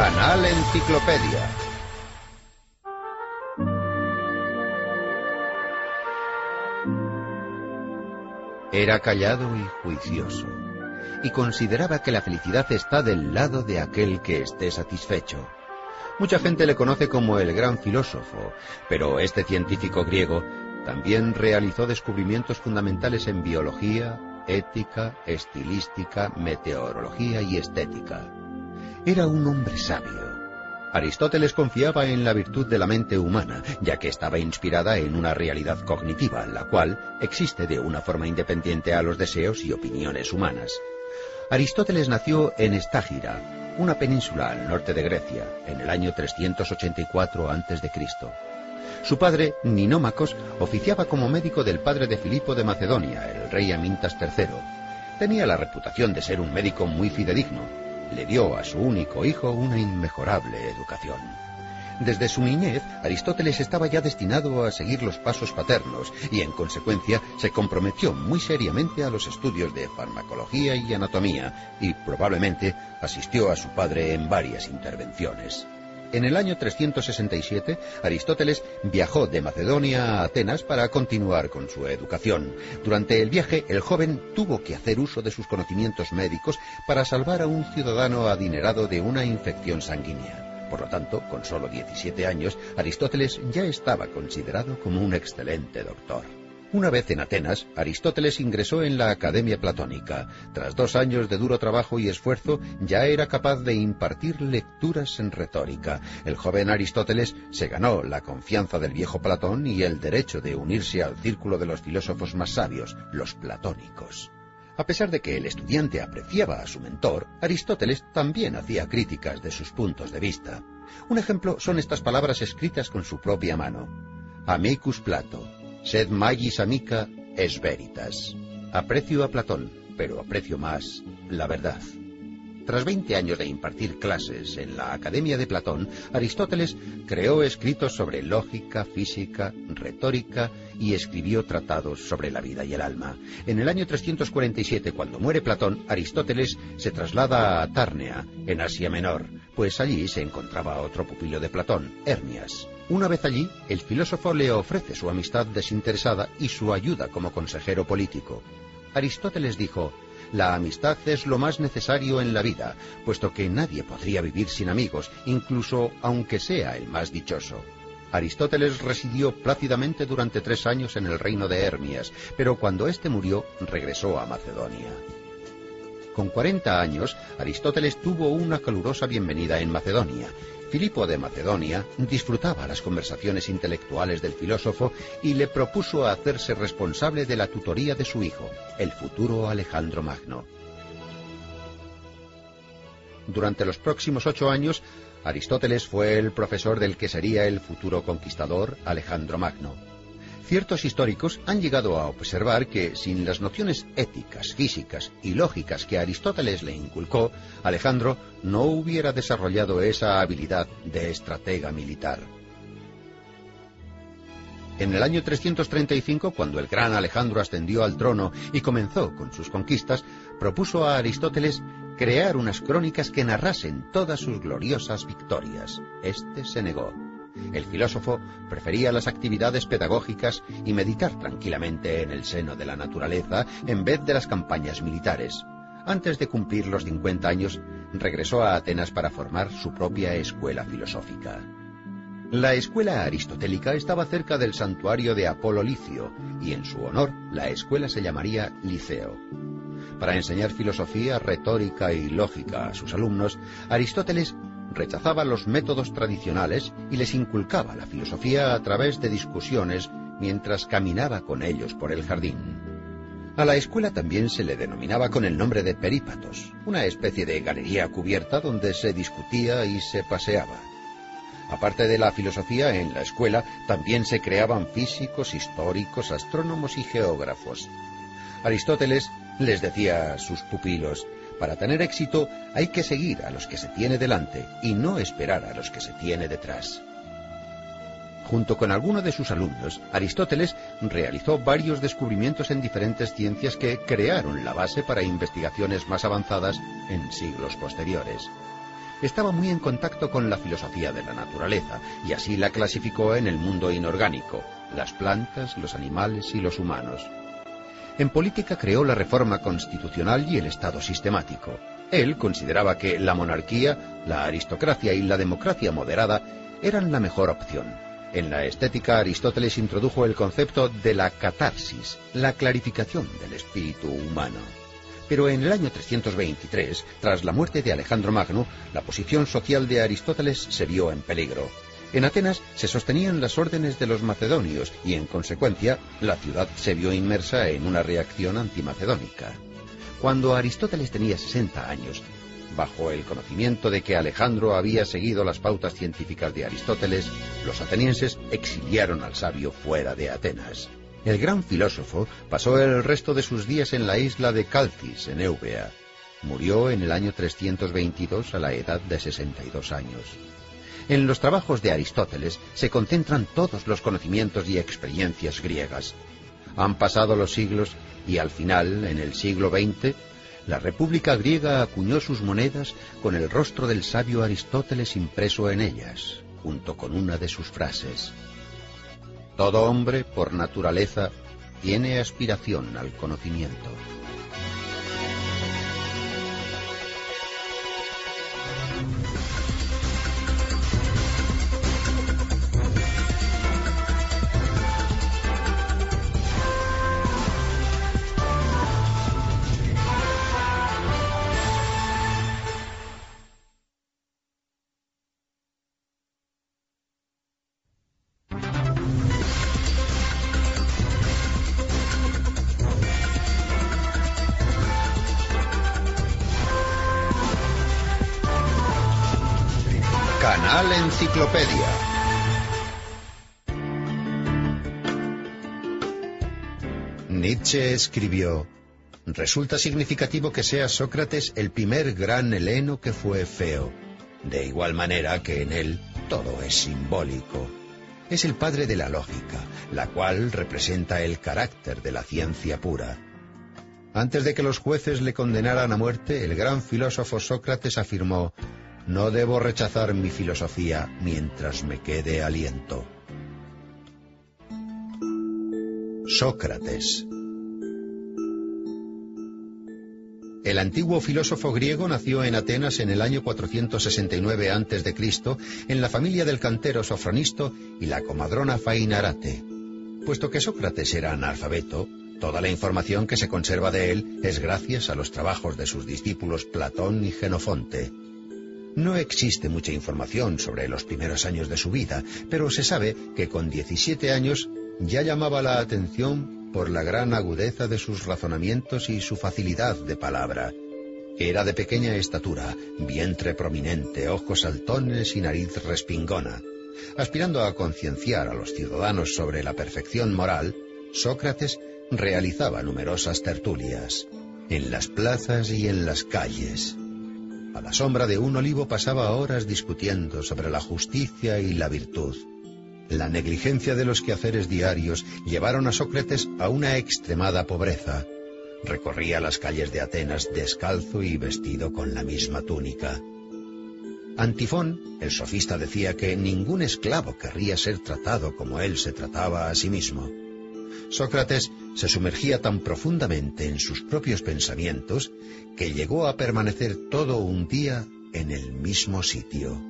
Canal Enciclopedia. Era callado y juicioso, y consideraba que la felicidad está del lado de aquel que esté satisfecho. Mucha gente le conoce como el gran filósofo, pero este científico griego también realizó descubrimientos fundamentales en biología, ética, estilística, meteorología y estética. Era un hombre sabio. Aristóteles confiaba en la virtud de la mente humana, ya que estaba inspirada en una realidad cognitiva, la cual existe de una forma independiente a los deseos y opiniones humanas. Aristóteles nació en Estágira, una península al norte de Grecia, en el año 384 a.C. Su padre, Ninómacos, oficiaba como médico del padre de Filipo de Macedonia, el rey Amintas III. Tenía la reputación de ser un médico muy fidedigno. Le dio a su único hijo una inmejorable educación. Desde su niñez, Aristóteles estaba ya destinado a seguir los pasos paternos y, en consecuencia, se comprometió muy seriamente a los estudios de farmacología y anatomía y probablemente asistió a su padre en varias intervenciones. En el año 367, Aristóteles viajó de Macedonia a Atenas para continuar con su educación. Durante el viaje, el joven tuvo que hacer uso de sus conocimientos médicos para salvar a un ciudadano adinerado de una infección sanguínea. Por lo tanto, con solo 17 años, Aristóteles ya estaba considerado como un excelente doctor. Una vez en Atenas, Aristóteles ingresó en la Academia Platónica. Tras dos años de duro trabajo y esfuerzo, ya era capaz de impartir lecturas en retórica. El joven Aristóteles se ganó la confianza del viejo Platón y el derecho de unirse al círculo de los filósofos más sabios, los platónicos. A pesar de que el estudiante apreciaba a su mentor, Aristóteles también hacía críticas de sus puntos de vista. Un ejemplo son estas palabras escritas con su propia mano. Amicus Plato, Sed magis amica es veritas. Aprecio a Platón, pero aprecio más la verdad. Tras 20 años de impartir clases en la Academia de Platón, Aristóteles creó escritos sobre lógica, física, retórica y escribió tratados sobre la vida y el alma. En el año 347, cuando muere Platón, Aristóteles se traslada a Tárnea, en Asia Menor, pues allí se encontraba otro pupilo de Platón, Hermias. Una vez allí, el filósofo le ofrece su amistad desinteresada y su ayuda como consejero político. Aristóteles dijo, la amistad es lo más necesario en la vida, puesto que nadie podría vivir sin amigos, incluso aunque sea el más dichoso. Aristóteles residió plácidamente durante tres años en el reino de Hermias, pero cuando éste murió regresó a Macedonia. Con 40 años, Aristóteles tuvo una calurosa bienvenida en Macedonia. Filipo de Macedonia disfrutaba las conversaciones intelectuales del filósofo y le propuso hacerse responsable de la tutoría de su hijo, el futuro Alejandro Magno. Durante los próximos ocho años, Aristóteles fue el profesor del que sería el futuro conquistador Alejandro Magno. Ciertos históricos han llegado a observar que sin las nociones éticas, físicas y lógicas que Aristóteles le inculcó, Alejandro no hubiera desarrollado esa habilidad de estratega militar. En el año 335, cuando el gran Alejandro ascendió al trono y comenzó con sus conquistas, propuso a Aristóteles crear unas crónicas que narrasen todas sus gloriosas victorias. Este se negó. El filósofo prefería las actividades pedagógicas y meditar tranquilamente en el seno de la naturaleza en vez de las campañas militares. Antes de cumplir los 50 años, regresó a Atenas para formar su propia escuela filosófica. La escuela aristotélica estaba cerca del santuario de Apolo Licio, y en su honor la escuela se llamaría Liceo. Para enseñar filosofía, retórica y lógica a sus alumnos, Aristóteles rechazaba los métodos tradicionales y les inculcaba la filosofía a través de discusiones mientras caminaba con ellos por el jardín. A la escuela también se le denominaba con el nombre de perípatos, una especie de galería cubierta donde se discutía y se paseaba. Aparte de la filosofía, en la escuela también se creaban físicos, históricos, astrónomos y geógrafos. Aristóteles les decía a sus pupilos, para tener éxito hay que seguir a los que se tiene delante y no esperar a los que se tiene detrás. Junto con alguno de sus alumnos, Aristóteles realizó varios descubrimientos en diferentes ciencias que crearon la base para investigaciones más avanzadas en siglos posteriores. estaba muy en contacto con la filosofía de la naturaleza y así la clasificó en el mundo inorgánico, las plantas, los animales y los humanos. En política creó la reforma constitucional y el Estado sistemático. Él consideraba que la monarquía, la aristocracia y la democracia moderada eran la mejor opción. En la estética Aristóteles introdujo el concepto de la catarsis, la clarificación del espíritu humano. Pero en el año 323, tras la muerte de Alejandro Magno, la posición social de Aristóteles se vio en peligro. En Atenas se sostenían las órdenes de los macedonios y, en consecuencia, la ciudad se vio inmersa en una reacción antimacedónica. Cuando Aristóteles tenía 60 años, bajo el conocimiento de que Alejandro había seguido las pautas científicas de Aristóteles, los atenienses exiliaron al sabio fuera de Atenas. El gran filósofo pasó el resto de sus días en la isla de Calcis, en Eubea. Murió en el año 322 a la edad de 62 años. En los trabajos de Aristóteles se concentran todos los conocimientos y experiencias griegas. Han pasado los siglos y al final, en el siglo XX, la República griega acuñó sus monedas con el rostro del sabio Aristóteles impreso en ellas, junto con una de sus frases. Todo hombre, por naturaleza, tiene aspiración al conocimiento. Escribió, Resulta significativo que sea Sócrates el primer gran heleno que fue feo, de igual manera que en él todo es simbólico. Es el padre de la lógica, la cual representa el carácter de la ciencia pura. Antes de que los jueces le condenaran a muerte, el gran filósofo Sócrates afirmó, no debo rechazar mi filosofía mientras me quede aliento. Sócrates El antiguo filósofo griego nació en Atenas en el año 469 a.C., en la familia del cantero Sofronisto y la comadrona Fainarate. Puesto que Sócrates era analfabeto, toda la información que se conserva de él es gracias a los trabajos de sus discípulos Platón y Genofonte. No existe mucha información sobre los primeros años de su vida, pero se sabe que con 17 años ya llamaba la atención por la gran agudeza de sus razonamientos y su facilidad de palabra. Era de pequeña estatura, vientre prominente, ojos saltones y nariz respingona. Aspirando a concienciar a los ciudadanos sobre la perfección moral, Sócrates realizaba numerosas tertulias, en las plazas y en las calles. A la sombra de un olivo pasaba horas discutiendo sobre la justicia y la virtud. La negligencia de los quehaceres diarios llevaron a Sócrates a una extremada pobreza. Recorría las calles de Atenas descalzo y vestido con la misma túnica. Antifón, el sofista, decía que ningún esclavo querría ser tratado como él se trataba a sí mismo. Sócrates se sumergía tan profundamente en sus propios pensamientos que llegó a permanecer todo un día en el mismo sitio.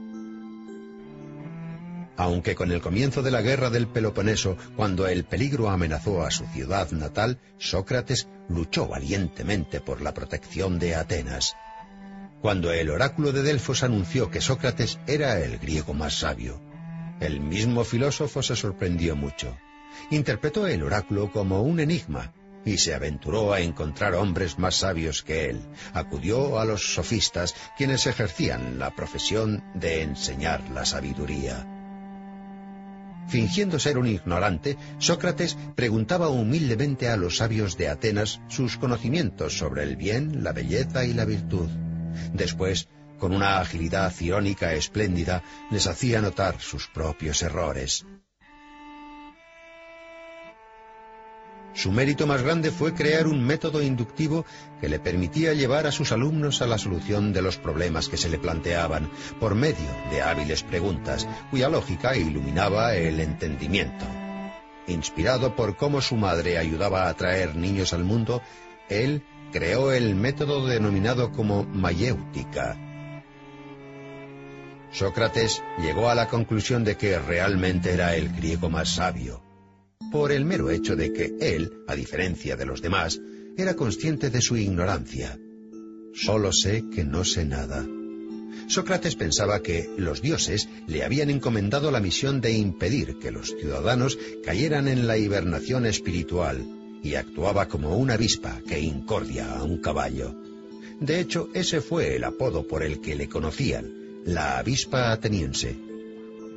Aunque con el comienzo de la guerra del Peloponeso, cuando el peligro amenazó a su ciudad natal, Sócrates luchó valientemente por la protección de Atenas. Cuando el oráculo de Delfos anunció que Sócrates era el griego más sabio, el mismo filósofo se sorprendió mucho interpretó el oráculo como un enigma y se aventuró a encontrar hombres más sabios que él. Acudió a los sofistas, quienes ejercían la profesión de enseñar la sabiduría. Fingiendo ser un ignorante, Sócrates preguntaba humildemente a los sabios de Atenas sus conocimientos sobre el bien, la belleza y la virtud. Después, con una agilidad irónica espléndida, les hacía notar sus propios errores. Su mérito más grande fue crear un método inductivo que le permitía llevar a sus alumnos a la solución de los problemas que se le planteaban por medio de hábiles preguntas, cuya lógica iluminaba el entendimiento. Inspirado por cómo su madre ayudaba a traer niños al mundo, él creó el método denominado como mayéutica. Sócrates llegó a la conclusión de que realmente era el griego más sabio, por el mero hecho de que él, a diferencia de los demás, era consciente de su ignorancia. Solo sé que no sé nada. Sócrates pensaba que los dioses le habían encomendado la misión de impedir que los ciudadanos cayeran en la hibernación espiritual, y actuaba como una avispa que incordia a un caballo. De hecho, ese fue el apodo por el que le conocían, la avispa ateniense.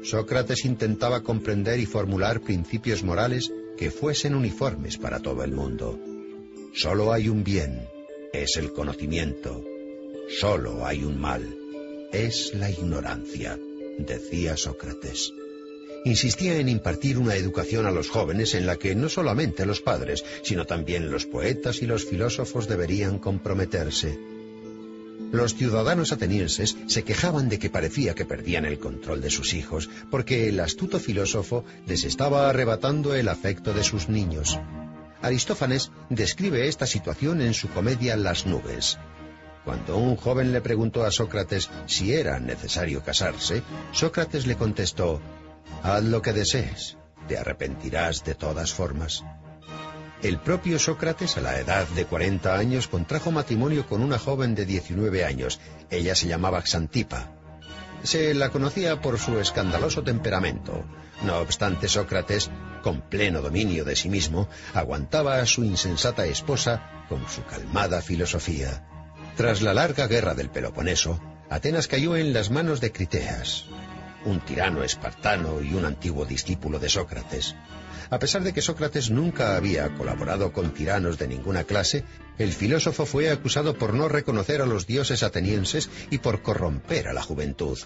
Sócrates intentaba comprender y formular principios morales que fuesen uniformes para todo el mundo. Solo hay un bien, es el conocimiento. Solo hay un mal, es la ignorancia, decía Sócrates. Insistía en impartir una educación a los jóvenes en la que no solamente los padres, sino también los poetas y los filósofos deberían comprometerse. Los ciudadanos atenienses se quejaban de que parecía que perdían el control de sus hijos, porque el astuto filósofo les estaba arrebatando el afecto de sus niños. Aristófanes describe esta situación en su comedia Las nubes. Cuando un joven le preguntó a Sócrates si era necesario casarse, Sócrates le contestó, Haz lo que desees, te arrepentirás de todas formas. El propio Sócrates, a la edad de 40 años, contrajo matrimonio con una joven de 19 años. Ella se llamaba Xantipa. Se la conocía por su escandaloso temperamento. No obstante, Sócrates, con pleno dominio de sí mismo, aguantaba a su insensata esposa con su calmada filosofía. Tras la larga guerra del Peloponeso, Atenas cayó en las manos de Criteas, un tirano espartano y un antiguo discípulo de Sócrates. A pesar de que Sócrates nunca había colaborado con tiranos de ninguna clase, el filósofo fue acusado por no reconocer a los dioses atenienses y por corromper a la juventud.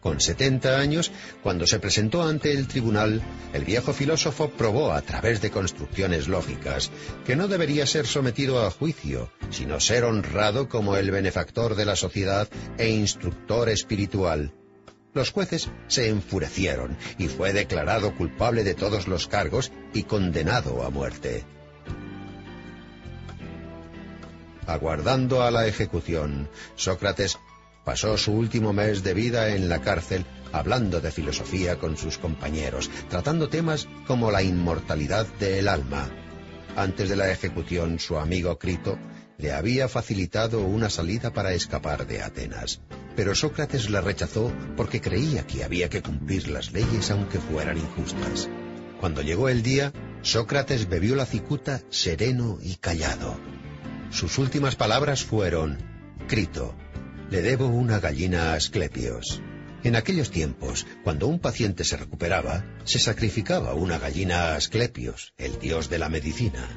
Con 70 años, cuando se presentó ante el tribunal, el viejo filósofo probó a través de construcciones lógicas que no debería ser sometido a juicio, sino ser honrado como el benefactor de la sociedad e instructor espiritual. Los jueces se enfurecieron y fue declarado culpable de todos los cargos y condenado a muerte. Aguardando a la ejecución, Sócrates pasó su último mes de vida en la cárcel hablando de filosofía con sus compañeros, tratando temas como la inmortalidad del alma. Antes de la ejecución, su amigo Crito le había facilitado una salida para escapar de Atenas pero Sócrates la rechazó porque creía que había que cumplir las leyes aunque fueran injustas. Cuando llegó el día, Sócrates bebió la cicuta sereno y callado. Sus últimas palabras fueron, Crito, le debo una gallina a Asclepios. En aquellos tiempos, cuando un paciente se recuperaba, se sacrificaba una gallina a Asclepios, el dios de la medicina.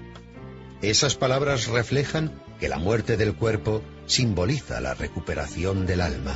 Esas palabras reflejan que la muerte del cuerpo simboliza la recuperación del alma.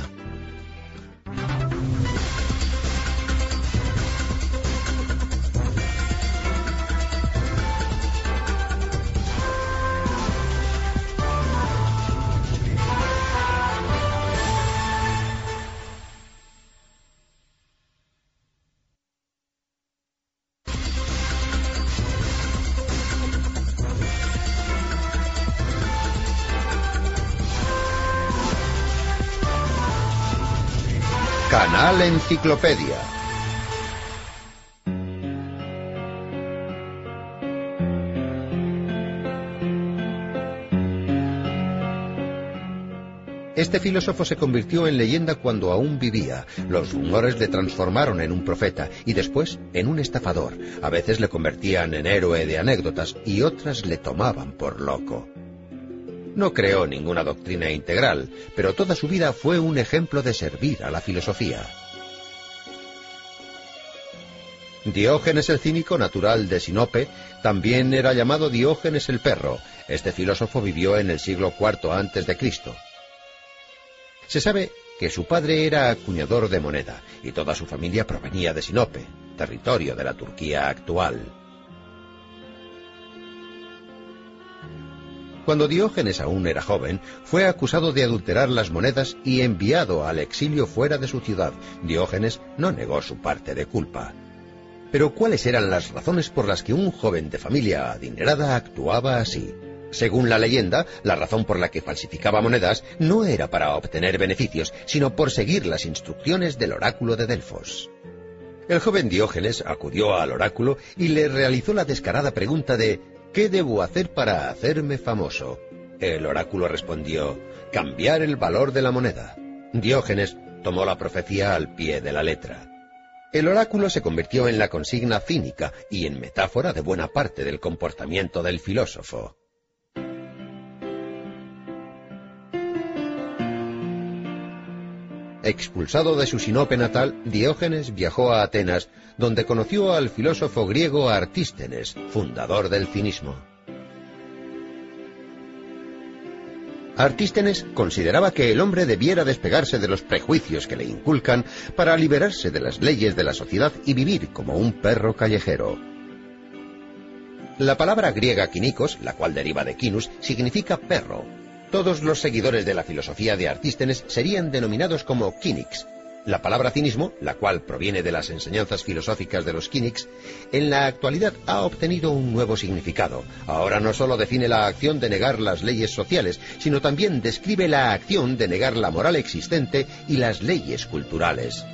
Enciclopedia. Este filósofo se convirtió en leyenda cuando aún vivía. Los rumores le transformaron en un profeta y después en un estafador. A veces le convertían en héroe de anécdotas y otras le tomaban por loco. No creó ninguna doctrina integral, pero toda su vida fue un ejemplo de servir a la filosofía. Diógenes el cínico, natural de Sinope, también era llamado Diógenes el perro. Este filósofo vivió en el siglo IV antes de Cristo. Se sabe que su padre era acuñador de moneda y toda su familia provenía de Sinope, territorio de la Turquía actual. Cuando Diógenes aún era joven, fue acusado de adulterar las monedas y enviado al exilio fuera de su ciudad. Diógenes no negó su parte de culpa. Pero ¿cuáles eran las razones por las que un joven de familia adinerada actuaba así? Según la leyenda, la razón por la que falsificaba monedas no era para obtener beneficios, sino por seguir las instrucciones del oráculo de Delfos. El joven Diógenes acudió al oráculo y le realizó la descarada pregunta de ¿Qué debo hacer para hacerme famoso? El oráculo respondió cambiar el valor de la moneda. Diógenes tomó la profecía al pie de la letra. El oráculo se convirtió en la consigna cínica y en metáfora de buena parte del comportamiento del filósofo. Expulsado de su sinope natal, Diógenes viajó a Atenas, donde conoció al filósofo griego Artístenes, fundador del cinismo. Artístenes consideraba que el hombre debiera despegarse de los prejuicios que le inculcan para liberarse de las leyes de la sociedad y vivir como un perro callejero. La palabra griega quinikos, la cual deriva de quinus, significa perro, todos los seguidores de la filosofía de Artístenes serían denominados como Kinix. La palabra cinismo, la cual proviene de las enseñanzas filosóficas de los Kinix, en la actualidad ha obtenido un nuevo significado. Ahora no solo define la acción de negar las leyes sociales, sino también describe la acción de negar la moral existente y las leyes culturales.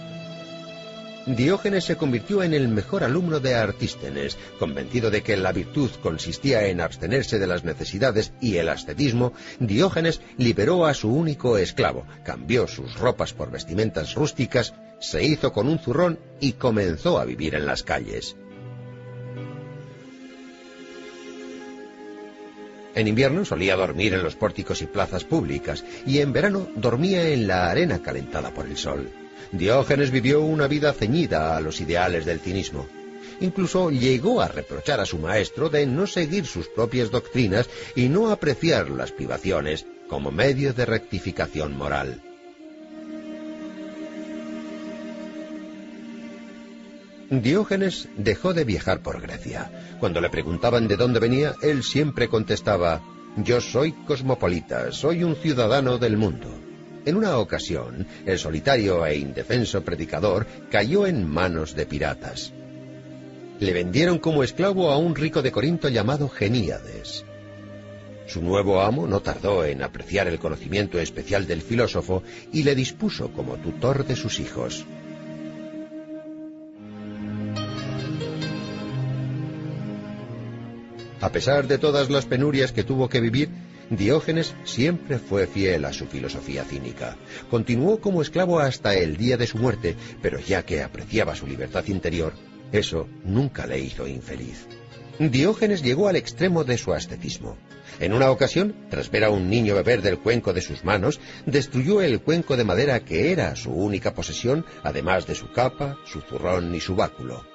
Diógenes se convirtió en el mejor alumno de Artístenes, convencido de que la virtud consistía en abstenerse de las necesidades y el ascetismo, Diógenes liberó a su único esclavo, cambió sus ropas por vestimentas rústicas, se hizo con un zurrón y comenzó a vivir en las calles. En invierno solía dormir en los pórticos y plazas públicas, y en verano dormía en la arena calentada por el sol. Diógenes vivió una vida ceñida a los ideales del cinismo. Incluso llegó a reprochar a su maestro de no seguir sus propias doctrinas y no apreciar las privaciones como medio de rectificación moral. Diógenes dejó de viajar por Grecia. Cuando le preguntaban de dónde venía, él siempre contestaba, Yo soy cosmopolita, soy un ciudadano del mundo. En una ocasión, el solitario e indefenso predicador cayó en manos de piratas. Le vendieron como esclavo a un rico de Corinto llamado Geníades. Su nuevo amo no tardó en apreciar el conocimiento especial del filósofo y le dispuso como tutor de sus hijos. A pesar de todas las penurias que tuvo que vivir, Diógenes siempre fue fiel a su filosofía cínica. Continuó como esclavo hasta el día de su muerte, pero ya que apreciaba su libertad interior, eso nunca le hizo infeliz. Diógenes llegó al extremo de su ascetismo. En una ocasión, tras ver a un niño beber del cuenco de sus manos, destruyó el cuenco de madera que era su única posesión, además de su capa, su zurrón y su báculo.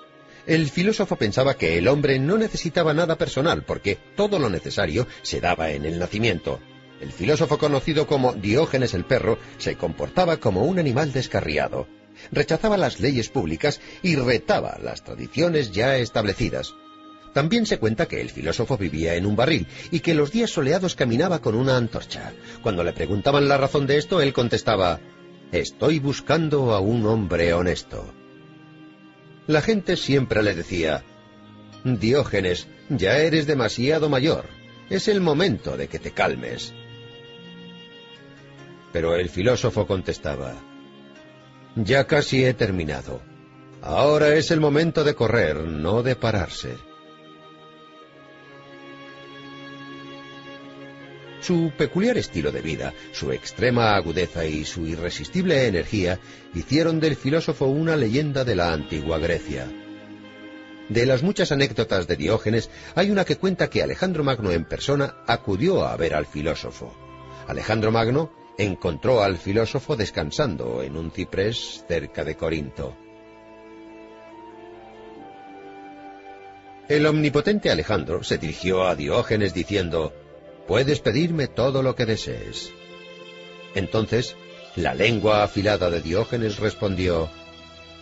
El filósofo pensaba que el hombre no necesitaba nada personal porque todo lo necesario se daba en el nacimiento. El filósofo conocido como Diógenes el perro se comportaba como un animal descarriado. Rechazaba las leyes públicas y retaba las tradiciones ya establecidas. También se cuenta que el filósofo vivía en un barril y que los días soleados caminaba con una antorcha. Cuando le preguntaban la razón de esto, él contestaba, Estoy buscando a un hombre honesto. La gente siempre le decía, Diógenes, ya eres demasiado mayor, es el momento de que te calmes. Pero el filósofo contestaba, Ya casi he terminado. Ahora es el momento de correr, no de pararse. Su peculiar estilo de vida, su extrema agudeza y su irresistible energía hicieron del filósofo una leyenda de la antigua Grecia. De las muchas anécdotas de Diógenes, hay una que cuenta que Alejandro Magno en persona acudió a ver al filósofo. Alejandro Magno encontró al filósofo descansando en un ciprés cerca de Corinto. El omnipotente Alejandro se dirigió a Diógenes diciendo, Puedes pedirme todo lo que desees. Entonces, la lengua afilada de Diógenes respondió,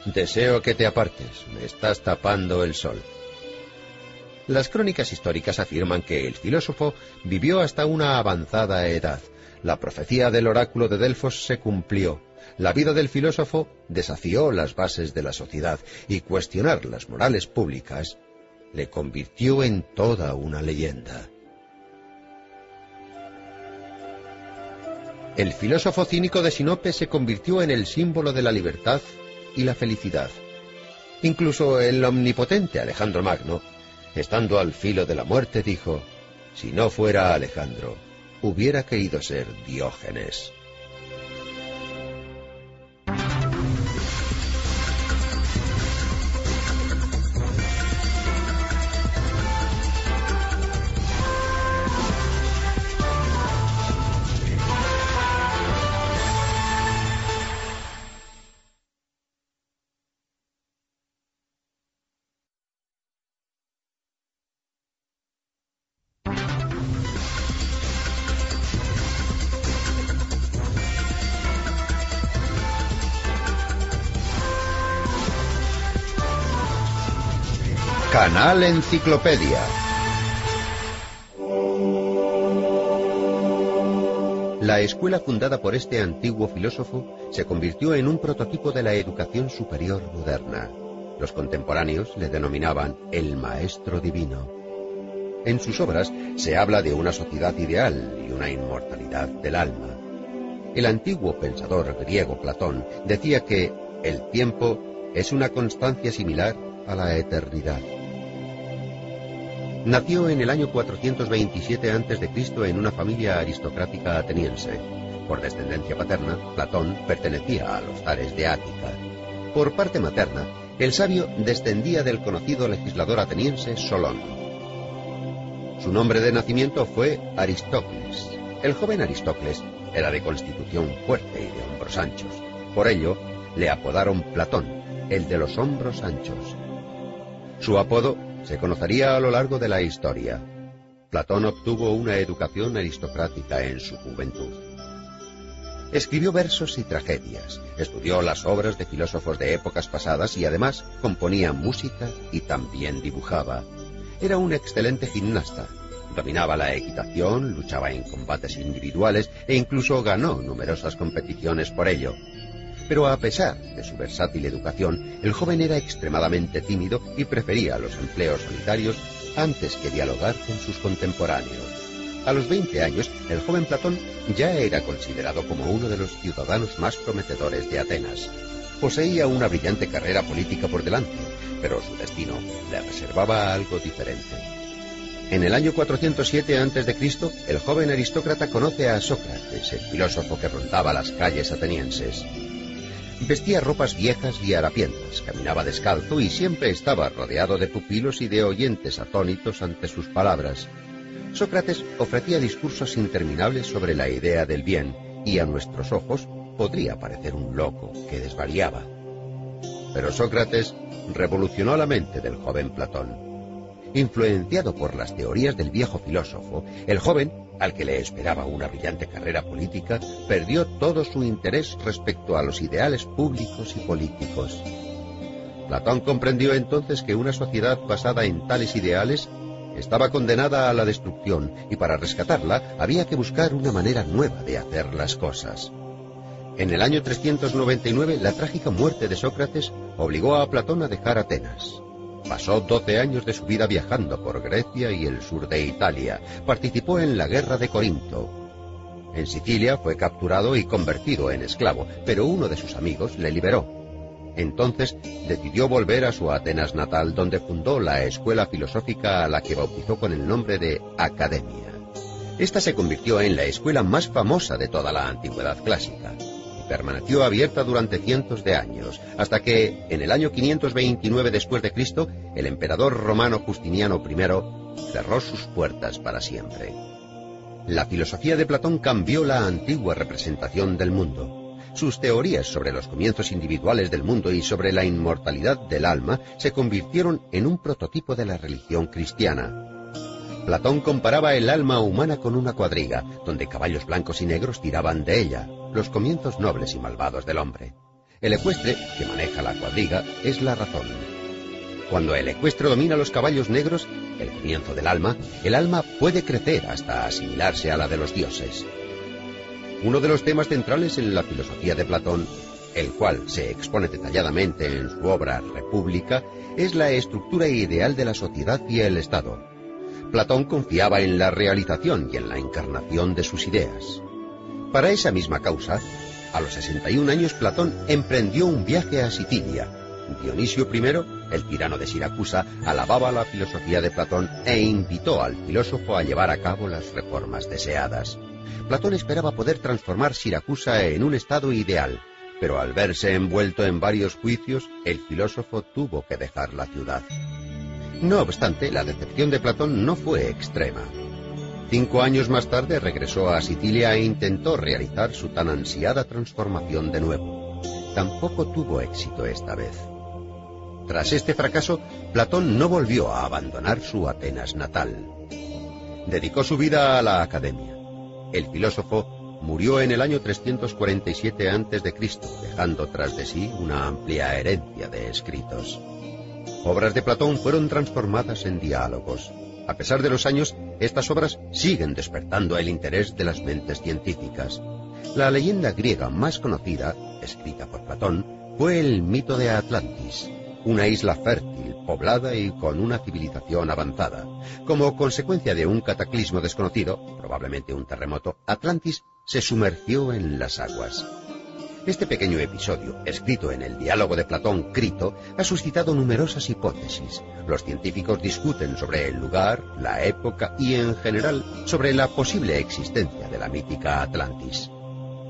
Deseo que te apartes, me estás tapando el sol. Las crónicas históricas afirman que el filósofo vivió hasta una avanzada edad. La profecía del oráculo de Delfos se cumplió. La vida del filósofo desafió las bases de la sociedad y cuestionar las morales públicas le convirtió en toda una leyenda. El filósofo cínico de Sinope se convirtió en el símbolo de la libertad y la felicidad. Incluso el omnipotente Alejandro Magno, estando al filo de la muerte, dijo, si no fuera Alejandro, hubiera querido ser Diógenes. Canal Enciclopedia. La escuela fundada por este antiguo filósofo se convirtió en un prototipo de la educación superior moderna. Los contemporáneos le denominaban el Maestro Divino. En sus obras se habla de una sociedad ideal y una inmortalidad del alma. El antiguo pensador griego Platón decía que el tiempo es una constancia similar a la eternidad. Nació en el año 427 a.C. en una familia aristocrática ateniense. Por descendencia paterna, Platón pertenecía a los zares de Ática. Por parte materna, el sabio descendía del conocido legislador ateniense Solón. Su nombre de nacimiento fue Aristócles. El joven Aristócles era de constitución fuerte y de hombros anchos. Por ello, le apodaron Platón, el de los hombros anchos. Su apodo se conocería a lo largo de la historia. Platón obtuvo una educación aristocrática en su juventud. Escribió versos y tragedias, estudió las obras de filósofos de épocas pasadas y además componía música y también dibujaba. Era un excelente gimnasta, dominaba la equitación, luchaba en combates individuales e incluso ganó numerosas competiciones por ello. Pero a pesar de su versátil educación, el joven era extremadamente tímido y prefería los empleos solitarios antes que dialogar con sus contemporáneos. A los 20 años, el joven Platón ya era considerado como uno de los ciudadanos más prometedores de Atenas. Poseía una brillante carrera política por delante, pero su destino le reservaba algo diferente. En el año 407 a.C., el joven aristócrata conoce a Sócrates, el filósofo que rondaba las calles atenienses. Vestía ropas viejas y harapientas, caminaba descalzo y siempre estaba rodeado de pupilos y de oyentes atónitos ante sus palabras. Sócrates ofrecía discursos interminables sobre la idea del bien y a nuestros ojos podría parecer un loco que desvariaba. Pero Sócrates revolucionó la mente del joven Platón. Influenciado por las teorías del viejo filósofo, el joven al que le esperaba una brillante carrera política, perdió todo su interés respecto a los ideales públicos y políticos. Platón comprendió entonces que una sociedad basada en tales ideales estaba condenada a la destrucción y para rescatarla había que buscar una manera nueva de hacer las cosas. En el año 399 la trágica muerte de Sócrates obligó a Platón a dejar Atenas. Pasó 12 años de su vida viajando por Grecia y el sur de Italia. Participó en la guerra de Corinto. En Sicilia fue capturado y convertido en esclavo, pero uno de sus amigos le liberó. Entonces decidió volver a su Atenas natal, donde fundó la escuela filosófica a la que bautizó con el nombre de Academia. Esta se convirtió en la escuela más famosa de toda la antigüedad clásica permaneció abierta durante cientos de años, hasta que, en el año 529 después de Cristo, el emperador romano Justiniano I cerró sus puertas para siempre. La filosofía de Platón cambió la antigua representación del mundo. Sus teorías sobre los comienzos individuales del mundo y sobre la inmortalidad del alma se convirtieron en un prototipo de la religión cristiana. Platón comparaba el alma humana con una cuadriga, donde caballos blancos y negros tiraban de ella, los comienzos nobles y malvados del hombre. El ecuestre, que maneja la cuadriga, es la razón. Cuando el ecuestre domina los caballos negros, el comienzo del alma, el alma puede crecer hasta asimilarse a la de los dioses. Uno de los temas centrales en la filosofía de Platón, el cual se expone detalladamente en su obra República, es la estructura ideal de la sociedad y el Estado. Platón confiaba en la realización y en la encarnación de sus ideas. Para esa misma causa, a los 61 años Platón emprendió un viaje a Sicilia. Dionisio I, el tirano de Siracusa, alababa la filosofía de Platón e invitó al filósofo a llevar a cabo las reformas deseadas. Platón esperaba poder transformar Siracusa en un estado ideal, pero al verse envuelto en varios juicios, el filósofo tuvo que dejar la ciudad. No obstante, la decepción de Platón no fue extrema. Cinco años más tarde regresó a Sicilia e intentó realizar su tan ansiada transformación de nuevo. Tampoco tuvo éxito esta vez. Tras este fracaso, Platón no volvió a abandonar su Atenas natal. Dedicó su vida a la academia. El filósofo murió en el año 347 a.C., dejando tras de sí una amplia herencia de escritos. Obras de Platón fueron transformadas en diálogos, a pesar de los años, estas obras siguen despertando el interés de las mentes científicas. La leyenda griega más conocida, escrita por Platón, fue el mito de Atlantis, una isla fértil, poblada y con una civilización avanzada. Como consecuencia de un cataclismo desconocido, probablemente un terremoto, Atlantis se sumergió en las aguas. Este pequeño episodio, escrito en el diálogo de Platón Crito, ha suscitado numerosas hipótesis. Los científicos discuten sobre el lugar, la época y, en general, sobre la posible existencia de la mítica Atlantis.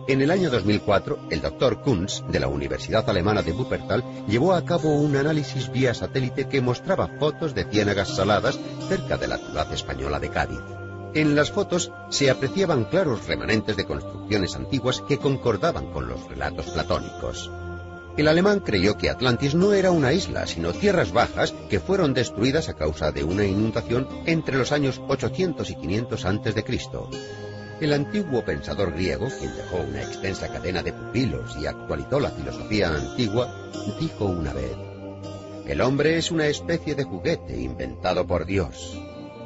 En el año 2004, el doctor Kunz, de la Universidad Alemana de Wuppertal, llevó a cabo un análisis vía satélite que mostraba fotos de ciénagas saladas cerca de la ciudad española de Cádiz. En las fotos se apreciaban claros remanentes de construcciones antiguas que concordaban con los relatos platónicos. El alemán creyó que Atlantis no era una isla, sino tierras bajas que fueron destruidas a causa de una inundación entre los años 800 y 500 a.C. El antiguo pensador griego, quien dejó una extensa cadena de pupilos y actualizó la filosofía antigua, dijo una vez, El hombre es una especie de juguete inventado por Dios.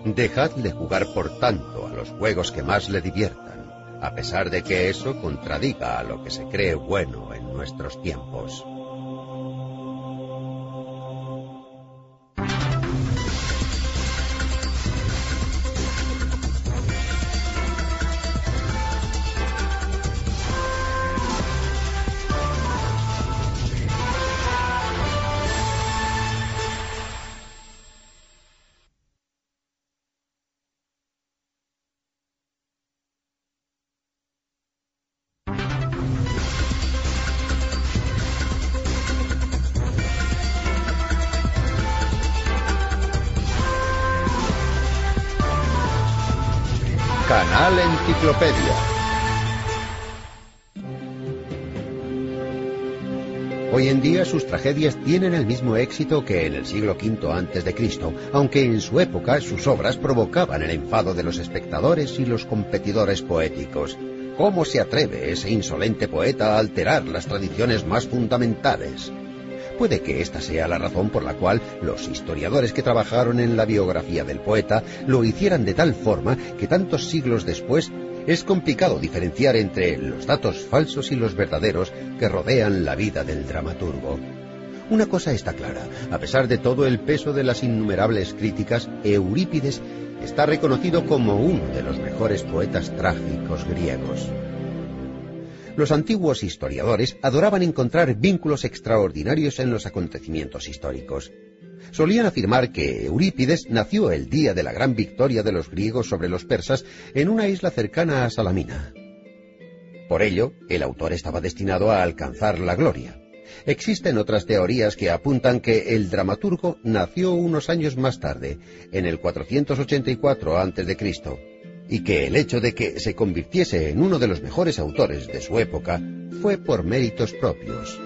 Dejadle jugar por tanto a los juegos que más le diviertan, a pesar de que eso contradiga a lo que se cree bueno en nuestros tiempos. Hoy en día sus tragedias tienen el mismo éxito que en el siglo V antes de Cristo, aunque en su época sus obras provocaban el enfado de los espectadores y los competidores poéticos. ¿Cómo se atreve ese insolente poeta a alterar las tradiciones más fundamentales? Puede que esta sea la razón por la cual los historiadores que trabajaron en la biografía del poeta lo hicieran de tal forma que tantos siglos después es complicado diferenciar entre los datos falsos y los verdaderos que rodean la vida del dramaturgo. Una cosa está clara, a pesar de todo el peso de las innumerables críticas, Eurípides está reconocido como uno de los mejores poetas trágicos griegos. Los antiguos historiadores adoraban encontrar vínculos extraordinarios en los acontecimientos históricos. Solían afirmar que Eurípides nació el día de la gran victoria de los griegos sobre los persas en una isla cercana a Salamina. Por ello, el autor estaba destinado a alcanzar la gloria. Existen otras teorías que apuntan que el dramaturgo nació unos años más tarde, en el 484 a.C., y que el hecho de que se convirtiese en uno de los mejores autores de su época fue por méritos propios.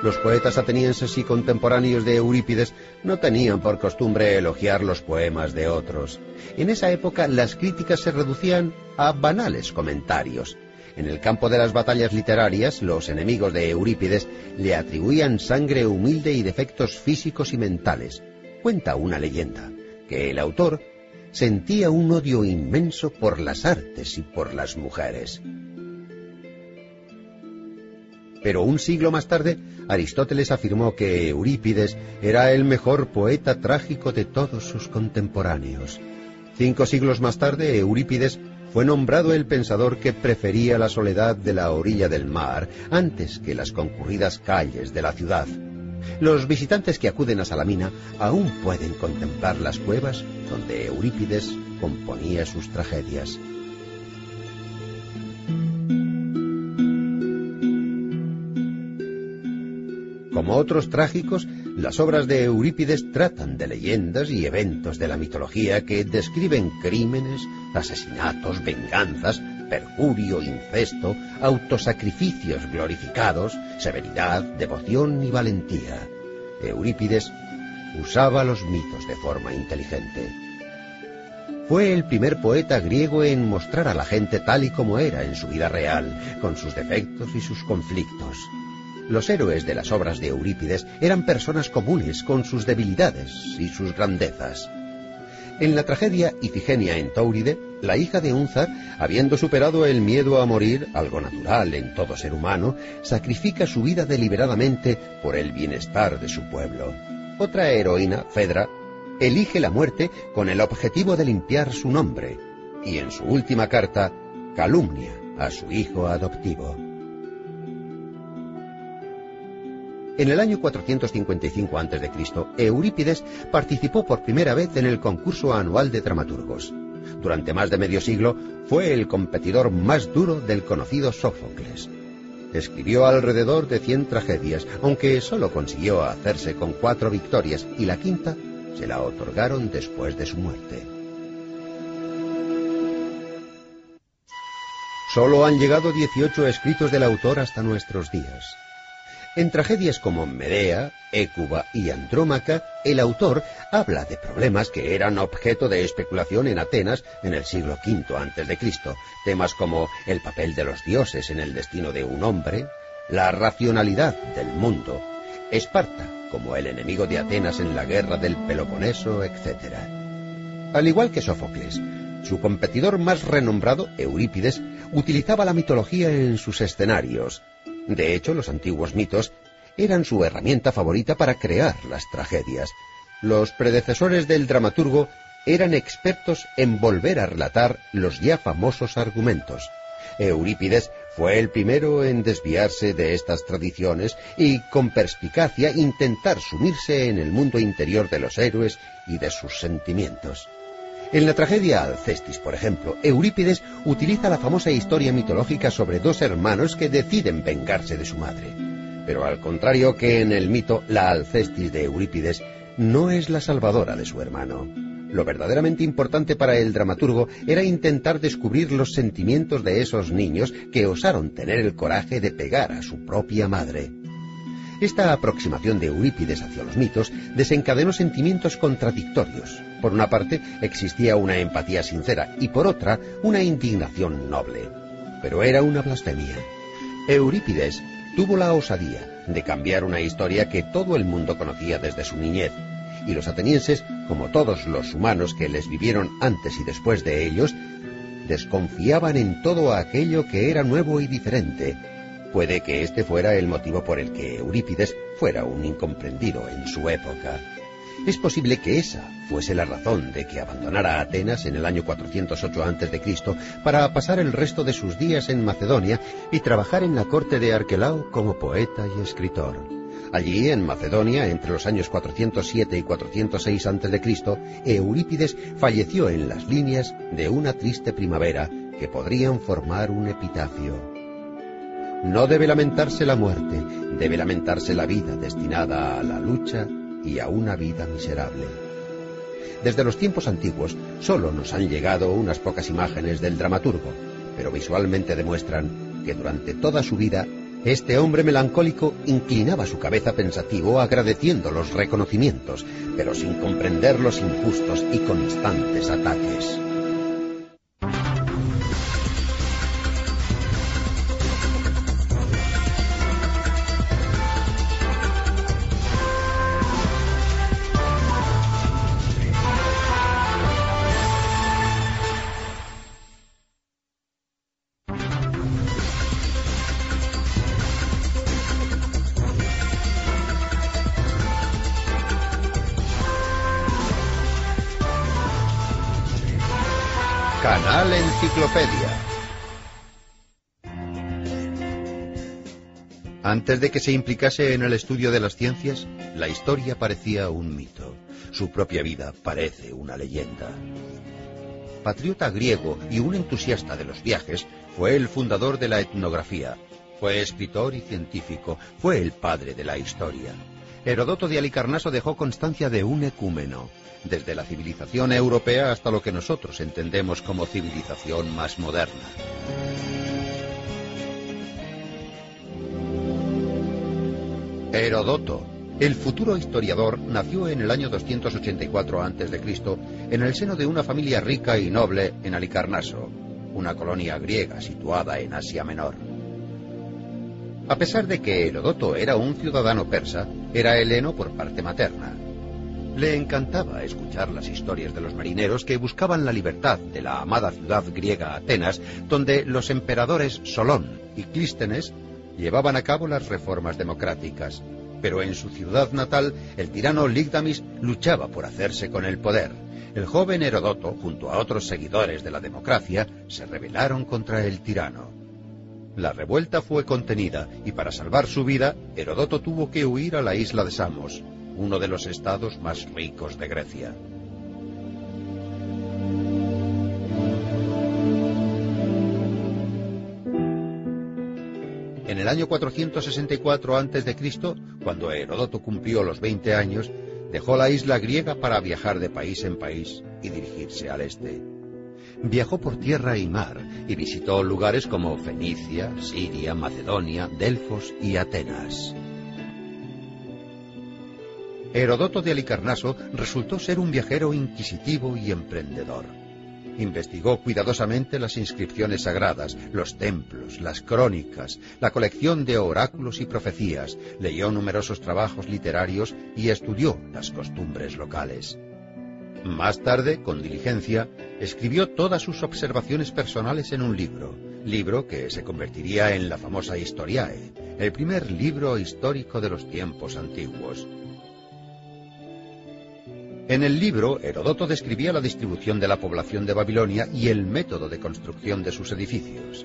Los poetas atenienses y contemporáneos de Eurípides no tenían por costumbre elogiar los poemas de otros. En esa época las críticas se reducían a banales comentarios. En el campo de las batallas literarias, los enemigos de Eurípides le atribuían sangre humilde y defectos físicos y mentales. Cuenta una leyenda que el autor sentía un odio inmenso por las artes y por las mujeres. Pero un siglo más tarde, Aristóteles afirmó que Eurípides era el mejor poeta trágico de todos sus contemporáneos. Cinco siglos más tarde, Eurípides fue nombrado el pensador que prefería la soledad de la orilla del mar antes que las concurridas calles de la ciudad. Los visitantes que acuden a Salamina aún pueden contemplar las cuevas donde Eurípides componía sus tragedias. Como otros trágicos, las obras de Eurípides tratan de leyendas y eventos de la mitología que describen crímenes, asesinatos, venganzas, perjurio, incesto, autosacrificios glorificados, severidad, devoción y valentía. Eurípides usaba los mitos de forma inteligente. Fue el primer poeta griego en mostrar a la gente tal y como era en su vida real, con sus defectos y sus conflictos. Los héroes de las obras de Eurípides eran personas comunes con sus debilidades y sus grandezas. En la tragedia Ifigenia en Tauride, la hija de Unzar, habiendo superado el miedo a morir, algo natural en todo ser humano, sacrifica su vida deliberadamente por el bienestar de su pueblo. Otra heroína, Fedra, elige la muerte con el objetivo de limpiar su nombre, y en su última carta calumnia a su hijo adoptivo. En el año 455 a.C., Eurípides participó por primera vez en el concurso anual de dramaturgos. Durante más de medio siglo fue el competidor más duro del conocido Sófocles. Escribió alrededor de 100 tragedias, aunque solo consiguió hacerse con cuatro victorias y la quinta se la otorgaron después de su muerte. Solo han llegado 18 escritos del autor hasta nuestros días. En tragedias como Medea, Écuba y Andrómaca, el autor habla de problemas que eran objeto de especulación en Atenas en el siglo V a.C., temas como el papel de los dioses en el destino de un hombre, la racionalidad del mundo, Esparta como el enemigo de Atenas en la guerra del Peloponeso, etc. Al igual que Sófocles, su competidor más renombrado, Eurípides, utilizaba la mitología en sus escenarios, de hecho, los antiguos mitos eran su herramienta favorita para crear las tragedias. Los predecesores del dramaturgo eran expertos en volver a relatar los ya famosos argumentos. Eurípides fue el primero en desviarse de estas tradiciones y con perspicacia intentar sumirse en el mundo interior de los héroes y de sus sentimientos. En la tragedia Alcestis, por ejemplo, Eurípides utiliza la famosa historia mitológica sobre dos hermanos que deciden vengarse de su madre. Pero al contrario que en el mito, la Alcestis de Eurípides no es la salvadora de su hermano. Lo verdaderamente importante para el dramaturgo era intentar descubrir los sentimientos de esos niños que osaron tener el coraje de pegar a su propia madre. Esta aproximación de Eurípides hacia los mitos desencadenó sentimientos contradictorios. Por una parte, existía una empatía sincera y por otra, una indignación noble. Pero era una blasfemia. Eurípides tuvo la osadía de cambiar una historia que todo el mundo conocía desde su niñez, y los atenienses, como todos los humanos que les vivieron antes y después de ellos, desconfiaban en todo aquello que era nuevo y diferente, Puede que este fuera el motivo por el que Eurípides fuera un incomprendido en su época. Es posible que esa fuese la razón de que abandonara Atenas en el año 408 a.C. para pasar el resto de sus días en Macedonia y trabajar en la corte de Arquelao como poeta y escritor. Allí, en Macedonia, entre los años 407 y 406 a.C., Eurípides falleció en las líneas de una triste primavera que podrían formar un epitafio. No debe lamentarse la muerte, debe lamentarse la vida destinada a la lucha y a una vida miserable. Desde los tiempos antiguos solo nos han llegado unas pocas imágenes del dramaturgo, pero visualmente demuestran que durante toda su vida este hombre melancólico inclinaba su cabeza pensativo agradeciendo los reconocimientos, pero sin comprender los injustos y constantes ataques. Antes de que se implicase en el estudio de las ciencias, la historia parecía un mito. Su propia vida parece una leyenda. Patriota griego y un entusiasta de los viajes, fue el fundador de la etnografía. Fue escritor y científico. Fue el padre de la historia. Herodoto de Alicarnaso dejó constancia de un ecúmeno, desde la civilización europea hasta lo que nosotros entendemos como civilización más moderna. Herodoto, el futuro historiador, nació en el año 284 a.C. en el seno de una familia rica y noble en Alicarnaso, una colonia griega situada en Asia Menor. A pesar de que Herodoto era un ciudadano persa, era heleno por parte materna. Le encantaba escuchar las historias de los marineros que buscaban la libertad de la amada ciudad griega Atenas, donde los emperadores Solón y Clístenes llevaban a cabo las reformas democráticas. Pero en su ciudad natal, el tirano Ligdamis luchaba por hacerse con el poder. El joven Herodoto, junto a otros seguidores de la democracia, se rebelaron contra el tirano. La revuelta fue contenida y para salvar su vida, Herodoto tuvo que huir a la isla de Samos, uno de los estados más ricos de Grecia. El año 464 a.C., cuando Herodoto cumplió los 20 años, dejó la isla griega para viajar de país en país y dirigirse al este. Viajó por tierra y mar y visitó lugares como Fenicia, Siria, Macedonia, Delfos y Atenas. Herodoto de Alicarnaso resultó ser un viajero inquisitivo y emprendedor. Investigó cuidadosamente las inscripciones sagradas, los templos, las crónicas, la colección de oráculos y profecías, leyó numerosos trabajos literarios y estudió las costumbres locales. Más tarde, con diligencia, escribió todas sus observaciones personales en un libro, libro que se convertiría en la famosa Historiae, el primer libro histórico de los tiempos antiguos. En el libro, Herodoto describía la distribución de la población de Babilonia y el método de construcción de sus edificios.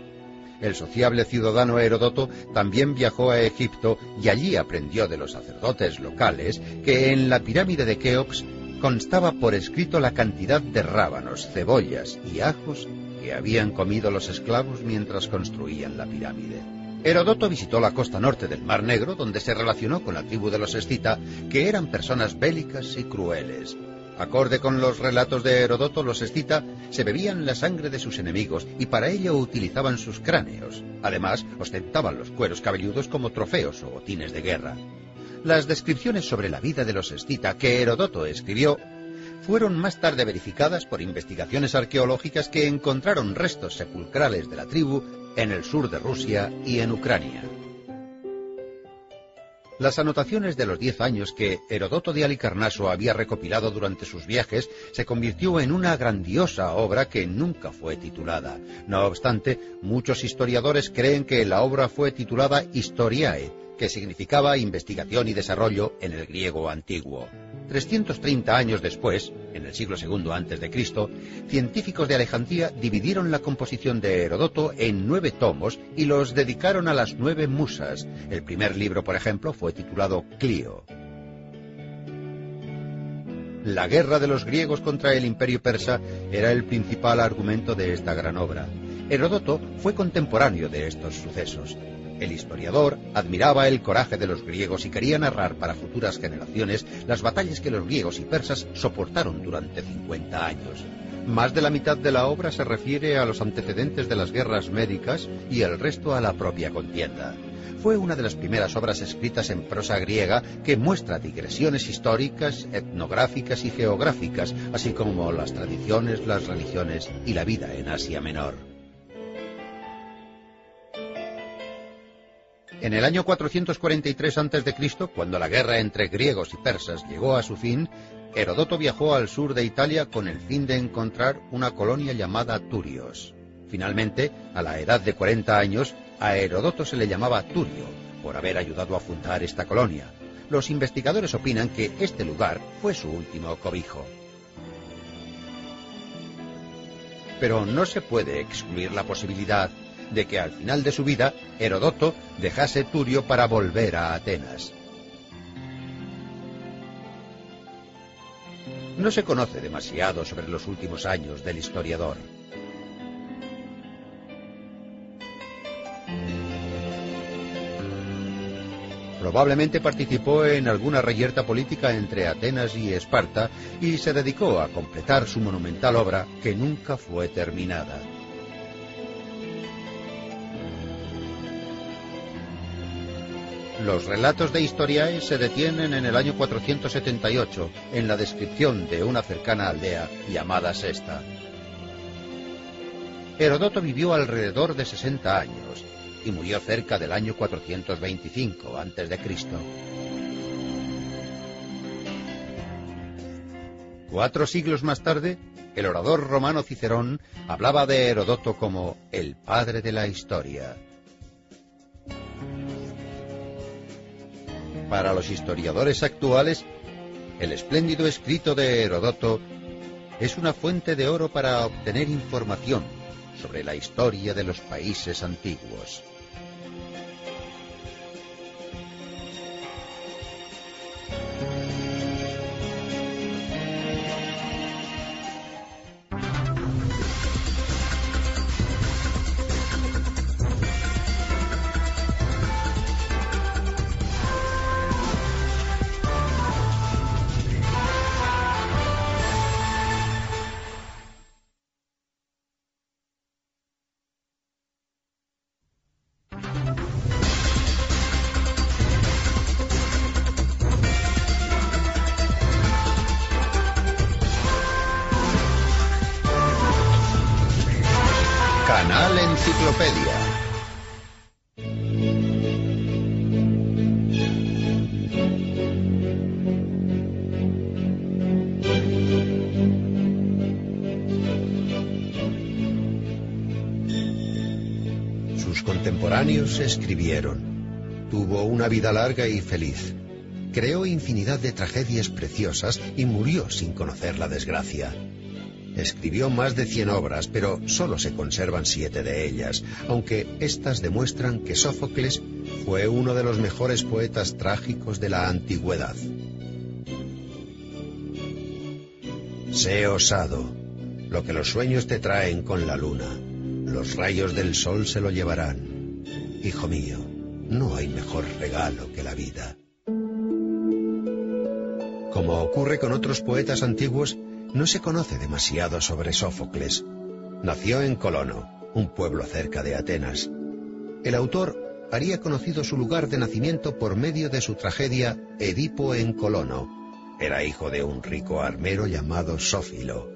El sociable ciudadano Herodoto también viajó a Egipto y allí aprendió de los sacerdotes locales que en la pirámide de Keops constaba por escrito la cantidad de rábanos, cebollas y ajos que habían comido los esclavos mientras construían la pirámide. Herodoto visitó la costa norte del Mar Negro, donde se relacionó con la tribu de los Escita, que eran personas bélicas y crueles. Acorde con los relatos de Herodoto, los Escita se bebían la sangre de sus enemigos y para ello utilizaban sus cráneos. Además, ostentaban los cueros cabelludos como trofeos o botines de guerra. Las descripciones sobre la vida de los Escita que Herodoto escribió fueron más tarde verificadas por investigaciones arqueológicas que encontraron restos sepulcrales de la tribu en el sur de Rusia y en Ucrania. Las anotaciones de los diez años que Herodoto de Alicarnaso había recopilado durante sus viajes se convirtió en una grandiosa obra que nunca fue titulada. No obstante, muchos historiadores creen que la obra fue titulada Historiae, que significaba investigación y desarrollo en el griego antiguo. 330 años después, en el siglo II Cristo, científicos de Alejandría dividieron la composición de Herodoto en nueve tomos y los dedicaron a las nueve musas. El primer libro, por ejemplo, fue titulado Clio. La guerra de los griegos contra el imperio persa era el principal argumento de esta gran obra. Herodoto fue contemporáneo de estos sucesos. El historiador admiraba el coraje de los griegos y quería narrar para futuras generaciones las batallas que los griegos y persas soportaron durante 50 años. Más de la mitad de la obra se refiere a los antecedentes de las guerras médicas y el resto a la propia contienda. Fue una de las primeras obras escritas en prosa griega que muestra digresiones históricas, etnográficas y geográficas, así como las tradiciones, las religiones y la vida en Asia Menor. En el año 443 a.C., cuando la guerra entre griegos y persas llegó a su fin, Herodoto viajó al sur de Italia con el fin de encontrar una colonia llamada Turios. Finalmente, a la edad de 40 años, a Herodoto se le llamaba Turio, por haber ayudado a fundar esta colonia. Los investigadores opinan que este lugar fue su último cobijo. pero no se puede excluir la posibilidad de que al final de su vida Herodoto dejase Turio para volver a Atenas. No se conoce demasiado sobre los últimos años del historiador. Probablemente participó en alguna reyerta política entre Atenas y Esparta y se dedicó a completar su monumental obra que nunca fue terminada. Los relatos de Historiae se detienen en el año 478 en la descripción de una cercana aldea llamada Sesta. Herodoto vivió alrededor de 60 años y murió cerca del año 425 a.C. Cuatro siglos más tarde, el orador romano Cicerón hablaba de Herodoto como el padre de la historia. Para los historiadores actuales, el espléndido escrito de Herodoto es una fuente de oro para obtener información sobre la historia de los países antiguos. Escribieron, tuvo una vida larga y feliz, creó infinidad de tragedias preciosas y murió sin conocer la desgracia. Escribió más de cien obras, pero solo se conservan siete de ellas, aunque éstas demuestran que Sófocles fue uno de los mejores poetas trágicos de la antigüedad. Sé osado, lo que los sueños te traen con la luna, los rayos del sol se lo llevarán. Hijo mío, no hay mejor regalo que la vida. Como ocurre con otros poetas antiguos, no se conoce demasiado sobre Sófocles. Nació en Colono, un pueblo cerca de Atenas. El autor haría conocido su lugar de nacimiento por medio de su tragedia Edipo en Colono. Era hijo de un rico armero llamado Sófilo.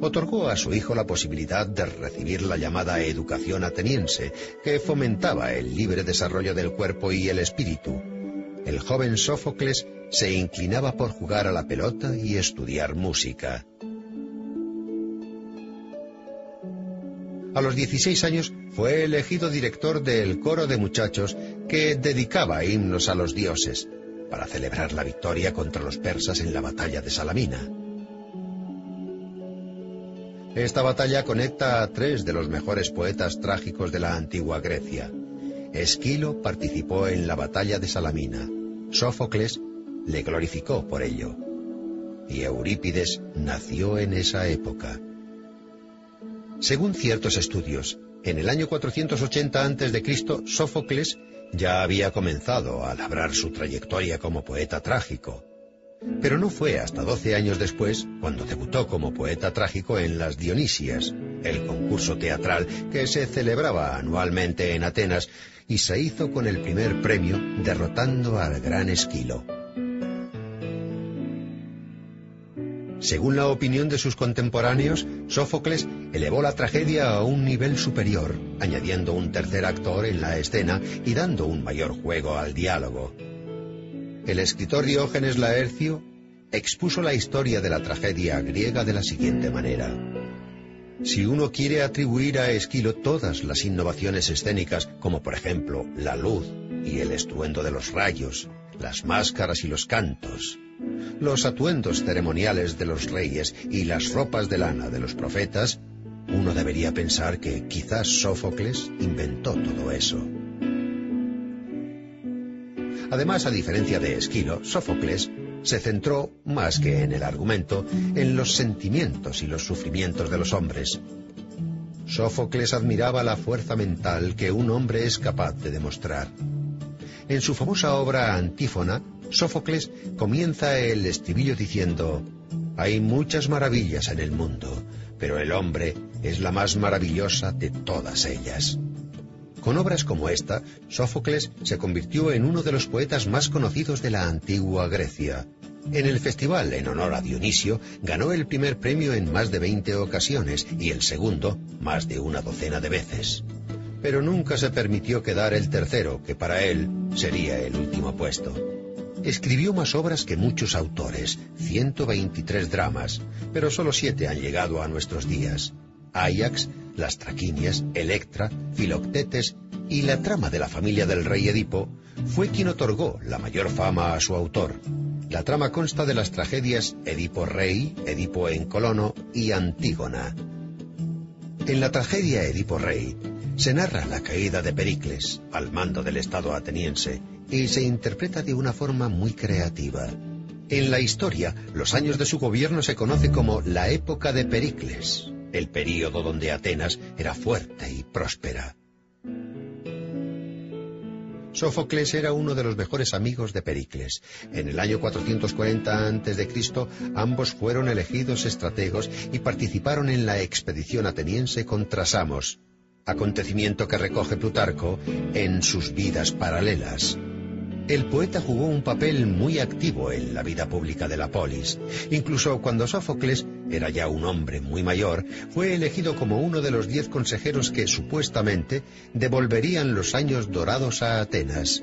Otorgó a su hijo la posibilidad de recibir la llamada educación ateniense, que fomentaba el libre desarrollo del cuerpo y el espíritu. El joven Sófocles se inclinaba por jugar a la pelota y estudiar música. A los 16 años fue elegido director del coro de muchachos que dedicaba himnos a los dioses para celebrar la victoria contra los persas en la batalla de Salamina. Esta batalla conecta a tres de los mejores poetas trágicos de la antigua Grecia. Esquilo participó en la batalla de Salamina. Sófocles le glorificó por ello. Y Eurípides nació en esa época. Según ciertos estudios, en el año 480 a.C., Sófocles ya había comenzado a labrar su trayectoria como poeta trágico. Pero no fue hasta doce años después cuando debutó como poeta trágico en las Dionisias, el concurso teatral que se celebraba anualmente en Atenas y se hizo con el primer premio derrotando al gran Esquilo. Según la opinión de sus contemporáneos, Sófocles elevó la tragedia a un nivel superior, añadiendo un tercer actor en la escena y dando un mayor juego al diálogo. El escritor Diógenes Laercio expuso la historia de la tragedia griega de la siguiente manera. Si uno quiere atribuir a Esquilo todas las innovaciones escénicas, como por ejemplo la luz y el estruendo de los rayos, las máscaras y los cantos, los atuendos ceremoniales de los reyes y las ropas de lana de los profetas, uno debería pensar que quizás Sófocles inventó todo eso. Además, a diferencia de Esquilo, Sófocles se centró, más que en el argumento, en los sentimientos y los sufrimientos de los hombres. Sófocles admiraba la fuerza mental que un hombre es capaz de demostrar. En su famosa obra Antífona, Sófocles comienza el estribillo diciendo, Hay muchas maravillas en el mundo, pero el hombre es la más maravillosa de todas ellas. Con obras como esta, Sófocles se convirtió en uno de los poetas más conocidos de la antigua Grecia. En el festival en honor a Dionisio ganó el primer premio en más de 20 ocasiones y el segundo más de una docena de veces. Pero nunca se permitió quedar el tercero, que para él sería el último puesto. Escribió más obras que muchos autores, 123 dramas, pero solo siete han llegado a nuestros días. Ajax, las Traquinias, Electra, Filoctetes y la trama de la familia del rey Edipo, fue quien otorgó la mayor fama a su autor. La trama consta de las tragedias Edipo Rey, Edipo en Colono y Antígona. En la tragedia Edipo Rey se narra la caída de Pericles al mando del Estado ateniense y se interpreta de una forma muy creativa. En la historia, los años de su gobierno se conoce como la época de Pericles, el período donde Atenas era fuerte y próspera. Sófocles era uno de los mejores amigos de Pericles. En el año 440 a.C., ambos fueron elegidos estrategos y participaron en la expedición ateniense contra Samos, acontecimiento que recoge Plutarco en sus vidas paralelas. El poeta jugó un papel muy activo en la vida pública de la polis. Incluso cuando Sófocles era ya un hombre muy mayor, fue elegido como uno de los diez consejeros que supuestamente devolverían los años dorados a Atenas.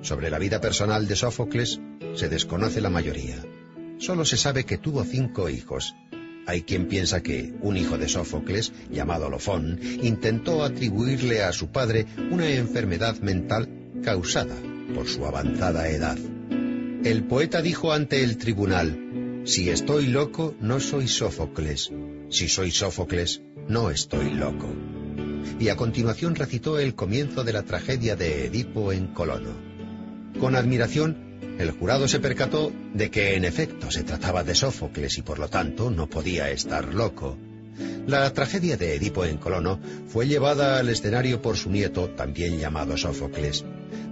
Sobre la vida personal de Sófocles se desconoce la mayoría. Solo se sabe que tuvo cinco hijos. Hay quien piensa que un hijo de Sófocles, llamado Lofón, intentó atribuirle a su padre una enfermedad mental causada por su avanzada edad. El poeta dijo ante el tribunal, Si estoy loco, no soy Sófocles. Si soy Sófocles, no estoy loco. Y a continuación recitó el comienzo de la tragedia de Edipo en Colono. Con admiración, el jurado se percató de que en efecto se trataba de Sófocles y por lo tanto no podía estar loco. La tragedia de Edipo en Colono fue llevada al escenario por su nieto, también llamado Sófocles.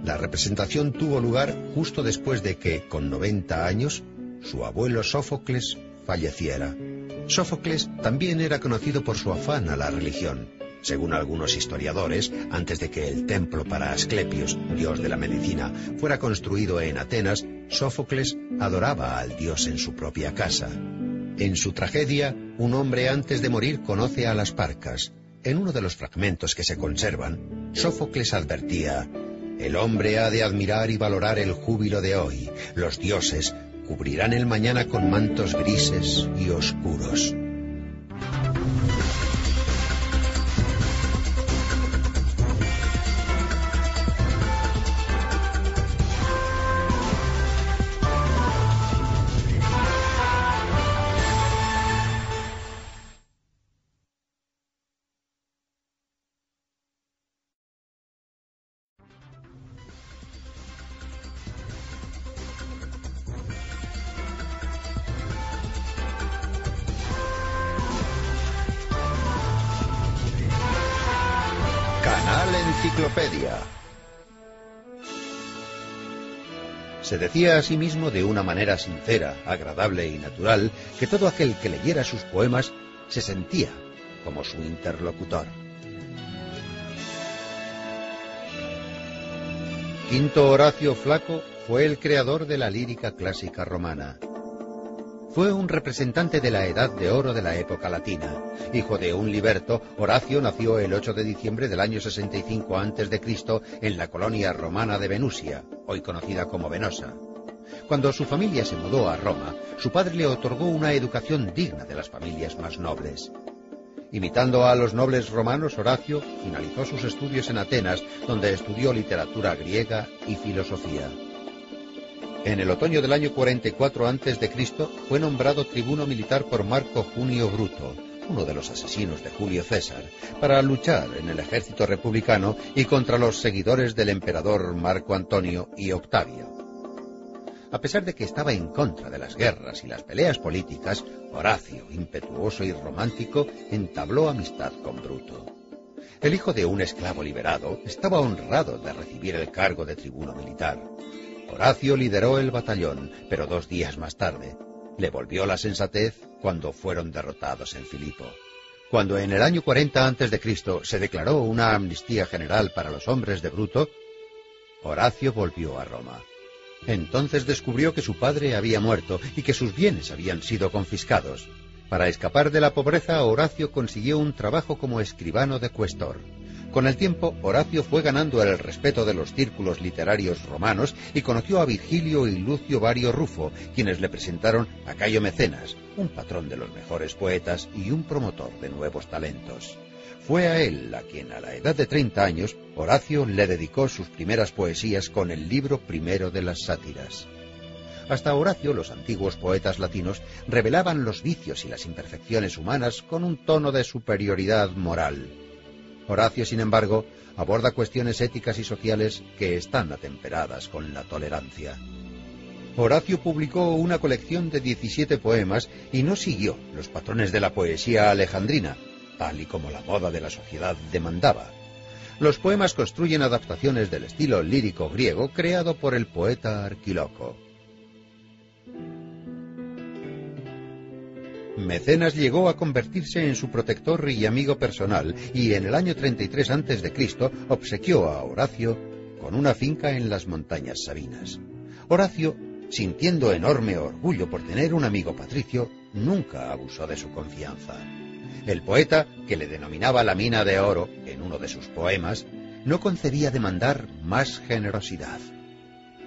La representación tuvo lugar justo después de que, con 90 años, su abuelo Sófocles falleciera. Sófocles también era conocido por su afán a la religión. Según algunos historiadores, antes de que el templo para Asclepios, dios de la medicina, fuera construido en Atenas, Sófocles adoraba al dios en su propia casa. En su tragedia, un hombre antes de morir conoce a las parcas. En uno de los fragmentos que se conservan, Sófocles advertía, el hombre ha de admirar y valorar el júbilo de hoy. Los dioses cubrirán el mañana con mantos grises y oscuros. Decía a sí mismo de una manera sincera, agradable y natural que todo aquel que leyera sus poemas se sentía como su interlocutor. Quinto Horacio Flaco fue el creador de la lírica clásica romana. Fue un representante de la Edad de Oro de la época latina. Hijo de un liberto, Horacio nació el 8 de diciembre del año 65 a.C. en la colonia romana de Venusia, hoy conocida como Venosa. Cuando su familia se mudó a Roma, su padre le otorgó una educación digna de las familias más nobles. Imitando a los nobles romanos, Horacio finalizó sus estudios en Atenas, donde estudió literatura griega y filosofía. En el otoño del año 44 a.C. fue nombrado tribuno militar por Marco Junio Bruto, uno de los asesinos de Julio César, para luchar en el ejército republicano y contra los seguidores del emperador Marco Antonio y Octavio. A pesar de que estaba en contra de las guerras y las peleas políticas, Horacio, impetuoso y romántico, entabló amistad con Bruto. El hijo de un esclavo liberado estaba honrado de recibir el cargo de tribuno militar. Horacio lideró el batallón, pero dos días más tarde le volvió la sensatez cuando fueron derrotados en Filipo. Cuando en el año 40 a.C. se declaró una amnistía general para los hombres de Bruto, Horacio volvió a Roma. Entonces descubrió que su padre había muerto y que sus bienes habían sido confiscados. Para escapar de la pobreza, Horacio consiguió un trabajo como escribano de cuestor. Con el tiempo, Horacio fue ganando el respeto de los círculos literarios romanos y conoció a Virgilio y Lucio Vario Rufo, quienes le presentaron a Cayo Mecenas, un patrón de los mejores poetas y un promotor de nuevos talentos. Fue a él a quien a la edad de 30 años Horacio le dedicó sus primeras poesías con el libro primero de las sátiras. Hasta Horacio los antiguos poetas latinos revelaban los vicios y las imperfecciones humanas con un tono de superioridad moral. Horacio, sin embargo, aborda cuestiones éticas y sociales que están atemperadas con la tolerancia. Horacio publicó una colección de 17 poemas y no siguió los patrones de la poesía alejandrina, tal y como la moda de la sociedad demandaba. Los poemas construyen adaptaciones del estilo lírico griego creado por el poeta Arquiloco. Mecenas llegó a convertirse en su protector y amigo personal y en el año 33 a.C. obsequió a Horacio con una finca en las montañas Sabinas. Horacio, sintiendo enorme orgullo por tener un amigo patricio, nunca abusó de su confianza. El poeta, que le denominaba la mina de oro en uno de sus poemas, no concebía demandar más generosidad.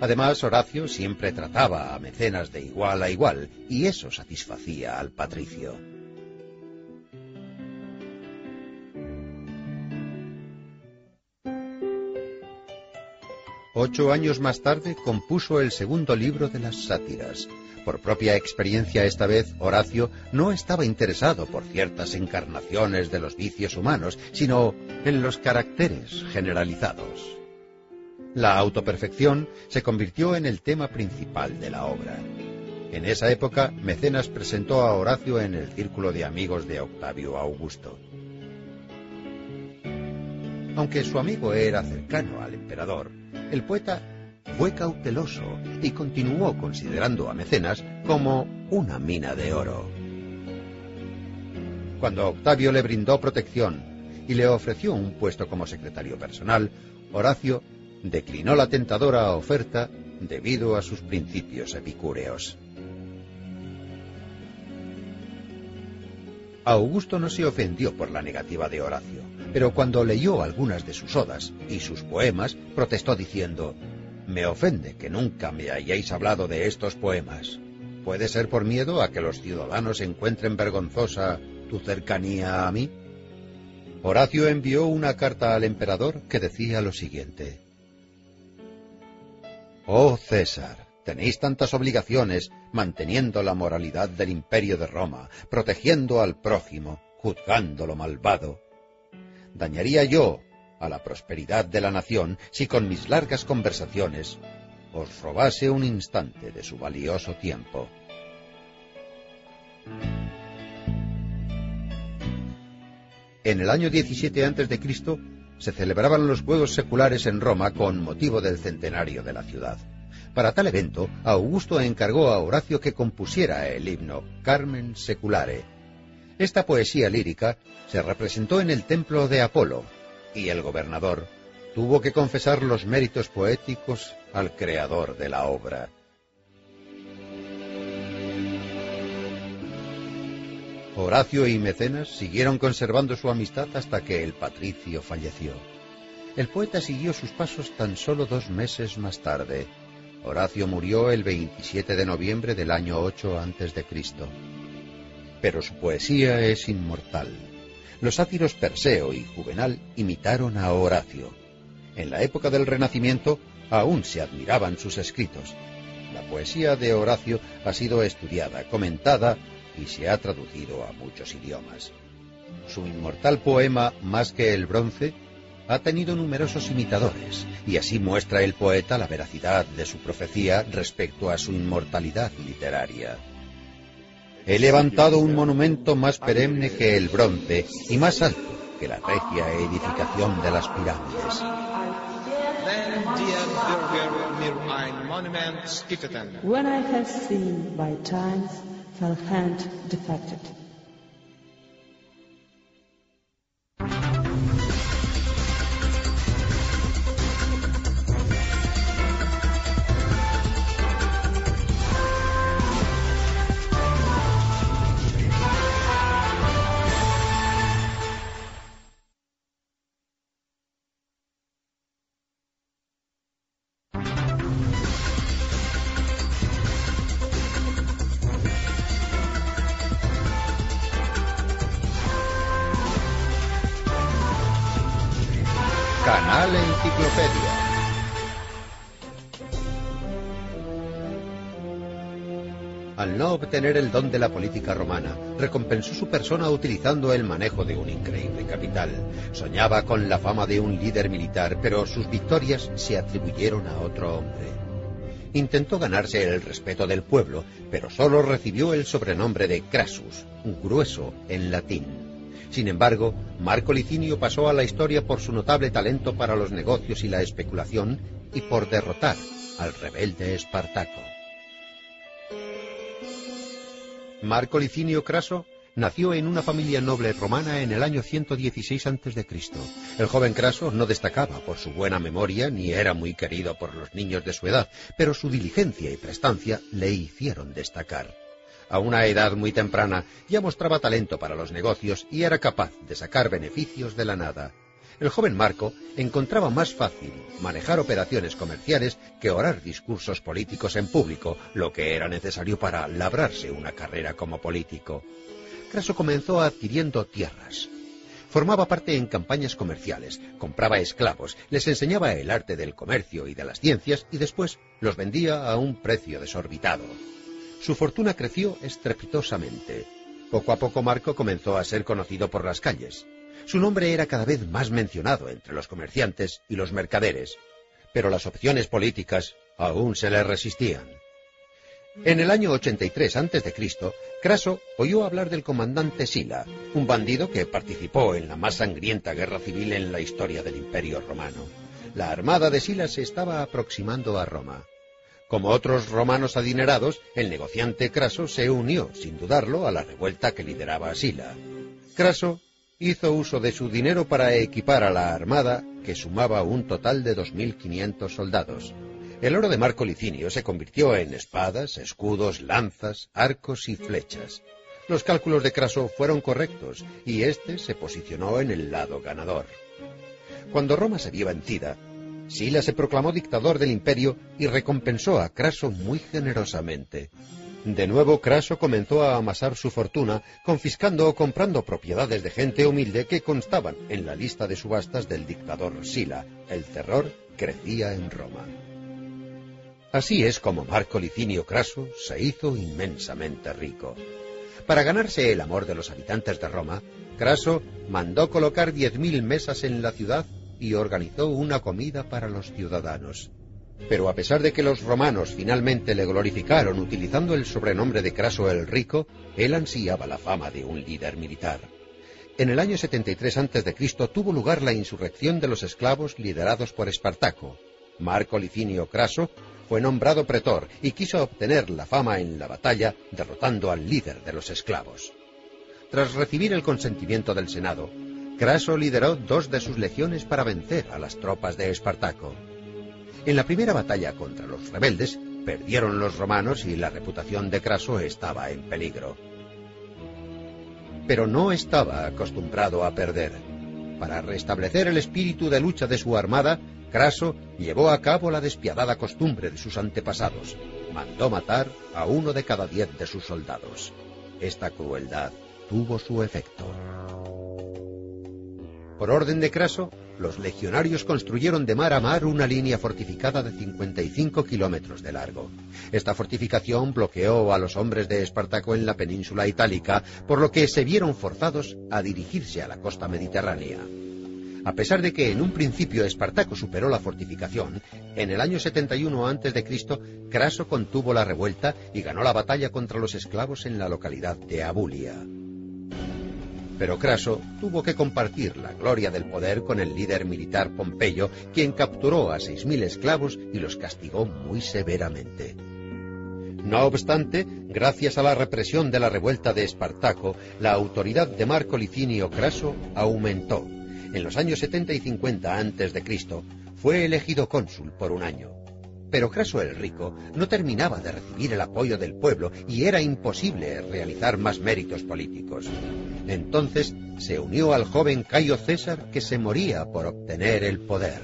Además, Horacio siempre trataba a Mecenas de igual a igual, y eso satisfacía al patricio. Ocho años más tarde compuso el segundo libro de las sátiras. Por propia experiencia esta vez, Horacio no estaba interesado por ciertas encarnaciones de los vicios humanos, sino en los caracteres generalizados. La autoperfección se convirtió en el tema principal de la obra. En esa época, Mecenas presentó a Horacio en el círculo de amigos de Octavio Augusto. Aunque su amigo era cercano al emperador, el poeta fue cauteloso y continuó considerando a Mecenas como una mina de oro. Cuando Octavio le brindó protección y le ofreció un puesto como secretario personal, Horacio declinó la tentadora oferta debido a sus principios epicúreos. Augusto no se ofendió por la negativa de Horacio, pero cuando leyó algunas de sus odas y sus poemas, protestó diciendo, Me ofende que nunca me hayáis hablado de estos poemas. ¿Puede ser por miedo a que los ciudadanos encuentren vergonzosa tu cercanía a mí? Horacio envió una carta al emperador que decía lo siguiente. Oh César, tenéis tantas obligaciones manteniendo la moralidad del imperio de Roma, protegiendo al prójimo, juzgando lo malvado. Dañaría yo a la prosperidad de la nación si con mis largas conversaciones os robase un instante de su valioso tiempo. En el año 17 a.C., se celebraban los Juegos Seculares en Roma con motivo del centenario de la ciudad. Para tal evento, Augusto encargó a Horacio que compusiera el himno Carmen Seculare. Esta poesía lírica se representó en el templo de Apolo, y el gobernador tuvo que confesar los méritos poéticos al creador de la obra. Horacio y Mecenas siguieron conservando su amistad hasta que el patricio falleció. El poeta siguió sus pasos tan solo dos meses más tarde. Horacio murió el 27 de noviembre del año 8 a.C. Pero su poesía es inmortal. Los sátiros Perseo y Juvenal imitaron a Horacio. En la época del Renacimiento aún se admiraban sus escritos. La poesía de Horacio ha sido estudiada, comentada y se ha traducido a muchos idiomas. Su inmortal poema Más que el bronce ha tenido numerosos imitadores, y así muestra el poeta la veracidad de su profecía respecto a su inmortalidad literaria. He levantado un monumento más perenne que el bronce y más alto que la regia edificación de las pirámides. Obtener el don de la política romana, recompensó su persona utilizando el manejo de un increíble capital. Soñaba con la fama de un líder militar, pero sus victorias se atribuyeron a otro hombre. Intentó ganarse el respeto del pueblo, pero solo recibió el sobrenombre de Crassus, grueso en latín. Sin embargo, Marco Licinio pasó a la historia por su notable talento para los negocios y la especulación y por derrotar al rebelde Espartaco. Marco Licinio Craso nació en una familia noble romana en el año 116 a.C. El joven Craso no destacaba por su buena memoria ni era muy querido por los niños de su edad, pero su diligencia y prestancia le hicieron destacar. A una edad muy temprana ya mostraba talento para los negocios y era capaz de sacar beneficios de la nada. El joven Marco encontraba más fácil manejar operaciones comerciales que orar discursos políticos en público, lo que era necesario para labrarse una carrera como político. Craso comenzó adquiriendo tierras. Formaba parte en campañas comerciales, compraba esclavos, les enseñaba el arte del comercio y de las ciencias y después los vendía a un precio desorbitado. Su fortuna creció estrepitosamente. Poco a poco Marco comenzó a ser conocido por las calles. Su nombre era cada vez más mencionado entre los comerciantes y los mercaderes, pero las opciones políticas aún se le resistían. En el año 83 a.C., Craso oyó hablar del comandante Sila, un bandido que participó en la más sangrienta guerra civil en la historia del Imperio Romano. La armada de Sila se estaba aproximando a Roma. Como otros romanos adinerados, el negociante Craso se unió, sin dudarlo, a la revuelta que lideraba Sila. Craso hizo uso de su dinero para equipar a la armada, que sumaba un total de 2.500 soldados. El oro de Marco Licinio se convirtió en espadas, escudos, lanzas, arcos y flechas. Los cálculos de Craso fueron correctos y éste se posicionó en el lado ganador. Cuando Roma se vio vencida, Sila se proclamó dictador del imperio y recompensó a Craso muy generosamente. De nuevo, Craso comenzó a amasar su fortuna, confiscando o comprando propiedades de gente humilde que constaban en la lista de subastas del dictador Sila. El terror crecía en Roma. Así es como Marco Licinio Craso se hizo inmensamente rico. Para ganarse el amor de los habitantes de Roma, Craso mandó colocar diez mil mesas en la ciudad y organizó una comida para los ciudadanos. Pero a pesar de que los romanos finalmente le glorificaron utilizando el sobrenombre de Craso el Rico, él ansiaba la fama de un líder militar. En el año 73 a.C. tuvo lugar la insurrección de los esclavos liderados por Espartaco. Marco Licinio Craso fue nombrado pretor y quiso obtener la fama en la batalla derrotando al líder de los esclavos. Tras recibir el consentimiento del Senado, Craso lideró dos de sus legiones para vencer a las tropas de Espartaco. En la primera batalla contra los rebeldes, perdieron los romanos y la reputación de Craso estaba en peligro. Pero no estaba acostumbrado a perder. Para restablecer el espíritu de lucha de su armada, Craso llevó a cabo la despiadada costumbre de sus antepasados. Mandó matar a uno de cada diez de sus soldados. Esta crueldad tuvo su efecto. Por orden de Craso, los legionarios construyeron de mar a mar una línea fortificada de 55 kilómetros de largo. Esta fortificación bloqueó a los hombres de Espartaco en la península itálica, por lo que se vieron forzados a dirigirse a la costa mediterránea. A pesar de que en un principio Espartaco superó la fortificación, en el año 71 a.C., Craso contuvo la revuelta y ganó la batalla contra los esclavos en la localidad de Abulia. Pero Craso tuvo que compartir la gloria del poder con el líder militar Pompeyo, quien capturó a 6.000 esclavos y los castigó muy severamente. No obstante, gracias a la represión de la revuelta de Espartaco, la autoridad de Marco Licinio Craso aumentó en los años 70 y 50 antes de Cristo, fue elegido cónsul por un año. Pero Craso el Rico no terminaba de recibir el apoyo del pueblo y era imposible realizar más méritos políticos. Entonces se unió al joven Cayo César que se moría por obtener el poder.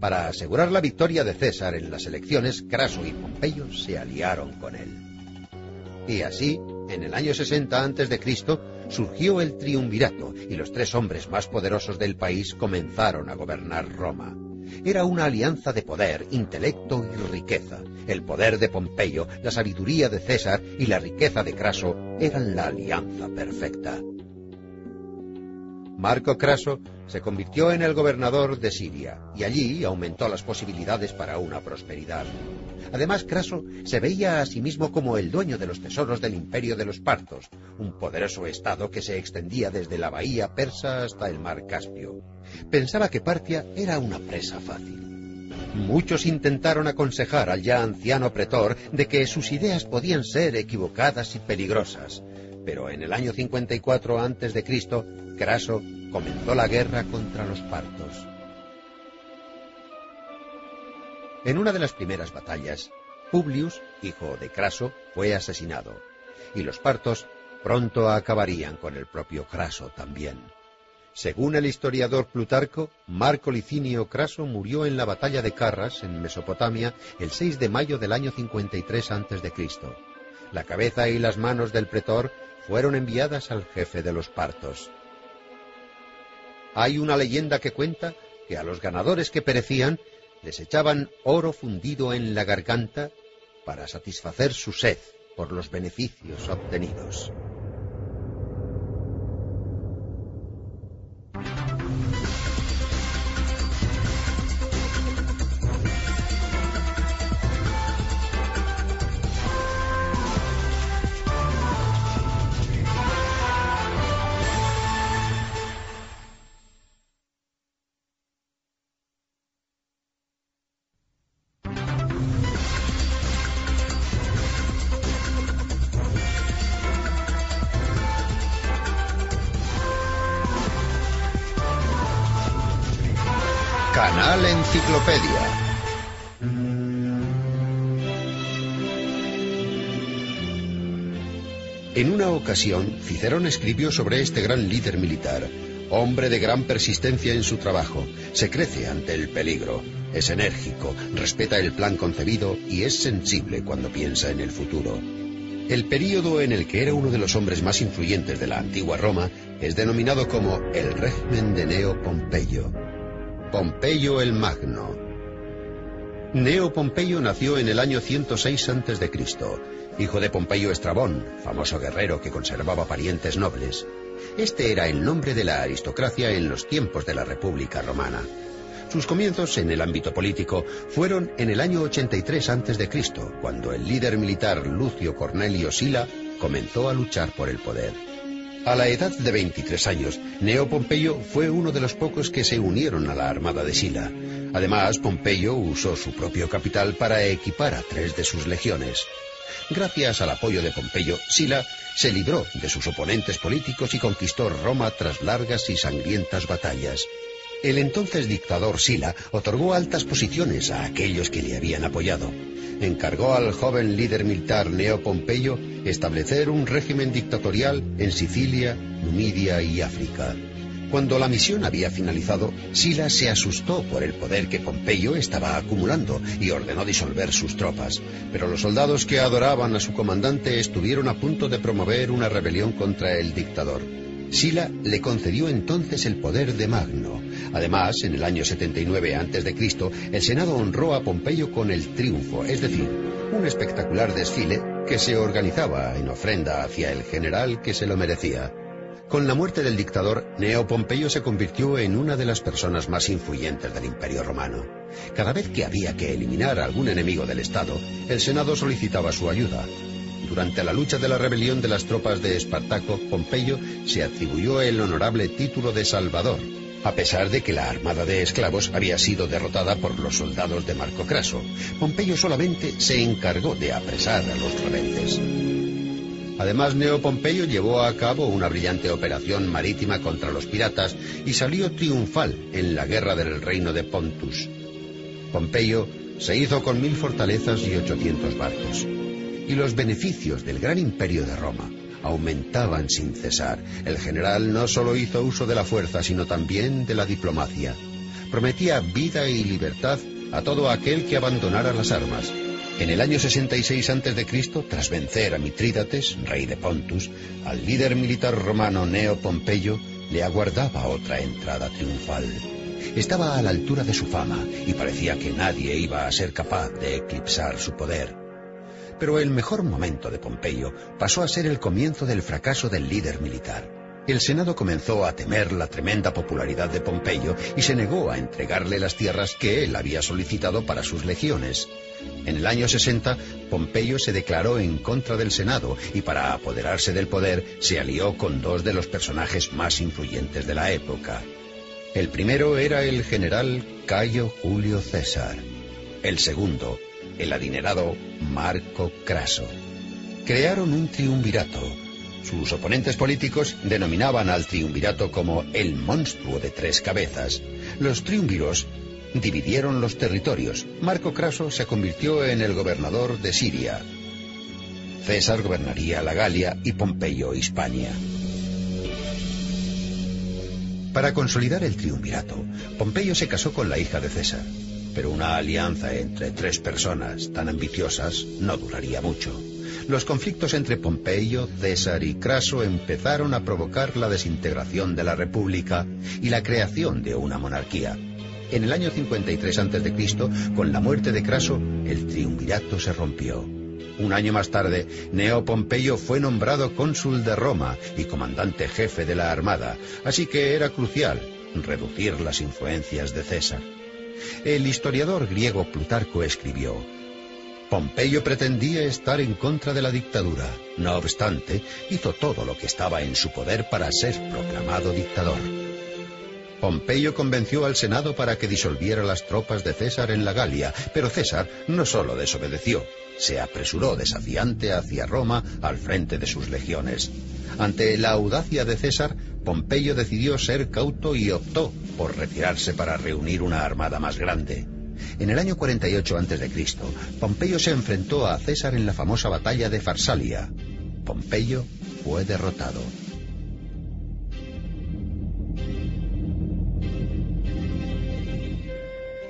Para asegurar la victoria de César en las elecciones, Craso y Pompeyo se aliaron con él. Y así, en el año 60 a.C., surgió el triunvirato y los tres hombres más poderosos del país comenzaron a gobernar Roma. Era una alianza de poder, intelecto y riqueza. El poder de Pompeyo, la sabiduría de César y la riqueza de Craso eran la alianza perfecta. Marco Craso se convirtió en el gobernador de Siria y allí aumentó las posibilidades para una prosperidad. Además, Craso se veía a sí mismo como el dueño de los tesoros del imperio de los partos, un poderoso estado que se extendía desde la bahía persa hasta el mar Caspio. Pensaba que Partia era una presa fácil. Muchos intentaron aconsejar al ya anciano pretor de que sus ideas podían ser equivocadas y peligrosas, pero en el año 54 a.C., Craso comenzó la guerra contra los partos. En una de las primeras batallas, Publius, hijo de Craso, fue asesinado, y los partos pronto acabarían con el propio Craso también. Según el historiador Plutarco, Marco Licinio Craso murió en la batalla de Carras, en Mesopotamia, el 6 de mayo del año 53 a.C. La cabeza y las manos del pretor fueron enviadas al jefe de los partos. Hay una leyenda que cuenta que a los ganadores que perecían les echaban oro fundido en la garganta para satisfacer su sed por los beneficios obtenidos. En una ocasión, Cicerón escribió sobre este gran líder militar, hombre de gran persistencia en su trabajo, se crece ante el peligro, es enérgico, respeta el plan concebido y es sensible cuando piensa en el futuro. El período en el que era uno de los hombres más influyentes de la antigua Roma es denominado como el régimen de Neo Pompeyo. Pompeyo el Magno. Neo Pompeyo nació en el año 106 a.C., hijo de Pompeyo Estrabón, famoso guerrero que conservaba parientes nobles. Este era el nombre de la aristocracia en los tiempos de la República Romana. Sus comienzos en el ámbito político fueron en el año 83 a.C., cuando el líder militar Lucio Cornelio Sila comenzó a luchar por el poder. A la edad de 23 años, Neo Pompeyo fue uno de los pocos que se unieron a la armada de Sila. Además, Pompeyo usó su propio capital para equipar a tres de sus legiones. Gracias al apoyo de Pompeyo, Sila se libró de sus oponentes políticos y conquistó Roma tras largas y sangrientas batallas. El entonces dictador Sila otorgó altas posiciones a aquellos que le habían apoyado. Encargó al joven líder militar Neo Pompeyo establecer un régimen dictatorial en Sicilia, Numidia y África. Cuando la misión había finalizado, Sila se asustó por el poder que Pompeyo estaba acumulando y ordenó disolver sus tropas. Pero los soldados que adoraban a su comandante estuvieron a punto de promover una rebelión contra el dictador. Sila le concedió entonces el poder de Magno. Además, en el año 79 a.C., el Senado honró a Pompeyo con el triunfo, es decir, un espectacular desfile que se organizaba en ofrenda hacia el general que se lo merecía. Con la muerte del dictador, Neo Pompeyo se convirtió en una de las personas más influyentes del Imperio Romano. Cada vez que había que eliminar a algún enemigo del Estado, el Senado solicitaba su ayuda. Durante la lucha de la rebelión de las tropas de Espartaco, Pompeyo se atribuyó el honorable título de Salvador, a pesar de que la armada de esclavos había sido derrotada por los soldados de Marco Craso. Pompeyo solamente se encargó de apresar a los rebeldes. Además, Neo Pompeyo llevó a cabo una brillante operación marítima contra los piratas y salió triunfal en la guerra del reino de Pontus. Pompeyo se hizo con mil fortalezas y ochocientos barcos. Y los beneficios del gran imperio de Roma aumentaban sin cesar. El general no solo hizo uso de la fuerza, sino también de la diplomacia. Prometía vida y libertad a todo aquel que abandonara las armas en el año 66 a.C., tras vencer a Mitrídates, rey de Pontus, al líder militar romano Neo Pompeyo le aguardaba otra entrada triunfal. Estaba a la altura de su fama y parecía que nadie iba a ser capaz de eclipsar su poder. Pero el mejor momento de Pompeyo pasó a ser el comienzo del fracaso del líder militar. El Senado comenzó a temer la tremenda popularidad de Pompeyo y se negó a entregarle las tierras que él había solicitado para sus legiones. En el año 60, Pompeyo se declaró en contra del Senado y para apoderarse del poder se alió con dos de los personajes más influyentes de la época. El primero era el general Cayo Julio César. El segundo, el adinerado Marco Craso. Crearon un triunvirato sus oponentes políticos denominaban al triunvirato como el monstruo de tres cabezas. Los triunviros dividieron los territorios. Marco Craso se convirtió en el gobernador de Siria. César gobernaría la Galia y Pompeyo Hispania. Para consolidar el triunvirato, Pompeyo se casó con la hija de César. Pero una alianza entre tres personas tan ambiciosas no duraría mucho. Los conflictos entre Pompeyo, César y Craso empezaron a provocar la desintegración de la República y la creación de una monarquía. En el año 53 a.C., con la muerte de Craso, el triunvirato se rompió. Un año más tarde, Neo Pompeyo fue nombrado cónsul de Roma y comandante jefe de la Armada, así que era crucial reducir las influencias de César. El historiador griego Plutarco escribió, Pompeyo pretendía estar en contra de la dictadura. No obstante, hizo todo lo que estaba en su poder para ser proclamado dictador. Pompeyo convenció al Senado para que disolviera las tropas de César en la Galia, pero César no solo desobedeció, se apresuró desafiante hacia Roma al frente de sus legiones. Ante la audacia de César, Pompeyo decidió ser cauto y optó por retirarse para reunir una armada más grande. En el año 48 a.C., Pompeyo se enfrentó a César en la famosa batalla de Farsalia. Pompeyo fue derrotado.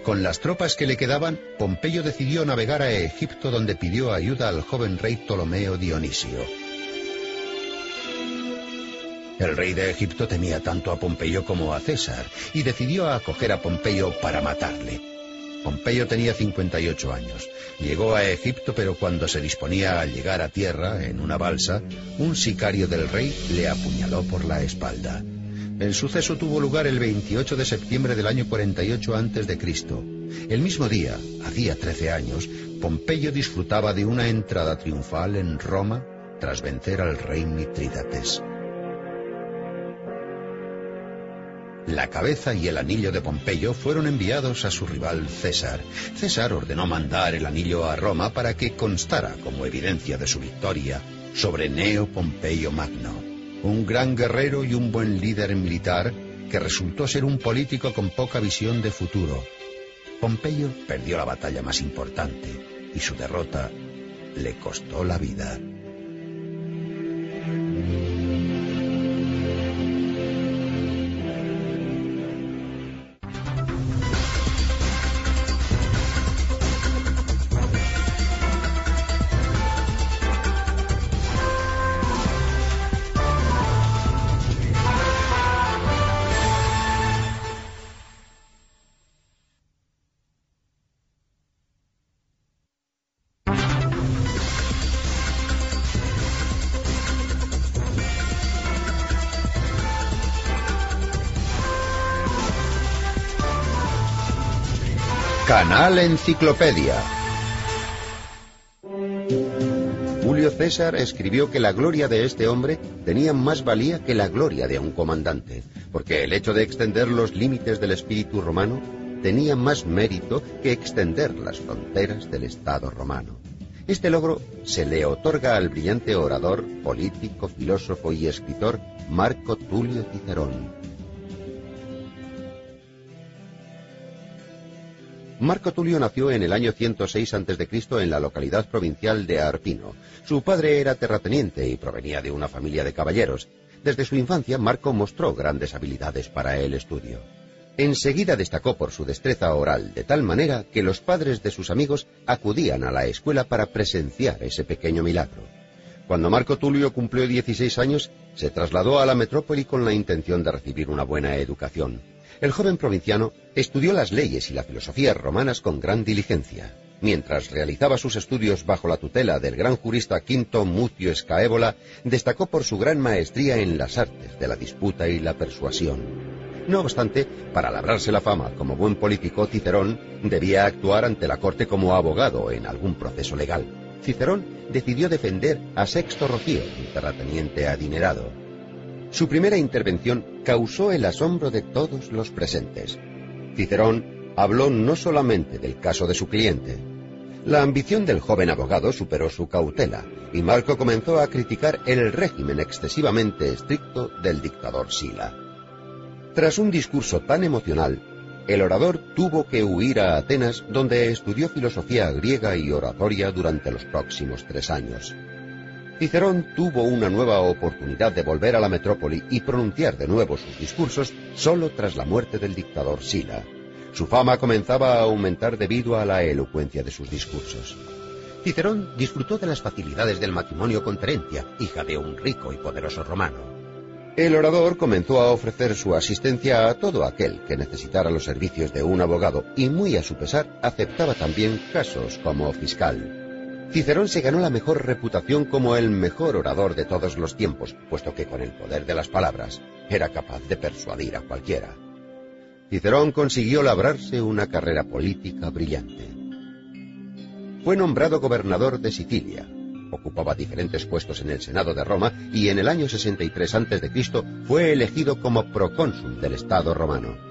Con las tropas que le quedaban, Pompeyo decidió navegar a Egipto donde pidió ayuda al joven rey Ptolomeo Dionisio. El rey de Egipto temía tanto a Pompeyo como a César y decidió acoger a Pompeyo para matarle. Pompeyo tenía 58 años. Llegó a Egipto, pero cuando se disponía a llegar a tierra, en una balsa, un sicario del rey le apuñaló por la espalda. El suceso tuvo lugar el 28 de septiembre del año 48 a.C. El mismo día, hacía 13 años, Pompeyo disfrutaba de una entrada triunfal en Roma tras vencer al rey Mitrídates. La cabeza y el anillo de Pompeyo fueron enviados a su rival César. César ordenó mandar el anillo a Roma para que constara como evidencia de su victoria sobre Neo Pompeyo Magno, un gran guerrero y un buen líder militar que resultó ser un político con poca visión de futuro. Pompeyo perdió la batalla más importante y su derrota le costó la vida. Canal Enciclopedia. Julio César escribió que la gloria de este hombre tenía más valía que la gloria de un comandante, porque el hecho de extender los límites del espíritu romano tenía más mérito que extender las fronteras del Estado romano. Este logro se le otorga al brillante orador, político, filósofo y escritor Marco Tulio Cicerón. Marco Tulio nació en el año 106 a.C. en la localidad provincial de Arpino. Su padre era terrateniente y provenía de una familia de caballeros. Desde su infancia, Marco mostró grandes habilidades para el estudio. Enseguida destacó por su destreza oral, de tal manera que los padres de sus amigos acudían a la escuela para presenciar ese pequeño milagro. Cuando Marco Tulio cumplió 16 años, se trasladó a la metrópoli con la intención de recibir una buena educación. El joven provinciano estudió las leyes y la filosofía romanas con gran diligencia. Mientras realizaba sus estudios bajo la tutela del gran jurista Quinto Mucio Escaébola, destacó por su gran maestría en las artes de la disputa y la persuasión. No obstante, para labrarse la fama como buen político, Cicerón debía actuar ante la corte como abogado en algún proceso legal. Cicerón decidió defender a Sexto Rocío, un terrateniente adinerado. Su primera intervención causó el asombro de todos los presentes. Cicerón habló no solamente del caso de su cliente. La ambición del joven abogado superó su cautela, y Marco comenzó a criticar el régimen excesivamente estricto del dictador Sila. Tras un discurso tan emocional, el orador tuvo que huir a Atenas, donde estudió filosofía griega y oratoria durante los próximos tres años. Cicerón tuvo una nueva oportunidad de volver a la metrópoli y pronunciar de nuevo sus discursos solo tras la muerte del dictador Sila. Su fama comenzaba a aumentar debido a la elocuencia de sus discursos. Cicerón disfrutó de las facilidades del matrimonio con Terentia, hija de un rico y poderoso romano. El orador comenzó a ofrecer su asistencia a todo aquel que necesitara los servicios de un abogado y muy a su pesar aceptaba también casos como fiscal. Cicerón se ganó la mejor reputación como el mejor orador de todos los tiempos, puesto que con el poder de las palabras era capaz de persuadir a cualquiera. Cicerón consiguió labrarse una carrera política brillante. Fue nombrado gobernador de Sicilia, Ocupaba diferentes puestos en el Senado de Roma y en el año 63 a.C. fue elegido como procónsul del Estado romano.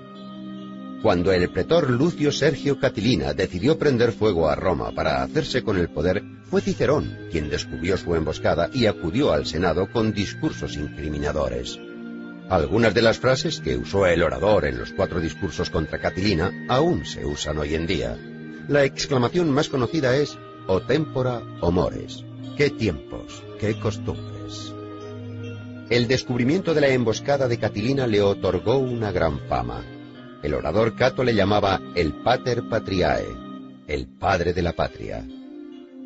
Cuando el pretor Lucio Sergio Catilina decidió prender fuego a Roma para hacerse con el poder, fue Cicerón quien descubrió su emboscada y acudió al Senado con discursos incriminadores. Algunas de las frases que usó el orador en los cuatro discursos contra Catilina aún se usan hoy en día. La exclamación más conocida es o tempora o mores, Qué tiempos, qué costumbres. El descubrimiento de la emboscada de Catilina le otorgó una gran fama. El orador Cato le llamaba el Pater Patriae, el padre de la patria.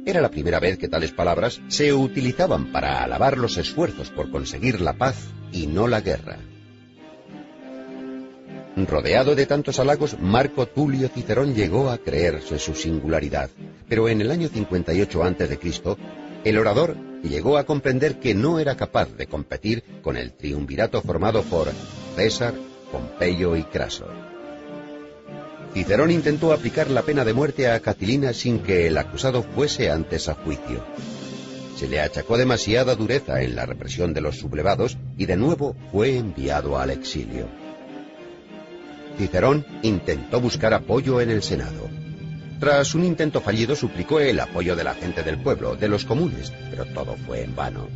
Era la primera vez que tales palabras se utilizaban para alabar los esfuerzos por conseguir la paz y no la guerra. Rodeado de tantos halagos, Marco Tulio Cicerón llegó a creerse su singularidad, pero en el año 58 a.C el orador llegó a comprender que no era capaz de competir con el triunvirato formado por César, Pompeyo y Craso. Cicerón intentó aplicar la pena de muerte a Catilina sin que el acusado fuese antes a juicio. Se le achacó demasiada dureza en la represión de los sublevados y de nuevo fue enviado al exilio. Cicerón intentó buscar apoyo en el Senado. Tras un intento fallido suplicó el apoyo de la gente del pueblo, de los comunes, pero todo fue en vano.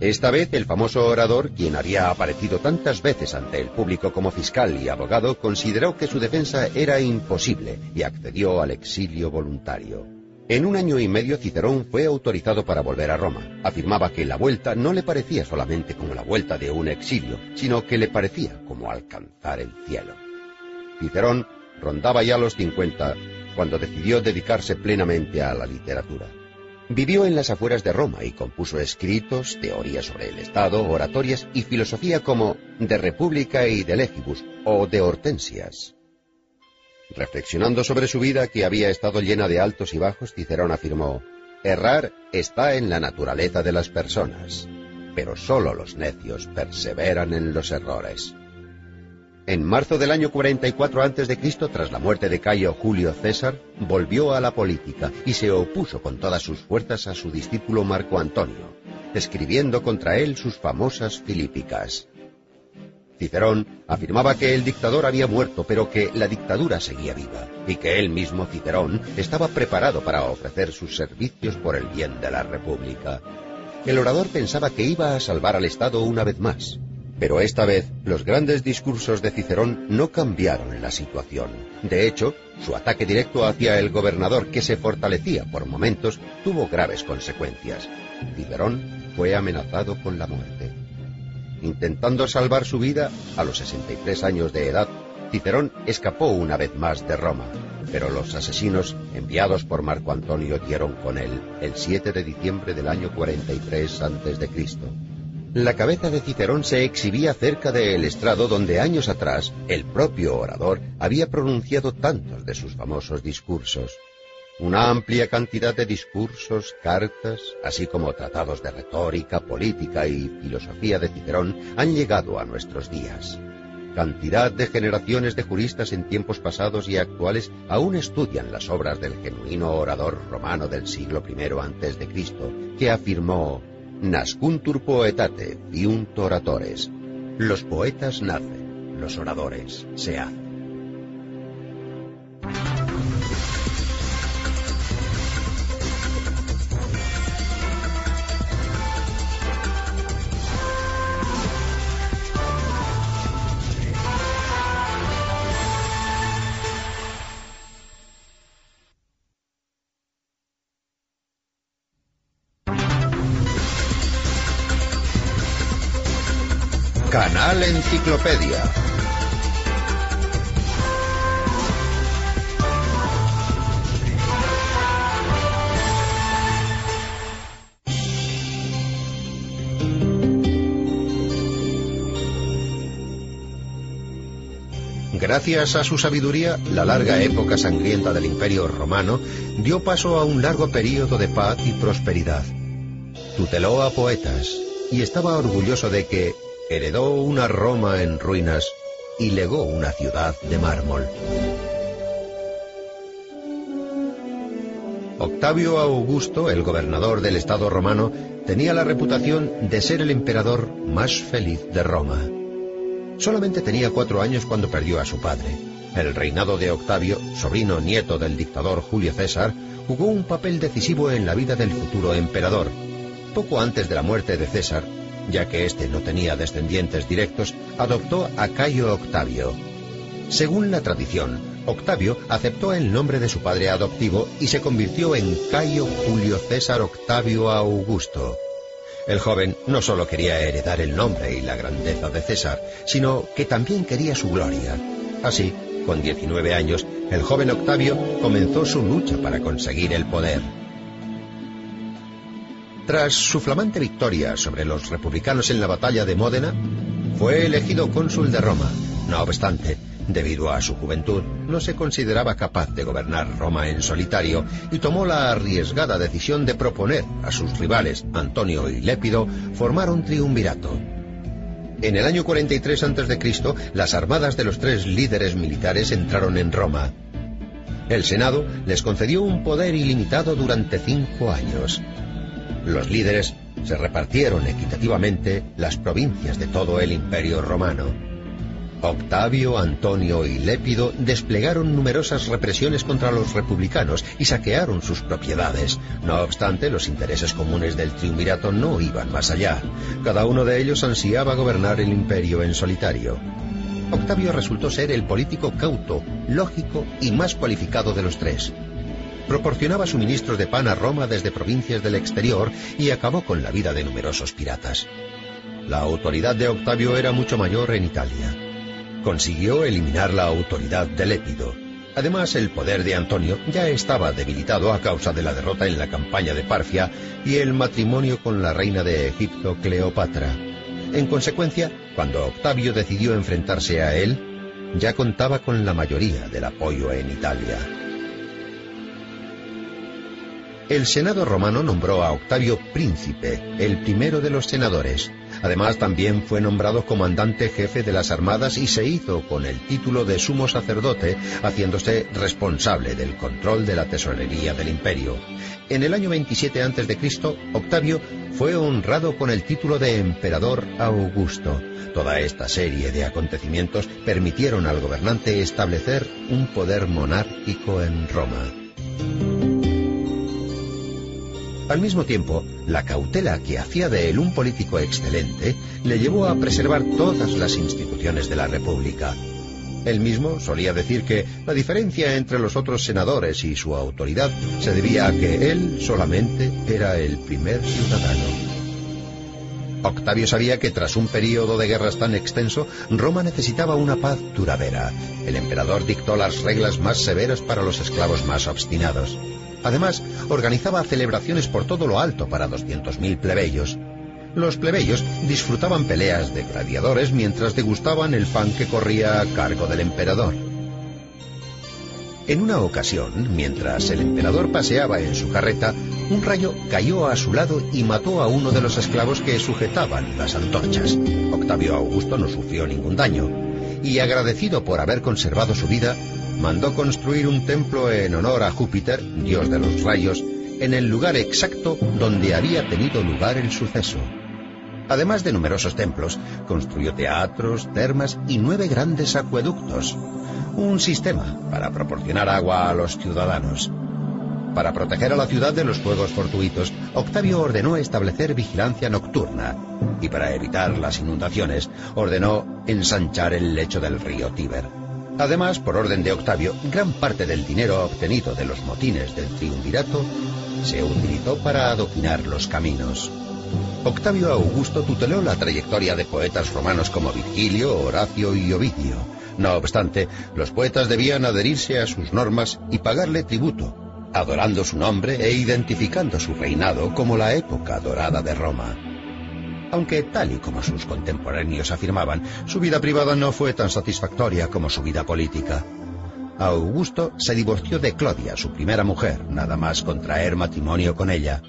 Esta vez el famoso orador, quien había aparecido tantas veces ante el público como fiscal y abogado, consideró que su defensa era imposible y accedió al exilio voluntario. En un año y medio Cicerón fue autorizado para volver a Roma. Afirmaba que la vuelta no le parecía solamente como la vuelta de un exilio, sino que le parecía como alcanzar el cielo. Cicerón rondaba ya los 50 cuando decidió dedicarse plenamente a la literatura. Vivió en las afueras de Roma y compuso escritos, teorías sobre el Estado, oratorias y filosofía como De República y de Legibus o de Hortensias. Reflexionando sobre su vida que había estado llena de altos y bajos, Cicerón afirmó, Errar está en la naturaleza de las personas, pero sólo los necios perseveran en los errores. En marzo del año 44 a.C., tras la muerte de Cayo Julio César, volvió a la política y se opuso con todas sus fuerzas a su discípulo Marco Antonio, escribiendo contra él sus famosas Filípicas. Cicerón afirmaba que el dictador había muerto, pero que la dictadura seguía viva, y que él mismo, Cicerón, estaba preparado para ofrecer sus servicios por el bien de la República. El orador pensaba que iba a salvar al Estado una vez más, pero esta vez los grandes discursos de Cicerón no cambiaron la situación. De hecho, su ataque directo hacia el gobernador, que se fortalecía por momentos, tuvo graves consecuencias. Cicerón fue amenazado con la muerte. Intentando salvar su vida, a los 63 años de edad, Cicerón escapó una vez más de Roma, pero los asesinos enviados por Marco Antonio dieron con él el 7 de diciembre del año 43 a.C. La cabeza de Cicerón se exhibía cerca del estrado donde años atrás el propio orador había pronunciado tantos de sus famosos discursos. Una amplia cantidad de discursos, cartas, así como tratados de retórica, política y filosofía de Cicerón han llegado a nuestros días. Cantidad de generaciones de juristas en tiempos pasados y actuales aún estudian las obras del genuino orador romano del siglo I Cristo, que afirmó Nascuntur poetate, viunt oratores. Los poetas nacen, los oradores se hacen. Gracias a su sabiduría, la larga época sangrienta del Imperio romano dio paso a un largo período de paz y prosperidad. Tuteló a poetas y estaba orgulloso de que, heredó una Roma en ruinas y legó una ciudad de mármol. Octavio Augusto, el gobernador del Estado romano, tenía la reputación de ser el emperador más feliz de Roma. Solamente tenía cuatro años cuando perdió a su padre. El reinado de Octavio, sobrino nieto del dictador Julio César, jugó un papel decisivo en la vida del futuro emperador. Poco antes de la muerte de César, ya que éste no tenía descendientes directos, adoptó a Cayo Octavio. Según la tradición, Octavio aceptó el nombre de su padre adoptivo y se convirtió en Cayo Julio César Octavio Augusto. El joven no solo quería heredar el nombre y la grandeza de César, sino que también quería su gloria. Así, con 19 años, el joven Octavio comenzó su lucha para conseguir el poder. Tras su flamante victoria sobre los republicanos en la batalla de Módena, fue elegido cónsul de Roma. No obstante, debido a su juventud, no se consideraba capaz de gobernar Roma en solitario y tomó la arriesgada decisión de proponer a sus rivales, Antonio y Lépido, formar un triunvirato. En el año 43 a.C., las armadas de los tres líderes militares entraron en Roma. El Senado les concedió un poder ilimitado durante cinco años. Los líderes se repartieron equitativamente las provincias de todo el imperio romano. Octavio, Antonio y Lépido desplegaron numerosas represiones contra los republicanos y saquearon sus propiedades. No obstante, los intereses comunes del triunvirato no iban más allá. Cada uno de ellos ansiaba gobernar el imperio en solitario. Octavio resultó ser el político cauto, lógico y más cualificado de los tres proporcionaba suministros de pan a Roma desde provincias del exterior y acabó con la vida de numerosos piratas. La autoridad de Octavio era mucho mayor en Italia. Consiguió eliminar la autoridad de Lépido. Además, el poder de Antonio ya estaba debilitado a causa de la derrota en la campaña de Parfia y el matrimonio con la reina de Egipto, Cleopatra. En consecuencia, cuando Octavio decidió enfrentarse a él, ya contaba con la mayoría del apoyo en Italia. El Senado romano nombró a Octavio príncipe, el primero de los senadores. Además, también fue nombrado comandante jefe de las armadas y se hizo con el título de sumo sacerdote, haciéndose responsable del control de la tesorería del imperio. En el año 27 a.C., Octavio fue honrado con el título de emperador Augusto. Toda esta serie de acontecimientos permitieron al gobernante establecer un poder monárquico en Roma. Al mismo tiempo, la cautela que hacía de él un político excelente le llevó a preservar todas las instituciones de la República. Él mismo solía decir que la diferencia entre los otros senadores y su autoridad se debía a que él solamente era el primer ciudadano. Octavio sabía que tras un período de guerras tan extenso, Roma necesitaba una paz duradera. El emperador dictó las reglas más severas para los esclavos más obstinados. Además, organizaba celebraciones por todo lo alto para 200.000 plebeyos. Los plebeyos disfrutaban peleas de gladiadores mientras degustaban el pan que corría a cargo del emperador. En una ocasión, mientras el emperador paseaba en su carreta, un rayo cayó a su lado y mató a uno de los esclavos que sujetaban las antorchas. Octavio Augusto no sufrió ningún daño, y agradecido por haber conservado su vida, mandó construir un templo en honor a Júpiter, dios de los rayos, en el lugar exacto donde había tenido lugar el suceso. Además de numerosos templos, construyó teatros, termas y nueve grandes acueductos, un sistema para proporcionar agua a los ciudadanos. Para proteger a la ciudad de los fuegos fortuitos, Octavio ordenó establecer vigilancia nocturna y para evitar las inundaciones ordenó ensanchar el lecho del río Tíber. Además, por orden de Octavio, gran parte del dinero obtenido de los motines del triunvirato se utilizó para adoquinar los caminos. Octavio Augusto tuteló la trayectoria de poetas romanos como Virgilio, Horacio y Ovidio. No obstante, los poetas debían adherirse a sus normas y pagarle tributo, adorando su nombre e identificando su reinado como la época dorada de Roma aunque tal y como sus contemporáneos afirmaban, su vida privada no fue tan satisfactoria como su vida política. Augusto se divorció de Claudia, su primera mujer, nada más contraer matrimonio con ella.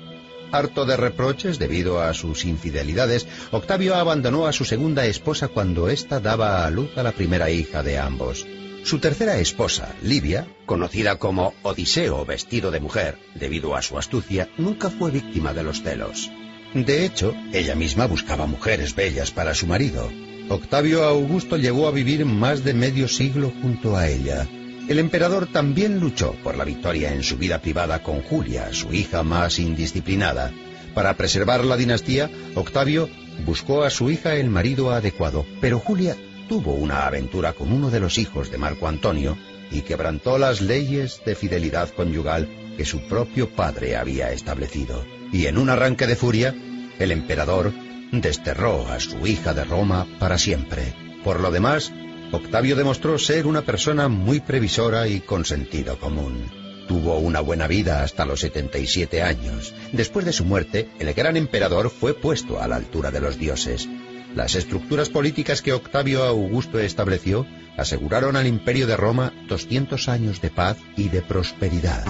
Harto de reproches debido a sus infidelidades, Octavio abandonó a su segunda esposa cuando ésta daba a luz a la primera hija de ambos. Su tercera esposa, Livia, conocida como Odiseo vestido de mujer, debido a su astucia, nunca fue víctima de los celos. De hecho, ella misma buscaba mujeres bellas para su marido. Octavio Augusto llegó a vivir más de medio siglo junto a ella. El emperador también luchó por la victoria en su vida privada con Julia, su hija más indisciplinada. Para preservar la dinastía, Octavio buscó a su hija el marido adecuado, pero Julia tuvo una aventura con uno de los hijos de Marco Antonio y quebrantó las leyes de fidelidad conyugal que su propio padre había establecido y en un arranque de furia, el emperador desterró a su hija de Roma para siempre. Por lo demás, Octavio demostró ser una persona muy previsora y con sentido común. Tuvo una buena vida hasta los 77 años. Después de su muerte, el gran emperador fue puesto a la altura de los dioses. Las estructuras políticas que Octavio Augusto estableció aseguraron al imperio de Roma 200 años de paz y de prosperidad.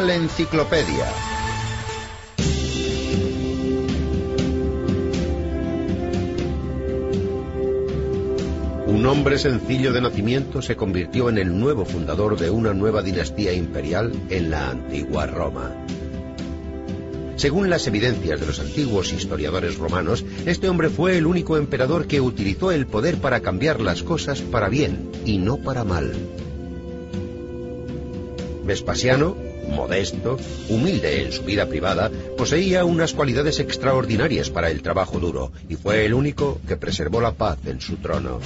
Canal Enciclopedia. Un hombre sencillo de nacimiento se convirtió en el nuevo fundador de una nueva dinastía imperial en la antigua Roma. Según las evidencias de los antiguos historiadores romanos, este hombre fue el único emperador que utilizó el poder para cambiar las cosas para bien y no para mal. Vespasiano, modesto, humilde en su vida privada, poseía unas cualidades extraordinarias para el trabajo duro y fue el único que preservó la paz en su trono.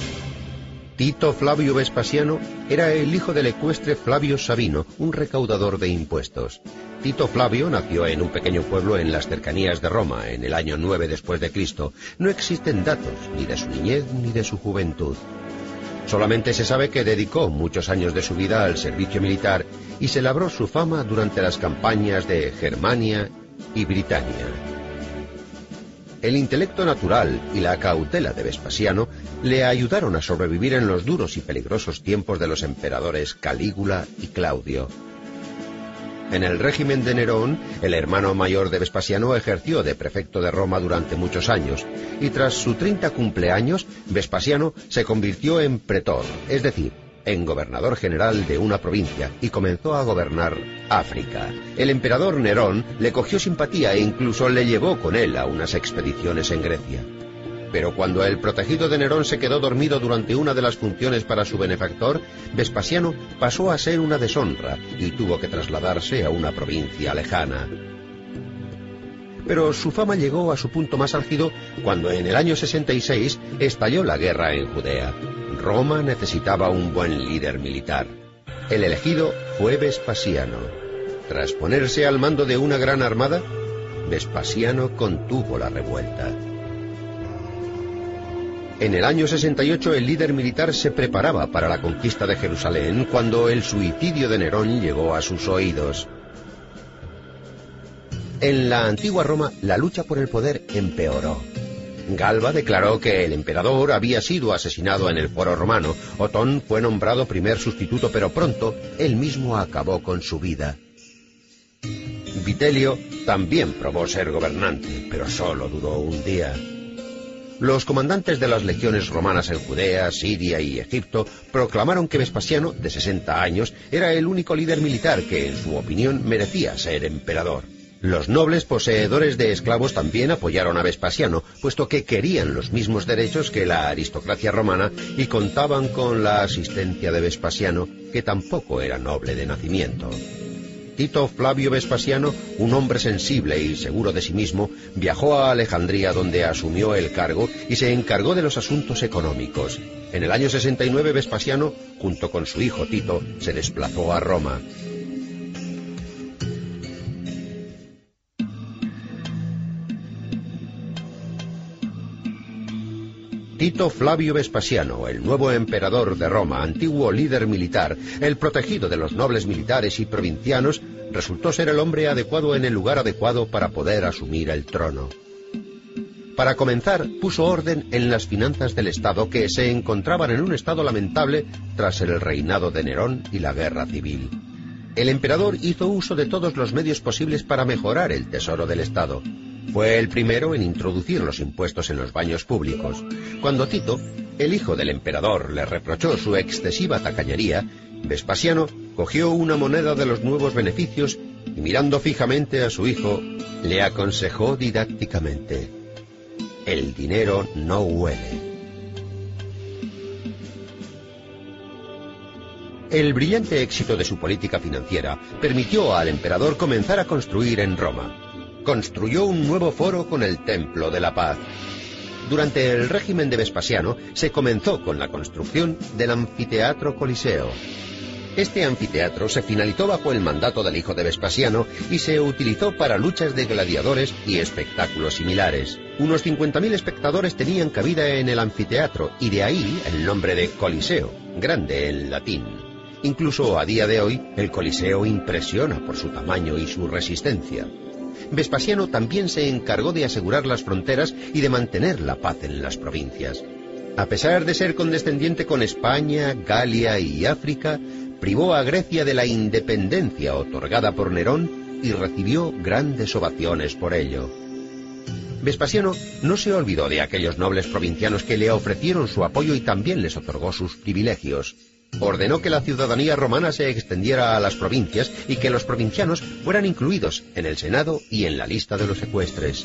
Tito Flavio Vespasiano era el hijo del ecuestre Flavio Sabino, un recaudador de impuestos. Tito Flavio nació en un pequeño pueblo en las cercanías de Roma en el año 9 después de Cristo. No existen datos ni de su niñez ni de su juventud. Solamente se sabe que dedicó muchos años de su vida al servicio militar y se labró su fama durante las campañas de Germania y Britania. El intelecto natural y la cautela de Vespasiano le ayudaron a sobrevivir en los duros y peligrosos tiempos de los emperadores Calígula y Claudio. En el régimen de Nerón, el hermano mayor de Vespasiano ejerció de prefecto de Roma durante muchos años, y tras su 30 cumpleaños, Vespasiano se convirtió en pretor, es decir, en gobernador general de una provincia y comenzó a gobernar África. El emperador Nerón le cogió simpatía e incluso le llevó con él a unas expediciones en Grecia. Pero cuando el protegido de Nerón se quedó dormido durante una de las funciones para su benefactor, Vespasiano pasó a ser una deshonra y tuvo que trasladarse a una provincia lejana. Pero su fama llegó a su punto más álgido cuando en el año 66 estalló la guerra en Judea. Roma necesitaba un buen líder militar. El elegido fue Vespasiano. Tras ponerse al mando de una gran armada, Vespasiano contuvo la revuelta. En el año 68 el líder militar se preparaba para la conquista de Jerusalén cuando el suicidio de Nerón llegó a sus oídos. En la antigua Roma la lucha por el poder empeoró. Galba declaró que el emperador había sido asesinado en el foro romano. Otón fue nombrado primer sustituto, pero pronto él mismo acabó con su vida. Vitelio también probó ser gobernante, pero solo duró un día. Los comandantes de las legiones romanas en Judea, Siria y Egipto proclamaron que Vespasiano, de 60 años, era el único líder militar que, en su opinión, merecía ser emperador. Los nobles poseedores de esclavos también apoyaron a Vespasiano, puesto que querían los mismos derechos que la aristocracia romana y contaban con la asistencia de Vespasiano, que tampoco era noble de nacimiento. Tito Flavio Vespasiano, un hombre sensible y seguro de sí mismo, viajó a Alejandría donde asumió el cargo y se encargó de los asuntos económicos. En el año 69 Vespasiano, junto con su hijo Tito, se desplazó a Roma. Tito Flavio Vespasiano, el nuevo emperador de Roma, antiguo líder militar, el protegido de los nobles militares y provincianos, resultó ser el hombre adecuado en el lugar adecuado para poder asumir el trono. Para comenzar, puso orden en las finanzas del Estado que se encontraban en un estado lamentable tras el reinado de Nerón y la guerra civil. El emperador hizo uso de todos los medios posibles para mejorar el tesoro del Estado. Fue el primero en introducir los impuestos en los baños públicos. Cuando Tito, el hijo del emperador, le reprochó su excesiva tacañería, Vespasiano cogió una moneda de los nuevos beneficios y mirando fijamente a su hijo, le aconsejó didácticamente, el dinero no huele. El brillante éxito de su política financiera permitió al emperador comenzar a construir en Roma construyó un nuevo foro con el Templo de la Paz. Durante el régimen de Vespasiano se comenzó con la construcción del anfiteatro Coliseo. Este anfiteatro se finalizó bajo el mandato del hijo de Vespasiano y se utilizó para luchas de gladiadores y espectáculos similares. Unos 50.000 espectadores tenían cabida en el anfiteatro y de ahí el nombre de Coliseo, grande en latín. Incluso a día de hoy, el Coliseo impresiona por su tamaño y su resistencia. Vespasiano también se encargó de asegurar las fronteras y de mantener la paz en las provincias. A pesar de ser condescendiente con España, Galia y África, privó a Grecia de la independencia otorgada por Nerón y recibió grandes ovaciones por ello. Vespasiano no se olvidó de aquellos nobles provincianos que le ofrecieron su apoyo y también les otorgó sus privilegios ordenó que la ciudadanía romana se extendiera a las provincias y que los provincianos fueran incluidos en el Senado y en la lista de los secuestres.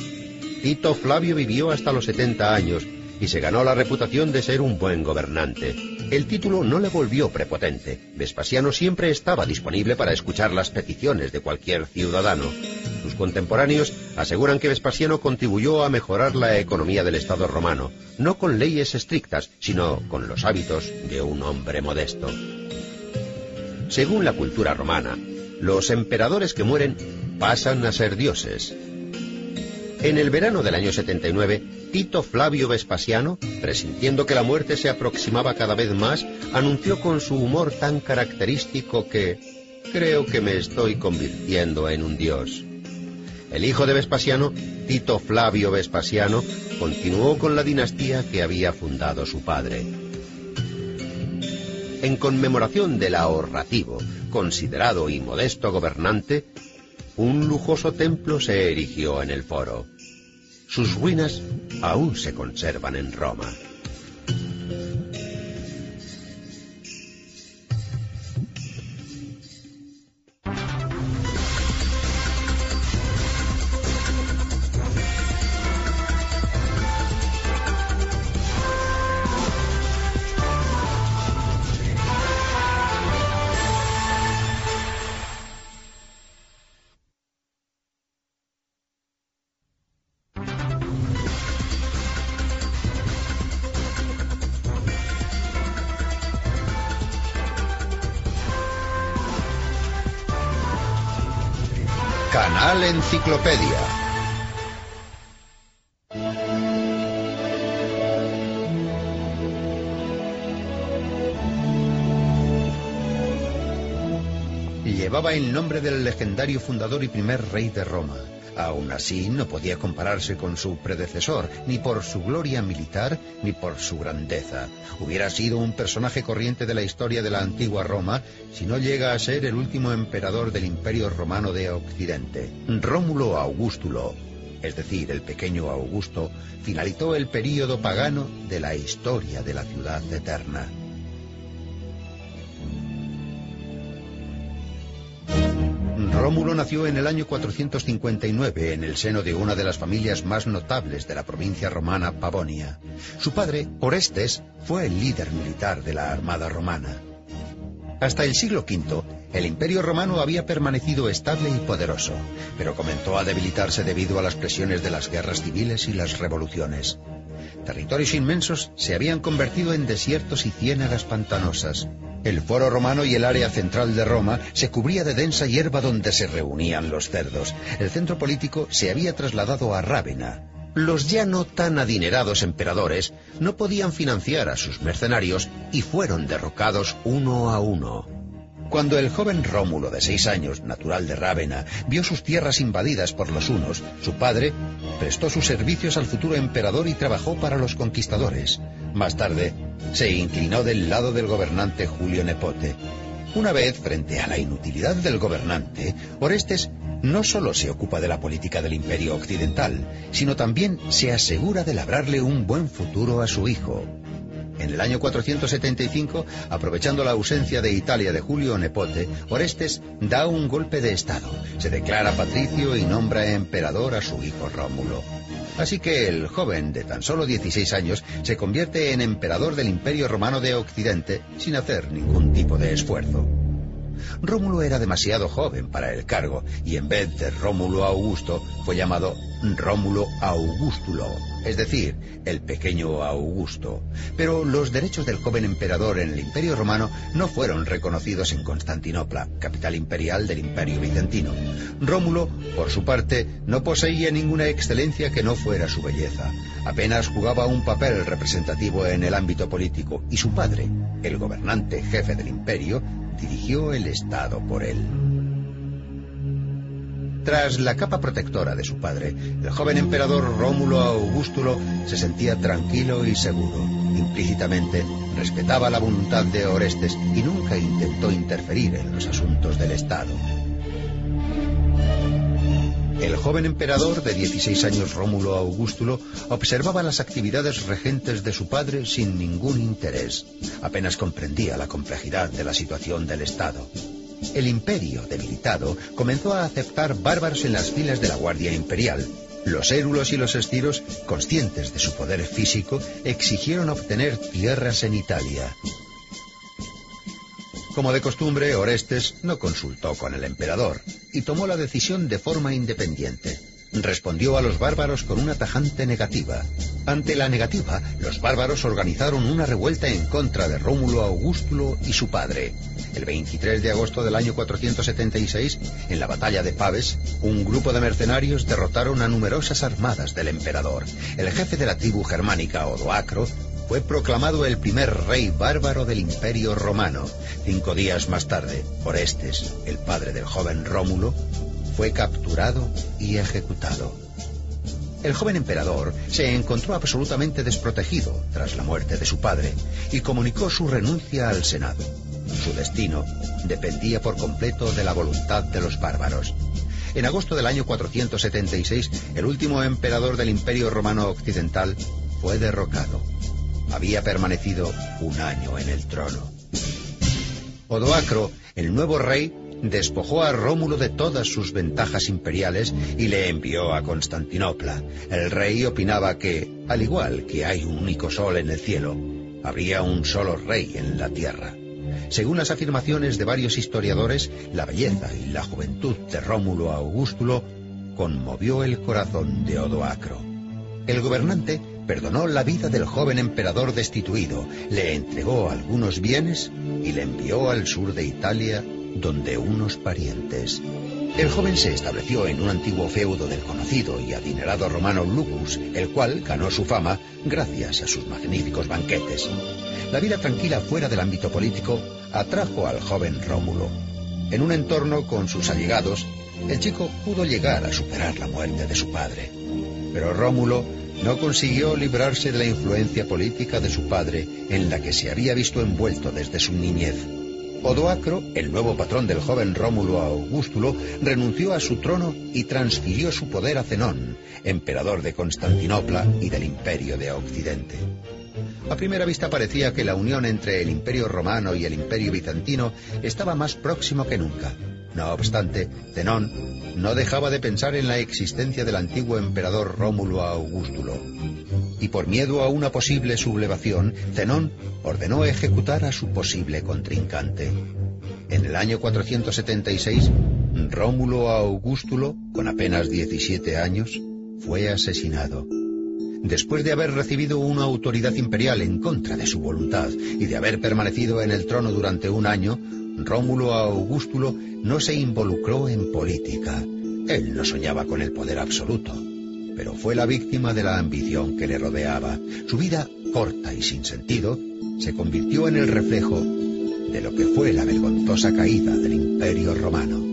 Tito Flavio vivió hasta los 70 años y se ganó la reputación de ser un buen gobernante. El título no le volvió prepotente. Vespasiano siempre estaba disponible para escuchar las peticiones de cualquier ciudadano. Sus contemporáneos aseguran que Vespasiano contribuyó a mejorar la economía del Estado romano, no con leyes estrictas, sino con los hábitos de un hombre modesto. Según la cultura romana, los emperadores que mueren pasan a ser dioses. En el verano del año 79, Tito Flavio Vespasiano, presintiendo que la muerte se aproximaba cada vez más, anunció con su humor tan característico que creo que me estoy convirtiendo en un dios. El hijo de Vespasiano, Tito Flavio Vespasiano, continuó con la dinastía que había fundado su padre. En conmemoración del ahorrativo, considerado y modesto gobernante, un lujoso templo se erigió en el foro. Sus ruinas aún se conservan en Roma. Enciclopedia. Llevaba el nombre del legendario fundador y primer rey de Roma. Aún así, no podía compararse con su predecesor, ni por su gloria militar, ni por su grandeza. Hubiera sido un personaje corriente de la historia de la antigua Roma si no llega a ser el último emperador del Imperio Romano de Occidente. Rómulo Augustulo, es decir, el pequeño Augusto, finalizó el período pagano de la historia de la ciudad eterna. Rómulo nació en el año 459 en el seno de una de las familias más notables de la provincia romana Pavonia. Su padre, Orestes, fue el líder militar de la armada romana. Hasta el siglo V, el imperio romano había permanecido estable y poderoso, pero comenzó a debilitarse debido a las presiones de las guerras civiles y las revoluciones. Territorios inmensos se habían convertido en desiertos y ciénagas pantanosas. El foro romano y el área central de Roma se cubría de densa hierba donde se reunían los cerdos. El centro político se había trasladado a Rávena. Los ya no tan adinerados emperadores no podían financiar a sus mercenarios y fueron derrocados uno a uno. Cuando el joven Rómulo, de seis años, natural de Rávena, vio sus tierras invadidas por los hunos, su padre prestó sus servicios al futuro emperador y trabajó para los conquistadores. Más tarde, se inclinó del lado del gobernante Julio Nepote. Una vez, frente a la inutilidad del gobernante, Orestes no solo se ocupa de la política del imperio occidental, sino también se asegura de labrarle un buen futuro a su hijo. En el año 475, aprovechando la ausencia de Italia de Julio Nepote, Orestes da un golpe de Estado, se declara patricio y nombra emperador a su hijo Rómulo. Así que el joven de tan solo 16 años se convierte en emperador del Imperio Romano de Occidente sin hacer ningún tipo de esfuerzo. Rómulo era demasiado joven para el cargo y en vez de Rómulo Augusto fue llamado Rómulo Augustulo, es decir, el pequeño Augusto. Pero los derechos del joven emperador en el Imperio Romano no fueron reconocidos en Constantinopla, capital imperial del Imperio Bizantino. Rómulo, por su parte, no poseía ninguna excelencia que no fuera su belleza. Apenas jugaba un papel representativo en el ámbito político y su padre, el gobernante jefe del imperio, dirigió el Estado por él. Tras la capa protectora de su padre, el joven emperador Rómulo Augustulo se sentía tranquilo y seguro. Implícitamente respetaba la voluntad de Orestes y nunca intentó interferir en los asuntos del Estado. El joven emperador de 16 años Rómulo Augustulo observaba las actividades regentes de su padre sin ningún interés. Apenas comprendía la complejidad de la situación del Estado. El imperio, debilitado, comenzó a aceptar bárbaros en las filas de la Guardia Imperial. Los érulos y los estiros, conscientes de su poder físico, exigieron obtener tierras en Italia. Como de costumbre, Orestes no consultó con el emperador y tomó la decisión de forma independiente. Respondió a los bárbaros con una tajante negativa. Ante la negativa, los bárbaros organizaron una revuelta en contra de Rómulo Augustulo y su padre. El 23 de agosto del año 476, en la batalla de Paves, un grupo de mercenarios derrotaron a numerosas armadas del emperador. El jefe de la tribu germánica, Odoacro, fue proclamado el primer rey bárbaro del imperio romano. Cinco días más tarde, Orestes, el padre del joven Rómulo, fue capturado y ejecutado. El joven emperador se encontró absolutamente desprotegido tras la muerte de su padre y comunicó su renuncia al Senado. Su destino dependía por completo de la voluntad de los bárbaros. En agosto del año 476, el último emperador del Imperio Romano Occidental fue derrocado. Había permanecido un año en el trono. Odoacro, el nuevo rey, despojó a Rómulo de todas sus ventajas imperiales y le envió a Constantinopla. El rey opinaba que, al igual que hay un único sol en el cielo, habría un solo rey en la tierra. Según las afirmaciones de varios historiadores, la belleza y la juventud de Rómulo Augustulo conmovió el corazón de Odoacro. El gobernante perdonó la vida del joven emperador destituido, le entregó algunos bienes y le envió al sur de Italia donde unos parientes. El joven se estableció en un antiguo feudo del conocido y adinerado romano Lucus, el cual ganó su fama gracias a sus magníficos banquetes. La vida tranquila fuera del ámbito político atrajo al joven Rómulo. En un entorno con sus allegados, el chico pudo llegar a superar la muerte de su padre. Pero Rómulo no consiguió librarse de la influencia política de su padre en la que se había visto envuelto desde su niñez. Odoacro, el nuevo patrón del joven Rómulo Augustulo, renunció a su trono y transfirió su poder a Zenón, emperador de Constantinopla y del Imperio de Occidente. A primera vista parecía que la unión entre el Imperio romano y el Imperio bizantino estaba más próximo que nunca. No obstante, Zenón no dejaba de pensar en la existencia del antiguo emperador Rómulo Augustulo. Y por miedo a una posible sublevación, Zenón ordenó ejecutar a su posible contrincante. En el año 476, Rómulo Augustulo, con apenas 17 años, fue asesinado. Después de haber recibido una autoridad imperial en contra de su voluntad y de haber permanecido en el trono durante un año, Rómulo Augustulo no se involucró en política. Él no soñaba con el poder absoluto, pero fue la víctima de la ambición que le rodeaba. Su vida, corta y sin sentido, se convirtió en el reflejo de lo que fue la vergonzosa caída del Imperio Romano.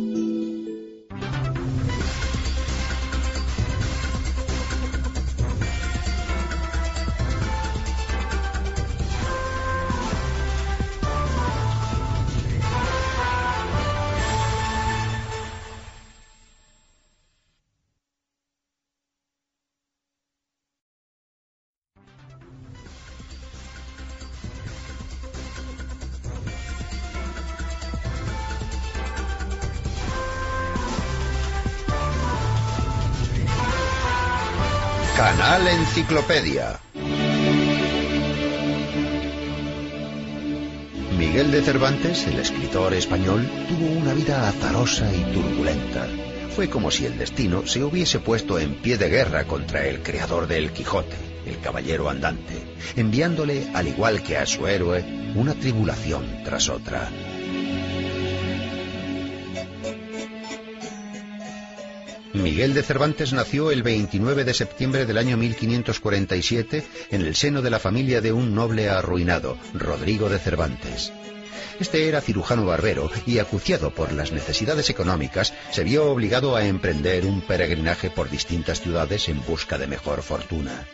El escritor español, tuvo una vida azarosa y turbulenta. Fue como si el destino se hubiese puesto en pie de guerra contra el creador del Quijote, el caballero andante, enviándole, al igual que a su héroe, una tribulación tras otra. Miguel de Cervantes nació el 29 de septiembre del año 1547 en el seno de la familia de un noble arruinado, Rodrigo de Cervantes. Este era cirujano barbero y, acuciado por las necesidades económicas, se vio obligado a emprender un peregrinaje por distintas ciudades en busca de mejor fortuna.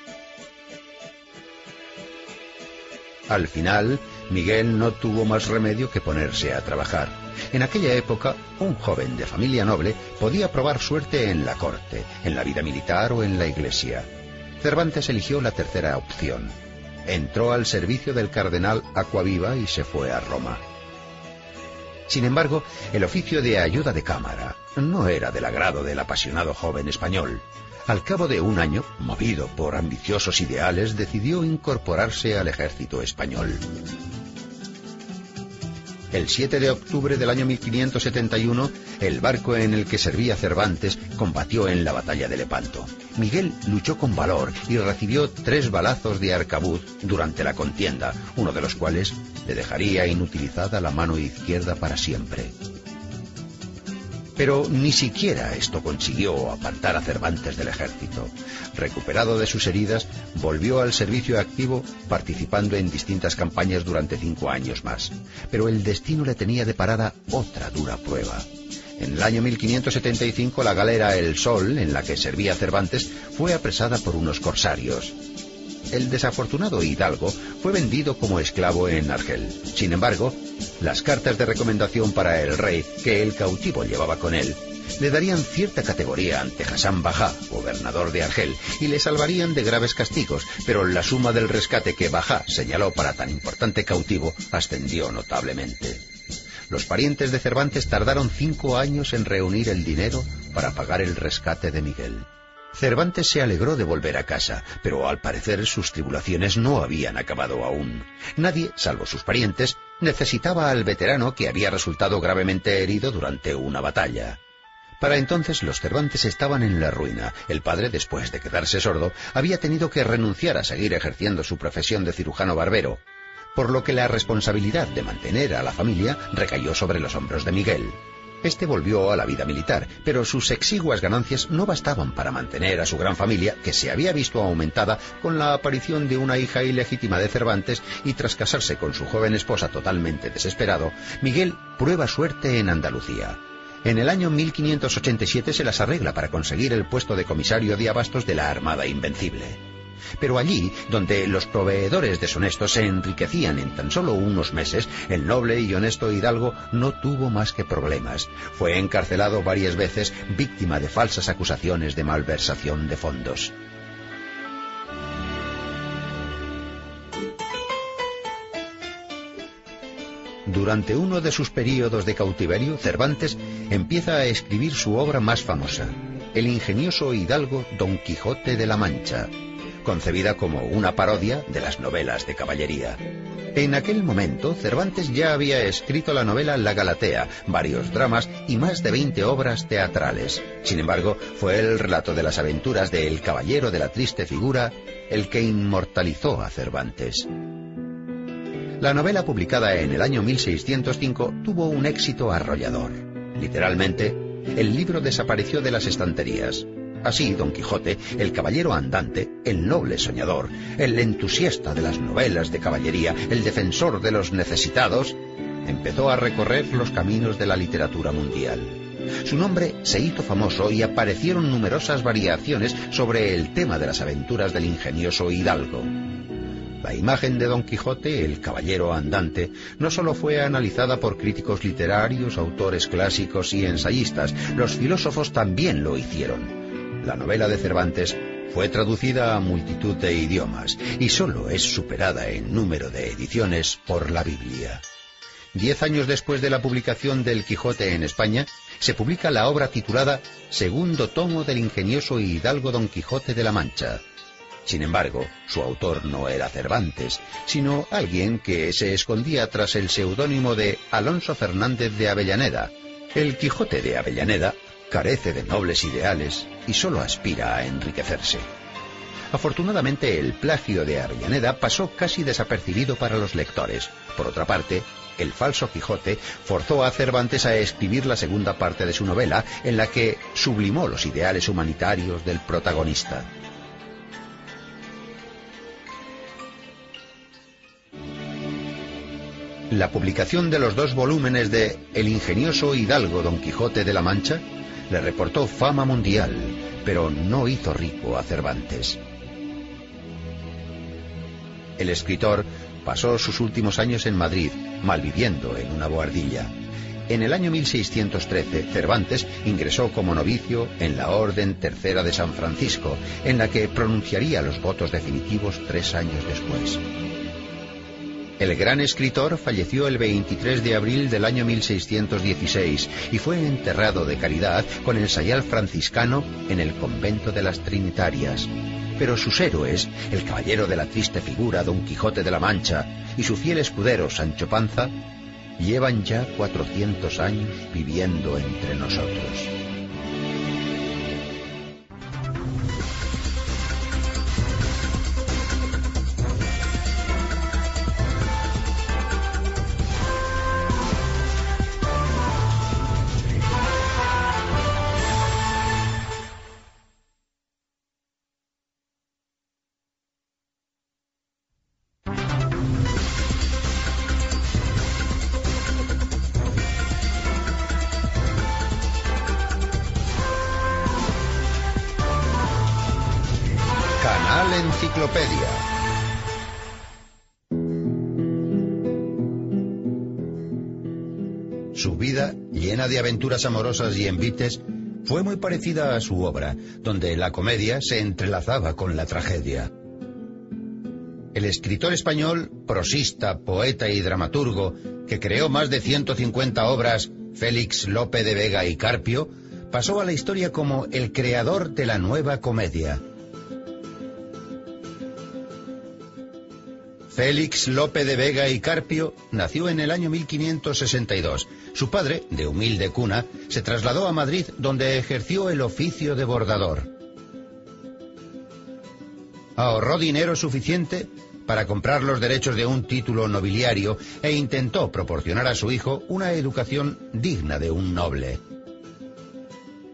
Al final, Miguel no tuvo más remedio que ponerse a trabajar. En aquella época, un joven de familia noble podía probar suerte en la corte, en la vida militar o en la iglesia. Cervantes eligió la tercera opción. Entró al servicio del cardenal Aquaviva y se fue a Roma. Sin embargo, el oficio de ayuda de cámara no era del agrado del apasionado joven español. Al cabo de un año, movido por ambiciosos ideales, decidió incorporarse al ejército español. El 7 de octubre del año 1571, el barco en el que servía Cervantes combatió en la batalla de Lepanto. Miguel luchó con valor y recibió tres balazos de arcabuz durante la contienda, uno de los cuales le dejaría inutilizada la mano izquierda para siempre. Pero ni siquiera esto consiguió apartar a Cervantes del ejército. Recuperado de sus heridas, volvió al servicio activo participando en distintas campañas durante cinco años más. Pero el destino le tenía de parada otra dura prueba. En el año 1575 la galera El Sol, en la que servía Cervantes, fue apresada por unos corsarios el desafortunado Hidalgo fue vendido como esclavo en Argel. Sin embargo, las cartas de recomendación para el rey que el cautivo llevaba con él le darían cierta categoría ante Hassan Bajá, gobernador de Argel, y le salvarían de graves castigos, pero la suma del rescate que Bajá señaló para tan importante cautivo ascendió notablemente. Los parientes de Cervantes tardaron cinco años en reunir el dinero para pagar el rescate de Miguel. Cervantes se alegró de volver a casa, pero al parecer sus tribulaciones no habían acabado aún. Nadie, salvo sus parientes, necesitaba al veterano que había resultado gravemente herido durante una batalla. Para entonces los Cervantes estaban en la ruina. El padre, después de quedarse sordo, había tenido que renunciar a seguir ejerciendo su profesión de cirujano barbero, por lo que la responsabilidad de mantener a la familia recayó sobre los hombros de Miguel. Este volvió a la vida militar, pero sus exiguas ganancias no bastaban para mantener a su gran familia, que se había visto aumentada con la aparición de una hija ilegítima de Cervantes y tras casarse con su joven esposa totalmente desesperado, Miguel prueba suerte en Andalucía. En el año 1587 se las arregla para conseguir el puesto de comisario de abastos de la Armada Invencible. Pero allí, donde los proveedores deshonestos se enriquecían en tan solo unos meses, el noble y honesto Hidalgo no tuvo más que problemas. Fue encarcelado varias veces, víctima de falsas acusaciones de malversación de fondos. Durante uno de sus períodos de cautiverio, Cervantes empieza a escribir su obra más famosa, el ingenioso hidalgo Don Quijote de la Mancha, concebida como una parodia de las novelas de caballería. En aquel momento, Cervantes ya había escrito la novela La Galatea, varios dramas y más de 20 obras teatrales. Sin embargo, fue el relato de las aventuras de El Caballero de la Triste Figura el que inmortalizó a Cervantes. La novela publicada en el año 1605 tuvo un éxito arrollador. Literalmente, el libro desapareció de las estanterías. Así, Don Quijote, el caballero andante, el noble soñador, el entusiasta de las novelas de caballería, el defensor de los necesitados, empezó a recorrer los caminos de la literatura mundial. Su nombre se hizo famoso y aparecieron numerosas variaciones sobre el tema de las aventuras del ingenioso Hidalgo. La imagen de Don Quijote, el caballero andante, no solo fue analizada por críticos literarios, autores clásicos y ensayistas, los filósofos también lo hicieron. La novela de Cervantes fue traducida a multitud de idiomas y solo es superada en número de ediciones por la Biblia. Diez años después de la publicación del Quijote en España, se publica la obra titulada Segundo tomo del ingenioso hidalgo Don Quijote de la Mancha. Sin embargo, su autor no era Cervantes, sino alguien que se escondía tras el seudónimo de Alonso Fernández de Avellaneda. El Quijote de Avellaneda carece de nobles ideales y solo aspira a enriquecerse. Afortunadamente el plagio de Avellaneda pasó casi desapercibido para los lectores. Por otra parte, el falso Quijote forzó a Cervantes a escribir la segunda parte de su novela, en la que sublimó los ideales humanitarios del protagonista. La publicación de los dos volúmenes de El ingenioso hidalgo Don Quijote de la Mancha le reportó fama mundial, pero no hizo rico a Cervantes. El escritor pasó sus últimos años en Madrid, malviviendo en una boardilla. En el año 1613, Cervantes ingresó como novicio en la Orden Tercera de San Francisco, en la que pronunciaría los votos definitivos tres años después. El gran escritor falleció el 23 de abril del año 1616 y fue enterrado de caridad con el sayal franciscano en el convento de las Trinitarias. Pero sus héroes, el caballero de la triste figura Don Quijote de la Mancha y su fiel escudero Sancho Panza, llevan ya 400 años viviendo entre nosotros. Aventuras amorosas y envites, fue muy parecida a su obra, donde la comedia se entrelazaba con la tragedia. El escritor español, prosista, poeta y dramaturgo, que creó más de 150 obras, Félix Lope de Vega y Carpio, pasó a la historia como el creador de la nueva comedia. Félix Lope de Vega y Carpio nació en el año 1562. Su padre, de humilde cuna, se trasladó a Madrid donde ejerció el oficio de bordador. Ahorró dinero suficiente para comprar los derechos de un título nobiliario e intentó proporcionar a su hijo una educación digna de un noble.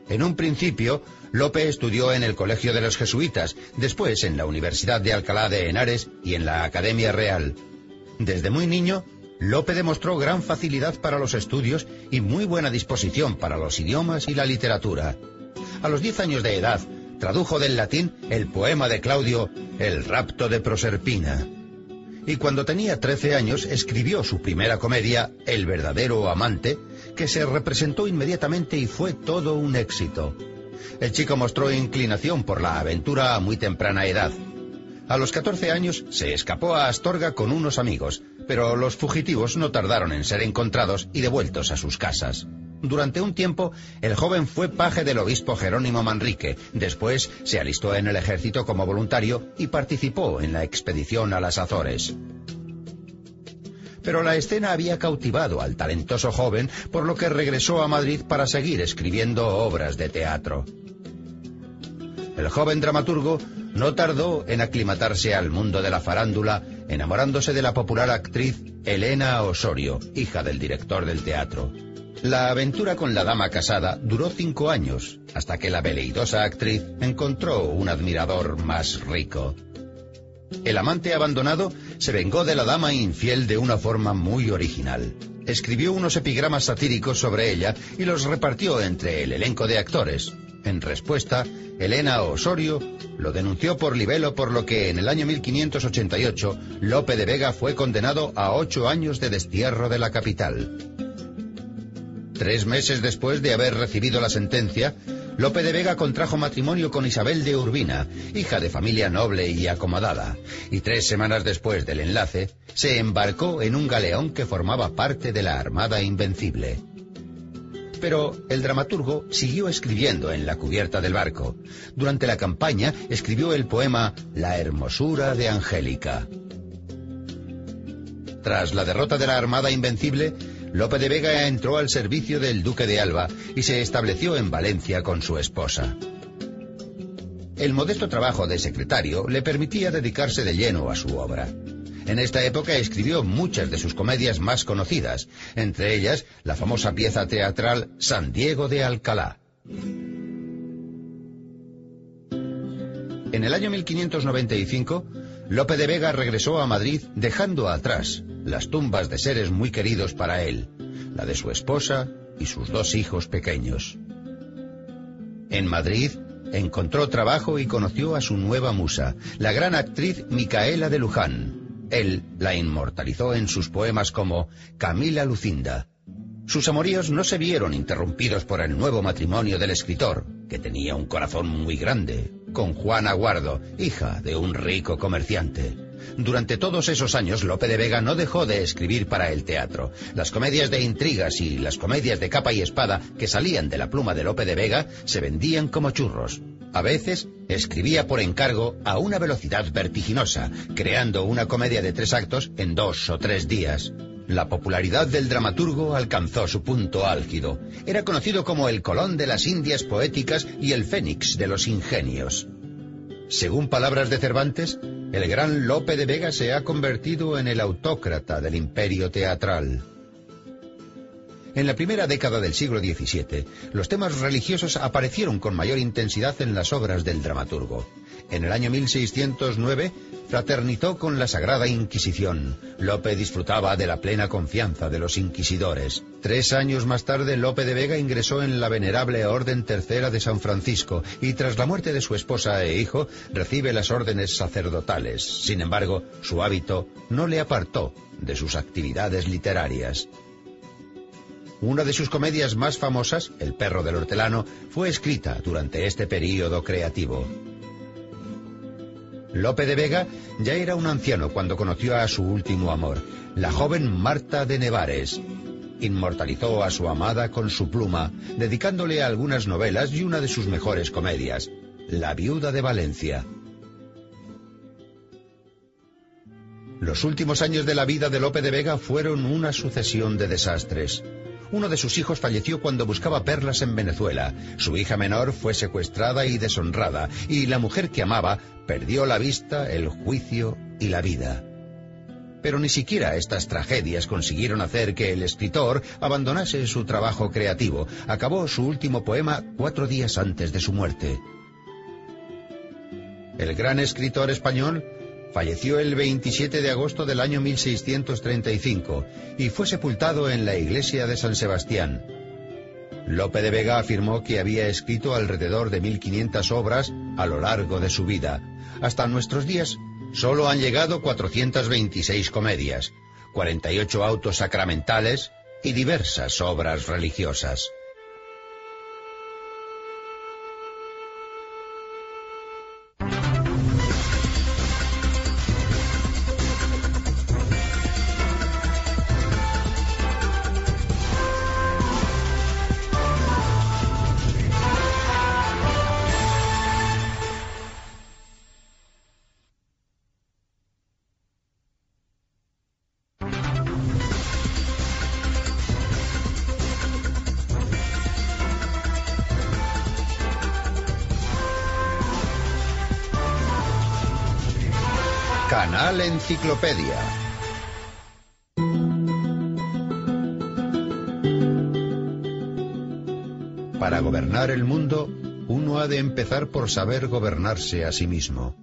En un principio, Lope estudió en el Colegio de los Jesuitas, después en la Universidad de Alcalá de Henares y en la Academia Real. Desde muy niño, Lope demostró gran facilidad para los estudios y muy buena disposición para los idiomas y la literatura. A los diez años de edad, tradujo del latín el poema de Claudio El rapto de Proserpina. Y cuando tenía trece años escribió su primera comedia, El verdadero amante, que se representó inmediatamente y fue todo un éxito. El chico mostró inclinación por la aventura a muy temprana edad. A los 14 años se escapó a Astorga con unos amigos, pero los fugitivos no tardaron en ser encontrados y devueltos a sus casas. Durante un tiempo, el joven fue paje del obispo Jerónimo Manrique. Después se alistó en el ejército como voluntario y participó en la expedición a las Azores pero la escena había cautivado al talentoso joven, por lo que regresó a Madrid para seguir escribiendo obras de teatro. El joven dramaturgo no tardó en aclimatarse al mundo de la farándula, enamorándose de la popular actriz Elena Osorio, hija del director del teatro. La aventura con la dama casada duró cinco años, hasta que la veleidosa actriz encontró un admirador más rico. El amante abandonado se vengó de la dama infiel de una forma muy original. Escribió unos epigramas satíricos sobre ella y los repartió entre el elenco de actores. En respuesta, Elena Osorio lo denunció por libelo por lo que en el año 1588 Lope de Vega fue condenado a ocho años de destierro de la capital. Tres meses después de haber recibido la sentencia, Lope de Vega contrajo matrimonio con Isabel de Urbina, hija de familia noble y acomodada, y tres semanas después del enlace, se embarcó en un galeón que formaba parte de la Armada Invencible. Pero el dramaturgo siguió escribiendo en la cubierta del barco. Durante la campaña escribió el poema La hermosura de Angélica. Tras la derrota de la Armada Invencible, Lope de Vega entró al servicio del duque de Alba y se estableció en Valencia con su esposa. El modesto trabajo de secretario le permitía dedicarse de lleno a su obra. En esta época escribió muchas de sus comedias más conocidas, entre ellas la famosa pieza teatral San Diego de Alcalá. En el año 1595, Lope de Vega regresó a Madrid dejando atrás las tumbas de seres muy queridos para él, la de su esposa y sus dos hijos pequeños. En Madrid encontró trabajo y conoció a su nueva musa, la gran actriz Micaela de Luján. Él la inmortalizó en sus poemas como Camila Lucinda. Sus amoríos no se vieron interrumpidos por el nuevo matrimonio del escritor, que tenía un corazón muy grande, con Juana Guardo, hija de un rico comerciante. Durante todos esos años, Lope de Vega no dejó de escribir para el teatro. Las comedias de intrigas y las comedias de capa y espada que salían de la pluma de Lope de Vega se vendían como churros. A veces escribía por encargo a una velocidad vertiginosa, creando una comedia de tres actos en dos o tres días. La popularidad del dramaturgo alcanzó su punto álgido. Era conocido como el Colón de las Indias poéticas y el Fénix de los ingenios. Según palabras de Cervantes, el gran Lope de Vega se ha convertido en el autócrata del imperio teatral. En la primera década del siglo XVII, los temas religiosos aparecieron con mayor intensidad en las obras del dramaturgo. En el año 1609, fraternizó con la Sagrada Inquisición. Lope disfrutaba de la plena confianza de los inquisidores. Tres años más tarde, Lope de Vega ingresó en la venerable Orden Tercera de San Francisco y tras la muerte de su esposa e hijo, recibe las órdenes sacerdotales. Sin embargo, su hábito no le apartó de sus actividades literarias. Una de sus comedias más famosas, El perro del hortelano, fue escrita durante este período creativo. Lope de Vega ya era un anciano cuando conoció a su último amor, la joven Marta de Nevares. Inmortalizó a su amada con su pluma, dedicándole algunas novelas y una de sus mejores comedias, La viuda de Valencia. Los últimos años de la vida de Lope de Vega fueron una sucesión de desastres. Uno de sus hijos falleció cuando buscaba perlas en Venezuela. Su hija menor fue secuestrada y deshonrada, y la mujer que amaba perdió la vista, el juicio y la vida. Pero ni siquiera estas tragedias consiguieron hacer que el escritor abandonase su trabajo creativo. Acabó su último poema cuatro días antes de su muerte. El gran escritor español Falleció el 27 de agosto del año 1635 y fue sepultado en la iglesia de San Sebastián. Lope de Vega afirmó que había escrito alrededor de 1500 obras a lo largo de su vida. Hasta nuestros días solo han llegado 426 comedias, 48 autos sacramentales y diversas obras religiosas. Enciclopedia. Para gobernar el mundo, uno ha de empezar por saber gobernarse a sí mismo.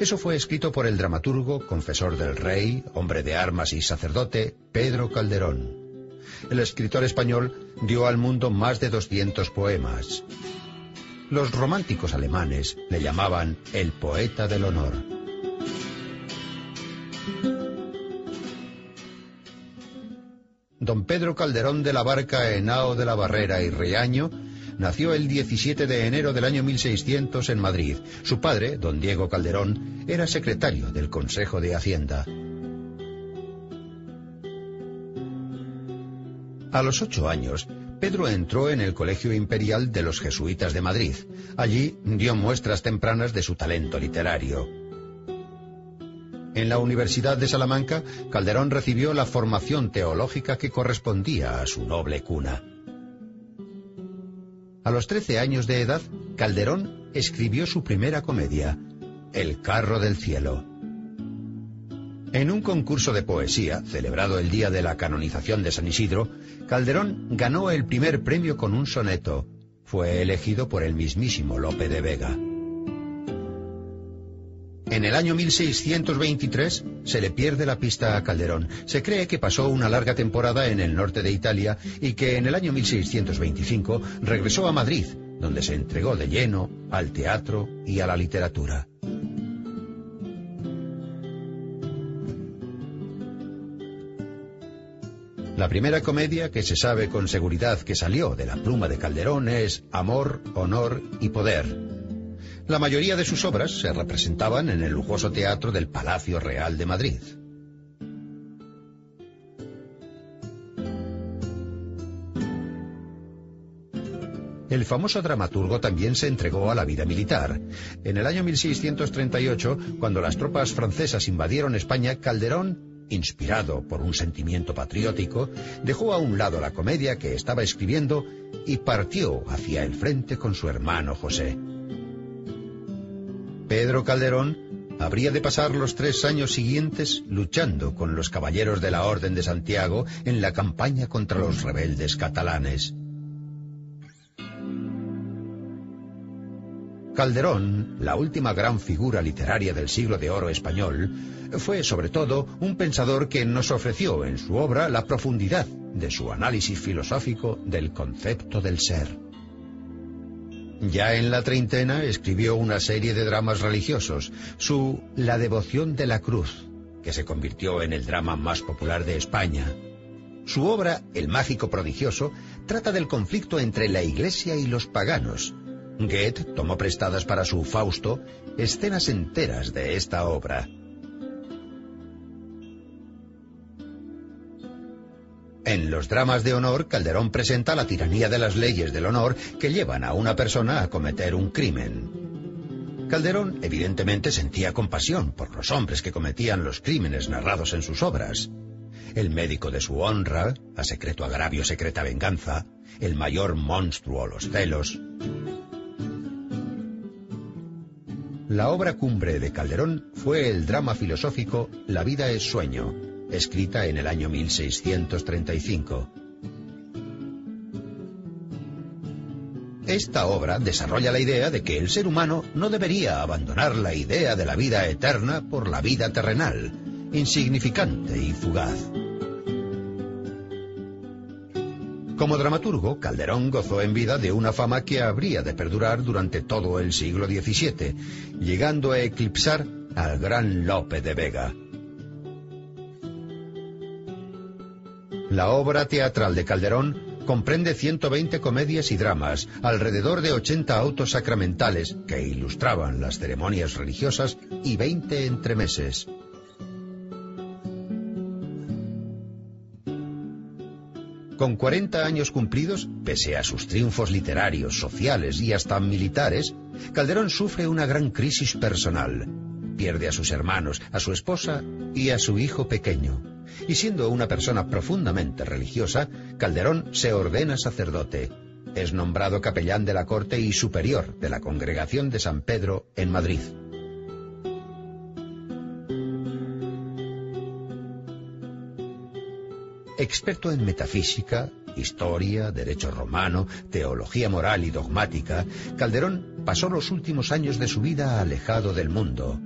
Eso fue escrito por el dramaturgo, confesor del rey, hombre de armas y sacerdote, Pedro Calderón. El escritor español dio al mundo más de 200 poemas. Los románticos alemanes le llamaban el poeta del honor. Don Pedro Calderón de la Barca Henao de la Barrera y Reaño nació el 17 de enero del año 1600 en Madrid. Su padre, don Diego Calderón, era secretario del Consejo de Hacienda. A los ocho años, Pedro entró en el Colegio Imperial de los Jesuitas de Madrid. Allí dio muestras tempranas de su talento literario. En la Universidad de Salamanca, Calderón recibió la formación teológica que correspondía a su noble cuna. A los trece años de edad, Calderón escribió su primera comedia, El carro del cielo. En un concurso de poesía, celebrado el día de la canonización de San Isidro, Calderón ganó el primer premio con un soneto. Fue elegido por el mismísimo Lope de Vega. En el año 1623 se le pierde la pista a Calderón. Se cree que pasó una larga temporada en el norte de Italia y que en el año 1625 regresó a Madrid, donde se entregó de lleno al teatro y a la literatura. La primera comedia que se sabe con seguridad que salió de la pluma de Calderón es Amor, Honor y Poder, la mayoría de sus obras se representaban en el lujoso teatro del Palacio Real de Madrid. El famoso dramaturgo también se entregó a la vida militar. En el año 1638, cuando las tropas francesas invadieron España, Calderón inspirado por un sentimiento patriótico, dejó a un lado la comedia que estaba escribiendo y partió hacia el frente con su hermano José. Pedro Calderón habría de pasar los tres años siguientes luchando con los caballeros de la Orden de Santiago en la campaña contra los rebeldes catalanes. Calderón, la última gran figura literaria del siglo de oro español, fue sobre todo un pensador que nos ofreció en su obra la profundidad de su análisis filosófico del concepto del ser. Ya en la treintena escribió una serie de dramas religiosos, su La devoción de la cruz, que se convirtió en el drama más popular de España. Su obra, El mágico prodigioso, trata del conflicto entre la Iglesia y los paganos, Goethe tomó prestadas para su Fausto escenas enteras de esta obra. En los dramas de honor, Calderón presenta la tiranía de las leyes del honor que llevan a una persona a cometer un crimen. Calderón evidentemente sentía compasión por los hombres que cometían los crímenes narrados en sus obras. El médico de su honra, a secreto agravio, secreta venganza, el mayor monstruo, los celos, La obra cumbre de Calderón fue el drama filosófico La vida es sueño, escrita en el año 1635. Esta obra desarrolla la idea de que el ser humano no debería abandonar la idea de la vida eterna por la vida terrenal, insignificante y fugaz. Como dramaturgo, Calderón gozó en vida de una fama que habría de perdurar durante todo el siglo XVII, llegando a eclipsar al gran Lope de Vega. La obra teatral de Calderón comprende 120 comedias y dramas, alrededor de 80 autos sacramentales que ilustraban las ceremonias religiosas y 20 entremeses. Con 40 años cumplidos, pese a sus triunfos literarios, sociales y hasta militares, Calderón sufre una gran crisis personal. Pierde a sus hermanos, a su esposa y a su hijo pequeño. Y siendo una persona profundamente religiosa, Calderón se ordena sacerdote. Es nombrado capellán de la corte y superior de la congregación de San Pedro en Madrid. Experto en metafísica, historia, derecho romano, teología moral y dogmática, Calderón pasó los últimos años de su vida alejado del mundo,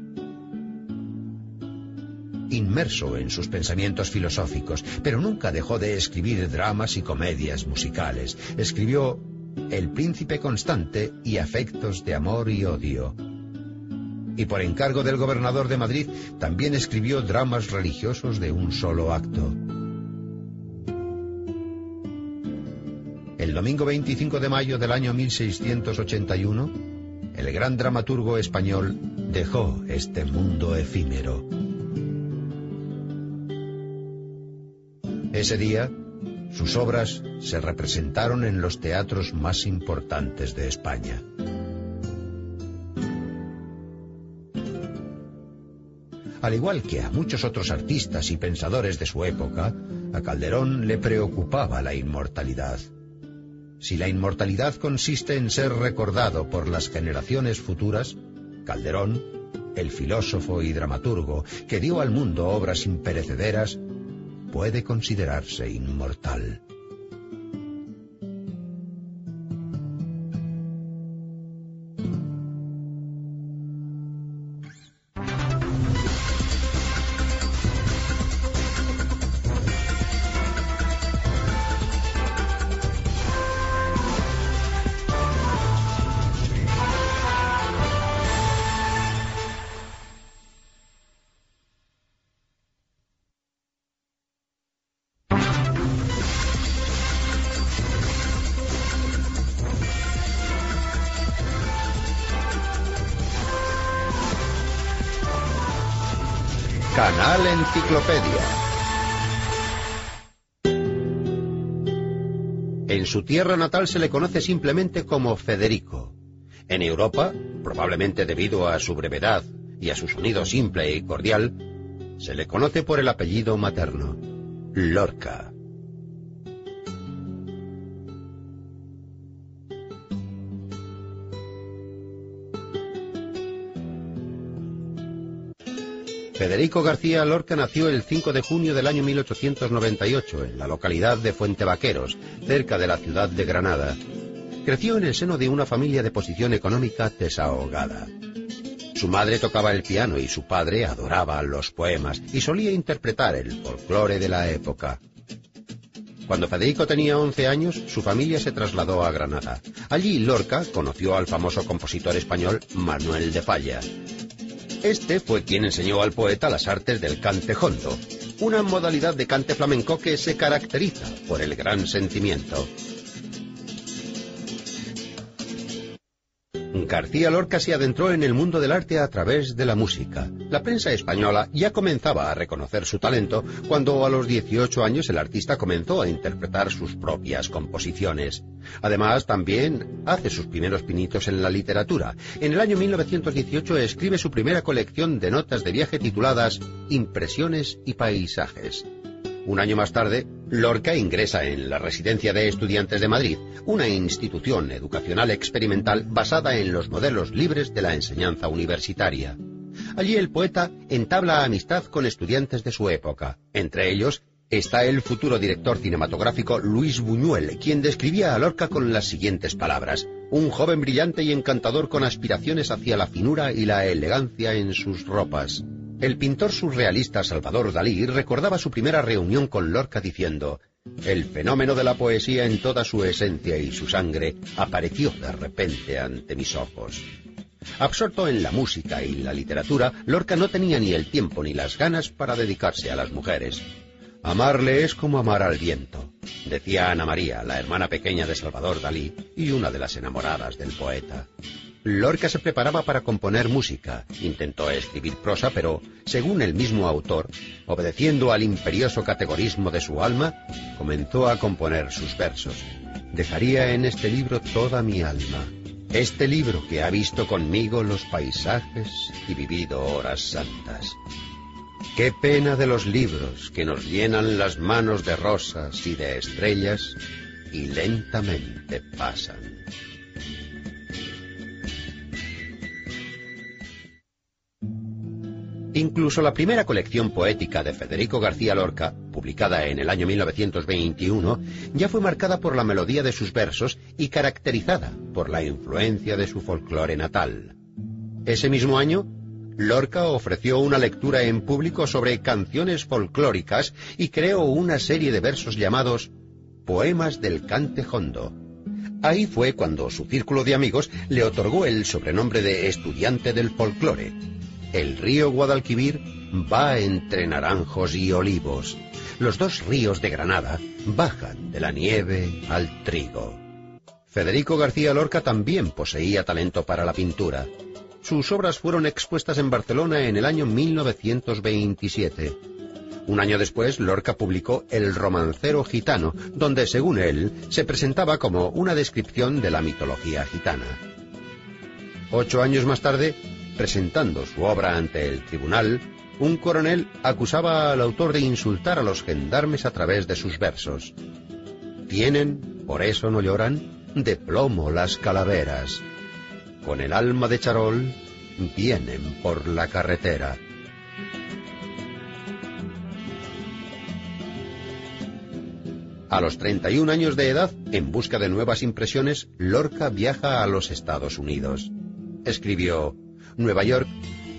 inmerso en sus pensamientos filosóficos, pero nunca dejó de escribir dramas y comedias musicales. Escribió El príncipe constante y afectos de amor y odio. Y por encargo del gobernador de Madrid también escribió dramas religiosos de un solo acto. El domingo 25 de mayo del año 1681, el gran dramaturgo español dejó este mundo efímero. Ese día, sus obras se representaron en los teatros más importantes de España. Al igual que a muchos otros artistas y pensadores de su época, a Calderón le preocupaba la inmortalidad. Si la inmortalidad consiste en ser recordado por las generaciones futuras, Calderón, el filósofo y dramaturgo que dio al mundo obras imperecederas, puede considerarse inmortal. En su tierra natal se le conoce simplemente como Federico. En Europa, probablemente debido a su brevedad y a su sonido simple y cordial, Se le conoce por el apellido materno, Lorca. Federico García Lorca nació el 5 de junio del año 1898 en la localidad de Fuente Vaqueros, cerca de la ciudad de Granada. Creció en el seno de una familia de posición económica desahogada. Su madre tocaba el piano y su padre adoraba los poemas y solía interpretar el folclore de la época. Cuando Federico tenía 11 años, su familia se trasladó a Granada. Allí Lorca conoció al famoso compositor español Manuel de Falla. Este fue quien enseñó al poeta las artes del cante hondo, una modalidad de cante flamenco que se caracteriza por el gran sentimiento. García Lorca se adentró en el mundo del arte a través de la música. La prensa española ya comenzaba a reconocer su talento cuando a los 18 años el artista comenzó a interpretar sus propias composiciones. Además, también hace sus primeros pinitos en la literatura. En el año 1918 escribe su primera colección de notas de viaje tituladas Impresiones y Paisajes. Un año más tarde, Lorca ingresa en la Residencia de Estudiantes de Madrid, una institución educacional experimental basada en los modelos libres de la enseñanza universitaria. Allí el poeta entabla amistad con estudiantes de su época, entre ellos está el futuro director cinematográfico Luis Buñuel, quien describía a Lorca con las siguientes palabras. Un joven brillante y encantador con aspiraciones hacia la finura y la elegancia en sus ropas. El pintor surrealista Salvador Dalí recordaba su primera reunión con Lorca diciendo, el fenómeno de la poesía en toda su esencia y su sangre apareció de repente ante mis ojos. Absorto en la música y la literatura, Lorca no tenía ni el tiempo ni las ganas para dedicarse a las mujeres. Amarle es como amar al viento, decía Ana María, la hermana pequeña de Salvador Dalí y una de las enamoradas del poeta. Lorca se preparaba para componer música. Intentó escribir prosa, pero, según el mismo autor, obedeciendo al imperioso categorismo de su alma, comenzó a componer sus versos. Dejaría en este libro toda mi alma. Este libro que ha visto conmigo los paisajes y vivido horas santas. Qué pena de los libros que nos llenan las manos de rosas y de estrellas y lentamente pasan. Incluso la primera colección poética de Federico García Lorca, publicada en el año 1921, ya fue marcada por la melodía de sus versos y caracterizada por la influencia de su folclore natal. Ese mismo año, Lorca ofreció una lectura en público sobre canciones folclóricas y creó una serie de versos llamados Poemas del Cante Hondo. Ahí fue cuando su círculo de amigos le otorgó el sobrenombre de estudiante del folclore el río Guadalquivir va entre naranjos y olivos. Los dos ríos de Granada bajan de la nieve al trigo. Federico García Lorca también poseía talento para la pintura. Sus obras fueron expuestas en Barcelona en el año 1927. Un año después, Lorca publicó El romancero gitano, donde, según él, se presentaba como una descripción de la mitología gitana. Ocho años más tarde, Presentando su obra ante el tribunal, un coronel acusaba al autor de insultar a los gendarmes a través de sus versos. Tienen, por eso no lloran, de plomo las calaveras. Con el alma de charol, vienen por la carretera. A los 31 años de edad, en busca de nuevas impresiones, Lorca viaja a los Estados Unidos. Escribió Nueva York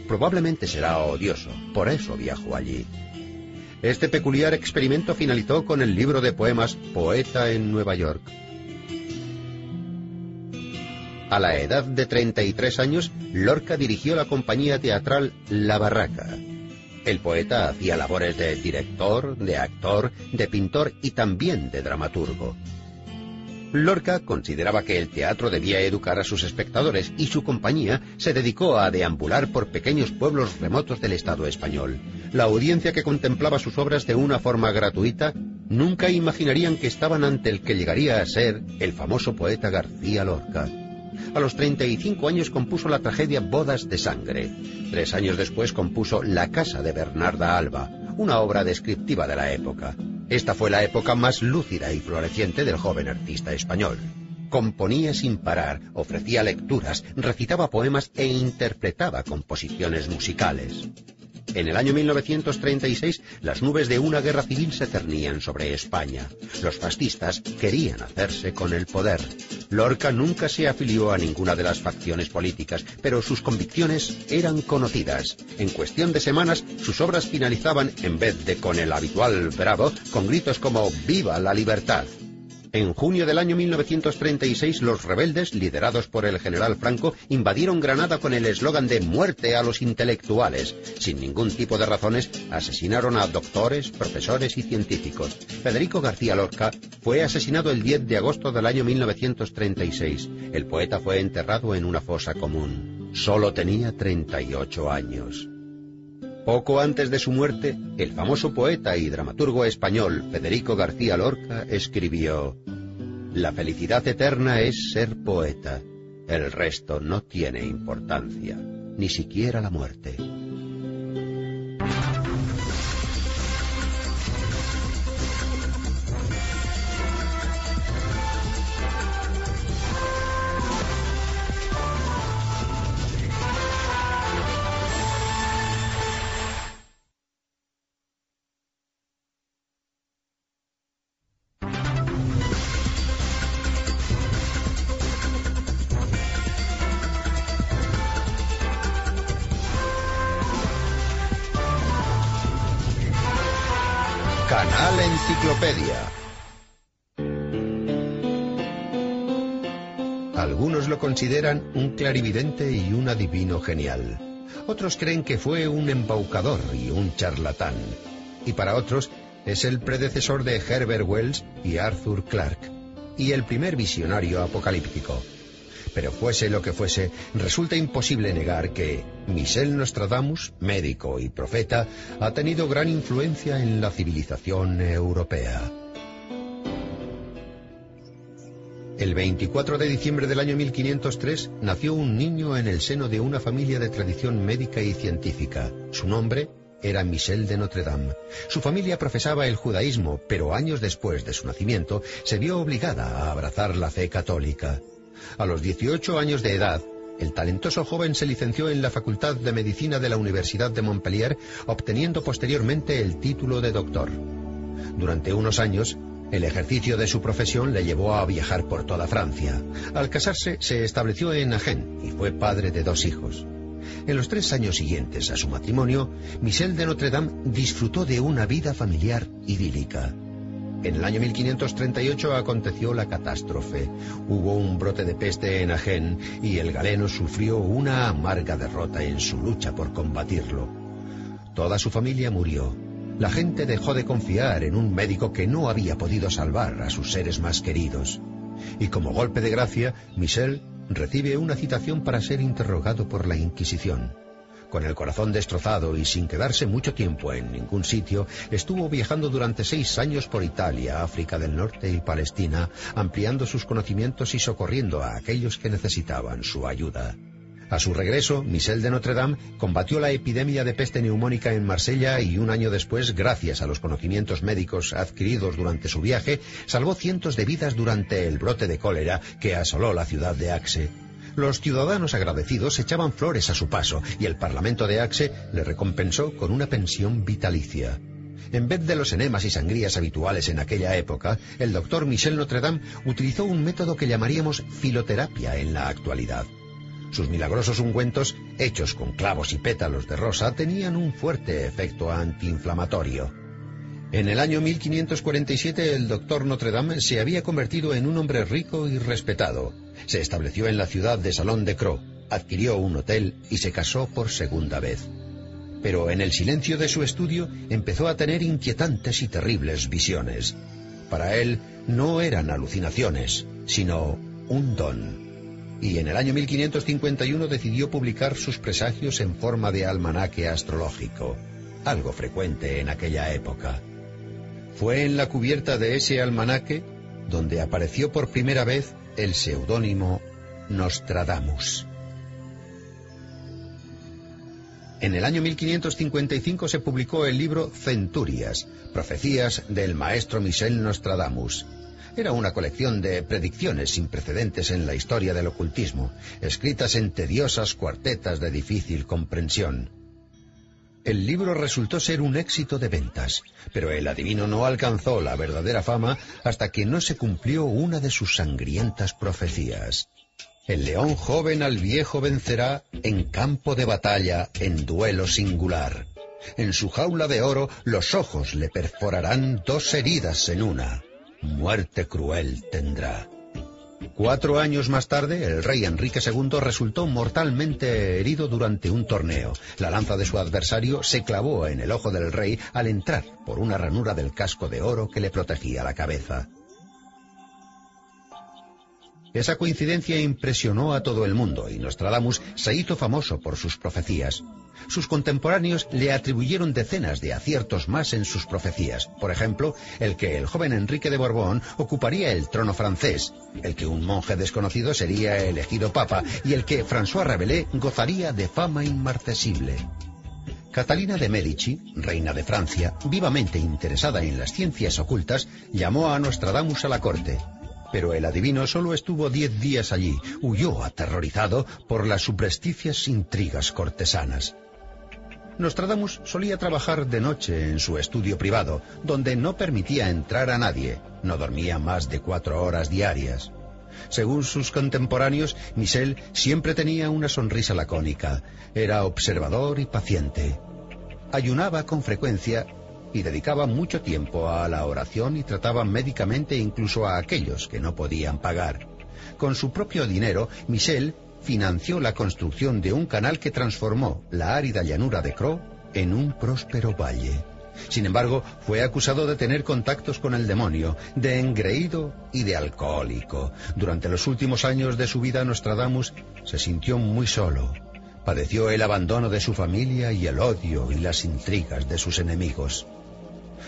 probablemente será odioso, por eso viajo allí. Este peculiar experimento finalizó con el libro de poemas Poeta en Nueva York. A la edad de 33 años, Lorca dirigió la compañía teatral La Barraca. El poeta hacía labores de director, de actor, de pintor y también de dramaturgo. Lorca consideraba que el teatro debía educar a sus espectadores y su compañía se dedicó a deambular por pequeños pueblos remotos del Estado español. La audiencia que contemplaba sus obras de una forma gratuita nunca imaginarían que estaban ante el que llegaría a ser el famoso poeta García Lorca. A los 35 años compuso la tragedia Bodas de Sangre. Tres años después compuso La Casa de Bernarda Alba, una obra descriptiva de la época. Esta fue la época más lúcida y floreciente del joven artista español. Componía sin parar, ofrecía lecturas, recitaba poemas e interpretaba composiciones musicales. En el año 1936, las nubes de una guerra civil se cernían sobre España. Los fascistas querían hacerse con el poder. Lorca nunca se afilió a ninguna de las facciones políticas, pero sus convicciones eran conocidas. En cuestión de semanas, sus obras finalizaban, en vez de con el habitual bravo, con gritos como ¡Viva la libertad! En junio del año 1936, los rebeldes, liderados por el general Franco, invadieron Granada con el eslogan de muerte a los intelectuales. Sin ningún tipo de razones, asesinaron a doctores, profesores y científicos. Federico García Lorca fue asesinado el 10 de agosto del año 1936. El poeta fue enterrado en una fosa común. Solo tenía 38 años. Poco antes de su muerte, el famoso poeta y dramaturgo español Federico García Lorca escribió La felicidad eterna es ser poeta. El resto no tiene importancia, ni siquiera la muerte. Consideran un clarividente y un adivino genial. Otros creen que fue un embaucador y un charlatán. Y para otros es el predecesor de Herbert Wells y Arthur Clarke, y el primer visionario apocalíptico. Pero fuese lo que fuese, resulta imposible negar que Michel Nostradamus, médico y profeta, ha tenido gran influencia en la civilización europea. El 24 de diciembre del año 1503 nació un niño en el seno de una familia de tradición médica y científica. Su nombre era Michel de Notre Dame. Su familia profesaba el judaísmo, pero años después de su nacimiento se vio obligada a abrazar la fe católica. A los 18 años de edad, el talentoso joven se licenció en la Facultad de Medicina de la Universidad de Montpellier, obteniendo posteriormente el título de doctor. Durante unos años, el ejercicio de su profesión le llevó a viajar por toda Francia. Al casarse, se estableció en Agen y fue padre de dos hijos. En los tres años siguientes a su matrimonio, Michel de Notre Dame disfrutó de una vida familiar idílica. En el año 1538 aconteció la catástrofe. Hubo un brote de peste en Agen y el galeno sufrió una amarga derrota en su lucha por combatirlo. Toda su familia murió. La gente dejó de confiar en un médico que no había podido salvar a sus seres más queridos. Y como golpe de gracia, Michel recibe una citación para ser interrogado por la Inquisición. Con el corazón destrozado y sin quedarse mucho tiempo en ningún sitio, estuvo viajando durante seis años por Italia, África del Norte y Palestina, ampliando sus conocimientos y socorriendo a aquellos que necesitaban su ayuda. A su regreso, Michel de Notre Dame combatió la epidemia de peste neumónica en Marsella y un año después, gracias a los conocimientos médicos adquiridos durante su viaje, salvó cientos de vidas durante el brote de cólera que asoló la ciudad de Axe. Los ciudadanos agradecidos echaban flores a su paso y el Parlamento de Axe le recompensó con una pensión vitalicia. En vez de los enemas y sangrías habituales en aquella época, el doctor Michel Notre Dame utilizó un método que llamaríamos filoterapia en la actualidad. Sus milagrosos ungüentos, hechos con clavos y pétalos de rosa, tenían un fuerte efecto antiinflamatorio. En el año 1547 el doctor Notre Dame se había convertido en un hombre rico y respetado. Se estableció en la ciudad de Salón de Cro, adquirió un hotel y se casó por segunda vez. Pero en el silencio de su estudio empezó a tener inquietantes y terribles visiones. Para él no eran alucinaciones, sino un don. Y en el año 1551 decidió publicar sus presagios en forma de almanaque astrológico, algo frecuente en aquella época. Fue en la cubierta de ese almanaque donde apareció por primera vez el seudónimo Nostradamus. En el año 1555 se publicó el libro Centurias, Profecías del maestro Michel Nostradamus. Era una colección de predicciones sin precedentes en la historia del ocultismo, escritas en tediosas cuartetas de difícil comprensión. El libro resultó ser un éxito de ventas, pero el adivino no alcanzó la verdadera fama hasta que no se cumplió una de sus sangrientas profecías. El león joven al viejo vencerá en campo de batalla, en duelo singular. En su jaula de oro los ojos le perforarán dos heridas en una. Muerte cruel tendrá. Cuatro años más tarde, el rey Enrique II resultó mortalmente herido durante un torneo. La lanza de su adversario se clavó en el ojo del rey al entrar por una ranura del casco de oro que le protegía la cabeza. Esa coincidencia impresionó a todo el mundo y Nostradamus se hizo famoso por sus profecías. Sus contemporáneos le atribuyeron decenas de aciertos más en sus profecías. Por ejemplo, el que el joven Enrique de Borbón ocuparía el trono francés, el que un monje desconocido sería elegido papa y el que François Rabelais gozaría de fama inmarcesible. Catalina de Medici, reina de Francia, vivamente interesada en las ciencias ocultas, llamó a Nostradamus a la corte pero el adivino solo estuvo diez días allí. Huyó aterrorizado por las supresticias intrigas cortesanas. Nostradamus solía trabajar de noche en su estudio privado, donde no permitía entrar a nadie. No dormía más de cuatro horas diarias. Según sus contemporáneos, Michel siempre tenía una sonrisa lacónica. Era observador y paciente. Ayunaba con frecuencia y dedicaba mucho tiempo a la oración y trataba médicamente incluso a aquellos que no podían pagar. Con su propio dinero, Michel financió la construcción de un canal que transformó la árida llanura de Cro en un próspero valle. Sin embargo, fue acusado de tener contactos con el demonio, de engreído y de alcohólico. Durante los últimos años de su vida, Nostradamus se sintió muy solo. Padeció el abandono de su familia y el odio y las intrigas de sus enemigos.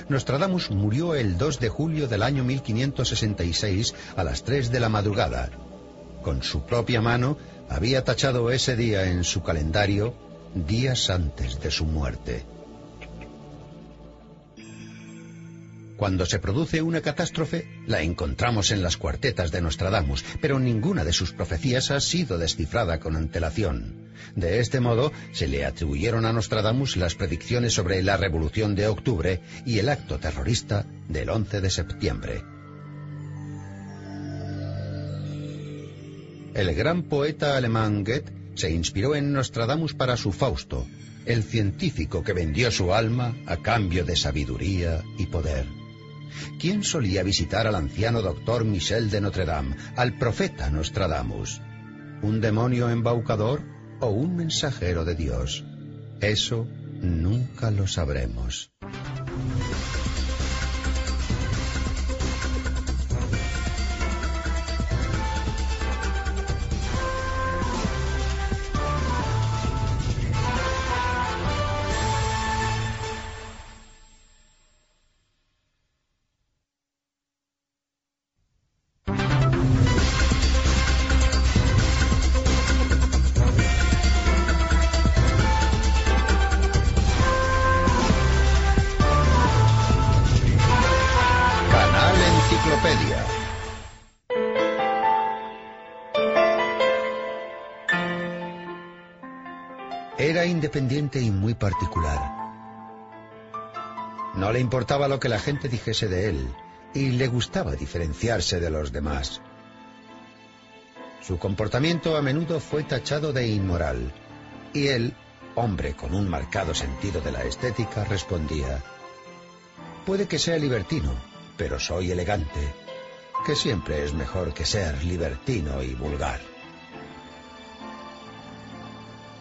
Nostradamus murió el 2 de julio del año 1566 a las 3 de la madrugada. Con su propia mano había tachado ese día en su calendario días antes de su muerte. Cuando se produce una catástrofe, la encontramos en las cuartetas de Nostradamus, pero ninguna de sus profecías ha sido descifrada con antelación. De este modo, se le atribuyeron a Nostradamus las predicciones sobre la Revolución de Octubre y el acto terrorista del 11 de septiembre. El gran poeta alemán Goethe se inspiró en Nostradamus para su Fausto, el científico que vendió su alma a cambio de sabiduría y poder. ¿Quién solía visitar al anciano doctor Michel de Notre Dame, al profeta Nostradamus? ¿Un demonio embaucador o un mensajero de Dios? Eso nunca lo sabremos. Y muy particular. No le importaba lo que la gente dijese de él y le gustaba diferenciarse de los demás. Su comportamiento a menudo fue tachado de inmoral y él, hombre con un marcado sentido de la estética, respondía, Puede que sea libertino, pero soy elegante, que siempre es mejor que ser libertino y vulgar.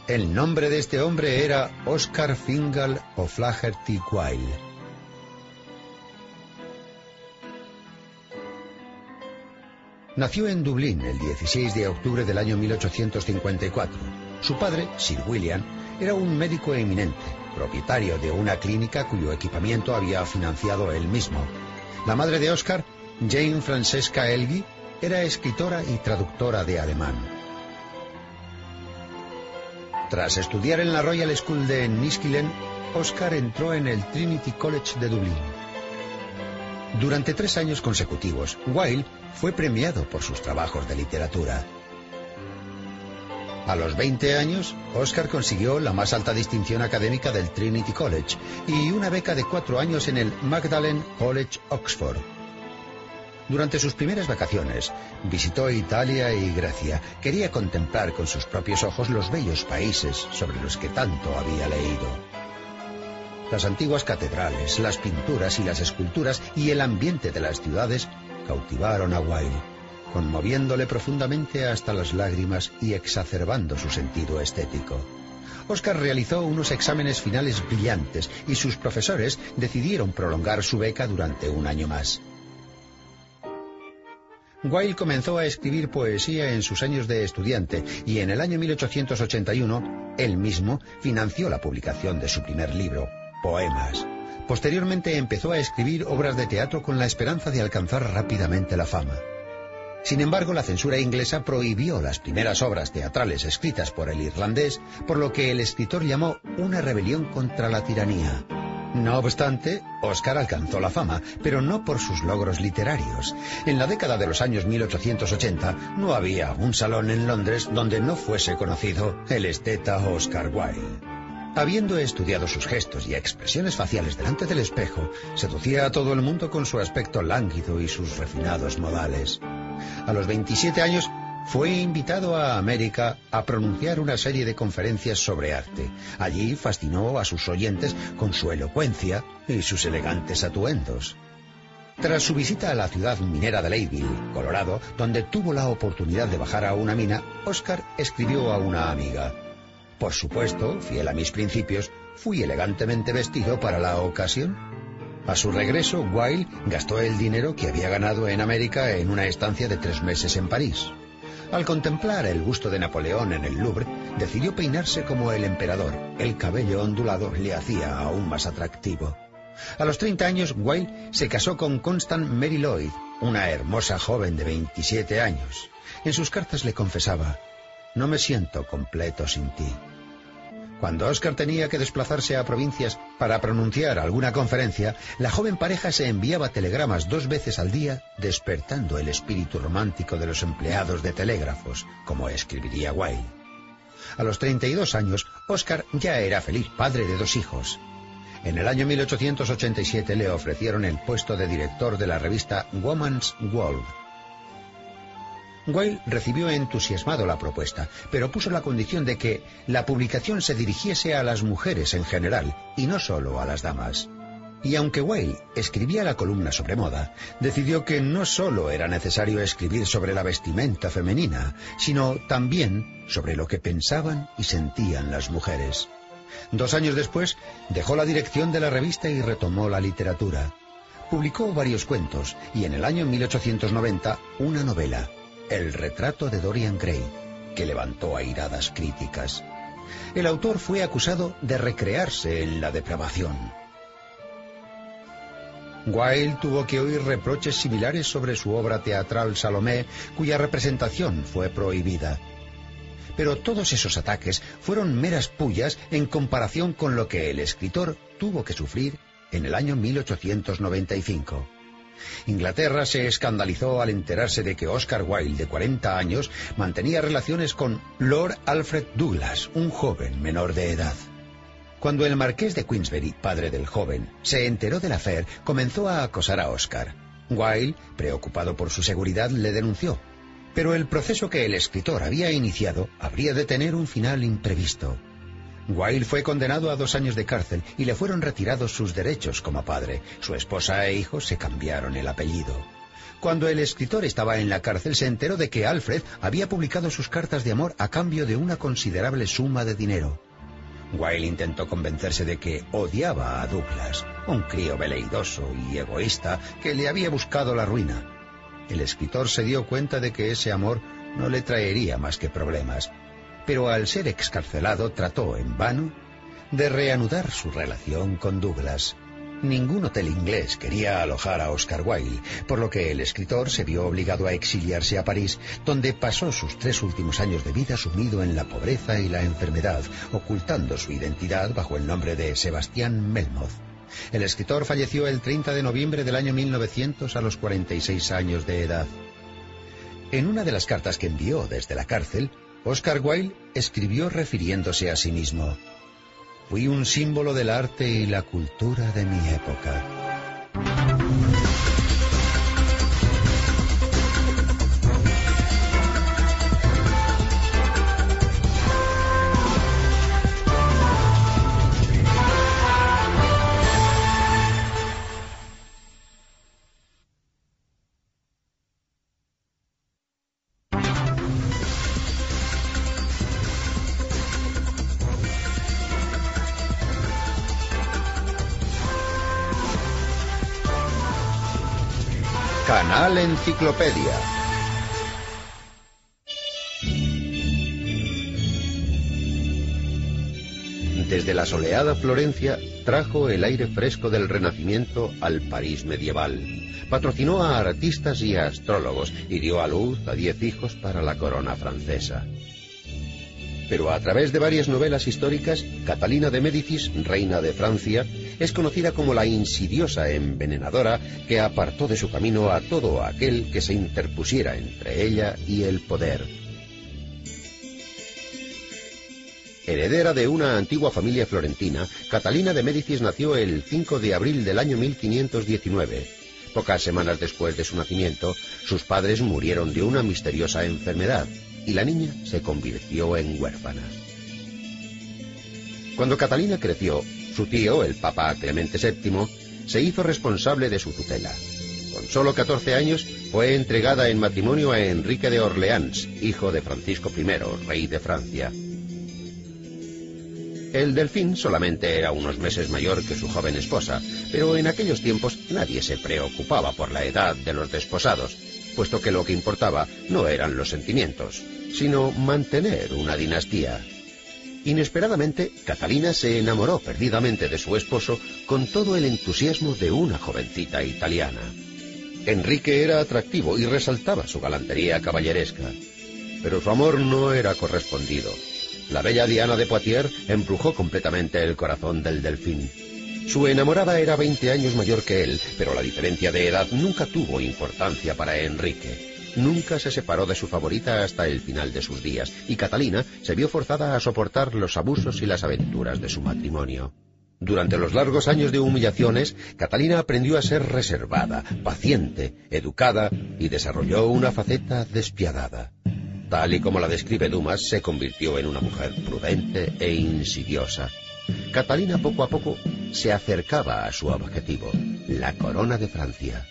El nombre de este hombre era Oscar Fingal O'Flaherty Quayle. Nació en Dublín el 16 de octubre del año 1854. Su padre, Sir William, era un médico eminente, propietario de una clínica cuyo equipamiento había financiado él mismo. La madre de Oscar, Jane Francesca Elgi, era escritora y traductora de alemán. Tras estudiar en la Royal School de Niskillen, Oscar entró en el Trinity College de Dublín. Durante tres años consecutivos, Wilde fue premiado por sus trabajos de literatura. A los 20 años, Oscar consiguió la más alta distinción académica del Trinity College y una beca de cuatro años en el Magdalen College, Oxford. Durante sus primeras vacaciones, visitó Italia y Grecia. Quería contemplar con sus propios ojos los bellos países sobre los que tanto había leído. Las antiguas catedrales, las pinturas y las esculturas y el ambiente de las ciudades cautivaron a Wilde conmoviéndole profundamente hasta las lágrimas y exacerbando su sentido estético. Oscar realizó unos exámenes finales brillantes y sus profesores decidieron prolongar su beca durante un año más. Wilde comenzó a escribir poesía en sus años de estudiante y en el año 1881 él mismo financió la publicación de su primer libro, Poemas. Posteriormente empezó a escribir obras de teatro con la esperanza de alcanzar rápidamente la fama. Sin embargo, la censura inglesa prohibió las primeras obras teatrales escritas por el irlandés, por lo que el escritor llamó una rebelión contra la tiranía. No obstante, Oscar alcanzó la fama, pero no por sus logros literarios. En la década de los años 1880 no había un salón en Londres donde no fuese conocido el esteta Oscar Wilde. Habiendo estudiado sus gestos y expresiones faciales delante del espejo, seducía a todo el mundo con su aspecto lánguido y sus refinados modales. A los 27 años fue invitado a América a pronunciar una serie de conferencias sobre arte. Allí fascinó a sus oyentes con su elocuencia y sus elegantes atuendos. Tras su visita a la ciudad minera de Leadville, Colorado, donde tuvo la oportunidad de bajar a una mina, Oscar escribió a una amiga. Por supuesto, fiel a mis principios, fui elegantemente vestido para la ocasión. A su regreso, Wilde gastó el dinero que había ganado en América en una estancia de tres meses en París. Al contemplar el busto de Napoleón en el Louvre, decidió peinarse como el emperador. El cabello ondulado le hacía aún más atractivo. A los 30 años, Wilde se casó con Constant Mary Lloyd, una hermosa joven de 27 años. En sus cartas le confesaba, no me siento completo sin ti. Cuando Oscar tenía que desplazarse a provincias para pronunciar alguna conferencia, la joven pareja se enviaba telegramas dos veces al día, despertando el espíritu romántico de los empleados de telégrafos, como escribiría Wilde. A los 32 años, Oscar ya era feliz padre de dos hijos. En el año 1887 le ofrecieron el puesto de director de la revista Woman's World Wilde recibió entusiasmado la propuesta, pero puso la condición de que la publicación se dirigiese a las mujeres en general y no solo a las damas. Y aunque Wilde escribía la columna sobre moda, decidió que no solo era necesario escribir sobre la vestimenta femenina, sino también sobre lo que pensaban y sentían las mujeres. Dos años después, dejó la dirección de la revista y retomó la literatura. Publicó varios cuentos y en el año 1890 una novela, el retrato de Dorian Gray, que levantó airadas críticas. El autor fue acusado de recrearse en la depravación. Wilde tuvo que oír reproches similares sobre su obra teatral Salomé, cuya representación fue prohibida. Pero todos esos ataques fueron meras pullas en comparación con lo que el escritor tuvo que sufrir en el año 1895. Inglaterra se escandalizó al enterarse de que Oscar Wilde, de 40 años, mantenía relaciones con Lord Alfred Douglas, un joven menor de edad. Cuando el marqués de Queensberry, padre del joven, se enteró del affair, comenzó a acosar a Oscar. Wilde, preocupado por su seguridad, le denunció. Pero el proceso que el escritor había iniciado habría de tener un final imprevisto. Wilde fue condenado a dos años de cárcel y le fueron retirados sus derechos como padre. Su esposa e hijos se cambiaron el apellido. Cuando el escritor estaba en la cárcel se enteró de que Alfred había publicado sus cartas de amor a cambio de una considerable suma de dinero. Wilde intentó convencerse de que odiaba a Douglas, un crío veleidoso y egoísta que le había buscado la ruina. El escritor se dio cuenta de que ese amor no le traería más que problemas pero al ser excarcelado trató en vano de reanudar su relación con Douglas. Ningún hotel inglés quería alojar a Oscar Wilde, por lo que el escritor se vio obligado a exiliarse a París, donde pasó sus tres últimos años de vida sumido en la pobreza y la enfermedad, ocultando su identidad bajo el nombre de Sebastián Melmoth. El escritor falleció el 30 de noviembre del año 1900 a los 46 años de edad. En una de las cartas que envió desde la cárcel, Oscar Wilde escribió refiriéndose a sí mismo. Fui un símbolo del arte y la cultura de mi época. Enciclopedia. Desde la soleada Florencia trajo el aire fresco del Renacimiento al París medieval. Patrocinó a artistas y a astrólogos y dio a luz a diez hijos para la corona francesa. Pero a través de varias novelas históricas, Catalina de Médicis, reina de Francia, es conocida como la insidiosa envenenadora que apartó de su camino a todo aquel que se interpusiera entre ella y el poder. Heredera de una antigua familia florentina, Catalina de Médicis nació el 5 de abril del año 1519. Pocas semanas después de su nacimiento, sus padres murieron de una misteriosa enfermedad y la niña se convirtió en huérfana. Cuando Catalina creció, su tío, el Papa Clemente VII, se hizo responsable de su tutela. Con solo 14 años fue entregada en matrimonio a Enrique de Orleans, hijo de Francisco I, rey de Francia. El delfín solamente era unos meses mayor que su joven esposa, pero en aquellos tiempos nadie se preocupaba por la edad de los desposados, puesto que lo que importaba no eran los sentimientos, sino mantener una dinastía. Inesperadamente, Catalina se enamoró perdidamente de su esposo con todo el entusiasmo de una jovencita italiana. Enrique era atractivo y resaltaba su galantería caballeresca, pero su amor no era correspondido. La bella Diana de Poitiers embrujó completamente el corazón del delfín. Su enamorada era 20 años mayor que él, pero la diferencia de edad nunca tuvo importancia para Enrique. Nunca se separó de su favorita hasta el final de sus días, y Catalina se vio forzada a soportar los abusos y las aventuras de su matrimonio. Durante los largos años de humillaciones, Catalina aprendió a ser reservada, paciente, educada y desarrolló una faceta despiadada. Tal y como la describe Dumas, se convirtió en una mujer prudente e insidiosa. Catalina poco a poco se acercaba a su objetivo, la corona de Francia.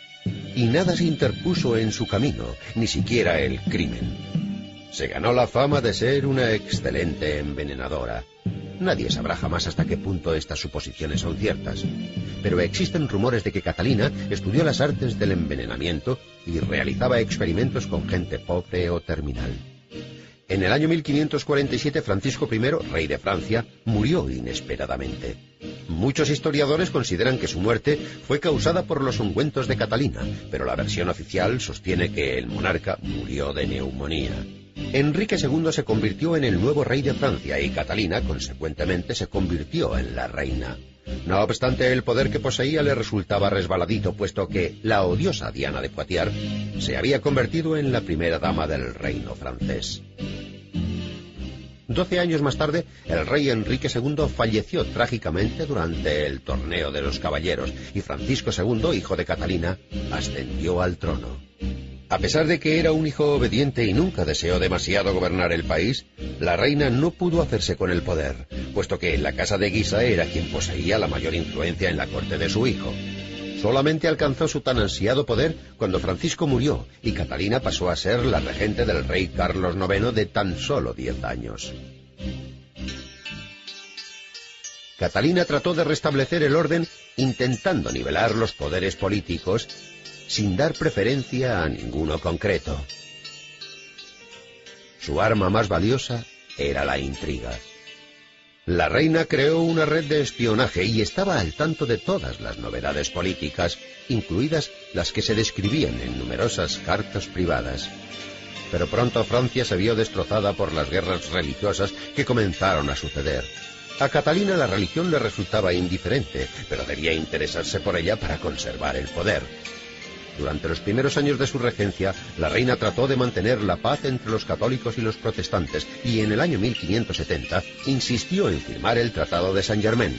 Y nada se interpuso en su camino, ni siquiera el crimen. Se ganó la fama de ser una excelente envenenadora. Nadie sabrá jamás hasta qué punto estas suposiciones son ciertas, pero existen rumores de que Catalina estudió las artes del envenenamiento y realizaba experimentos con gente pobre o terminal. En el año 1547 Francisco I, rey de Francia, murió inesperadamente. Muchos historiadores consideran que su muerte fue causada por los ungüentos de Catalina, pero la versión oficial sostiene que el monarca murió de neumonía. Enrique II se convirtió en el nuevo rey de Francia y Catalina, consecuentemente, se convirtió en la reina. No obstante, el poder que poseía le resultaba resbaladito, puesto que la odiosa Diana de Poitiers se había convertido en la primera dama del reino francés. Doce años más tarde, el rey Enrique II falleció trágicamente durante el torneo de los caballeros y Francisco II, hijo de Catalina, ascendió al trono. A pesar de que era un hijo obediente y nunca deseó demasiado gobernar el país, la reina no pudo hacerse con el poder, puesto que la casa de Guisa era quien poseía la mayor influencia en la corte de su hijo. Solamente alcanzó su tan ansiado poder cuando Francisco murió y Catalina pasó a ser la regente del rey Carlos IX de tan solo diez años. Catalina trató de restablecer el orden intentando nivelar los poderes políticos sin dar preferencia a ninguno concreto. Su arma más valiosa era la intriga. La reina creó una red de espionaje y estaba al tanto de todas las novedades políticas, incluidas las que se describían en numerosas cartas privadas. Pero pronto Francia se vio destrozada por las guerras religiosas que comenzaron a suceder. A Catalina la religión le resultaba indiferente, pero debía interesarse por ella para conservar el poder. Durante los primeros años de su regencia, la reina trató de mantener la paz entre los católicos y los protestantes y en el año 1570 insistió en firmar el Tratado de Saint Germain.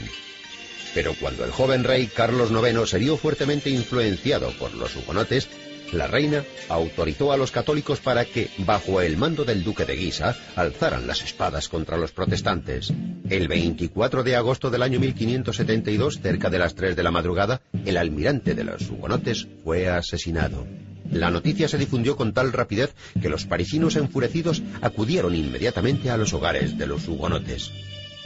Pero cuando el joven rey Carlos IX se vio fuertemente influenciado por los hugonotes, la reina autorizó a los católicos para que, bajo el mando del duque de Guisa, alzaran las espadas contra los protestantes. El 24 de agosto del año 1572, cerca de las 3 de la madrugada, el almirante de los hugonotes fue asesinado. La noticia se difundió con tal rapidez que los parisinos enfurecidos acudieron inmediatamente a los hogares de los hugonotes.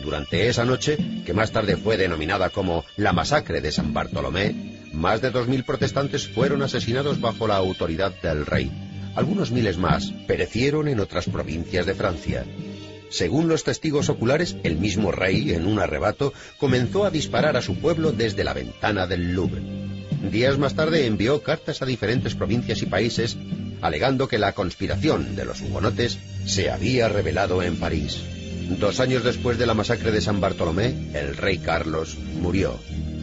Durante esa noche, que más tarde fue denominada como la masacre de San Bartolomé, más de dos mil protestantes fueron asesinados bajo la autoridad del rey. Algunos miles más perecieron en otras provincias de Francia. Según los testigos oculares, el mismo rey, en un arrebato, comenzó a disparar a su pueblo desde la ventana del Louvre. Días más tarde envió cartas a diferentes provincias y países, alegando que la conspiración de los hugonotes se había revelado en París. Dos años después de la masacre de San Bartolomé, el rey Carlos murió.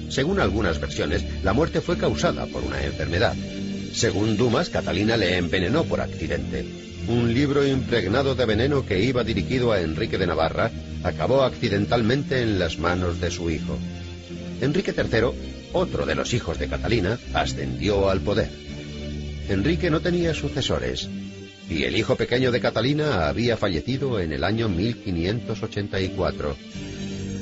Según algunas versiones, la muerte fue causada por una enfermedad. Según Dumas, Catalina le envenenó por accidente. Un libro impregnado de veneno que iba dirigido a Enrique de Navarra acabó accidentalmente en las manos de su hijo. Enrique III, otro de los hijos de Catalina, ascendió al poder. Enrique no tenía sucesores, y el hijo pequeño de Catalina había fallecido en el año 1584.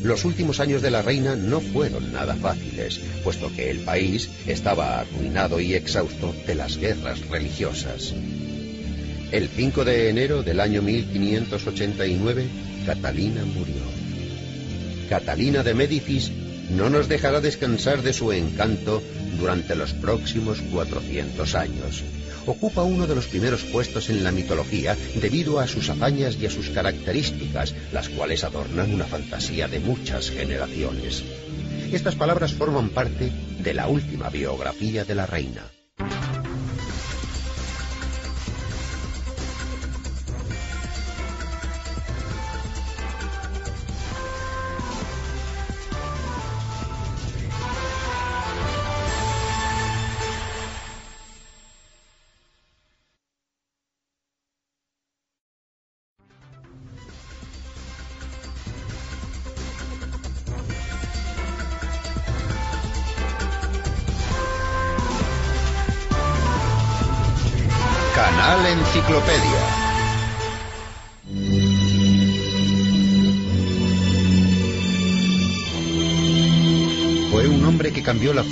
Los últimos años de la reina no fueron nada fáciles, puesto que el país estaba arruinado y exhausto de las guerras religiosas. El 5 de enero del año 1589, Catalina murió. Catalina de Médicis no nos dejará descansar de su encanto durante los próximos 400 años ocupa uno de los primeros puestos en la mitología debido a sus hazañas y a sus características, las cuales adornan una fantasía de muchas generaciones. Estas palabras forman parte de la última biografía de la reina.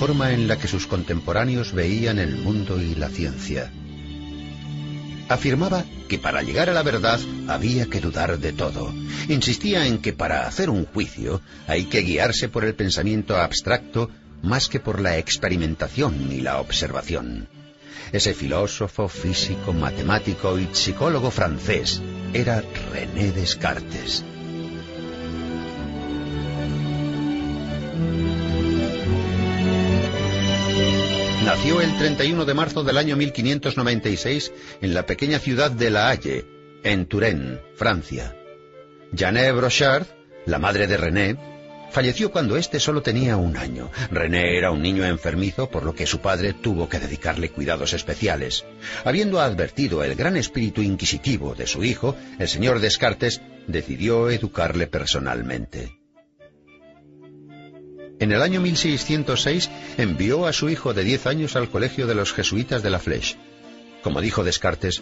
Forma en la que sus contemporáneos veían el mundo y la ciencia. Afirmaba que para llegar a la verdad había que dudar de todo. Insistía en que para hacer un juicio hay que guiarse por el pensamiento abstracto más que por la experimentación y la observación. Ese filósofo, físico, matemático y psicólogo francés era René Descartes. Nació el 31 de marzo del año 1596 en la pequeña ciudad de La Haye, en Touraine, Francia. Jeanne Brochard, la madre de René, Falleció cuando éste solo tenía un año. René era un niño enfermizo, por lo que su padre tuvo que dedicarle cuidados especiales. Habiendo advertido el gran espíritu inquisitivo de su hijo, el señor Descartes decidió educarle personalmente. En el año 1606 envió a su hijo de diez años al colegio de los jesuitas de la Flèche. Como dijo Descartes,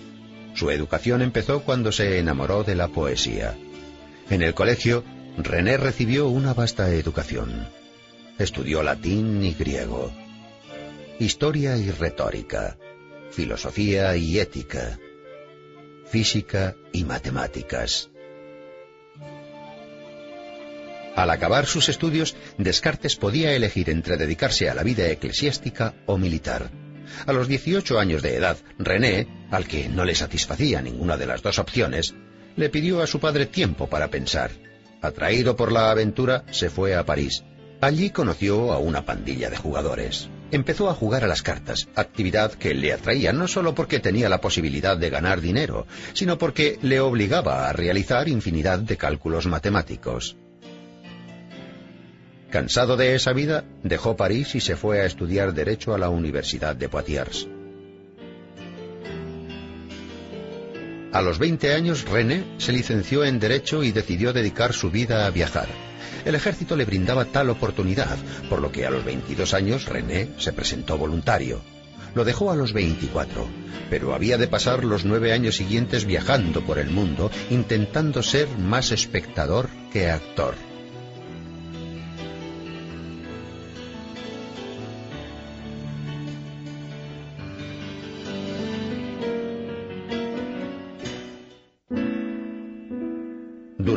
su educación empezó cuando se enamoró de la poesía. En el colegio René recibió una vasta educación. Estudió latín y griego, historia y retórica, filosofía y ética, física y matemáticas. Al acabar sus estudios, Descartes podía elegir entre dedicarse a la vida eclesiástica o militar. A los 18 años de edad, René, al que no le satisfacía ninguna de las dos opciones, le pidió a su padre tiempo para pensar Atraído por la aventura, se fue a París. Allí conoció a una pandilla de jugadores. Empezó a jugar a las cartas, actividad que le atraía no solo porque tenía la posibilidad de ganar dinero, sino porque le obligaba a realizar infinidad de cálculos matemáticos. Cansado de esa vida, dejó París y se fue a estudiar Derecho a la Universidad de Poitiers. A los 20 años, René se licenció en Derecho y decidió dedicar su vida a viajar. El ejército le brindaba tal oportunidad, por lo que a los 22 años René se presentó voluntario. Lo dejó a los 24, pero había de pasar los nueve años siguientes viajando por el mundo, intentando ser más espectador que actor.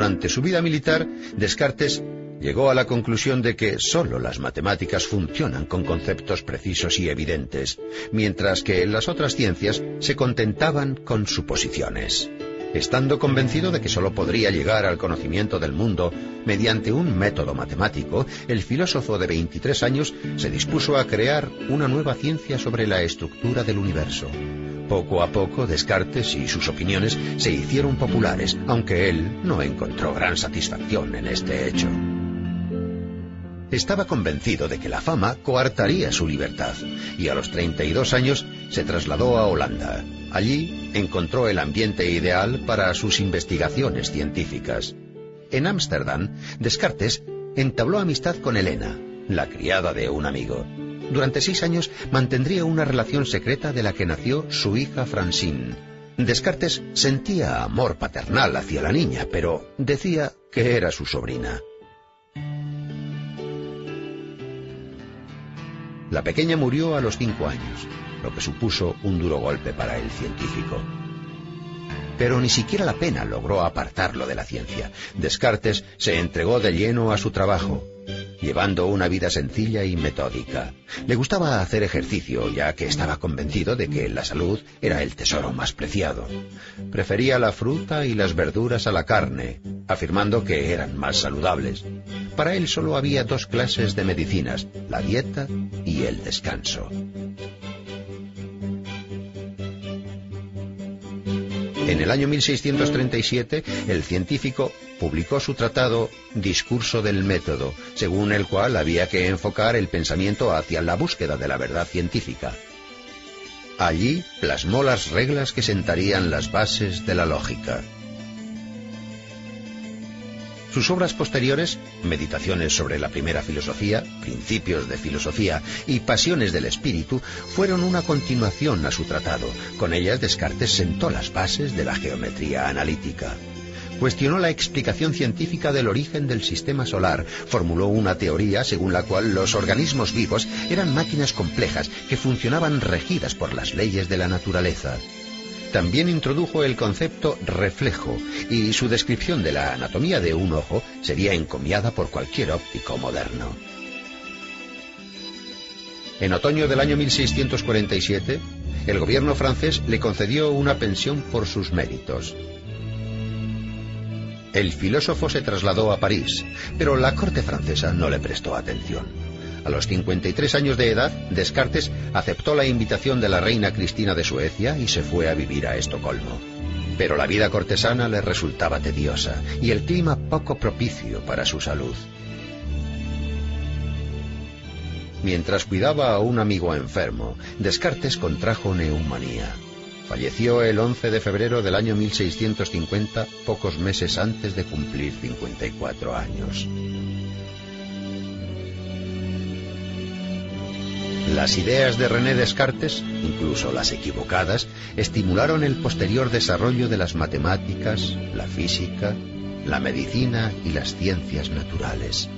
Durante su vida militar, Descartes llegó a la conclusión de que sólo las matemáticas funcionan con conceptos precisos y evidentes, mientras que las otras ciencias se contentaban con suposiciones. Estando convencido de que sólo podría llegar al conocimiento del mundo mediante un método matemático, el filósofo de 23 años se dispuso a crear una nueva ciencia sobre la estructura del universo. Poco a poco, Descartes y sus opiniones se hicieron populares, aunque él no encontró gran satisfacción en este hecho. Estaba convencido de que la fama coartaría su libertad y a los 32 años se trasladó a Holanda. Allí encontró el ambiente ideal para sus investigaciones científicas. En Ámsterdam, Descartes entabló amistad con Elena, la criada de un amigo. Durante seis años mantendría una relación secreta de la que nació su hija Francine. Descartes sentía amor paternal hacia la niña, pero decía que era su sobrina. La pequeña murió a los cinco años, lo que supuso un duro golpe para el científico. Pero ni siquiera la pena logró apartarlo de la ciencia. Descartes se entregó de lleno a su trabajo, llevando una vida sencilla y metódica. Le gustaba hacer ejercicio, ya que estaba convencido de que la salud era el tesoro más preciado. Prefería la fruta y las verduras a la carne, afirmando que eran más saludables. Para él solo había dos clases de medicinas, la dieta y el descanso. En el año 1637, el científico publicó su tratado Discurso del Método, según el cual había que enfocar el pensamiento hacia la búsqueda de la verdad científica. Allí plasmó las reglas que sentarían las bases de la lógica. Sus obras posteriores, Meditaciones sobre la primera filosofía, Principios de filosofía y Pasiones del espíritu, fueron una continuación a su tratado. Con ellas Descartes sentó las bases de la geometría analítica. Cuestionó la explicación científica del origen del sistema solar, formuló una teoría según la cual los organismos vivos eran máquinas complejas que funcionaban regidas por las leyes de la naturaleza. También introdujo el concepto reflejo y su descripción de la anatomía de un ojo sería encomiada por cualquier óptico moderno. En otoño del año 1647, el gobierno francés le concedió una pensión por sus méritos. El filósofo se trasladó a París, pero la corte francesa no le prestó atención. A los 53 años de edad, Descartes aceptó la invitación de la reina Cristina de Suecia y se fue a vivir a Estocolmo. Pero la vida cortesana le resultaba tediosa y el clima poco propicio para su salud. Mientras cuidaba a un amigo enfermo, Descartes contrajo neumonía. Falleció el 11 de febrero del año 1650, pocos meses antes de cumplir 54 años. Las ideas de René Descartes, incluso las equivocadas, estimularon el posterior desarrollo de las matemáticas, la física, la medicina y las ciencias naturales.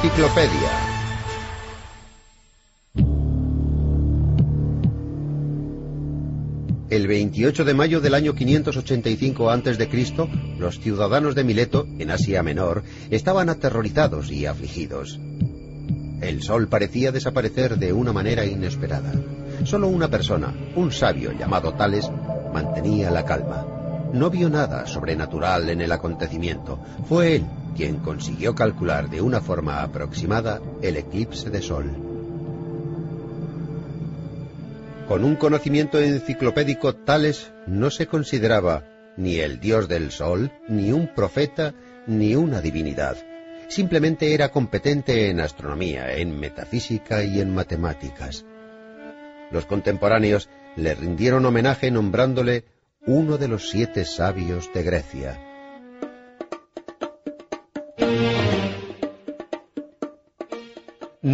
Enciclopedia. El 28 de mayo del año 585 a.C., los ciudadanos de Mileto, en Asia Menor, estaban aterrorizados y afligidos. El sol parecía desaparecer de una manera inesperada. Solo una persona, un sabio llamado Tales, mantenía la calma. No vio nada sobrenatural en el acontecimiento. Fue él quien consiguió calcular de una forma aproximada el eclipse de sol. Con un conocimiento enciclopédico Tales no se consideraba ni el dios del sol, ni un profeta, ni una divinidad. Simplemente era competente en astronomía, en metafísica y en matemáticas. Los contemporáneos le rindieron homenaje nombrándole uno de los siete sabios de Grecia.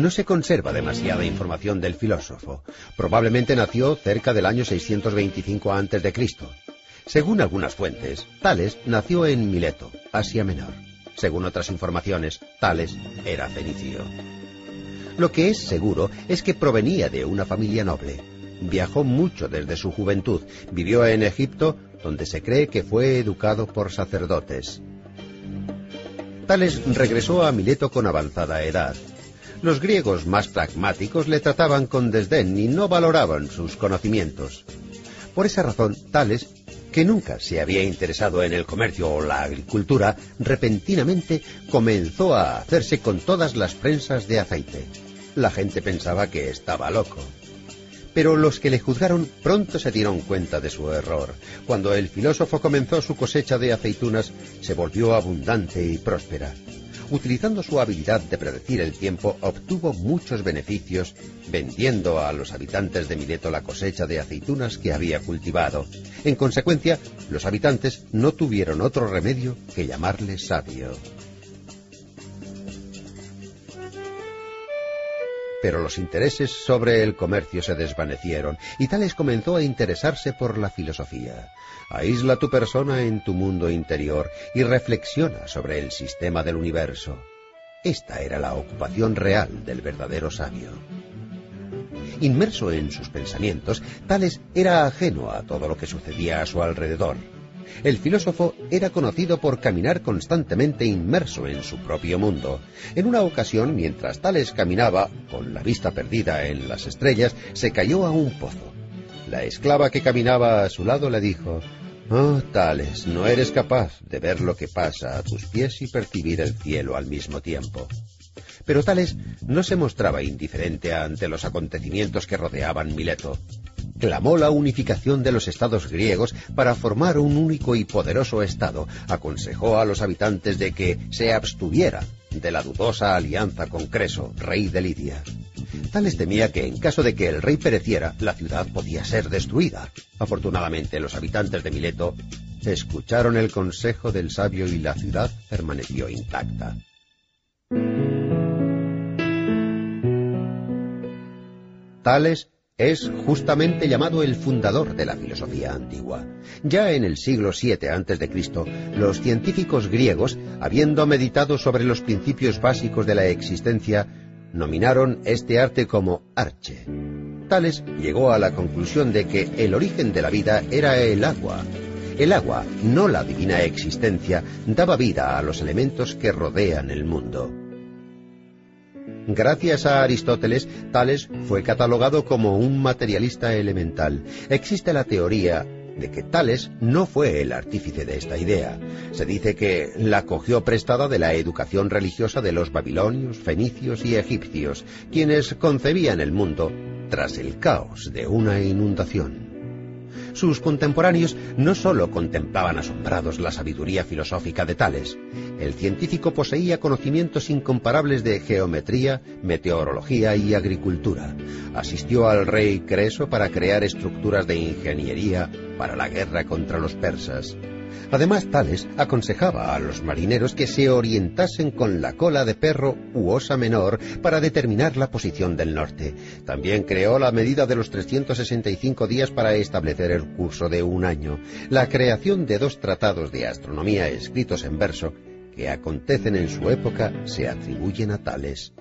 No se conserva demasiada información del filósofo. Probablemente nació cerca del año 625 a.C. Según algunas fuentes, Tales nació en Mileto, Asia Menor. Según otras informaciones, Tales era fenicio. Lo que es seguro es que provenía de una familia noble. Viajó mucho desde su juventud, vivió en Egipto, donde se cree que fue educado por sacerdotes. Tales regresó a Mileto con avanzada edad. Los griegos más pragmáticos le trataban con desdén y no valoraban sus conocimientos. Por esa razón, Tales, que nunca se había interesado en el comercio o la agricultura, repentinamente comenzó a hacerse con todas las prensas de aceite. La gente pensaba que estaba loco. Pero los que le juzgaron pronto se dieron cuenta de su error. Cuando el filósofo comenzó su cosecha de aceitunas, se volvió abundante y próspera. Utilizando su habilidad de predecir el tiempo, obtuvo muchos beneficios vendiendo a los habitantes de Mileto la cosecha de aceitunas que había cultivado. En consecuencia, los habitantes no tuvieron otro remedio que llamarle sabio. pero los intereses sobre el comercio se desvanecieron y Tales comenzó a interesarse por la filosofía. Aísla tu persona en tu mundo interior y reflexiona sobre el sistema del universo. Esta era la ocupación real del verdadero sabio. Inmerso en sus pensamientos, Tales era ajeno a todo lo que sucedía a su alrededor. El filósofo era conocido por caminar constantemente inmerso en su propio mundo. En una ocasión, mientras Tales caminaba, con la vista perdida en las estrellas, se cayó a un pozo. La esclava que caminaba a su lado le dijo, Oh, Tales, no eres capaz de ver lo que pasa a tus pies y percibir el cielo al mismo tiempo. Pero Tales no se mostraba indiferente ante los acontecimientos que rodeaban Mileto clamó la unificación de los estados griegos para formar un único y poderoso estado, aconsejó a los habitantes de que se abstuvieran de la dudosa alianza con Creso, rey de Lidia. Tales temía que en caso de que el rey pereciera, la ciudad podía ser destruida. Afortunadamente, los habitantes de Mileto escucharon el consejo del sabio y la ciudad permaneció intacta. Tales es justamente llamado el fundador de la filosofía antigua. Ya en el siglo VII a.C., los científicos griegos, habiendo meditado sobre los principios básicos de la existencia, nominaron este arte como arche. Tales llegó a la conclusión de que el origen de la vida era el agua. El agua, no la divina existencia, daba vida a los elementos que rodean el mundo. Gracias a Aristóteles, Tales fue catalogado como un materialista elemental. Existe la teoría de que Tales no fue el artífice de esta idea. Se dice que la cogió prestada de la educación religiosa de los babilonios, fenicios y egipcios, quienes concebían el mundo tras el caos de una inundación. Sus contemporáneos no sólo contemplaban asombrados la sabiduría filosófica de Tales, el científico poseía conocimientos incomparables de geometría, meteorología y agricultura. Asistió al rey Creso para crear estructuras de ingeniería para la guerra contra los persas. Además, Tales aconsejaba a los marineros que se orientasen con la cola de perro u osa menor para determinar la posición del norte. También creó la medida de los 365 días para establecer el curso de un año. La creación de dos tratados de astronomía escritos en verso que acontecen en su época se atribuyen a Tales.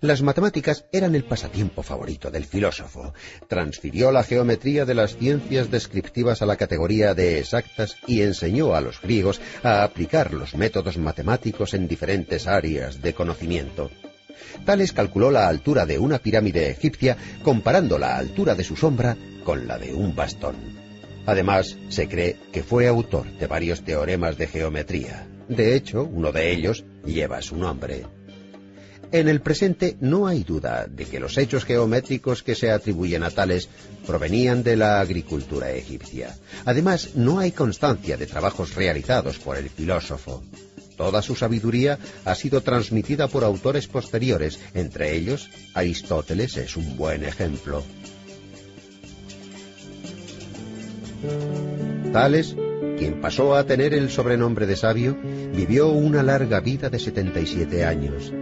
Las matemáticas eran el pasatiempo favorito del filósofo. Transfirió la geometría de las ciencias descriptivas a la categoría de exactas y enseñó a los griegos a aplicar los métodos matemáticos en diferentes áreas de conocimiento. Tales calculó la altura de una pirámide egipcia comparando la altura de su sombra con la de un bastón. Además, se cree que fue autor de varios teoremas de geometría. De hecho, uno de ellos lleva su nombre. En el presente no hay duda de que los hechos geométricos que se atribuyen a Tales provenían de la agricultura egipcia. Además, no hay constancia de trabajos realizados por el filósofo. Toda su sabiduría ha sido transmitida por autores posteriores, entre ellos Aristóteles es un buen ejemplo. Tales, quien pasó a tener el sobrenombre de sabio, vivió una larga vida de 77 años.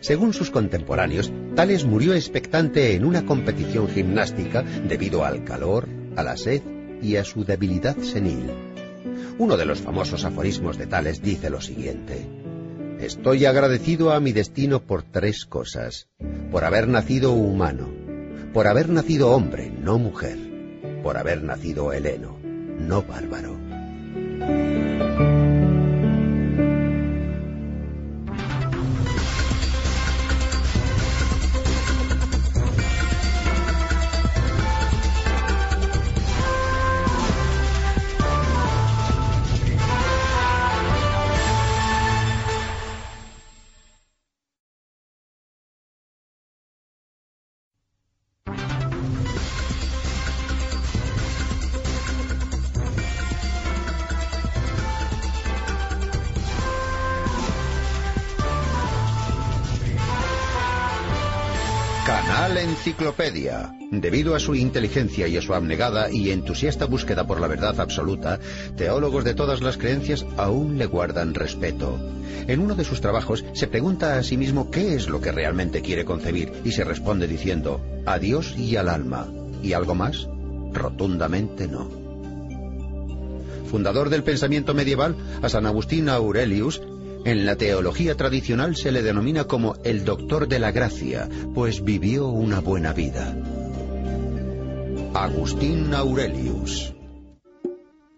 Según sus contemporáneos, Tales murió expectante en una competición gimnástica debido al calor, a la sed y a su debilidad senil. Uno de los famosos aforismos de Tales dice lo siguiente. Estoy agradecido a mi destino por tres cosas. Por haber nacido humano, por haber nacido hombre, no mujer, por haber nacido heleno, no bárbaro. Debido a su inteligencia y a su abnegada y entusiasta búsqueda por la verdad absoluta, teólogos de todas las creencias aún le guardan respeto. En uno de sus trabajos se pregunta a sí mismo qué es lo que realmente quiere concebir y se responde diciendo, a Dios y al alma. ¿Y algo más? Rotundamente no. Fundador del pensamiento medieval, a San Agustín Aurelius en la teología tradicional se le denomina como el doctor de la gracia, pues vivió una buena vida. Agustín Aurelius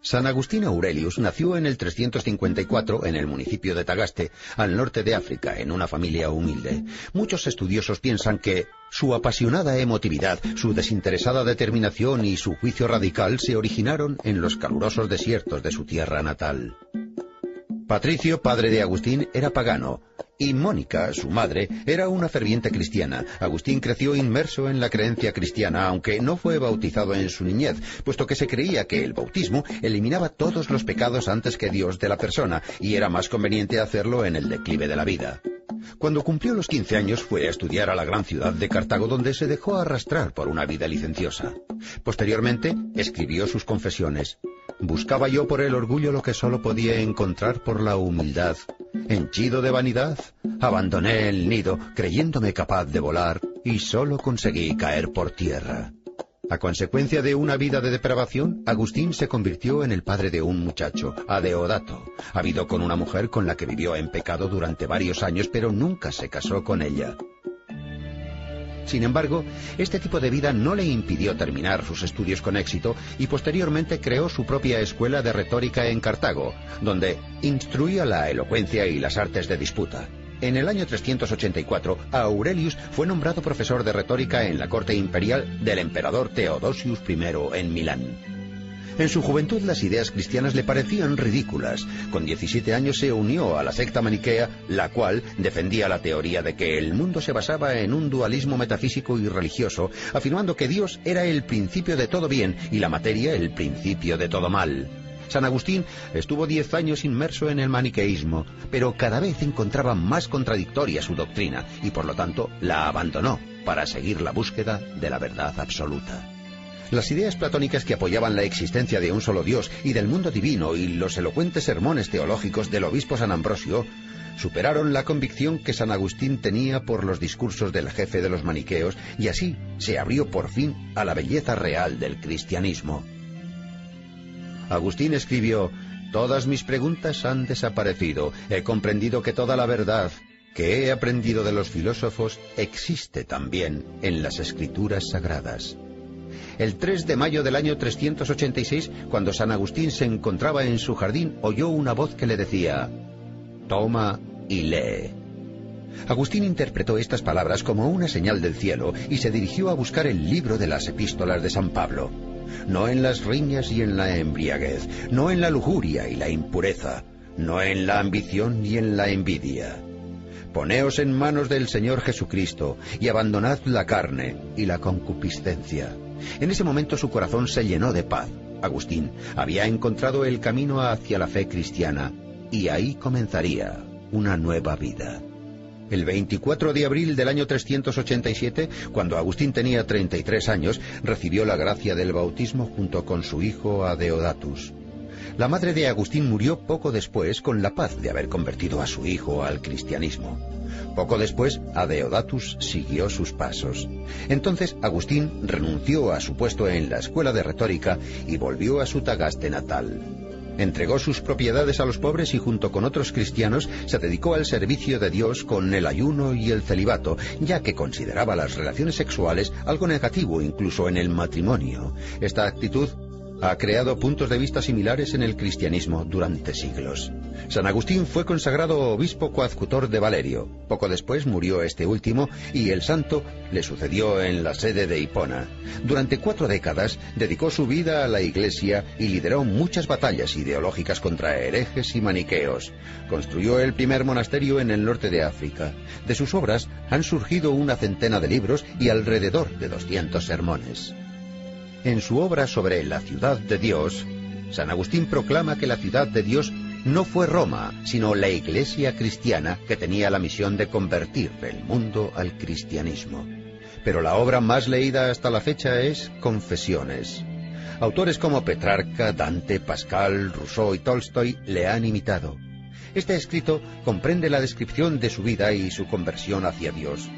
San Agustín Aurelius nació en el 354 en el municipio de Tagaste, al norte de África, en una familia humilde. Muchos estudiosos piensan que su apasionada emotividad, su desinteresada determinación y su juicio radical se originaron en los calurosos desiertos de su tierra natal. Patricio, padre de Agustín, era pagano, y Mónica, su madre, era una ferviente cristiana. Agustín creció inmerso en la creencia cristiana, aunque no fue bautizado en su niñez, puesto que se creía que el bautismo eliminaba todos los pecados antes que Dios de la persona, y era más conveniente hacerlo en el declive de la vida. Cuando cumplió los 15 años fue a estudiar a la gran ciudad de Cartago donde se dejó arrastrar por una vida licenciosa. Posteriormente escribió sus confesiones. Buscaba yo por el orgullo lo que solo podía encontrar por la humildad. Henchido de vanidad, abandoné el nido creyéndome capaz de volar y solo conseguí caer por tierra. A consecuencia de una vida de depravación, Agustín se convirtió en el padre de un muchacho, Adeodato, habido con una mujer con la que vivió en pecado durante varios años, pero nunca se casó con ella. Sin embargo, este tipo de vida no le impidió terminar sus estudios con éxito y posteriormente creó su propia escuela de retórica en Cartago, donde instruía la elocuencia y las artes de disputa. En el año 384, Aurelius fue nombrado profesor de retórica en la corte imperial del emperador Theodosius I en Milán. En su juventud las ideas cristianas le parecían ridículas. Con 17 años se unió a la secta maniquea, la cual defendía la teoría de que el mundo se basaba en un dualismo metafísico y religioso, afirmando que Dios era el principio de todo bien y la materia el principio de todo mal. San Agustín estuvo diez años inmerso en el maniqueísmo, pero cada vez encontraba más contradictoria su doctrina y por lo tanto la abandonó para seguir la búsqueda de la verdad absoluta. Las ideas platónicas que apoyaban la existencia de un solo Dios y del mundo divino y los elocuentes sermones teológicos del obispo San Ambrosio superaron la convicción que San Agustín tenía por los discursos del jefe de los maniqueos y así se abrió por fin a la belleza real del cristianismo. Agustín escribió, Todas mis preguntas han desaparecido. He comprendido que toda la verdad que he aprendido de los filósofos existe también en las escrituras sagradas. El 3 de mayo del año 386, cuando San Agustín se encontraba en su jardín, oyó una voz que le decía, Toma y lee. Agustín interpretó estas palabras como una señal del cielo y se dirigió a buscar el libro de las epístolas de San Pablo. No en las riñas y en la embriaguez, no en la lujuria y la impureza, no en la ambición y en la envidia. Poneos en manos del Señor Jesucristo y abandonad la carne y la concupiscencia. En ese momento su corazón se llenó de paz. Agustín había encontrado el camino hacia la fe cristiana y ahí comenzaría una nueva vida. El 24 de abril del año 387, cuando Agustín tenía 33 años, recibió la gracia del bautismo junto con su hijo Adeodatus. La madre de Agustín murió poco después con la paz de haber convertido a su hijo al cristianismo. Poco después, Adeodatus siguió sus pasos. Entonces Agustín renunció a su puesto en la escuela de retórica y volvió a su Tagaste natal. Entregó sus propiedades a los pobres y junto con otros cristianos se dedicó al servicio de Dios con el ayuno y el celibato, ya que consideraba las relaciones sexuales algo negativo incluso en el matrimonio. Esta actitud ha creado puntos de vista similares en el cristianismo durante siglos. San Agustín fue consagrado obispo coadjutor de Valerio. Poco después murió este último y el santo le sucedió en la sede de Hipona. Durante cuatro décadas dedicó su vida a la iglesia y lideró muchas batallas ideológicas contra herejes y maniqueos. Construyó el primer monasterio en el norte de África. De sus obras han surgido una centena de libros y alrededor de 200 sermones. En su obra sobre la ciudad de Dios, San Agustín proclama que la ciudad de Dios no fue Roma, sino la iglesia cristiana que tenía la misión de convertir el mundo al cristianismo. Pero la obra más leída hasta la fecha es Confesiones. Autores como Petrarca, Dante, Pascal, Rousseau y Tolstoy le han imitado. Este escrito comprende la descripción de su vida y su conversión hacia Dios.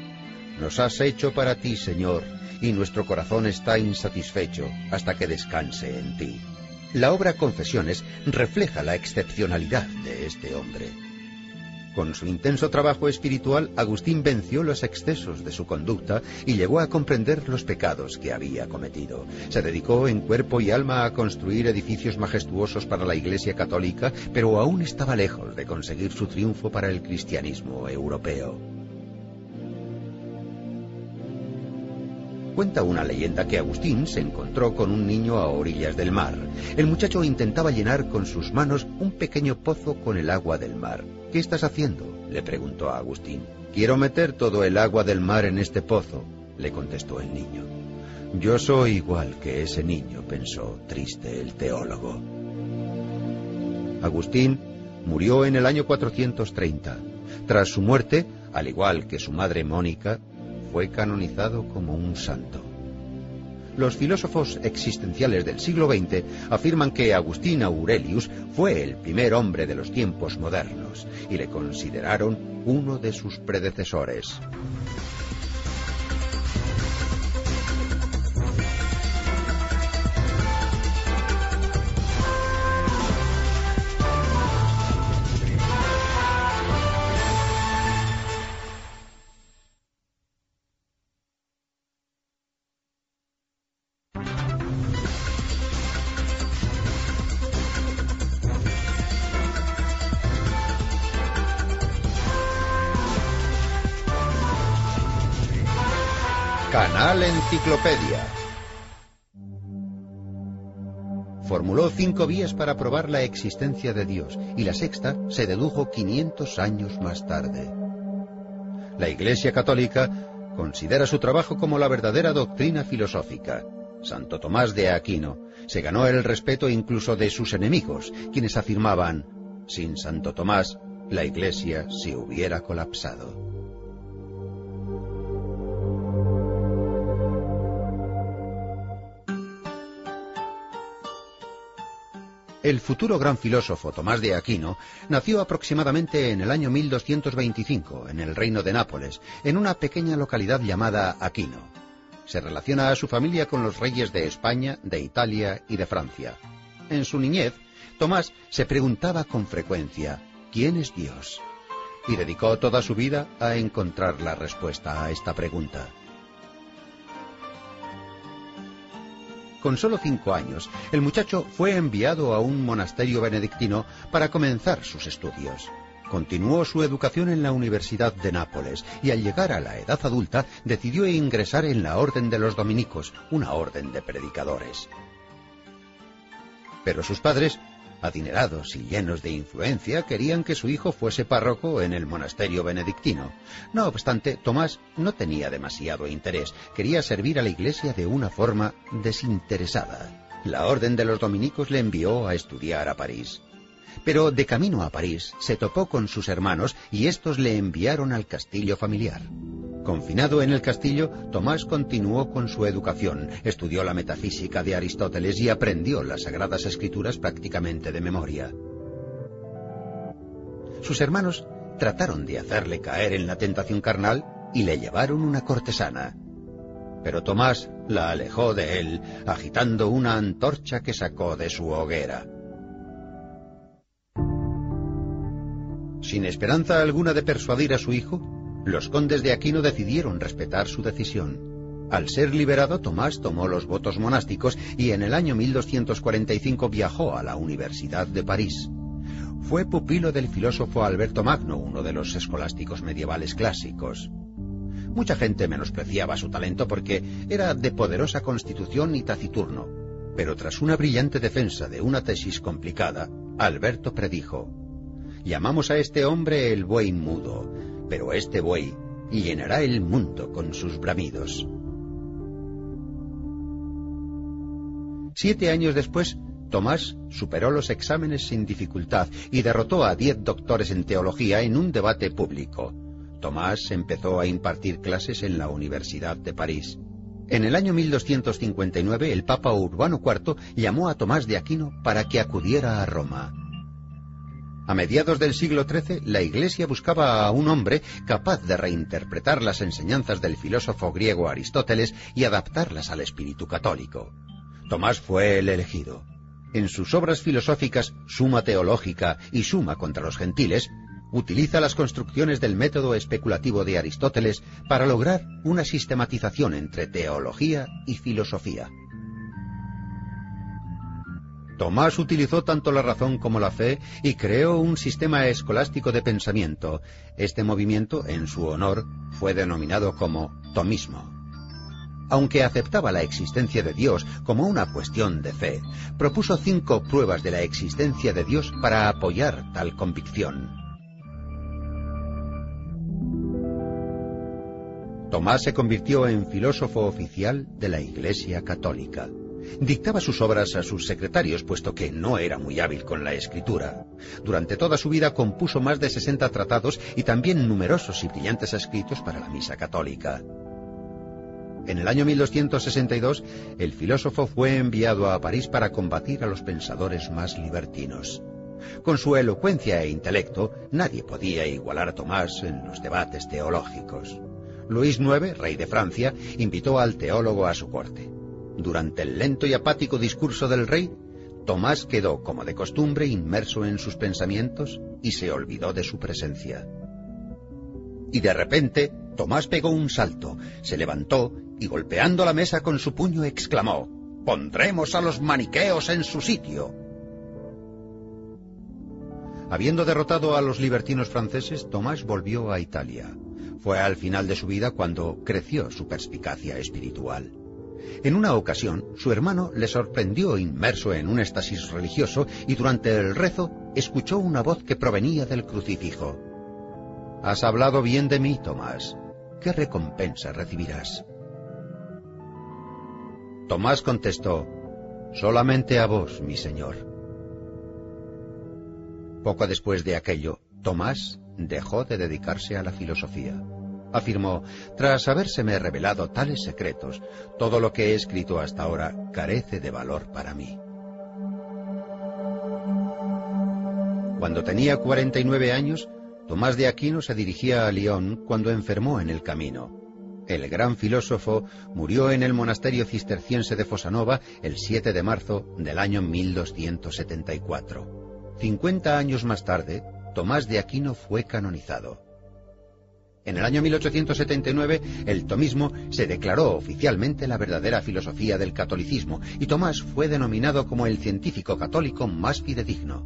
Nos has hecho para ti, Señor, y nuestro corazón está insatisfecho hasta que descanse en ti. La obra Confesiones refleja la excepcionalidad de este hombre. Con su intenso trabajo espiritual, Agustín venció los excesos de su conducta y llegó a comprender los pecados que había cometido. Se dedicó en cuerpo y alma a construir edificios majestuosos para la Iglesia católica, pero aún estaba lejos de conseguir su triunfo para el cristianismo europeo. Cuenta una leyenda que Agustín se encontró con un niño a orillas del mar. El muchacho intentaba llenar con sus manos un pequeño pozo con el agua del mar. ¿Qué estás haciendo? le preguntó a Agustín. Quiero meter todo el agua del mar en este pozo, le contestó el niño. Yo soy igual que ese niño, pensó triste el teólogo. Agustín murió en el año 430. Tras su muerte, al igual que su madre Mónica, fue canonizado como un santo. Los filósofos existenciales del siglo XX afirman que Agustín Aurelius fue el primer hombre de los tiempos modernos y le consideraron uno de sus predecesores. Formuló cinco vías para probar la existencia de Dios y la sexta se dedujo 500 años más tarde. La Iglesia Católica considera su trabajo como la verdadera doctrina filosófica. Santo Tomás de Aquino se ganó el respeto incluso de sus enemigos, quienes afirmaban, sin Santo Tomás, la Iglesia se hubiera colapsado. El futuro gran filósofo Tomás de Aquino nació aproximadamente en el año 1225 en el reino de Nápoles, en una pequeña localidad llamada Aquino. Se relaciona a su familia con los reyes de España, de Italia y de Francia. En su niñez, Tomás se preguntaba con frecuencia, ¿quién es Dios? Y dedicó toda su vida a encontrar la respuesta a esta pregunta. Con solo cinco años, el muchacho fue enviado a un monasterio benedictino para comenzar sus estudios. Continuó su educación en la Universidad de Nápoles y al llegar a la edad adulta decidió ingresar en la Orden de los Dominicos, una orden de predicadores. Pero sus padres adinerados y llenos de influencia, querían que su hijo fuese párroco en el monasterio benedictino. No obstante, Tomás no tenía demasiado interés, quería servir a la iglesia de una forma desinteresada. La orden de los dominicos le envió a estudiar a París. Pero de camino a París se topó con sus hermanos y estos le enviaron al castillo familiar. Confinado en el castillo, Tomás continuó con su educación, estudió la metafísica de Aristóteles y aprendió las sagradas escrituras prácticamente de memoria. Sus hermanos trataron de hacerle caer en la tentación carnal y le llevaron una cortesana. Pero Tomás la alejó de él, agitando una antorcha que sacó de su hoguera. Sin esperanza alguna de persuadir a su hijo, los condes de Aquino decidieron respetar su decisión. Al ser liberado, Tomás tomó los votos monásticos y en el año 1245 viajó a la Universidad de París. Fue pupilo del filósofo Alberto Magno, uno de los escolásticos medievales clásicos. Mucha gente menospreciaba su talento porque era de poderosa constitución y taciturno, pero tras una brillante defensa de una tesis complicada, Alberto predijo, Llamamos a este hombre el buey mudo, pero este buey llenará el mundo con sus bramidos. Siete años después, Tomás superó los exámenes sin dificultad y derrotó a diez doctores en teología en un debate público. Tomás empezó a impartir clases en la Universidad de París. En el año 1259 el Papa Urbano IV llamó a Tomás de Aquino para que acudiera a Roma. A mediados del siglo XIII, la Iglesia buscaba a un hombre capaz de reinterpretar las enseñanzas del filósofo griego Aristóteles y adaptarlas al espíritu católico. Tomás fue el elegido. En sus obras filosóficas Suma Teológica y Suma contra los Gentiles, utiliza las construcciones del método especulativo de Aristóteles para lograr una sistematización entre teología y filosofía. Tomás utilizó tanto la razón como la fe y creó un sistema escolástico de pensamiento. Este movimiento, en su honor, fue denominado como tomismo. Aunque aceptaba la existencia de Dios como una cuestión de fe, propuso cinco pruebas de la existencia de Dios para apoyar tal convicción. Tomás se convirtió en filósofo oficial de la Iglesia Católica. Dictaba sus obras a sus secretarios, puesto que no era muy hábil con la escritura. Durante toda su vida compuso más de 60 tratados y también numerosos y brillantes escritos para la Misa Católica. En el año 1262, el filósofo fue enviado a París para combatir a los pensadores más libertinos. Con su elocuencia e intelecto, nadie podía igualar a Tomás en los debates teológicos. Luis IX, rey de Francia, invitó al teólogo a su corte. Durante el lento y apático discurso del rey, Tomás quedó, como de costumbre, inmerso en sus pensamientos y se olvidó de su presencia. Y de repente, Tomás pegó un salto, se levantó y golpeando la mesa con su puño exclamó, Pondremos a los maniqueos en su sitio. Habiendo derrotado a los libertinos franceses, Tomás volvió a Italia. Fue al final de su vida cuando creció su perspicacia espiritual. En una ocasión, su hermano le sorprendió inmerso en un éxtasis religioso y durante el rezo escuchó una voz que provenía del crucifijo. Has hablado bien de mí, Tomás. ¿Qué recompensa recibirás? Tomás contestó, Solamente a vos, mi señor. Poco después de aquello, Tomás dejó de dedicarse a la filosofía afirmó, tras habérseme revelado tales secretos, todo lo que he escrito hasta ahora carece de valor para mí. Cuando tenía 49 años, Tomás de Aquino se dirigía a Lyon cuando enfermó en el camino. El gran filósofo murió en el monasterio cisterciense de Fosanova el 7 de marzo del año 1274. Cincuenta años más tarde, Tomás de Aquino fue canonizado. En el año 1879, el tomismo se declaró oficialmente la verdadera filosofía del catolicismo y Tomás fue denominado como el científico católico más fidedigno.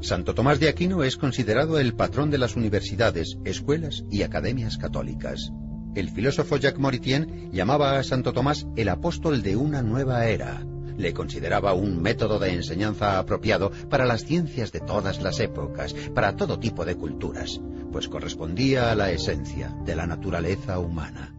Santo Tomás de Aquino es considerado el patrón de las universidades, escuelas y academias católicas. El filósofo Jacques Moritien llamaba a Santo Tomás el apóstol de una nueva era. Le consideraba un método de enseñanza apropiado para las ciencias de todas las épocas, para todo tipo de culturas, pues correspondía a la esencia de la naturaleza humana.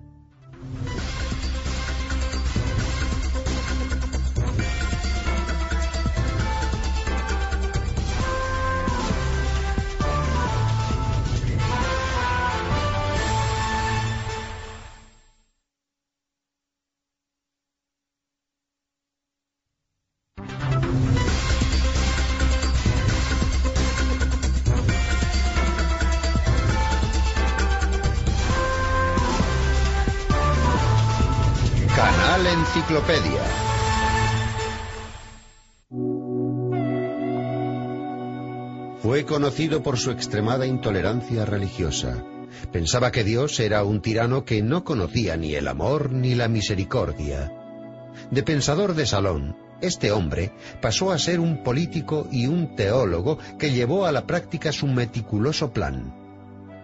Conocido por su extremada intolerancia religiosa. Pensaba que Dios era un tirano que no conocía ni el amor ni la misericordia. De pensador de salón, este hombre pasó a ser un político y un teólogo que llevó a la práctica su meticuloso plan.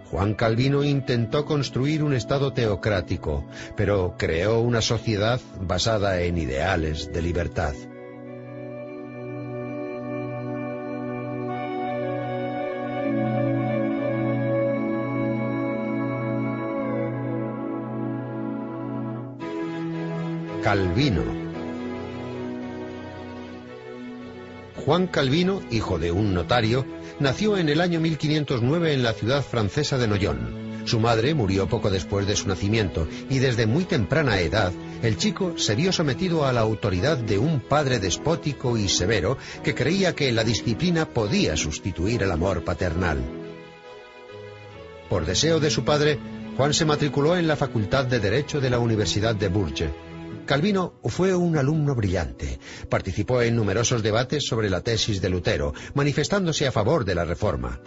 Juan Calvino intentó construir un Estado teocrático, pero creó una sociedad basada en ideales de libertad. Calvino Juan Calvino, hijo de un notario, nació en el año 1509 en la ciudad francesa de Noyon. Su madre murió poco después de su nacimiento y desde muy temprana edad el chico se vio sometido a la autoridad de un padre despótico y severo que creía que la disciplina podía sustituir el amor paternal. Por deseo de su padre, Juan se matriculó en la Facultad de Derecho de la Universidad de Bourges Calvino fue un alumno brillante. Participó en numerosos debates sobre la tesis de Lutero, manifestándose a favor de la reforma.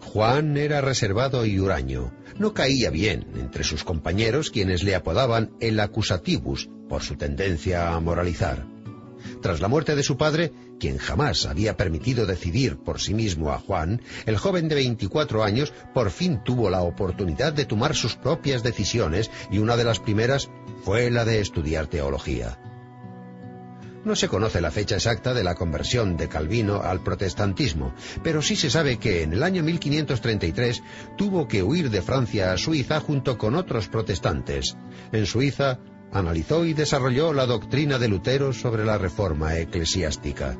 Juan era reservado y huraño. No caía bien entre sus compañeros quienes le apodaban el acusatibus por su tendencia a moralizar. Tras la muerte de su padre, quien jamás había permitido decidir por sí mismo a Juan, el joven de 24 años por fin tuvo la oportunidad de tomar sus propias decisiones y una de las primeras fue la de estudiar teología. No se conoce la fecha exacta de la conversión de Calvino al protestantismo, pero sí se sabe que en el año 1533 tuvo que huir de Francia a Suiza junto con otros protestantes. En Suiza analizó y desarrolló la doctrina de Lutero sobre la reforma eclesiástica.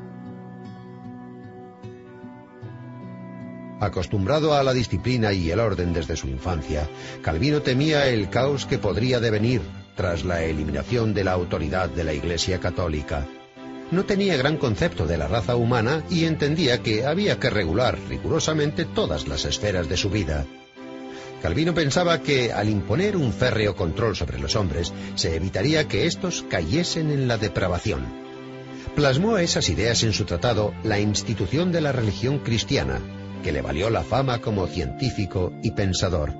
Acostumbrado a la disciplina y el orden desde su infancia, Calvino temía el caos que podría devenir tras la eliminación de la autoridad de la Iglesia Católica. No tenía gran concepto de la raza humana y entendía que había que regular rigurosamente todas las esferas de su vida. Calvino pensaba que al imponer un férreo control sobre los hombres se evitaría que éstos cayesen en la depravación. Plasmó esas ideas en su tratado La institución de la religión cristiana, que le valió la fama como científico y pensador.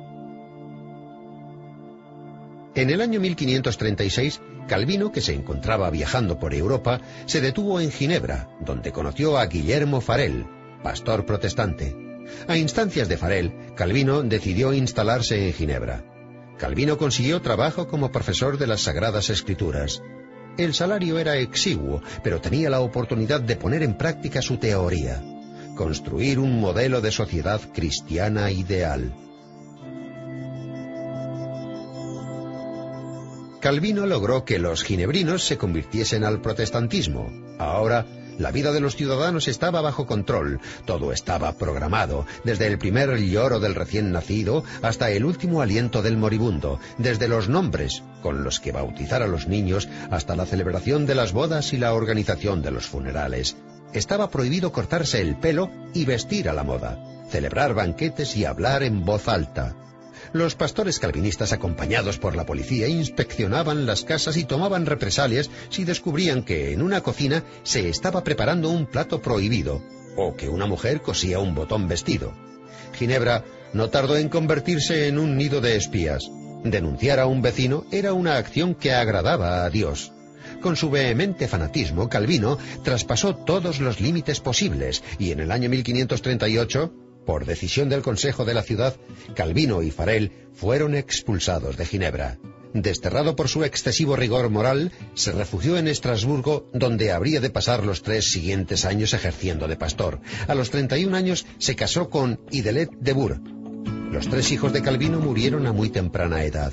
En el año 1536, Calvino, que se encontraba viajando por Europa, se detuvo en Ginebra, donde conoció a Guillermo Farel, pastor protestante. A instancias de Farel, Calvino decidió instalarse en Ginebra. Calvino consiguió trabajo como profesor de las Sagradas Escrituras. El salario era exiguo, pero tenía la oportunidad de poner en práctica su teoría, construir un modelo de sociedad cristiana ideal. Calvino logró que los ginebrinos se convirtiesen al protestantismo. Ahora la vida de los ciudadanos estaba bajo control, todo estaba programado, desde el primer lloro del recién nacido hasta el último aliento del moribundo, desde los nombres con los que bautizar a los niños hasta la celebración de las bodas y la organización de los funerales. Estaba prohibido cortarse el pelo y vestir a la moda, celebrar banquetes y hablar en voz alta. Los pastores calvinistas acompañados por la policía inspeccionaban las casas y tomaban represalias si descubrían que en una cocina se estaba preparando un plato prohibido o que una mujer cosía un botón vestido. Ginebra no tardó en convertirse en un nido de espías. Denunciar a un vecino era una acción que agradaba a Dios. Con su vehemente fanatismo, Calvino traspasó todos los límites posibles y en el año 1538, por decisión del Consejo de la ciudad, Calvino y Farel fueron expulsados de Ginebra. Desterrado por su excesivo rigor moral, se refugió en Estrasburgo, donde habría de pasar los tres siguientes años ejerciendo de pastor. A los 31 años se casó con Idelet de Bourg. Los tres hijos de Calvino murieron a muy temprana edad.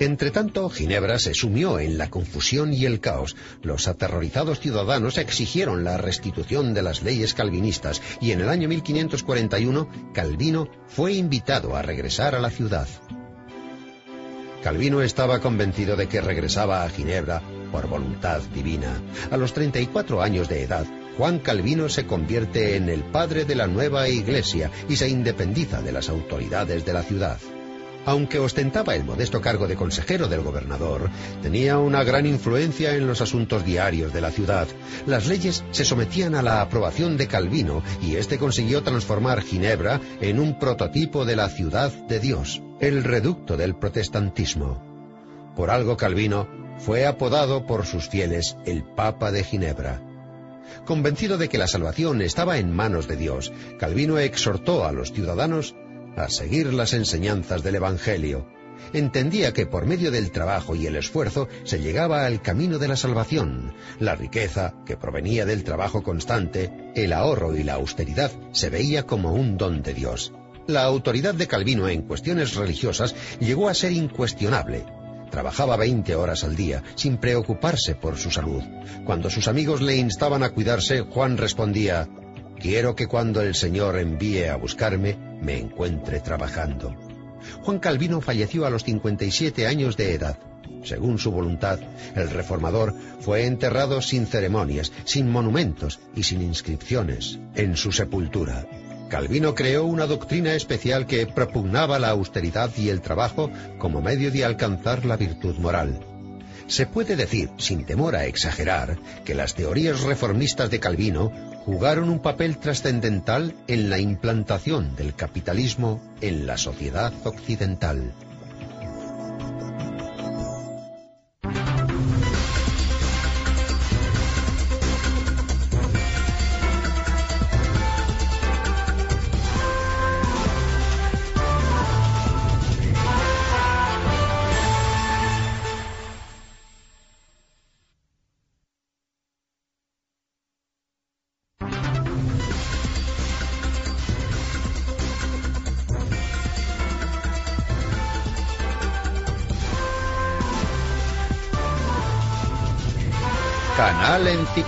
Entretanto, Ginebra se sumió en la confusión y el caos. Los aterrorizados ciudadanos exigieron la restitución de las leyes calvinistas y en el año 1541 Calvino fue invitado a regresar a la ciudad. Calvino estaba convencido de que regresaba a Ginebra por voluntad divina. A los 34 años de edad, Juan Calvino se convierte en el padre de la nueva iglesia y se independiza de las autoridades de la ciudad. Aunque ostentaba el modesto cargo de consejero del gobernador, tenía una gran influencia en los asuntos diarios de la ciudad. Las leyes se sometían a la aprobación de Calvino y éste consiguió transformar Ginebra en un prototipo de la ciudad de Dios, el reducto del protestantismo. Por algo Calvino fue apodado por sus fieles el Papa de Ginebra. Convencido de que la salvación estaba en manos de Dios, Calvino exhortó a los ciudadanos a seguir las enseñanzas del Evangelio. Entendía que por medio del trabajo y el esfuerzo se llegaba al camino de la salvación. La riqueza, que provenía del trabajo constante, el ahorro y la austeridad se veía como un don de Dios. La autoridad de Calvino en cuestiones religiosas llegó a ser incuestionable. Trabajaba 20 horas al día, sin preocuparse por su salud. Cuando sus amigos le instaban a cuidarse, Juan respondía, Quiero que cuando el Señor envíe a buscarme, me encuentre trabajando. Juan Calvino falleció a los 57 años de edad. Según su voluntad, el reformador fue enterrado sin ceremonias, sin monumentos y sin inscripciones en su sepultura. Calvino creó una doctrina especial que propugnaba la austeridad y el trabajo como medio de alcanzar la virtud moral. Se puede decir, sin temor a exagerar, que las teorías reformistas de Calvino jugaron un papel trascendental en la implantación del capitalismo en la sociedad occidental.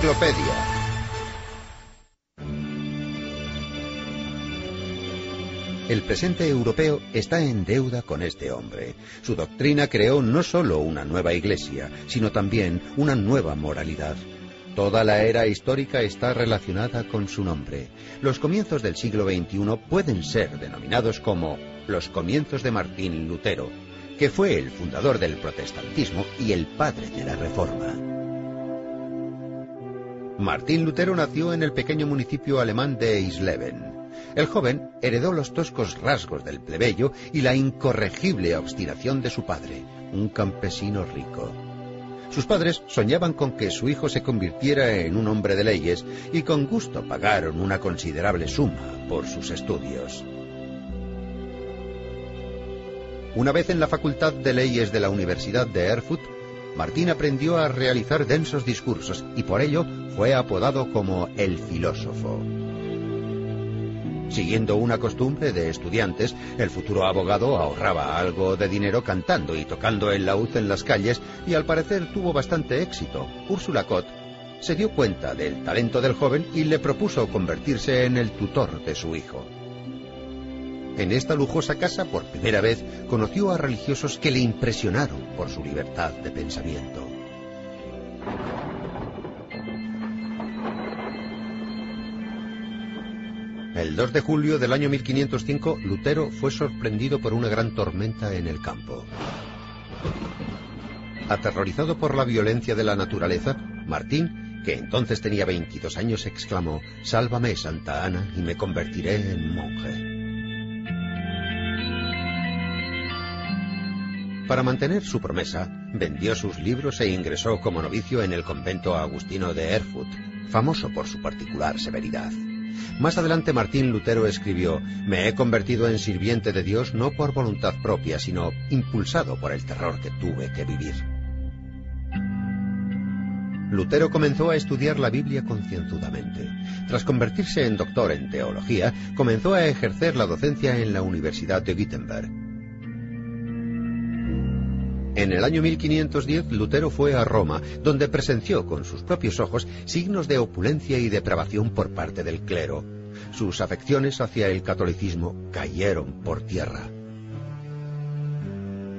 Enciclopedia. El presente europeo está en deuda con este hombre. Su doctrina creó no solo una nueva iglesia, sino también una nueva moralidad. Toda la era histórica está relacionada con su nombre. Los comienzos del siglo XXI pueden ser denominados como los comienzos de Martín Lutero, que fue el fundador del protestantismo y el padre de la Reforma. Martín Lutero nació en el pequeño municipio alemán de Isleben. El joven heredó los toscos rasgos del plebeyo y la incorregible obstinación de su padre, un campesino rico. Sus padres soñaban con que su hijo se convirtiera en un hombre de leyes y con gusto pagaron una considerable suma por sus estudios. Una vez en la Facultad de Leyes de la Universidad de Erfurt, Martín aprendió a realizar densos discursos y por ello fue apodado como el filósofo. Siguiendo una costumbre de estudiantes, el futuro abogado ahorraba algo de dinero cantando y tocando el laúd en las calles y al parecer tuvo bastante éxito. Úrsula Cott se dio cuenta del talento del joven y le propuso convertirse en el tutor de su hijo. En esta lujosa casa, por primera vez, conoció a religiosos que le impresionaron por su libertad de pensamiento. El 2 de julio del año 1505, Lutero fue sorprendido por una gran tormenta en el campo. Aterrorizado por la violencia de la naturaleza, Martín, que entonces tenía 22 años, exclamó, Sálvame, Santa Ana, y me convertiré en monje. Para mantener su promesa, vendió sus libros e ingresó como novicio en el convento agustino de Erfurt, famoso por su particular severidad. Más adelante Martín Lutero escribió, Me he convertido en sirviente de Dios no por voluntad propia, sino impulsado por el terror que tuve que vivir. Lutero comenzó a estudiar la Biblia concienzudamente. Tras convertirse en doctor en teología, comenzó a ejercer la docencia en la Universidad de Wittenberg. En el año 1510 Lutero fue a Roma, donde presenció con sus propios ojos signos de opulencia y depravación por parte del clero. Sus afecciones hacia el catolicismo cayeron por tierra.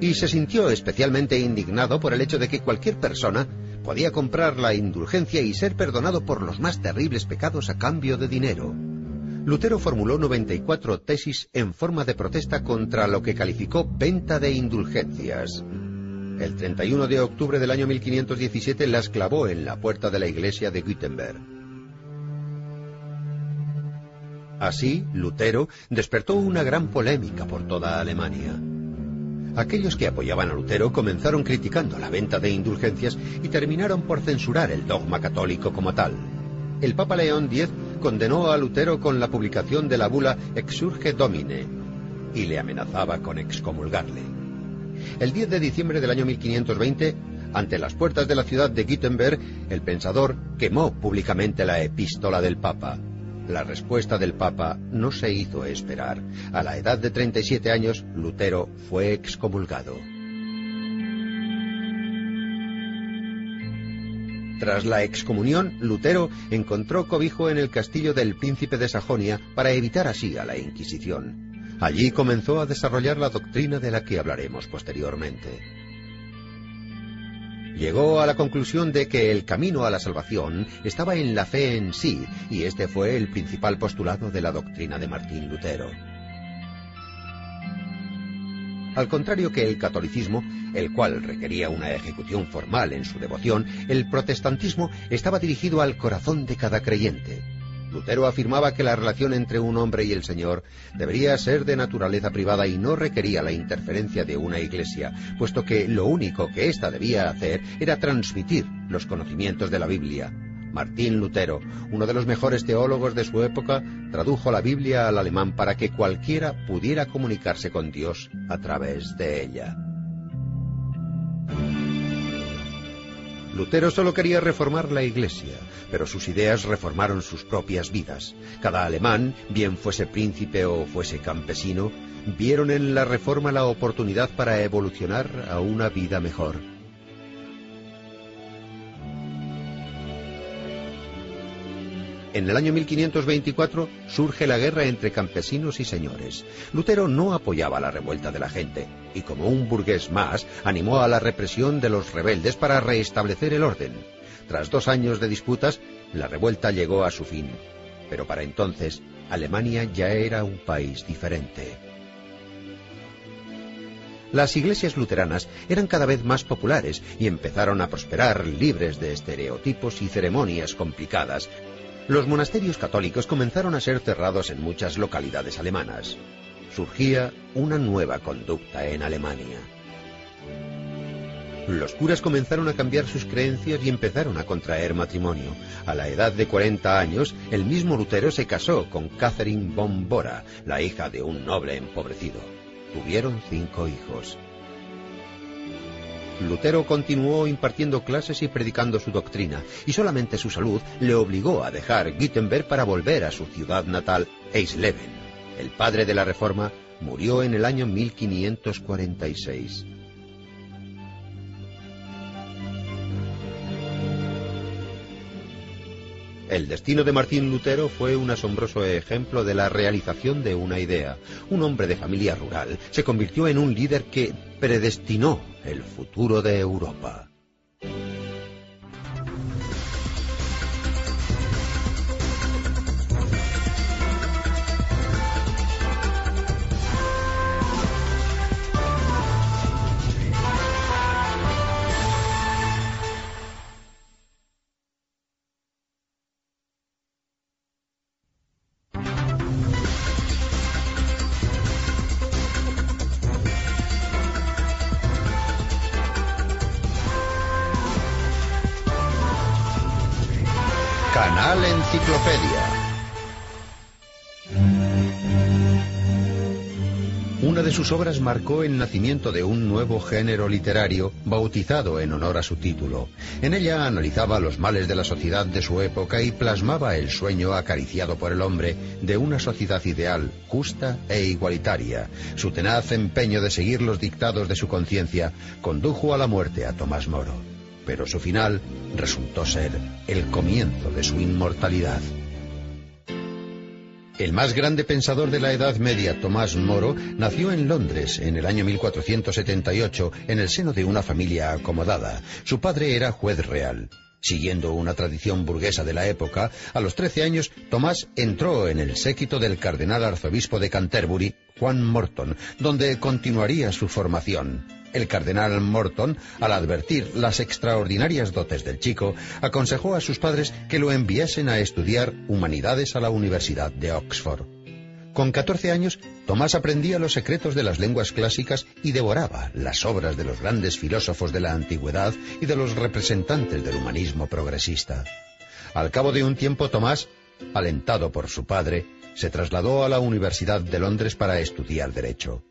Y se sintió especialmente indignado por el hecho de que cualquier persona podía comprar la indulgencia y ser perdonado por los más terribles pecados a cambio de dinero. Lutero formuló 94 tesis en forma de protesta contra lo que calificó venta de indulgencias. El 31 de octubre del año 1517 las clavó en la puerta de la iglesia de Wittenberg. Así, Lutero despertó una gran polémica por toda Alemania. Aquellos que apoyaban a Lutero comenzaron criticando la venta de indulgencias y terminaron por censurar el dogma católico como tal. El Papa León X condenó a Lutero con la publicación de la bula Exurge Domine y le amenazaba con excomulgarle. El 10 de diciembre del año 1520, ante las puertas de la ciudad de Wittenberg, el pensador quemó públicamente la epístola del Papa. La respuesta del Papa no se hizo esperar. A la edad de 37 años, Lutero fue excomulgado. Tras la excomunión, Lutero encontró cobijo en el castillo del príncipe de Sajonia para evitar así a la Inquisición. Allí comenzó a desarrollar la doctrina de la que hablaremos posteriormente. Llegó a la conclusión de que el camino a la salvación estaba en la fe en sí, y este fue el principal postulado de la doctrina de Martín Lutero. Al contrario que el catolicismo, el cual requería una ejecución formal en su devoción, el protestantismo estaba dirigido al corazón de cada creyente, Lutero afirmaba que la relación entre un hombre y el Señor debería ser de naturaleza privada y no requería la interferencia de una iglesia, puesto que lo único que ésta debía hacer era transmitir los conocimientos de la Biblia. Martín Lutero, uno de los mejores teólogos de su época, tradujo la Biblia al alemán para que cualquiera pudiera comunicarse con Dios a través de ella. Lutero solo quería reformar la Iglesia, pero sus ideas reformaron sus propias vidas. Cada alemán, bien fuese príncipe o fuese campesino, vieron en la reforma la oportunidad para evolucionar a una vida mejor. En el año 1524 surge la guerra entre campesinos y señores. Lutero no apoyaba la revuelta de la gente y como un burgués más animó a la represión de los rebeldes para restablecer el orden. Tras dos años de disputas, la revuelta llegó a su fin. Pero para entonces, Alemania ya era un país diferente. Las iglesias luteranas eran cada vez más populares y empezaron a prosperar libres de estereotipos y ceremonias complicadas, los monasterios católicos comenzaron a ser cerrados en muchas localidades alemanas. Surgía una nueva conducta en Alemania. Los curas comenzaron a cambiar sus creencias y empezaron a contraer matrimonio. A la edad de 40 años, el mismo Lutero se casó con Catherine von Bora, la hija de un noble empobrecido. Tuvieron cinco hijos. Lutero continuó impartiendo clases y predicando su doctrina, y solamente su salud le obligó a dejar Wittenberg para volver a su ciudad natal, Eisleben. El padre de la Reforma murió en el año 1546. El destino de Martín Lutero fue un asombroso ejemplo de la realización de una idea. Un hombre de familia rural se convirtió en un líder que predestinó el futuro de Europa. Sus obras marcó el nacimiento de un nuevo género literario bautizado en honor a su título. En ella analizaba los males de la sociedad de su época y plasmaba el sueño acariciado por el hombre de una sociedad ideal, justa e igualitaria. Su tenaz empeño de seguir los dictados de su conciencia condujo a la muerte a Tomás Moro. Pero su final resultó ser el comienzo de su inmortalidad. El más grande pensador de la Edad Media, Tomás Moro, nació en Londres en el año 1478 en el seno de una familia acomodada. Su padre era juez real. Siguiendo una tradición burguesa de la época, a los trece años Tomás entró en el séquito del cardenal arzobispo de Canterbury, Juan Morton, donde continuaría su formación. El cardenal Morton, al advertir las extraordinarias dotes del chico, aconsejó a sus padres que lo enviasen a estudiar humanidades a la Universidad de Oxford. Con 14 años, Tomás aprendía los secretos de las lenguas clásicas y devoraba las obras de los grandes filósofos de la antigüedad y de los representantes del humanismo progresista. Al cabo de un tiempo, Tomás, alentado por su padre, se trasladó a la Universidad de Londres para estudiar Derecho.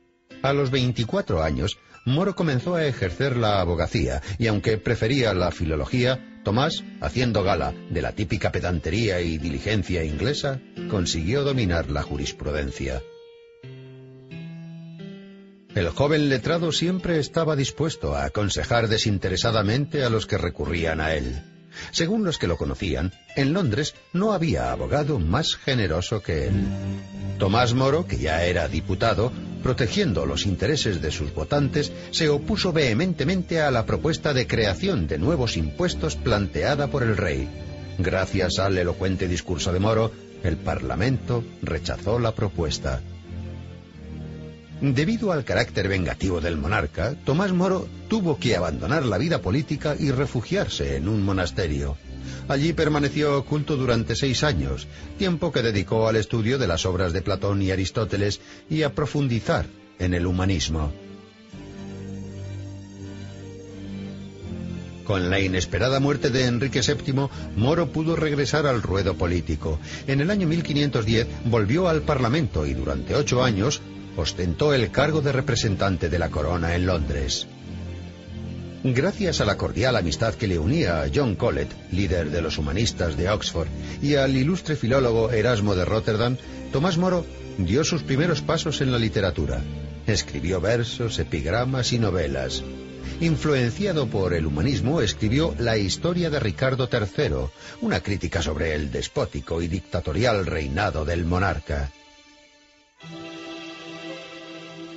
A los 24 años, Moro comenzó a ejercer la abogacía y aunque prefería la filología, Tomás, haciendo gala de la típica pedantería y diligencia inglesa, consiguió dominar la jurisprudencia. El joven letrado siempre estaba dispuesto a aconsejar desinteresadamente a los que recurrían a él. Según los que lo conocían, en Londres no había abogado más generoso que él. Tomás Moro, que ya era diputado, protegiendo los intereses de sus votantes, se opuso vehementemente a la propuesta de creación de nuevos impuestos planteada por el rey. Gracias al elocuente discurso de Moro, el Parlamento rechazó la propuesta. Debido al carácter vengativo del monarca, Tomás Moro tuvo que abandonar la vida política y refugiarse en un monasterio. Allí permaneció oculto durante seis años, tiempo que dedicó al estudio de las obras de Platón y Aristóteles y a profundizar en el humanismo. Con la inesperada muerte de Enrique VII, Moro pudo regresar al ruedo político. En el año 1510 volvió al Parlamento y durante ocho años ostentó el cargo de representante de la corona en Londres. Gracias a la cordial amistad que le unía a John Colet, líder de los humanistas de Oxford, y al ilustre filólogo Erasmo de Rotterdam, Tomás Moro dio sus primeros pasos en la literatura. Escribió versos, epigramas y novelas. Influenciado por el humanismo, escribió La historia de Ricardo III, una crítica sobre el despótico y dictatorial reinado del monarca.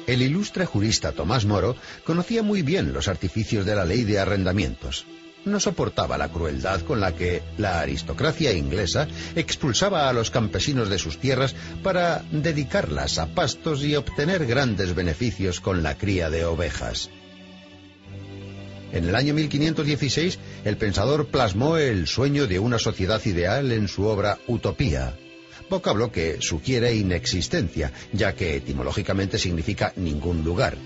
El ilustre jurista Tomás Moro conocía muy bien los artificios de la ley de arrendamientos. No soportaba la crueldad con la que la aristocracia inglesa expulsaba a los campesinos de sus tierras para dedicarlas a pastos y obtener grandes beneficios con la cría de ovejas. En el año 1516, el pensador plasmó el sueño de una sociedad ideal en su obra Utopía, vocablo que sugiere inexistencia, ya que etimológicamente significa ningún lugar.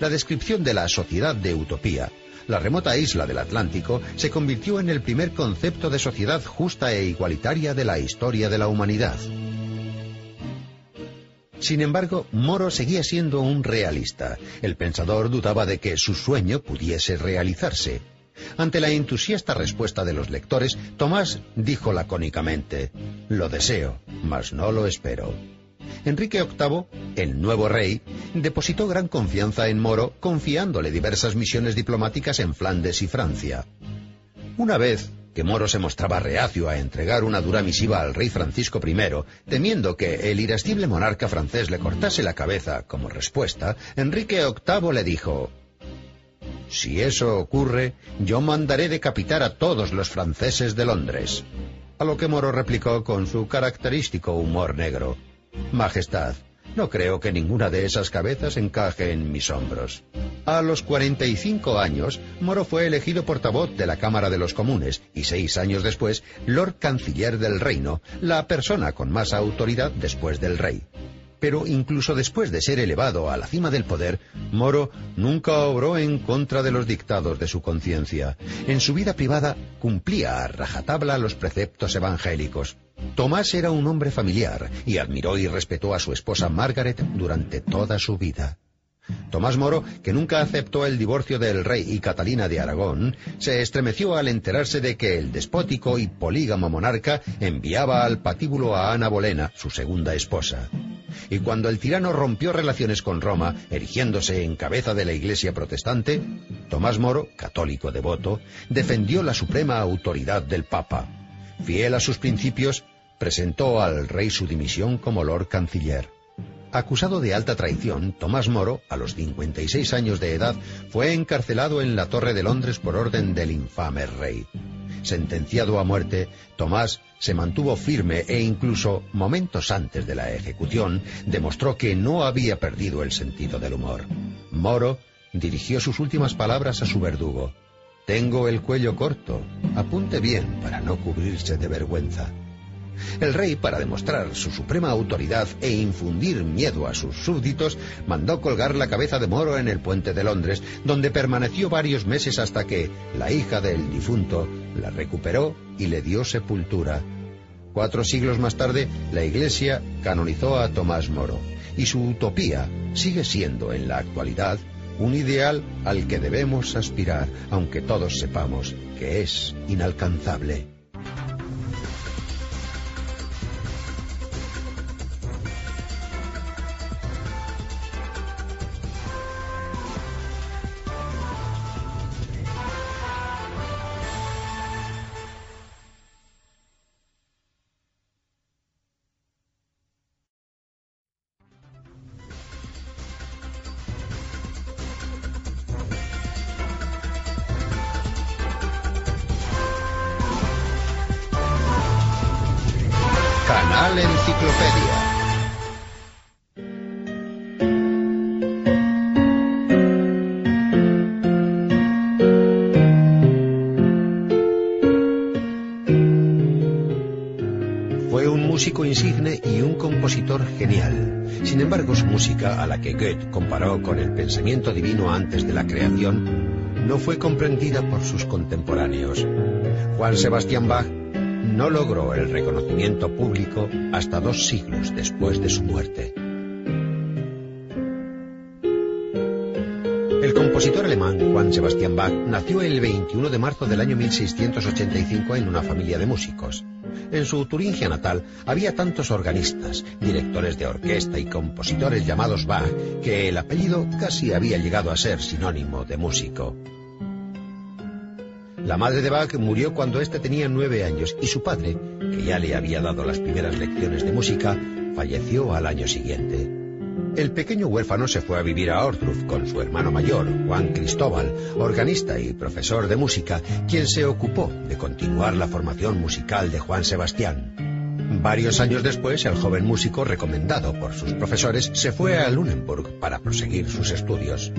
La descripción de la sociedad de utopía, la remota isla del Atlántico, se convirtió en el primer concepto de sociedad justa e igualitaria de la historia de la humanidad. Sin embargo, Moro seguía siendo un realista. El pensador dudaba de que su sueño pudiese realizarse. Ante la entusiasta respuesta de los lectores, Tomás dijo lacónicamente, Lo deseo, mas no lo espero. Enrique VIII, el nuevo rey, depositó gran confianza en Moro, confiándole diversas misiones diplomáticas en Flandes y Francia. Una vez que Moro se mostraba reacio a entregar una dura misiva al rey Francisco I, temiendo que el irascible monarca francés le cortase la cabeza como respuesta, Enrique VIII le dijo, si eso ocurre, yo mandaré decapitar a todos los franceses de Londres. A lo que Moro replicó con su característico humor negro. Majestad, no creo que ninguna de esas cabezas encaje en mis hombros. A los 45 años, Moro fue elegido portavoz de la Cámara de los Comunes y seis años después, Lord Canciller del Reino, la persona con más autoridad después del rey. Pero incluso después de ser elevado a la cima del poder, Moro nunca obró en contra de los dictados de su conciencia. En su vida privada cumplía a rajatabla los preceptos evangélicos. Tomás era un hombre familiar y admiró y respetó a su esposa Margaret durante toda su vida. Tomás Moro, que nunca aceptó el divorcio del rey y Catalina de Aragón, se estremeció al enterarse de que el despótico y polígamo monarca enviaba al patíbulo a Ana Bolena, su segunda esposa. Y cuando el tirano rompió relaciones con Roma, erigiéndose en cabeza de la Iglesia protestante, Tomás Moro, católico devoto, defendió la suprema autoridad del Papa. Fiel a sus principios, presentó al rey su dimisión como Lord Canciller. Acusado de alta traición, Tomás Moro, a los 56 años de edad, fue encarcelado en la Torre de Londres por orden del infame rey. Sentenciado a muerte, Tomás se mantuvo firme e incluso momentos antes de la ejecución demostró que no había perdido el sentido del humor. Moro dirigió sus últimas palabras a su verdugo. Tengo el cuello corto. Apunte bien para no cubrirse de vergüenza. El rey, para demostrar su suprema autoridad e infundir miedo a sus súbditos, mandó colgar la cabeza de Moro en el puente de Londres, donde permaneció varios meses hasta que la hija del difunto la recuperó y le dio sepultura. Cuatro siglos más tarde, la Iglesia canonizó a Tomás Moro, y su utopía sigue siendo en la actualidad un ideal al que debemos aspirar, aunque todos sepamos que es inalcanzable. Que Goethe comparó con el pensamiento divino antes de la creación, no fue comprendida por sus contemporáneos. Juan Sebastián Bach no logró el reconocimiento público hasta dos siglos después de su muerte. El compositor alemán Juan Sebastian Bach nació el 21 de marzo del año 1685 en una familia de músicos. En su Turingia natal había tantos organistas, directores de orquesta y compositores llamados Bach que el apellido casi había llegado a ser sinónimo de músico. La madre de Bach murió cuando éste tenía nueve años y su padre, que ya le había dado las primeras lecciones de música, falleció al año siguiente. El pequeño huérfano se fue a vivir a Ordruf con su hermano mayor, Juan Cristóbal, organista y profesor de música, quien se ocupó de continuar la formación musical de Juan Sebastián. Varios años después, el joven músico, recomendado por sus profesores, se fue a Lunenburg para proseguir sus estudios.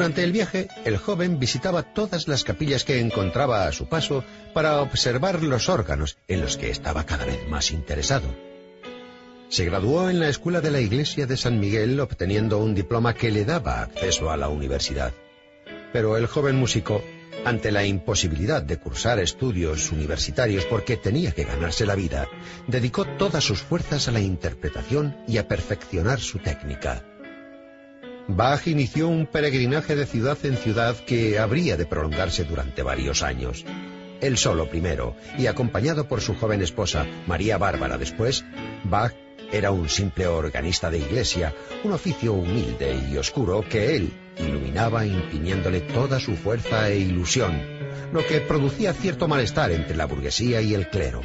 Durante el viaje, el joven visitaba todas las capillas que encontraba a su paso para observar los órganos en los que estaba cada vez más interesado. Se graduó en la Escuela de la Iglesia de San Miguel obteniendo un diploma que le daba acceso a la universidad. Pero el joven músico, ante la imposibilidad de cursar estudios universitarios porque tenía que ganarse la vida, dedicó todas sus fuerzas a la interpretación y a perfeccionar su técnica. Bach inició un peregrinaje de ciudad en ciudad que habría de prolongarse durante varios años. Él solo primero, y acompañado por su joven esposa, María Bárbara después, Bach era un simple organista de iglesia, un oficio humilde y oscuro que él iluminaba imprimiéndole toda su fuerza e ilusión, lo que producía cierto malestar entre la burguesía y el clero.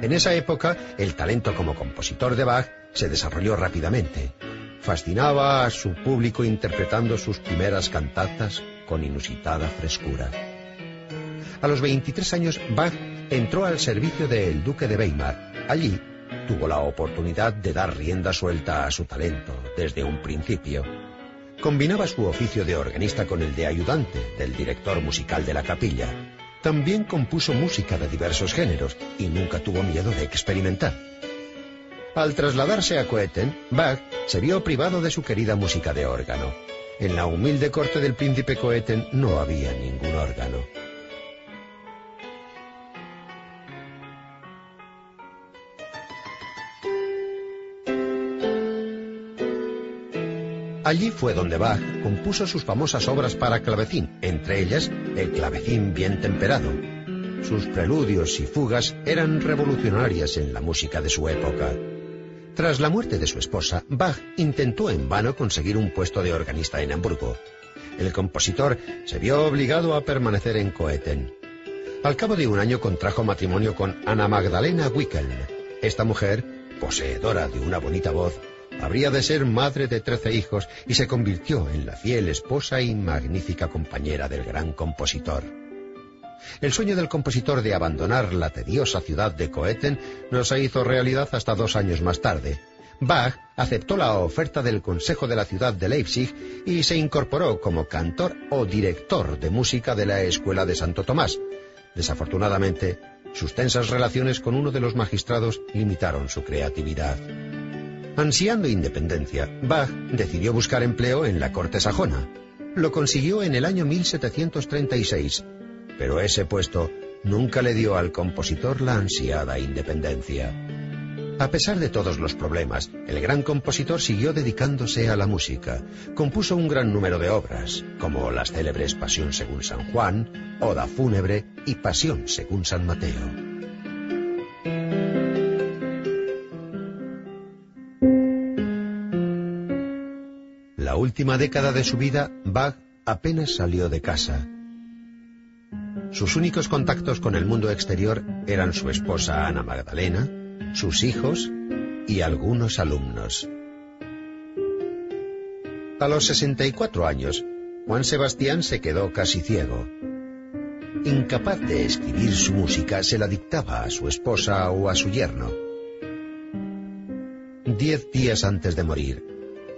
En esa época, el talento como compositor de Bach se desarrolló rápidamente. Fascinaba a su público interpretando sus primeras cantatas con inusitada frescura. A los 23 años, Bach entró al servicio del duque de Weimar. Allí tuvo la oportunidad de dar rienda suelta a su talento desde un principio. Combinaba su oficio de organista con el de ayudante del director musical de la capilla. También compuso música de diversos géneros y nunca tuvo miedo de experimentar. Al trasladarse a Coeten, Bach se vio privado de su querida música de órgano. En la humilde corte del príncipe Coeten no había ningún órgano. Allí fue donde Bach compuso sus famosas obras para clavecín, entre ellas el clavecín bien temperado. Sus preludios y fugas eran revolucionarias en la música de su época. Tras la muerte de su esposa, Bach intentó en vano conseguir un puesto de organista en Hamburgo. El compositor se vio obligado a permanecer en Coeten. Al cabo de un año contrajo matrimonio con Ana Magdalena Wickel. Esta mujer, poseedora de una bonita voz, habría de ser madre de trece hijos y se convirtió en la fiel esposa y magnífica compañera del gran compositor. El sueño del compositor de abandonar la tediosa ciudad de Coeten no se hizo realidad hasta dos años más tarde. Bach aceptó la oferta del Consejo de la ciudad de Leipzig y se incorporó como cantor o director de música de la Escuela de Santo Tomás. Desafortunadamente, sus tensas relaciones con uno de los magistrados limitaron su creatividad. Ansiando independencia, Bach decidió buscar empleo en la corte sajona. Lo consiguió en el año 1736, pero ese puesto nunca le dio al compositor la ansiada independencia. A pesar de todos los problemas, el gran compositor siguió dedicándose a la música. Compuso un gran número de obras, como las célebres Pasión según San Juan, Oda fúnebre y Pasión según San Mateo. última década de su vida, Bach apenas salió de casa. Sus únicos contactos con el mundo exterior eran su esposa Ana Magdalena, sus hijos y algunos alumnos. A los 64 años, Juan Sebastián se quedó casi ciego. Incapaz de escribir su música, se la dictaba a su esposa o a su yerno. Diez días antes de morir,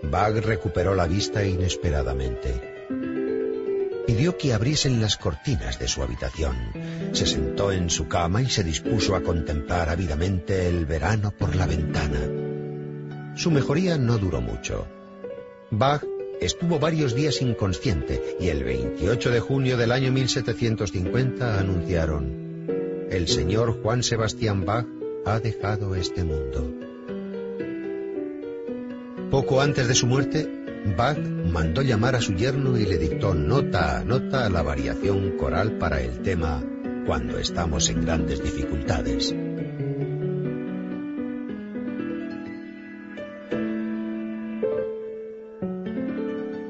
Bag recuperó la vista inesperadamente. Pidió que abriesen las cortinas de su habitación. Se sentó en su cama y se dispuso a contemplar ávidamente el verano por la ventana. Su mejoría no duró mucho. Bach estuvo varios días inconsciente y el 28 de junio del año 1750 anunciaron, el señor Juan Sebastián Bach ha dejado este mundo. Poco antes de su muerte, Bach mandó llamar a su yerno y le dictó nota a nota la variación coral para el tema Cuando estamos en grandes dificultades.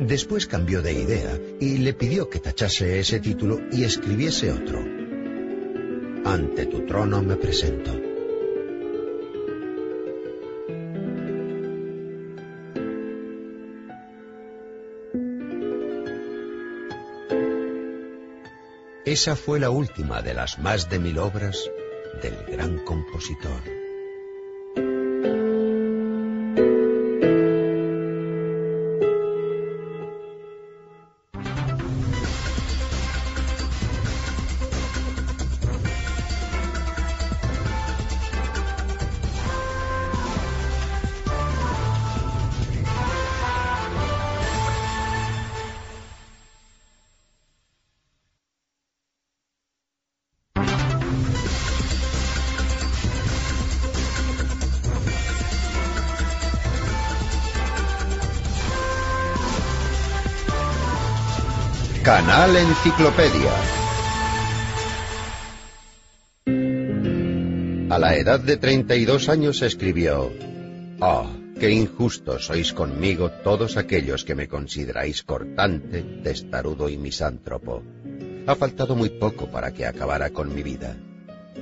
Después cambió de idea y le pidió que tachase ese título y escribiese otro. Ante tu trono me presento. Esa fue la última de las más de mil obras del gran compositor. Canal Enciclopedia. A la edad de 32 años escribió, Oh, qué injustos sois conmigo todos aquellos que me consideráis cortante, testarudo y misántropo. Ha faltado muy poco para que acabara con mi vida.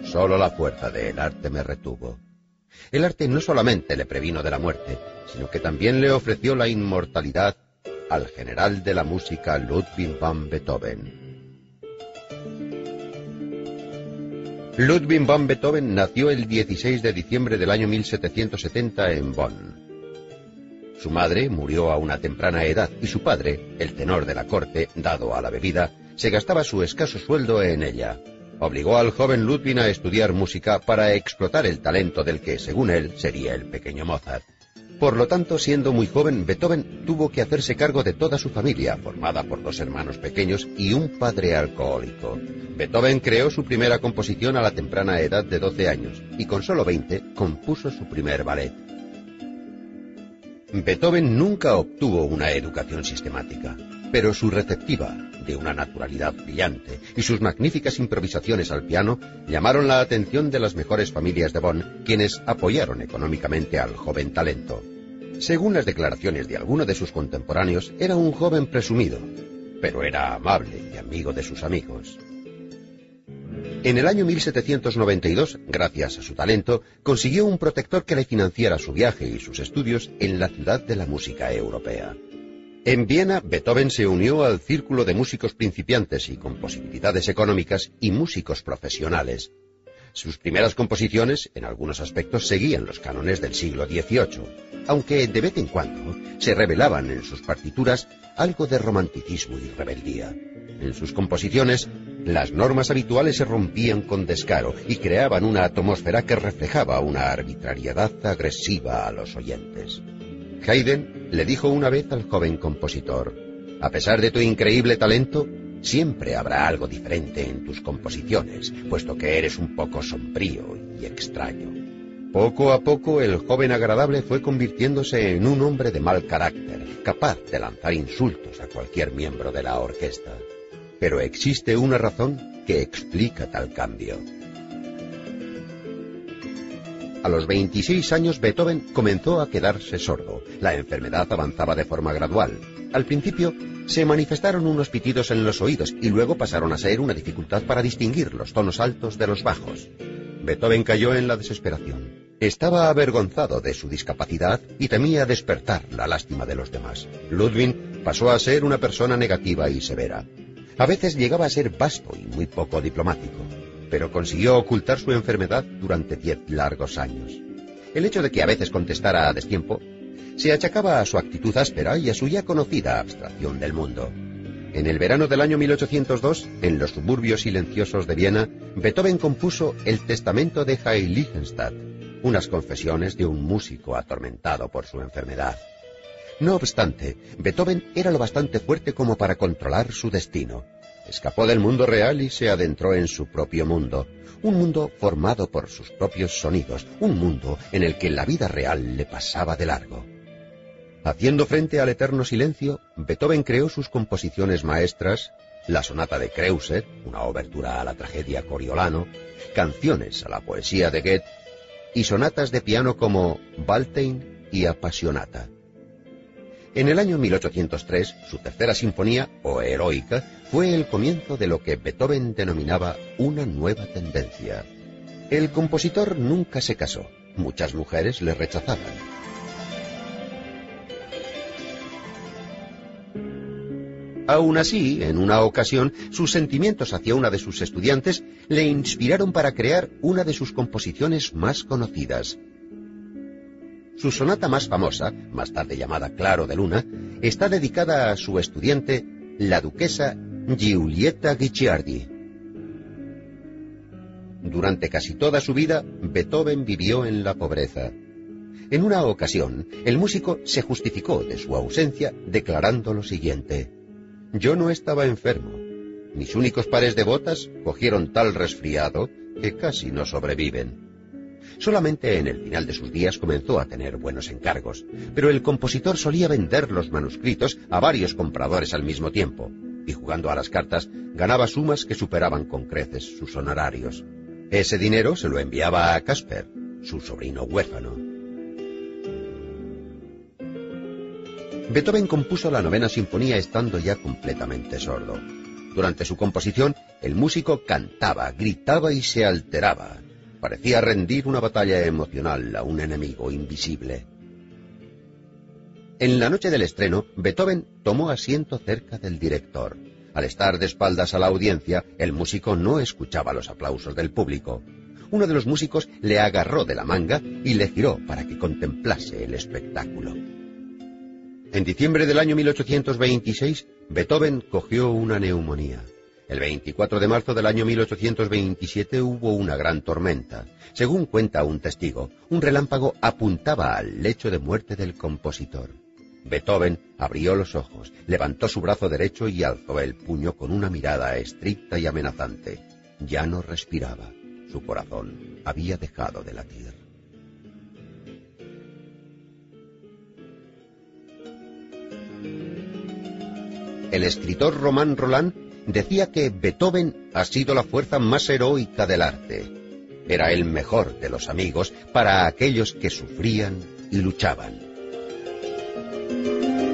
Solo la fuerza del arte me retuvo. El arte no solamente le previno de la muerte, sino que también le ofreció la inmortalidad al general de la música Ludwig van Beethoven. Ludwig van Beethoven nació el 16 de diciembre del año 1770 en Bonn. Su madre murió a una temprana edad y su padre, el tenor de la corte, dado a la bebida, se gastaba su escaso sueldo en ella. obligó al joven Ludwig a estudiar música para explotar el talento del que, según él, sería el pequeño Mozart. Por lo tanto, siendo muy joven, Beethoven tuvo que hacerse cargo de toda su familia, formada por dos hermanos pequeños y un padre alcohólico. Beethoven creó su primera composición a la temprana edad de 12 años y con solo 20 compuso su primer ballet. Beethoven nunca obtuvo una educación sistemática, pero su receptiva, de una naturalidad brillante, y sus magníficas improvisaciones al piano llamaron la atención de las mejores familias de Bonn, quienes apoyaron económicamente al joven talento. Según las declaraciones de algunos de sus contemporáneos, era un joven presumido, pero era amable y amigo de sus amigos. En el año 1792, gracias a su talento, consiguió un protector que le financiara su viaje y sus estudios en la ciudad de la música europea. En Viena, Beethoven se unió al círculo de músicos principiantes y con posibilidades económicas y músicos profesionales. Sus primeras composiciones, en algunos aspectos, seguían los cánones del siglo XVIII, aunque de vez en cuando se revelaban en sus partituras algo de romanticismo y rebeldía. En sus composiciones, las normas habituales se rompían con descaro y creaban una atmósfera que reflejaba una arbitrariedad agresiva a los oyentes. Haydn le dijo una vez al joven compositor, a pesar de tu increíble talento, siempre habrá algo diferente en tus composiciones, puesto que eres un poco sombrío y extraño. Poco a poco el joven agradable fue convirtiéndose en un hombre de mal carácter, capaz de lanzar insultos a cualquier miembro de la orquesta. Pero existe una razón que explica tal cambio. A los 26 años Beethoven comenzó a quedarse sordo. La enfermedad avanzaba de forma gradual. Al principio se manifestaron unos pitidos en los oídos y luego pasaron a ser una dificultad para distinguir los tonos altos de los bajos. Beethoven cayó en la desesperación. Estaba avergonzado de su discapacidad y temía despertar la lástima de los demás. Ludwig pasó a ser una persona negativa y severa. A veces llegaba a ser vasto y muy poco diplomático pero consiguió ocultar su enfermedad durante diez largos años. El hecho de que a veces contestara a destiempo se achacaba a su actitud áspera y a su ya conocida abstracción del mundo. En el verano del año 1802, en los suburbios silenciosos de Viena, Beethoven compuso el Testamento de Heiligenstadt, unas confesiones de un músico atormentado por su enfermedad. No obstante, Beethoven era lo bastante fuerte como para controlar su destino. Escapó del mundo real y se adentró en su propio mundo, un mundo formado por sus propios sonidos, un mundo en el que la vida real le pasaba de largo. Haciendo frente al eterno silencio, Beethoven creó sus composiciones maestras, la sonata de Kreuser, una obertura a la tragedia Coriolano, canciones a la poesía de Goethe y sonatas de piano como Baltein y Apasionata. En el año 1803, su tercera sinfonía, o heroica, fue el comienzo de lo que Beethoven denominaba una nueva tendencia. El compositor nunca se casó. Muchas mujeres le rechazaban. Aún así, en una ocasión, sus sentimientos hacia una de sus estudiantes le inspiraron para crear una de sus composiciones más conocidas, su sonata más famosa, más tarde llamada Claro de Luna, está dedicada a su estudiante, la duquesa Giulietta Guicciardi. Durante casi toda su vida, Beethoven vivió en la pobreza. En una ocasión, el músico se justificó de su ausencia declarando lo siguiente. Yo no estaba enfermo. Mis únicos pares de botas cogieron tal resfriado que casi no sobreviven. Solamente en el final de sus días comenzó a tener buenos encargos, pero el compositor solía vender los manuscritos a varios compradores al mismo tiempo, y jugando a las cartas ganaba sumas que superaban con creces sus honorarios. Ese dinero se lo enviaba a Casper, su sobrino huérfano. Beethoven compuso la novena sinfonía estando ya completamente sordo. Durante su composición, el músico cantaba, gritaba y se alteraba, parecía rendir una batalla emocional a un enemigo invisible. En la noche del estreno, Beethoven tomó asiento cerca del director. Al estar de espaldas a la audiencia, el músico no escuchaba los aplausos del público. Uno de los músicos le agarró de la manga y le giró para que contemplase el espectáculo. En diciembre del año 1826, Beethoven cogió una neumonía. El 24 de marzo del año 1827 hubo una gran tormenta. Según cuenta un testigo, un relámpago apuntaba al lecho de muerte del compositor. Beethoven abrió los ojos, levantó su brazo derecho y alzó el puño con una mirada estricta y amenazante. Ya no respiraba. Su corazón había dejado de latir. El escritor Román Roland decía que Beethoven ha sido la fuerza más heroica del arte. Era el mejor de los amigos para aquellos que sufrían y luchaban. Canal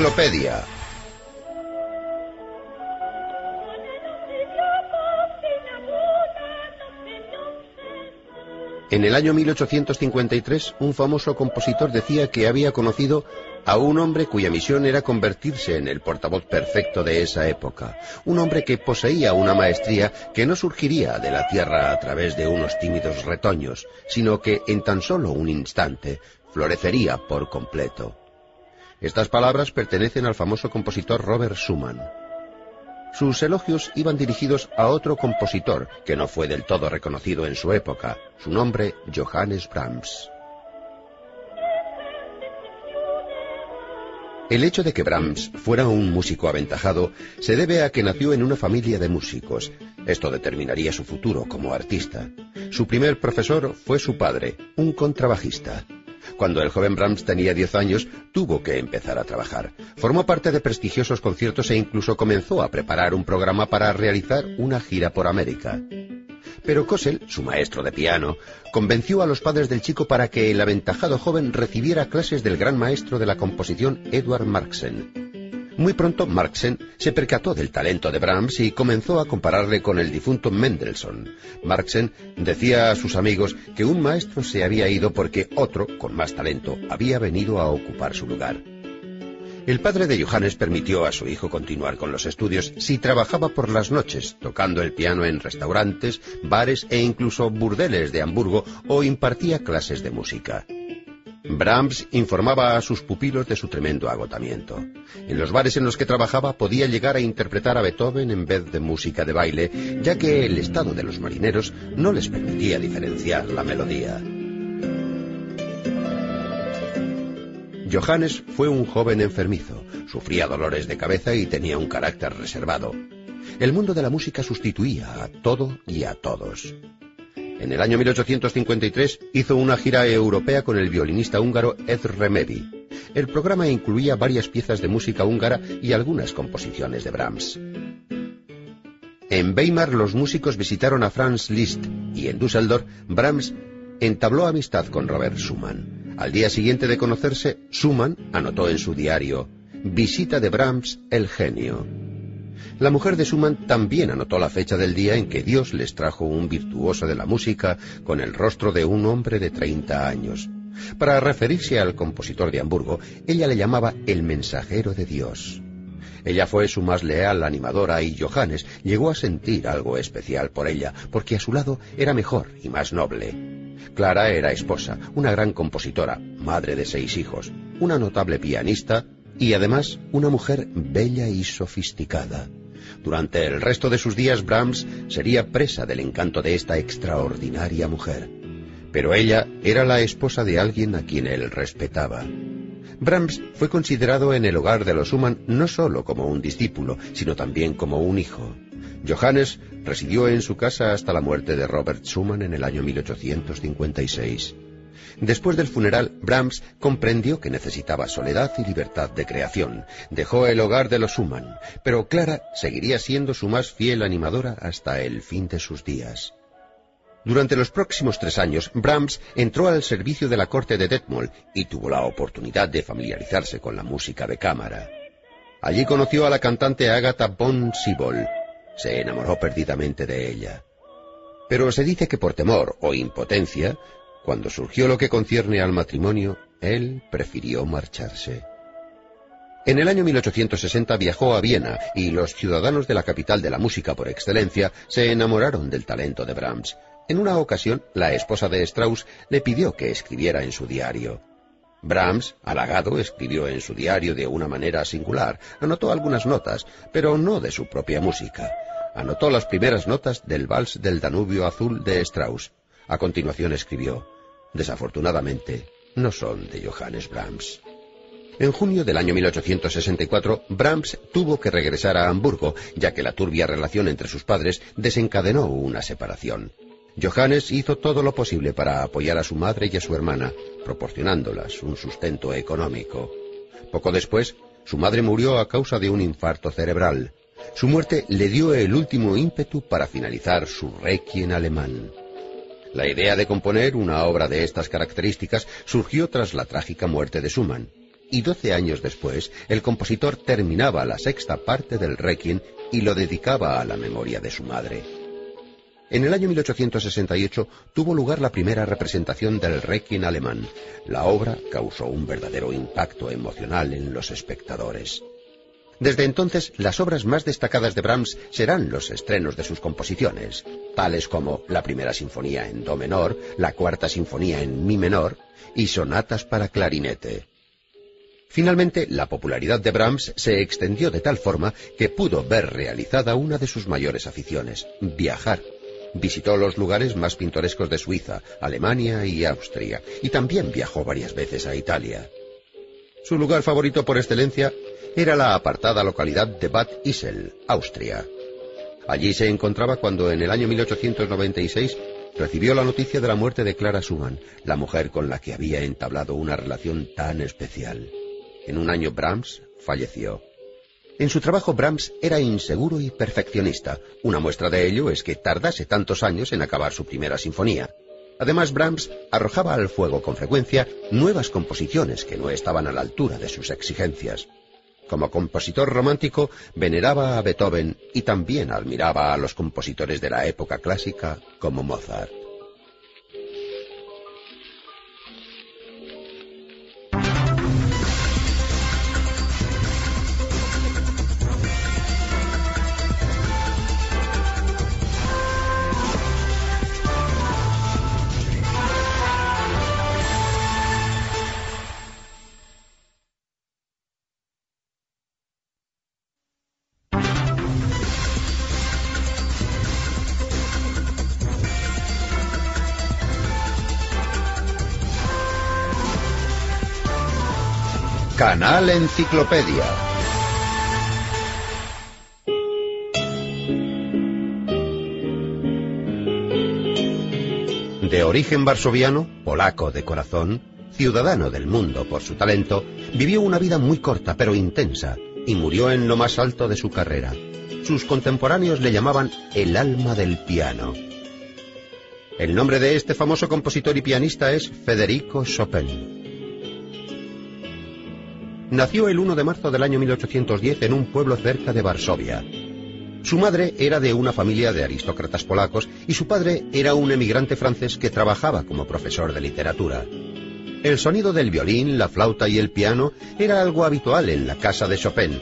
Enciclopedia. En el año 1853, un famoso compositor decía que había conocido a un hombre cuya misión era convertirse en el portavoz perfecto de esa época, un hombre que poseía una maestría que no surgiría de la tierra a través de unos tímidos retoños, sino que en tan solo un instante florecería por completo. Estas palabras pertenecen al famoso compositor Robert Schumann. Sus elogios iban dirigidos a otro compositor que no fue del todo reconocido en su época, su nombre Johannes Brahms. El hecho de que Brahms fuera un músico aventajado se debe a que nació en una familia de músicos. Esto determinaría su futuro como artista. Su primer profesor fue su padre, un contrabajista. Cuando el joven Brahms tenía 10 años, tuvo que empezar a trabajar. Formó parte de prestigiosos conciertos e incluso comenzó a preparar un programa para realizar una gira por América. Pero Kossel, su maestro de piano, convenció a los padres del chico para que el aventajado joven recibiera clases del gran maestro de la composición Edward Marksen. Muy pronto Marxen se percató del talento de Brahms y comenzó a compararle con el difunto Mendelssohn. Marxen decía a sus amigos que un maestro se había ido porque otro, con más talento, había venido a ocupar su lugar. El padre de Johannes permitió a su hijo continuar con los estudios si trabajaba por las noches, tocando el piano en restaurantes, bares e incluso burdeles de Hamburgo o impartía clases de música. Brahms informaba a sus pupilos de su tremendo agotamiento. En los bares en los que trabajaba podía llegar a interpretar a Beethoven en vez de música de baile, ya que el estado de los marineros no les permitía diferenciar la melodía. Johannes fue un joven enfermizo, sufría dolores de cabeza y tenía un carácter reservado. El mundo de la música sustituía a todo y a todos. En el año 1853 hizo una gira europea con el violinista húngaro Ed Remedi. El programa incluía varias piezas de música húngara y algunas composiciones de Brahms. En Weimar los músicos visitaron a Franz Liszt y en Düsseldorf Brahms entabló amistad con Robert Schumann. Al día siguiente de conocerse, Schumann anotó en su diario Visita de Brahms el genio. La mujer de Schumann también anotó la fecha del día en que Dios les trajo un virtuoso de la música con el rostro de un hombre de 30 años. Para referirse al compositor de Hamburgo, ella le llamaba el mensajero de Dios. Ella fue su más leal animadora y Johannes llegó a sentir algo especial por ella, porque a su lado era mejor y más noble. Clara era esposa, una gran compositora, madre de seis hijos, una notable pianista y además una mujer bella y sofisticada. Durante el resto de sus días Brahms sería presa del encanto de esta extraordinaria mujer. Pero ella era la esposa de alguien a quien él respetaba. Brahms fue considerado en el hogar de los Schumann no solo como un discípulo, sino también como un hijo. Johannes residió en su casa hasta la muerte de Robert Schumann en el año 1856. Después del funeral, Brahms comprendió que necesitaba soledad y libertad de creación. Dejó el hogar de los Schumann, pero Clara seguiría siendo su más fiel animadora hasta el fin de sus días. Durante los próximos tres años, Brahms entró al servicio de la corte de Detmold y tuvo la oportunidad de familiarizarse con la música de cámara. Allí conoció a la cantante Agatha von Sibol. Se enamoró perdidamente de ella. Pero se dice que por temor o impotencia, cuando surgió lo que concierne al matrimonio, él prefirió marcharse. En el año 1860 viajó a Viena y los ciudadanos de la capital de la música por excelencia se enamoraron del talento de Brahms. En una ocasión, la esposa de Strauss le pidió que escribiera en su diario. Brahms, halagado, escribió en su diario de una manera singular. Anotó algunas notas, pero no de su propia música. Anotó las primeras notas del vals del Danubio Azul de Strauss. A continuación escribió, Desafortunadamente, no son de Johannes Brahms. En junio del año 1864, Brahms tuvo que regresar a Hamburgo, ya que la turbia relación entre sus padres desencadenó una separación. Johannes hizo todo lo posible para apoyar a su madre y a su hermana, proporcionándolas un sustento económico. Poco después, su madre murió a causa de un infarto cerebral. Su muerte le dio el último ímpetu para finalizar su requiem alemán. La idea de componer una obra de estas características surgió tras la trágica muerte de Schumann, y doce años después el compositor terminaba la sexta parte del requiem y lo dedicaba a la memoria de su madre. En el año 1868 tuvo lugar la primera representación del Requiem alemán. La obra causó un verdadero impacto emocional en los espectadores. Desde entonces, las obras más destacadas de Brahms serán los estrenos de sus composiciones, tales como la primera sinfonía en do menor, la cuarta sinfonía en mi menor y sonatas para clarinete. Finalmente, la popularidad de Brahms se extendió de tal forma que pudo ver realizada una de sus mayores aficiones, viajar. Visitó los lugares más pintorescos de Suiza, Alemania y Austria, y también viajó varias veces a Italia. Su lugar favorito por excelencia era la apartada localidad de Bad Isel, Austria. Allí se encontraba cuando en el año 1896 recibió la noticia de la muerte de Clara Schumann, la mujer con la que había entablado una relación tan especial. En un año Brahms falleció. En su trabajo Brahms era inseguro y perfeccionista. Una muestra de ello es que tardase tantos años en acabar su primera sinfonía. Además, Brahms arrojaba al fuego con frecuencia nuevas composiciones que no estaban a la altura de sus exigencias. Como compositor romántico, veneraba a Beethoven y también admiraba a los compositores de la época clásica como Mozart. Canal Enciclopedia. De origen varsoviano, polaco de corazón, ciudadano del mundo por su talento, vivió una vida muy corta pero intensa y murió en lo más alto de su carrera. Sus contemporáneos le llamaban el alma del piano. El nombre de este famoso compositor y pianista es Federico Chopin. Nació el 1 de marzo del año 1810 en un pueblo cerca de Varsovia. Su madre era de una familia de aristócratas polacos y su padre era un emigrante francés que trabajaba como profesor de literatura. El sonido del violín, la flauta y el piano era algo habitual en la casa de Chopin.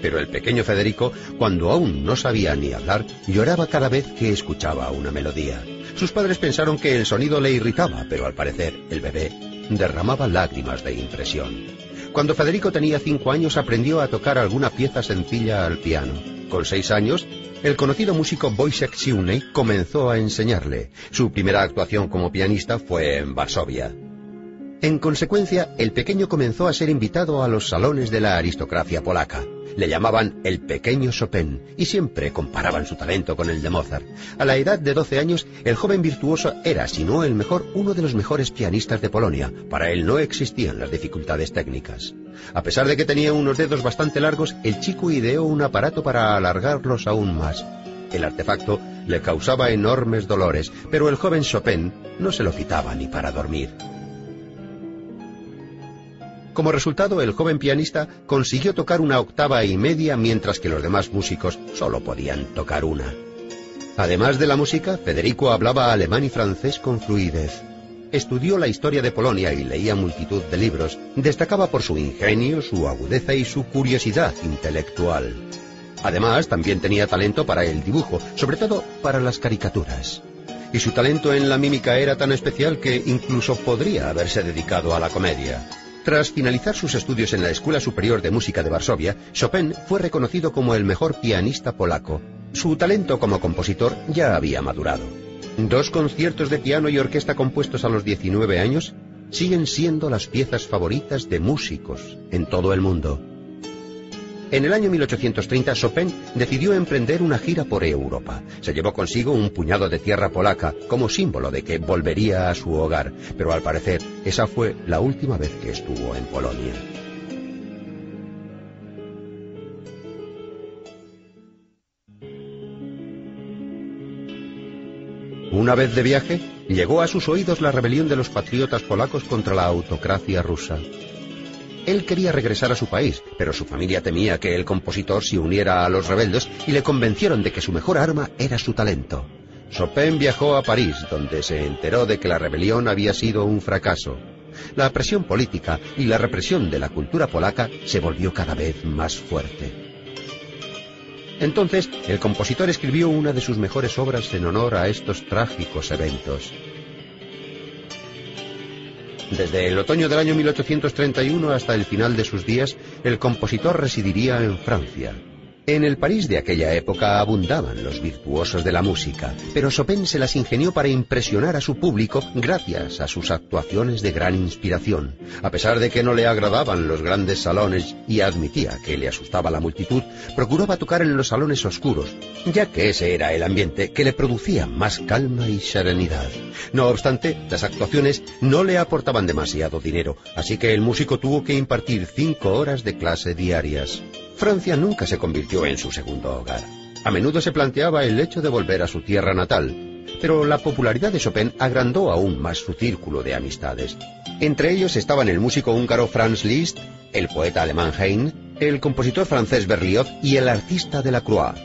Pero el pequeño Federico, cuando aún no sabía ni hablar, lloraba cada vez que escuchaba una melodía. Sus padres pensaron que el sonido le irritaba, pero al parecer el bebé derramaba lágrimas de impresión. Cuando Federico tenía cinco años aprendió a tocar alguna pieza sencilla al piano. Con seis años, el conocido músico Wojciech Siuney comenzó a enseñarle. Su primera actuación como pianista fue en Varsovia. En consecuencia, el pequeño comenzó a ser invitado a los salones de la aristocracia polaca. Le llamaban el pequeño Chopin y siempre comparaban su talento con el de Mozart. A la edad de 12 años, el joven virtuoso era, si no el mejor, uno de los mejores pianistas de Polonia. Para él no existían las dificultades técnicas. A pesar de que tenía unos dedos bastante largos, el chico ideó un aparato para alargarlos aún más. El artefacto le causaba enormes dolores, pero el joven Chopin no se lo quitaba ni para dormir. Como resultado, el joven pianista consiguió tocar una octava y media mientras que los demás músicos solo podían tocar una. Además de la música, Federico hablaba alemán y francés con fluidez. Estudió la historia de Polonia y leía multitud de libros. Destacaba por su ingenio, su agudeza y su curiosidad intelectual. Además, también tenía talento para el dibujo, sobre todo para las caricaturas. Y su talento en la mímica era tan especial que incluso podría haberse dedicado a la comedia. Tras finalizar sus estudios en la Escuela Superior de Música de Varsovia, Chopin fue reconocido como el mejor pianista polaco. Su talento como compositor ya había madurado. Dos conciertos de piano y orquesta compuestos a los 19 años siguen siendo las piezas favoritas de músicos en todo el mundo. En el año 1830 Chopin decidió emprender una gira por Europa. Se llevó consigo un puñado de tierra polaca como símbolo de que volvería a su hogar, pero al parecer esa fue la última vez que estuvo en Polonia. Una vez de viaje, llegó a sus oídos la rebelión de los patriotas polacos contra la autocracia rusa. Él quería regresar a su país, pero su familia temía que el compositor se uniera a los rebeldes y le convencieron de que su mejor arma era su talento. Chopin viajó a París, donde se enteró de que la rebelión había sido un fracaso. La presión política y la represión de la cultura polaca se volvió cada vez más fuerte. Entonces, el compositor escribió una de sus mejores obras en honor a estos trágicos eventos. Desde el otoño del año 1831 hasta el final de sus días, el compositor residiría en Francia. En el París de aquella época abundaban los virtuosos de la música, pero Chopin se las ingenió para impresionar a su público gracias a sus actuaciones de gran inspiración. A pesar de que no le agradaban los grandes salones y admitía que le asustaba la multitud, procuraba tocar en los salones oscuros, ya que ese era el ambiente que le producía más calma y serenidad. No obstante, las actuaciones no le aportaban demasiado dinero, así que el músico tuvo que impartir cinco horas de clase diarias. Francia nunca se convirtió en su segundo hogar. A menudo se planteaba el hecho de volver a su tierra natal, pero la popularidad de Chopin agrandó aún más su círculo de amistades. Entre ellos estaban el músico húngaro Franz Liszt, el poeta alemán Heine, el compositor francés Berlioz y el artista de la Croix.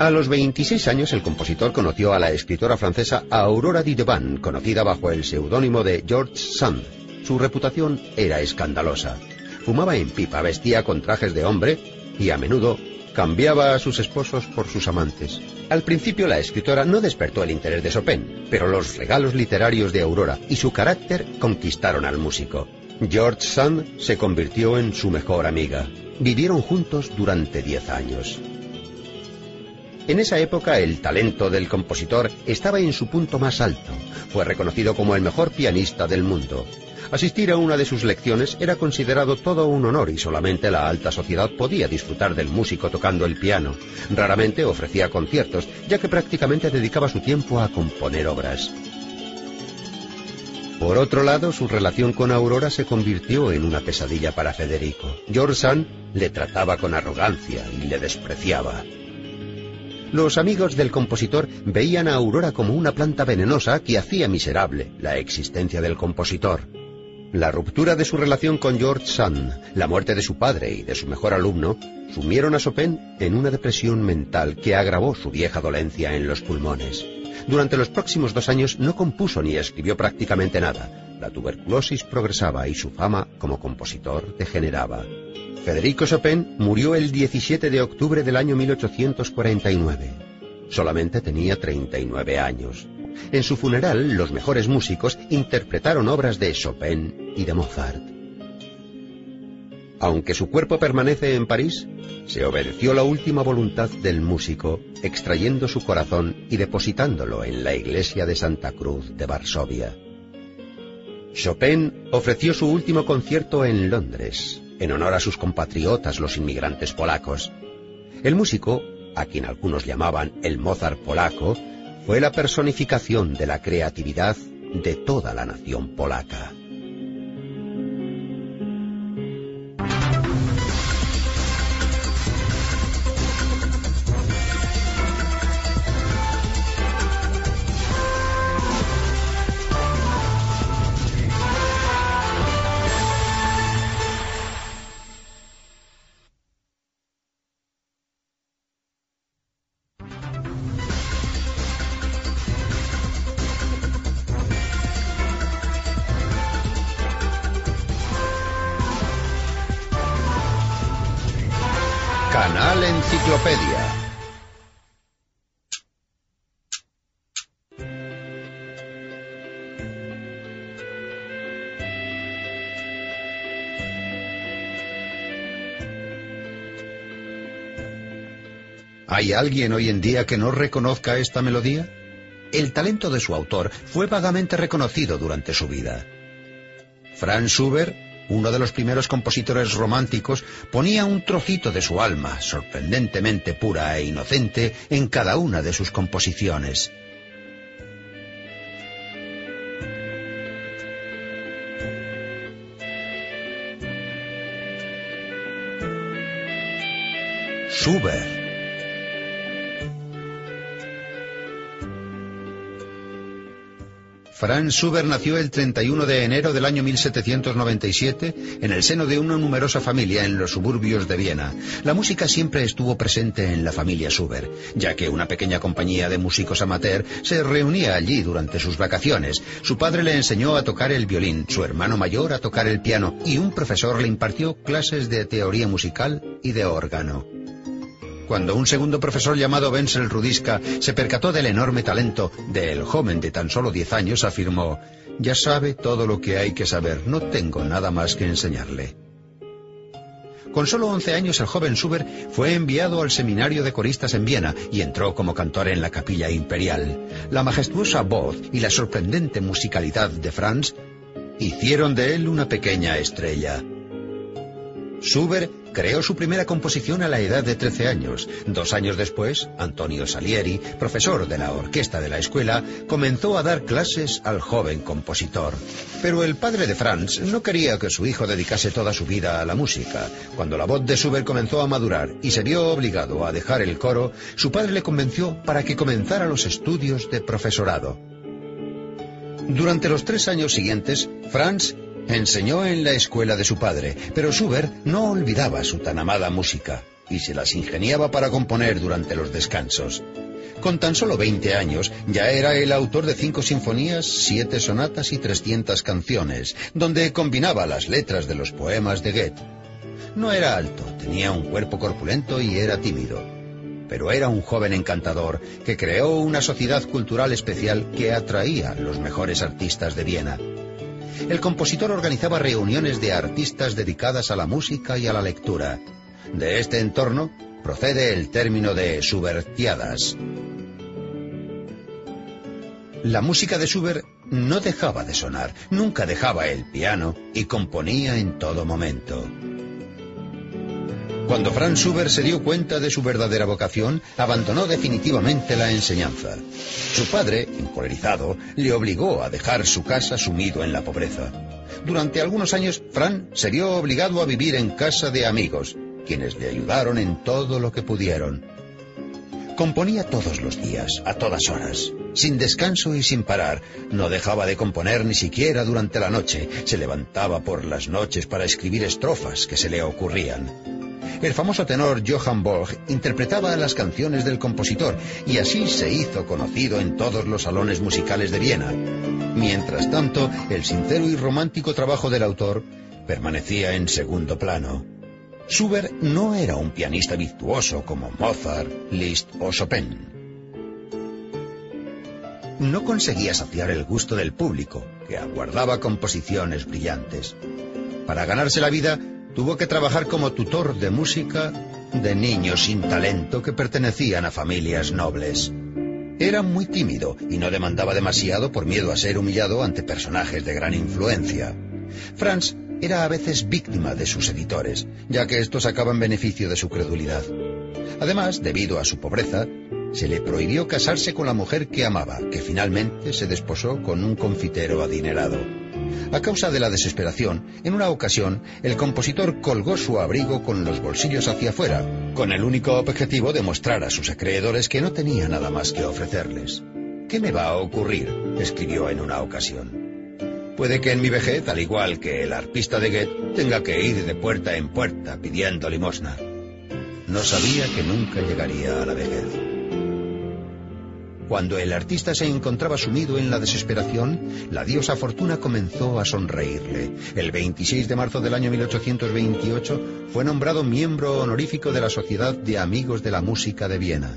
A los 26 años el compositor conoció a la escritora francesa Aurora Didevant, conocida bajo el seudónimo de George Sand. Su reputación era escandalosa. Fumaba en pipa, vestía con trajes de hombre y a menudo cambiaba a sus esposos por sus amantes. Al principio la escritora no despertó el interés de Chopin, pero los regalos literarios de Aurora y su carácter conquistaron al músico. George Sand se convirtió en su mejor amiga. Vivieron juntos durante diez años. En esa época el talento del compositor estaba en su punto más alto. Fue reconocido como el mejor pianista del mundo. Asistir a una de sus lecciones era considerado todo un honor y solamente la alta sociedad podía disfrutar del músico tocando el piano. Raramente ofrecía conciertos, ya que prácticamente dedicaba su tiempo a componer obras. Por otro lado, su relación con Aurora se convirtió en una pesadilla para Federico. George Sand le trataba con arrogancia y le despreciaba. Los amigos del compositor veían a Aurora como una planta venenosa que hacía miserable la existencia del compositor. La ruptura de su relación con George Sand, la muerte de su padre y de su mejor alumno, sumieron a Chopin en una depresión mental que agravó su vieja dolencia en los pulmones. Durante los próximos dos años no compuso ni escribió prácticamente nada. La tuberculosis progresaba y su fama como compositor degeneraba. Federico Chopin murió el 17 de octubre del año 1849. Solamente tenía 39 años. En su funeral, los mejores músicos interpretaron obras de Chopin y de Mozart. Aunque su cuerpo permanece en París, se obedeció la última voluntad del músico, extrayendo su corazón y depositándolo en la iglesia de Santa Cruz de Varsovia. Chopin ofreció su último concierto en Londres, en honor a sus compatriotas los inmigrantes polacos. El músico, a quien algunos llamaban el Mozart polaco, fue la personificación de la creatividad de toda la nación polaca. ¿Hay alguien hoy en día que no reconozca esta melodía? El talento de su autor fue vagamente reconocido durante su vida. Franz Schubert, uno de los primeros compositores románticos, ponía un trocito de su alma, sorprendentemente pura e inocente, en cada una de sus composiciones. Schubert Franz Schubert nació el 31 de enero del año 1797 en el seno de una numerosa familia en los suburbios de Viena. La música siempre estuvo presente en la familia Schubert, ya que una pequeña compañía de músicos amateur se reunía allí durante sus vacaciones. Su padre le enseñó a tocar el violín, su hermano mayor a tocar el piano y un profesor le impartió clases de teoría musical y de órgano. Cuando un segundo profesor llamado Wenzel Rudiska se percató del enorme talento del joven de tan solo diez años, afirmó, ya sabe todo lo que hay que saber, no tengo nada más que enseñarle. Con solo once años el joven Schubert fue enviado al seminario de coristas en Viena y entró como cantor en la capilla imperial. La majestuosa voz y la sorprendente musicalidad de Franz hicieron de él una pequeña estrella. Schubert creó su primera composición a la edad de 13 años. Dos años después, Antonio Salieri, profesor de la orquesta de la escuela, comenzó a dar clases al joven compositor. Pero el padre de Franz no quería que su hijo dedicase toda su vida a la música. Cuando la voz de Schubert comenzó a madurar y se vio obligado a dejar el coro, su padre le convenció para que comenzara los estudios de profesorado. Durante los tres años siguientes, Franz Enseñó en la escuela de su padre, pero Schubert no olvidaba su tan amada música y se las ingeniaba para componer durante los descansos. Con tan solo 20 años ya era el autor de cinco sinfonías, siete sonatas y 300 canciones, donde combinaba las letras de los poemas de Goethe. No era alto, tenía un cuerpo corpulento y era tímido, pero era un joven encantador que creó una sociedad cultural especial que atraía a los mejores artistas de Viena el compositor organizaba reuniones de artistas dedicadas a la música y a la lectura. De este entorno procede el término de Schubertiadas. La música de Schubert no dejaba de sonar, nunca dejaba el piano y componía en todo momento. Cuando Franz Schubert se dio cuenta de su verdadera vocación, abandonó definitivamente la enseñanza. Su padre, encolerizado, le obligó a dejar su casa sumido en la pobreza. Durante algunos años, Franz se vio obligado a vivir en casa de amigos, quienes le ayudaron en todo lo que pudieron. Componía todos los días, a todas horas, sin descanso y sin parar. No dejaba de componer ni siquiera durante la noche. Se levantaba por las noches para escribir estrofas que se le ocurrían. El famoso tenor Johann Borg interpretaba las canciones del compositor y así se hizo conocido en todos los salones musicales de Viena. Mientras tanto, el sincero y romántico trabajo del autor permanecía en segundo plano. Schubert no era un pianista virtuoso como Mozart, Liszt o Chopin. No conseguía saciar el gusto del público, que aguardaba composiciones brillantes. Para ganarse la vida, tuvo que trabajar como tutor de música de niños sin talento que pertenecían a familias nobles. Era muy tímido y no demandaba demasiado por miedo a ser humillado ante personajes de gran influencia. Franz era a veces víctima de sus editores, ya que estos sacaban beneficio de su credulidad. Además, debido a su pobreza, se le prohibió casarse con la mujer que amaba, que finalmente se desposó con un confitero adinerado. A causa de la desesperación, en una ocasión, el compositor colgó su abrigo con los bolsillos hacia afuera, con el único objetivo de mostrar a sus acreedores que no tenía nada más que ofrecerles. ¿Qué me va a ocurrir? escribió en una ocasión. Puede que en mi vejez, al igual que el arpista de Goethe, tenga que ir de puerta en puerta pidiendo limosna. No sabía que nunca llegaría a la vejez. Cuando el artista se encontraba sumido en la desesperación, la diosa Fortuna comenzó a sonreírle. El 26 de marzo del año 1828 fue nombrado miembro honorífico de la Sociedad de Amigos de la Música de Viena.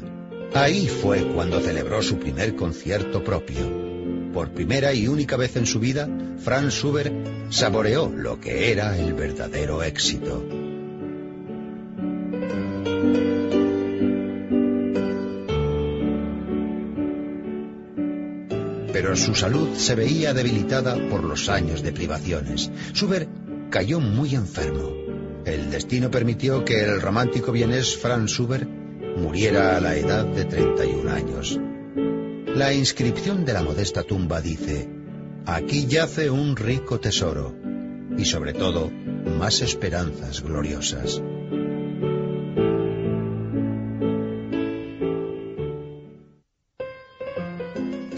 Ahí fue cuando celebró su primer concierto propio. Por primera y única vez en su vida, Franz Schubert saboreó lo que era el verdadero éxito. Pero su salud se veía debilitada por los años de privaciones. Schubert cayó muy enfermo. El destino permitió que el romántico vienés Franz Schubert muriera a la edad de 31 años. La inscripción de la modesta tumba dice, aquí yace un rico tesoro y sobre todo más esperanzas gloriosas.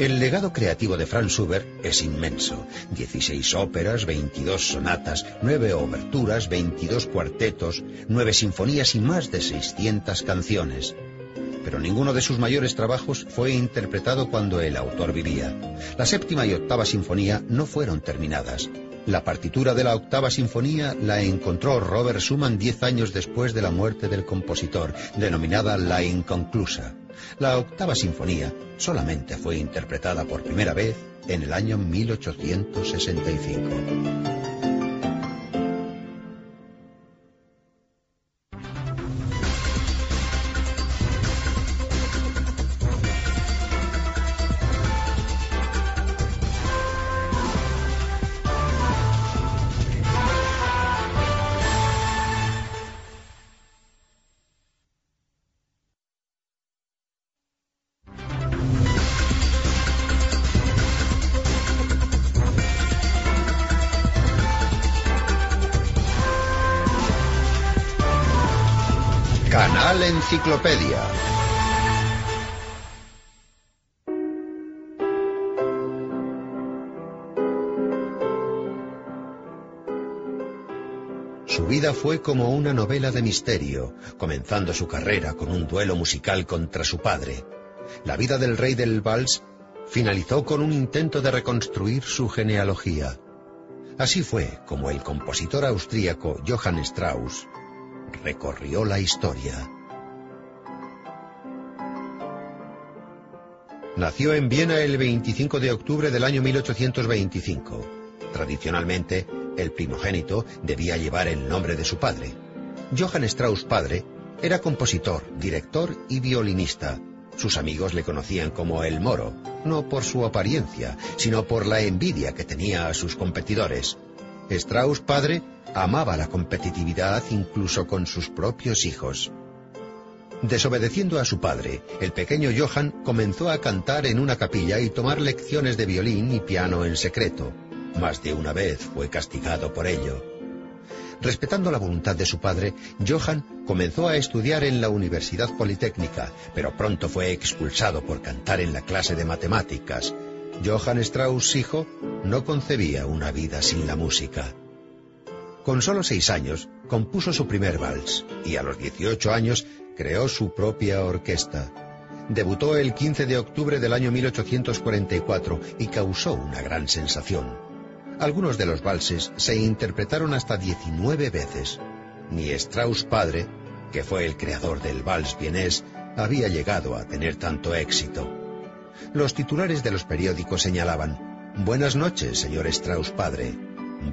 El legado creativo de Franz Schubert es inmenso. 16 óperas, 22 sonatas, 9 oberturas, 22 cuartetos, 9 sinfonías y más de 600 canciones. Pero ninguno de sus mayores trabajos fue interpretado cuando el autor vivía. La séptima y octava sinfonía no fueron terminadas. La partitura de la octava sinfonía la encontró Robert Schumann diez años después de la muerte del compositor, denominada La Inconclusa. La octava sinfonía solamente fue interpretada por primera vez en el año 1865. Enciclopedia. Su vida fue como una novela de misterio, comenzando su carrera con un duelo musical contra su padre. La vida del rey del vals finalizó con un intento de reconstruir su genealogía. Así fue como el compositor austríaco Johann Strauss recorrió la historia. Nació en Viena el 25 de octubre del año 1825. Tradicionalmente, el primogénito debía llevar el nombre de su padre. Johann Strauss padre era compositor, director y violinista. Sus amigos le conocían como el Moro, no por su apariencia, sino por la envidia que tenía a sus competidores. Strauss padre amaba la competitividad incluso con sus propios hijos. Desobedeciendo a su padre, el pequeño Johann comenzó a cantar en una capilla y tomar lecciones de violín y piano en secreto. Más de una vez fue castigado por ello. Respetando la voluntad de su padre, Johann comenzó a estudiar en la Universidad Politécnica, pero pronto fue expulsado por cantar en la clase de matemáticas. Johann Strauss hijo no concebía una vida sin la música. Con solo seis años, compuso su primer vals y a los 18 años creó su propia orquesta. Debutó el 15 de octubre del año 1844 y causó una gran sensación. Algunos de los valses se interpretaron hasta 19 veces. Ni Strauss padre, que fue el creador del vals vienés, había llegado a tener tanto éxito. Los titulares de los periódicos señalaban, Buenas noches, señor Strauss padre.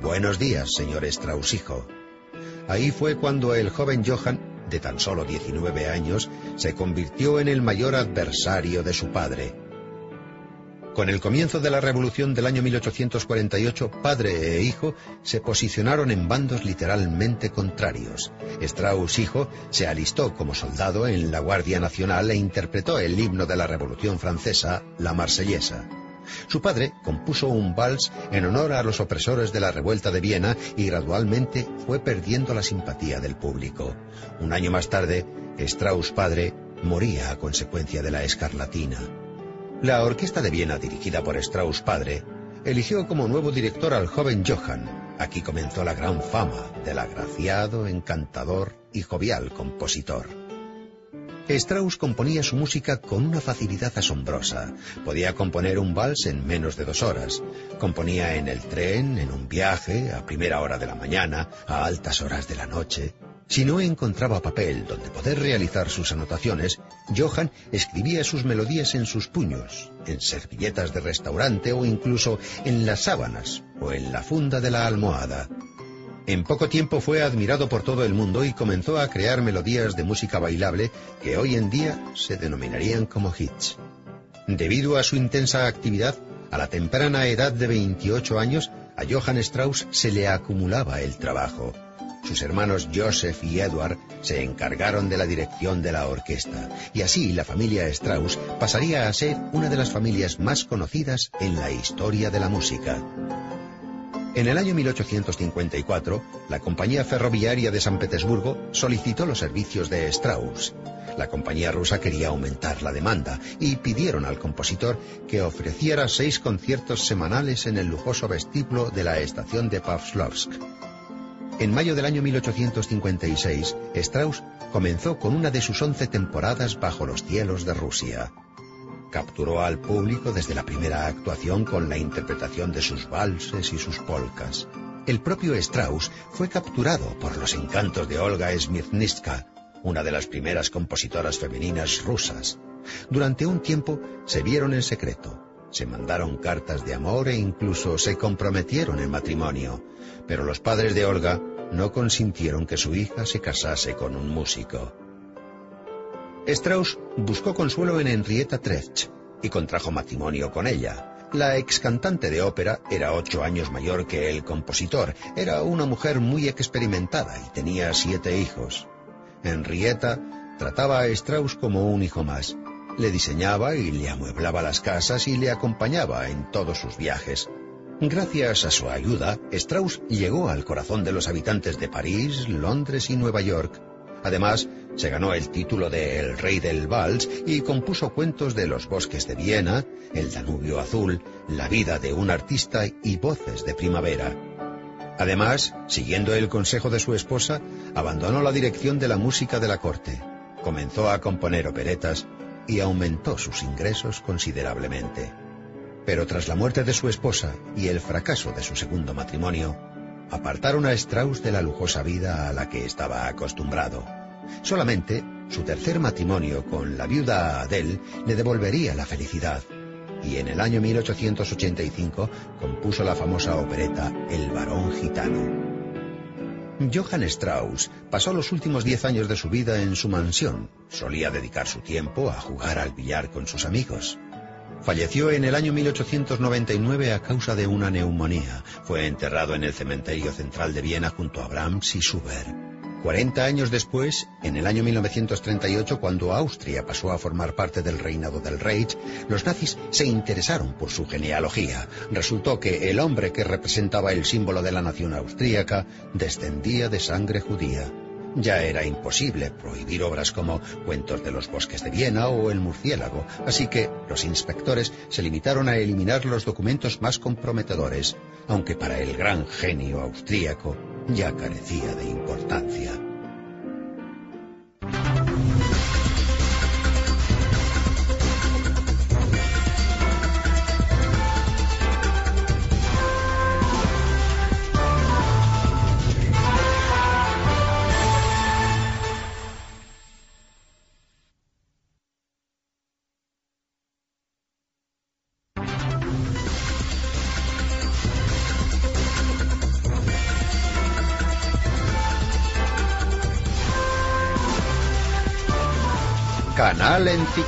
Buenos días, señor Strauss hijo. Ahí fue cuando el joven Johann de tan solo 19 años, se convirtió en el mayor adversario de su padre. Con el comienzo de la revolución del año 1848, padre e hijo se posicionaron en bandos literalmente contrarios. Strauss, hijo, se alistó como soldado en la Guardia Nacional e interpretó el himno de la Revolución Francesa, la Marsellesa. Su padre compuso un vals en honor a los opresores de la revuelta de Viena y gradualmente fue perdiendo la simpatía del público. Un año más tarde, Strauss padre moría a consecuencia de la escarlatina. La orquesta de Viena, dirigida por Strauss padre, eligió como nuevo director al joven Johann. Aquí comenzó la gran fama del agraciado, encantador y jovial compositor. Strauss componía su música con una facilidad asombrosa. Podía componer un vals en menos de dos horas. Componía en el tren, en un viaje, a primera hora de la mañana, a altas horas de la noche. Si no encontraba papel donde poder realizar sus anotaciones, Johann escribía sus melodías en sus puños, en servilletas de restaurante o incluso en las sábanas o en la funda de la almohada. En poco tiempo fue admirado por todo el mundo y comenzó a crear melodías de música bailable que hoy en día se denominarían como hits. Debido a su intensa actividad, a la temprana edad de 28 años, a Johann Strauss se le acumulaba el trabajo. Sus hermanos Joseph y Edward se encargaron de la dirección de la orquesta, y así la familia Strauss pasaría a ser una de las familias más conocidas en la historia de la música. En el año 1854, la Compañía Ferroviaria de San Petersburgo solicitó los servicios de Strauss. La compañía rusa quería aumentar la demanda y pidieron al compositor que ofreciera seis conciertos semanales en el lujoso vestíbulo de la estación de Pavlovsk. En mayo del año 1856, Strauss comenzó con una de sus once temporadas bajo los cielos de Rusia. Capturó al público desde la primera actuación con la interpretación de sus valses y sus polcas. El propio Strauss fue capturado por los encantos de Olga Smirnitska, una de las primeras compositoras femeninas rusas. Durante un tiempo se vieron en secreto, se mandaron cartas de amor e incluso se comprometieron en matrimonio, pero los padres de Olga no consintieron que su hija se casase con un músico. Strauss buscó consuelo en Henrietta Trecht y contrajo matrimonio con ella. La ex cantante de ópera era ocho años mayor que el compositor. Era una mujer muy experimentada y tenía siete hijos. Henrietta trataba a Strauss como un hijo más. Le diseñaba y le amueblaba las casas y le acompañaba en todos sus viajes. Gracias a su ayuda, Strauss llegó al corazón de los habitantes de París, Londres y Nueva York. Además, se ganó el título de El Rey del Vals y compuso cuentos de los bosques de Viena, El Danubio Azul, La vida de un artista y Voces de Primavera. Además, siguiendo el consejo de su esposa, abandonó la dirección de la música de la corte, comenzó a componer operetas y aumentó sus ingresos considerablemente. Pero tras la muerte de su esposa y el fracaso de su segundo matrimonio, apartaron a Strauss de la lujosa vida a la que estaba acostumbrado. Solamente su tercer matrimonio con la viuda Adele le devolvería la felicidad. Y en el año 1885 compuso la famosa opereta El varón gitano. Johann Strauss pasó los últimos diez años de su vida en su mansión. Solía dedicar su tiempo a jugar al billar con sus amigos. Falleció en el año 1899 a causa de una neumonía. Fue enterrado en el cementerio central de Viena junto a Brahms y Schubert. Cuarenta años después, en el año 1938, cuando Austria pasó a formar parte del reinado del Reich, los nazis se interesaron por su genealogía. Resultó que el hombre que representaba el símbolo de la nación austríaca descendía de sangre judía. Ya era imposible prohibir obras como Cuentos de los bosques de Viena o El murciélago, así que los inspectores se limitaron a eliminar los documentos más comprometedores, aunque para el gran genio austríaco ya carecía de importancia.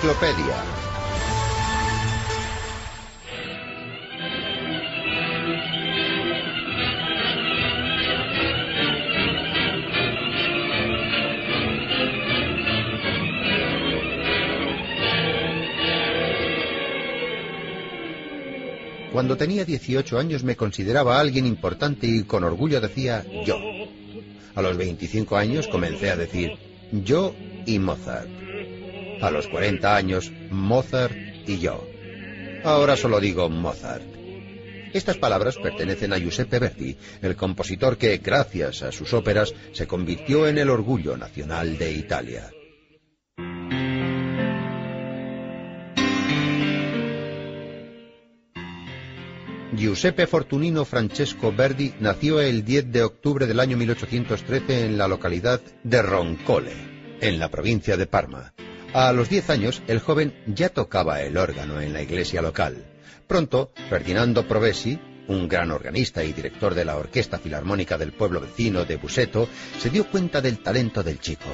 Enciclopedia. Cuando tenía 18 años me consideraba alguien importante y con orgullo decía yo. A los 25 años comencé a decir yo y Mozart a los 40 años, Mozart y yo. Ahora solo digo Mozart. Estas palabras pertenecen a Giuseppe Verdi, el compositor que, gracias a sus óperas, se convirtió en el orgullo nacional de Italia. Giuseppe Fortunino Francesco Verdi nació el 10 de octubre del año 1813 en la localidad de Roncole, en la provincia de Parma. A los 10 años, el joven ya tocaba el órgano en la iglesia local. Pronto, Ferdinando Provesi, un gran organista y director de la Orquesta Filarmónica del pueblo vecino de Buseto, se dio cuenta del talento del chico.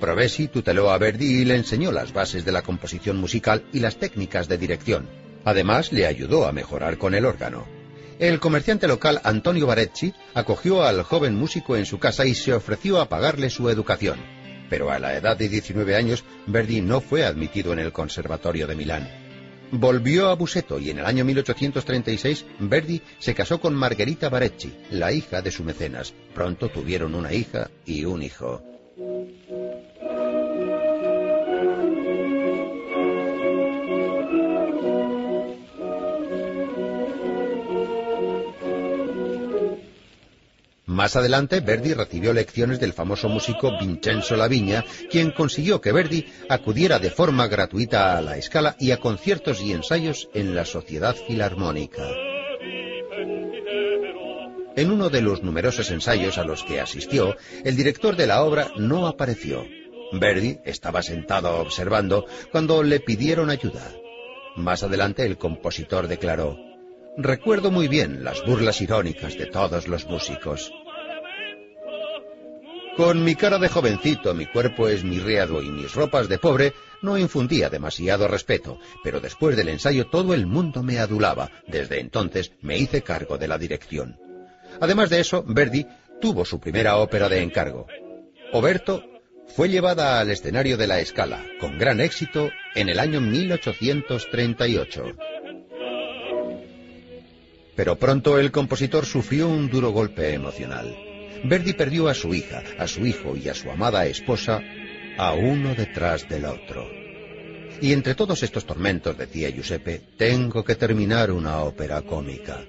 Provesi tuteló a Verdi y le enseñó las bases de la composición musical y las técnicas de dirección. Además, le ayudó a mejorar con el órgano. El comerciante local Antonio Barecci acogió al joven músico en su casa y se ofreció a pagarle su educación. Pero a la edad de 19 años, Verdi no fue admitido en el Conservatorio de Milán. Volvió a Buseto y en el año 1836 Verdi se casó con Margherita Barecci, la hija de su mecenas. Pronto tuvieron una hija y un hijo. Más adelante, Verdi recibió lecciones del famoso músico Vincenzo Laviña, quien consiguió que Verdi acudiera de forma gratuita a la escala y a conciertos y ensayos en la Sociedad Filarmónica. En uno de los numerosos ensayos a los que asistió, el director de la obra no apareció. Verdi estaba sentado observando cuando le pidieron ayuda. Más adelante el compositor declaró, Recuerdo muy bien las burlas irónicas de todos los músicos. Con mi cara de jovencito, mi cuerpo esmirriado y mis ropas de pobre, no infundía demasiado respeto, pero después del ensayo todo el mundo me adulaba. Desde entonces me hice cargo de la dirección. Además de eso, Verdi tuvo su primera ópera de encargo. Oberto fue llevada al escenario de la Escala, con gran éxito, en el año 1838. Pero pronto el compositor sufrió un duro golpe emocional. Verdi perdió a su hija, a su hijo y a su amada esposa, a uno detrás del otro. Y entre todos estos tormentos, decía Giuseppe, tengo que terminar una ópera cómica.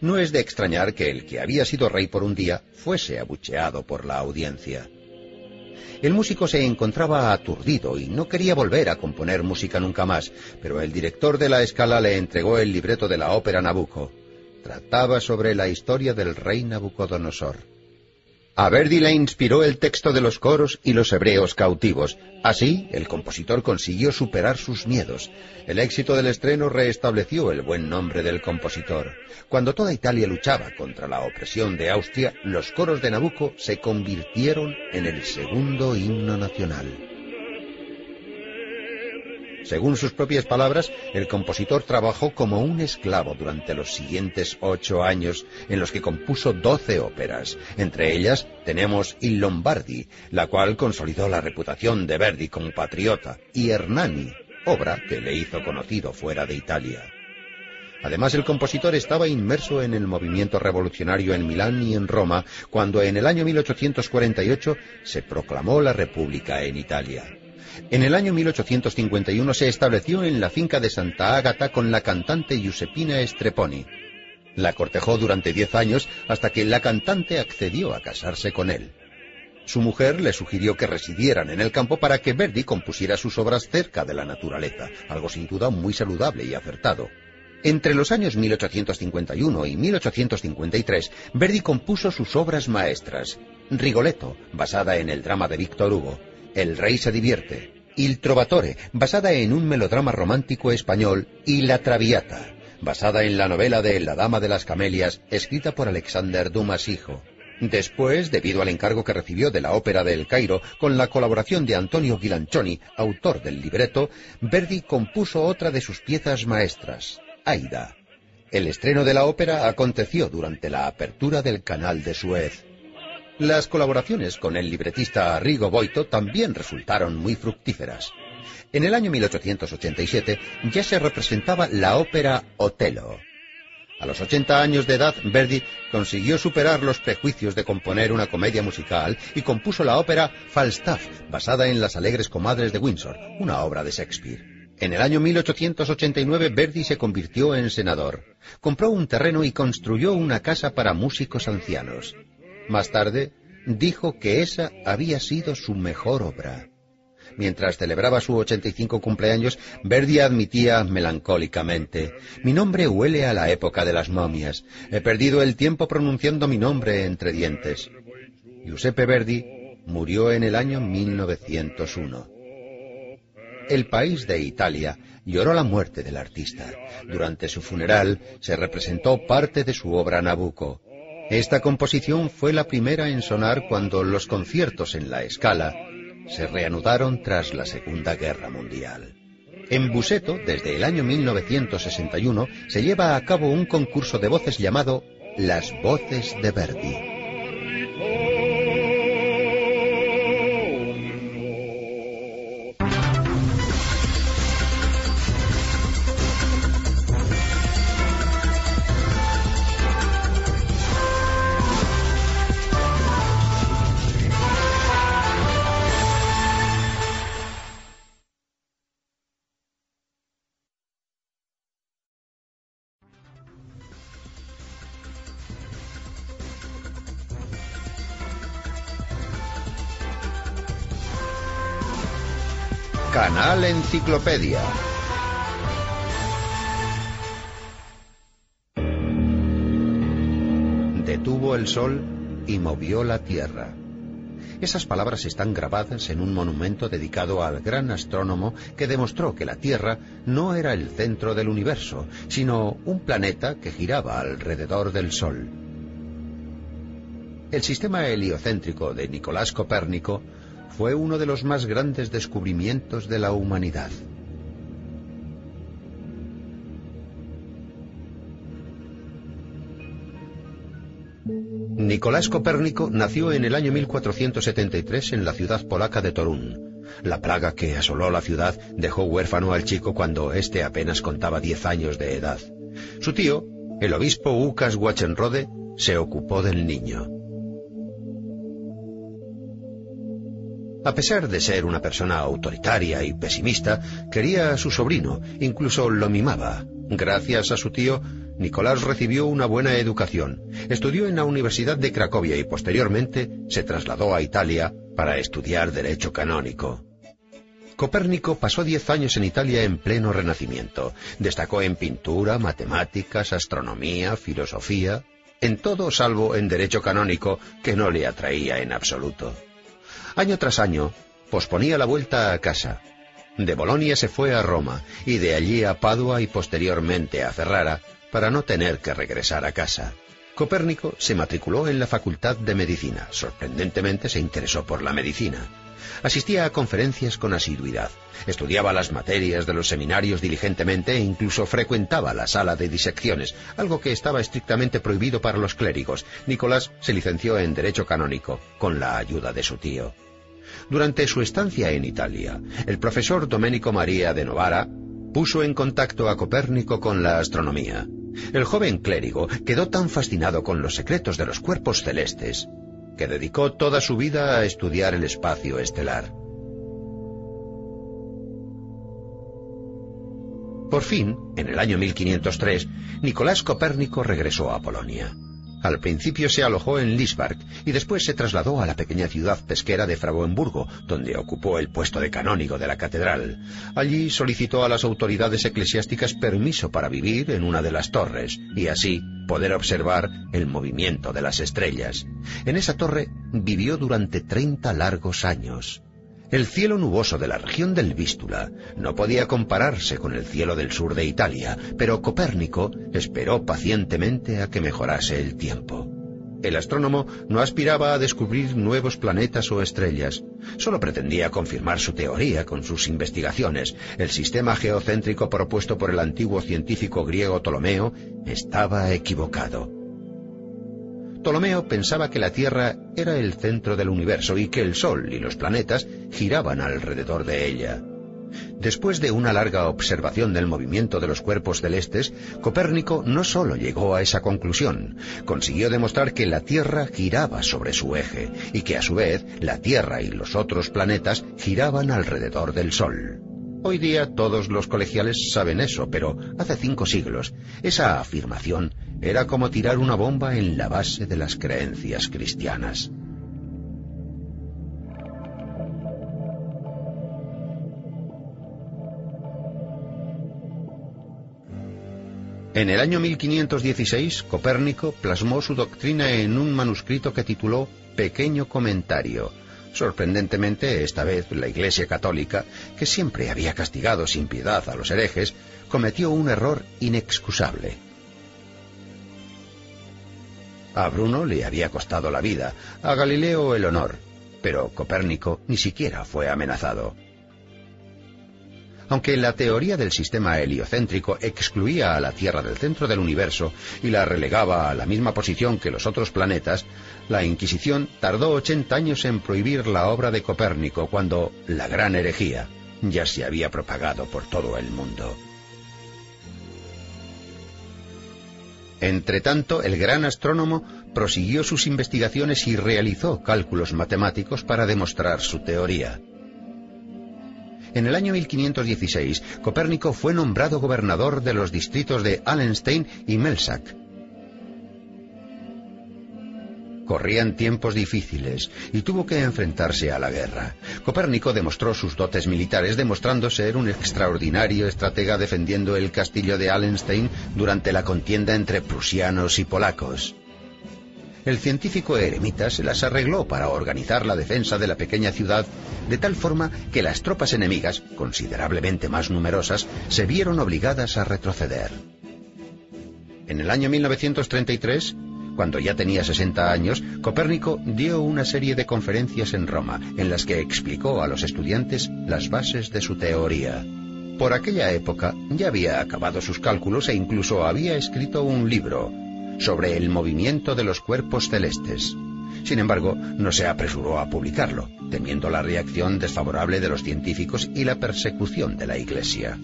No es de extrañar que el que había sido rey por un día fuese abucheado por la audiencia. El músico se encontraba aturdido y no quería volver a componer música nunca más, pero el director de la escala le entregó el libreto de la ópera Nabucco. Trataba sobre la historia del rey Nabucodonosor. A Verdi le inspiró el texto de los coros y los hebreos cautivos. Así, el compositor consiguió superar sus miedos. El éxito del estreno restableció el buen nombre del compositor. Cuando toda Italia luchaba contra la opresión de Austria, los coros de Nabucco se convirtieron en el segundo himno nacional. Según sus propias palabras, el compositor trabajó como un esclavo durante los siguientes ocho años, en los que compuso doce óperas. Entre ellas tenemos Il Lombardi, la cual consolidó la reputación de Verdi como patriota, y Hernani, obra que le hizo conocido fuera de Italia. Además, el compositor estaba inmerso en el movimiento revolucionario en Milán y en Roma, cuando en el año 1848 se proclamó la República en Italia. En el año 1851 se estableció en la finca de Santa Ágata con la cantante Giuseppina Streponi. La cortejó durante diez años hasta que la cantante accedió a casarse con él. Su mujer le sugirió que residieran en el campo para que Verdi compusiera sus obras cerca de la naturaleza, algo sin duda muy saludable y acertado. Entre los años 1851 y 1853, Verdi compuso sus obras maestras. Rigoletto, basada en el drama de Víctor Hugo, el rey se divierte, Il Trovatore, basada en un melodrama romántico español, y La Traviata, basada en la novela de La Dama de las Camelias, escrita por Alexander Dumas hijo. Después, debido al encargo que recibió de la Ópera de El Cairo, con la colaboración de Antonio Ghilancioni, autor del libreto, Verdi compuso otra de sus piezas maestras, Aida. El estreno de la ópera aconteció durante la apertura del Canal de Suez. Las colaboraciones con el libretista Arrigo Boito también resultaron muy fructíferas. En el año 1887 ya se representaba la ópera Otelo. A los 80 años de edad, Verdi consiguió superar los prejuicios de componer una comedia musical y compuso la ópera Falstaff, basada en las alegres comadres de Windsor, una obra de Shakespeare. En el año 1889 Verdi se convirtió en senador. Compró un terreno y construyó una casa para músicos ancianos. Más tarde, dijo que esa había sido su mejor obra. Mientras celebraba su 85 cumpleaños, Verdi admitía melancólicamente, mi nombre huele a la época de las momias. He perdido el tiempo pronunciando mi nombre entre dientes. Giuseppe Verdi murió en el año 1901. El país de Italia lloró la muerte del artista. Durante su funeral se representó parte de su obra Nabucco. Esta composición fue la primera en sonar cuando los conciertos en la escala se reanudaron tras la Segunda Guerra Mundial. En Buseto, desde el año 1961, se lleva a cabo un concurso de voces llamado Las Voces de Verdi. Canal Enciclopedia. Detuvo el sol y movió la tierra. Esas palabras están grabadas en un monumento dedicado al gran astrónomo que demostró que la Tierra no era el centro del universo, sino un planeta que giraba alrededor del Sol. El sistema heliocéntrico de Nicolás Copérnico fue uno de los más grandes descubrimientos de la humanidad. Nicolás Copérnico nació en el año 1473 en la ciudad polaca de Torún. La plaga que asoló la ciudad dejó huérfano al chico cuando éste apenas contaba diez años de edad. Su tío, el obispo Ucas Wachenrode, se ocupó del niño. A pesar de ser una persona autoritaria y pesimista, quería a su sobrino, incluso lo mimaba. Gracias a su tío, Nicolás recibió una buena educación. Estudió en la Universidad de Cracovia y posteriormente se trasladó a Italia para estudiar Derecho Canónico. Copérnico pasó diez años en Italia en pleno renacimiento. Destacó en pintura, matemáticas, astronomía, filosofía, en todo salvo en Derecho Canónico, que no le atraía en absoluto. Año tras año, posponía la vuelta a casa. De Bolonia se fue a Roma y de allí a Padua y posteriormente a Ferrara para no tener que regresar a casa. Copérnico se matriculó en la Facultad de Medicina. Sorprendentemente se interesó por la medicina. Asistía a conferencias con asiduidad, estudiaba las materias de los seminarios diligentemente e incluso frecuentaba la sala de disecciones, algo que estaba estrictamente prohibido para los clérigos. Nicolás se licenció en Derecho Canónico, con la ayuda de su tío. Durante su estancia en Italia, el profesor Domenico María de Novara puso en contacto a Copérnico con la astronomía. El joven clérigo quedó tan fascinado con los secretos de los cuerpos celestes que dedicó toda su vida a estudiar el espacio estelar. Por fin, en el año 1503, Nicolás Copérnico regresó a Polonia. Al principio se alojó en Lisbark y después se trasladó a la pequeña ciudad pesquera de Frauenburgo, donde ocupó el puesto de canónigo de la catedral. Allí solicitó a las autoridades eclesiásticas permiso para vivir en una de las torres y así poder observar el movimiento de las estrellas. En esa torre vivió durante treinta largos años. El cielo nuboso de la región del Vístula no podía compararse con el cielo del sur de Italia, pero Copérnico esperó pacientemente a que mejorase el tiempo. El astrónomo no aspiraba a descubrir nuevos planetas o estrellas, solo pretendía confirmar su teoría con sus investigaciones. El sistema geocéntrico propuesto por el antiguo científico griego Ptolomeo estaba equivocado. Ptolomeo pensaba que la Tierra era el centro del universo y que el Sol y los planetas giraban alrededor de ella. Después de una larga observación del movimiento de los cuerpos celestes, Copérnico no solo llegó a esa conclusión, consiguió demostrar que la Tierra giraba sobre su eje y que a su vez la Tierra y los otros planetas giraban alrededor del Sol. Hoy día todos los colegiales saben eso, pero hace cinco siglos esa afirmación era como tirar una bomba en la base de las creencias cristianas. En el año 1516, Copérnico plasmó su doctrina en un manuscrito que tituló Pequeño Comentario, Sorprendentemente, esta vez la Iglesia Católica, que siempre había castigado sin piedad a los herejes, cometió un error inexcusable. A Bruno le había costado la vida, a Galileo el honor, pero Copérnico ni siquiera fue amenazado. Aunque la teoría del sistema heliocéntrico excluía a la Tierra del centro del universo y la relegaba a la misma posición que los otros planetas, la Inquisición tardó 80 años en prohibir la obra de Copérnico cuando la gran herejía ya se había propagado por todo el mundo. Entretanto, el gran astrónomo prosiguió sus investigaciones y realizó cálculos matemáticos para demostrar su teoría. En el año 1516, Copérnico fue nombrado gobernador de los distritos de Allenstein y Melsack. Corrían tiempos difíciles y tuvo que enfrentarse a la guerra. Copérnico demostró sus dotes militares demostrando ser un extraordinario estratega defendiendo el castillo de Allenstein durante la contienda entre prusianos y polacos. El científico eremita se las arregló para organizar la defensa de la pequeña ciudad de tal forma que las tropas enemigas, considerablemente más numerosas, se vieron obligadas a retroceder. En el año 1933, cuando ya tenía 60 años, Copérnico dio una serie de conferencias en Roma en las que explicó a los estudiantes las bases de su teoría. Por aquella época ya había acabado sus cálculos e incluso había escrito un libro sobre el movimiento de los cuerpos celestes. Sin embargo, no se apresuró a publicarlo, temiendo la reacción desfavorable de los científicos y la persecución de la Iglesia.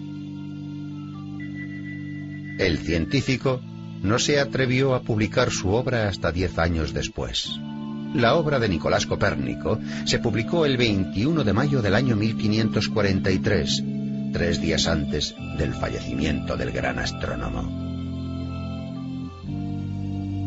El científico no se atrevió a publicar su obra hasta diez años después. La obra de Nicolás Copérnico se publicó el 21 de mayo del año 1543, tres días antes del fallecimiento del gran astrónomo.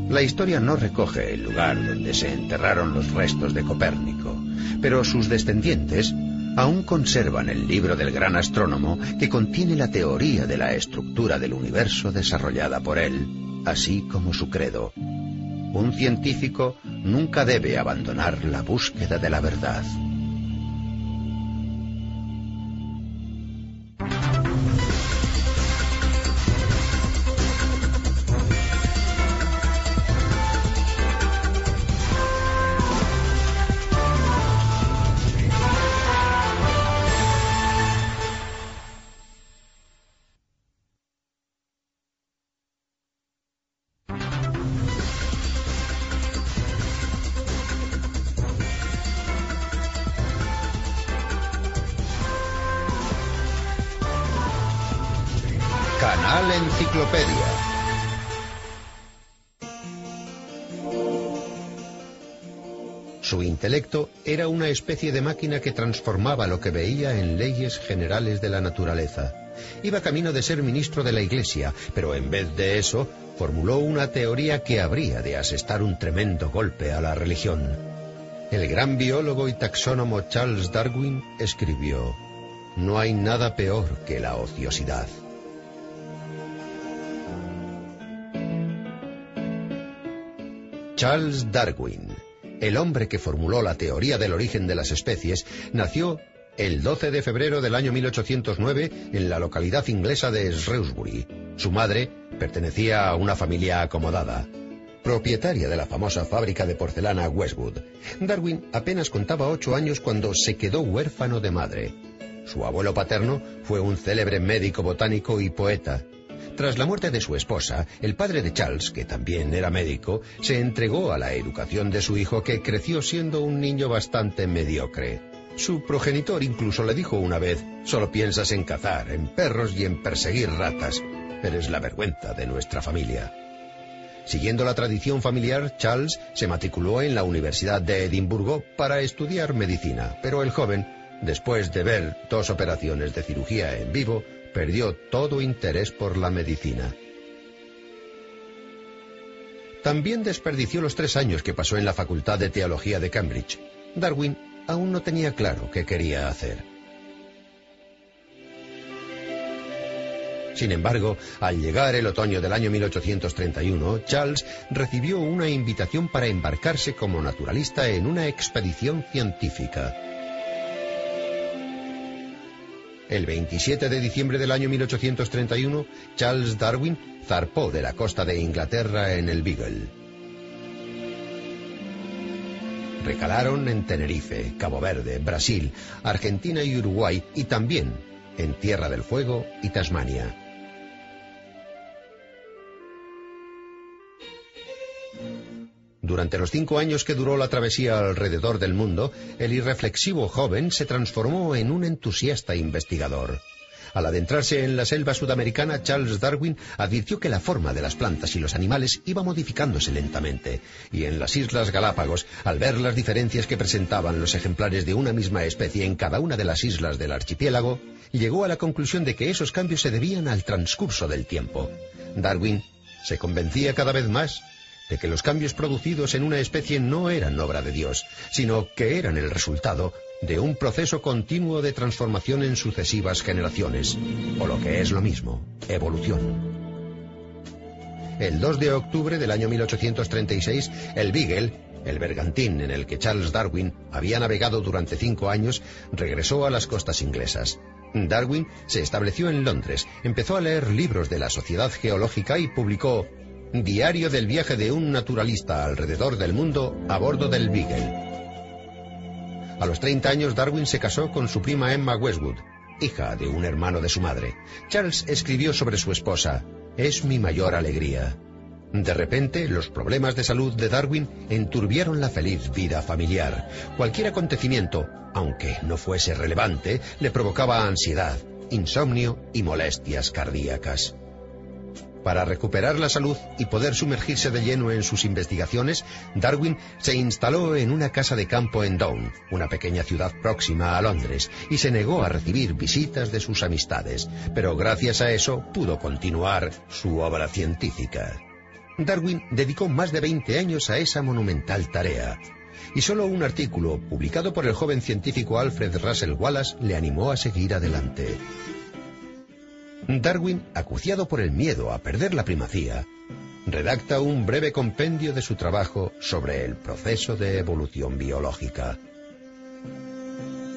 La historia no recoge el lugar donde se enterraron los restos de Copérnico, pero sus descendientes aún conservan el libro del gran astrónomo que contiene la teoría de la estructura del universo desarrollada por él así como su credo. Un científico nunca debe abandonar la búsqueda de la verdad. Especie de máquina que transformaba lo que veía en leyes generales de la naturaleza. Iba camino de ser ministro de la Iglesia, pero en vez de eso, formuló una teoría que habría de asestar un tremendo golpe a la religión. El gran biólogo y taxónomo Charles Darwin escribió, No hay nada peor que la ociosidad. Charles Darwin el hombre que formuló la teoría del origen de las especies, nació el 12 de febrero del año 1809 en la localidad inglesa de Shrewsbury. Su madre pertenecía a una familia acomodada, propietaria de la famosa fábrica de porcelana Westwood. Darwin apenas contaba ocho años cuando se quedó huérfano de madre. Su abuelo paterno fue un célebre médico botánico y poeta, tras la muerte de su esposa, el padre de Charles, que también era médico, se entregó a la educación de su hijo que creció siendo un niño bastante mediocre. Su progenitor incluso le dijo una vez, solo piensas en cazar, en perros y en perseguir ratas. Eres la vergüenza de nuestra familia. Siguiendo la tradición familiar, Charles se matriculó en la Universidad de Edimburgo para estudiar medicina, pero el joven, después de ver dos operaciones de cirugía en vivo, perdió todo interés por la medicina. También desperdició los tres años que pasó en la Facultad de Teología de Cambridge. Darwin aún no tenía claro qué quería hacer. Sin embargo, al llegar el otoño del año 1831, Charles recibió una invitación para embarcarse como naturalista en una expedición científica. El 27 de diciembre del año 1831, Charles Darwin zarpó de la costa de Inglaterra en el Beagle. Recalaron en Tenerife, Cabo Verde, Brasil, Argentina y Uruguay y también en Tierra del Fuego y Tasmania. Durante los cinco años que duró la travesía alrededor del mundo, el irreflexivo joven se transformó en un entusiasta investigador. Al adentrarse en la selva sudamericana, Charles Darwin advirtió que la forma de las plantas y los animales iba modificándose lentamente, y en las Islas Galápagos, al ver las diferencias que presentaban los ejemplares de una misma especie en cada una de las islas del archipiélago, llegó a la conclusión de que esos cambios se debían al transcurso del tiempo. Darwin se convencía cada vez más de que los cambios producidos en una especie no eran obra de Dios, sino que eran el resultado de un proceso continuo de transformación en sucesivas generaciones, o lo que es lo mismo, evolución. El 2 de octubre del año 1836, el Beagle, el bergantín en el que Charles Darwin había navegado durante cinco años, regresó a las costas inglesas. Darwin se estableció en Londres, empezó a leer libros de la Sociedad Geológica y publicó Diario del viaje de un naturalista alrededor del mundo a bordo del Beagle. A los 30 años Darwin se casó con su prima Emma Westwood, hija de un hermano de su madre. Charles escribió sobre su esposa, es mi mayor alegría. De repente, los problemas de salud de Darwin enturbiaron la feliz vida familiar. Cualquier acontecimiento, aunque no fuese relevante, le provocaba ansiedad, insomnio y molestias cardíacas. Para recuperar la salud y poder sumergirse de lleno en sus investigaciones, Darwin se instaló en una casa de campo en Down, una pequeña ciudad próxima a Londres, y se negó a recibir visitas de sus amistades, pero gracias a eso pudo continuar su obra científica. Darwin dedicó más de 20 años a esa monumental tarea, y solo un artículo publicado por el joven científico Alfred Russel Wallace le animó a seguir adelante. Darwin, acuciado por el miedo a perder la primacía, redacta un breve compendio de su trabajo sobre el proceso de evolución biológica.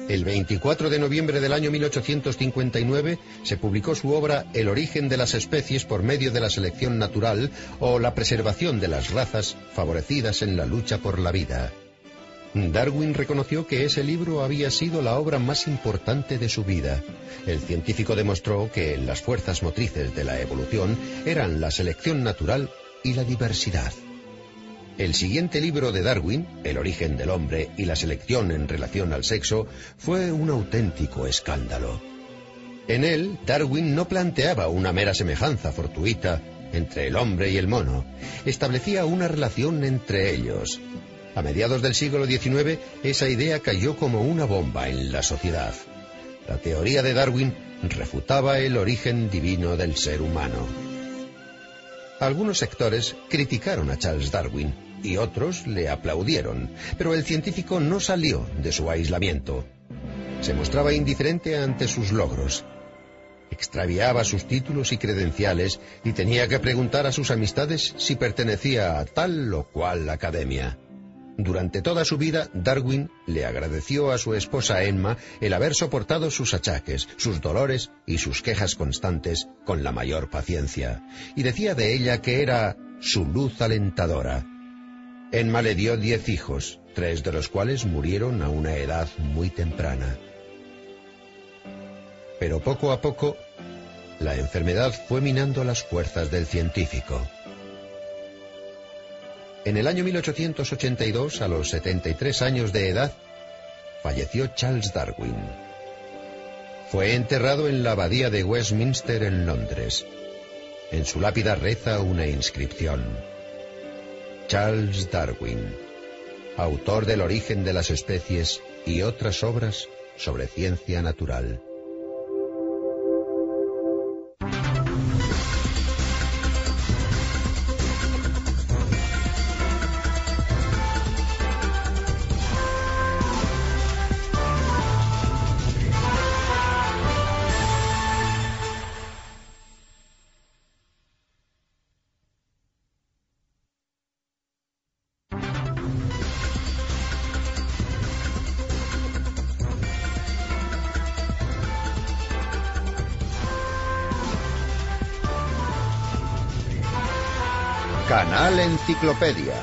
El 24 de noviembre del año 1859 se publicó su obra El origen de las especies por medio de la selección natural o la preservación de las razas favorecidas en la lucha por la vida. Darwin reconoció que ese libro había sido la obra más importante de su vida. El científico demostró que las fuerzas motrices de la evolución eran la selección natural y la diversidad. El siguiente libro de Darwin, El origen del hombre y la selección en relación al sexo, fue un auténtico escándalo. En él, Darwin no planteaba una mera semejanza fortuita entre el hombre y el mono, establecía una relación entre ellos, a mediados del siglo XIX, esa idea cayó como una bomba en la sociedad. La teoría de Darwin refutaba el origen divino del ser humano. Algunos sectores criticaron a Charles Darwin y otros le aplaudieron, pero el científico no salió de su aislamiento. Se mostraba indiferente ante sus logros. Extraviaba sus títulos y credenciales y tenía que preguntar a sus amistades si pertenecía a tal o cual academia. Durante toda su vida, Darwin le agradeció a su esposa Emma el haber soportado sus achaques, sus dolores y sus quejas constantes con la mayor paciencia, y decía de ella que era su luz alentadora. Emma le dio diez hijos, tres de los cuales murieron a una edad muy temprana. Pero poco a poco, la enfermedad fue minando las fuerzas del científico. En el año 1882, a los 73 años de edad, falleció Charles Darwin. Fue enterrado en la abadía de Westminster en Londres. En su lápida reza una inscripción. Charles Darwin, autor del origen de las especies y otras obras sobre ciencia natural. Enciclopedia.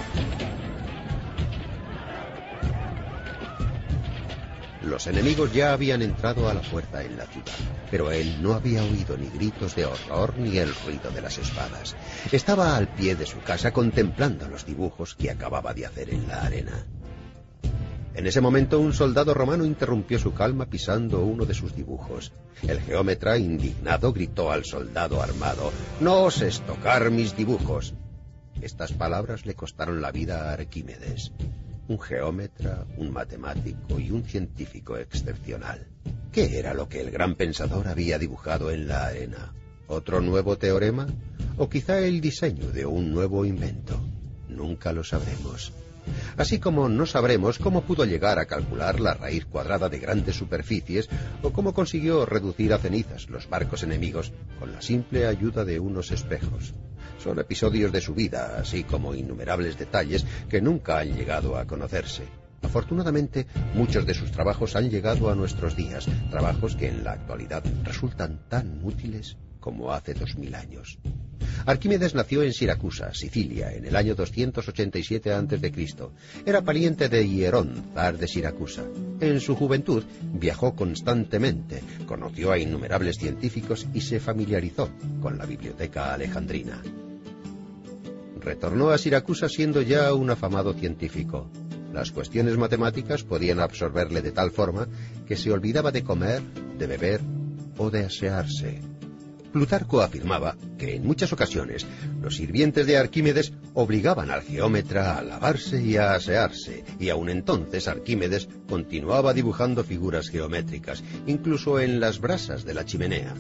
Los enemigos ya habían entrado a la fuerza en la ciudad, pero él no había oído ni gritos de horror ni el ruido de las espadas. Estaba al pie de su casa contemplando los dibujos que acababa de hacer en la arena. En ese momento un soldado romano interrumpió su calma pisando uno de sus dibujos. El geómetra, indignado, gritó al soldado armado, No oses tocar mis dibujos. Estas palabras le costaron la vida a Arquímedes un geómetra, un matemático y un científico excepcional. ¿Qué era lo que el gran pensador había dibujado en la arena? ¿Otro nuevo teorema? ¿O quizá el diseño de un nuevo invento? Nunca lo sabremos. Así como no sabremos cómo pudo llegar a calcular la raíz cuadrada de grandes superficies o cómo consiguió reducir a cenizas los barcos enemigos con la simple ayuda de unos espejos. Son episodios de su vida, así como innumerables detalles que nunca han llegado a conocerse. Afortunadamente, muchos de sus trabajos han llegado a nuestros días, trabajos que en la actualidad resultan tan útiles como hace dos mil años. Arquímedes nació en Siracusa, Sicilia, en el año 287 a.C. Era pariente de Hierón, zar de Siracusa. En su juventud viajó constantemente, conoció a innumerables científicos y se familiarizó con la biblioteca alejandrina. Retornó a Siracusa siendo ya un afamado científico. Las cuestiones matemáticas podían absorberle de tal forma que se olvidaba de comer, de beber o de asearse. Plutarco afirmaba que en muchas ocasiones los sirvientes de Arquímedes obligaban al geómetra a lavarse y a asearse, y aun entonces Arquímedes continuaba dibujando figuras geométricas, incluso en las brasas de la chimenea.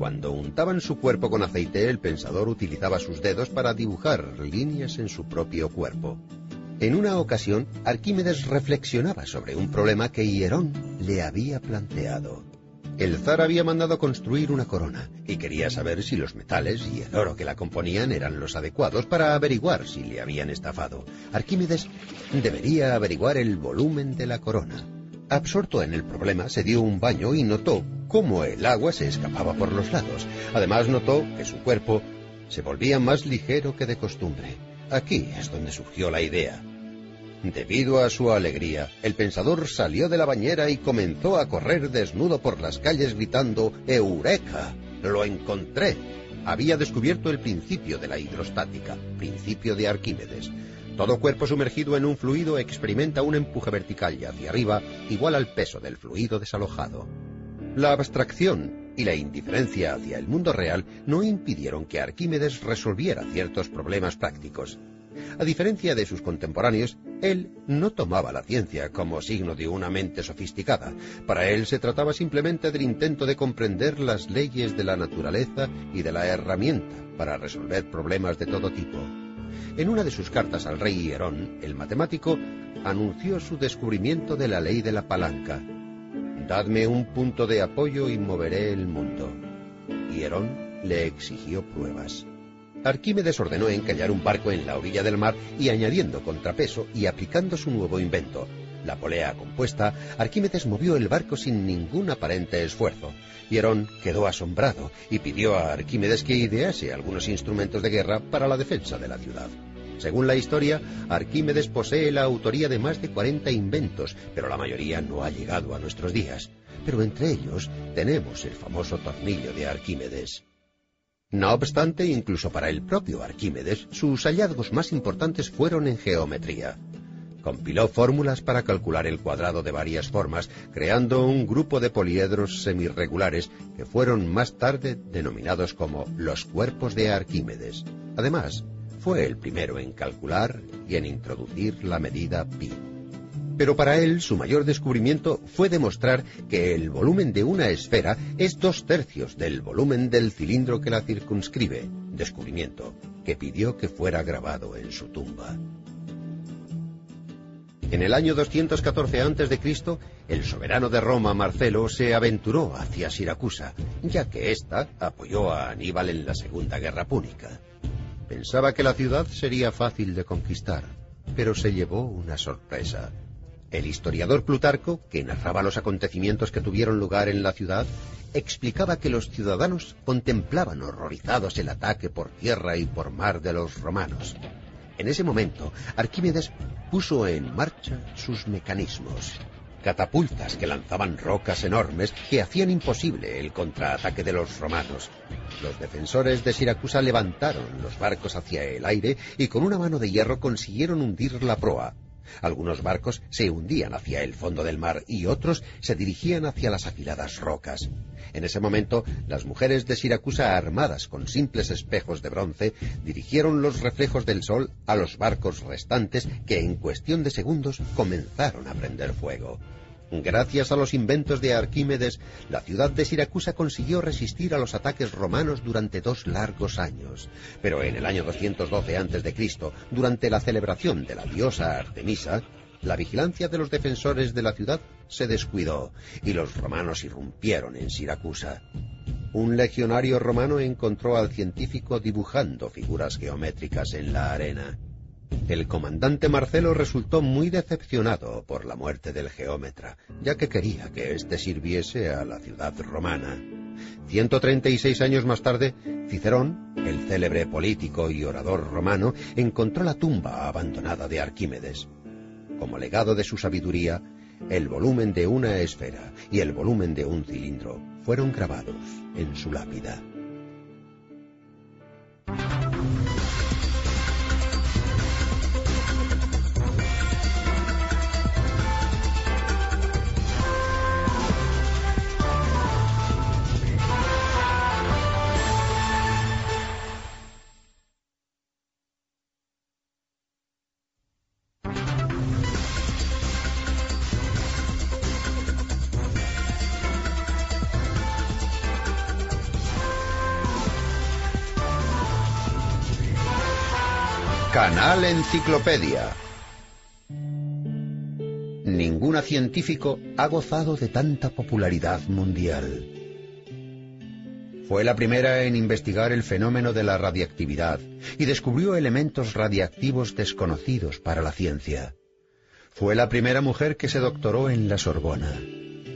Cuando untaban su cuerpo con aceite, el pensador utilizaba sus dedos para dibujar líneas en su propio cuerpo. En una ocasión, Arquímedes reflexionaba sobre un problema que Hierón le había planteado. El zar había mandado construir una corona y quería saber si los metales y el oro que la componían eran los adecuados para averiguar si le habían estafado. Arquímedes debería averiguar el volumen de la corona. Absorto en el problema, se dio un baño y notó cómo el agua se escapaba por los lados. Además notó que su cuerpo se volvía más ligero que de costumbre. Aquí es donde surgió la idea. Debido a su alegría, el pensador salió de la bañera y comenzó a correr desnudo por las calles gritando ¡Eureka! ¡Lo encontré! Había descubierto el principio de la hidrostática, principio de Arquímedes. Todo cuerpo sumergido en un fluido experimenta un empuje vertical y hacia arriba igual al peso del fluido desalojado. La abstracción y la indiferencia hacia el mundo real no impidieron que Arquímedes resolviera ciertos problemas prácticos. A diferencia de sus contemporáneos, él no tomaba la ciencia como signo de una mente sofisticada. Para él se trataba simplemente del intento de comprender las leyes de la naturaleza y de la herramienta para resolver problemas de todo tipo. En una de sus cartas al rey Hierón, el matemático anunció su descubrimiento de la ley de la palanca. Dadme un punto de apoyo y moveré el mundo. Hierón le exigió pruebas. Arquímedes ordenó encallar un barco en la orilla del mar y añadiendo contrapeso y aplicando su nuevo invento, la polea compuesta, Arquímedes movió el barco sin ningún aparente esfuerzo. Hierón quedó asombrado y pidió a Arquímedes que idease algunos instrumentos de guerra para la defensa de la ciudad. Según la historia, Arquímedes posee la autoría de más de 40 inventos, pero la mayoría no ha llegado a nuestros días. Pero entre ellos tenemos el famoso tornillo de Arquímedes. No obstante, incluso para el propio Arquímedes, sus hallazgos más importantes fueron en geometría. Compiló fórmulas para calcular el cuadrado de varias formas, creando un grupo de poliedros semirregulares que fueron más tarde denominados como los cuerpos de Arquímedes. Además, fue el primero en calcular y en introducir la medida pi. Pero para él su mayor descubrimiento fue demostrar que el volumen de una esfera es dos tercios del volumen del cilindro que la circunscribe, descubrimiento que pidió que fuera grabado en su tumba. En el año 214 a.C., el soberano de Roma, Marcelo, se aventuró hacia Siracusa, ya que ésta apoyó a Aníbal en la Segunda Guerra Púnica. Pensaba que la ciudad sería fácil de conquistar, pero se llevó una sorpresa. El historiador Plutarco, que narraba los acontecimientos que tuvieron lugar en la ciudad, explicaba que los ciudadanos contemplaban horrorizados el ataque por tierra y por mar de los romanos. En ese momento, Arquímedes puso en marcha sus mecanismos. Catapultas que lanzaban rocas enormes que hacían imposible el contraataque de los romanos. Los defensores de Siracusa levantaron los barcos hacia el aire y con una mano de hierro consiguieron hundir la proa, algunos barcos se hundían hacia el fondo del mar y otros se dirigían hacia las afiladas rocas. En ese momento, las mujeres de Siracusa, armadas con simples espejos de bronce, dirigieron los reflejos del sol a los barcos restantes que en cuestión de segundos comenzaron a prender fuego. Gracias a los inventos de Arquímedes, la ciudad de Siracusa consiguió resistir a los ataques romanos durante dos largos años. Pero en el año 212 a.C., durante la celebración de la diosa Artemisa, la vigilancia de los defensores de la ciudad se descuidó y los romanos irrumpieron en Siracusa. Un legionario romano encontró al científico dibujando figuras geométricas en la arena. El comandante Marcelo resultó muy decepcionado por la muerte del geómetra, ya que quería que éste sirviese a la ciudad romana. 136 años más tarde, Cicerón, el célebre político y orador romano, encontró la tumba abandonada de Arquímedes. Como legado de su sabiduría, el volumen de una esfera y el volumen de un cilindro fueron grabados en su lápida. Enciclopedia. Ninguna científico ha gozado de tanta popularidad mundial. Fue la primera en investigar el fenómeno de la radiactividad y descubrió elementos radiactivos desconocidos para la ciencia. Fue la primera mujer que se doctoró en la Sorbona,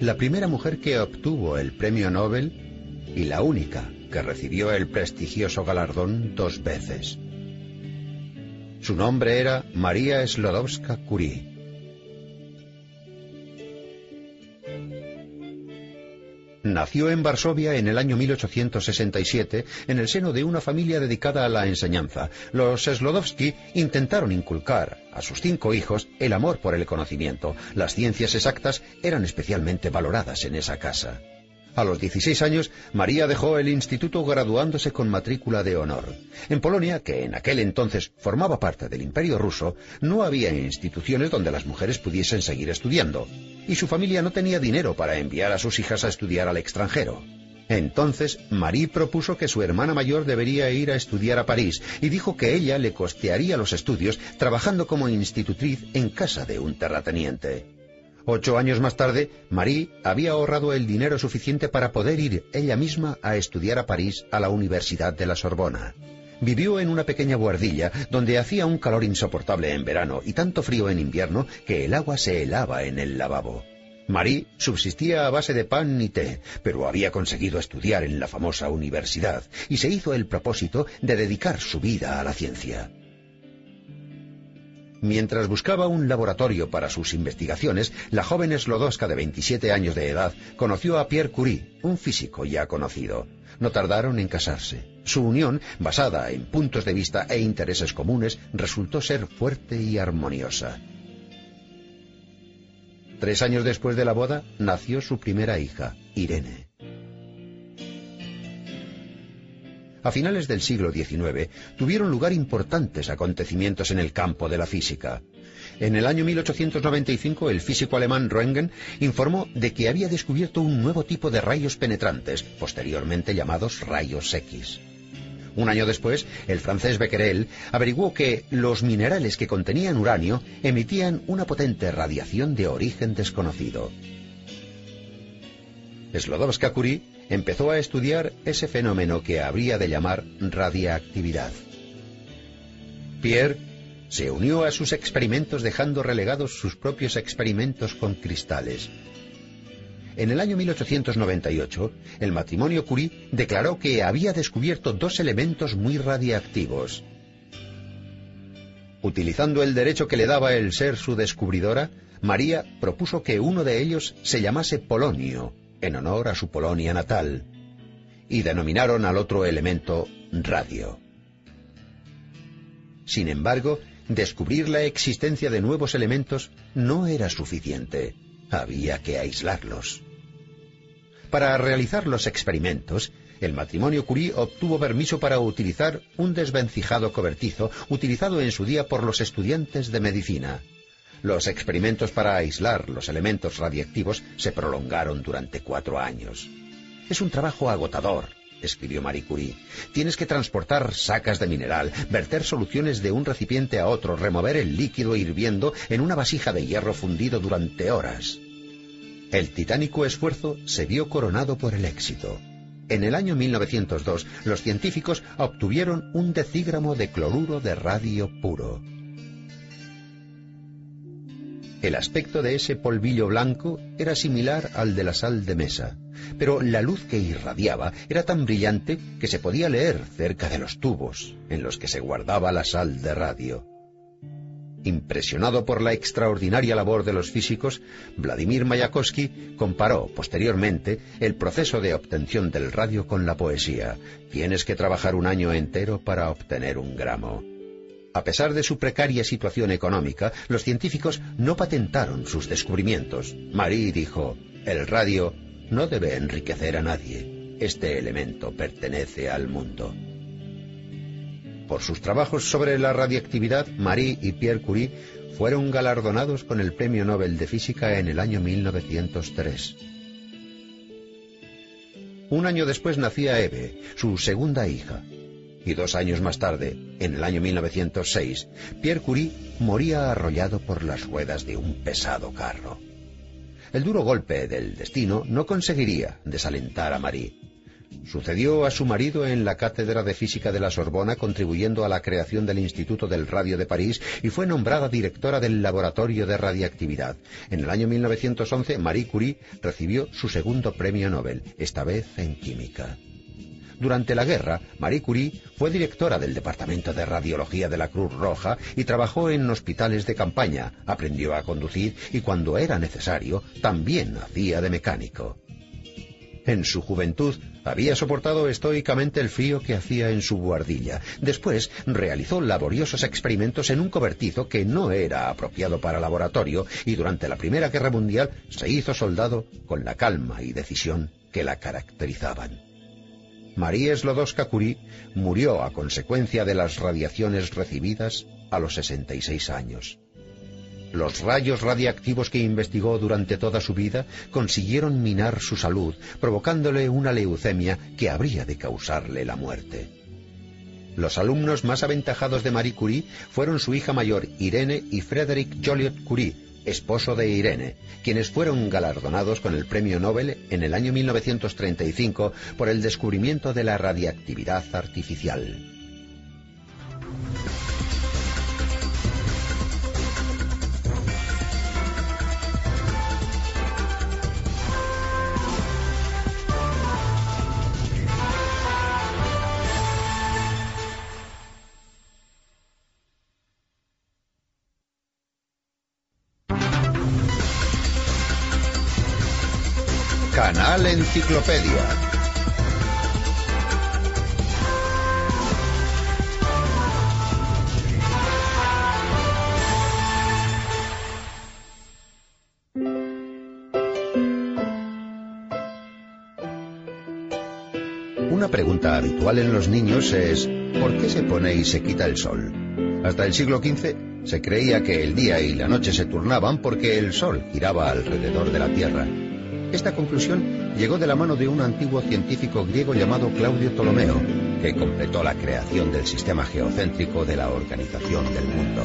la primera mujer que obtuvo el premio Nobel y la única que recibió el prestigioso galardón dos veces. Su nombre era María Slodowska Curie. Nació en Varsovia en el año 1867 en el seno de una familia dedicada a la enseñanza. Los Slodowski intentaron inculcar a sus cinco hijos el amor por el conocimiento. Las ciencias exactas eran especialmente valoradas en esa casa. A los 16 años, María dejó el instituto graduándose con matrícula de honor. En Polonia, que en aquel entonces formaba parte del Imperio ruso, no había instituciones donde las mujeres pudiesen seguir estudiando, y su familia no tenía dinero para enviar a sus hijas a estudiar al extranjero. Entonces, Marie propuso que su hermana mayor debería ir a estudiar a París y dijo que ella le costearía los estudios trabajando como institutriz en casa de un terrateniente. Ocho años más tarde, Marie había ahorrado el dinero suficiente para poder ir ella misma a estudiar a París a la Universidad de la Sorbona. Vivió en una pequeña guardilla donde hacía un calor insoportable en verano y tanto frío en invierno que el agua se helaba en el lavabo. Marie subsistía a base de pan y té, pero había conseguido estudiar en la famosa universidad y se hizo el propósito de dedicar su vida a la ciencia. Mientras buscaba un laboratorio para sus investigaciones, la joven Slodowska de 27 años de edad conoció a Pierre Curie, un físico ya conocido. No tardaron en casarse. Su unión, basada en puntos de vista e intereses comunes, resultó ser fuerte y armoniosa. Tres años después de la boda, nació su primera hija, Irene. A finales del siglo XIX tuvieron lugar importantes acontecimientos en el campo de la física. En el año 1895 el físico alemán Röntgen informó de que había descubierto un nuevo tipo de rayos penetrantes, posteriormente llamados rayos X. Un año después, el francés Becquerel averiguó que los minerales que contenían uranio emitían una potente radiación de origen desconocido. Slodowska empezó a estudiar ese fenómeno que habría de llamar radiactividad. Pierre se unió a sus experimentos dejando relegados sus propios experimentos con cristales. En el año 1898, el matrimonio Curie declaró que había descubierto dos elementos muy radiactivos. Utilizando el derecho que le daba el ser su descubridora, María propuso que uno de ellos se llamase polonio, en honor a su Polonia natal, y denominaron al otro elemento radio. Sin embargo, descubrir la existencia de nuevos elementos no era suficiente. Había que aislarlos. Para realizar los experimentos, el matrimonio Curie obtuvo permiso para utilizar un desvencijado cobertizo utilizado en su día por los estudiantes de medicina. Los experimentos para aislar los elementos radiactivos se prolongaron durante cuatro años. Es un trabajo agotador, escribió Marie Curie. Tienes que transportar sacas de mineral, verter soluciones de un recipiente a otro, remover el líquido hirviendo en una vasija de hierro fundido durante horas. El titánico esfuerzo se vio coronado por el éxito. En el año 1902, los científicos obtuvieron un decígramo de cloruro de radio puro. El aspecto de ese polvillo blanco era similar al de la sal de mesa, pero la luz que irradiaba era tan brillante que se podía leer cerca de los tubos en los que se guardaba la sal de radio. Impresionado por la extraordinaria labor de los físicos, Vladimir Mayakovsky comparó posteriormente el proceso de obtención del radio con la poesía. Tienes que trabajar un año entero para obtener un gramo. A pesar de su precaria situación económica, los científicos no patentaron sus descubrimientos. Marie dijo, el radio no debe enriquecer a nadie. Este elemento pertenece al mundo. Por sus trabajos sobre la radiactividad, Marie y Pierre Curie fueron galardonados con el Premio Nobel de Física en el año 1903. Un año después nacía Eve, su segunda hija y dos años más tarde, en el año 1906, Pierre Curie moría arrollado por las ruedas de un pesado carro. El duro golpe del destino no conseguiría desalentar a Marie. Sucedió a su marido en la Cátedra de Física de la Sorbona, contribuyendo a la creación del Instituto del Radio de París y fue nombrada directora del Laboratorio de Radiactividad. En el año 1911, Marie Curie recibió su segundo premio Nobel, esta vez en química. Durante la guerra, Marie Curie fue directora del Departamento de Radiología de la Cruz Roja y trabajó en hospitales de campaña, aprendió a conducir y cuando era necesario también hacía de mecánico. En su juventud había soportado estoicamente el frío que hacía en su buhardilla. Después realizó laboriosos experimentos en un cobertizo que no era apropiado para laboratorio y durante la Primera Guerra Mundial se hizo soldado con la calma y decisión que la caracterizaban. María Slodowska Curie murió a consecuencia de las radiaciones recibidas a los 66 años. Los rayos radiactivos que investigó durante toda su vida consiguieron minar su salud, provocándole una leucemia que habría de causarle la muerte. Los alumnos más aventajados de Marie Curie fueron su hija mayor Irene y Frederick Joliot Curie, esposo de Irene, quienes fueron galardonados con el Premio Nobel en el año 1935 por el descubrimiento de la radiactividad artificial. Enciclopedia. Una pregunta habitual en los niños es ¿por qué se pone y se quita el sol? Hasta el siglo XV se creía que el día y la noche se turnaban porque el sol giraba alrededor de la Tierra. Esta conclusión llegó de la mano de un antiguo científico griego llamado Claudio Ptolomeo, que completó la creación del sistema geocéntrico de la organización del mundo.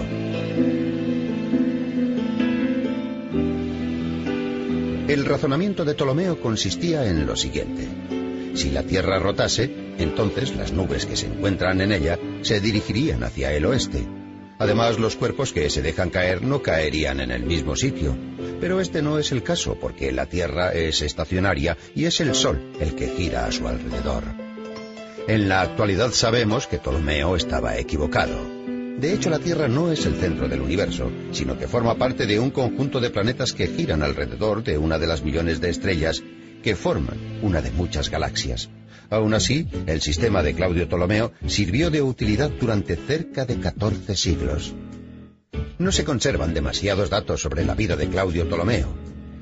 El razonamiento de Ptolomeo consistía en lo siguiente. Si la Tierra rotase, entonces las nubes que se encuentran en ella se dirigirían hacia el oeste. Además, los cuerpos que se dejan caer no caerían en el mismo sitio. Pero este no es el caso, porque la Tierra es estacionaria y es el Sol el que gira a su alrededor. En la actualidad sabemos que Ptolomeo estaba equivocado. De hecho, la Tierra no es el centro del universo, sino que forma parte de un conjunto de planetas que giran alrededor de una de las millones de estrellas que forman una de muchas galaxias. Aún así, el sistema de Claudio Ptolomeo sirvió de utilidad durante cerca de 14 siglos. No se conservan demasiados datos sobre la vida de Claudio Ptolomeo.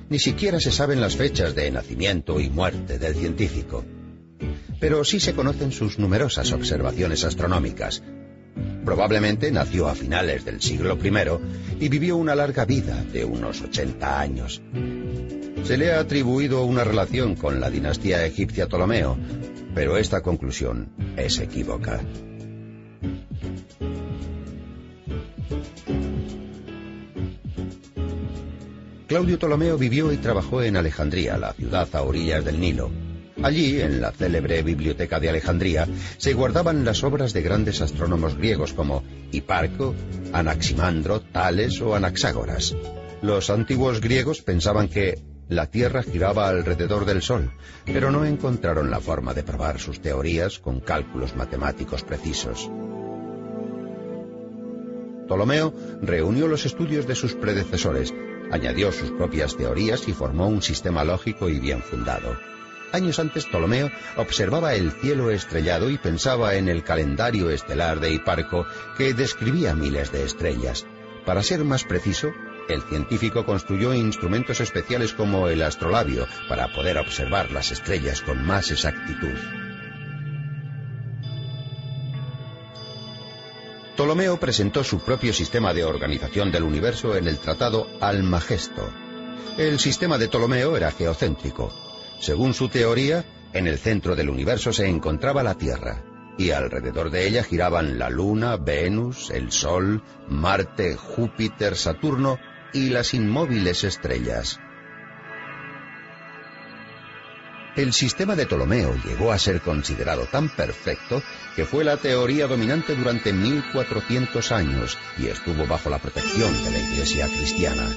Ni siquiera se saben las fechas de nacimiento y muerte del científico. Pero sí se conocen sus numerosas observaciones astronómicas. Probablemente nació a finales del siglo I y vivió una larga vida de unos 80 años. Se le ha atribuido una relación con la dinastía egipcia Ptolomeo, pero esta conclusión es equívoca. Claudio Ptolomeo vivió y trabajó en Alejandría, la ciudad a orillas del Nilo. Allí, en la célebre biblioteca de Alejandría, se guardaban las obras de grandes astrónomos griegos como Hiparco, Anaximandro, Tales o Anaxágoras. Los antiguos griegos pensaban que la Tierra giraba alrededor del Sol, pero no encontraron la forma de probar sus teorías con cálculos matemáticos precisos. Ptolomeo reunió los estudios de sus predecesores, añadió sus propias teorías y formó un sistema lógico y bien fundado. Años antes Ptolomeo observaba el cielo estrellado y pensaba en el calendario estelar de Hiparco que describía miles de estrellas. Para ser más preciso, el científico construyó instrumentos especiales como el astrolabio para poder observar las estrellas con más exactitud. Ptolomeo presentó su propio sistema de organización del universo en el tratado Almagesto. El sistema de Ptolomeo era geocéntrico. Según su teoría, en el centro del universo se encontraba la Tierra, y alrededor de ella giraban la Luna, Venus, el Sol, Marte, Júpiter, Saturno y las inmóviles estrellas. El sistema de Ptolomeo llegó a ser considerado tan perfecto que fue la teoría dominante durante 1400 años y estuvo bajo la protección de la Iglesia cristiana.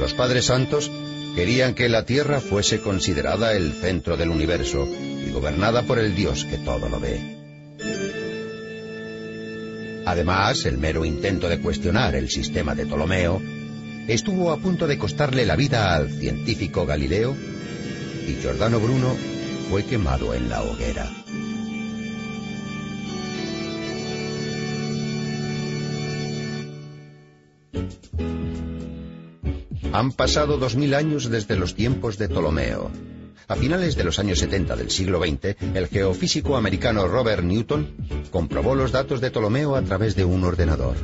Los padres santos querían que la Tierra fuese considerada el centro del universo y gobernada por el Dios que todo lo ve. Además, el mero intento de cuestionar el sistema de Ptolomeo estuvo a punto de costarle la vida al científico Galileo y Giordano Bruno fue quemado en la hoguera. Han pasado dos mil años desde los tiempos de Ptolomeo. A finales de los años 70 del siglo XX, el geofísico americano Robert Newton comprobó los datos de Ptolomeo a través de un ordenador.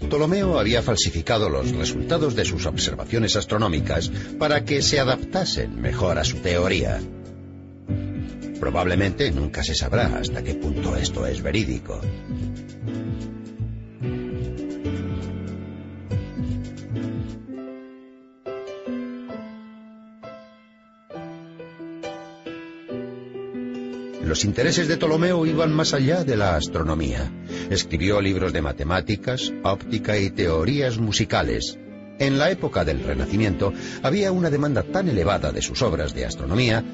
Ptolomeo había falsificado los resultados de sus observaciones astronómicas para que se adaptasen mejor a su teoría. Probablemente nunca se sabrá hasta qué punto esto es verídico. Los intereses de Ptolomeo iban más allá de la astronomía. Escribió libros de matemáticas, óptica y teorías musicales. En la época del Renacimiento había una demanda tan elevada de sus obras de astronomía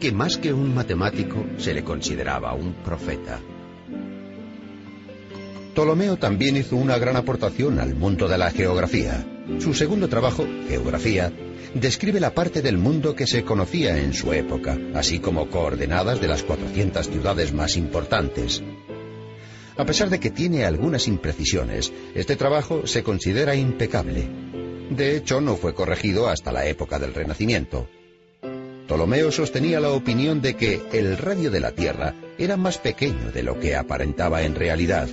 que más que un matemático se le consideraba un profeta. Ptolomeo también hizo una gran aportación al mundo de la geografía. Su segundo trabajo, Geografía, describe la parte del mundo que se conocía en su época, así como coordenadas de las 400 ciudades más importantes. A pesar de que tiene algunas imprecisiones, este trabajo se considera impecable. De hecho, no fue corregido hasta la época del Renacimiento. Ptolomeo sostenía la opinión de que el radio de la Tierra era más pequeño de lo que aparentaba en realidad.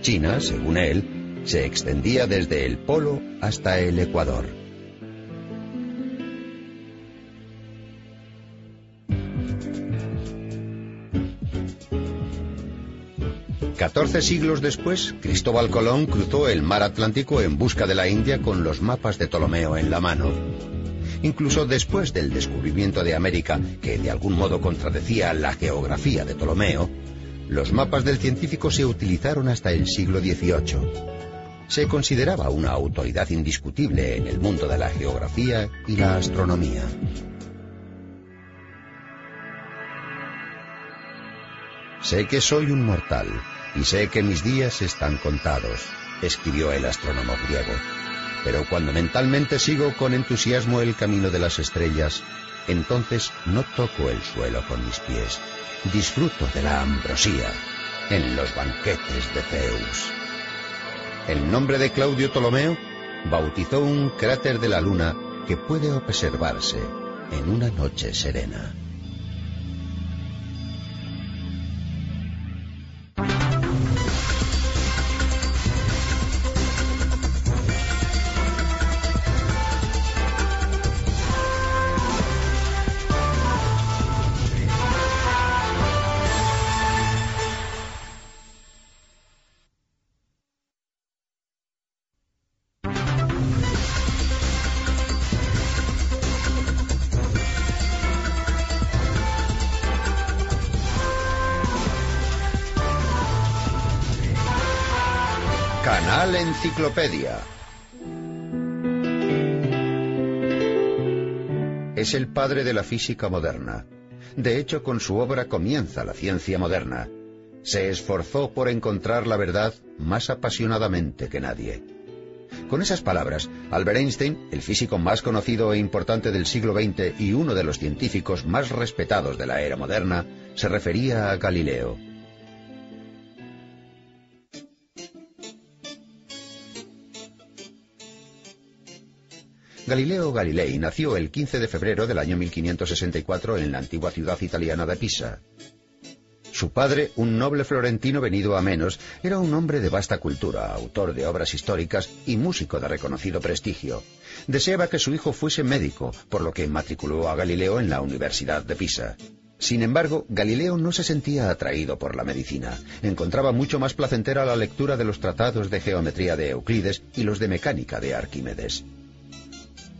China, según él, se extendía desde el polo hasta el Ecuador. Catorce siglos después, Cristóbal Colón cruzó el mar Atlántico en busca de la India con los mapas de Ptolomeo en la mano. Incluso después del descubrimiento de América, que de algún modo contradecía la geografía de Ptolomeo, Los mapas del científico se utilizaron hasta el siglo XVIII. Se consideraba una autoridad indiscutible en el mundo de la geografía y la astronomía. Sé que soy un mortal y sé que mis días están contados, escribió el astrónomo griego. Pero cuando mentalmente sigo con entusiasmo el camino de las estrellas, entonces no toco el suelo con mis pies, disfruto de la ambrosía en los banquetes de Zeus. El nombre de Claudio Ptolomeo bautizó un cráter de la luna que puede observarse en una noche serena. Es el padre de la física moderna. De hecho, con su obra comienza la ciencia moderna. Se esforzó por encontrar la verdad más apasionadamente que nadie. Con esas palabras, Albert Einstein, el físico más conocido e importante del siglo XX y uno de los científicos más respetados de la era moderna, se refería a Galileo. Galileo Galilei nació el 15 de febrero del año 1564 en la antigua ciudad italiana de Pisa. Su padre, un noble florentino venido a menos, era un hombre de vasta cultura, autor de obras históricas y músico de reconocido prestigio. Deseaba que su hijo fuese médico, por lo que matriculó a Galileo en la Universidad de Pisa. Sin embargo, Galileo no se sentía atraído por la medicina. Encontraba mucho más placentera la lectura de los tratados de geometría de Euclides y los de mecánica de Arquímedes.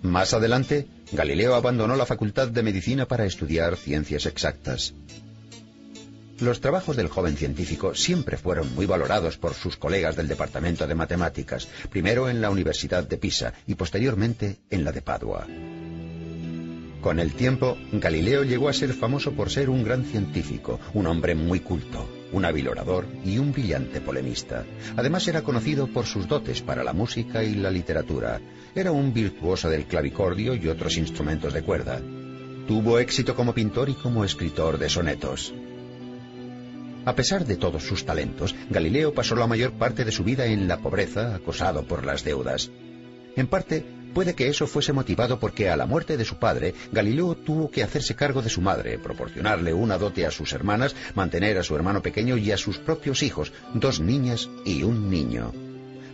Más adelante, Galileo abandonó la Facultad de Medicina para estudiar ciencias exactas. Los trabajos del joven científico siempre fueron muy valorados por sus colegas del Departamento de Matemáticas, primero en la Universidad de Pisa y posteriormente en la de Padua. Con el tiempo, Galileo llegó a ser famoso por ser un gran científico, un hombre muy culto, un hábil orador y un brillante polemista. Además era conocido por sus dotes para la música y la literatura. Era un virtuoso del clavicordio y otros instrumentos de cuerda. Tuvo éxito como pintor y como escritor de sonetos. A pesar de todos sus talentos, Galileo pasó la mayor parte de su vida en la pobreza, acosado por las deudas. En parte, puede que eso fuese motivado porque a la muerte de su padre, Galileo tuvo que hacerse cargo de su madre, proporcionarle una dote a sus hermanas, mantener a su hermano pequeño y a sus propios hijos, dos niñas y un niño.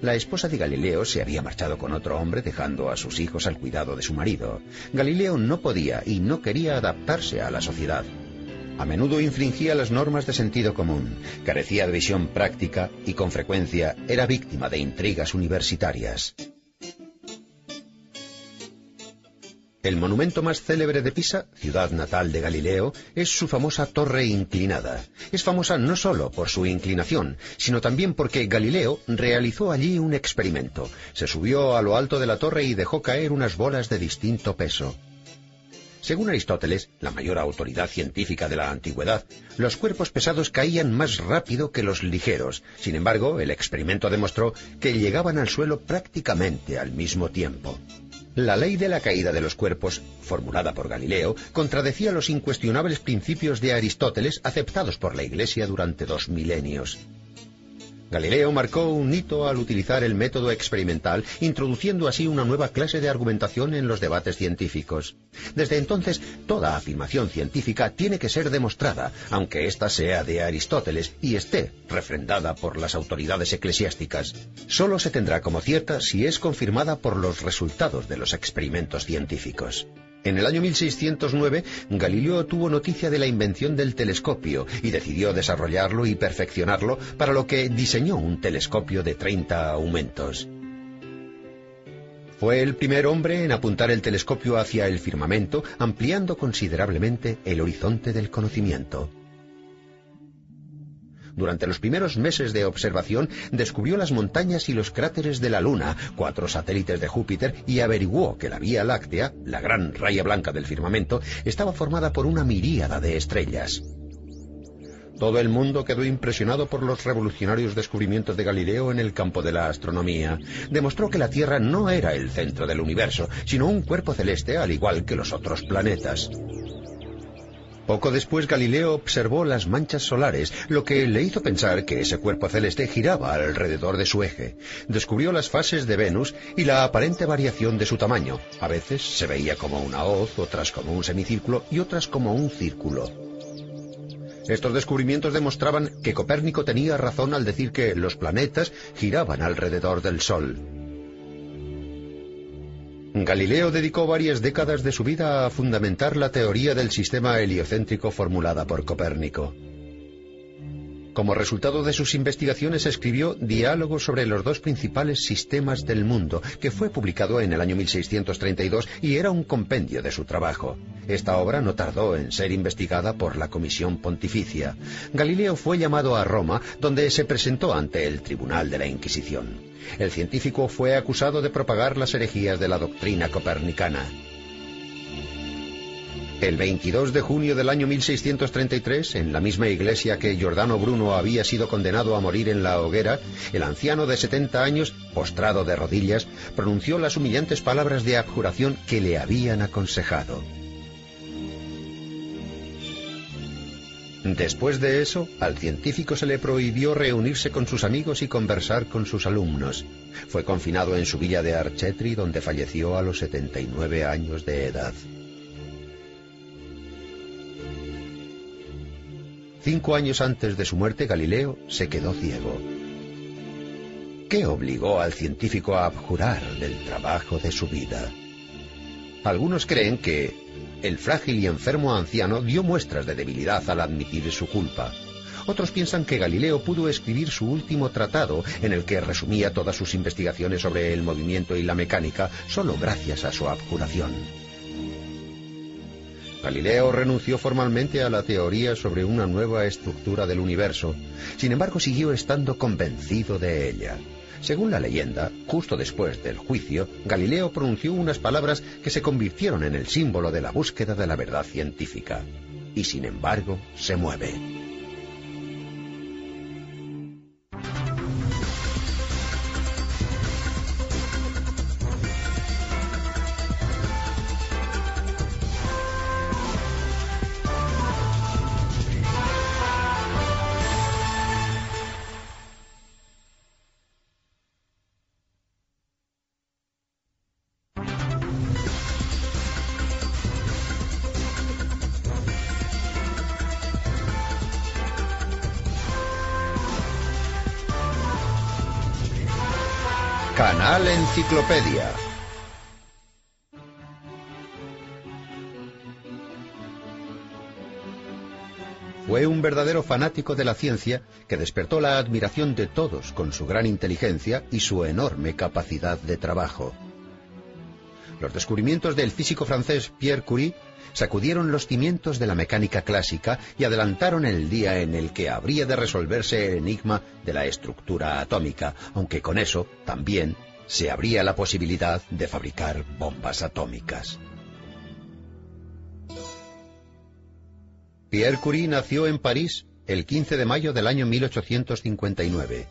La esposa de Galileo se había marchado con otro hombre dejando a sus hijos al cuidado de su marido. Galileo no podía y no quería adaptarse a la sociedad. A menudo infringía las normas de sentido común, carecía de visión práctica y con frecuencia era víctima de intrigas universitarias. El monumento más célebre de Pisa, ciudad natal de Galileo, es su famosa torre inclinada. Es famosa no solo por su inclinación, sino también porque Galileo realizó allí un experimento. Se subió a lo alto de la torre y dejó caer unas bolas de distinto peso. Según Aristóteles, la mayor autoridad científica de la antigüedad, los cuerpos pesados caían más rápido que los ligeros. Sin embargo, el experimento demostró que llegaban al suelo prácticamente al mismo tiempo. La ley de la caída de los cuerpos, formulada por Galileo, contradecía los incuestionables principios de Aristóteles aceptados por la Iglesia durante dos milenios. Galileo marcó un hito al utilizar el método experimental, introduciendo así una nueva clase de argumentación en los debates científicos. Desde entonces, toda afirmación científica tiene que ser demostrada, aunque ésta sea de Aristóteles y esté refrendada por las autoridades eclesiásticas. Solo se tendrá como cierta si es confirmada por los resultados de los experimentos científicos. En el año 1609, Galileo tuvo noticia de la invención del telescopio y decidió desarrollarlo y perfeccionarlo, para lo que diseñó un telescopio de 30 aumentos. Fue el primer hombre en apuntar el telescopio hacia el firmamento, ampliando considerablemente el horizonte del conocimiento. Durante los primeros meses de observación descubrió las montañas y los cráteres de la Luna, cuatro satélites de Júpiter y averiguó que la Vía Láctea, la gran raya blanca del firmamento, estaba formada por una miríada de estrellas. Todo el mundo quedó impresionado por los revolucionarios descubrimientos de Galileo en el campo de la astronomía. Demostró que la Tierra no era el centro del universo, sino un cuerpo celeste al igual que los otros planetas. Poco después Galileo observó las manchas solares, lo que le hizo pensar que ese cuerpo celeste giraba alrededor de su eje. Descubrió las fases de Venus y la aparente variación de su tamaño. A veces se veía como una hoz, otras como un semicírculo y otras como un círculo. Estos descubrimientos demostraban que Copérnico tenía razón al decir que los planetas giraban alrededor del Sol. Galileo dedicó varias décadas de su vida a fundamentar la teoría del sistema heliocéntrico formulada por Copérnico. Como resultado de sus investigaciones escribió Diálogos sobre los dos principales sistemas del mundo, que fue publicado en el año 1632 y era un compendio de su trabajo. Esta obra no tardó en ser investigada por la Comisión Pontificia. Galileo fue llamado a Roma, donde se presentó ante el Tribunal de la Inquisición. El científico fue acusado de propagar las herejías de la doctrina copernicana. El 22 de junio del año 1633, en la misma iglesia que Giordano Bruno había sido condenado a morir en la hoguera, el anciano de 70 años, postrado de rodillas, pronunció las humillantes palabras de abjuración que le habían aconsejado. Después de eso, al científico se le prohibió reunirse con sus amigos y conversar con sus alumnos. Fue confinado en su villa de Archetri, donde falleció a los 79 años de edad. Cinco años antes de su muerte, Galileo se quedó ciego. ¿Qué obligó al científico a abjurar del trabajo de su vida? Algunos creen que el frágil y enfermo anciano dio muestras de debilidad al admitir su culpa. Otros piensan que Galileo pudo escribir su último tratado, en el que resumía todas sus investigaciones sobre el movimiento y la mecánica, solo gracias a su abjuración. Galileo renunció formalmente a la teoría sobre una nueva estructura del universo, sin embargo siguió estando convencido de ella. Según la leyenda, justo después del juicio, Galileo pronunció unas palabras que se convirtieron en el símbolo de la búsqueda de la verdad científica. Y sin embargo, se mueve. Un verdadero fanático de la ciencia que despertó la admiración de todos con su gran inteligencia y su enorme capacidad de trabajo. Los descubrimientos del físico francés Pierre Curie sacudieron los cimientos de la mecánica clásica y adelantaron el día en el que habría de resolverse el enigma de la estructura atómica, aunque con eso también se abría la posibilidad de fabricar bombas atómicas. Pierre Curie nació en París el 15 de mayo del año 1859.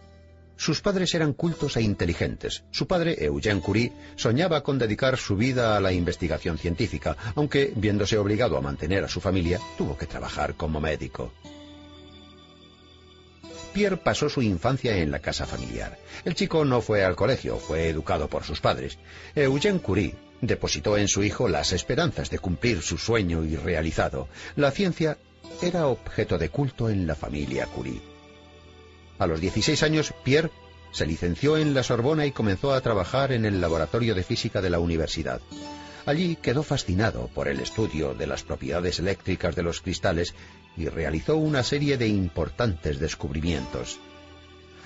Sus padres eran cultos e inteligentes. Su padre, Eugène Curie, soñaba con dedicar su vida a la investigación científica, aunque, viéndose obligado a mantener a su familia, tuvo que trabajar como médico. Pierre pasó su infancia en la casa familiar. El chico no fue al colegio, fue educado por sus padres. Eugène Curie depositó en su hijo las esperanzas de cumplir su sueño irrealizado. La ciencia era objeto de culto en la familia Curie. A los 16 años, Pierre se licenció en la Sorbona y comenzó a trabajar en el laboratorio de física de la universidad. Allí quedó fascinado por el estudio de las propiedades eléctricas de los cristales y realizó una serie de importantes descubrimientos.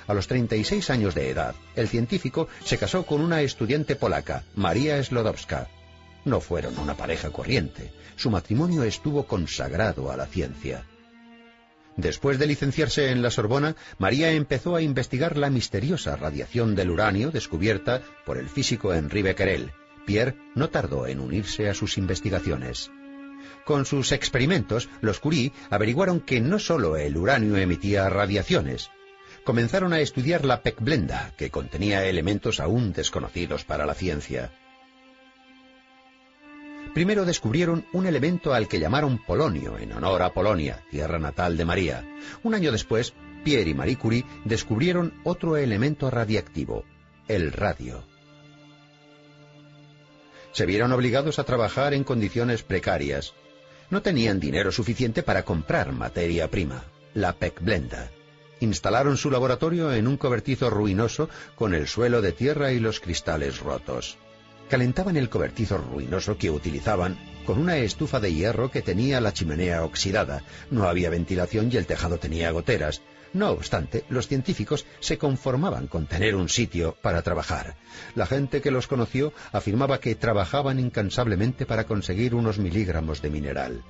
A los 36 años de edad, el científico se casó con una estudiante polaca, María Slodowska. No fueron una pareja corriente. Su matrimonio estuvo consagrado a la ciencia. Después de licenciarse en la Sorbona, María empezó a investigar la misteriosa radiación del uranio descubierta por el físico Henri Becquerel. Pierre no tardó en unirse a sus investigaciones. Con sus experimentos, los Curie averiguaron que no solo el uranio emitía radiaciones. Comenzaron a estudiar la pecblenda, que contenía elementos aún desconocidos para la ciencia. Primero descubrieron un elemento al que llamaron polonio, en honor a Polonia, tierra natal de María. Un año después, Pierre y Marie Curie descubrieron otro elemento radiactivo, el radio. Se vieron obligados a trabajar en condiciones precarias. No tenían dinero suficiente para comprar materia prima, la pecblenda. Instalaron su laboratorio en un cobertizo ruinoso con el suelo de tierra y los cristales rotos calentaban el cobertizo ruinoso que utilizaban con una estufa de hierro que tenía la chimenea oxidada. No había ventilación y el tejado tenía goteras. No obstante, los científicos se conformaban con tener un sitio para trabajar. La gente que los conoció afirmaba que trabajaban incansablemente para conseguir unos miligramos de mineral.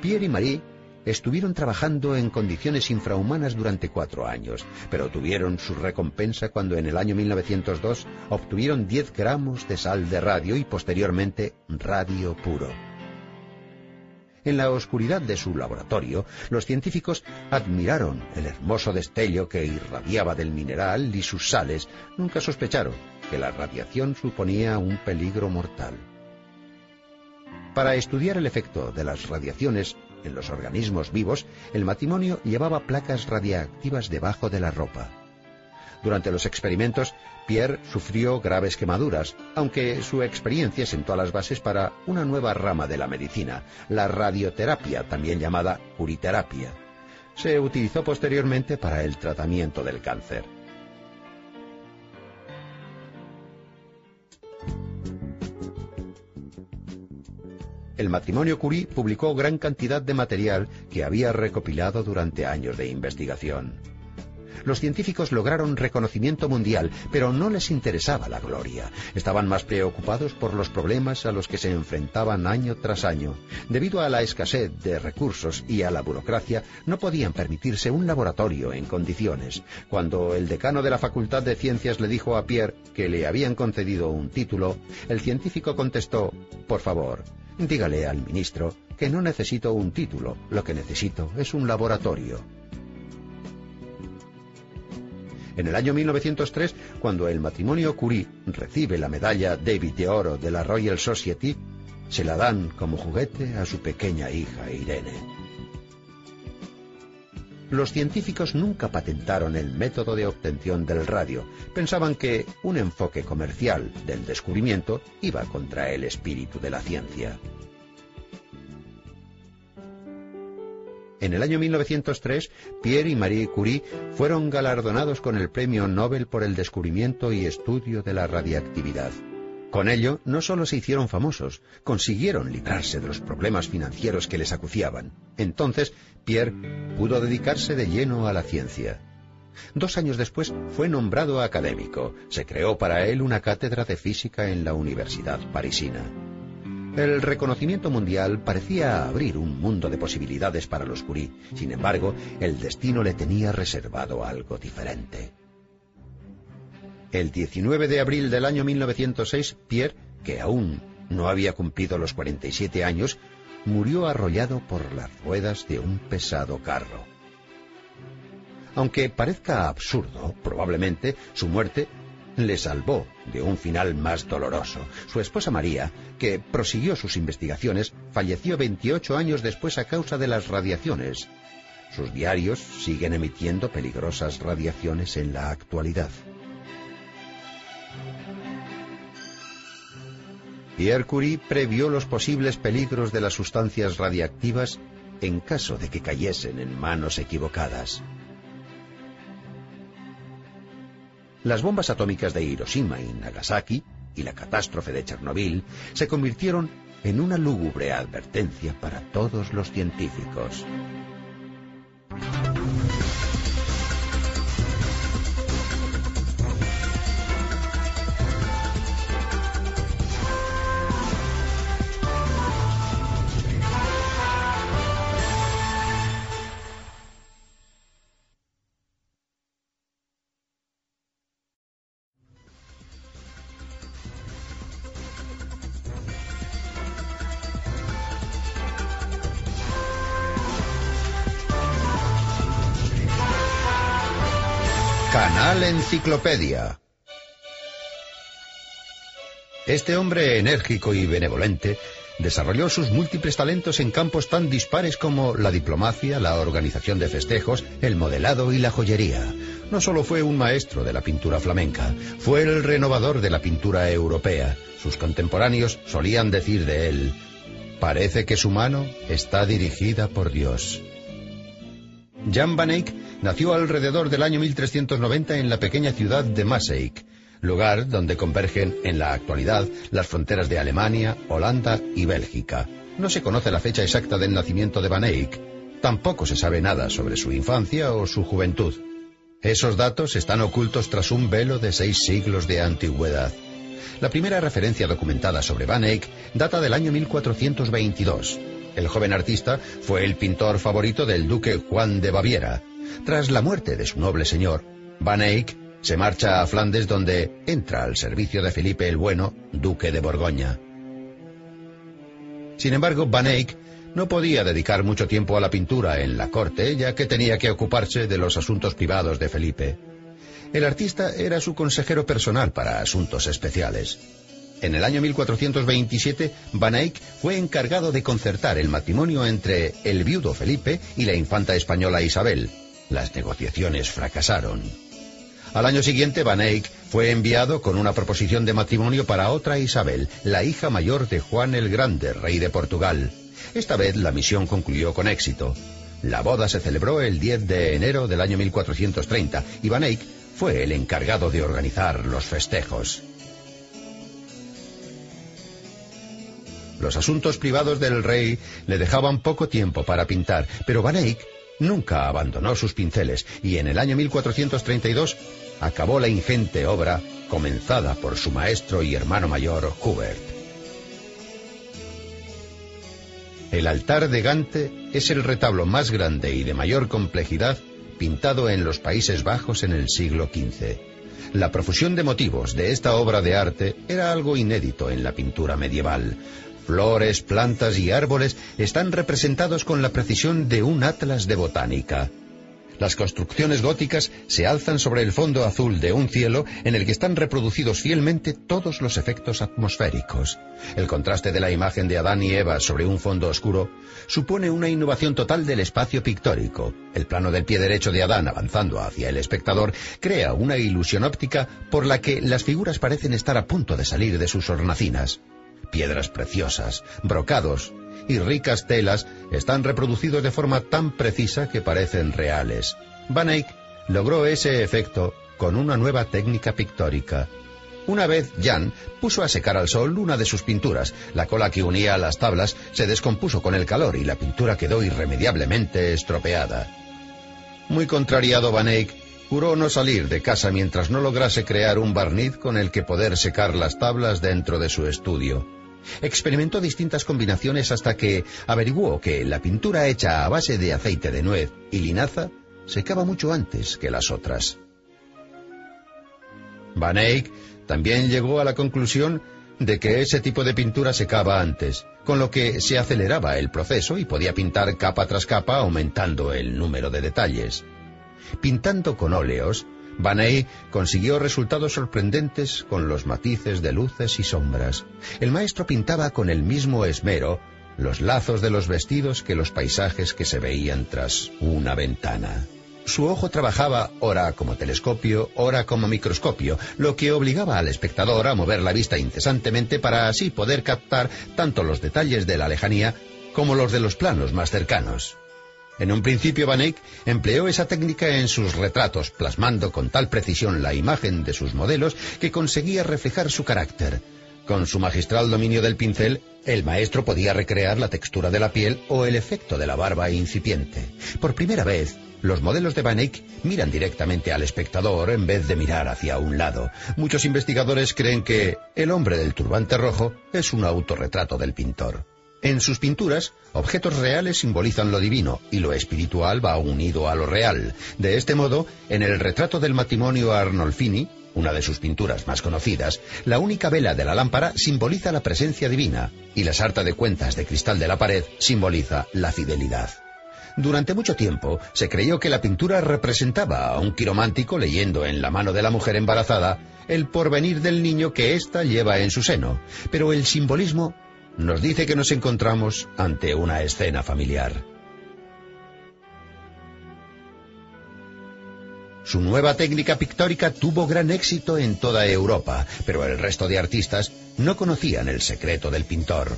Pierre y Marie estuvieron trabajando en condiciones infrahumanas durante cuatro años, pero tuvieron su recompensa cuando en el año 1902 obtuvieron 10 gramos de sal de radio y posteriormente radio puro. En la oscuridad de su laboratorio, los científicos admiraron el hermoso destello que irradiaba del mineral y sus sales. Nunca sospecharon que la radiación suponía un peligro mortal. Para estudiar el efecto de las radiaciones en los organismos vivos, el matrimonio llevaba placas radiactivas debajo de la ropa. Durante los experimentos, Pierre sufrió graves quemaduras, aunque su experiencia sentó las bases para una nueva rama de la medicina, la radioterapia, también llamada curiterapia. Se utilizó posteriormente para el tratamiento del cáncer. El matrimonio Curie publicó gran cantidad de material que había recopilado durante años de investigación. Los científicos lograron reconocimiento mundial, pero no les interesaba la gloria. Estaban más preocupados por los problemas a los que se enfrentaban año tras año. Debido a la escasez de recursos y a la burocracia, no podían permitirse un laboratorio en condiciones. Cuando el decano de la Facultad de Ciencias le dijo a Pierre que le habían concedido un título, el científico contestó, por favor, Dígale al ministro que no necesito un título, lo que necesito es un laboratorio. En el año 1903, cuando el matrimonio Curie recibe la medalla David de Oro de la Royal Society, se la dan como juguete a su pequeña hija Irene. Los científicos nunca patentaron el método de obtención del radio. Pensaban que un enfoque comercial del descubrimiento iba contra el espíritu de la ciencia. En el año 1903, Pierre y Marie Curie fueron galardonados con el Premio Nobel por el descubrimiento y estudio de la radiactividad. Con ello, no solo se hicieron famosos, consiguieron librarse de los problemas financieros que les acuciaban. Entonces, Pierre pudo dedicarse de lleno a la ciencia. Dos años después fue nombrado académico. Se creó para él una cátedra de física en la Universidad Parisina. El reconocimiento mundial parecía abrir un mundo de posibilidades para los Curie. Sin embargo, el destino le tenía reservado algo diferente. El 19 de abril del año 1906, Pierre, que aún no había cumplido los 47 años, murió arrollado por las ruedas de un pesado carro. Aunque parezca absurdo, probablemente su muerte le salvó de un final más doloroso. Su esposa María, que prosiguió sus investigaciones, falleció 28 años después a causa de las radiaciones. Sus diarios siguen emitiendo peligrosas radiaciones en la actualidad. Pierre Curie previó los posibles peligros de las sustancias radiactivas en caso de que cayesen en manos equivocadas. Las bombas atómicas de Hiroshima y Nagasaki y la catástrofe de Chernobyl se convirtieron en una lúgubre advertencia para todos los científicos. Enciclopedia. Este hombre enérgico y benevolente desarrolló sus múltiples talentos en campos tan dispares como la diplomacia, la organización de festejos, el modelado y la joyería. No solo fue un maestro de la pintura flamenca, fue el renovador de la pintura europea. Sus contemporáneos solían decir de él, parece que su mano está dirigida por Dios. Jan van Eyck nació alrededor del año 1390 en la pequeña ciudad de Maaseik, lugar donde convergen en la actualidad las fronteras de Alemania, Holanda y Bélgica. No se conoce la fecha exacta del nacimiento de Van Eyck, tampoco se sabe nada sobre su infancia o su juventud. Esos datos están ocultos tras un velo de seis siglos de antigüedad. La primera referencia documentada sobre Van Eyck data del año 1422. El joven artista fue el pintor favorito del duque Juan de Baviera. Tras la muerte de su noble señor, Van Eyck se marcha a Flandes donde entra al servicio de Felipe el Bueno, duque de Borgoña. Sin embargo, Van Eyck no podía dedicar mucho tiempo a la pintura en la corte, ya que tenía que ocuparse de los asuntos privados de Felipe. El artista era su consejero personal para asuntos especiales. En el año 1427, Van Eyck fue encargado de concertar el matrimonio entre el viudo Felipe y la infanta española Isabel. Las negociaciones fracasaron. Al año siguiente, Van Eyck fue enviado con una proposición de matrimonio para otra Isabel, la hija mayor de Juan el Grande, rey de Portugal. Esta vez la misión concluyó con éxito. La boda se celebró el 10 de enero del año 1430 y Van Eyck fue el encargado de organizar los festejos. Los asuntos privados del rey le dejaban poco tiempo para pintar, pero Van Eyck nunca abandonó sus pinceles y en el año 1432 acabó la ingente obra comenzada por su maestro y hermano mayor Hubert. El altar de Gante es el retablo más grande y de mayor complejidad pintado en los Países Bajos en el siglo XV. La profusión de motivos de esta obra de arte era algo inédito en la pintura medieval. Flores, plantas y árboles están representados con la precisión de un atlas de botánica. Las construcciones góticas se alzan sobre el fondo azul de un cielo en el que están reproducidos fielmente todos los efectos atmosféricos. El contraste de la imagen de Adán y Eva sobre un fondo oscuro supone una innovación total del espacio pictórico. El plano del pie derecho de Adán avanzando hacia el espectador crea una ilusión óptica por la que las figuras parecen estar a punto de salir de sus hornacinas. Piedras preciosas, brocados, y ricas telas están reproducidos de forma tan precisa que parecen reales. Van Eyck logró ese efecto con una nueva técnica pictórica. Una vez Jan puso a secar al sol una de sus pinturas. La cola que unía las tablas se descompuso con el calor y la pintura quedó irremediablemente estropeada. Muy contrariado Van Eyck juró no salir de casa mientras no lograse crear un barniz con el que poder secar las tablas dentro de su estudio. Experimentó distintas combinaciones hasta que averiguó que la pintura hecha a base de aceite de nuez y linaza secaba mucho antes que las otras. Van Eyck también llegó a la conclusión de que ese tipo de pintura secaba antes, con lo que se aceleraba el proceso y podía pintar capa tras capa aumentando el número de detalles. Pintando con óleos, Van Eyck consiguió resultados sorprendentes con los matices de luces y sombras. El maestro pintaba con el mismo esmero los lazos de los vestidos que los paisajes que se veían tras una ventana. Su ojo trabajaba ora como telescopio, ora como microscopio, lo que obligaba al espectador a mover la vista incesantemente para así poder captar tanto los detalles de la lejanía como los de los planos más cercanos. En un principio Van Eyck empleó esa técnica en sus retratos, plasmando con tal precisión la imagen de sus modelos que conseguía reflejar su carácter. Con su magistral dominio del pincel, el maestro podía recrear la textura de la piel o el efecto de la barba incipiente. Por primera vez, los modelos de Van Eyck miran directamente al espectador en vez de mirar hacia un lado. Muchos investigadores creen que el hombre del turbante rojo es un autorretrato del pintor. En sus pinturas, objetos reales simbolizan lo divino y lo espiritual va unido a lo real. De este modo, en el retrato del matrimonio Arnolfini, una de sus pinturas más conocidas, la única vela de la lámpara simboliza la presencia divina y la sarta de cuentas de cristal de la pared simboliza la fidelidad. Durante mucho tiempo se creyó que la pintura representaba a un quiromántico leyendo en la mano de la mujer embarazada el porvenir del niño que ésta lleva en su seno, pero el simbolismo nos dice que nos encontramos ante una escena familiar. Su nueva técnica pictórica tuvo gran éxito en toda Europa, pero el resto de artistas no conocían el secreto del pintor.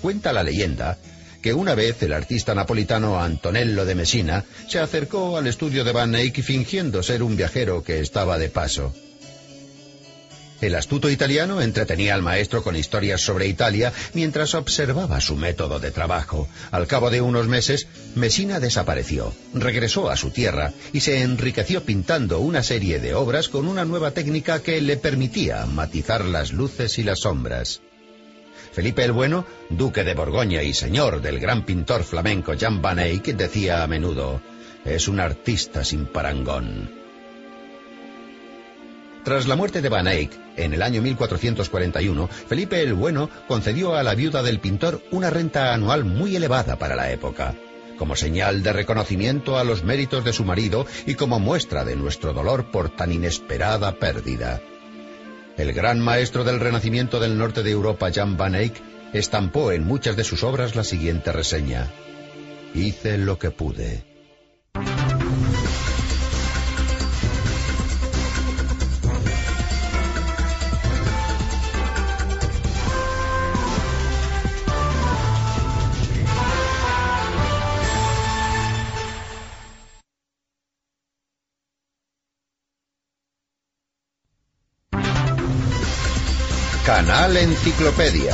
Cuenta la leyenda que una vez el artista napolitano Antonello de Messina se acercó al estudio de Van Eyck fingiendo ser un viajero que estaba de paso. El astuto italiano entretenía al maestro con historias sobre Italia mientras observaba su método de trabajo. Al cabo de unos meses, Messina desapareció, regresó a su tierra y se enriqueció pintando una serie de obras con una nueva técnica que le permitía matizar las luces y las sombras. Felipe el Bueno, duque de Borgoña y señor del gran pintor flamenco Jan van Eyck, decía a menudo, es un artista sin parangón. Tras la muerte de Van Eyck, en el año 1441, Felipe el Bueno concedió a la viuda del pintor una renta anual muy elevada para la época. Como señal de reconocimiento a los méritos de su marido y como muestra de nuestro dolor por tan inesperada pérdida. El gran maestro del Renacimiento del norte de Europa, Jan van Eyck, estampó en muchas de sus obras la siguiente reseña. Hice lo que pude. Canal Enciclopedia.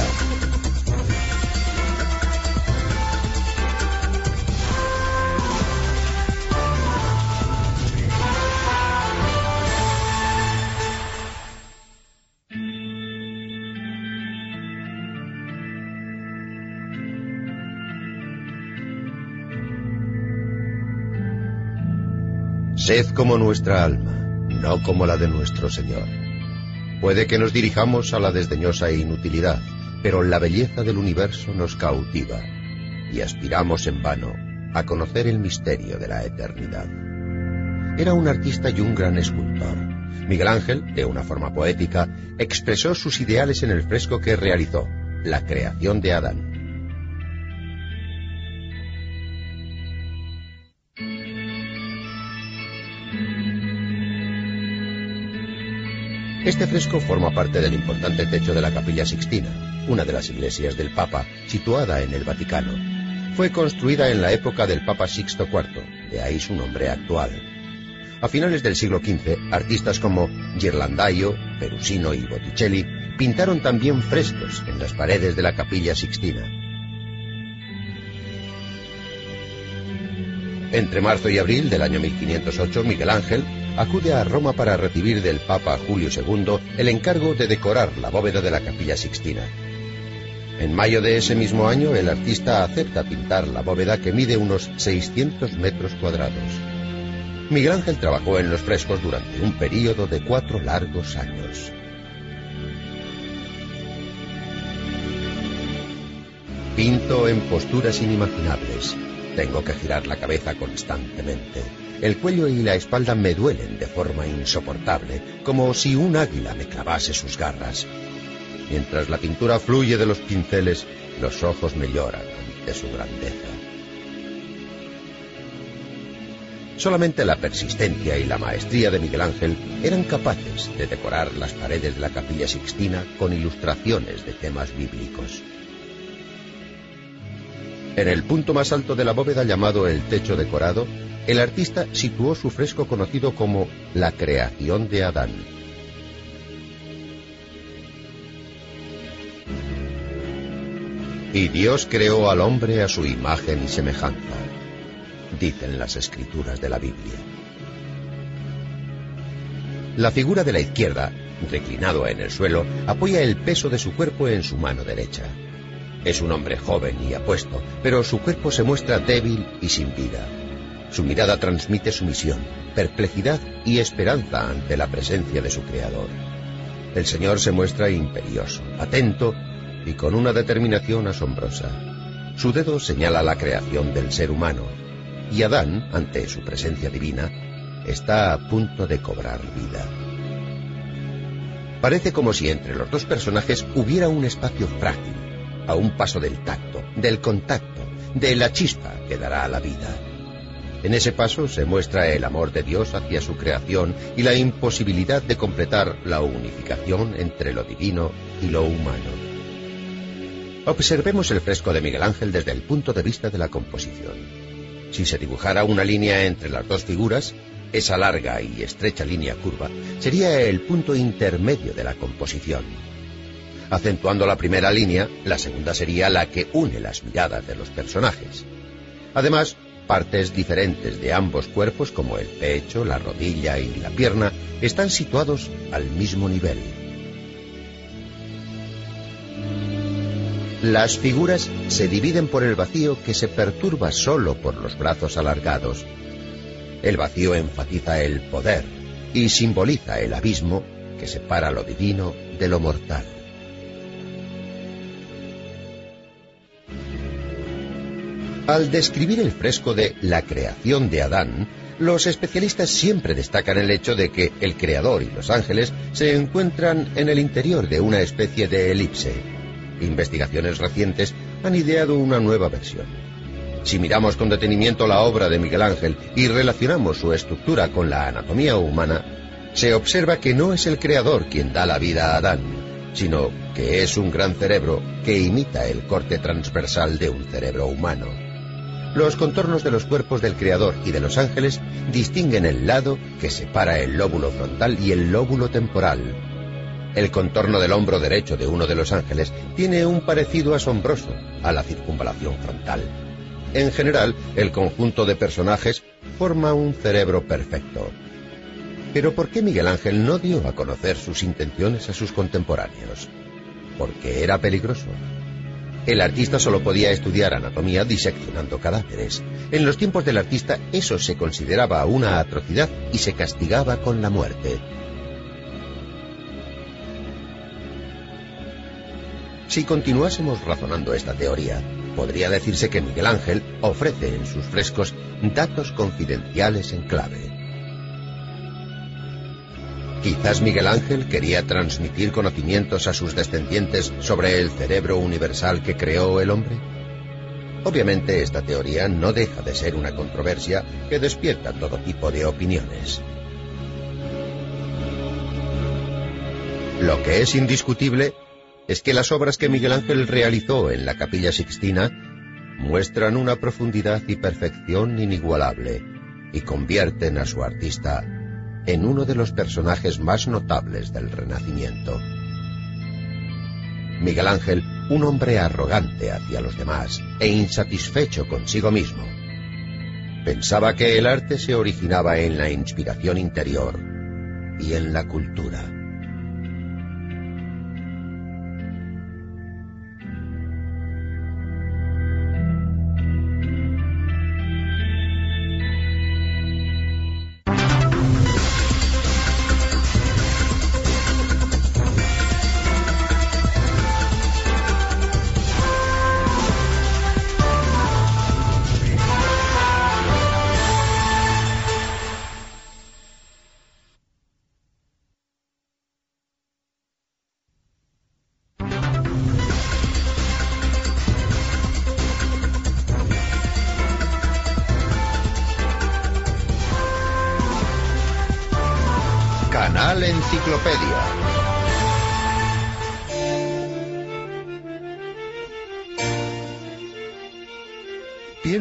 Sed como nuestra alma, no como la de nuestro Señor. Puede que nos dirijamos a la desdeñosa inutilidad, pero la belleza del universo nos cautiva y aspiramos en vano a conocer el misterio de la eternidad. Era un artista y un gran escultor. Miguel Ángel, de una forma poética, expresó sus ideales en el fresco que realizó, la creación de Adán. Este fresco forma parte del importante techo de la Capilla Sixtina, una de las iglesias del Papa, situada en el Vaticano. Fue construida en la época del Papa Sixto IV, de ahí su nombre actual. A finales del siglo XV, artistas como Ghirlandaio, Perusino y Botticelli pintaron también frescos en las paredes de la Capilla Sixtina. Entre marzo y abril del año 1508, Miguel Ángel acude a Roma para recibir del Papa Julio II el encargo de decorar la bóveda de la capilla sixtina. En mayo de ese mismo año, el artista acepta pintar la bóveda que mide unos 600 metros cuadrados. Miguel Ángel trabajó en los frescos durante un período de cuatro largos años. Pinto en posturas inimaginables. Tengo que girar la cabeza constantemente. El cuello y la espalda me duelen de forma insoportable, como si un águila me clavase sus garras. Mientras la pintura fluye de los pinceles, los ojos me lloran ante su grandeza. Solamente la persistencia y la maestría de Miguel Ángel eran capaces de decorar las paredes de la capilla sixtina con ilustraciones de temas bíblicos. En el punto más alto de la bóveda llamado el techo decorado, el artista situó su fresco conocido como La creación de Adán. Y Dios creó al hombre a su imagen y semejanza, dicen las escrituras de la Biblia. La figura de la izquierda, reclinado en el suelo, apoya el peso de su cuerpo en su mano derecha. Es un hombre joven y apuesto, pero su cuerpo se muestra débil y sin vida. Su mirada transmite sumisión, perplejidad y esperanza ante la presencia de su Creador. El Señor se muestra imperioso, atento y con una determinación asombrosa. Su dedo señala la creación del ser humano, y Adán, ante su presencia divina, está a punto de cobrar vida. Parece como si entre los dos personajes hubiera un espacio frágil, a un paso del tacto, del contacto, de la chispa que dará a la vida. En ese paso se muestra el amor de Dios hacia su creación y la imposibilidad de completar la unificación entre lo divino y lo humano. Observemos el fresco de Miguel Ángel desde el punto de vista de la composición. Si se dibujara una línea entre las dos figuras, esa larga y estrecha línea curva sería el punto intermedio de la composición. Acentuando la primera línea, la segunda sería la que une las miradas de los personajes. Además, partes diferentes de ambos cuerpos, como el pecho, la rodilla y la pierna, están situados al mismo nivel. Las figuras se dividen por el vacío que se perturba solo por los brazos alargados. El vacío enfatiza el poder y simboliza el abismo que separa lo divino de lo mortal. Al describir el fresco de la creación de Adán, los especialistas siempre destacan el hecho de que el creador y los ángeles se encuentran en el interior de una especie de elipse. Investigaciones recientes han ideado una nueva versión. Si miramos con detenimiento la obra de Miguel Ángel y relacionamos su estructura con la anatomía humana, se observa que no es el creador quien da la vida a Adán, sino que es un gran cerebro que imita el corte transversal de un cerebro humano. Los contornos de los cuerpos del Creador y de los ángeles distinguen el lado que separa el lóbulo frontal y el lóbulo temporal. El contorno del hombro derecho de uno de los ángeles tiene un parecido asombroso a la circunvalación frontal. En general, el conjunto de personajes forma un cerebro perfecto. Pero ¿por qué Miguel Ángel no dio a conocer sus intenciones a sus contemporáneos? Porque era peligroso. El artista solo podía estudiar anatomía diseccionando cadáveres. En los tiempos del artista eso se consideraba una atrocidad y se castigaba con la muerte. Si continuásemos razonando esta teoría, podría decirse que Miguel Ángel ofrece en sus frescos datos confidenciales en clave. Quizás Miguel Ángel quería transmitir conocimientos a sus descendientes sobre el cerebro universal que creó el hombre. Obviamente esta teoría no deja de ser una controversia que despierta todo tipo de opiniones. Lo que es indiscutible es que las obras que Miguel Ángel realizó en la capilla sixtina muestran una profundidad y perfección inigualable y convierten a su artista en uno de los personajes más notables del Renacimiento. Miguel Ángel, un hombre arrogante hacia los demás e insatisfecho consigo mismo, pensaba que el arte se originaba en la inspiración interior y en la cultura.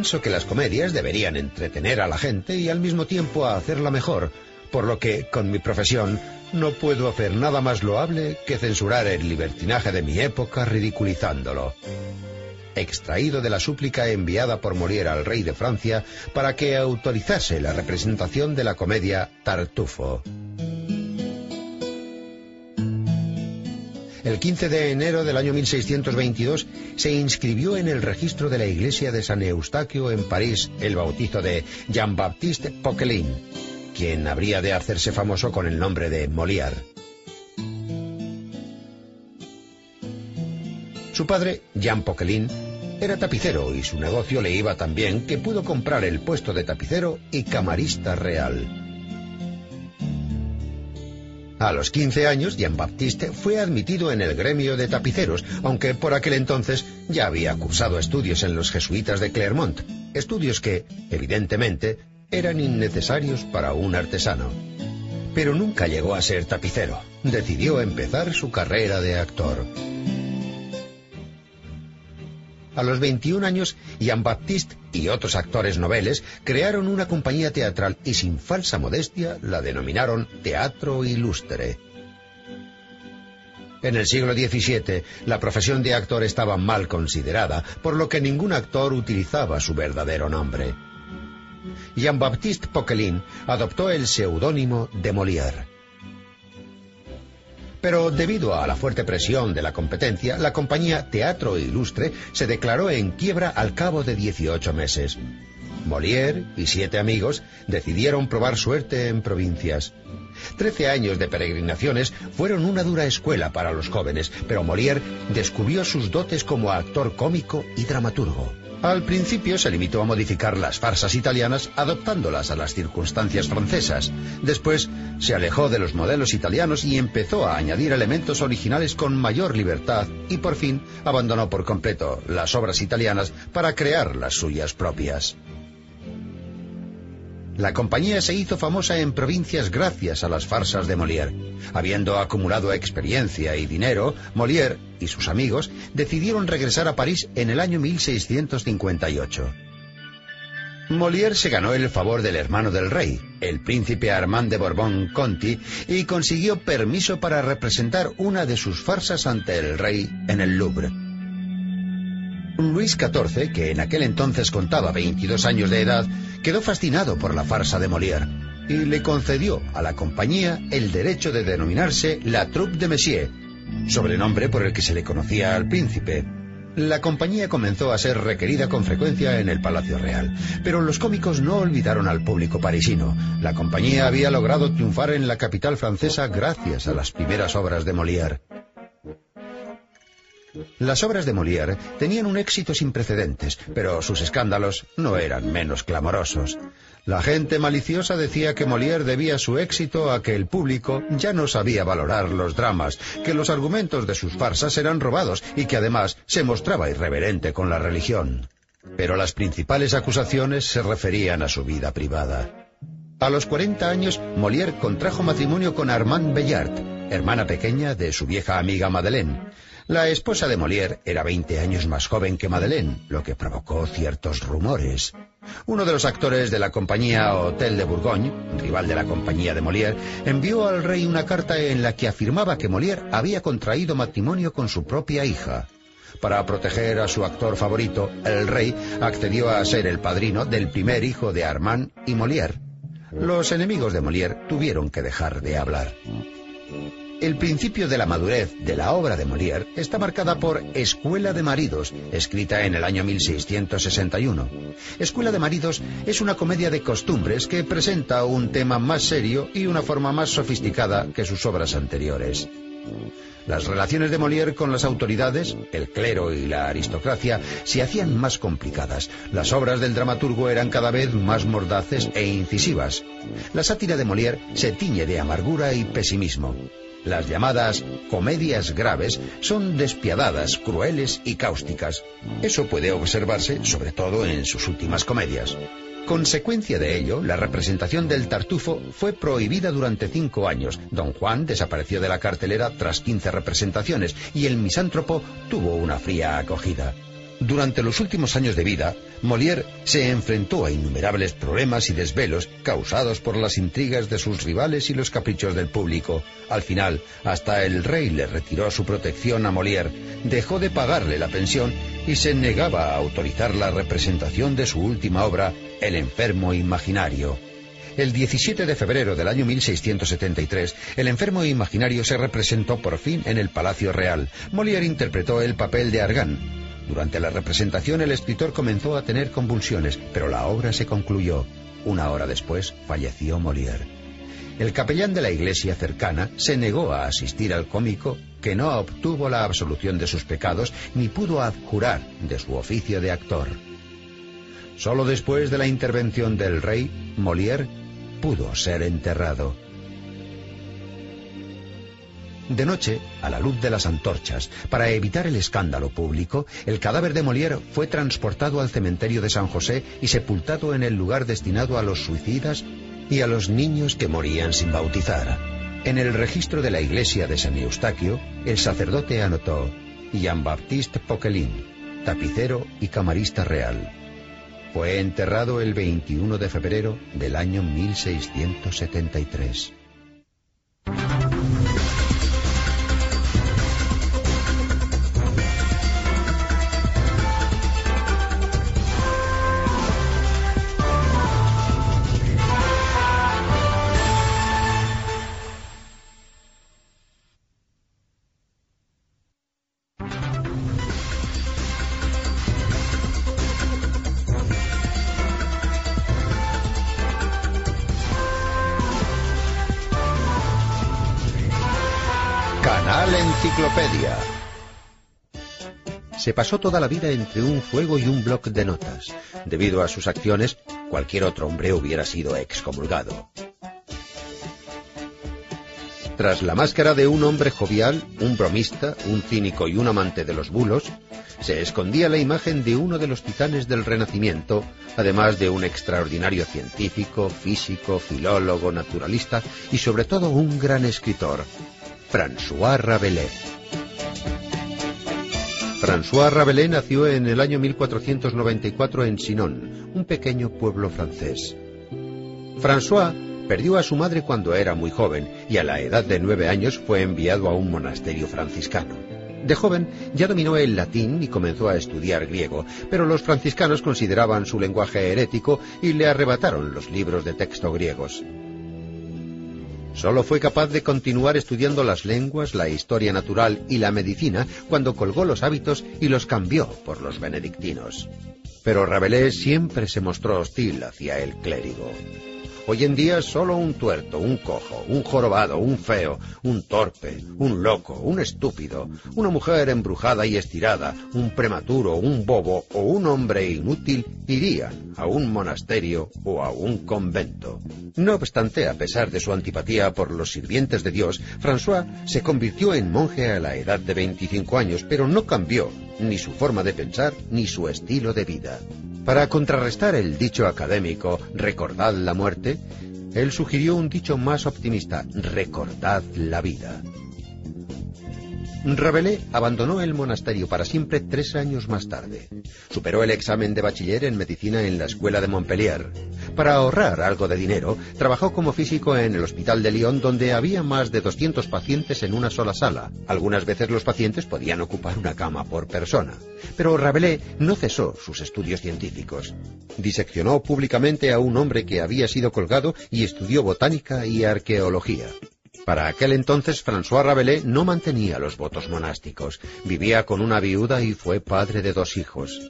Pienso que las comedias deberían entretener a la gente y al mismo tiempo hacerla mejor, por lo que, con mi profesión, no puedo hacer nada más loable que censurar el libertinaje de mi época ridiculizándolo extraído de la súplica enviada por Molière al rey de Francia para que autorizase la representación de la comedia Tartufo. El 15 de enero del año 1622 se inscribió en el registro de la iglesia de San Eustaquio en París el bautizo de Jean-Baptiste Poquelin, quien habría de hacerse famoso con el nombre de Molière. Su padre, Jean Poquelin, Era tapicero y su negocio le iba tan bien que pudo comprar el puesto de tapicero y camarista real. A los 15 años, Jean-Baptiste fue admitido en el gremio de tapiceros, aunque por aquel entonces ya había cursado estudios en los jesuitas de Clermont, estudios que, evidentemente, eran innecesarios para un artesano. Pero nunca llegó a ser tapicero. Decidió empezar su carrera de actor. A los 21 años, Jean-Baptiste y otros actores noveles crearon una compañía teatral y sin falsa modestia la denominaron Teatro Ilustre. En el siglo XVII, la profesión de actor estaba mal considerada, por lo que ningún actor utilizaba su verdadero nombre. Jean-Baptiste Poquelin adoptó el seudónimo de Molière. Pero debido a la fuerte presión de la competencia, la compañía Teatro Ilustre se declaró en quiebra al cabo de 18 meses. Molière y siete amigos decidieron probar suerte en provincias. Trece años de peregrinaciones fueron una dura escuela para los jóvenes, pero Molière descubrió sus dotes como actor cómico y dramaturgo. Al principio se limitó a modificar las farsas italianas adoptándolas a las circunstancias francesas. Después se alejó de los modelos italianos y empezó a añadir elementos originales con mayor libertad y por fin abandonó por completo las obras italianas para crear las suyas propias. La compañía se hizo famosa en provincias gracias a las farsas de Molière. Habiendo acumulado experiencia y dinero, Molière y sus amigos decidieron regresar a París en el año 1658. Molière se ganó el favor del hermano del rey, el príncipe Armand de Borbón-Conti, y consiguió permiso para representar una de sus farsas ante el rey en el Louvre. Luis XIV, que en aquel entonces contaba 22 años de edad, quedó fascinado por la farsa de Molière y le concedió a la compañía el derecho de denominarse La Troupe de Messier, sobrenombre por el que se le conocía al príncipe. La compañía comenzó a ser requerida con frecuencia en el Palacio Real, pero los cómicos no olvidaron al público parisino. La compañía había logrado triunfar en la capital francesa gracias a las primeras obras de Molière. Las obras de Molière tenían un éxito sin precedentes, pero sus escándalos no eran menos clamorosos. La gente maliciosa decía que Molière debía su éxito a que el público ya no sabía valorar los dramas, que los argumentos de sus farsas eran robados y que además se mostraba irreverente con la religión. Pero las principales acusaciones se referían a su vida privada. A los 40 años, Molière contrajo matrimonio con Armand Bellart, hermana pequeña de su vieja amiga Madeleine. La esposa de Molière era 20 años más joven que Madeleine, lo que provocó ciertos rumores. Uno de los actores de la compañía Hotel de Bourgogne, rival de la compañía de Molière, envió al rey una carta en la que afirmaba que Molière había contraído matrimonio con su propia hija. Para proteger a su actor favorito, el rey accedió a ser el padrino del primer hijo de Armand y Molière. Los enemigos de Molière tuvieron que dejar de hablar. El principio de la madurez de la obra de Molière está marcada por Escuela de Maridos, escrita en el año 1661. Escuela de Maridos es una comedia de costumbres que presenta un tema más serio y una forma más sofisticada que sus obras anteriores. Las relaciones de Molière con las autoridades, el clero y la aristocracia se hacían más complicadas. Las obras del dramaturgo eran cada vez más mordaces e incisivas. La sátira de Molière se tiñe de amargura y pesimismo. Las llamadas comedias graves son despiadadas, crueles y cáusticas. Eso puede observarse sobre todo en sus últimas comedias. Consecuencia de ello, la representación del Tartufo fue prohibida durante cinco años. Don Juan desapareció de la cartelera tras 15 representaciones y el misántropo tuvo una fría acogida. Durante los últimos años de vida, Molière se enfrentó a innumerables problemas y desvelos causados por las intrigas de sus rivales y los caprichos del público. Al final, hasta el rey le retiró su protección a Molière, dejó de pagarle la pensión y se negaba a autorizar la representación de su última obra, El enfermo imaginario. El 17 de febrero del año 1673, el enfermo imaginario se representó por fin en el Palacio Real. Molière interpretó el papel de Argan, durante la representación el escritor comenzó a tener convulsiones, pero la obra se concluyó. Una hora después falleció Molière. El capellán de la iglesia cercana se negó a asistir al cómico que no obtuvo la absolución de sus pecados ni pudo adjurar de su oficio de actor. Solo después de la intervención del rey, Molière pudo ser enterrado. De noche, a la luz de las antorchas, para evitar el escándalo público, el cadáver de Molière fue transportado al cementerio de San José y sepultado en el lugar destinado a los suicidas y a los niños que morían sin bautizar. En el registro de la iglesia de San Eustaquio, el sacerdote anotó Jean-Baptiste Poquelin, tapicero y camarista real. Fue enterrado el 21 de febrero del año 1673. Se pasó toda la vida entre un fuego y un bloc de notas. Debido a sus acciones, cualquier otro hombre hubiera sido excomulgado. Tras la máscara de un hombre jovial, un bromista, un cínico y un amante de los bulos, se escondía la imagen de uno de los titanes del Renacimiento, además de un extraordinario científico, físico, filólogo, naturalista y sobre todo un gran escritor, François Rabelais. François Rabelais nació en el año 1494 en Sinon, un pequeño pueblo francés. François perdió a su madre cuando era muy joven y a la edad de nueve años fue enviado a un monasterio franciscano. De joven ya dominó el latín y comenzó a estudiar griego, pero los franciscanos consideraban su lenguaje herético y le arrebataron los libros de texto griegos. Solo fue capaz de continuar estudiando las lenguas, la historia natural y la medicina cuando colgó los hábitos y los cambió por los benedictinos. Pero Rabelais siempre se mostró hostil hacia el clérigo. Hoy en día solo un tuerto, un cojo, un jorobado, un feo, un torpe, un loco, un estúpido, una mujer embrujada y estirada, un prematuro, un bobo o un hombre inútil irían a un monasterio o a un convento. No obstante, a pesar de su antipatía por los sirvientes de Dios, François se convirtió en monje a la edad de 25 años, pero no cambió ni su forma de pensar ni su estilo de vida. Para contrarrestar el dicho académico, recordad la muerte, él sugirió un dicho más optimista, recordad la vida. Rabelais abandonó el monasterio para siempre tres años más tarde. Superó el examen de bachiller en medicina en la escuela de Montpellier. Para ahorrar algo de dinero, trabajó como físico en el hospital de Lyon donde había más de 200 pacientes en una sola sala. Algunas veces los pacientes podían ocupar una cama por persona. Pero Rabelais no cesó sus estudios científicos. Diseccionó públicamente a un hombre que había sido colgado y estudió botánica y arqueología. Para aquel entonces François Rabelais no mantenía los votos monásticos, vivía con una viuda y fue padre de dos hijos.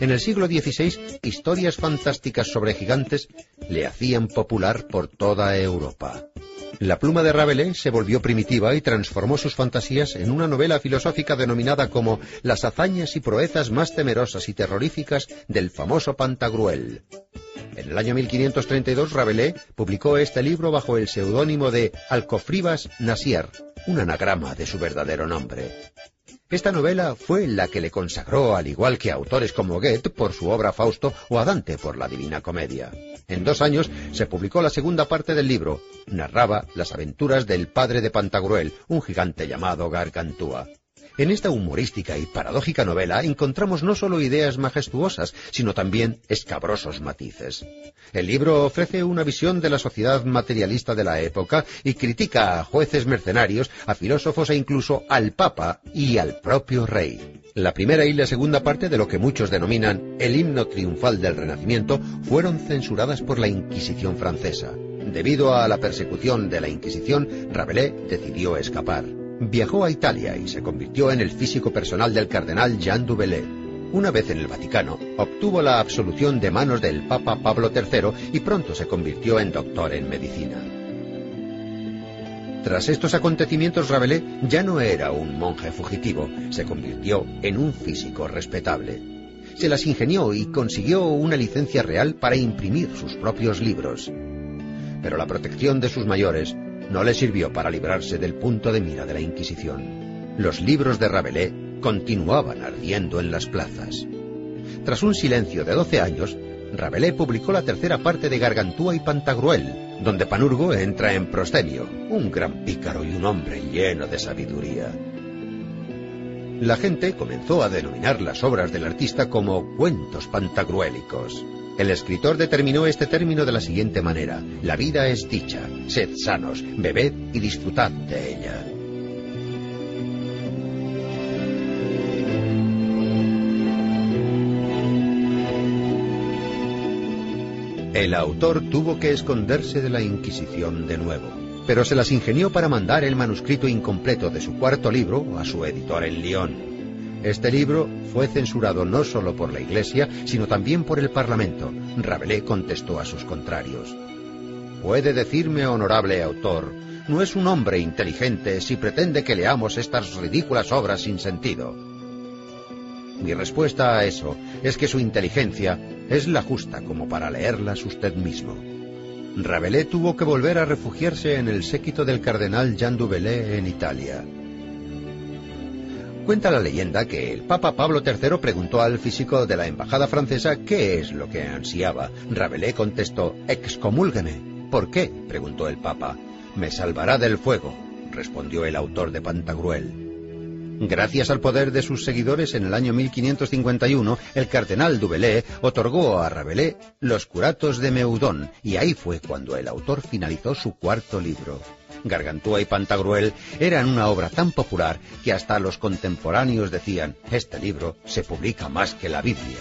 En el siglo XVI, historias fantásticas sobre gigantes le hacían popular por toda Europa. La pluma de Rabelais se volvió primitiva y transformó sus fantasías en una novela filosófica denominada como Las hazañas y proezas más temerosas y terroríficas del famoso Pantagruel. En el año 1532 Rabelais publicó este libro bajo el seudónimo de Alcofribas Nasier, un anagrama de su verdadero nombre. Esta novela fue la que le consagró, al igual que autores como Goethe por su obra Fausto o a Dante por la Divina Comedia. En dos años se publicó la segunda parte del libro. Narraba las aventuras del padre de Pantagruel, un gigante llamado Gargantúa. En esta humorística y paradójica novela encontramos no solo ideas majestuosas, sino también escabrosos matices. El libro ofrece una visión de la sociedad materialista de la época y critica a jueces mercenarios, a filósofos e incluso al Papa y al propio rey. La primera y la segunda parte de lo que muchos denominan el himno triunfal del Renacimiento fueron censuradas por la Inquisición francesa. Debido a la persecución de la Inquisición, Rabelais decidió escapar. Viajó a Italia y se convirtió en el físico personal del cardenal Jean Duvelet. Una vez en el Vaticano, obtuvo la absolución de manos del Papa Pablo III y pronto se convirtió en doctor en medicina. Tras estos acontecimientos, Rabelais ya no era un monje fugitivo, se convirtió en un físico respetable. Se las ingenió y consiguió una licencia real para imprimir sus propios libros. Pero la protección de sus mayores no le sirvió para librarse del punto de mira de la Inquisición. Los libros de Rabelais continuaban ardiendo en las plazas. Tras un silencio de doce años, Rabelais publicó la tercera parte de Gargantúa y Pantagruel, donde Panurgo entra en proscenio, un gran pícaro y un hombre lleno de sabiduría. La gente comenzó a denominar las obras del artista como cuentos pantagruélicos. El escritor determinó este término de la siguiente manera. La vida es dicha, sed sanos, bebed y disfrutad de ella. El autor tuvo que esconderse de la Inquisición de nuevo, pero se las ingenió para mandar el manuscrito incompleto de su cuarto libro a su editor en Lyon. Este libro fue censurado no solo por la Iglesia, sino también por el Parlamento. Rabelais contestó a sus contrarios. Puede decirme, honorable autor, no es un hombre inteligente si pretende que leamos estas ridículas obras sin sentido. Mi respuesta a eso es que su inteligencia es la justa como para leerlas usted mismo. Rabelais tuvo que volver a refugiarse en el séquito del cardenal Jean Dubellé en Italia. Cuenta la leyenda que el Papa Pablo III preguntó al físico de la embajada francesa qué es lo que ansiaba. Rabelais contestó, excomúlgueme. ¿Por qué? preguntó el Papa. Me salvará del fuego, respondió el autor de Pantagruel. Gracias al poder de sus seguidores, en el año 1551, el cardenal Dubellé otorgó a Rabelais los curatos de Meudon, y ahí fue cuando el autor finalizó su cuarto libro. Gargantúa y Pantagruel eran una obra tan popular que hasta los contemporáneos decían, este libro se publica más que la Biblia.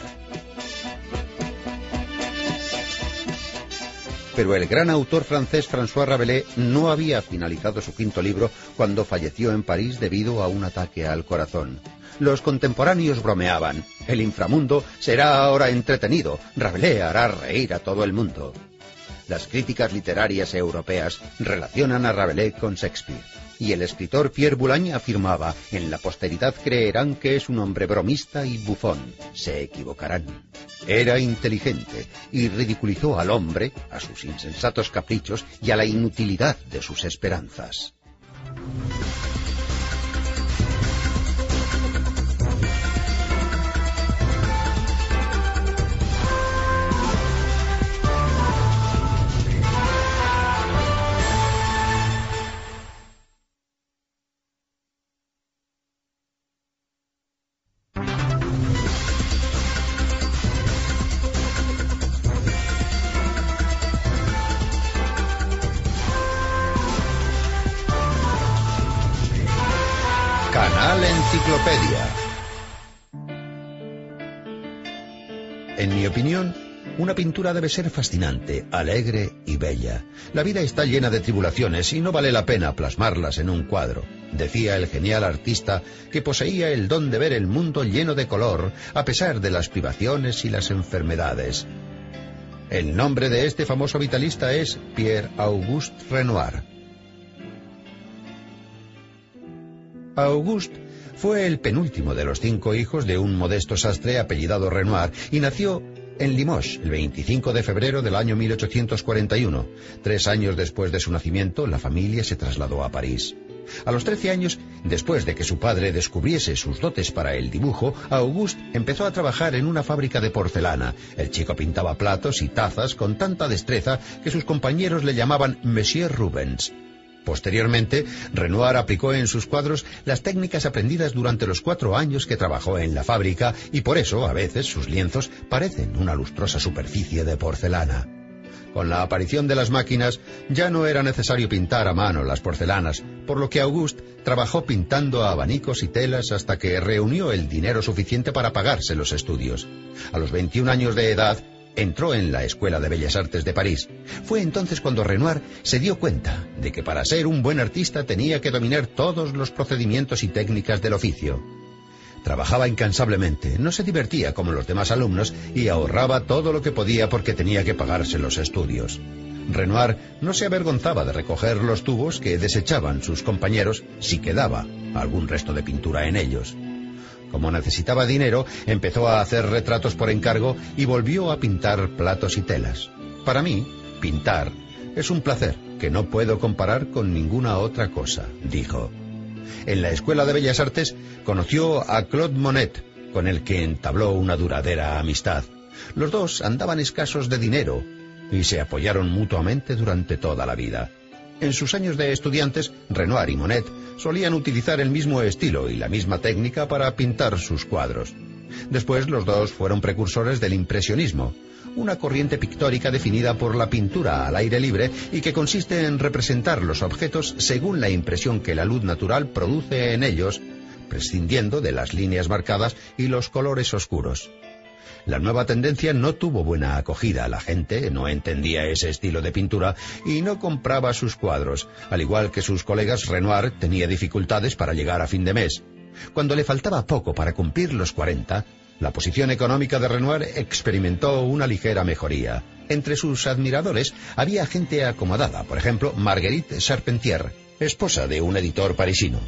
Pero el gran autor francés François Rabelais no había finalizado su quinto libro cuando falleció en París debido a un ataque al corazón. Los contemporáneos bromeaban. El inframundo será ahora entretenido. Rabelais hará reír a todo el mundo. Las críticas literarias europeas relacionan a Rabelais con Shakespeare. Y el escritor Pierre Boulogne afirmaba, en la posteridad creerán que es un hombre bromista y bufón. Se equivocarán. Era inteligente y ridiculizó al hombre, a sus insensatos caprichos y a la inutilidad de sus esperanzas. Debe ser fascinante, alegre y bella. La vida está llena de tribulaciones y no vale la pena plasmarlas en un cuadro. Decía el genial artista que poseía el don de ver el mundo lleno de color a pesar de las privaciones y las enfermedades. El nombre de este famoso vitalista es Pierre Auguste Renoir. Auguste fue el penúltimo de los cinco hijos de un modesto sastre apellidado Renoir y nació en Limoges el 25 de febrero del año 1841. Tres años después de su nacimiento, la familia se trasladó a París. A los 13 años, después de que su padre descubriese sus dotes para el dibujo, Auguste empezó a trabajar en una fábrica de porcelana. El chico pintaba platos y tazas con tanta destreza que sus compañeros le llamaban Monsieur Rubens. Posteriormente, Renoir aplicó en sus cuadros las técnicas aprendidas durante los cuatro años que trabajó en la fábrica y por eso a veces sus lienzos parecen una lustrosa superficie de porcelana. Con la aparición de las máquinas ya no era necesario pintar a mano las porcelanas, por lo que Auguste trabajó pintando abanicos y telas hasta que reunió el dinero suficiente para pagarse los estudios. A los 21 años de edad entró en la Escuela de Bellas Artes de París. Fue entonces cuando Renoir se dio cuenta de que para ser un buen artista tenía que dominar todos los procedimientos y técnicas del oficio. Trabajaba incansablemente, no se divertía como los demás alumnos y ahorraba todo lo que podía porque tenía que pagarse los estudios. Renoir no se avergonzaba de recoger los tubos que desechaban sus compañeros si quedaba algún resto de pintura en ellos. Como necesitaba dinero, empezó a hacer retratos por encargo y volvió a pintar platos y telas. Para mí, pintar es un placer que no puedo comparar con ninguna otra cosa, dijo. En la Escuela de Bellas Artes conoció a Claude Monet, con el que entabló una duradera amistad. Los dos andaban escasos de dinero y se apoyaron mutuamente durante toda la vida. En sus años de estudiantes, Renoir y Monet solían utilizar el mismo estilo y la misma técnica para pintar sus cuadros. Después los dos fueron precursores del impresionismo, una corriente pictórica definida por la pintura al aire libre y que consiste en representar los objetos según la impresión que la luz natural produce en ellos, prescindiendo de las líneas marcadas y los colores oscuros. La nueva tendencia no tuvo buena acogida. La gente no entendía ese estilo de pintura y no compraba sus cuadros. Al igual que sus colegas, Renoir tenía dificultades para llegar a fin de mes. Cuando le faltaba poco para cumplir los 40, la posición económica de Renoir experimentó una ligera mejoría. Entre sus admiradores había gente acomodada, por ejemplo, Marguerite Charpentier, esposa de un editor parisino.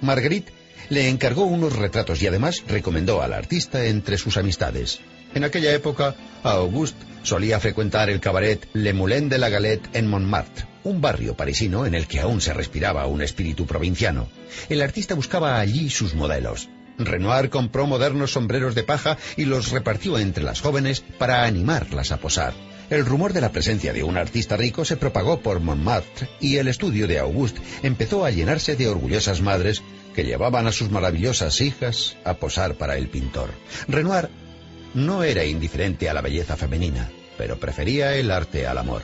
Marguerite le encargó unos retratos y además recomendó al artista entre sus amistades. En aquella época, Auguste solía frecuentar el cabaret Le Moulin de la Galette en Montmartre, un barrio parisino en el que aún se respiraba un espíritu provinciano. El artista buscaba allí sus modelos. Renoir compró modernos sombreros de paja y los repartió entre las jóvenes para animarlas a posar. El rumor de la presencia de un artista rico se propagó por Montmartre y el estudio de Auguste empezó a llenarse de orgullosas madres que llevaban a sus maravillosas hijas a posar para el pintor. Renoir no era indiferente a la belleza femenina, pero prefería el arte al amor.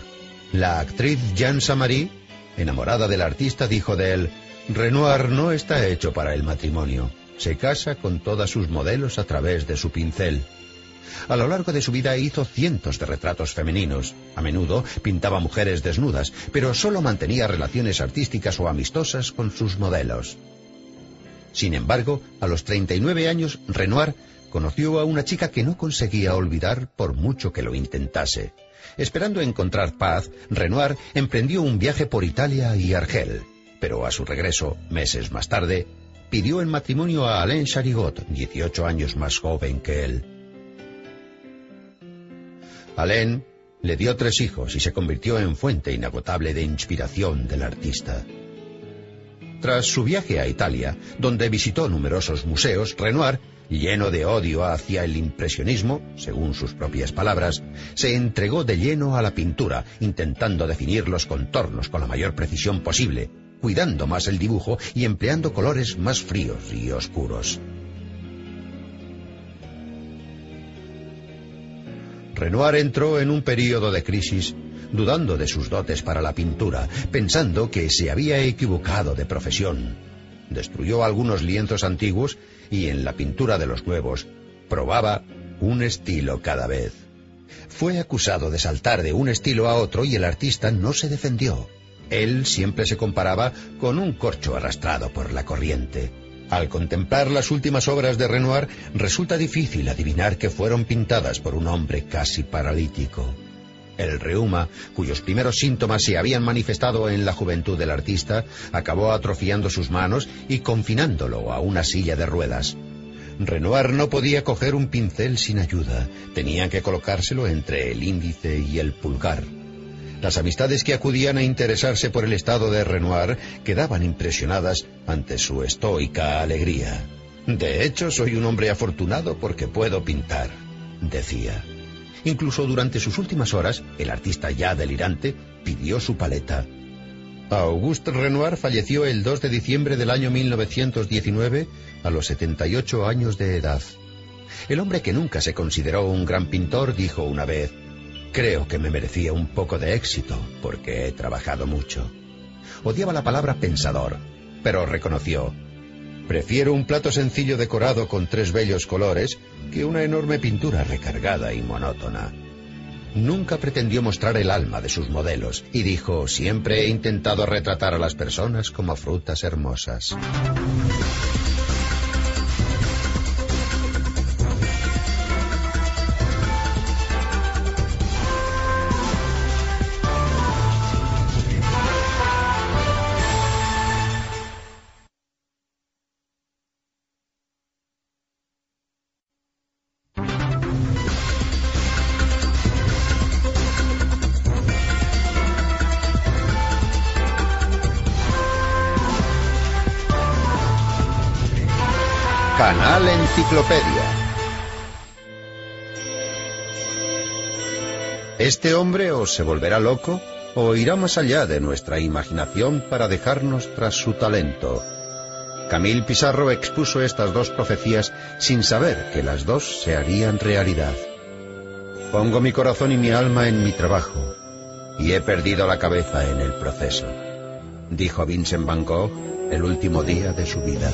La actriz Jeanne Samary, enamorada del artista, dijo de él, Renoir no está hecho para el matrimonio. Se casa con todas sus modelos a través de su pincel. A lo largo de su vida hizo cientos de retratos femeninos. A menudo pintaba mujeres desnudas, pero solo mantenía relaciones artísticas o amistosas con sus modelos. Sin embargo, a los 39 años, Renoir conoció a una chica que no conseguía olvidar por mucho que lo intentase. Esperando encontrar paz, Renoir emprendió un viaje por Italia y Argel, pero a su regreso, meses más tarde, pidió en matrimonio a Alain Charigot, 18 años más joven que él. Alain le dio tres hijos y se convirtió en fuente inagotable de inspiración del artista. Tras su viaje a Italia, donde visitó numerosos museos, Renoir lleno de odio hacia el impresionismo, según sus propias palabras, se entregó de lleno a la pintura, intentando definir los contornos con la mayor precisión posible, cuidando más el dibujo y empleando colores más fríos y oscuros. Renoir entró en un período de crisis, dudando de sus dotes para la pintura, pensando que se había equivocado de profesión. Destruyó algunos lienzos antiguos y en la pintura de los nuevos probaba un estilo cada vez. Fue acusado de saltar de un estilo a otro y el artista no se defendió. Él siempre se comparaba con un corcho arrastrado por la corriente. Al contemplar las últimas obras de Renoir, resulta difícil adivinar que fueron pintadas por un hombre casi paralítico. El reuma, cuyos primeros síntomas se habían manifestado en la juventud del artista, acabó atrofiando sus manos y confinándolo a una silla de ruedas. Renoir no podía coger un pincel sin ayuda, tenían que colocárselo entre el índice y el pulgar. Las amistades que acudían a interesarse por el estado de Renoir quedaban impresionadas ante su estoica alegría. De hecho, soy un hombre afortunado porque puedo pintar, decía. Incluso durante sus últimas horas, el artista ya delirante pidió su paleta. Auguste Renoir falleció el 2 de diciembre del año 1919 a los 78 años de edad. El hombre que nunca se consideró un gran pintor dijo una vez, creo que me merecía un poco de éxito porque he trabajado mucho. Odiaba la palabra pensador, pero reconoció, Prefiero un plato sencillo decorado con tres bellos colores que una enorme pintura recargada y monótona. Nunca pretendió mostrar el alma de sus modelos y dijo, siempre he intentado retratar a las personas como frutas hermosas. Este hombre o se volverá loco o irá más allá de nuestra imaginación para dejarnos tras su talento. Camil Pizarro expuso estas dos profecías sin saber que las dos se harían realidad. Pongo mi corazón y mi alma en mi trabajo y he perdido la cabeza en el proceso, dijo Vincent Van Gogh el último día de su vida.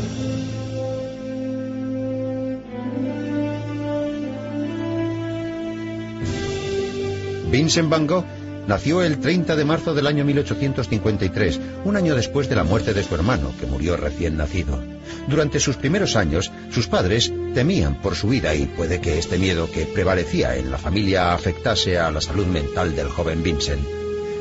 Vincent Van Gogh nació el 30 de marzo del año 1853, un año después de la muerte de su hermano, que murió recién nacido. Durante sus primeros años, sus padres temían por su vida y puede que este miedo que prevalecía en la familia afectase a la salud mental del joven Vincent.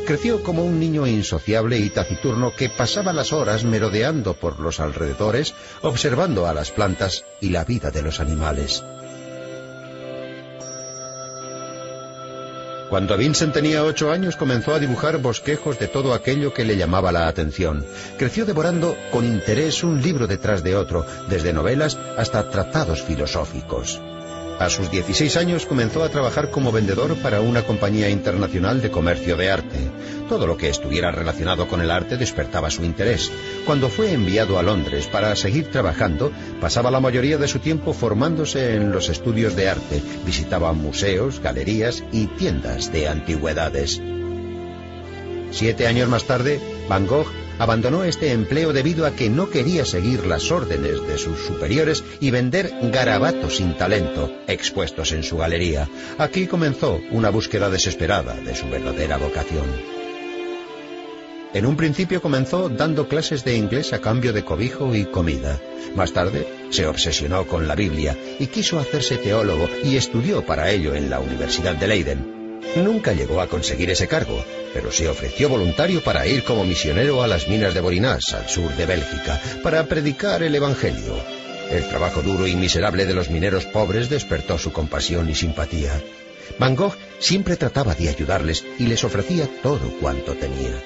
Creció como un niño insociable y taciturno que pasaba las horas merodeando por los alrededores, observando a las plantas y la vida de los animales. Cuando Vincent tenía ocho años comenzó a dibujar bosquejos de todo aquello que le llamaba la atención. Creció devorando con interés un libro detrás de otro, desde novelas hasta tratados filosóficos. A sus 16 años comenzó a trabajar como vendedor para una compañía internacional de comercio de arte. Todo lo que estuviera relacionado con el arte despertaba su interés. Cuando fue enviado a Londres para seguir trabajando, pasaba la mayoría de su tiempo formándose en los estudios de arte, visitaba museos, galerías y tiendas de antigüedades. Siete años más tarde, Van Gogh abandonó este empleo debido a que no quería seguir las órdenes de sus superiores y vender garabatos sin talento expuestos en su galería. Aquí comenzó una búsqueda desesperada de su verdadera vocación. En un principio comenzó dando clases de inglés a cambio de cobijo y comida. Más tarde se obsesionó con la Biblia y quiso hacerse teólogo y estudió para ello en la Universidad de Leiden. Nunca llegó a conseguir ese cargo, pero se ofreció voluntario para ir como misionero a las minas de Borinás, al sur de Bélgica, para predicar el Evangelio. El trabajo duro y miserable de los mineros pobres despertó su compasión y simpatía. Van Gogh siempre trataba de ayudarles y les ofrecía todo cuanto tenía.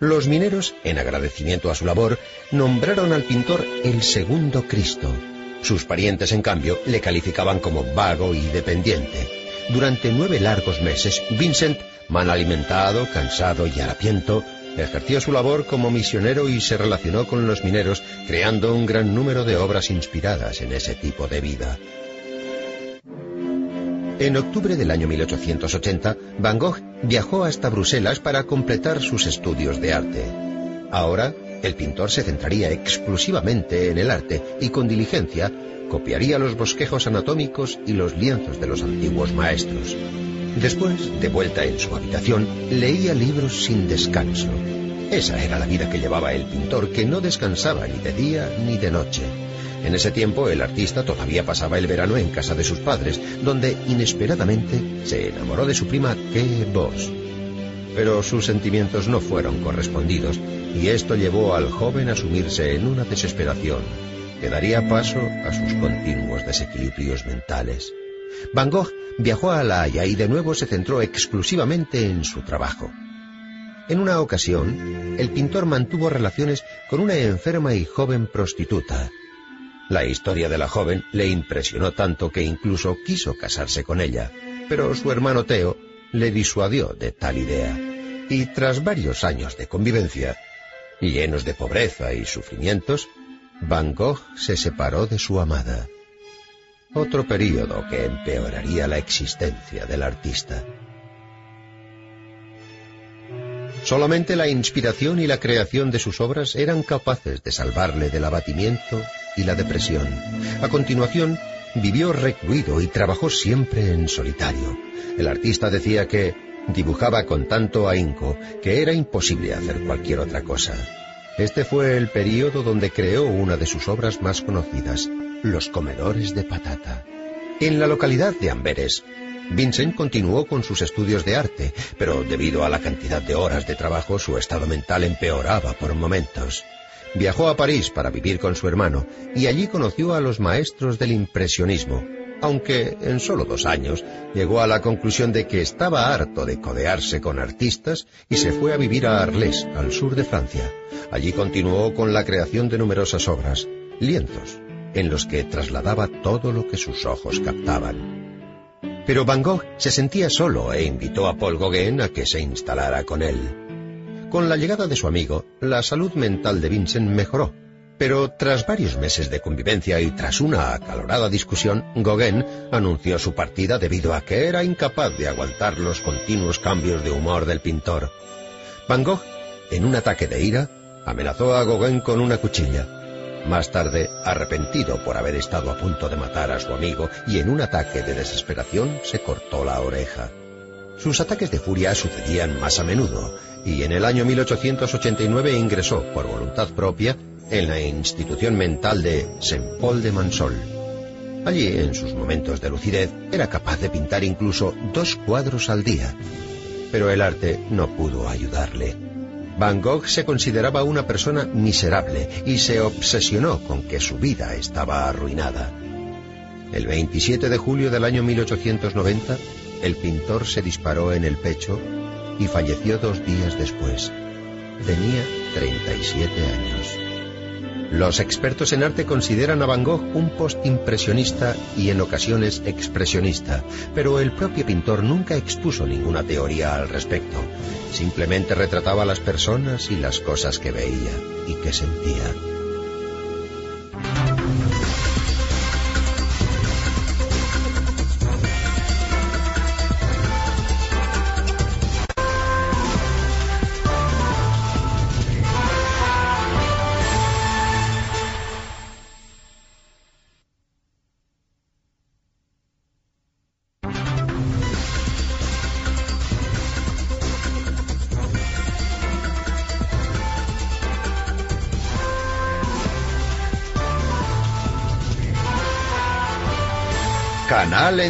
Los mineros, en agradecimiento a su labor, nombraron al pintor el segundo Cristo. Sus parientes, en cambio, le calificaban como vago y dependiente. Durante nueve largos meses, Vincent, mal alimentado, cansado y harapiento, ejerció su labor como misionero y se relacionó con los mineros, creando un gran número de obras inspiradas en ese tipo de vida. En octubre del año 1880, Van Gogh viajó hasta Bruselas para completar sus estudios de arte. Ahora, el pintor se centraría exclusivamente en el arte y con diligencia copiaría los bosquejos anatómicos y los lienzos de los antiguos maestros. Después, de vuelta en su habitación, leía libros sin descanso. Esa era la vida que llevaba el pintor, que no descansaba ni de día ni de noche. En ese tiempo el artista todavía pasaba el verano en casa de sus padres, donde inesperadamente se enamoró de su prima Kay Boss. Pero sus sentimientos no fueron correspondidos, y esto llevó al joven a sumirse en una desesperación que daría paso a sus continuos desequilibrios mentales. Van Gogh viajó a La Haya y de nuevo se centró exclusivamente en su trabajo. En una ocasión, el pintor mantuvo relaciones con una enferma y joven prostituta. La historia de la joven le impresionó tanto que incluso quiso casarse con ella, pero su hermano Teo le disuadió de tal idea. Y tras varios años de convivencia, llenos de pobreza y sufrimientos, Van Gogh se separó de su amada. Otro período que empeoraría la existencia del artista. Solamente la inspiración y la creación de sus obras eran capaces de salvarle del abatimiento y la depresión. A continuación, vivió recluido y trabajó siempre en solitario. El artista decía que dibujaba con tanto ahínco que era imposible hacer cualquier otra cosa. Este fue el período donde creó una de sus obras más conocidas, Los comedores de patata. En la localidad de Amberes, Vincent continuó con sus estudios de arte, pero debido a la cantidad de horas de trabajo su estado mental empeoraba por momentos. Viajó a París para vivir con su hermano y allí conoció a los maestros del impresionismo, aunque en solo dos años llegó a la conclusión de que estaba harto de codearse con artistas y se fue a vivir a Arles, al sur de Francia. Allí continuó con la creación de numerosas obras, lienzos en los que trasladaba todo lo que sus ojos captaban. Pero Van Gogh se sentía solo e invitó a Paul Gauguin a que se instalara con él. Con la llegada de su amigo, la salud mental de Vincent mejoró, pero tras varios meses de convivencia y tras una acalorada discusión, Gauguin anunció su partida debido a que era incapaz de aguantar los continuos cambios de humor del pintor. Van Gogh, en un ataque de ira, amenazó a Gauguin con una cuchilla, más tarde, arrepentido por haber estado a punto de matar a su amigo y en un ataque de desesperación se cortó la oreja. Sus ataques de furia sucedían más a menudo y en el año 1889 ingresó por voluntad propia en la institución mental de Saint Paul de Mansol. Allí, en sus momentos de lucidez, era capaz de pintar incluso dos cuadros al día. Pero el arte no pudo ayudarle. Van Gogh se consideraba una persona miserable y se obsesionó con que su vida estaba arruinada. El 27 de julio del año 1890, el pintor se disparó en el pecho y falleció dos días después. Tenía 37 años. Los expertos en arte consideran a Van Gogh un postimpresionista y en ocasiones expresionista, pero el propio pintor nunca expuso ninguna teoría al respecto. Simplemente retrataba las personas y las cosas que veía y que sentía.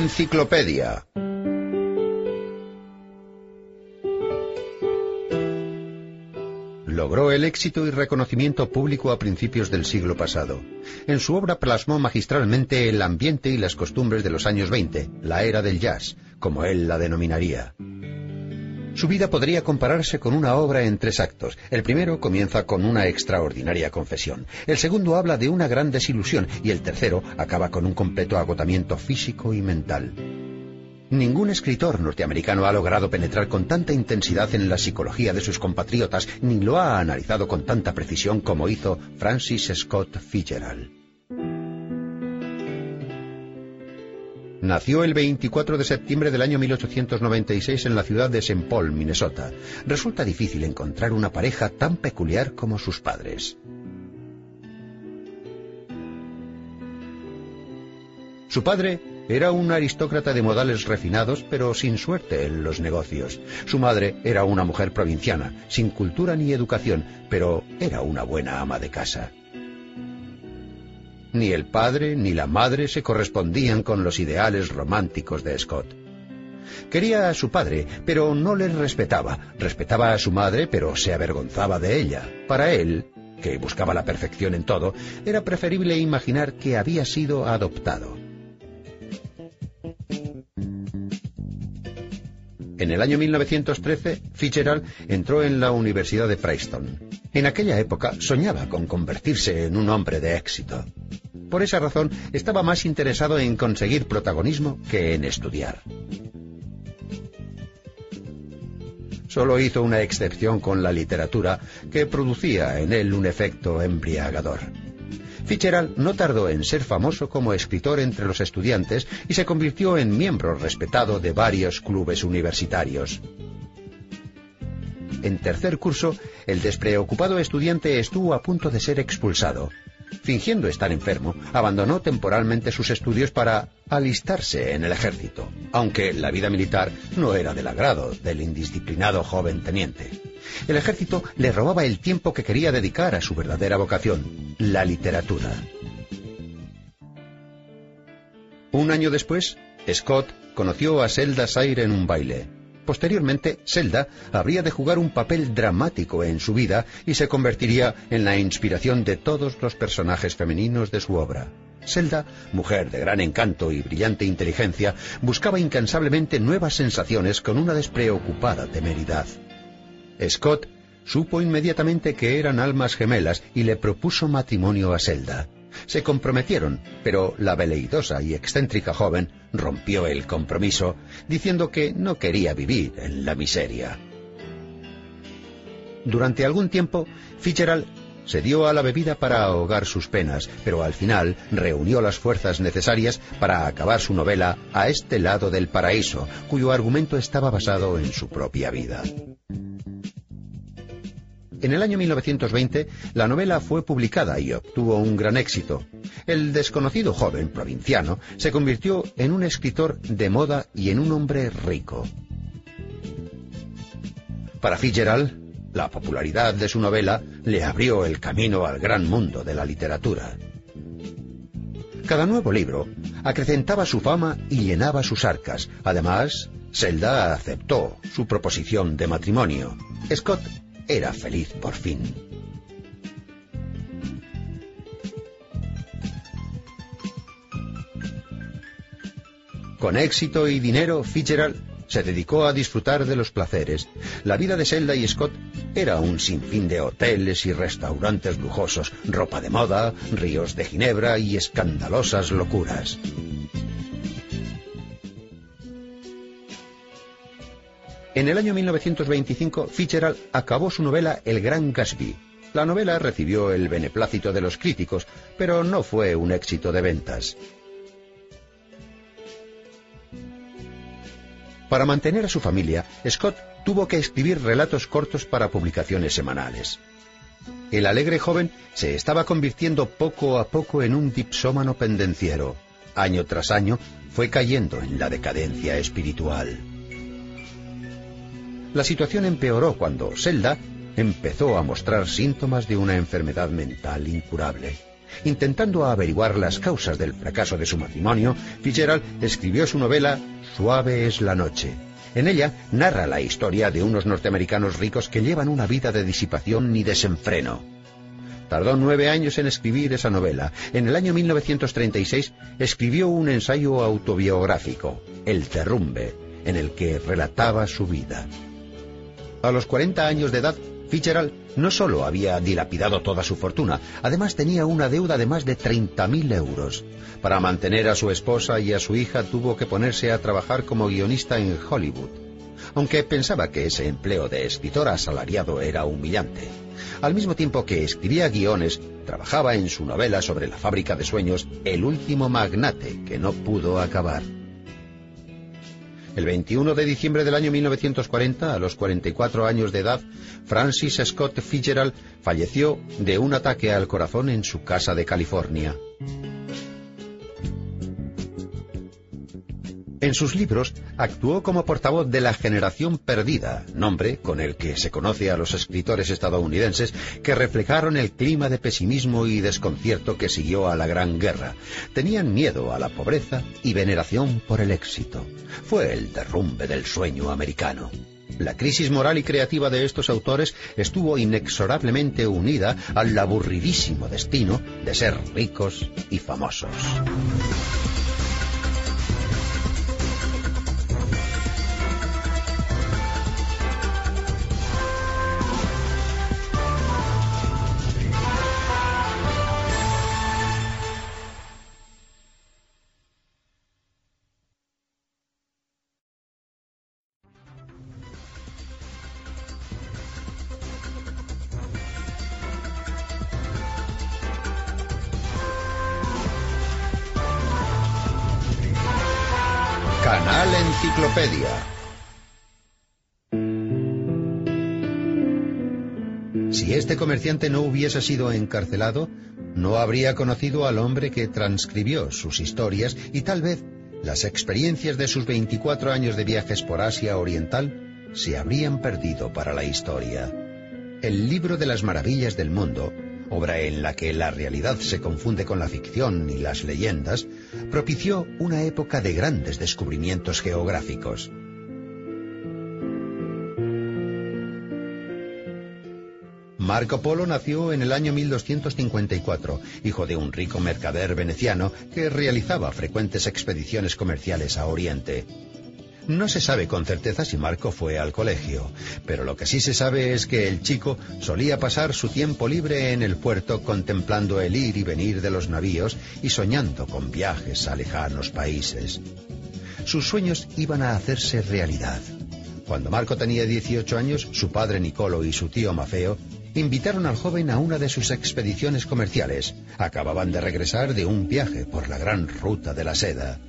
Enciclopedia. Logró el éxito y reconocimiento público a principios del siglo pasado. En su obra plasmó magistralmente el ambiente y las costumbres de los años 20, la era del jazz, como él la denominaría. Su vida podría compararse con una obra en tres actos. El primero comienza con una extraordinaria confesión. El segundo habla de una gran desilusión y el tercero acaba con un completo agotamiento físico y mental. Ningún escritor norteamericano ha logrado penetrar con tanta intensidad en la psicología de sus compatriotas ni lo ha analizado con tanta precisión como hizo Francis Scott Fitzgerald. Nació el 24 de septiembre del año 1896 en la ciudad de St. Paul, Minnesota. Resulta difícil encontrar una pareja tan peculiar como sus padres. Su padre era un aristócrata de modales refinados, pero sin suerte en los negocios. Su madre era una mujer provinciana, sin cultura ni educación, pero era una buena ama de casa. Ni el padre ni la madre se correspondían con los ideales románticos de Scott. Quería a su padre, pero no le respetaba. Respetaba a su madre, pero se avergonzaba de ella. Para él, que buscaba la perfección en todo, era preferible imaginar que había sido adoptado. En el año 1913, Fitzgerald entró en la Universidad de Princeton. En aquella época soñaba con convertirse en un hombre de éxito. Por esa razón estaba más interesado en conseguir protagonismo que en estudiar. Solo hizo una excepción con la literatura, que producía en él un efecto embriagador. Fitzgerald no tardó en ser famoso como escritor entre los estudiantes y se convirtió en miembro respetado de varios clubes universitarios. En tercer curso, el despreocupado estudiante estuvo a punto de ser expulsado. Fingiendo estar enfermo, abandonó temporalmente sus estudios para alistarse en el ejército, aunque la vida militar no era del agrado del indisciplinado joven teniente. El ejército le robaba el tiempo que quería dedicar a su verdadera vocación, la literatura. Un año después, Scott conoció a Zelda Sayre en un baile. Posteriormente, Zelda habría de jugar un papel dramático en su vida y se convertiría en la inspiración de todos los personajes femeninos de su obra. Zelda, mujer de gran encanto y brillante inteligencia, buscaba incansablemente nuevas sensaciones con una despreocupada temeridad. Scott supo inmediatamente que eran almas gemelas y le propuso matrimonio a Zelda. Se comprometieron, pero la veleidosa y excéntrica joven rompió el compromiso, diciendo que no quería vivir en la miseria. Durante algún tiempo, Fitzgerald se dio a la bebida para ahogar sus penas, pero al final reunió las fuerzas necesarias para acabar su novela A este lado del paraíso, cuyo argumento estaba basado en su propia vida. En el año 1920, la novela fue publicada y obtuvo un gran éxito. El desconocido joven provinciano se convirtió en un escritor de moda y en un hombre rico. Para Fitzgerald, la popularidad de su novela le abrió el camino al gran mundo de la literatura. Cada nuevo libro acrecentaba su fama y llenaba sus arcas. Además, Zelda aceptó su proposición de matrimonio. Scott era feliz por fin. Con éxito y dinero, Fitzgerald se dedicó a disfrutar de los placeres. La vida de Zelda y Scott era un sinfín de hoteles y restaurantes lujosos, ropa de moda, ríos de ginebra y escandalosas locuras. En el año 1925, Fitzgerald acabó su novela El Gran Gatsby. La novela recibió el beneplácito de los críticos, pero no fue un éxito de ventas. Para mantener a su familia, Scott tuvo que escribir relatos cortos para publicaciones semanales. El alegre joven se estaba convirtiendo poco a poco en un dipsómano pendenciero. Año tras año fue cayendo en la decadencia espiritual. La situación empeoró cuando Zelda empezó a mostrar síntomas de una enfermedad mental incurable. Intentando averiguar las causas del fracaso de su matrimonio, Fitzgerald escribió su novela Suave es la noche. En ella narra la historia de unos norteamericanos ricos que llevan una vida de disipación y desenfreno. Tardó nueve años en escribir esa novela. En el año 1936 escribió un ensayo autobiográfico, El Derrumbe, en el que relataba su vida. A los 40 años de edad, Fitzgerald no solo había dilapidado toda su fortuna, además tenía una deuda de más de 30.000 euros. Para mantener a su esposa y a su hija tuvo que ponerse a trabajar como guionista en Hollywood, aunque pensaba que ese empleo de escritor asalariado era humillante. Al mismo tiempo que escribía guiones, trabajaba en su novela sobre la fábrica de sueños El último magnate que no pudo acabar. El 21 de diciembre del año 1940, a los 44 años de edad, Francis Scott Fitzgerald falleció de un ataque al corazón en su casa de California. En sus libros actuó como portavoz de la generación perdida, nombre con el que se conoce a los escritores estadounidenses que reflejaron el clima de pesimismo y desconcierto que siguió a la Gran Guerra. Tenían miedo a la pobreza y veneración por el éxito. Fue el derrumbe del sueño americano. La crisis moral y creativa de estos autores estuvo inexorablemente unida al aburridísimo destino de ser ricos y famosos. Este comerciante no hubiese sido encarcelado, no habría conocido al hombre que transcribió sus historias y tal vez las experiencias de sus 24 años de viajes por Asia Oriental se habrían perdido para la historia. El libro de las maravillas del mundo obra en la que la realidad se confunde con la ficción y las leyendas, propició una época de grandes descubrimientos geográficos. Marco Polo nació en el año 1254, hijo de un rico mercader veneciano que realizaba frecuentes expediciones comerciales a Oriente. No se sabe con certeza si Marco fue al colegio, pero lo que sí se sabe es que el chico solía pasar su tiempo libre en el puerto contemplando el ir y venir de los navíos y soñando con viajes a lejanos países. Sus sueños iban a hacerse realidad. Cuando Marco tenía 18 años, su padre Nicolo y su tío Mafeo invitaron al joven a una de sus expediciones comerciales. Acababan de regresar de un viaje por la gran ruta de la seda.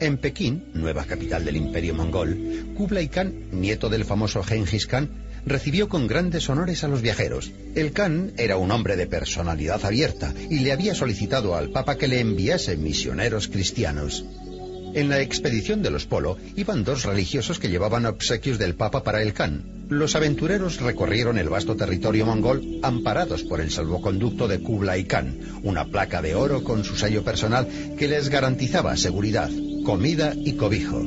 En Pekín, nueva capital del imperio mongol, Kublai Khan, nieto del famoso Genghis Khan, recibió con grandes honores a los viajeros. El Khan era un hombre de personalidad abierta y le había solicitado al Papa que le enviase misioneros cristianos. En la expedición de los Polo iban dos religiosos que llevaban obsequios del Papa para el Khan. Los aventureros recorrieron el vasto territorio mongol amparados por el salvoconducto de Kublai Khan, una placa de oro con su sello personal que les garantizaba seguridad, comida y cobijo.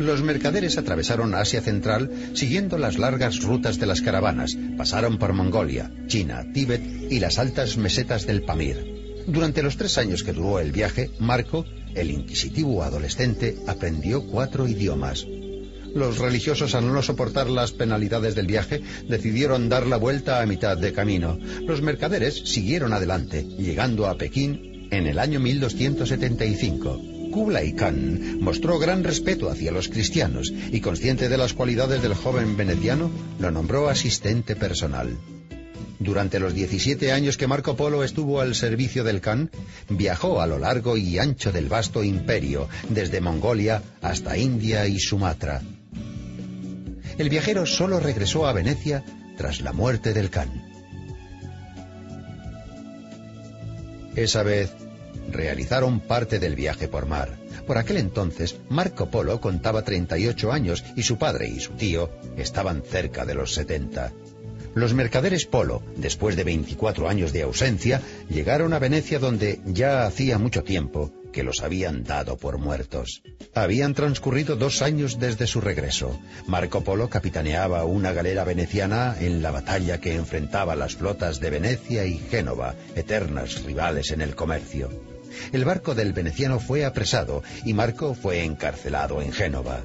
Los mercaderes atravesaron Asia Central siguiendo las largas rutas de las caravanas, pasaron por Mongolia, China, Tíbet y las altas mesetas del Pamir. Durante los tres años que duró el viaje, Marco, el inquisitivo adolescente, aprendió cuatro idiomas. Los religiosos, al no soportar las penalidades del viaje, decidieron dar la vuelta a mitad de camino. Los mercaderes siguieron adelante, llegando a Pekín en el año 1275. Kublai Khan mostró gran respeto hacia los cristianos y consciente de las cualidades del joven veneciano, lo nombró asistente personal. Durante los 17 años que Marco Polo estuvo al servicio del Khan, viajó a lo largo y ancho del vasto imperio, desde Mongolia hasta India y Sumatra. El viajero solo regresó a Venecia tras la muerte del Khan. Esa vez realizaron parte del viaje por mar. Por aquel entonces, Marco Polo contaba 38 años y su padre y su tío estaban cerca de los 70. Los mercaderes Polo, después de 24 años de ausencia, llegaron a Venecia donde ya hacía mucho tiempo que los habían dado por muertos. Habían transcurrido dos años desde su regreso. Marco Polo capitaneaba una galera veneciana en la batalla que enfrentaba las flotas de Venecia y Génova, eternas rivales en el comercio. El barco del veneciano fue apresado y Marco fue encarcelado en Génova.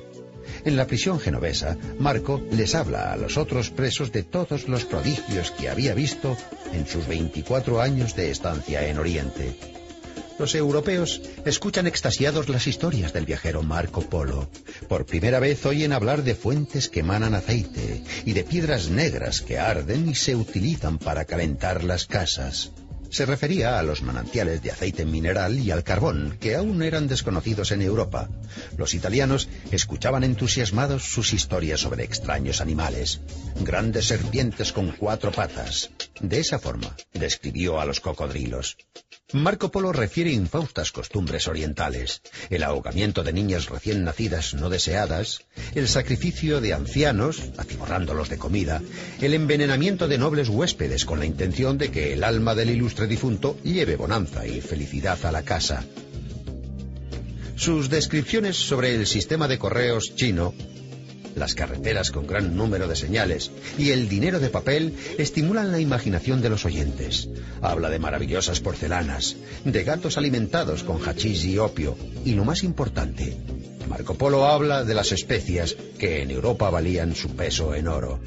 En la prisión genovesa, Marco les habla a los otros presos de todos los prodigios que había visto en sus 24 años de estancia en Oriente. Los europeos escuchan extasiados las historias del viajero Marco Polo. Por primera vez oyen hablar de fuentes que emanan aceite y de piedras negras que arden y se utilizan para calentar las casas. Se refería a los manantiales de aceite mineral y al carbón, que aún eran desconocidos en Europa. Los italianos escuchaban entusiasmados sus historias sobre extraños animales, grandes serpientes con cuatro patas. De esa forma describió a los cocodrilos. Marco Polo refiere infaustas costumbres orientales, el ahogamiento de niñas recién nacidas no deseadas, el sacrificio de ancianos, atiborrándolos de comida, el envenenamiento de nobles huéspedes con la intención de que el alma del ilustre difunto lleve bonanza y felicidad a la casa. Sus descripciones sobre el sistema de correos chino las carreteras con gran número de señales y el dinero de papel estimulan la imaginación de los oyentes. Habla de maravillosas porcelanas, de gatos alimentados con hachís y opio, y lo más importante, Marco Polo habla de las especias que en Europa valían su peso en oro.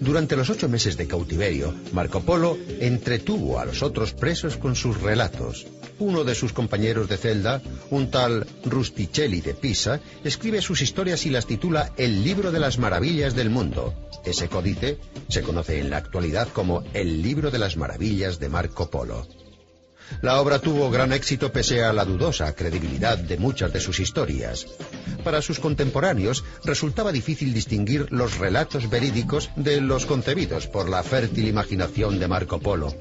Durante los ocho meses de cautiverio, Marco Polo entretuvo a los otros presos con sus relatos. Uno de sus compañeros de celda, un tal Rusticelli de Pisa, escribe sus historias y las titula El libro de las maravillas del mundo. Ese códice se conoce en la actualidad como El libro de las maravillas de Marco Polo. La obra tuvo gran éxito pese a la dudosa credibilidad de muchas de sus historias. Para sus contemporáneos resultaba difícil distinguir los relatos verídicos de los concebidos por la fértil imaginación de Marco Polo.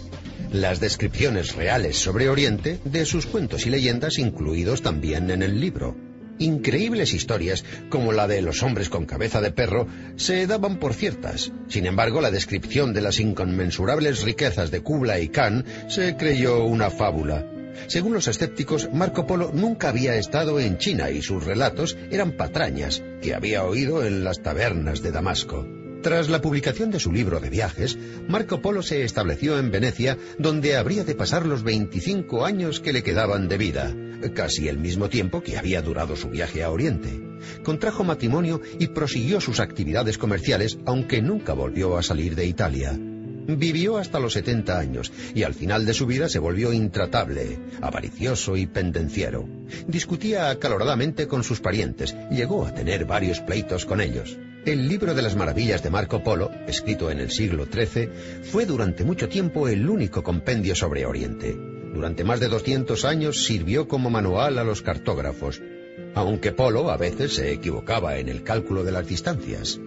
Las descripciones reales sobre Oriente de sus cuentos y leyendas incluidos también en el libro. Increíbles historias, como la de los hombres con cabeza de perro, se daban por ciertas. Sin embargo, la descripción de las inconmensurables riquezas de Kubla y Khan se creyó una fábula. Según los escépticos, Marco Polo nunca había estado en China y sus relatos eran patrañas que había oído en las tabernas de Damasco. Tras la publicación de su libro de viajes, Marco Polo se estableció en Venecia, donde habría de pasar los 25 años que le quedaban de vida, casi el mismo tiempo que había durado su viaje a Oriente. Contrajo matrimonio y prosiguió sus actividades comerciales, aunque nunca volvió a salir de Italia. Vivió hasta los 70 años y al final de su vida se volvió intratable, avaricioso y pendenciero. Discutía acaloradamente con sus parientes, llegó a tener varios pleitos con ellos. El libro de las maravillas de Marco Polo, escrito en el siglo XIII, fue durante mucho tiempo el único compendio sobre Oriente. Durante más de 200 años sirvió como manual a los cartógrafos, aunque Polo a veces se equivocaba en el cálculo de las distancias.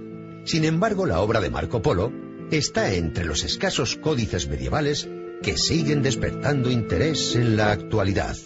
Sin embargo, la obra de Marco Polo está entre los escasos códices medievales que siguen despertando interés en la actualidad.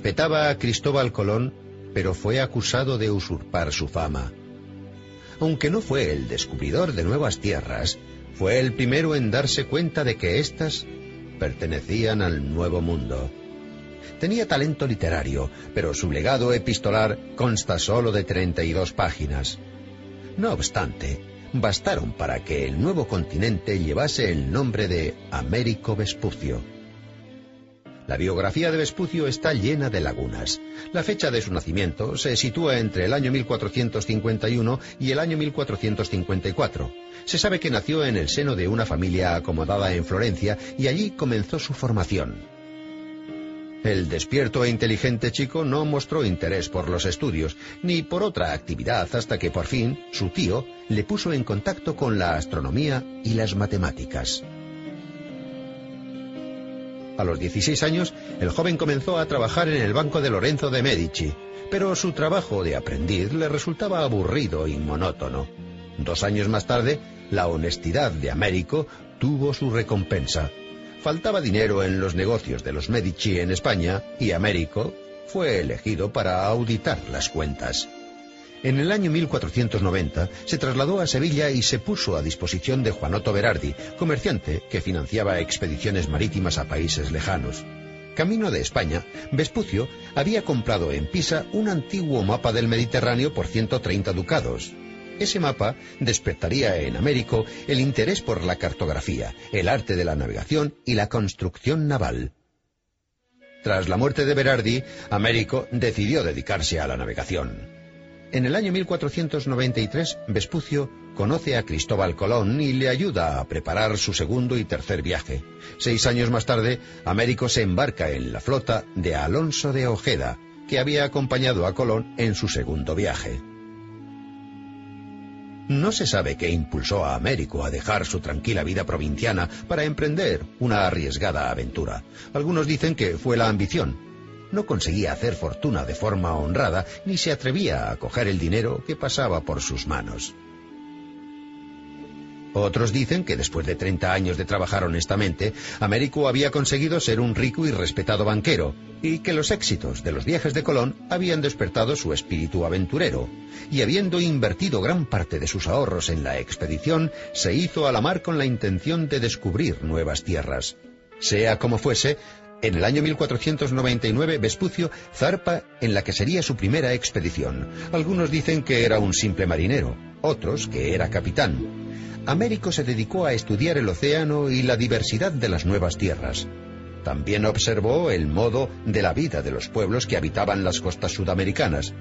Respetaba a Cristóbal Colón, pero fue acusado de usurpar su fama. Aunque no fue el descubridor de nuevas tierras, fue el primero en darse cuenta de que éstas pertenecían al Nuevo Mundo. Tenía talento literario, pero su legado epistolar consta solo de 32 páginas. No obstante, bastaron para que el nuevo continente llevase el nombre de Américo Vespucio. La biografía de Vespucio está llena de lagunas. La fecha de su nacimiento se sitúa entre el año 1451 y el año 1454. Se sabe que nació en el seno de una familia acomodada en Florencia y allí comenzó su formación. El despierto e inteligente chico no mostró interés por los estudios, ni por otra actividad hasta que por fin su tío le puso en contacto con la astronomía y las matemáticas. A los 16 años, el joven comenzó a trabajar en el banco de Lorenzo de Medici, pero su trabajo de aprendiz le resultaba aburrido y monótono. Dos años más tarde, la honestidad de Américo tuvo su recompensa. Faltaba dinero en los negocios de los Medici en España y Américo fue elegido para auditar las cuentas. En el año 1490 se trasladó a Sevilla y se puso a disposición de Juanoto Berardi, comerciante que financiaba expediciones marítimas a países lejanos. Camino de España, Vespucio había comprado en Pisa un antiguo mapa del Mediterráneo por 130 ducados. Ese mapa despertaría en Américo el interés por la cartografía, el arte de la navegación y la construcción naval. Tras la muerte de Berardi, Américo decidió dedicarse a la navegación. En el año 1493, Vespucio conoce a Cristóbal Colón y le ayuda a preparar su segundo y tercer viaje. Seis años más tarde, Américo se embarca en la flota de Alonso de Ojeda, que había acompañado a Colón en su segundo viaje. No se sabe qué impulsó a Américo a dejar su tranquila vida provinciana para emprender una arriesgada aventura. Algunos dicen que fue la ambición. No conseguía hacer fortuna de forma honrada ni se atrevía a coger el dinero que pasaba por sus manos. Otros dicen que después de 30 años de trabajar honestamente, Américo había conseguido ser un rico y respetado banquero, y que los éxitos de los viajes de Colón habían despertado su espíritu aventurero, y habiendo invertido gran parte de sus ahorros en la expedición, se hizo a la mar con la intención de descubrir nuevas tierras. Sea como fuese, en el año 1499 Vespucio zarpa en la que sería su primera expedición. Algunos dicen que era un simple marinero, otros que era capitán. Américo se dedicó a estudiar el océano y la diversidad de las nuevas tierras. También observó el modo de la vida de los pueblos que habitaban las costas sudamericanas.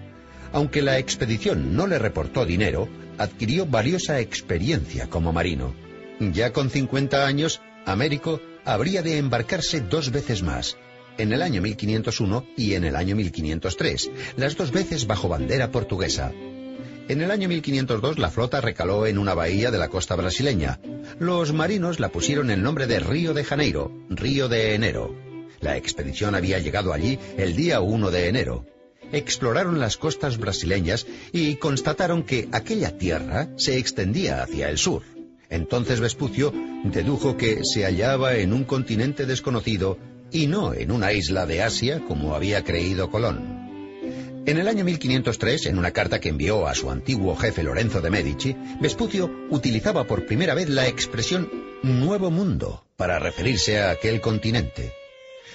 Aunque la expedición no le reportó dinero, adquirió valiosa experiencia como marino. Ya con 50 años, Américo habría de embarcarse dos veces más, en el año 1501 y en el año 1503, las dos veces bajo bandera portuguesa. En el año 1502 la flota recaló en una bahía de la costa brasileña. Los marinos la pusieron el nombre de Río de Janeiro, Río de Enero. La expedición había llegado allí el día 1 de enero. Exploraron las costas brasileñas y constataron que aquella tierra se extendía hacia el sur. Entonces Vespucio dedujo que se hallaba en un continente desconocido y no en una isla de Asia como había creído Colón. En el año 1503, en una carta que envió a su antiguo jefe Lorenzo de Medici, Vespucio utilizaba por primera vez la expresión Nuevo Mundo para referirse a aquel continente.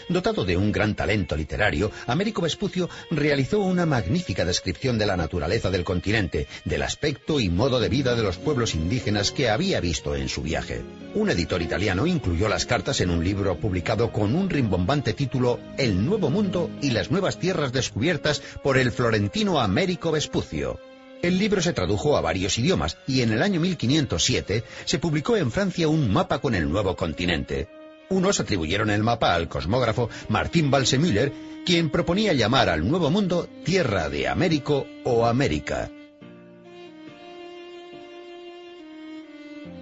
Dotado de un gran talento literario, Américo Vespucio realizó una magnífica descripción de la naturaleza del continente, del aspecto y modo de vida de los pueblos indígenas que había visto en su viaje. Un editor italiano incluyó las cartas en un libro publicado con un rimbombante título El Nuevo Mundo y las nuevas tierras descubiertas por el florentino Américo Vespucio. El libro se tradujo a varios idiomas y en el año 1507 se publicó en Francia un mapa con el nuevo continente. Unos atribuyeron el mapa al cosmógrafo Martín Balsemüller, quien proponía llamar al Nuevo Mundo Tierra de Américo o América.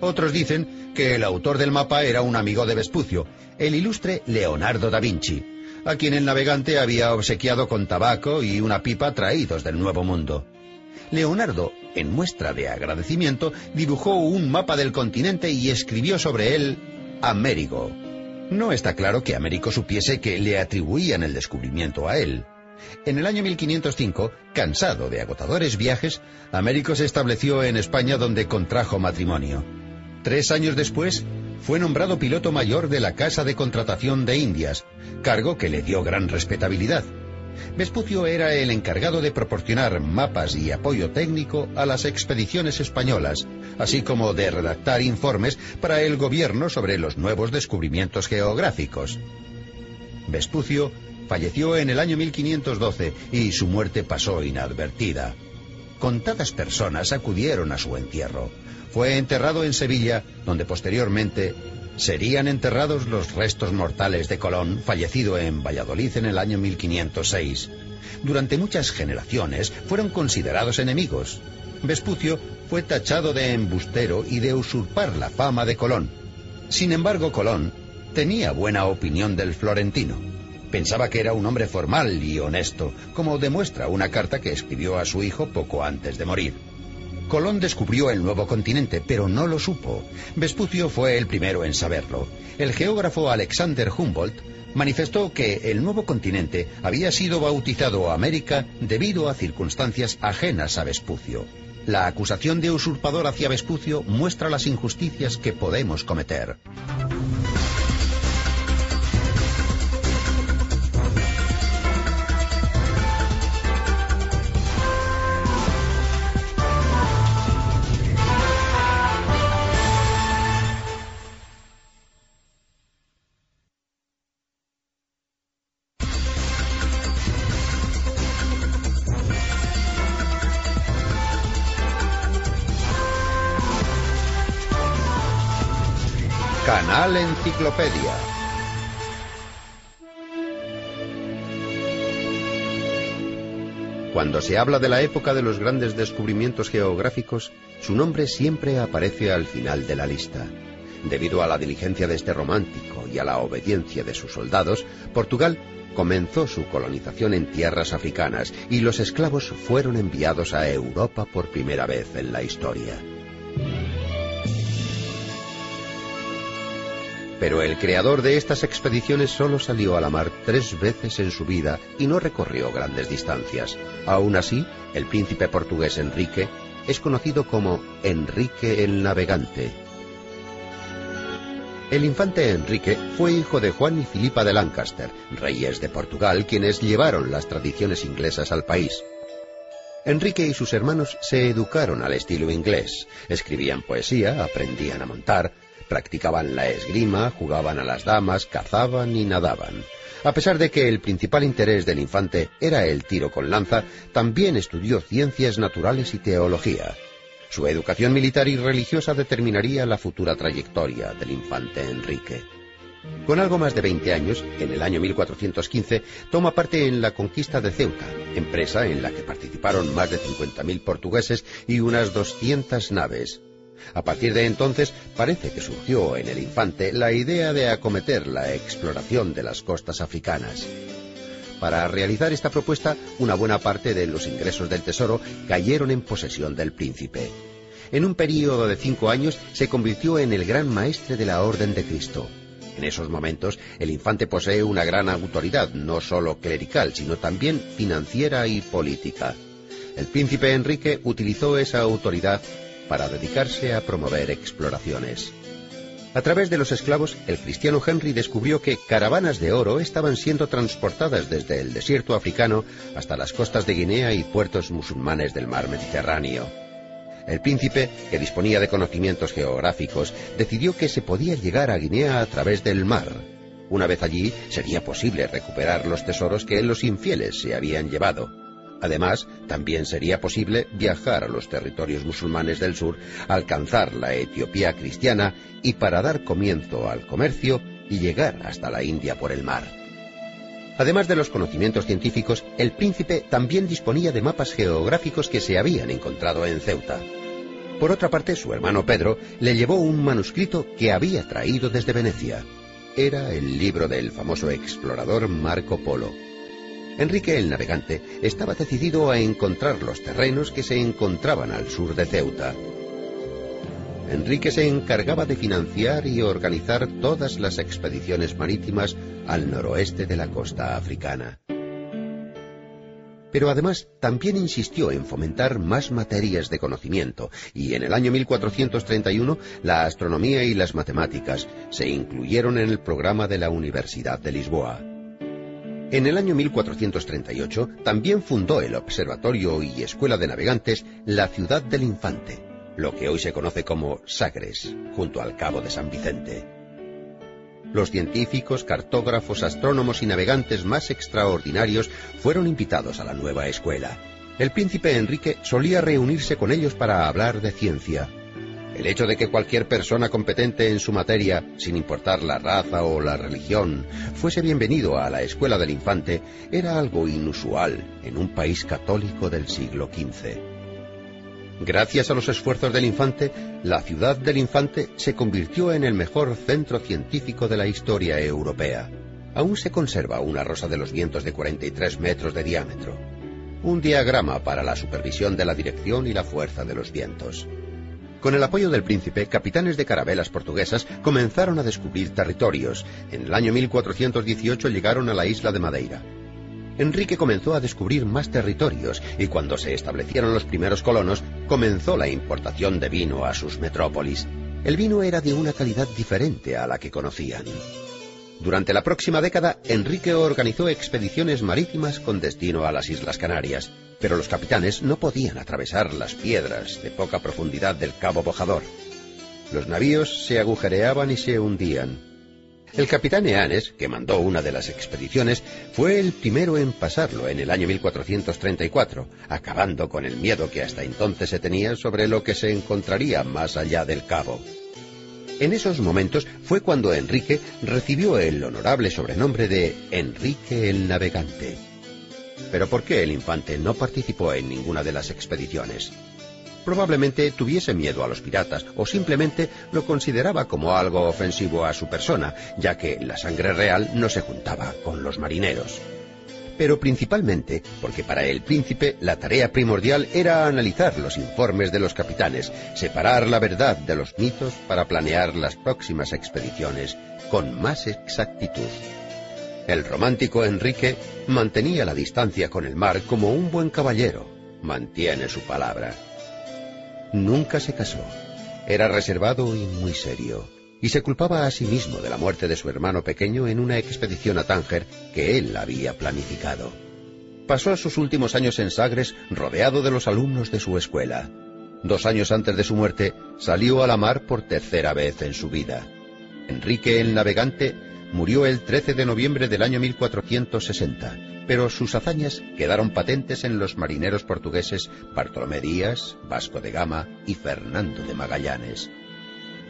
Otros dicen que el autor del mapa era un amigo de Vespucio, el ilustre Leonardo da Vinci, a quien el navegante había obsequiado con tabaco y una pipa traídos del Nuevo Mundo. Leonardo, en muestra de agradecimiento, dibujó un mapa del continente y escribió sobre él Américo. No está claro que Américo supiese que le atribuían el descubrimiento a él. En el año 1505, cansado de agotadores viajes, Américo se estableció en España donde contrajo matrimonio. Tres años después, fue nombrado piloto mayor de la Casa de Contratación de Indias, cargo que le dio gran respetabilidad. Vespucio era el encargado de proporcionar mapas y apoyo técnico a las expediciones españolas, así como de redactar informes para el gobierno sobre los nuevos descubrimientos geográficos. Vespucio falleció en el año 1512 y su muerte pasó inadvertida. Contadas personas acudieron a su entierro. Fue enterrado en Sevilla, donde posteriormente serían enterrados los restos mortales de Colón, fallecido en Valladolid en el año 1506. Durante muchas generaciones fueron considerados enemigos. Vespucio fue tachado de embustero y de usurpar la fama de Colón. Sin embargo, Colón tenía buena opinión del florentino. Pensaba que era un hombre formal y honesto, como demuestra una carta que escribió a su hijo poco antes de morir. Colón descubrió el nuevo continente, pero no lo supo. Vespucio fue el primero en saberlo. El geógrafo Alexander Humboldt manifestó que el nuevo continente había sido bautizado América debido a circunstancias ajenas a Vespucio. La acusación de usurpador hacia Vespucio muestra las injusticias que podemos cometer. Cuando se habla de la época de los grandes descubrimientos geográficos, su nombre siempre aparece al final de la lista. Debido a la diligencia de este romántico y a la obediencia de sus soldados, Portugal comenzó su colonización en tierras africanas y los esclavos fueron enviados a Europa por primera vez en la historia. Pero el creador de estas expediciones solo salió a la mar tres veces en su vida y no recorrió grandes distancias. Aún así, el príncipe portugués Enrique es conocido como Enrique el Navegante. El infante Enrique fue hijo de Juan y Filipa de Lancaster, reyes de Portugal, quienes llevaron las tradiciones inglesas al país. Enrique y sus hermanos se educaron al estilo inglés, escribían poesía, aprendían a montar, Practicaban la esgrima, jugaban a las damas, cazaban y nadaban. A pesar de que el principal interés del infante era el tiro con lanza, también estudió ciencias naturales y teología. Su educación militar y religiosa determinaría la futura trayectoria del infante Enrique. Con algo más de 20 años, en el año 1415, toma parte en la conquista de Ceuta, empresa en la que participaron más de 50.000 portugueses y unas 200 naves. A partir de entonces parece que surgió en el infante la idea de acometer la exploración de las costas africanas. Para realizar esta propuesta, una buena parte de los ingresos del tesoro cayeron en posesión del príncipe. En un período de cinco años se convirtió en el gran maestre de la Orden de Cristo. En esos momentos, el infante posee una gran autoridad, no solo clerical, sino también financiera y política. El príncipe Enrique utilizó esa autoridad para dedicarse a promover exploraciones. A través de los esclavos, el cristiano Henry descubrió que caravanas de oro estaban siendo transportadas desde el desierto africano hasta las costas de Guinea y puertos musulmanes del mar Mediterráneo. El príncipe, que disponía de conocimientos geográficos, decidió que se podía llegar a Guinea a través del mar. Una vez allí, sería posible recuperar los tesoros que los infieles se habían llevado. Además, también sería posible viajar a los territorios musulmanes del sur, alcanzar la Etiopía cristiana y para dar comienzo al comercio y llegar hasta la India por el mar. Además de los conocimientos científicos, el príncipe también disponía de mapas geográficos que se habían encontrado en Ceuta. Por otra parte, su hermano Pedro le llevó un manuscrito que había traído desde Venecia. Era el libro del famoso explorador Marco Polo. Enrique el Navegante estaba decidido a encontrar los terrenos que se encontraban al sur de Ceuta. Enrique se encargaba de financiar y organizar todas las expediciones marítimas al noroeste de la costa africana. Pero además también insistió en fomentar más materias de conocimiento y en el año 1431 la astronomía y las matemáticas se incluyeron en el programa de la Universidad de Lisboa. En el año 1438 también fundó el Observatorio y Escuela de Navegantes la Ciudad del Infante, lo que hoy se conoce como Sagres, junto al Cabo de San Vicente. Los científicos, cartógrafos, astrónomos y navegantes más extraordinarios fueron invitados a la nueva escuela. El príncipe Enrique solía reunirse con ellos para hablar de ciencia, el hecho de que cualquier persona competente en su materia, sin importar la raza o la religión, fuese bienvenido a la escuela del infante era algo inusual en un país católico del siglo XV. Gracias a los esfuerzos del infante, la ciudad del infante se convirtió en el mejor centro científico de la historia europea. Aún se conserva una rosa de los vientos de 43 metros de diámetro, un diagrama para la supervisión de la dirección y la fuerza de los vientos. Con el apoyo del príncipe, capitanes de carabelas portuguesas comenzaron a descubrir territorios. En el año 1418 llegaron a la isla de Madeira. Enrique comenzó a descubrir más territorios y cuando se establecieron los primeros colonos, comenzó la importación de vino a sus metrópolis. El vino era de una calidad diferente a la que conocían. Durante la próxima década, Enrique organizó expediciones marítimas con destino a las Islas Canarias, pero los capitanes no podían atravesar las piedras de poca profundidad del Cabo Bojador. Los navíos se agujereaban y se hundían. El capitán Eanes, que mandó una de las expediciones, fue el primero en pasarlo en el año 1434, acabando con el miedo que hasta entonces se tenía sobre lo que se encontraría más allá del cabo. En esos momentos fue cuando Enrique recibió el honorable sobrenombre de Enrique el Navegante. Pero ¿por qué el infante no participó en ninguna de las expediciones? Probablemente tuviese miedo a los piratas o simplemente lo consideraba como algo ofensivo a su persona, ya que la sangre real no se juntaba con los marineros pero principalmente porque para el príncipe la tarea primordial era analizar los informes de los capitanes, separar la verdad de los mitos para planear las próximas expediciones con más exactitud. El romántico Enrique mantenía la distancia con el mar como un buen caballero, mantiene su palabra. Nunca se casó, era reservado y muy serio y se culpaba a sí mismo de la muerte de su hermano pequeño en una expedición a Tánger que él había planificado. Pasó sus últimos años en Sagres rodeado de los alumnos de su escuela. Dos años antes de su muerte salió a la mar por tercera vez en su vida. Enrique el Navegante murió el 13 de noviembre del año 1460, pero sus hazañas quedaron patentes en los marineros portugueses Bartolomé Díaz, Vasco de Gama y Fernando de Magallanes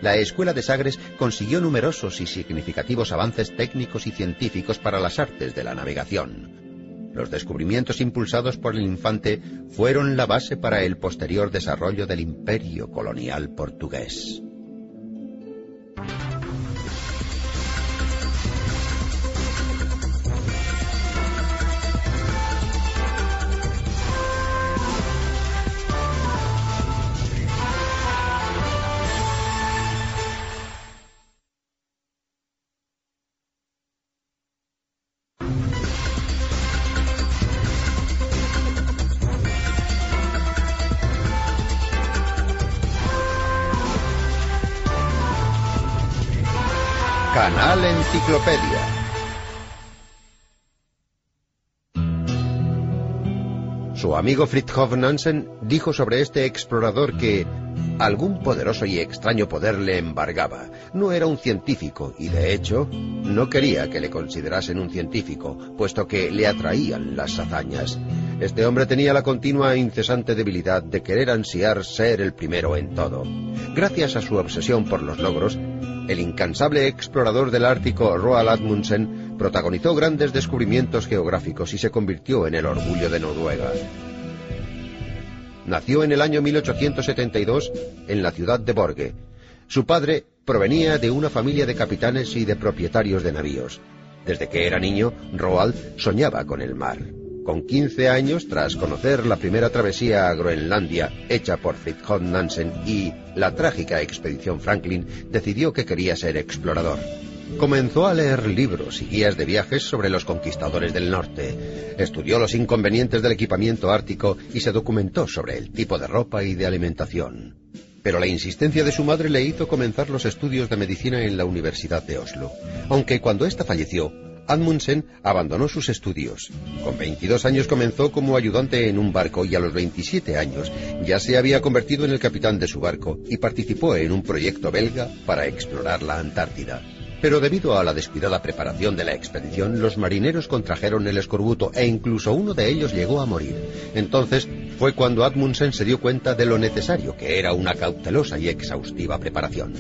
la Escuela de Sagres consiguió numerosos y significativos avances técnicos y científicos para las artes de la navegación. Los descubrimientos impulsados por el infante fueron la base para el posterior desarrollo del imperio colonial portugués. Su amigo Fritjof Nansen dijo sobre este explorador que algún poderoso y extraño poder le embargaba. No era un científico y, de hecho, no quería que le considerasen un científico, puesto que le atraían las hazañas. Este hombre tenía la continua e incesante debilidad de querer ansiar ser el primero en todo. Gracias a su obsesión por los logros, el incansable explorador del Ártico Roald Amundsen protagonizó grandes descubrimientos geográficos y se convirtió en el orgullo de Noruega. Nació en el año 1872 en la ciudad de Borge. Su padre provenía de una familia de capitanes y de propietarios de navíos. Desde que era niño, Roald soñaba con el mar. Con 15 años, tras conocer la primera travesía a Groenlandia hecha por Fridtjof Nansen y la trágica expedición Franklin, decidió que quería ser explorador. Comenzó a leer libros y guías de viajes sobre los conquistadores del norte. Estudió los inconvenientes del equipamiento ártico y se documentó sobre el tipo de ropa y de alimentación. Pero la insistencia de su madre le hizo comenzar los estudios de medicina en la Universidad de Oslo. Aunque cuando ésta falleció, Admundsen abandonó sus estudios. Con 22 años comenzó como ayudante en un barco y a los 27 años ya se había convertido en el capitán de su barco y participó en un proyecto belga para explorar la Antártida. Pero debido a la descuidada preparación de la expedición, los marineros contrajeron el escorbuto e incluso uno de ellos llegó a morir. Entonces fue cuando Admundsen se dio cuenta de lo necesario que era una cautelosa y exhaustiva preparación.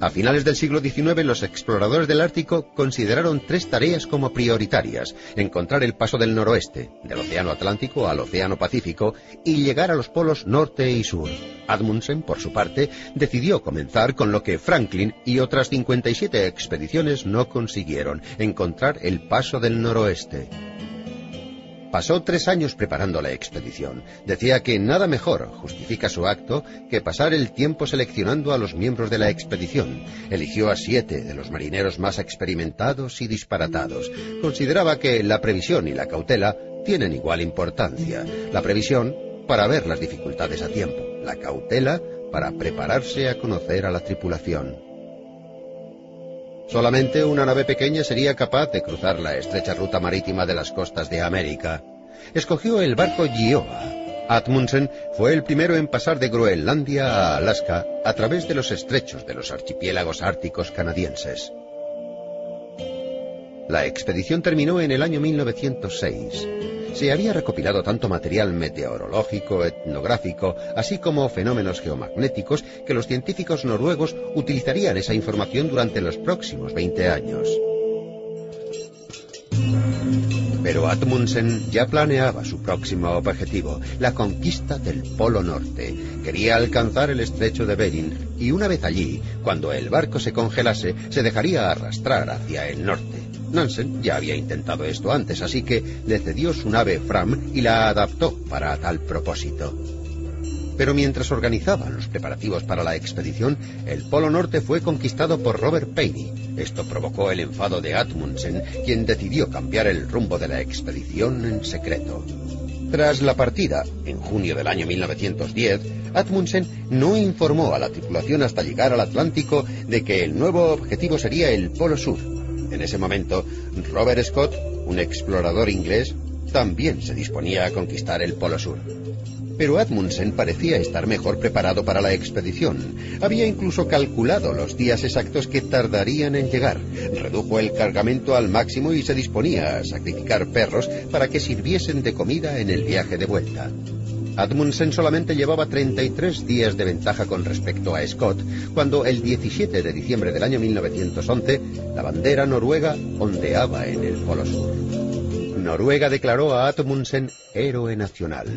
A finales del siglo XIX, los exploradores del Ártico consideraron tres tareas como prioritarias. Encontrar el paso del noroeste, del Océano Atlántico al Océano Pacífico, y llegar a los polos norte y sur. Admundsen, por su parte, decidió comenzar con lo que Franklin y otras 57 expediciones no consiguieron, encontrar el paso del noroeste. Pasó tres años preparando la expedición. Decía que nada mejor justifica su acto que pasar el tiempo seleccionando a los miembros de la expedición. Eligió a siete de los marineros más experimentados y disparatados. Consideraba que la previsión y la cautela tienen igual importancia. La previsión para ver las dificultades a tiempo. La cautela para prepararse a conocer a la tripulación. Solamente una nave pequeña sería capaz de cruzar la estrecha ruta marítima de las costas de América. Escogió el barco Gioa. Atmundsen fue el primero en pasar de Groenlandia a Alaska a través de los estrechos de los archipiélagos árticos canadienses. La expedición terminó en el año 1906. Se había recopilado tanto material meteorológico, etnográfico, así como fenómenos geomagnéticos, que los científicos noruegos utilizarían esa información durante los próximos 20 años. Pero Atmundsen ya planeaba su próximo objetivo, la conquista del Polo Norte. Quería alcanzar el estrecho de Bering y una vez allí, cuando el barco se congelase, se dejaría arrastrar hacia el norte. Nansen ya había intentado esto antes, así que le cedió su nave Fram y la adaptó para tal propósito. Pero mientras organizaban los preparativos para la expedición, el Polo Norte fue conquistado por Robert Payne. Esto provocó el enfado de Atmundsen, quien decidió cambiar el rumbo de la expedición en secreto. Tras la partida, en junio del año 1910, Atmundsen no informó a la tripulación hasta llegar al Atlántico de que el nuevo objetivo sería el Polo Sur, en ese momento, Robert Scott, un explorador inglés, también se disponía a conquistar el Polo Sur. Pero Admundsen parecía estar mejor preparado para la expedición. Había incluso calculado los días exactos que tardarían en llegar. Redujo el cargamento al máximo y se disponía a sacrificar perros para que sirviesen de comida en el viaje de vuelta. Admundsen solamente llevaba 33 días de ventaja con respecto a Scott, cuando el 17 de diciembre del año 1911 la bandera noruega ondeaba en el Polo Sur. Noruega declaró a Atmundsen héroe nacional.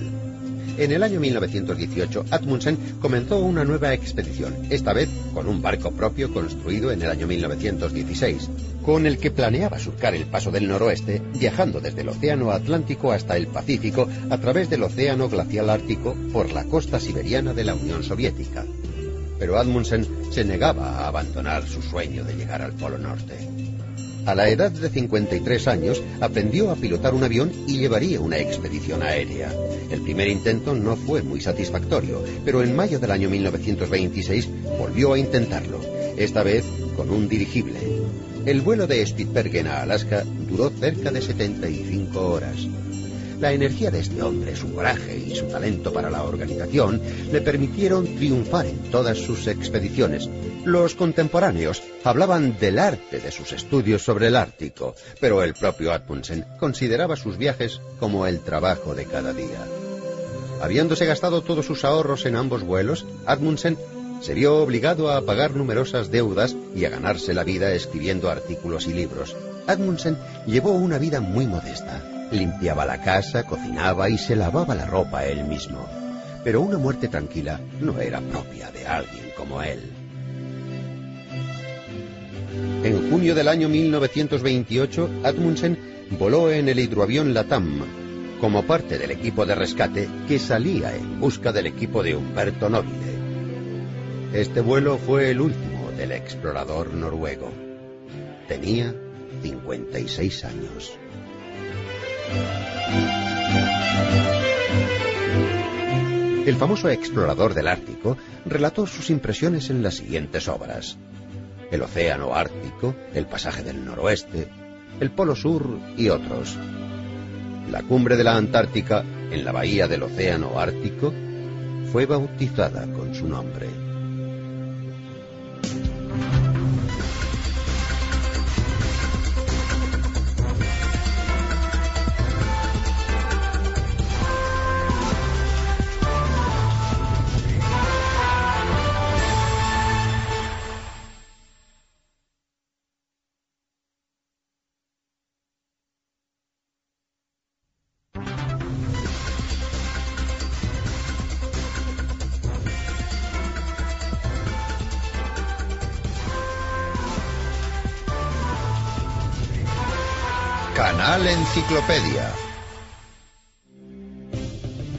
En el año 1918, Atmundsen comenzó una nueva expedición, esta vez con un barco propio construido en el año 1916, con el que planeaba surcar el paso del noroeste, viajando desde el Océano Atlántico hasta el Pacífico a través del Océano Glacial Ártico por la costa siberiana de la Unión Soviética. Pero Atmundsen se negaba a abandonar su sueño de llegar al Polo Norte. A la edad de 53 años aprendió a pilotar un avión y llevaría una expedición aérea. El primer intento no fue muy satisfactorio, pero en mayo del año 1926 volvió a intentarlo, esta vez con un dirigible. El vuelo de Spitsbergen a Alaska duró cerca de 75 horas. La energía de este hombre, su coraje y su talento para la organización le permitieron triunfar en todas sus expediciones. Los contemporáneos hablaban del arte de sus estudios sobre el Ártico, pero el propio Atmundsen consideraba sus viajes como el trabajo de cada día. Habiéndose gastado todos sus ahorros en ambos vuelos, Atmundsen se vio obligado a pagar numerosas deudas y a ganarse la vida escribiendo artículos y libros. Admundsen llevó una vida muy modesta. Limpiaba la casa, cocinaba y se lavaba la ropa él mismo. Pero una muerte tranquila no era propia de alguien como él. En junio del año 1928, Admundsen voló en el hidroavión Latam, como parte del equipo de rescate que salía en busca del equipo de Humberto Nobile. Este vuelo fue el último del explorador noruego. Tenía 56 años. El famoso explorador del Ártico relató sus impresiones en las siguientes obras. El Océano Ártico, el pasaje del noroeste, el Polo Sur y otros. La cumbre de la Antártica, en la bahía del Océano Ártico, fue bautizada con su nombre.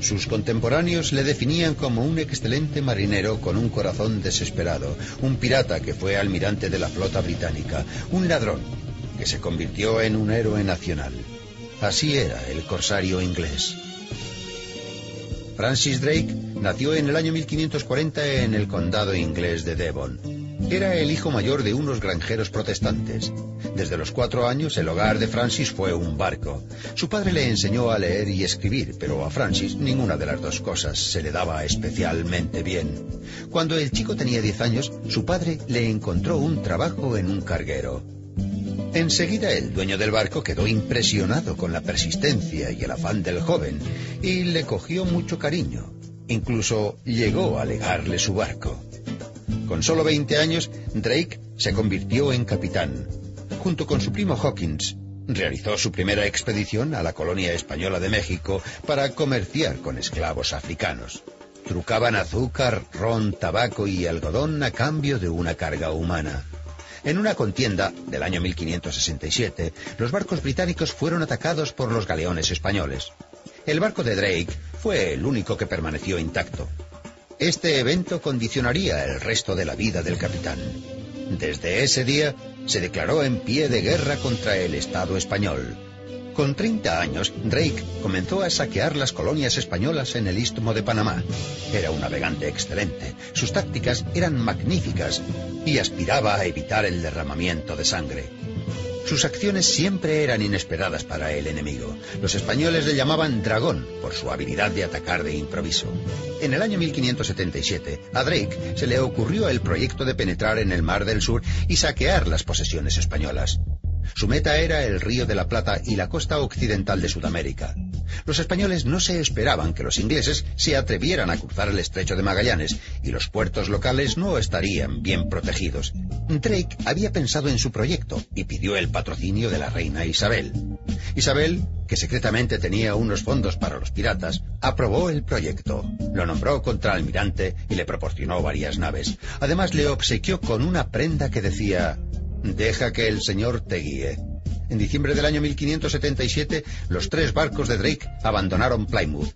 Sus contemporáneos le definían como un excelente marinero con un corazón desesperado, un pirata que fue almirante de la flota británica, un ladrón que se convirtió en un héroe nacional. Así era el corsario inglés. Francis Drake nació en el año 1540 en el condado inglés de Devon. Era el hijo mayor de unos granjeros protestantes. Desde los cuatro años el hogar de Francis fue un barco. Su padre le enseñó a leer y escribir, pero a Francis ninguna de las dos cosas se le daba especialmente bien. Cuando el chico tenía diez años, su padre le encontró un trabajo en un carguero. Enseguida el dueño del barco quedó impresionado con la persistencia y el afán del joven y le cogió mucho cariño. Incluso llegó a legarle su barco. Con solo 20 años, Drake se convirtió en capitán. Junto con su primo Hawkins, realizó su primera expedición a la colonia española de México para comerciar con esclavos africanos. Trucaban azúcar, ron, tabaco y algodón a cambio de una carga humana. En una contienda del año 1567, los barcos británicos fueron atacados por los galeones españoles. El barco de Drake fue el único que permaneció intacto. Este evento condicionaría el resto de la vida del capitán. Desde ese día se declaró en pie de guerra contra el Estado español. Con 30 años, Drake comenzó a saquear las colonias españolas en el istmo de Panamá. Era un navegante excelente, sus tácticas eran magníficas y aspiraba a evitar el derramamiento de sangre. Sus acciones siempre eran inesperadas para el enemigo. Los españoles le llamaban dragón por su habilidad de atacar de improviso. En el año 1577, a Drake se le ocurrió el proyecto de penetrar en el Mar del Sur y saquear las posesiones españolas. Su meta era el Río de la Plata y la costa occidental de Sudamérica. Los españoles no se esperaban que los ingleses se atrevieran a cruzar el estrecho de Magallanes y los puertos locales no estarían bien protegidos. Drake había pensado en su proyecto y pidió el patrocinio de la reina Isabel. Isabel, que secretamente tenía unos fondos para los piratas, aprobó el proyecto. Lo nombró contraalmirante y le proporcionó varias naves. Además le obsequió con una prenda que decía, deja que el señor te guíe. En diciembre del año 1577, los tres barcos de Drake abandonaron Plymouth.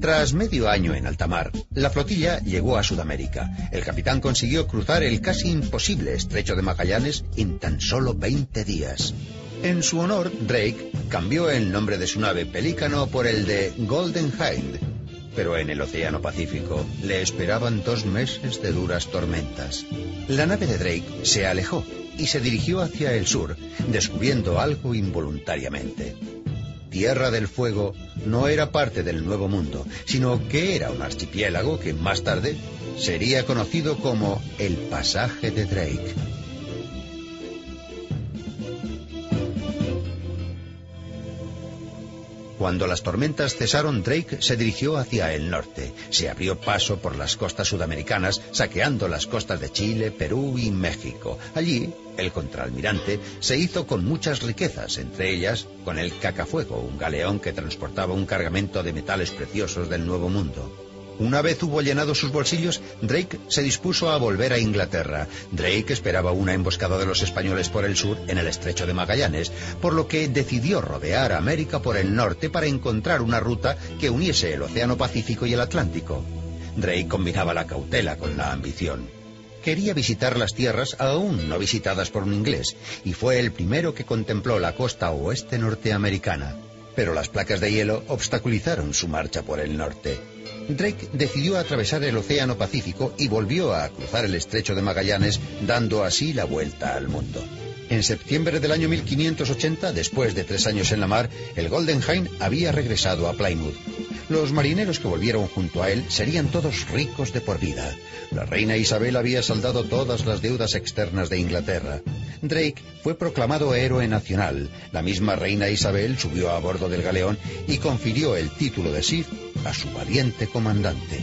Tras medio año en alta mar, la flotilla llegó a Sudamérica. El capitán consiguió cruzar el casi imposible estrecho de Magallanes en tan solo 20 días. En su honor, Drake cambió el nombre de su nave Pelícano por el de Golden Hind, pero en el Océano Pacífico le esperaban dos meses de duras tormentas. La nave de Drake se alejó y se dirigió hacia el sur, descubriendo algo involuntariamente. Tierra del Fuego no era parte del Nuevo Mundo, sino que era un archipiélago que más tarde sería conocido como el Pasaje de Drake. Cuando las tormentas cesaron, Drake se dirigió hacia el norte. Se abrió paso por las costas sudamericanas, saqueando las costas de Chile, Perú y México. Allí, el contraalmirante se hizo con muchas riquezas, entre ellas con el Cacafuego, un galeón que transportaba un cargamento de metales preciosos del Nuevo Mundo. Una vez hubo llenado sus bolsillos, Drake se dispuso a volver a Inglaterra. Drake esperaba una emboscada de los españoles por el sur en el estrecho de Magallanes, por lo que decidió rodear América por el norte para encontrar una ruta que uniese el Océano Pacífico y el Atlántico. Drake combinaba la cautela con la ambición. Quería visitar las tierras aún no visitadas por un inglés, y fue el primero que contempló la costa oeste norteamericana. Pero las placas de hielo obstaculizaron su marcha por el norte. Drake decidió atravesar el Océano Pacífico y volvió a cruzar el estrecho de Magallanes, dando así la vuelta al mundo. En septiembre del año 1580, después de tres años en la mar, el Golden Hind había regresado a Plymouth. Los marineros que volvieron junto a él serían todos ricos de por vida. La reina Isabel había saldado todas las deudas externas de Inglaterra. Drake fue proclamado héroe nacional. La misma reina Isabel subió a bordo del galeón y confirió el título de Sir a su valiente comandante.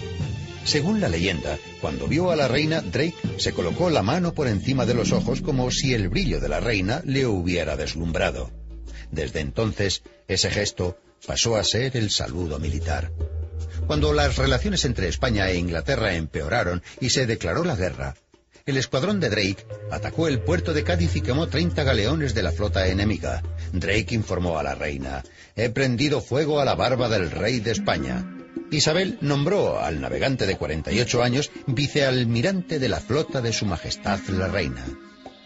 Según la leyenda, cuando vio a la reina, Drake se colocó la mano por encima de los ojos como si el brillo de la reina le hubiera deslumbrado. Desde entonces, ese gesto pasó a ser el saludo militar. Cuando las relaciones entre España e Inglaterra empeoraron y se declaró la guerra, el escuadrón de Drake atacó el puerto de Cádiz y quemó 30 galeones de la flota enemiga. Drake informó a la reina, he prendido fuego a la barba del rey de España. Isabel nombró al navegante de 48 años vicealmirante de la flota de Su Majestad la Reina.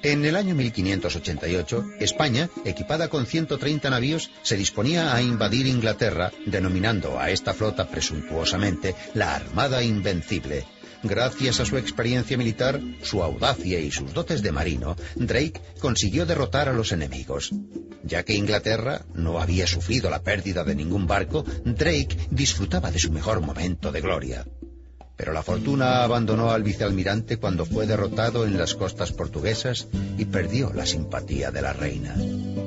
En el año 1588, España, equipada con 130 navíos, se disponía a invadir Inglaterra, denominando a esta flota presuntuosamente la Armada Invencible. Gracias a su experiencia militar, su audacia y sus dotes de marino, Drake consiguió derrotar a los enemigos. Ya que Inglaterra no había sufrido la pérdida de ningún barco, Drake disfrutaba de su mejor momento de gloria. Pero la fortuna abandonó al vicealmirante cuando fue derrotado en las costas portuguesas y perdió la simpatía de la reina.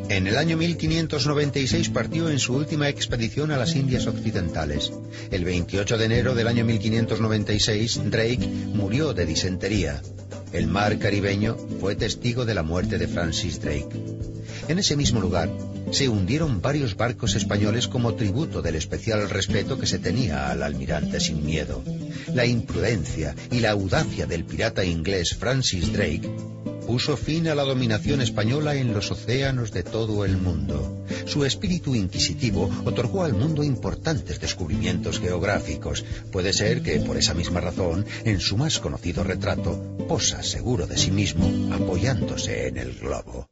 En el año 1596 partió en su última expedición a las Indias Occidentales. El 28 de enero del año 1596, Drake murió de disentería. El mar caribeño fue testigo de la muerte de Francis Drake. En ese mismo lugar se hundieron varios barcos españoles como tributo del especial respeto que se tenía al almirante sin miedo. La imprudencia y la audacia del pirata inglés Francis Drake puso fin a la dominación española en los océanos de todo el mundo. Su espíritu inquisitivo otorgó al mundo importantes descubrimientos geográficos. Puede ser que, por esa misma razón, en su más conocido retrato, posa seguro de sí mismo, apoyándose en el globo.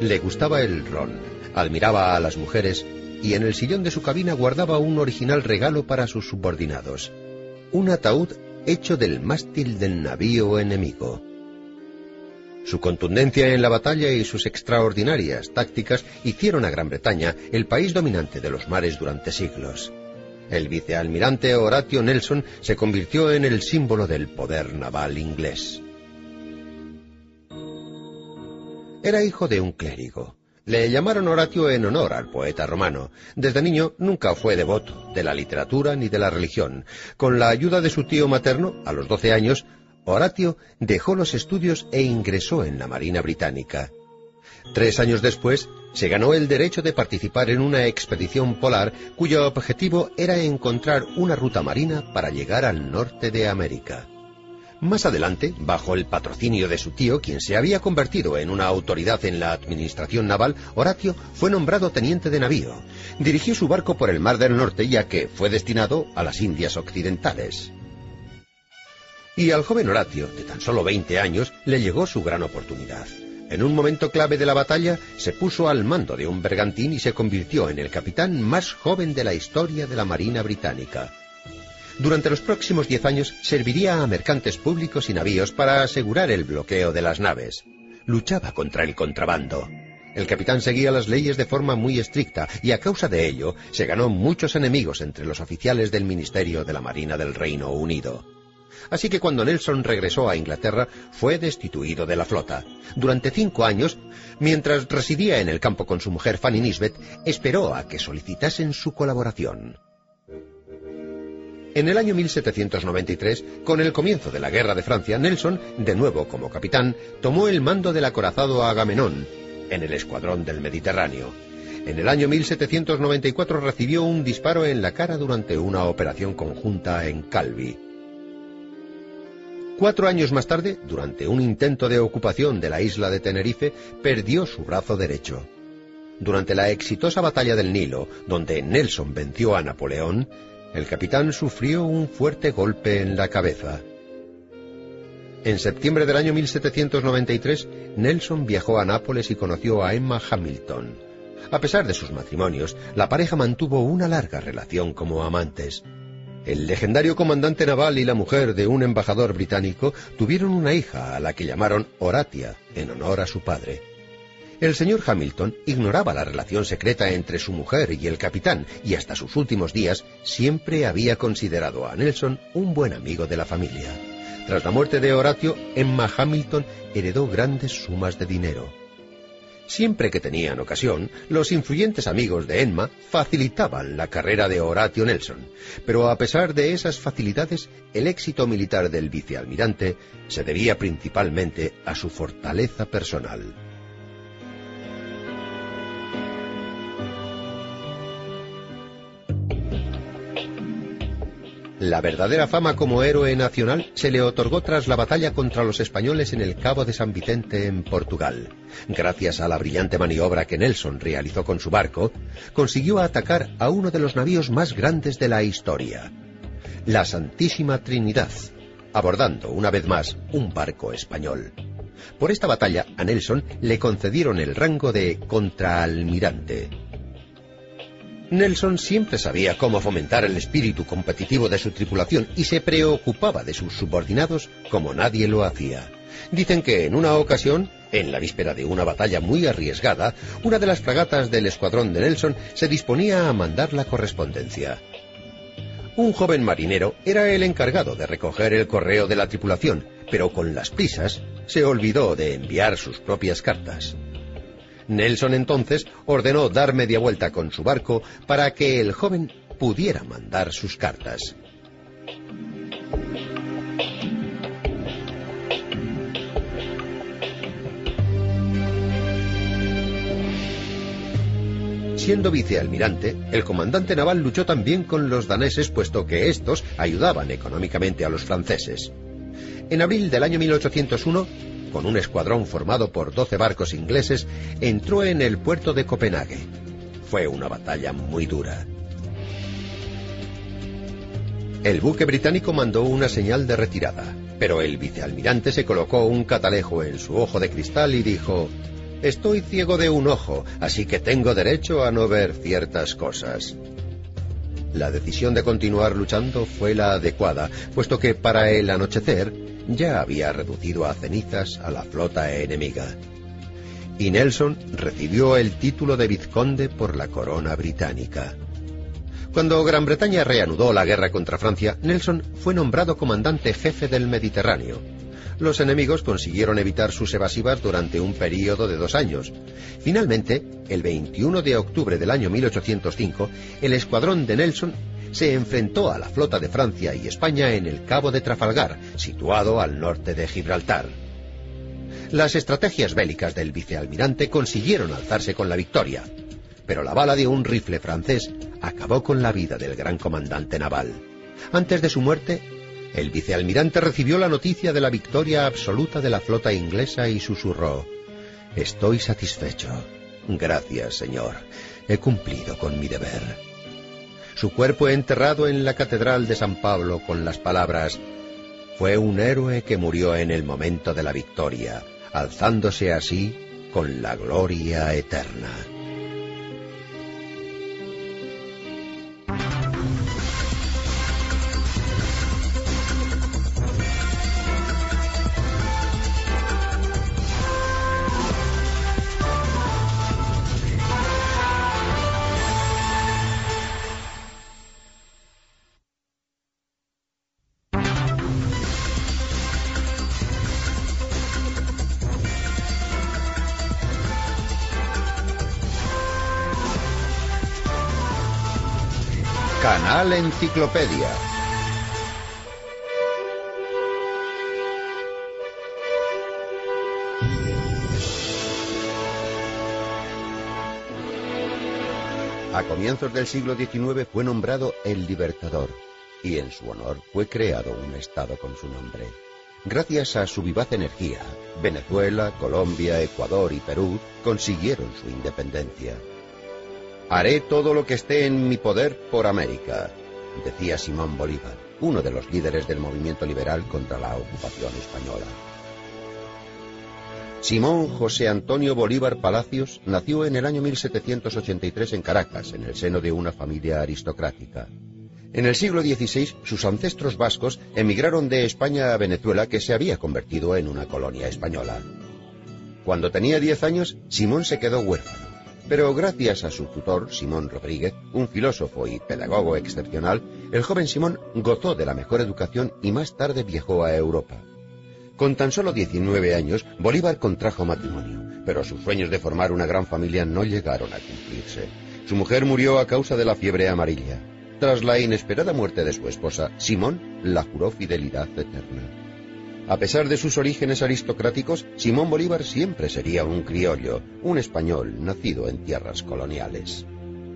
Le gustaba el ron, admiraba a las mujeres y en el sillón de su cabina guardaba un original regalo para sus subordinados. Un ataúd hecho del mástil del navío enemigo. Su contundencia en la batalla y sus extraordinarias tácticas hicieron a Gran Bretaña el país dominante de los mares durante siglos. El vicealmirante Horatio Nelson se convirtió en el símbolo del poder naval inglés. Era hijo de un clérigo. Le llamaron Horatio en honor al poeta romano. Desde niño nunca fue devoto de la literatura ni de la religión. Con la ayuda de su tío materno, a los doce años, Horatio dejó los estudios e ingresó en la Marina Británica. Tres años después, se ganó el derecho de participar en una expedición polar cuyo objetivo era encontrar una ruta marina para llegar al norte de América. Más adelante, bajo el patrocinio de su tío, quien se había convertido en una autoridad en la administración naval, Horatio fue nombrado teniente de navío. Dirigió su barco por el Mar del Norte ya que fue destinado a las Indias Occidentales. Y al joven Horatio, de tan solo 20 años, le llegó su gran oportunidad. En un momento clave de la batalla, se puso al mando de un bergantín y se convirtió en el capitán más joven de la historia de la Marina Británica. Durante los próximos diez años serviría a mercantes públicos y navíos para asegurar el bloqueo de las naves. Luchaba contra el contrabando. El capitán seguía las leyes de forma muy estricta y a causa de ello se ganó muchos enemigos entre los oficiales del Ministerio de la Marina del Reino Unido. Así que cuando Nelson regresó a Inglaterra fue destituido de la flota. Durante cinco años, mientras residía en el campo con su mujer Fanny Nisbet, esperó a que solicitasen su colaboración. En el año 1793, con el comienzo de la Guerra de Francia, Nelson, de nuevo como capitán, tomó el mando del acorazado Agamenón en el escuadrón del Mediterráneo. En el año 1794 recibió un disparo en la cara durante una operación conjunta en Calvi. Cuatro años más tarde, durante un intento de ocupación de la isla de Tenerife, perdió su brazo derecho. Durante la exitosa batalla del Nilo, donde Nelson venció a Napoleón, el capitán sufrió un fuerte golpe en la cabeza. En septiembre del año 1793, Nelson viajó a Nápoles y conoció a Emma Hamilton. A pesar de sus matrimonios, la pareja mantuvo una larga relación como amantes. El legendario comandante naval y la mujer de un embajador británico tuvieron una hija a la que llamaron Horatia, en honor a su padre. El señor Hamilton ignoraba la relación secreta entre su mujer y el capitán y hasta sus últimos días siempre había considerado a Nelson un buen amigo de la familia. Tras la muerte de Horatio, Emma Hamilton heredó grandes sumas de dinero. Siempre que tenían ocasión, los influyentes amigos de Emma facilitaban la carrera de Horatio Nelson, pero a pesar de esas facilidades, el éxito militar del vicealmirante se debía principalmente a su fortaleza personal. La verdadera fama como héroe nacional se le otorgó tras la batalla contra los españoles en el Cabo de San Vicente en Portugal. Gracias a la brillante maniobra que Nelson realizó con su barco, consiguió atacar a uno de los navíos más grandes de la historia, la Santísima Trinidad, abordando una vez más un barco español. Por esta batalla a Nelson le concedieron el rango de contraalmirante. Nelson siempre sabía cómo fomentar el espíritu competitivo de su tripulación y se preocupaba de sus subordinados como nadie lo hacía. Dicen que en una ocasión, en la víspera de una batalla muy arriesgada, una de las fragatas del escuadrón de Nelson se disponía a mandar la correspondencia. Un joven marinero era el encargado de recoger el correo de la tripulación, pero con las prisas se olvidó de enviar sus propias cartas. Nelson entonces ordenó dar media vuelta con su barco para que el joven pudiera mandar sus cartas. Siendo vicealmirante, el comandante naval luchó también con los daneses puesto que estos ayudaban económicamente a los franceses. En abril del año 1801, con un escuadrón formado por 12 barcos ingleses, entró en el puerto de Copenhague. Fue una batalla muy dura. El buque británico mandó una señal de retirada, pero el vicealmirante se colocó un catalejo en su ojo de cristal y dijo, Estoy ciego de un ojo, así que tengo derecho a no ver ciertas cosas. La decisión de continuar luchando fue la adecuada, puesto que para el anochecer ya había reducido a cenizas a la flota enemiga. Y Nelson recibió el título de vizconde por la corona británica. Cuando Gran Bretaña reanudó la guerra contra Francia, Nelson fue nombrado comandante jefe del Mediterráneo. Los enemigos consiguieron evitar sus evasivas durante un período de dos años. Finalmente, el 21 de octubre del año 1805, el escuadrón de Nelson se enfrentó a la flota de Francia y España en el Cabo de Trafalgar, situado al norte de Gibraltar. Las estrategias bélicas del vicealmirante consiguieron alzarse con la victoria pero la bala de un rifle francés acabó con la vida del gran comandante naval. Antes de su muerte, el vicealmirante recibió la noticia de la victoria absoluta de la flota inglesa y susurró, Estoy satisfecho. Gracias, señor. He cumplido con mi deber. Su cuerpo enterrado en la Catedral de San Pablo con las palabras, Fue un héroe que murió en el momento de la victoria, alzándose así con la gloria eterna. Enciclopedia. A comienzos del siglo XIX fue nombrado el Libertador y en su honor fue creado un estado con su nombre. Gracias a su vivaz energía, Venezuela, Colombia, Ecuador y Perú consiguieron su independencia. Haré todo lo que esté en mi poder por América, decía Simón Bolívar, uno de los líderes del movimiento liberal contra la ocupación española. Simón José Antonio Bolívar Palacios nació en el año 1783 en Caracas, en el seno de una familia aristocrática. En el siglo XVI, sus ancestros vascos emigraron de España a Venezuela, que se había convertido en una colonia española. Cuando tenía diez años, Simón se quedó huérfano. Pero gracias a su tutor, Simón Rodríguez, un filósofo y pedagogo excepcional, el joven Simón gozó de la mejor educación y más tarde viajó a Europa. Con tan solo 19 años, Bolívar contrajo matrimonio, pero sus sueños de formar una gran familia no llegaron a cumplirse. Su mujer murió a causa de la fiebre amarilla. Tras la inesperada muerte de su esposa, Simón la juró fidelidad eterna. A pesar de sus orígenes aristocráticos, Simón Bolívar siempre sería un criollo, un español nacido en tierras coloniales.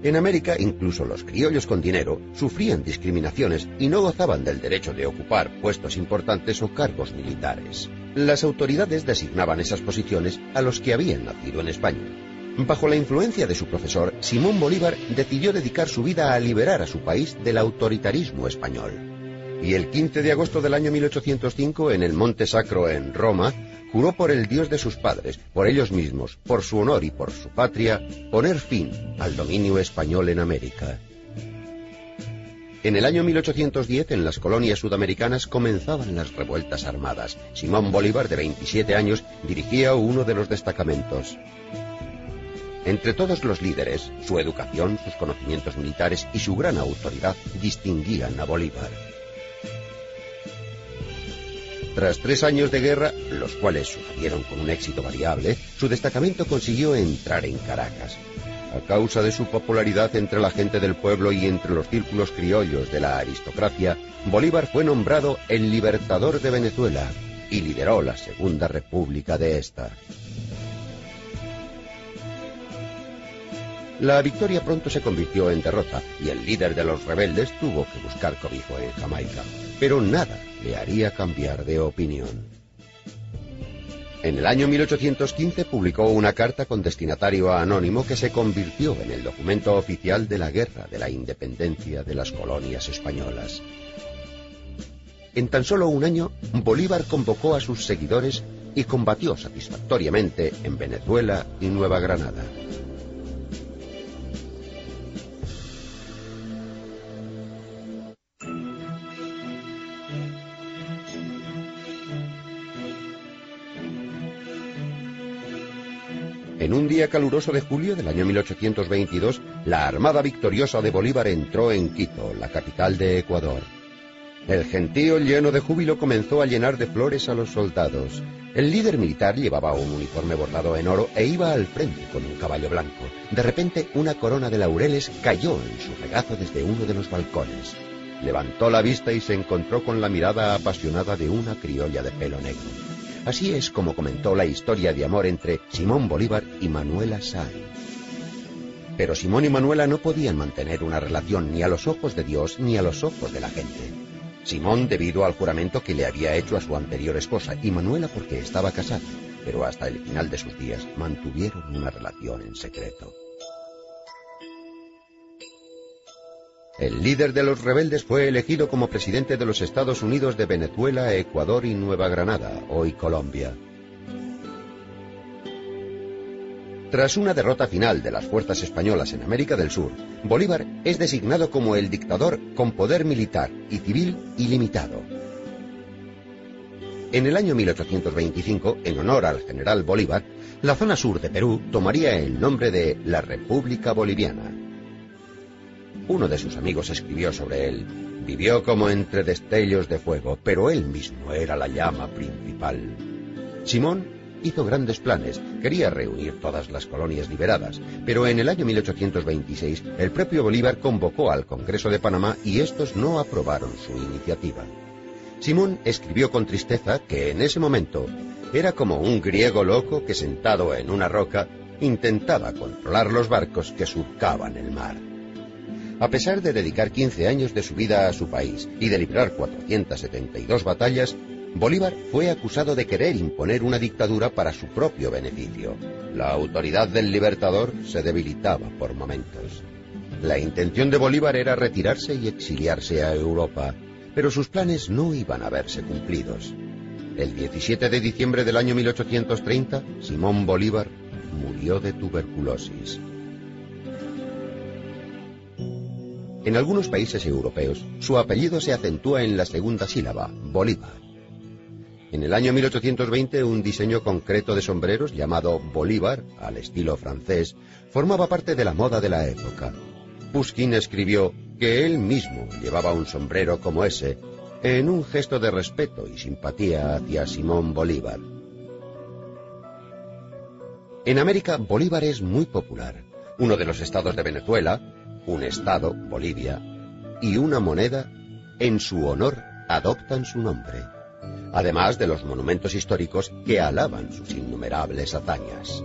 En América, incluso los criollos con dinero sufrían discriminaciones y no gozaban del derecho de ocupar puestos importantes o cargos militares. Las autoridades designaban esas posiciones a los que habían nacido en España. Bajo la influencia de su profesor, Simón Bolívar decidió dedicar su vida a liberar a su país del autoritarismo español y el 15 de agosto del año 1805, en el Monte Sacro en Roma, juró por el Dios de sus padres, por ellos mismos, por su honor y por su patria, poner fin al dominio español en América. En el año 1810, en las colonias sudamericanas comenzaban las revueltas armadas. Simón Bolívar, de 27 años, dirigía uno de los destacamentos. Entre todos los líderes, su educación, sus conocimientos militares y su gran autoridad distinguían a Bolívar. Tras tres años de guerra, los cuales sucedieron con un éxito variable, su destacamento consiguió entrar en Caracas. A causa de su popularidad entre la gente del pueblo y entre los círculos criollos de la aristocracia, Bolívar fue nombrado el libertador de Venezuela y lideró la Segunda República de esta. La victoria pronto se convirtió en derrota y el líder de los rebeldes tuvo que buscar cobijo en Jamaica. Pero nada le haría cambiar de opinión. En el año 1815 publicó una carta con destinatario anónimo que se convirtió en el documento oficial de la Guerra de la Independencia de las colonias españolas. En tan solo un año, Bolívar convocó a sus seguidores y combatió satisfactoriamente en Venezuela y Nueva Granada. En un día caluroso de julio del año 1822, la Armada Victoriosa de Bolívar entró en Quito, la capital de Ecuador. El gentío lleno de júbilo comenzó a llenar de flores a los soldados. El líder militar llevaba un uniforme bordado en oro e iba al frente con un caballo blanco. De repente, una corona de laureles cayó en su regazo desde uno de los balcones. Levantó la vista y se encontró con la mirada apasionada de una criolla de pelo negro. Así es como comentó la historia de amor entre Simón Bolívar y Manuela Sáenz. Pero Simón y Manuela no podían mantener una relación ni a los ojos de Dios ni a los ojos de la gente. Simón debido al juramento que le había hecho a su anterior esposa y Manuela porque estaba casada, pero hasta el final de sus días mantuvieron una relación en secreto. El líder de los rebeldes fue elegido como presidente de los Estados Unidos de Venezuela, Ecuador y Nueva Granada, hoy Colombia. Tras una derrota final de las fuerzas españolas en América del Sur, Bolívar es designado como el dictador con poder militar y civil ilimitado. En el año 1825, en honor al general Bolívar, la zona sur de Perú tomaría el nombre de la República Boliviana. Uno de sus amigos escribió sobre él. Vivió como entre destellos de fuego, pero él mismo era la llama principal. Simón hizo grandes planes, quería reunir todas las colonias liberadas, pero en el año 1826 el propio Bolívar convocó al Congreso de Panamá y estos no aprobaron su iniciativa. Simón escribió con tristeza que en ese momento era como un griego loco que sentado en una roca intentaba controlar los barcos que surcaban el mar. A pesar de dedicar 15 años de su vida a su país y de librar 472 batallas, Bolívar fue acusado de querer imponer una dictadura para su propio beneficio. La autoridad del libertador se debilitaba por momentos. La intención de Bolívar era retirarse y exiliarse a Europa, pero sus planes no iban a verse cumplidos. El 17 de diciembre del año 1830, Simón Bolívar murió de tuberculosis. En algunos países europeos, su apellido se acentúa en la segunda sílaba, Bolívar. En el año 1820, un diseño concreto de sombreros llamado Bolívar, al estilo francés, formaba parte de la moda de la época. Pushkin escribió que él mismo llevaba un sombrero como ese, en un gesto de respeto y simpatía hacia Simón Bolívar. En América, Bolívar es muy popular. Uno de los estados de Venezuela, un estado, Bolivia, y una moneda, en su honor adoptan su nombre, además de los monumentos históricos que alaban sus innumerables hazañas.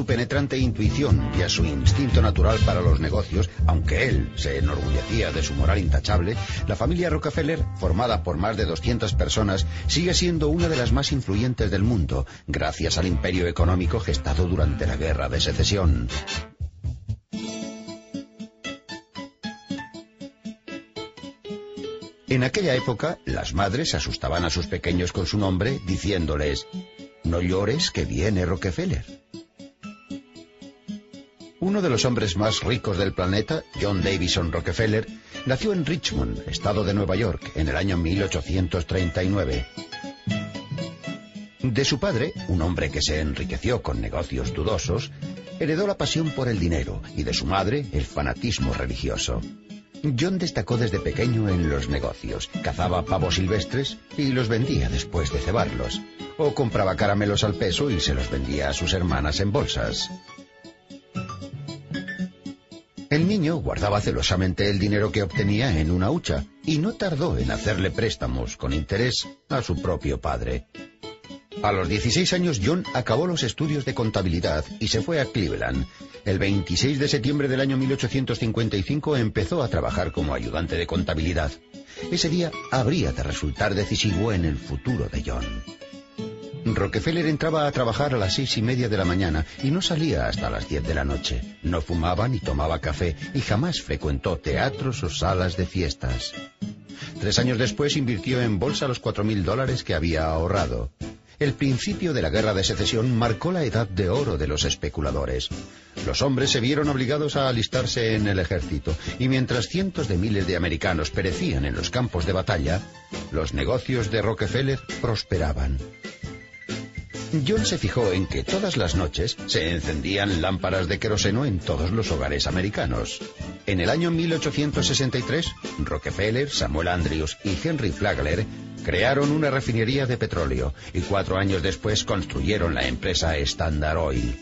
Su penetrante intuición y a su instinto natural para los negocios, aunque él se enorgullecía de su moral intachable, la familia Rockefeller, formada por más de 200 personas, sigue siendo una de las más influyentes del mundo, gracias al imperio económico gestado durante la Guerra de Secesión. En aquella época, las madres asustaban a sus pequeños con su nombre, diciéndoles, no llores que viene Rockefeller. Uno de los hombres más ricos del planeta, John Davison Rockefeller, nació en Richmond, estado de Nueva York, en el año 1839. De su padre, un hombre que se enriqueció con negocios dudosos, heredó la pasión por el dinero y de su madre el fanatismo religioso. John destacó desde pequeño en los negocios. Cazaba pavos silvestres y los vendía después de cebarlos. O compraba caramelos al peso y se los vendía a sus hermanas en bolsas. El niño guardaba celosamente el dinero que obtenía en una hucha y no tardó en hacerle préstamos con interés a su propio padre. A los 16 años John acabó los estudios de contabilidad y se fue a Cleveland. El 26 de septiembre del año 1855 empezó a trabajar como ayudante de contabilidad. Ese día habría de resultar decisivo en el futuro de John. Rockefeller entraba a trabajar a las seis y media de la mañana y no salía hasta las diez de la noche. No fumaba ni tomaba café y jamás frecuentó teatros o salas de fiestas. Tres años después invirtió en bolsa los cuatro mil dólares que había ahorrado. El principio de la guerra de secesión marcó la edad de oro de los especuladores. Los hombres se vieron obligados a alistarse en el ejército, y mientras cientos de miles de americanos perecían en los campos de batalla, los negocios de Rockefeller prosperaban. John se fijó en que todas las noches se encendían lámparas de queroseno en todos los hogares americanos. En el año 1863, Rockefeller, Samuel Andrews y Henry Flagler crearon una refinería de petróleo y cuatro años después construyeron la empresa Standard Oil.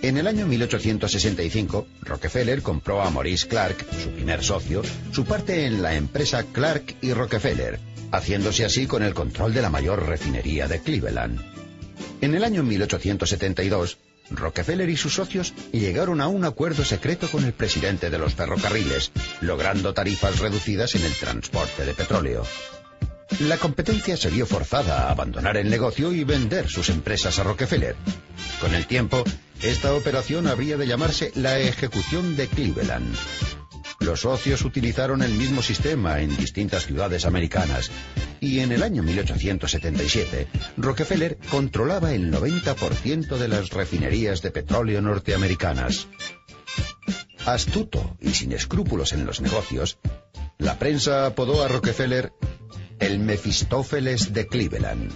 En el año 1865, Rockefeller compró a Maurice Clark, su primer socio, su parte en la empresa Clark y Rockefeller, haciéndose así con el control de la mayor refinería de Cleveland. En el año 1872, Rockefeller y sus socios llegaron a un acuerdo secreto con el presidente de los ferrocarriles, logrando tarifas reducidas en el transporte de petróleo. La competencia se vio forzada a abandonar el negocio y vender sus empresas a Rockefeller. Con el tiempo, esta operación habría de llamarse la ejecución de Cleveland. Los socios utilizaron el mismo sistema en distintas ciudades americanas y en el año 1877 Rockefeller controlaba el 90% de las refinerías de petróleo norteamericanas. Astuto y sin escrúpulos en los negocios, la prensa apodó a Rockefeller el Mefistófeles de Cleveland.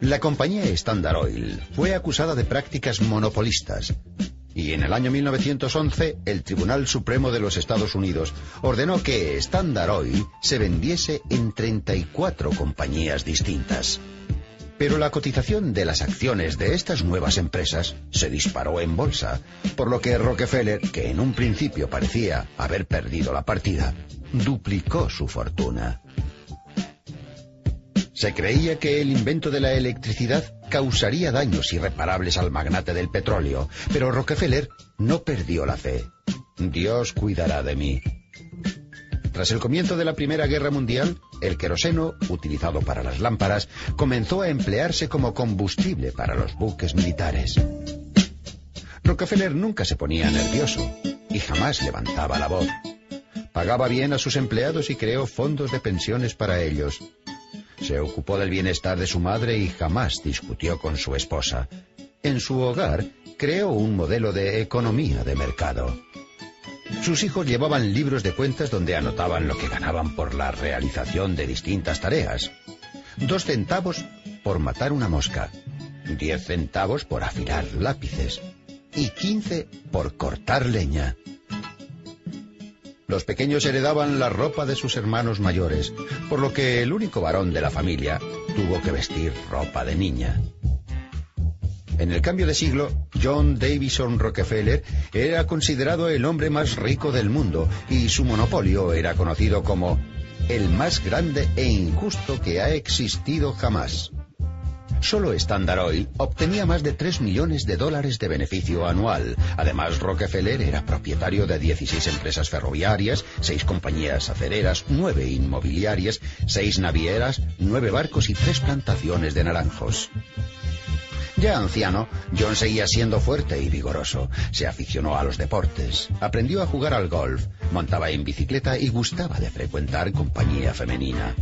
La compañía Standard Oil fue acusada de prácticas monopolistas, y en el año 1911 el Tribunal Supremo de los Estados Unidos ordenó que Standard Oil se vendiese en 34 compañías distintas. Pero la cotización de las acciones de estas nuevas empresas se disparó en bolsa, por lo que Rockefeller, que en un principio parecía haber perdido la partida, duplicó su fortuna. Se creía que el invento de la electricidad causaría daños irreparables al magnate del petróleo, pero Rockefeller no perdió la fe. Dios cuidará de mí. Tras el comienzo de la Primera Guerra Mundial, el queroseno, utilizado para las lámparas, comenzó a emplearse como combustible para los buques militares. Rockefeller nunca se ponía nervioso y jamás levantaba la voz. Pagaba bien a sus empleados y creó fondos de pensiones para ellos. Se ocupó del bienestar de su madre y jamás discutió con su esposa. En su hogar creó un modelo de economía de mercado. Sus hijos llevaban libros de cuentas donde anotaban lo que ganaban por la realización de distintas tareas. Dos centavos por matar una mosca, diez centavos por afilar lápices y quince por cortar leña. Los pequeños heredaban la ropa de sus hermanos mayores, por lo que el único varón de la familia tuvo que vestir ropa de niña. En el cambio de siglo, John Davison Rockefeller era considerado el hombre más rico del mundo y su monopolio era conocido como el más grande e injusto que ha existido jamás. Solo Standard Oil obtenía más de 3 millones de dólares de beneficio anual. Además, Rockefeller era propietario de 16 empresas ferroviarias, 6 compañías acereras, 9 inmobiliarias, 6 navieras, 9 barcos y 3 plantaciones de naranjos. Ya anciano, John seguía siendo fuerte y vigoroso. Se aficionó a los deportes, aprendió a jugar al golf, montaba en bicicleta y gustaba de frecuentar compañía femenina.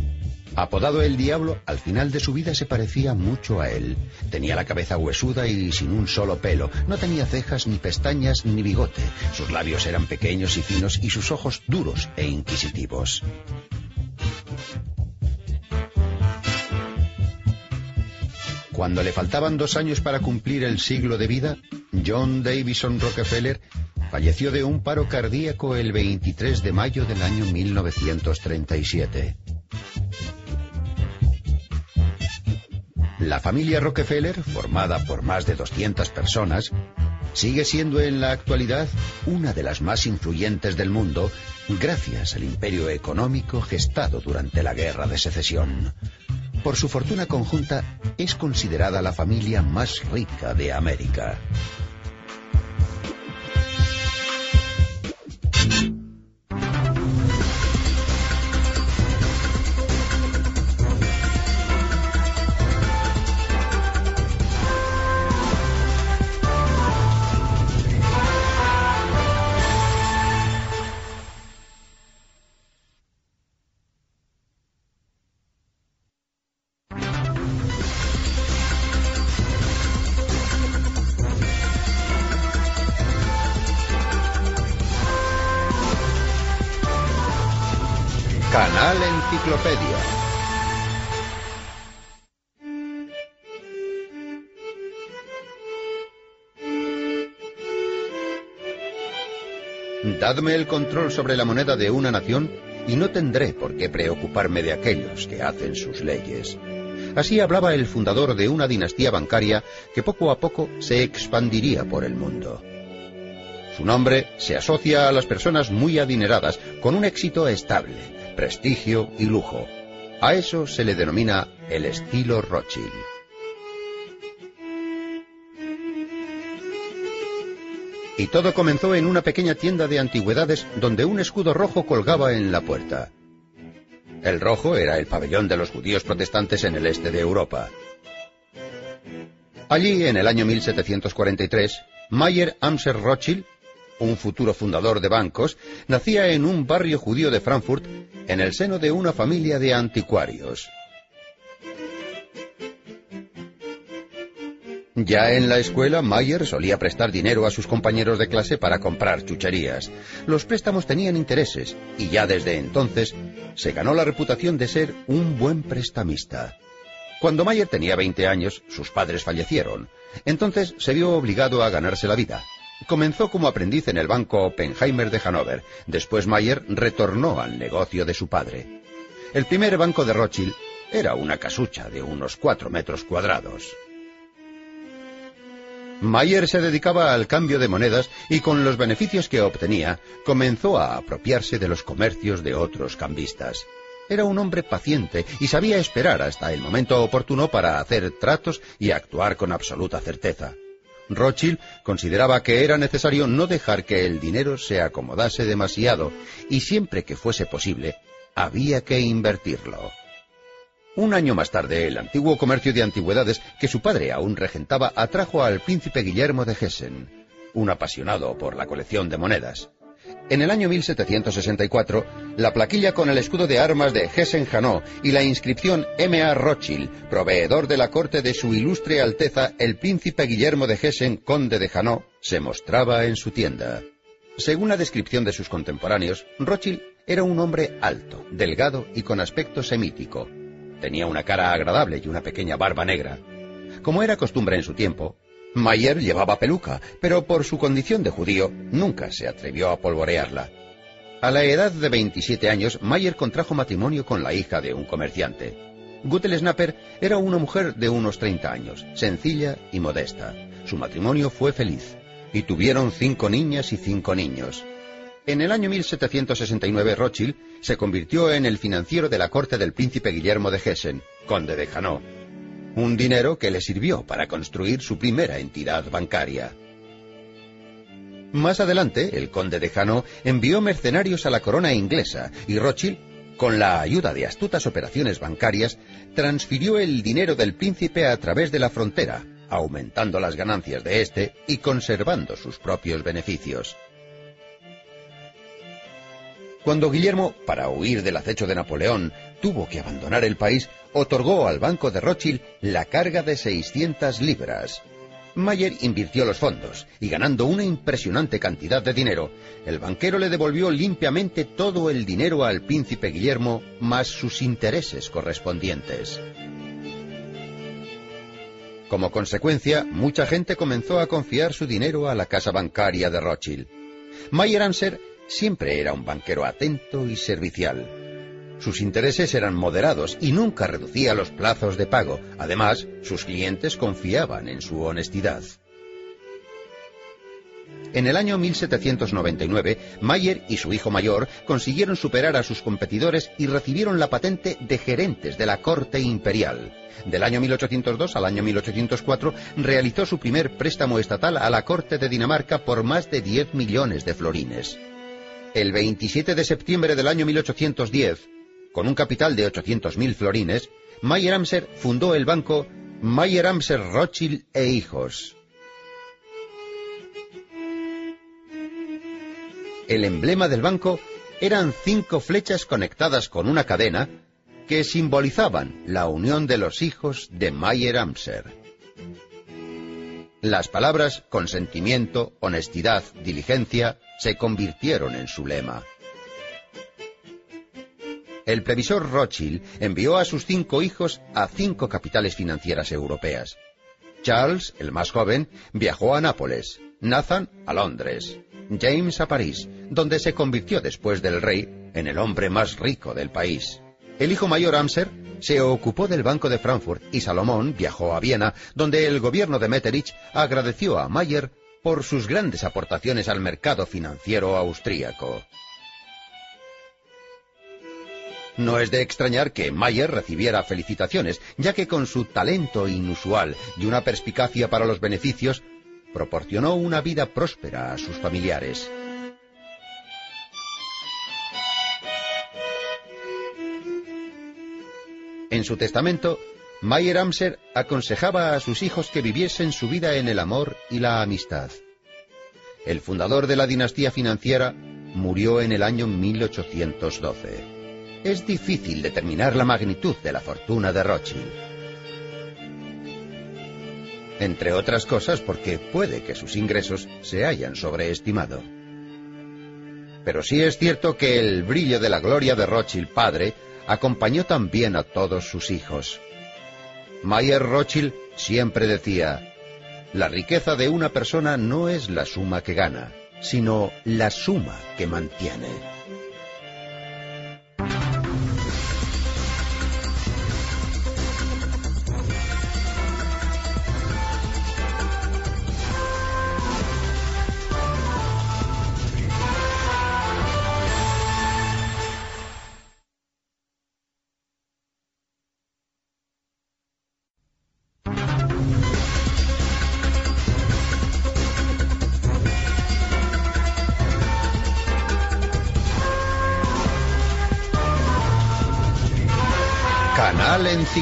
Apodado el Diablo, al final de su vida se parecía mucho a él. Tenía la cabeza huesuda y sin un solo pelo. No tenía cejas, ni pestañas, ni bigote. Sus labios eran pequeños y finos y sus ojos duros e inquisitivos. Cuando le faltaban dos años para cumplir el siglo de vida, John Davison Rockefeller falleció de un paro cardíaco el 23 de mayo del año 1937. La familia Rockefeller, formada por más de 200 personas, sigue siendo en la actualidad una de las más influyentes del mundo gracias al imperio económico gestado durante la Guerra de Secesión. Por su fortuna conjunta, es considerada la familia más rica de América. Dadme el control sobre la moneda de una nación y no tendré por qué preocuparme de aquellos que hacen sus leyes. Así hablaba el fundador de una dinastía bancaria que poco a poco se expandiría por el mundo. Su nombre se asocia a las personas muy adineradas, con un éxito estable, prestigio y lujo. A eso se le denomina el estilo Rothschild. Y todo comenzó en una pequeña tienda de antigüedades donde un escudo rojo colgaba en la puerta. El rojo era el pabellón de los judíos protestantes en el este de Europa. Allí, en el año 1743, Mayer Amser Rothschild un futuro fundador de bancos, nacía en un barrio judío de Frankfurt en el seno de una familia de anticuarios. Ya en la escuela, Mayer solía prestar dinero a sus compañeros de clase para comprar chucherías. Los préstamos tenían intereses y ya desde entonces se ganó la reputación de ser un buen prestamista. Cuando Mayer tenía 20 años, sus padres fallecieron. Entonces se vio obligado a ganarse la vida. Comenzó como aprendiz en el banco Oppenheimer de Hannover. Después Mayer retornó al negocio de su padre. El primer banco de Rothschild era una casucha de unos cuatro metros cuadrados. Mayer se dedicaba al cambio de monedas y con los beneficios que obtenía comenzó a apropiarse de los comercios de otros cambistas. Era un hombre paciente y sabía esperar hasta el momento oportuno para hacer tratos y actuar con absoluta certeza. Rothschild consideraba que era necesario no dejar que el dinero se acomodase demasiado y siempre que fuese posible, había que invertirlo. Un año más tarde, el antiguo comercio de antigüedades que su padre aún regentaba atrajo al príncipe Guillermo de Hessen, un apasionado por la colección de monedas. En el año 1764, la plaquilla con el escudo de armas de Hessen-Hanau y la inscripción M.A. Rothschild, proveedor de la corte de su ilustre Alteza el príncipe Guillermo de Hessen, conde de Hanau, se mostraba en su tienda. Según la descripción de sus contemporáneos, Rothschild era un hombre alto, delgado y con aspecto semítico. Tenía una cara agradable y una pequeña barba negra. Como era costumbre en su tiempo, Mayer llevaba peluca, pero por su condición de judío nunca se atrevió a polvorearla. A la edad de 27 años, Mayer contrajo matrimonio con la hija de un comerciante. Gutel Snapper era una mujer de unos 30 años, sencilla y modesta. Su matrimonio fue feliz, y tuvieron cinco niñas y cinco niños. En el año 1769 Rothschild se convirtió en el financiero de la corte del príncipe Guillermo de Hessen, conde de Hanau un dinero que le sirvió para construir su primera entidad bancaria. Más adelante, el conde de Jano envió mercenarios a la corona inglesa y Rothschild, con la ayuda de astutas operaciones bancarias, transfirió el dinero del príncipe a través de la frontera, aumentando las ganancias de éste y conservando sus propios beneficios. Cuando Guillermo, para huir del acecho de Napoleón, tuvo que abandonar el país, otorgó al Banco de Rothschild la carga de 600 libras. Mayer invirtió los fondos y ganando una impresionante cantidad de dinero, el banquero le devolvió limpiamente todo el dinero al príncipe Guillermo más sus intereses correspondientes. Como consecuencia, mucha gente comenzó a confiar su dinero a la casa bancaria de Rothschild. Mayer Amser siempre era un banquero atento y servicial. Sus intereses eran moderados y nunca reducía los plazos de pago. Además, sus clientes confiaban en su honestidad. En el año 1799, Mayer y su hijo mayor consiguieron superar a sus competidores y recibieron la patente de gerentes de la corte imperial. Del año 1802 al año 1804 realizó su primer préstamo estatal a la corte de Dinamarca por más de 10 millones de florines. El 27 de septiembre del año 1810, con un capital de 800.000 florines, Mayer Amser fundó el banco Mayer Amser Rothschild e Hijos. El emblema del banco eran cinco flechas conectadas con una cadena que simbolizaban la unión de los hijos de Mayer Amser. Las palabras consentimiento, honestidad, diligencia se convirtieron en su lema. El previsor Rothschild envió a sus cinco hijos a cinco capitales financieras europeas. Charles, el más joven, viajó a Nápoles, Nathan a Londres, James a París, donde se convirtió después del rey en el hombre más rico del país. El hijo mayor Amser se ocupó del Banco de Frankfurt y Salomón viajó a Viena, donde el gobierno de Metternich agradeció a Mayer por sus grandes aportaciones al mercado financiero austríaco. No es de extrañar que Mayer recibiera felicitaciones, ya que con su talento inusual y una perspicacia para los beneficios, proporcionó una vida próspera a sus familiares. En su testamento, Mayer Amser aconsejaba a sus hijos que viviesen su vida en el amor y la amistad. El fundador de la dinastía financiera murió en el año 1812. Es difícil determinar la magnitud de la fortuna de Rothschild entre otras cosas porque puede que sus ingresos se hayan sobreestimado. Pero sí es cierto que el brillo de la gloria de Rothschild padre acompañó también a todos sus hijos. Mayer Rothschild siempre decía, la riqueza de una persona no es la suma que gana, sino la suma que mantiene.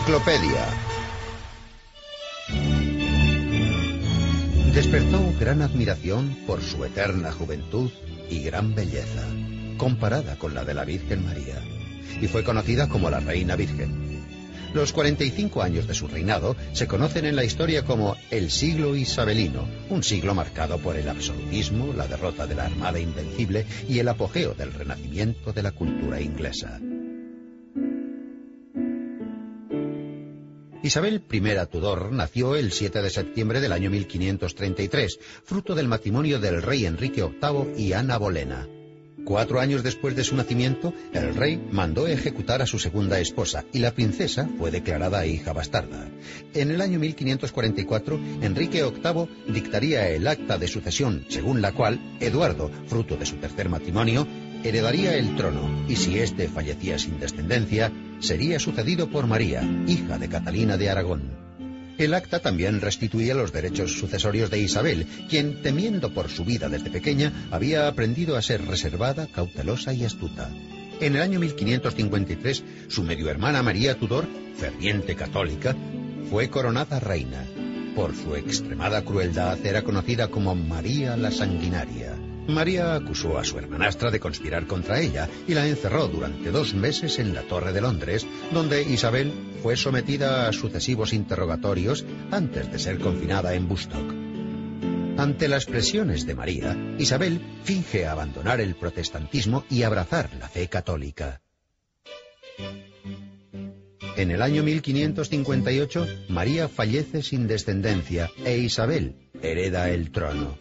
Enciclopedia. Despertó gran admiración por su eterna juventud y gran belleza, comparada con la de la Virgen María, y fue conocida como la Reina Virgen. Los 45 años de su reinado se conocen en la historia como el siglo isabelino, un siglo marcado por el absolutismo, la derrota de la Armada Invencible y el apogeo del renacimiento de la cultura inglesa. Isabel I Tudor nació el 7 de septiembre del año 1533, fruto del matrimonio del rey Enrique VIII y Ana Bolena. Cuatro años después de su nacimiento, el rey mandó ejecutar a su segunda esposa y la princesa fue declarada hija bastarda. En el año 1544, Enrique VIII dictaría el acta de sucesión, según la cual Eduardo, fruto de su tercer matrimonio, heredaría el trono y si éste fallecía sin descendencia, sería sucedido por María, hija de Catalina de Aragón. El acta también restituía los derechos sucesorios de Isabel, quien, temiendo por su vida desde pequeña, había aprendido a ser reservada, cautelosa y astuta. En el año 1553, su medio hermana María Tudor, ferviente católica, fue coronada reina. Por su extremada crueldad era conocida como María la Sanguinaria. María acusó a su hermanastra de conspirar contra ella y la encerró durante dos meses en la Torre de Londres, donde Isabel fue sometida a sucesivos interrogatorios antes de ser confinada en Bustock. Ante las presiones de María, Isabel finge abandonar el protestantismo y abrazar la fe católica. En el año 1558, María fallece sin descendencia e Isabel hereda el trono.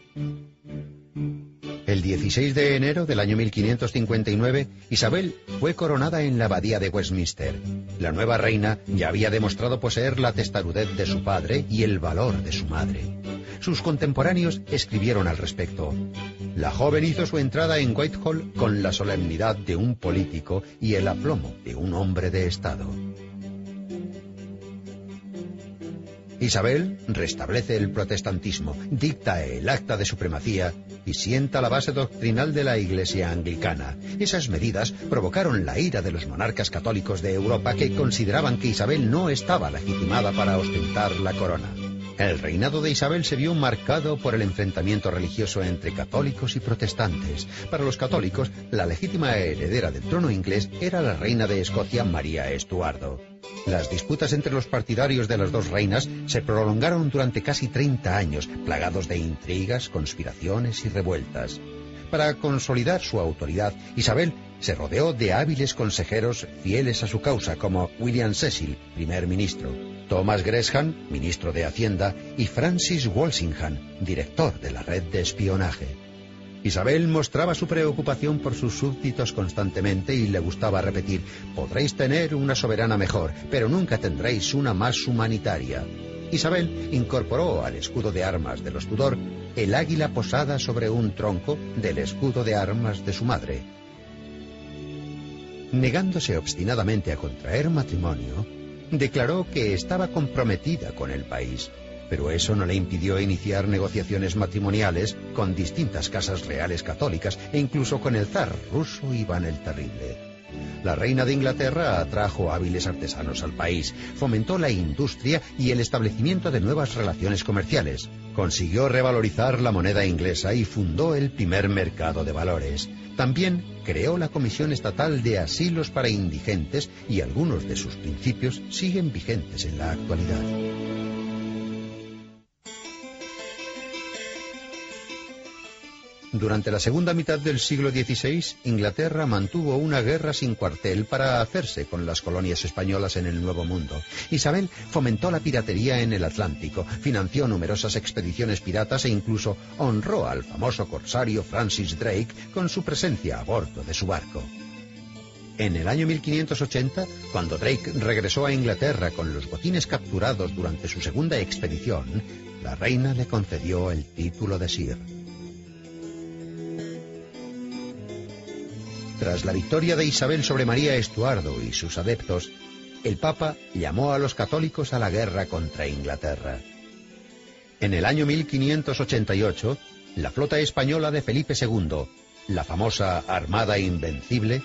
El 16 de enero del año 1559, Isabel fue coronada en la abadía de Westminster. La nueva reina ya había demostrado poseer la testarudez de su padre y el valor de su madre. Sus contemporáneos escribieron al respecto. La joven hizo su entrada en Whitehall con la solemnidad de un político y el aplomo de un hombre de Estado. Isabel restablece el protestantismo, dicta el acta de supremacía y sienta la base doctrinal de la Iglesia anglicana. Esas medidas provocaron la ira de los monarcas católicos de Europa que consideraban que Isabel no estaba legitimada para ostentar la corona. El reinado de Isabel se vio marcado por el enfrentamiento religioso entre católicos y protestantes. Para los católicos, la legítima heredera del trono inglés era la reina de Escocia, María Estuardo. Las disputas entre los partidarios de las dos reinas se prolongaron durante casi 30 años, plagados de intrigas, conspiraciones y revueltas. Para consolidar su autoridad, Isabel se rodeó de hábiles consejeros fieles a su causa, como William Cecil, primer ministro. Thomas Gresham, ministro de Hacienda, y Francis Walsingham, director de la red de espionaje. Isabel mostraba su preocupación por sus súbditos constantemente y le gustaba repetir, podréis tener una soberana mejor, pero nunca tendréis una más humanitaria. Isabel incorporó al escudo de armas de los Tudor el águila posada sobre un tronco del escudo de armas de su madre. Negándose obstinadamente a contraer matrimonio, declaró que estaba comprometida con el país, pero eso no le impidió iniciar negociaciones matrimoniales con distintas casas reales católicas e incluso con el zar ruso Iván el Terrible. La reina de Inglaterra atrajo hábiles artesanos al país, fomentó la industria y el establecimiento de nuevas relaciones comerciales, consiguió revalorizar la moneda inglesa y fundó el primer mercado de valores. También creó la Comisión Estatal de Asilos para Indigentes y algunos de sus principios siguen vigentes en la actualidad. Durante la segunda mitad del siglo XVI, Inglaterra mantuvo una guerra sin cuartel para hacerse con las colonias españolas en el Nuevo Mundo. Isabel fomentó la piratería en el Atlántico, financió numerosas expediciones piratas e incluso honró al famoso corsario Francis Drake con su presencia a bordo de su barco. En el año 1580, cuando Drake regresó a Inglaterra con los botines capturados durante su segunda expedición, la reina le concedió el título de Sir. Tras la victoria de Isabel sobre María Estuardo y sus adeptos, el Papa llamó a los católicos a la guerra contra Inglaterra. En el año 1588, la flota española de Felipe II, la famosa Armada Invencible,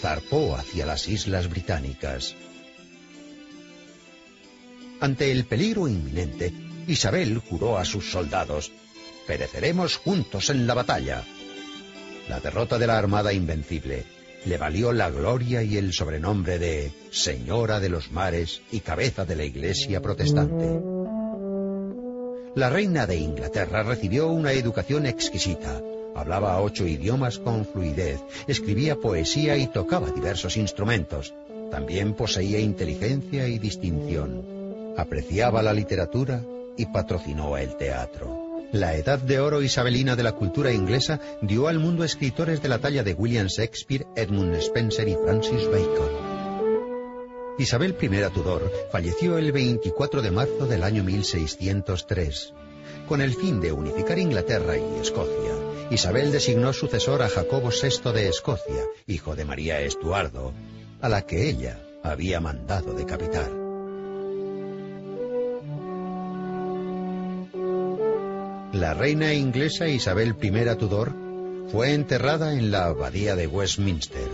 zarpó hacia las Islas Británicas. Ante el peligro inminente, Isabel juró a sus soldados, pereceremos juntos en la batalla. La derrota de la Armada Invencible le valió la gloria y el sobrenombre de Señora de los Mares y Cabeza de la Iglesia Protestante. La reina de Inglaterra recibió una educación exquisita. Hablaba ocho idiomas con fluidez, escribía poesía y tocaba diversos instrumentos. También poseía inteligencia y distinción. Apreciaba la literatura y patrocinó el teatro. La edad de oro isabelina de la cultura inglesa dio al mundo escritores de la talla de William Shakespeare, Edmund Spencer y Francis Bacon. Isabel I Tudor falleció el 24 de marzo del año 1603. Con el fin de unificar Inglaterra y Escocia, Isabel designó sucesor a Jacobo VI de Escocia, hijo de María Estuardo, a la que ella había mandado decapitar. La reina inglesa Isabel I Tudor fue enterrada en la abadía de Westminster.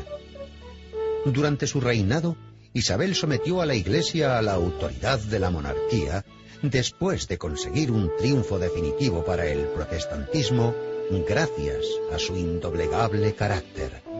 Durante su reinado, Isabel sometió a la Iglesia a la autoridad de la monarquía después de conseguir un triunfo definitivo para el protestantismo gracias a su indoblegable carácter.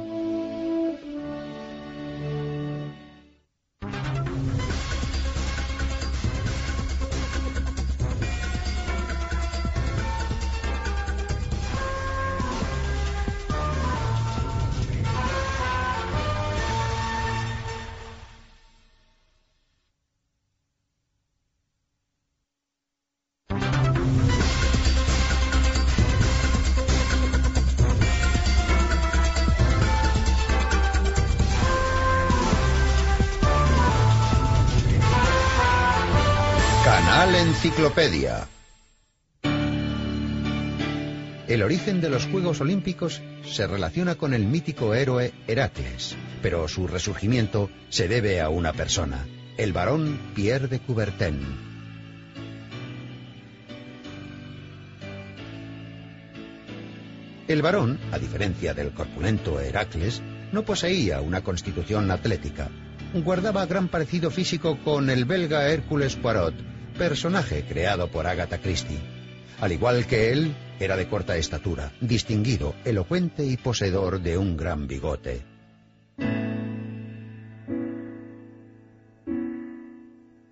Origen de los Juegos Olímpicos se relaciona con el mítico héroe Heracles, pero su resurgimiento se debe a una persona, el barón Pierre de Coubertin. El varón, a diferencia del corpulento Heracles, no poseía una constitución atlética. Guardaba gran parecido físico con el belga Hércules Poirot, personaje creado por Agatha Christie. Al igual que él, era de corta estatura, distinguido, elocuente y poseedor de un gran bigote.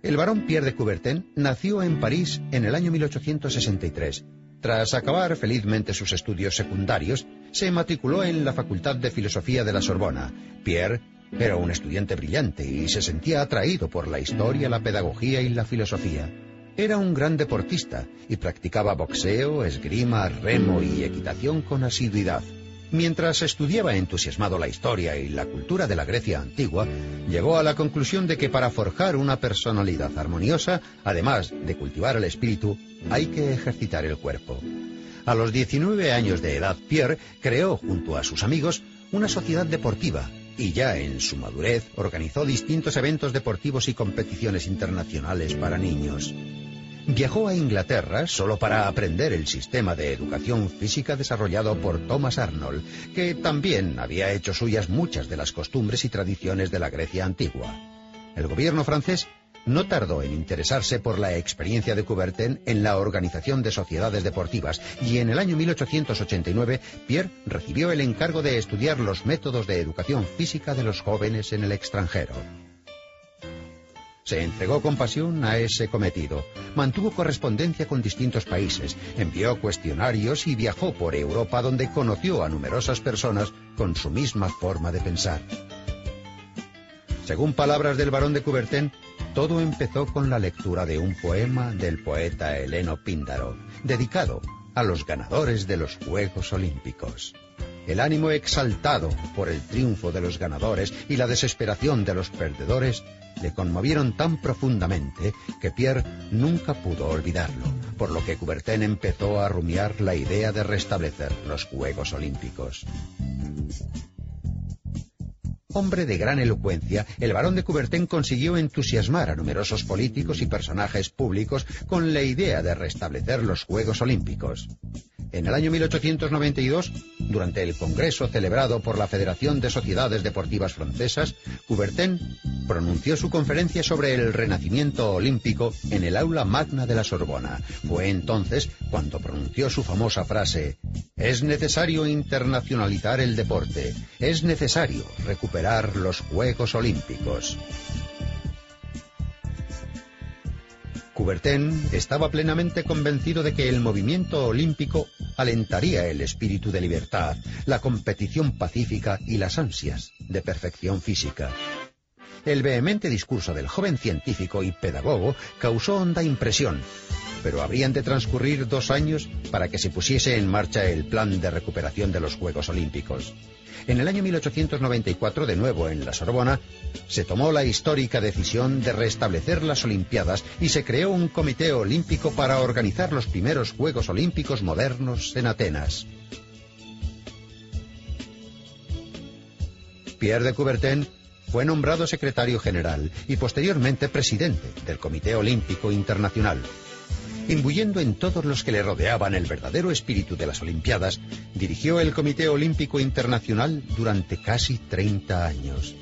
El barón Pierre de Coubertin nació en París en el año 1863. Tras acabar felizmente sus estudios secundarios, se matriculó en la Facultad de Filosofía de la Sorbona. Pierre era un estudiante brillante y se sentía atraído por la historia, la pedagogía y la filosofía. Era un gran deportista y practicaba boxeo, esgrima, remo y equitación con asiduidad. Mientras estudiaba entusiasmado la historia y la cultura de la Grecia antigua, llegó a la conclusión de que para forjar una personalidad armoniosa, además de cultivar el espíritu, hay que ejercitar el cuerpo. A los 19 años de edad, Pierre creó, junto a sus amigos, una sociedad deportiva y ya en su madurez organizó distintos eventos deportivos y competiciones internacionales para niños. Viajó a Inglaterra solo para aprender el sistema de educación física desarrollado por Thomas Arnold, que también había hecho suyas muchas de las costumbres y tradiciones de la Grecia antigua. El gobierno francés no tardó en interesarse por la experiencia de Coubertin en la organización de sociedades deportivas y en el año 1889 Pierre recibió el encargo de estudiar los métodos de educación física de los jóvenes en el extranjero. Se entregó con pasión a ese cometido, mantuvo correspondencia con distintos países, envió cuestionarios y viajó por Europa donde conoció a numerosas personas con su misma forma de pensar. Según palabras del barón de Coubertin, todo empezó con la lectura de un poema del poeta Heleno Píndaro, dedicado a los ganadores de los Juegos Olímpicos. El ánimo exaltado por el triunfo de los ganadores y la desesperación de los perdedores le conmovieron tan profundamente que Pierre nunca pudo olvidarlo, por lo que Coubertin empezó a rumiar la idea de restablecer los Juegos Olímpicos. Hombre de gran elocuencia, el barón de Coubertin consiguió entusiasmar a numerosos políticos y personajes públicos con la idea de restablecer los Juegos Olímpicos. En el año 1892, durante el congreso celebrado por la Federación de Sociedades Deportivas Francesas, Coubertin pronunció su conferencia sobre el renacimiento olímpico en el aula magna de la Sorbona. Fue entonces cuando pronunció su famosa frase, es necesario internacionalizar el deporte, es necesario recuperar los Juegos Olímpicos. Coubertin estaba plenamente convencido de que el movimiento olímpico alentaría el espíritu de libertad, la competición pacífica y las ansias de perfección física. El vehemente discurso del joven científico y pedagogo causó honda impresión, pero habrían de transcurrir dos años para que se pusiese en marcha el plan de recuperación de los Juegos Olímpicos. En el año 1894, de nuevo en la Sorbona, se tomó la histórica decisión de restablecer las Olimpiadas y se creó un comité olímpico para organizar los primeros Juegos Olímpicos modernos en Atenas. Pierre de Coubertin fue nombrado secretario general y posteriormente presidente del Comité Olímpico Internacional imbuyendo en todos los que le rodeaban el verdadero espíritu de las Olimpiadas, dirigió el Comité Olímpico Internacional durante casi 30 años.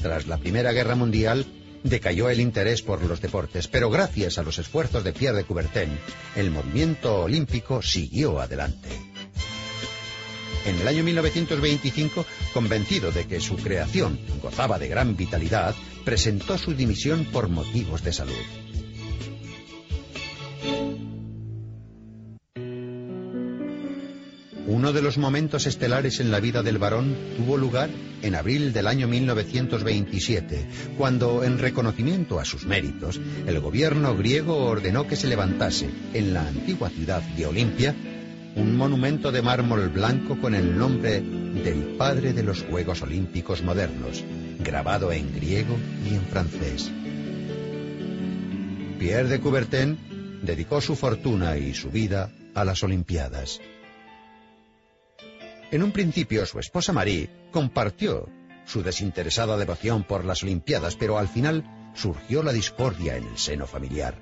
Tras la Primera Guerra Mundial, decayó el interés por los deportes, pero gracias a los esfuerzos de Pierre de Coubertin, el movimiento olímpico siguió adelante. En el año 1925, convencido de que su creación gozaba de gran vitalidad, presentó su dimisión por motivos de salud. Uno de los momentos estelares en la vida del varón tuvo lugar en abril del año 1927, cuando, en reconocimiento a sus méritos, el gobierno griego ordenó que se levantase, en la antigua ciudad de Olimpia, un monumento de mármol blanco con el nombre del padre de los Juegos Olímpicos modernos, grabado en griego y en francés. Pierre de Coubertin dedicó su fortuna y su vida a las Olimpiadas. En un principio su esposa Marie compartió su desinteresada devoción por las Olimpiadas, pero al final surgió la discordia en el seno familiar.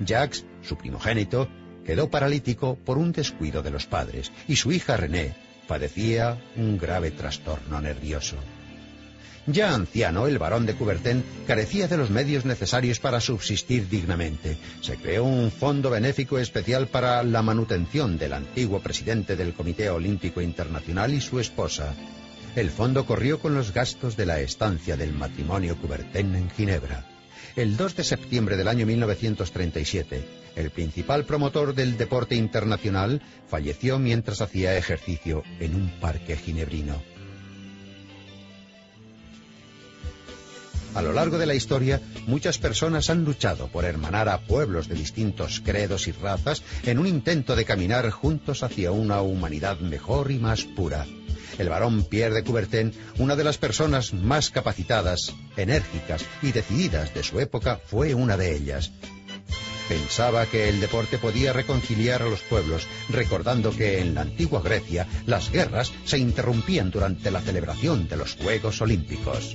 Jacques, su primogénito, quedó paralítico por un descuido de los padres y su hija René padecía un grave trastorno nervioso. Ya anciano, el barón de Coubertin carecía de los medios necesarios para subsistir dignamente. Se creó un fondo benéfico especial para la manutención del antiguo presidente del Comité Olímpico Internacional y su esposa. El fondo corrió con los gastos de la estancia del matrimonio Coubertin en Ginebra. El 2 de septiembre del año 1937, el principal promotor del deporte internacional falleció mientras hacía ejercicio en un parque ginebrino. A lo largo de la historia, muchas personas han luchado por hermanar a pueblos de distintos credos y razas en un intento de caminar juntos hacia una humanidad mejor y más pura. El varón Pierre de Coubertin, una de las personas más capacitadas, enérgicas y decididas de su época, fue una de ellas. Pensaba que el deporte podía reconciliar a los pueblos, recordando que en la antigua Grecia las guerras se interrumpían durante la celebración de los Juegos Olímpicos.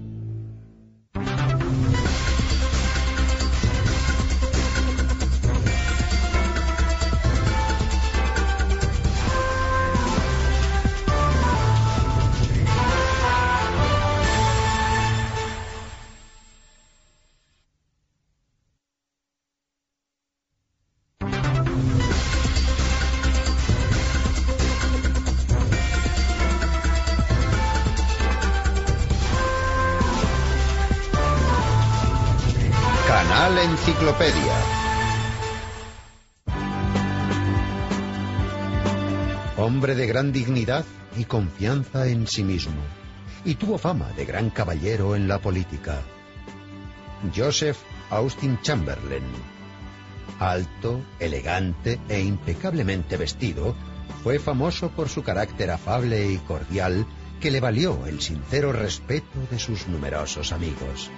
De gran dignidad y confianza en sí mismo, y tuvo fama de gran caballero en la política. Joseph Austin Chamberlain. Alto, elegante e impecablemente vestido, fue famoso por su carácter afable y cordial que le valió el sincero respeto de sus numerosos amigos.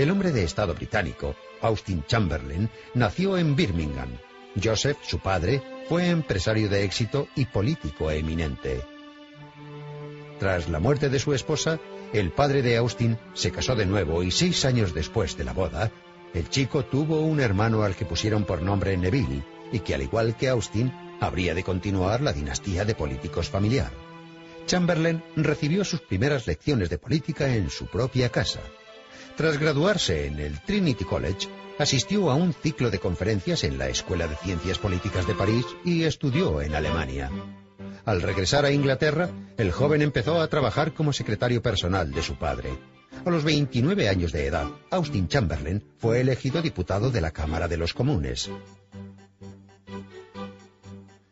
El hombre de Estado británico, Austin Chamberlain, nació en Birmingham. Joseph, su padre, fue empresario de éxito y político eminente. Tras la muerte de su esposa, el padre de Austin se casó de nuevo y seis años después de la boda, el chico tuvo un hermano al que pusieron por nombre Neville y que al igual que Austin habría de continuar la dinastía de políticos familiar. Chamberlain recibió sus primeras lecciones de política en su propia casa. Tras graduarse en el Trinity College, asistió a un ciclo de conferencias en la Escuela de Ciencias Políticas de París y estudió en Alemania. Al regresar a Inglaterra, el joven empezó a trabajar como secretario personal de su padre. A los 29 años de edad, Austin Chamberlain fue elegido diputado de la Cámara de los Comunes.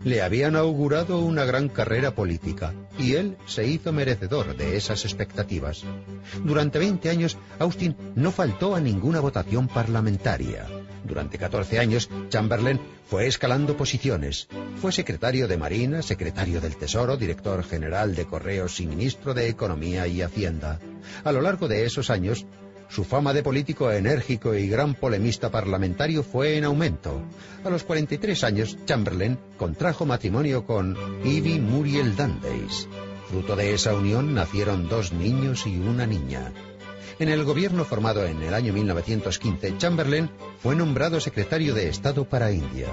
Le habían augurado una gran carrera política y él se hizo merecedor de esas expectativas. Durante 20 años, Austin no faltó a ninguna votación parlamentaria. Durante 14 años, Chamberlain fue escalando posiciones. Fue secretario de Marina, secretario del Tesoro, director general de Correos y ministro de Economía y Hacienda. A lo largo de esos años, su fama de político enérgico y gran polemista parlamentario fue en aumento. A los 43 años, Chamberlain contrajo matrimonio con Evie Muriel Dundays. Fruto de esa unión nacieron dos niños y una niña. En el gobierno formado en el año 1915, Chamberlain fue nombrado secretario de Estado para India.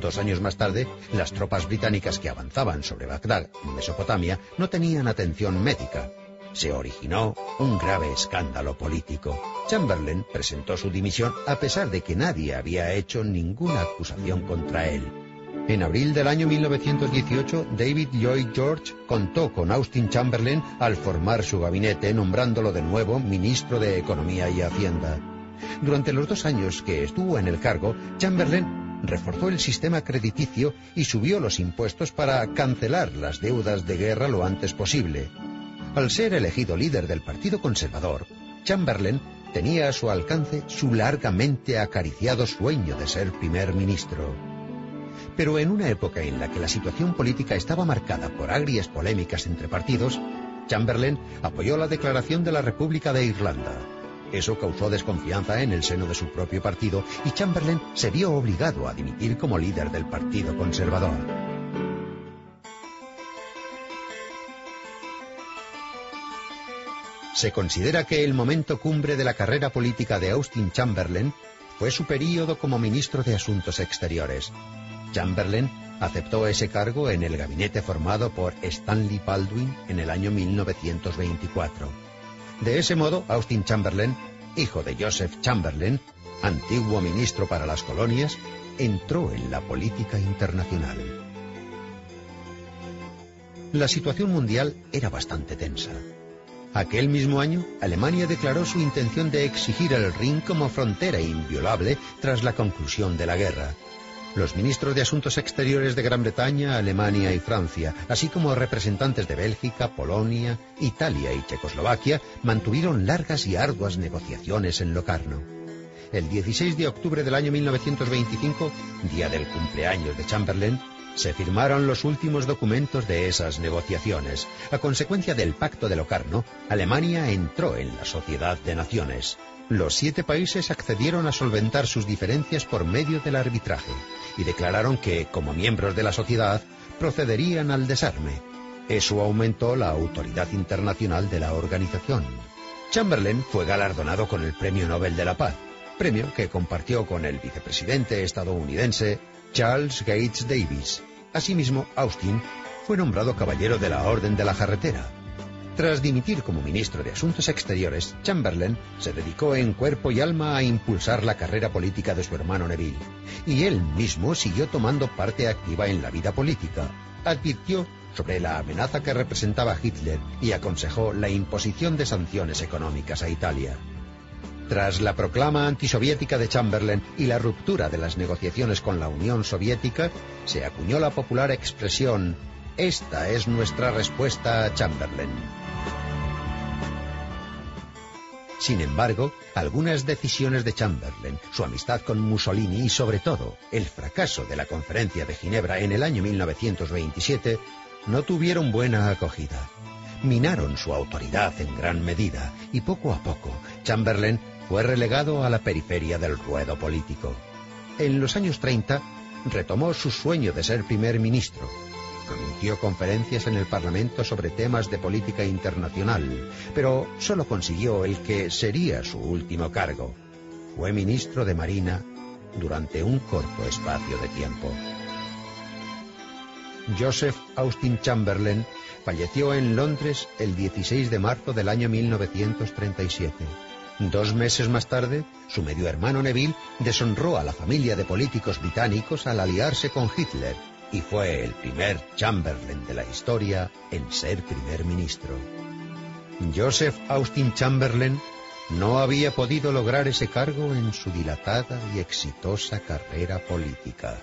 Dos años más tarde, las tropas británicas que avanzaban sobre Bagdad, en Mesopotamia, no tenían atención médica se originó un grave escándalo político. Chamberlain presentó su dimisión a pesar de que nadie había hecho ninguna acusación contra él. En abril del año 1918, David Lloyd George contó con Austin Chamberlain al formar su gabinete, nombrándolo de nuevo ministro de Economía y Hacienda. Durante los dos años que estuvo en el cargo, Chamberlain reforzó el sistema crediticio y subió los impuestos para cancelar las deudas de guerra lo antes posible. Al ser elegido líder del Partido Conservador, Chamberlain tenía a su alcance su largamente acariciado sueño de ser primer ministro. Pero en una época en la que la situación política estaba marcada por agrias polémicas entre partidos, Chamberlain apoyó la declaración de la República de Irlanda. Eso causó desconfianza en el seno de su propio partido y Chamberlain se vio obligado a dimitir como líder del Partido Conservador. Se considera que el momento cumbre de la carrera política de Austin Chamberlain fue su período como ministro de Asuntos Exteriores. Chamberlain aceptó ese cargo en el gabinete formado por Stanley Baldwin en el año 1924. De ese modo, Austin Chamberlain, hijo de Joseph Chamberlain, antiguo ministro para las colonias, entró en la política internacional. La situación mundial era bastante tensa. Aquel mismo año, Alemania declaró su intención de exigir el Rin como frontera inviolable tras la conclusión de la guerra. Los ministros de Asuntos Exteriores de Gran Bretaña, Alemania y Francia, así como representantes de Bélgica, Polonia, Italia y Checoslovaquia, mantuvieron largas y arduas negociaciones en Locarno. El 16 de octubre del año 1925, día del cumpleaños de Chamberlain, se firmaron los últimos documentos de esas negociaciones. A consecuencia del Pacto de Locarno, Alemania entró en la Sociedad de Naciones. Los siete países accedieron a solventar sus diferencias por medio del arbitraje y declararon que, como miembros de la sociedad, procederían al desarme. Eso aumentó la autoridad internacional de la organización. Chamberlain fue galardonado con el Premio Nobel de la Paz, premio que compartió con el vicepresidente estadounidense Charles Gates Davis. Asimismo, Austin fue nombrado Caballero de la Orden de la Jarretera. Tras dimitir como ministro de Asuntos Exteriores, Chamberlain se dedicó en cuerpo y alma a impulsar la carrera política de su hermano Neville, y él mismo siguió tomando parte activa en la vida política. Advirtió sobre la amenaza que representaba Hitler y aconsejó la imposición de sanciones económicas a Italia. Tras la proclama antisoviética de Chamberlain y la ruptura de las negociaciones con la Unión Soviética, se acuñó la popular expresión Esta es nuestra respuesta a Chamberlain. Sin embargo, algunas decisiones de Chamberlain, su amistad con Mussolini y sobre todo el fracaso de la conferencia de Ginebra en el año 1927 no tuvieron buena acogida. Minaron su autoridad en gran medida y poco a poco Chamberlain fue relegado a la periferia del ruedo político. En los años 30 retomó su sueño de ser primer ministro. Pronunció conferencias en el Parlamento sobre temas de política internacional, pero solo consiguió el que sería su último cargo. Fue ministro de Marina durante un corto espacio de tiempo. Joseph Austin Chamberlain falleció en Londres el 16 de marzo del año 1937. Dos meses más tarde, su medio hermano Neville deshonró a la familia de políticos británicos al aliarse con Hitler y fue el primer Chamberlain de la historia en ser primer ministro. Joseph Austin Chamberlain no había podido lograr ese cargo en su dilatada y exitosa carrera política.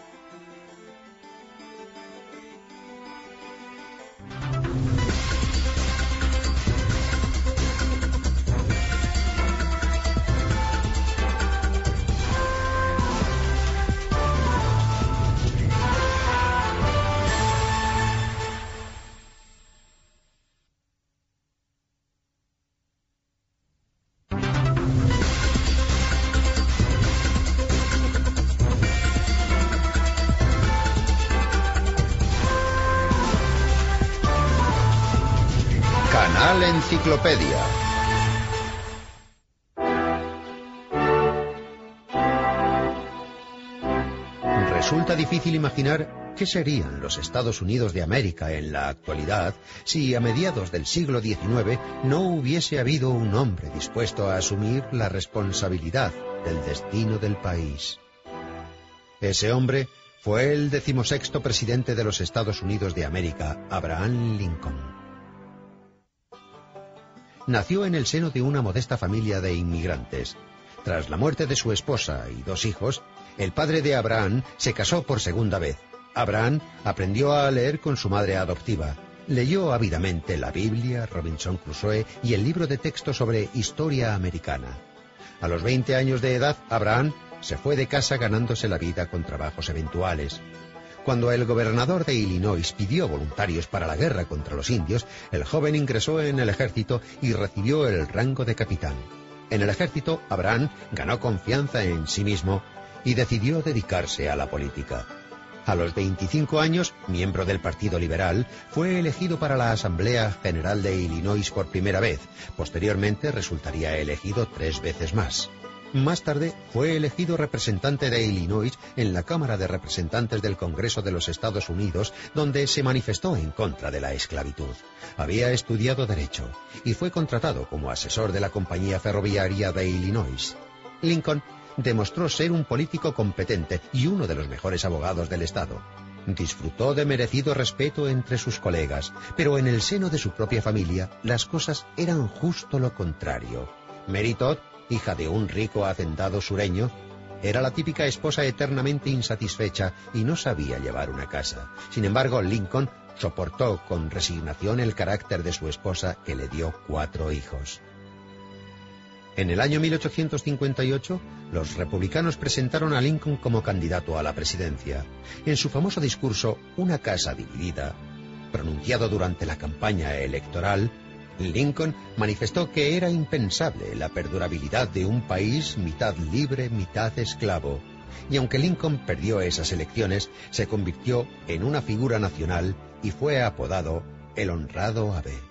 Difícil imaginar qué serían los Estados Unidos de América en la actualidad si a mediados del siglo XIX no hubiese habido un hombre dispuesto a asumir la responsabilidad del destino del país. Ese hombre fue el decimosexto presidente de los Estados Unidos de América, Abraham Lincoln nació en el seno de una modesta familia de inmigrantes. Tras la muerte de su esposa y dos hijos, el padre de Abraham se casó por segunda vez. Abraham aprendió a leer con su madre adoptiva. Leyó ávidamente la Biblia, Robinson Crusoe y el libro de texto sobre historia americana. A los 20 años de edad, Abraham se fue de casa ganándose la vida con trabajos eventuales. Cuando el gobernador de Illinois pidió voluntarios para la guerra contra los indios, el joven ingresó en el ejército y recibió el rango de capitán. En el ejército, Abraham ganó confianza en sí mismo y decidió dedicarse a la política. A los 25 años, miembro del Partido Liberal, fue elegido para la Asamblea General de Illinois por primera vez. Posteriormente resultaría elegido tres veces más. Más tarde fue elegido representante de Illinois en la Cámara de Representantes del Congreso de los Estados Unidos, donde se manifestó en contra de la esclavitud. Había estudiado Derecho y fue contratado como asesor de la compañía ferroviaria de Illinois. Lincoln demostró ser un político competente y uno de los mejores abogados del Estado. Disfrutó de merecido respeto entre sus colegas, pero en el seno de su propia familia las cosas eran justo lo contrario. Mary Todd, hija de un rico hacendado sureño, era la típica esposa eternamente insatisfecha y no sabía llevar una casa. Sin embargo, Lincoln soportó con resignación el carácter de su esposa que le dio cuatro hijos. En el año 1858, los republicanos presentaron a Lincoln como candidato a la presidencia. En su famoso discurso, Una casa dividida, pronunciado durante la campaña electoral, Lincoln manifestó que era impensable la perdurabilidad de un país mitad libre, mitad esclavo. Y aunque Lincoln perdió esas elecciones, se convirtió en una figura nacional y fue apodado el honrado Ave.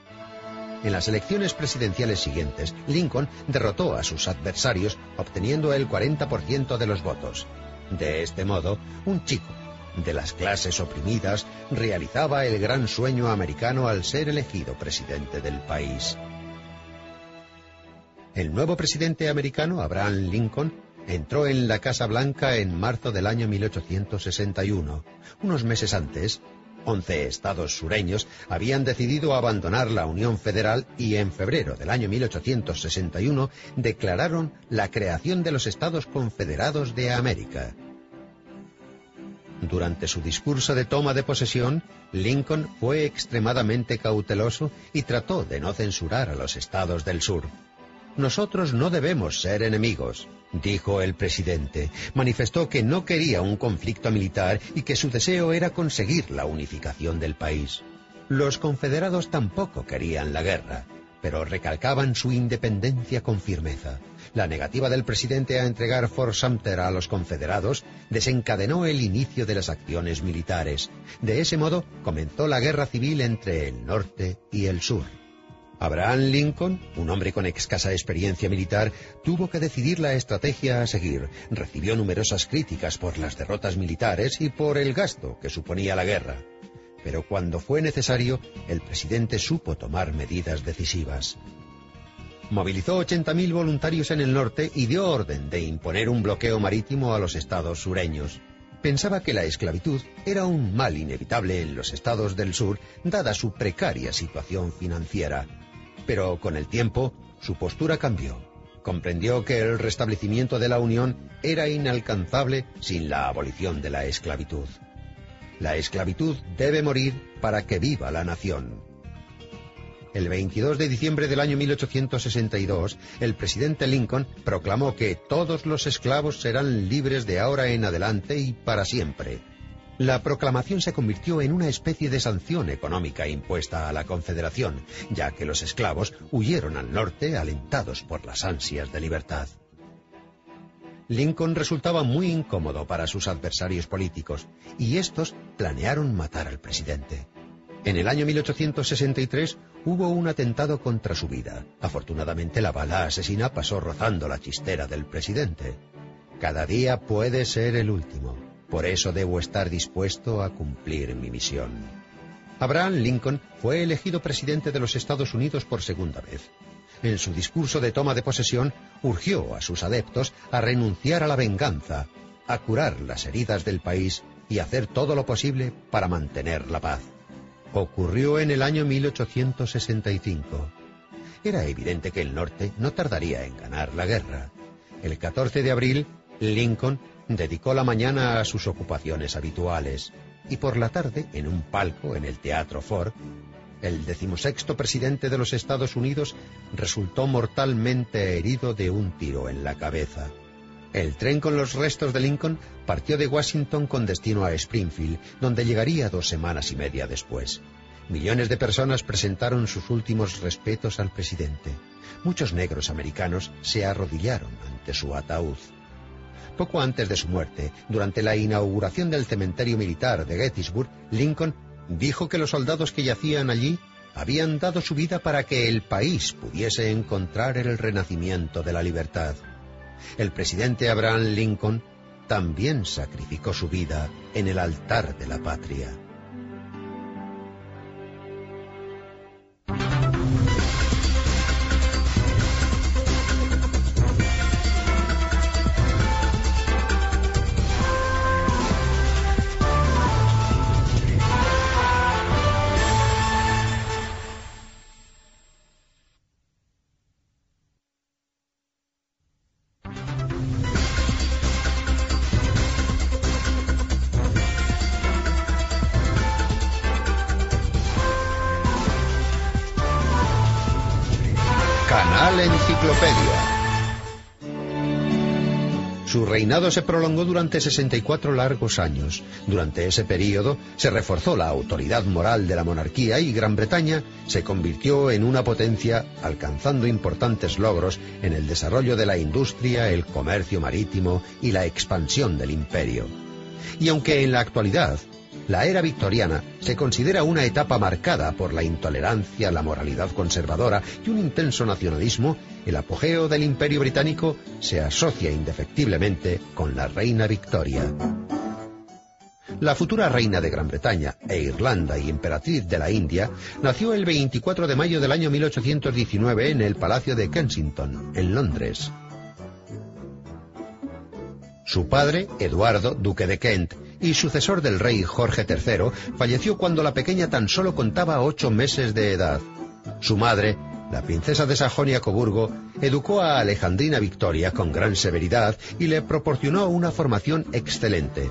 En las elecciones presidenciales siguientes, Lincoln derrotó a sus adversarios obteniendo el 40% de los votos. De este modo, un chico de las clases oprimidas realizaba el gran sueño americano al ser elegido presidente del país. El nuevo presidente americano, Abraham Lincoln, entró en la Casa Blanca en marzo del año 1861. Unos meses antes, Once estados sureños habían decidido abandonar la Unión Federal y en febrero del año 1861 declararon la creación de los Estados Confederados de América. Durante su discurso de toma de posesión, Lincoln fue extremadamente cauteloso y trató de no censurar a los estados del sur. Nosotros no debemos ser enemigos, dijo el presidente. Manifestó que no quería un conflicto militar y que su deseo era conseguir la unificación del país. Los confederados tampoco querían la guerra, pero recalcaban su independencia con firmeza. La negativa del presidente a entregar Fort Sumter a los confederados desencadenó el inicio de las acciones militares. De ese modo comenzó la guerra civil entre el norte y el sur. Abraham Lincoln, un hombre con escasa experiencia militar, tuvo que decidir la estrategia a seguir. Recibió numerosas críticas por las derrotas militares y por el gasto que suponía la guerra. Pero cuando fue necesario, el presidente supo tomar medidas decisivas. Movilizó 80.000 voluntarios en el norte y dio orden de imponer un bloqueo marítimo a los estados sureños. Pensaba que la esclavitud era un mal inevitable en los estados del sur, dada su precaria situación financiera. Pero con el tiempo, su postura cambió. Comprendió que el restablecimiento de la Unión era inalcanzable sin la abolición de la esclavitud. La esclavitud debe morir para que viva la nación. El 22 de diciembre del año 1862, el presidente Lincoln proclamó que todos los esclavos serán libres de ahora en adelante y para siempre. La proclamación se convirtió en una especie de sanción económica impuesta a la Confederación, ya que los esclavos huyeron al norte alentados por las ansias de libertad. Lincoln resultaba muy incómodo para sus adversarios políticos, y estos planearon matar al presidente. En el año 1863 hubo un atentado contra su vida. Afortunadamente la bala asesina pasó rozando la chistera del presidente. Cada día puede ser el último. Por eso debo estar dispuesto a cumplir mi misión. Abraham Lincoln fue elegido presidente de los Estados Unidos por segunda vez. En su discurso de toma de posesión, urgió a sus adeptos a renunciar a la venganza, a curar las heridas del país y hacer todo lo posible para mantener la paz. Ocurrió en el año 1865. Era evidente que el norte no tardaría en ganar la guerra. El 14 de abril, Lincoln dedicó la mañana a sus ocupaciones habituales y por la tarde, en un palco en el Teatro Ford, el decimosexto presidente de los Estados Unidos resultó mortalmente herido de un tiro en la cabeza. El tren con los restos de Lincoln partió de Washington con destino a Springfield, donde llegaría dos semanas y media después. Millones de personas presentaron sus últimos respetos al presidente. Muchos negros americanos se arrodillaron ante su ataúd. Poco antes de su muerte, durante la inauguración del cementerio militar de Gettysburg, Lincoln dijo que los soldados que yacían allí habían dado su vida para que el país pudiese encontrar el renacimiento de la libertad. El presidente Abraham Lincoln también sacrificó su vida en el altar de la patria. Reinado se prolongó durante 64 largos años. Durante ese período se reforzó la autoridad moral de la monarquía y Gran Bretaña se convirtió en una potencia alcanzando importantes logros en el desarrollo de la industria, el comercio marítimo y la expansión del imperio. Y aunque en la actualidad la era victoriana se considera una etapa marcada por la intolerancia, la moralidad conservadora y un intenso nacionalismo, el apogeo del imperio británico se asocia indefectiblemente con la reina Victoria. La futura reina de Gran Bretaña e Irlanda y emperatriz de la India nació el 24 de mayo del año 1819 en el Palacio de Kensington, en Londres. Su padre, Eduardo, duque de Kent, y sucesor del rey Jorge III, falleció cuando la pequeña tan solo contaba ocho meses de edad. Su madre, la princesa de Sajonia-Coburgo, educó a Alejandrina Victoria con gran severidad y le proporcionó una formación excelente.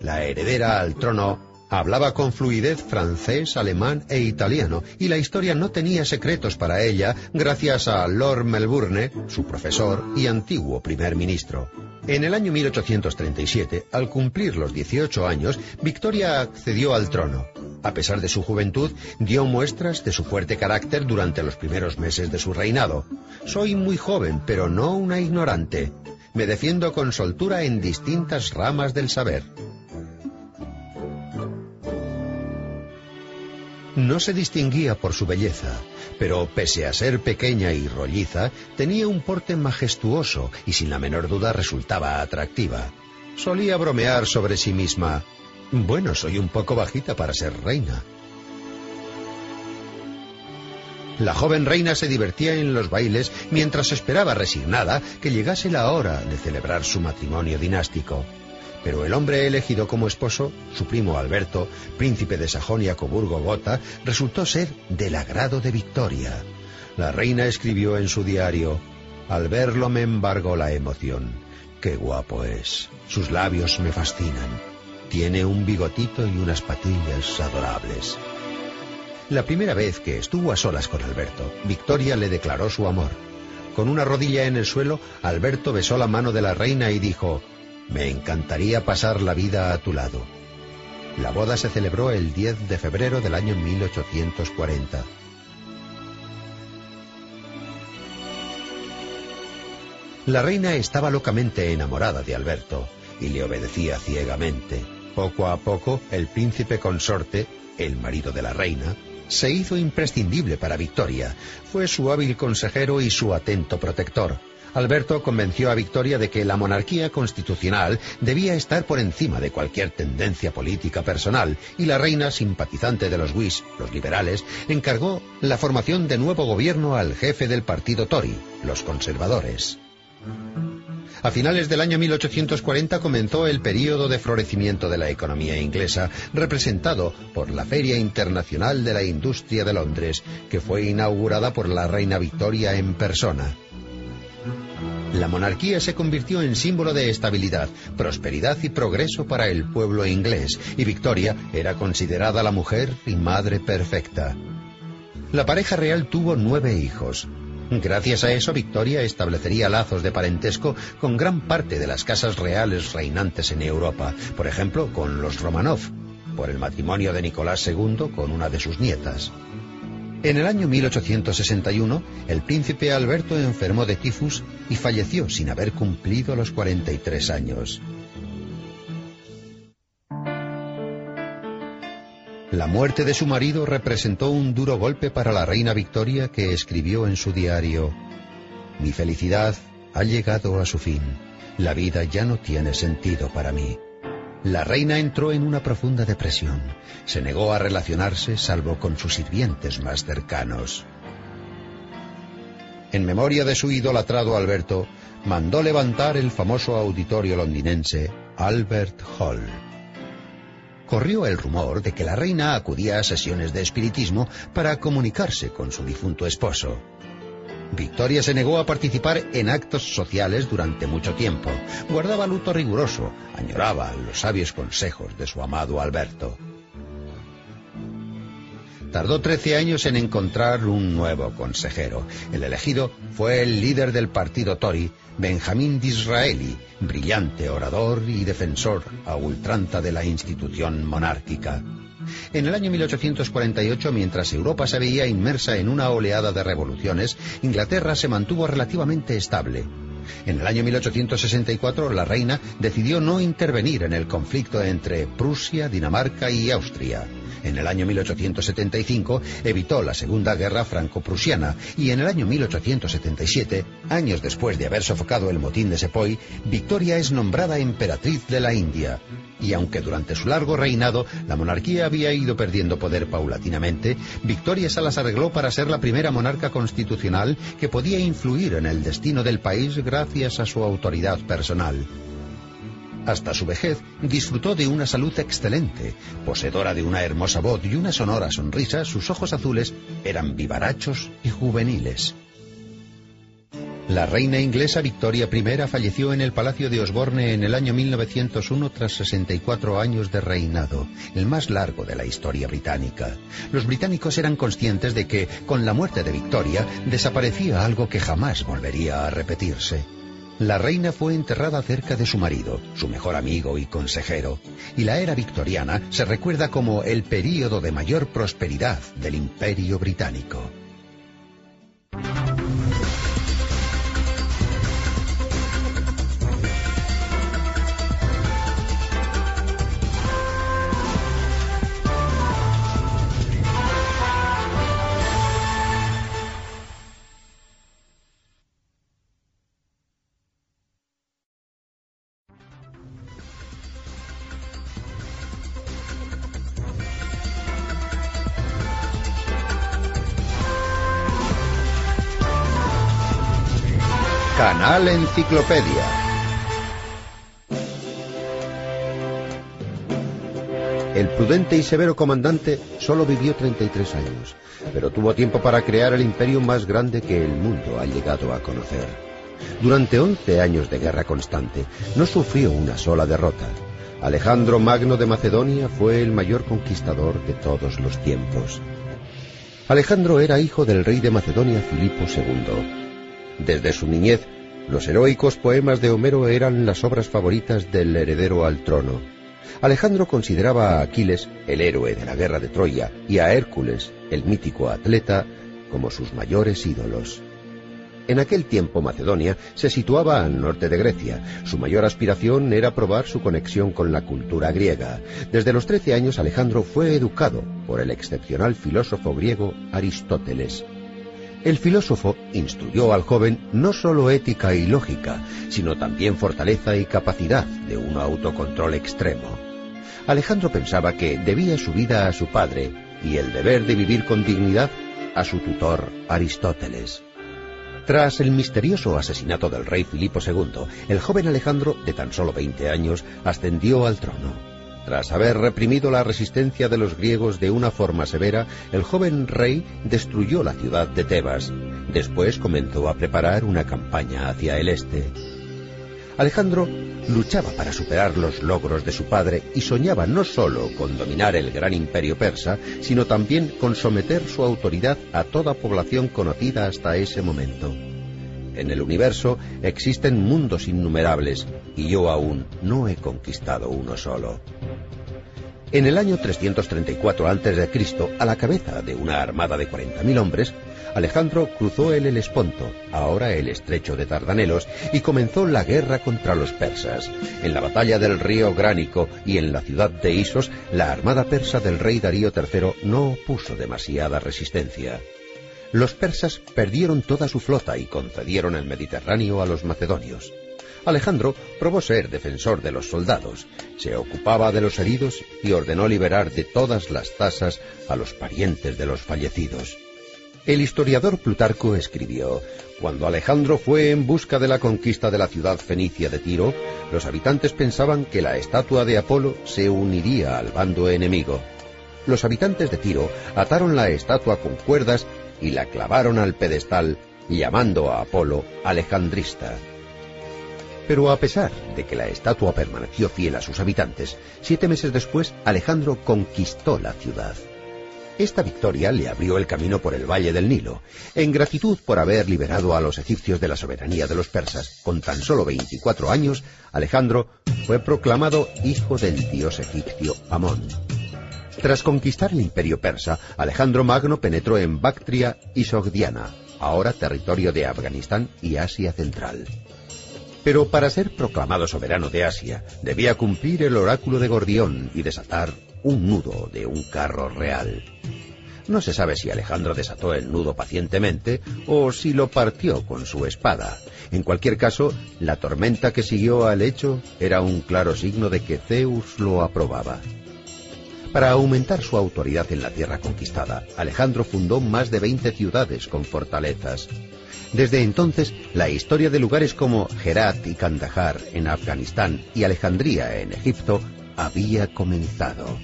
La heredera al trono Hablaba con fluidez francés, alemán e italiano, y la historia no tenía secretos para ella gracias a Lord Melbourne, su profesor y antiguo primer ministro. En el año 1837, al cumplir los 18 años, Victoria accedió al trono. A pesar de su juventud, dio muestras de su fuerte carácter durante los primeros meses de su reinado. Soy muy joven, pero no una ignorante. Me defiendo con soltura en distintas ramas del saber. No se distinguía por su belleza, pero pese a ser pequeña y rolliza, tenía un porte majestuoso y sin la menor duda resultaba atractiva. Solía bromear sobre sí misma. Bueno, soy un poco bajita para ser reina. La joven reina se divertía en los bailes mientras esperaba resignada que llegase la hora de celebrar su matrimonio dinástico. Pero el hombre elegido como esposo, su primo Alberto, príncipe de Sajonia-Coburgo-Gotha, resultó ser del agrado de Victoria. La reina escribió en su diario, al verlo me embargó la emoción. Qué guapo es. Sus labios me fascinan. Tiene un bigotito y unas patillas adorables. La primera vez que estuvo a solas con Alberto, Victoria le declaró su amor. Con una rodilla en el suelo, Alberto besó la mano de la reina y dijo, me encantaría pasar la vida a tu lado. La boda se celebró el 10 de febrero del año 1840. La reina estaba locamente enamorada de Alberto y le obedecía ciegamente. Poco a poco, el príncipe consorte, el marido de la reina, se hizo imprescindible para Victoria. Fue su hábil consejero y su atento protector. Alberto convenció a Victoria de que la monarquía constitucional debía estar por encima de cualquier tendencia política personal y la reina, simpatizante de los Whigs, los liberales, encargó la formación de nuevo gobierno al jefe del partido Tory, los conservadores. A finales del año 1840 comenzó el período de florecimiento de la economía inglesa, representado por la Feria Internacional de la Industria de Londres, que fue inaugurada por la reina Victoria en persona. La monarquía se convirtió en símbolo de estabilidad, prosperidad y progreso para el pueblo inglés, y Victoria era considerada la mujer y madre perfecta. La pareja real tuvo nueve hijos. Gracias a eso, Victoria establecería lazos de parentesco con gran parte de las casas reales reinantes en Europa, por ejemplo, con los Romanov, por el matrimonio de Nicolás II con una de sus nietas. En el año 1861, el príncipe Alberto enfermó de tifus y falleció sin haber cumplido los 43 años. La muerte de su marido representó un duro golpe para la reina Victoria que escribió en su diario, Mi felicidad ha llegado a su fin, la vida ya no tiene sentido para mí. La reina entró en una profunda depresión, se negó a relacionarse salvo con sus sirvientes más cercanos. En memoria de su idolatrado Alberto, mandó levantar el famoso auditorio londinense Albert Hall corrió el rumor de que la reina acudía a sesiones de espiritismo para comunicarse con su difunto esposo. Victoria se negó a participar en actos sociales durante mucho tiempo. Guardaba luto riguroso, añoraba los sabios consejos de su amado Alberto. Tardó trece años en encontrar un nuevo consejero. El elegido fue el líder del partido Tory, Benjamín Disraeli, brillante orador y defensor a ultranza de la institución monárquica. En el año 1848, mientras Europa se veía inmersa en una oleada de revoluciones, Inglaterra se mantuvo relativamente estable. En el año 1864, la reina decidió no intervenir en el conflicto entre Prusia, Dinamarca y Austria. En el año 1875 evitó la Segunda Guerra Franco-Prusiana y en el año 1877, años después de haber sofocado el motín de Sepoy, Victoria es nombrada emperatriz de la India. Y aunque durante su largo reinado la monarquía había ido perdiendo poder paulatinamente, Victoria se las arregló para ser la primera monarca constitucional que podía influir en el destino del país gracias a su autoridad personal. Hasta su vejez disfrutó de una salud excelente. Poseedora de una hermosa voz y una sonora sonrisa, sus ojos azules eran vivarachos y juveniles. La reina inglesa Victoria I falleció en el Palacio de Osborne en el año 1901 tras 64 años de reinado, el más largo de la historia británica. Los británicos eran conscientes de que, con la muerte de Victoria, desaparecía algo que jamás volvería a repetirse. La reina fue enterrada cerca de su marido, su mejor amigo y consejero, y la era victoriana se recuerda como el período de mayor prosperidad del imperio británico. Enciclopedia. El prudente y severo comandante solo vivió 33 años, pero tuvo tiempo para crear el imperio más grande que el mundo ha llegado a conocer. Durante 11 años de guerra constante, no sufrió una sola derrota. Alejandro Magno de Macedonia fue el mayor conquistador de todos los tiempos. Alejandro era hijo del rey de Macedonia Filipo II. Desde su niñez los heroicos poemas de Homero eran las obras favoritas del heredero al trono. Alejandro consideraba a Aquiles, el héroe de la guerra de Troya, y a Hércules, el mítico atleta, como sus mayores ídolos. En aquel tiempo Macedonia se situaba al norte de Grecia. Su mayor aspiración era probar su conexión con la cultura griega. Desde los trece años Alejandro fue educado por el excepcional filósofo griego Aristóteles. El filósofo instruyó al joven no sólo ética y lógica, sino también fortaleza y capacidad de un autocontrol extremo. Alejandro pensaba que debía su vida a su padre y el deber de vivir con dignidad a su tutor Aristóteles. Tras el misterioso asesinato del rey Filipo II, el joven Alejandro, de tan solo 20 años, ascendió al trono. Tras haber reprimido la resistencia de los griegos de una forma severa, el joven rey destruyó la ciudad de Tebas. Después comenzó a preparar una campaña hacia el este. Alejandro luchaba para superar los logros de su padre y soñaba no solo con dominar el gran imperio persa, sino también con someter su autoridad a toda población conocida hasta ese momento. En el universo existen mundos innumerables y yo aún no he conquistado uno solo. En el año 334 a.C., a la cabeza de una armada de 40.000 hombres, Alejandro cruzó el Helesponto, ahora el estrecho de Dardanelos, y comenzó la guerra contra los persas. En la batalla del río Gránico y en la ciudad de Isos, la armada persa del rey Darío III no opuso demasiada resistencia. Los persas perdieron toda su flota y concedieron el Mediterráneo a los macedonios. Alejandro probó ser defensor de los soldados, se ocupaba de los heridos y ordenó liberar de todas las tasas a los parientes de los fallecidos. El historiador Plutarco escribió, cuando Alejandro fue en busca de la conquista de la ciudad fenicia de Tiro, los habitantes pensaban que la estatua de Apolo se uniría al bando enemigo. Los habitantes de Tiro ataron la estatua con cuerdas y la clavaron al pedestal, llamando a Apolo Alejandrista. Pero a pesar de que la estatua permaneció fiel a sus habitantes, siete meses después Alejandro conquistó la ciudad. Esta victoria le abrió el camino por el valle del Nilo, en gratitud por haber liberado a los egipcios de la soberanía de los persas. Con tan solo 24 años, Alejandro fue proclamado hijo del dios egipcio Amón. Tras conquistar el imperio persa, Alejandro Magno penetró en Bactria y Sogdiana, ahora territorio de Afganistán y Asia Central. Pero para ser proclamado soberano de Asia, debía cumplir el oráculo de Gordión y desatar un nudo de un carro real. No se sabe si Alejandro desató el nudo pacientemente o si lo partió con su espada. En cualquier caso, la tormenta que siguió al hecho era un claro signo de que Zeus lo aprobaba. Para aumentar su autoridad en la tierra conquistada, Alejandro fundó más de 20 ciudades con fortalezas. Desde entonces, la historia de lugares como Herat y Kandahar en Afganistán y Alejandría en Egipto había comenzado.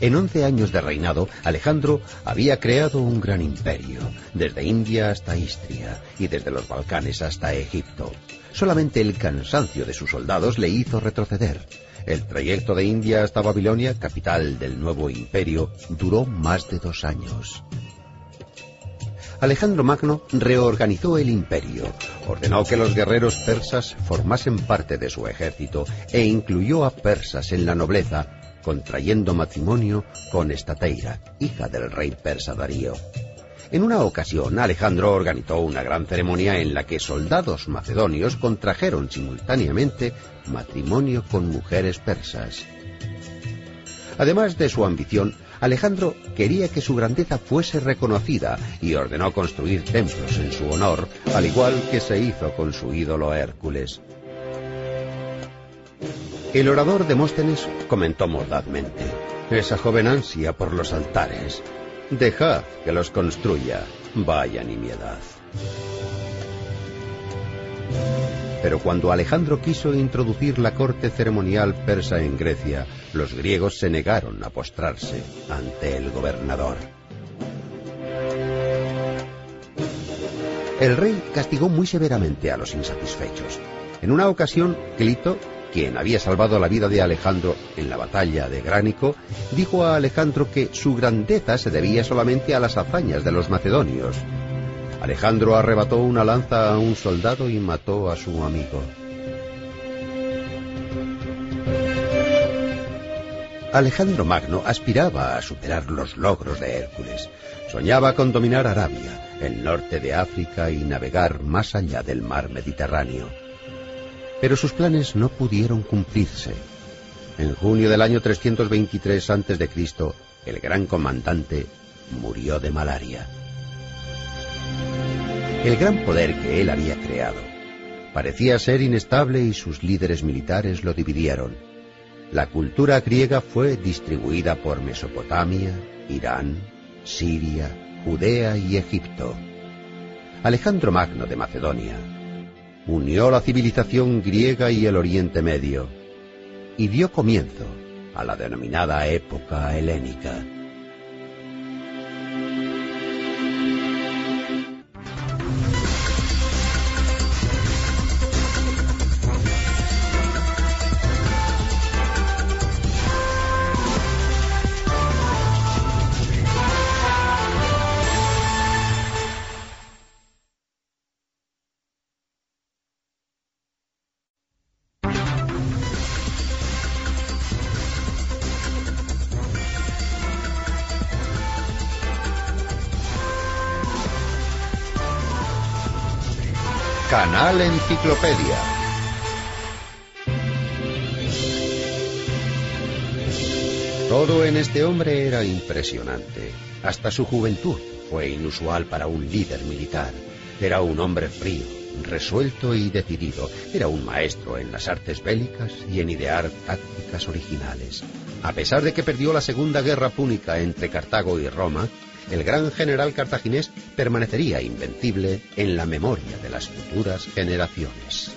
En once años de reinado, Alejandro había creado un gran imperio, desde India hasta Istria y desde los Balcanes hasta Egipto. Solamente el cansancio de sus soldados le hizo retroceder. El trayecto de India hasta Babilonia, capital del nuevo imperio, duró más de dos años. Alejandro Magno reorganizó el imperio, ordenó que los guerreros persas formasen parte de su ejército e incluyó a persas en la nobleza, contrayendo matrimonio con Estateira, hija del rey persa Darío. En una ocasión, Alejandro organizó una gran ceremonia en la que soldados macedonios contrajeron simultáneamente matrimonio con mujeres persas. Además de su ambición, Alejandro quería que su grandeza fuese reconocida y ordenó construir templos en su honor, al igual que se hizo con su ídolo Hércules. El orador Demóstenes comentó mordazmente, esa joven ansia por los altares. Dejad que los construya, vaya nimiedad. Pero cuando Alejandro quiso introducir la corte ceremonial persa en Grecia, los griegos se negaron a postrarse ante el gobernador. El rey castigó muy severamente a los insatisfechos. En una ocasión, Clito, quien había salvado la vida de Alejandro en la batalla de Gránico, dijo a Alejandro que su grandeza se debía solamente a las hazañas de los macedonios. Alejandro arrebató una lanza a un soldado y mató a su amigo. Alejandro Magno aspiraba a superar los logros de Hércules. Soñaba con dominar Arabia, el norte de África y navegar más allá del mar Mediterráneo. Pero sus planes no pudieron cumplirse. En junio del año 323 a.C., el gran comandante murió de malaria. El gran poder que él había creado parecía ser inestable y sus líderes militares lo dividieron. La cultura griega fue distribuida por Mesopotamia, Irán, Siria, Judea y Egipto. Alejandro Magno de Macedonia unió la civilización griega y el Oriente Medio y dio comienzo a la denominada época helénica. Enciclopedia. Todo en este hombre era impresionante. Hasta su juventud fue inusual para un líder militar. Era un hombre frío, resuelto y decidido. Era un maestro en las artes bélicas y en idear tácticas originales. A pesar de que perdió la Segunda Guerra Púnica entre Cartago y Roma, el gran general cartaginés permanecería invencible en la memoria de las futuras generaciones.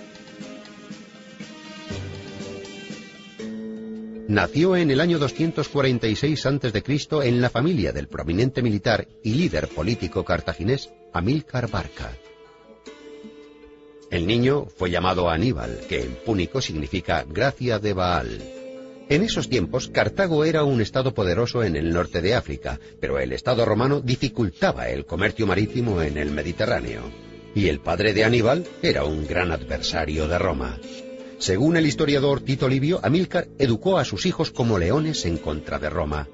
Nació en el año 246 a.C. en la familia del prominente militar y líder político cartaginés Amílcar Barca. El niño fue llamado Aníbal, que en púnico significa gracia de Baal. En esos tiempos, Cartago era un estado poderoso en el norte de África, pero el estado romano dificultaba el comercio marítimo en el Mediterráneo. Y el padre de Aníbal era un gran adversario de Roma. Según el historiador Tito Livio, Amílcar educó a sus hijos como leones en contra de Roma.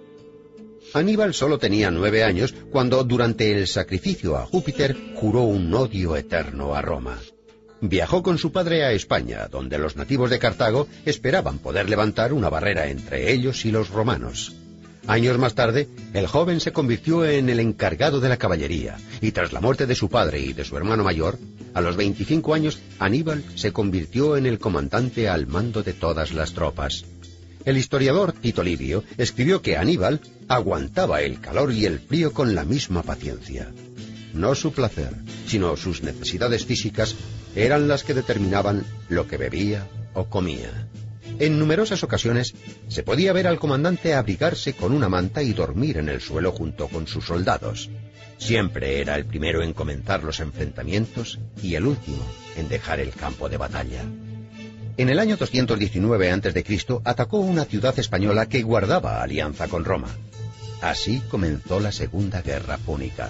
Aníbal solo tenía nueve años cuando, durante el sacrificio a Júpiter, juró un odio eterno a Roma. Viajó con su padre a España, donde los nativos de Cartago esperaban poder levantar una barrera entre ellos y los romanos. Años más tarde, el joven se convirtió en el encargado de la caballería, y tras la muerte de su padre y de su hermano mayor, a los 25 años, Aníbal se convirtió en el comandante al mando de todas las tropas. El historiador Tito Livio escribió que Aníbal aguantaba el calor y el frío con la misma paciencia. No su placer, sino sus necesidades físicas eran las que determinaban lo que bebía o comía. En numerosas ocasiones se podía ver al comandante abrigarse con una manta y dormir en el suelo junto con sus soldados. Siempre era el primero en comenzar los enfrentamientos y el último en dejar el campo de batalla. En el año 219 a.C. atacó una ciudad española que guardaba alianza con Roma. Así comenzó la Segunda Guerra Púnica.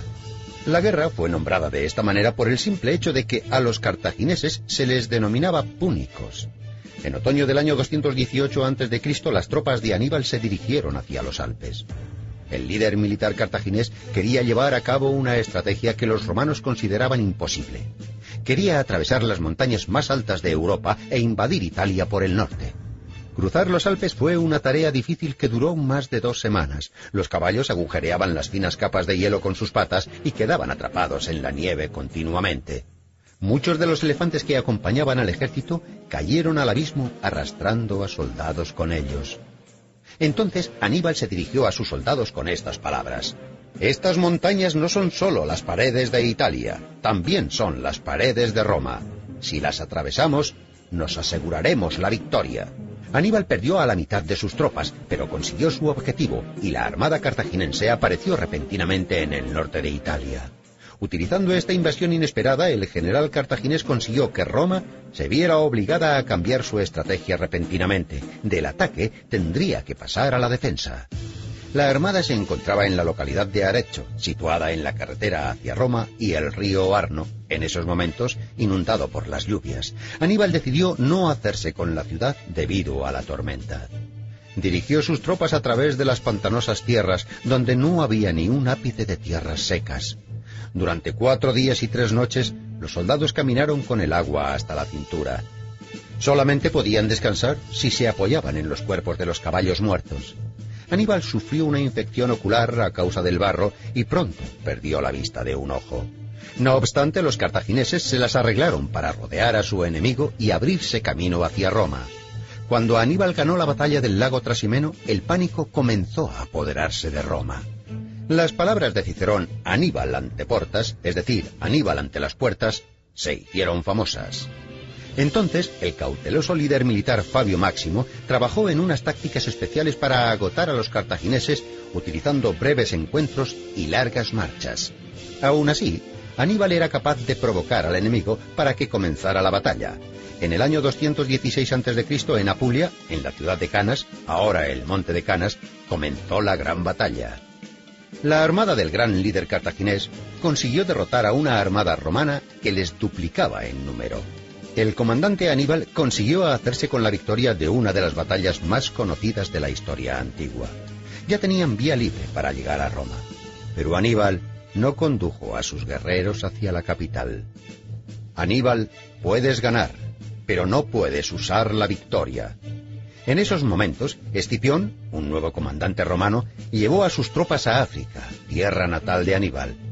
La guerra fue nombrada de esta manera por el simple hecho de que a los cartagineses se les denominaba púnicos. En otoño del año 218 a.C., las tropas de Aníbal se dirigieron hacia los Alpes. El líder militar cartaginés quería llevar a cabo una estrategia que los romanos consideraban imposible. Quería atravesar las montañas más altas de Europa e invadir Italia por el norte. Cruzar los Alpes fue una tarea difícil que duró más de dos semanas. Los caballos agujereaban las finas capas de hielo con sus patas y quedaban atrapados en la nieve continuamente. Muchos de los elefantes que acompañaban al ejército cayeron al abismo arrastrando a soldados con ellos. Entonces Aníbal se dirigió a sus soldados con estas palabras. Estas montañas no son solo las paredes de Italia, también son las paredes de Roma. Si las atravesamos, nos aseguraremos la victoria. Aníbal perdió a la mitad de sus tropas, pero consiguió su objetivo y la armada cartaginense apareció repentinamente en el norte de Italia. Utilizando esta invasión inesperada, el general cartaginés consiguió que Roma se viera obligada a cambiar su estrategia repentinamente. Del ataque tendría que pasar a la defensa. La armada se encontraba en la localidad de Arezzo, situada en la carretera hacia Roma y el río Arno, en esos momentos inundado por las lluvias. Aníbal decidió no hacerse con la ciudad debido a la tormenta. Dirigió sus tropas a través de las pantanosas tierras, donde no había ni un ápice de tierras secas. Durante cuatro días y tres noches, los soldados caminaron con el agua hasta la cintura. Solamente podían descansar si se apoyaban en los cuerpos de los caballos muertos. Aníbal sufrió una infección ocular a causa del barro y pronto perdió la vista de un ojo. No obstante, los cartagineses se las arreglaron para rodear a su enemigo y abrirse camino hacia Roma. Cuando Aníbal ganó la batalla del lago Trasimeno, el pánico comenzó a apoderarse de Roma. Las palabras de Cicerón, Aníbal ante portas, es decir, Aníbal ante las puertas, se hicieron famosas. Entonces, el cauteloso líder militar Fabio Máximo trabajó en unas tácticas especiales para agotar a los cartagineses utilizando breves encuentros y largas marchas. Aún así, Aníbal era capaz de provocar al enemigo para que comenzara la batalla. En el año 216 a.C., en Apulia, en la ciudad de Canas, ahora el monte de Canas, comenzó la gran batalla. La armada del gran líder cartaginés consiguió derrotar a una armada romana que les duplicaba en número el comandante Aníbal consiguió hacerse con la victoria de una de las batallas más conocidas de la historia antigua. Ya tenían vía libre para llegar a Roma, pero Aníbal no condujo a sus guerreros hacia la capital. Aníbal, puedes ganar, pero no puedes usar la victoria. En esos momentos, Escipión, un nuevo comandante romano, llevó a sus tropas a África, tierra natal de Aníbal.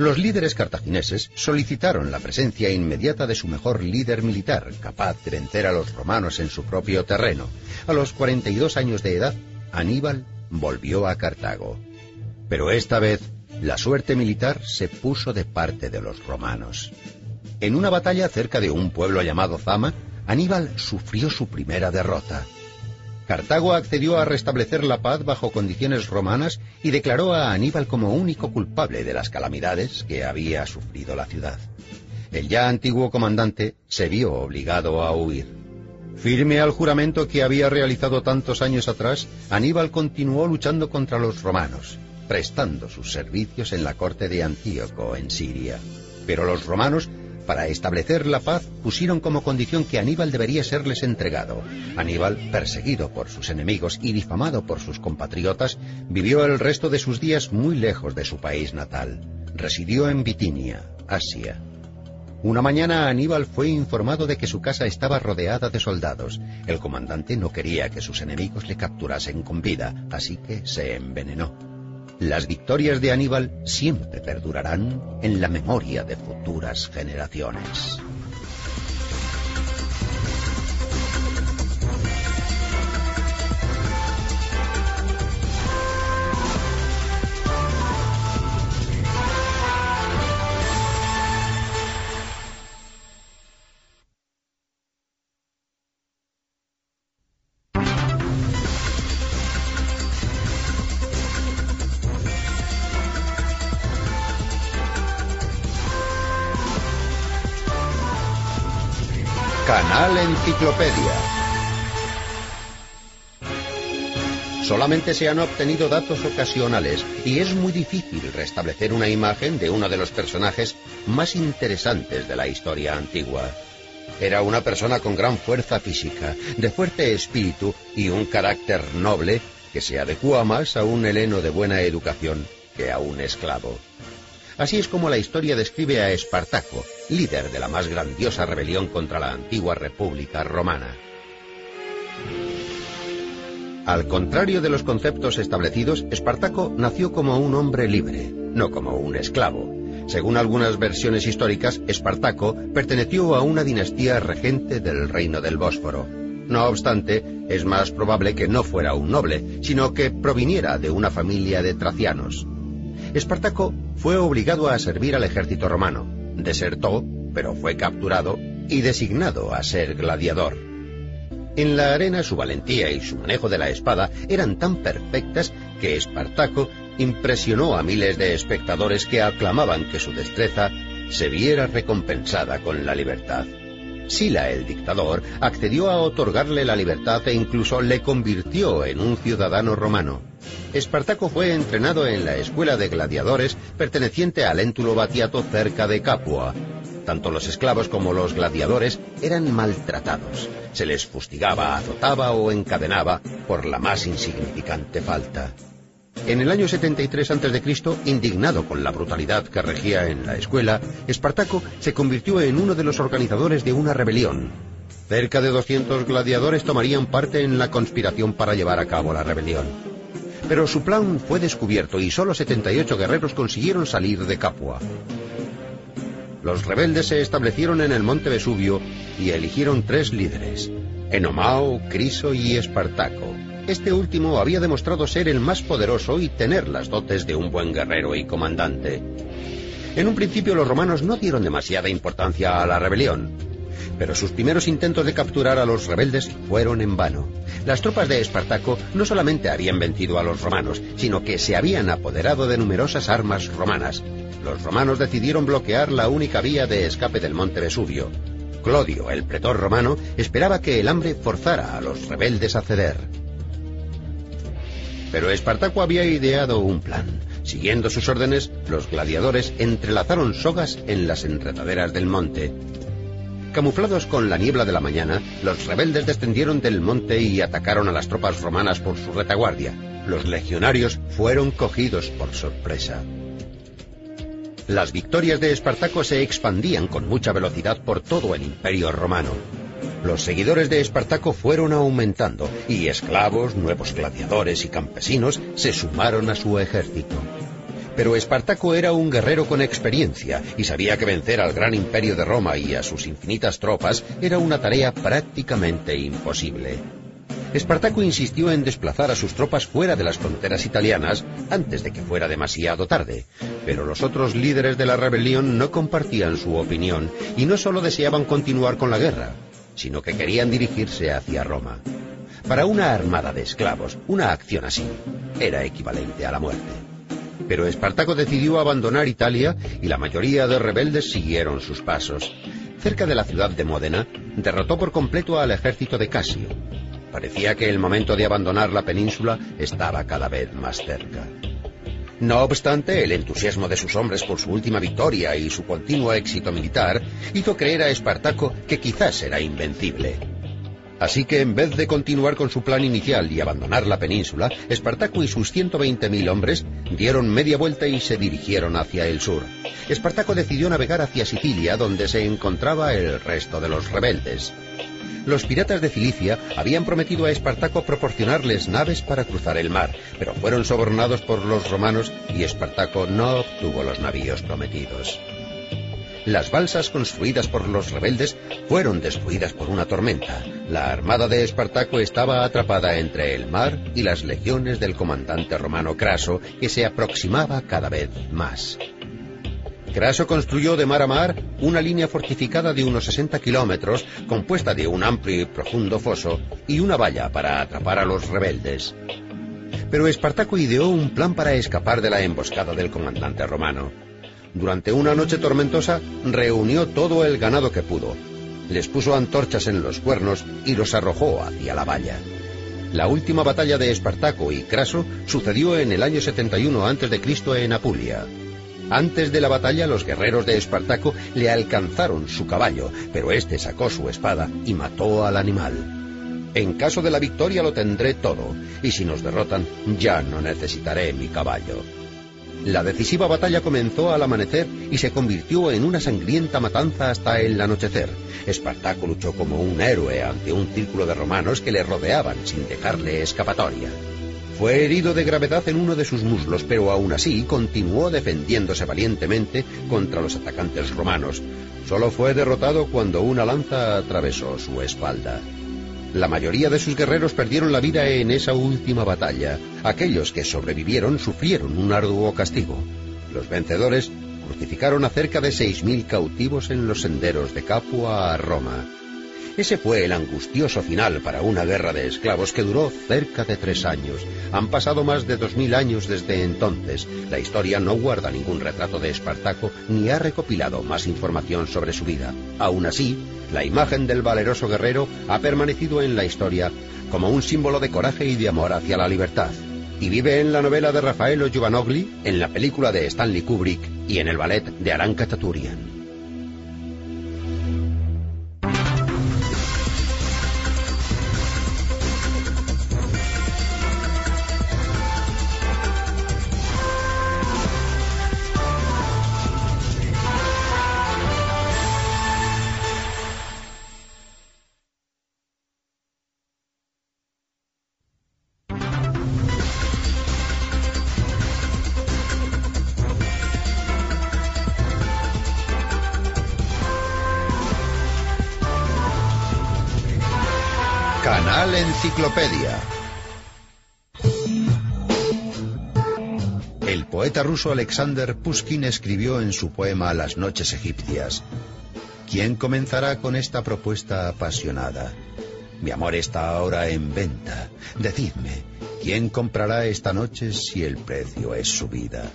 Los líderes cartagineses solicitaron la presencia inmediata de su mejor líder militar, capaz de vencer a los romanos en su propio terreno. A los 42 años de edad, Aníbal volvió a Cartago. Pero esta vez, la suerte militar se puso de parte de los romanos. En una batalla cerca de un pueblo llamado Zama, Aníbal sufrió su primera derrota. Cartago accedió a restablecer la paz bajo condiciones romanas y declaró a Aníbal como único culpable de las calamidades que había sufrido la ciudad. El ya antiguo comandante se vio obligado a huir. Firme al juramento que había realizado tantos años atrás, Aníbal continuó luchando contra los romanos, prestando sus servicios en la corte de Antíoco, en Siria. Pero los romanos para establecer la paz, pusieron como condición que Aníbal debería serles entregado. Aníbal, perseguido por sus enemigos y difamado por sus compatriotas, vivió el resto de sus días muy lejos de su país natal. Residió en Bitinia, Asia. Una mañana Aníbal fue informado de que su casa estaba rodeada de soldados. El comandante no quería que sus enemigos le capturasen con vida, así que se envenenó. Las victorias de Aníbal siempre perdurarán en la memoria de futuras generaciones. Enciclopedia. Solamente se han obtenido datos ocasionales y es muy difícil restablecer una imagen de uno de los personajes más interesantes de la historia antigua. Era una persona con gran fuerza física, de fuerte espíritu y un carácter noble que se adecua más a un heleno de buena educación que a un esclavo. Así es como la historia describe a Espartaco, líder de la más grandiosa rebelión contra la antigua República Romana. Al contrario de los conceptos establecidos, Espartaco nació como un hombre libre, no como un esclavo. Según algunas versiones históricas, Espartaco perteneció a una dinastía regente del reino del Bósforo. No obstante, es más probable que no fuera un noble, sino que proviniera de una familia de tracianos. Espartaco fue obligado a servir al ejército romano, desertó, pero fue capturado y designado a ser gladiador. En la arena su valentía y su manejo de la espada eran tan perfectas que Espartaco impresionó a miles de espectadores que aclamaban que su destreza se viera recompensada con la libertad. Sila el dictador accedió a otorgarle la libertad e incluso le convirtió en un ciudadano romano. Espartaco fue entrenado en la escuela de gladiadores perteneciente al Éntulo Batiato cerca de Capua. Tanto los esclavos como los gladiadores eran maltratados. Se les fustigaba, azotaba o encadenaba por la más insignificante falta. En el año 73 a.C., indignado con la brutalidad que regía en la escuela, Espartaco se convirtió en uno de los organizadores de una rebelión. Cerca de 200 gladiadores tomarían parte en la conspiración para llevar a cabo la rebelión. Pero su plan fue descubierto y solo 78 guerreros consiguieron salir de Capua. Los rebeldes se establecieron en el monte Vesubio y eligieron tres líderes, Enomao, Criso y Espartaco. Este último había demostrado ser el más poderoso y tener las dotes de un buen guerrero y comandante. En un principio los romanos no dieron demasiada importancia a la rebelión, pero sus primeros intentos de capturar a los rebeldes fueron en vano. Las tropas de Espartaco no solamente habían vencido a los romanos, sino que se habían apoderado de numerosas armas romanas. Los romanos decidieron bloquear la única vía de escape del monte Vesubio. Clodio, el pretor romano, esperaba que el hambre forzara a los rebeldes a ceder. Pero Espartaco había ideado un plan. Siguiendo sus órdenes, los gladiadores entrelazaron sogas en las enredaderas del monte. Camuflados con la niebla de la mañana, los rebeldes descendieron del monte y atacaron a las tropas romanas por su retaguardia. Los legionarios fueron cogidos por sorpresa. Las victorias de Espartaco se expandían con mucha velocidad por todo el imperio romano. Los seguidores de Espartaco fueron aumentando y esclavos, nuevos gladiadores y campesinos se sumaron a su ejército. Pero Espartaco era un guerrero con experiencia y sabía que vencer al gran imperio de Roma y a sus infinitas tropas era una tarea prácticamente imposible. Espartaco insistió en desplazar a sus tropas fuera de las fronteras italianas antes de que fuera demasiado tarde, pero los otros líderes de la rebelión no compartían su opinión y no solo deseaban continuar con la guerra, sino que querían dirigirse hacia Roma. Para una armada de esclavos, una acción así era equivalente a la muerte. Pero Espartaco decidió abandonar Italia y la mayoría de rebeldes siguieron sus pasos. Cerca de la ciudad de Módena, derrotó por completo al ejército de Casio, Parecía que el momento de abandonar la península estaba cada vez más cerca. No obstante, el entusiasmo de sus hombres por su última victoria y su continuo éxito militar hizo creer a Espartaco que quizás era invencible. Así que en vez de continuar con su plan inicial y abandonar la península, Espartaco y sus 120.000 hombres dieron media vuelta y se dirigieron hacia el sur. Espartaco decidió navegar hacia Sicilia, donde se encontraba el resto de los rebeldes. Los piratas de Cilicia habían prometido a Espartaco proporcionarles naves para cruzar el mar, pero fueron sobornados por los romanos y Espartaco no obtuvo los navíos prometidos. Las balsas construidas por los rebeldes fueron destruidas por una tormenta. La armada de Espartaco estaba atrapada entre el mar y las legiones del comandante romano Craso, que se aproximaba cada vez más. Craso construyó de mar a mar una línea fortificada de unos 60 kilómetros, compuesta de un amplio y profundo foso y una valla para atrapar a los rebeldes. Pero Espartaco ideó un plan para escapar de la emboscada del comandante romano. Durante una noche tormentosa reunió todo el ganado que pudo, les puso antorchas en los cuernos y los arrojó hacia la valla. La última batalla de Espartaco y Craso sucedió en el año 71 a.C. en Apulia. Antes de la batalla los guerreros de Espartaco le alcanzaron su caballo, pero éste sacó su espada y mató al animal. En caso de la victoria lo tendré todo, y si nos derrotan ya no necesitaré mi caballo. La decisiva batalla comenzó al amanecer y se convirtió en una sangrienta matanza hasta el anochecer. Espartaco luchó como un héroe ante un círculo de romanos que le rodeaban sin dejarle escapatoria. Fue herido de gravedad en uno de sus muslos, pero aún así continuó defendiéndose valientemente contra los atacantes romanos. Solo fue derrotado cuando una lanza atravesó su espalda. La mayoría de sus guerreros perdieron la vida en esa última batalla. Aquellos que sobrevivieron sufrieron un arduo castigo. Los vencedores crucificaron a cerca de seis mil cautivos en los senderos de Capua a Roma. Ese fue el angustioso final para una guerra de esclavos que duró cerca de tres años. Han pasado más de dos mil años desde entonces. La historia no guarda ningún retrato de Espartaco ni ha recopilado más información sobre su vida. Aún así, la imagen del valeroso guerrero ha permanecido en la historia como un símbolo de coraje y de amor hacia la libertad. Y vive en la novela de Raffaello Giovanogli, en la película de Stanley Kubrick y en el ballet de Aranka Taturian. El poeta ruso Alexander Pushkin escribió en su poema Las noches egipcias, ¿Quién comenzará con esta propuesta apasionada? Mi amor está ahora en venta. Decidme, ¿quién comprará esta noche si el precio es su vida?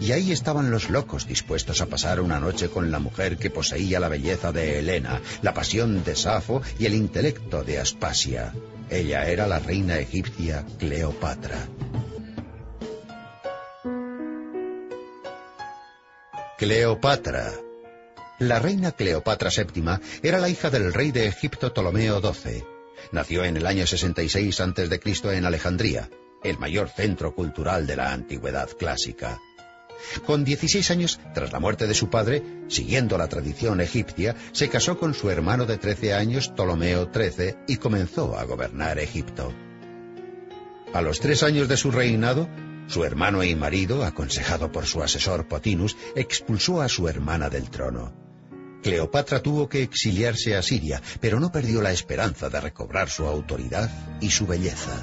Y ahí estaban los locos dispuestos a pasar una noche con la mujer que poseía la belleza de Helena, la pasión de Safo y el intelecto de Aspasia. Ella era la reina egipcia Cleopatra. Cleopatra. La reina Cleopatra VII era la hija del rey de Egipto Ptolomeo XII. Nació en el año 66 a.C. en Alejandría, el mayor centro cultural de la antigüedad clásica. Con 16 años, tras la muerte de su padre, siguiendo la tradición egipcia, se casó con su hermano de 13 años, Ptolomeo XIII, y comenzó a gobernar Egipto. A los tres años de su reinado, su hermano y marido, aconsejado por su asesor Potinus, expulsó a su hermana del trono. Cleopatra tuvo que exiliarse a Siria, pero no perdió la esperanza de recobrar su autoridad y su belleza.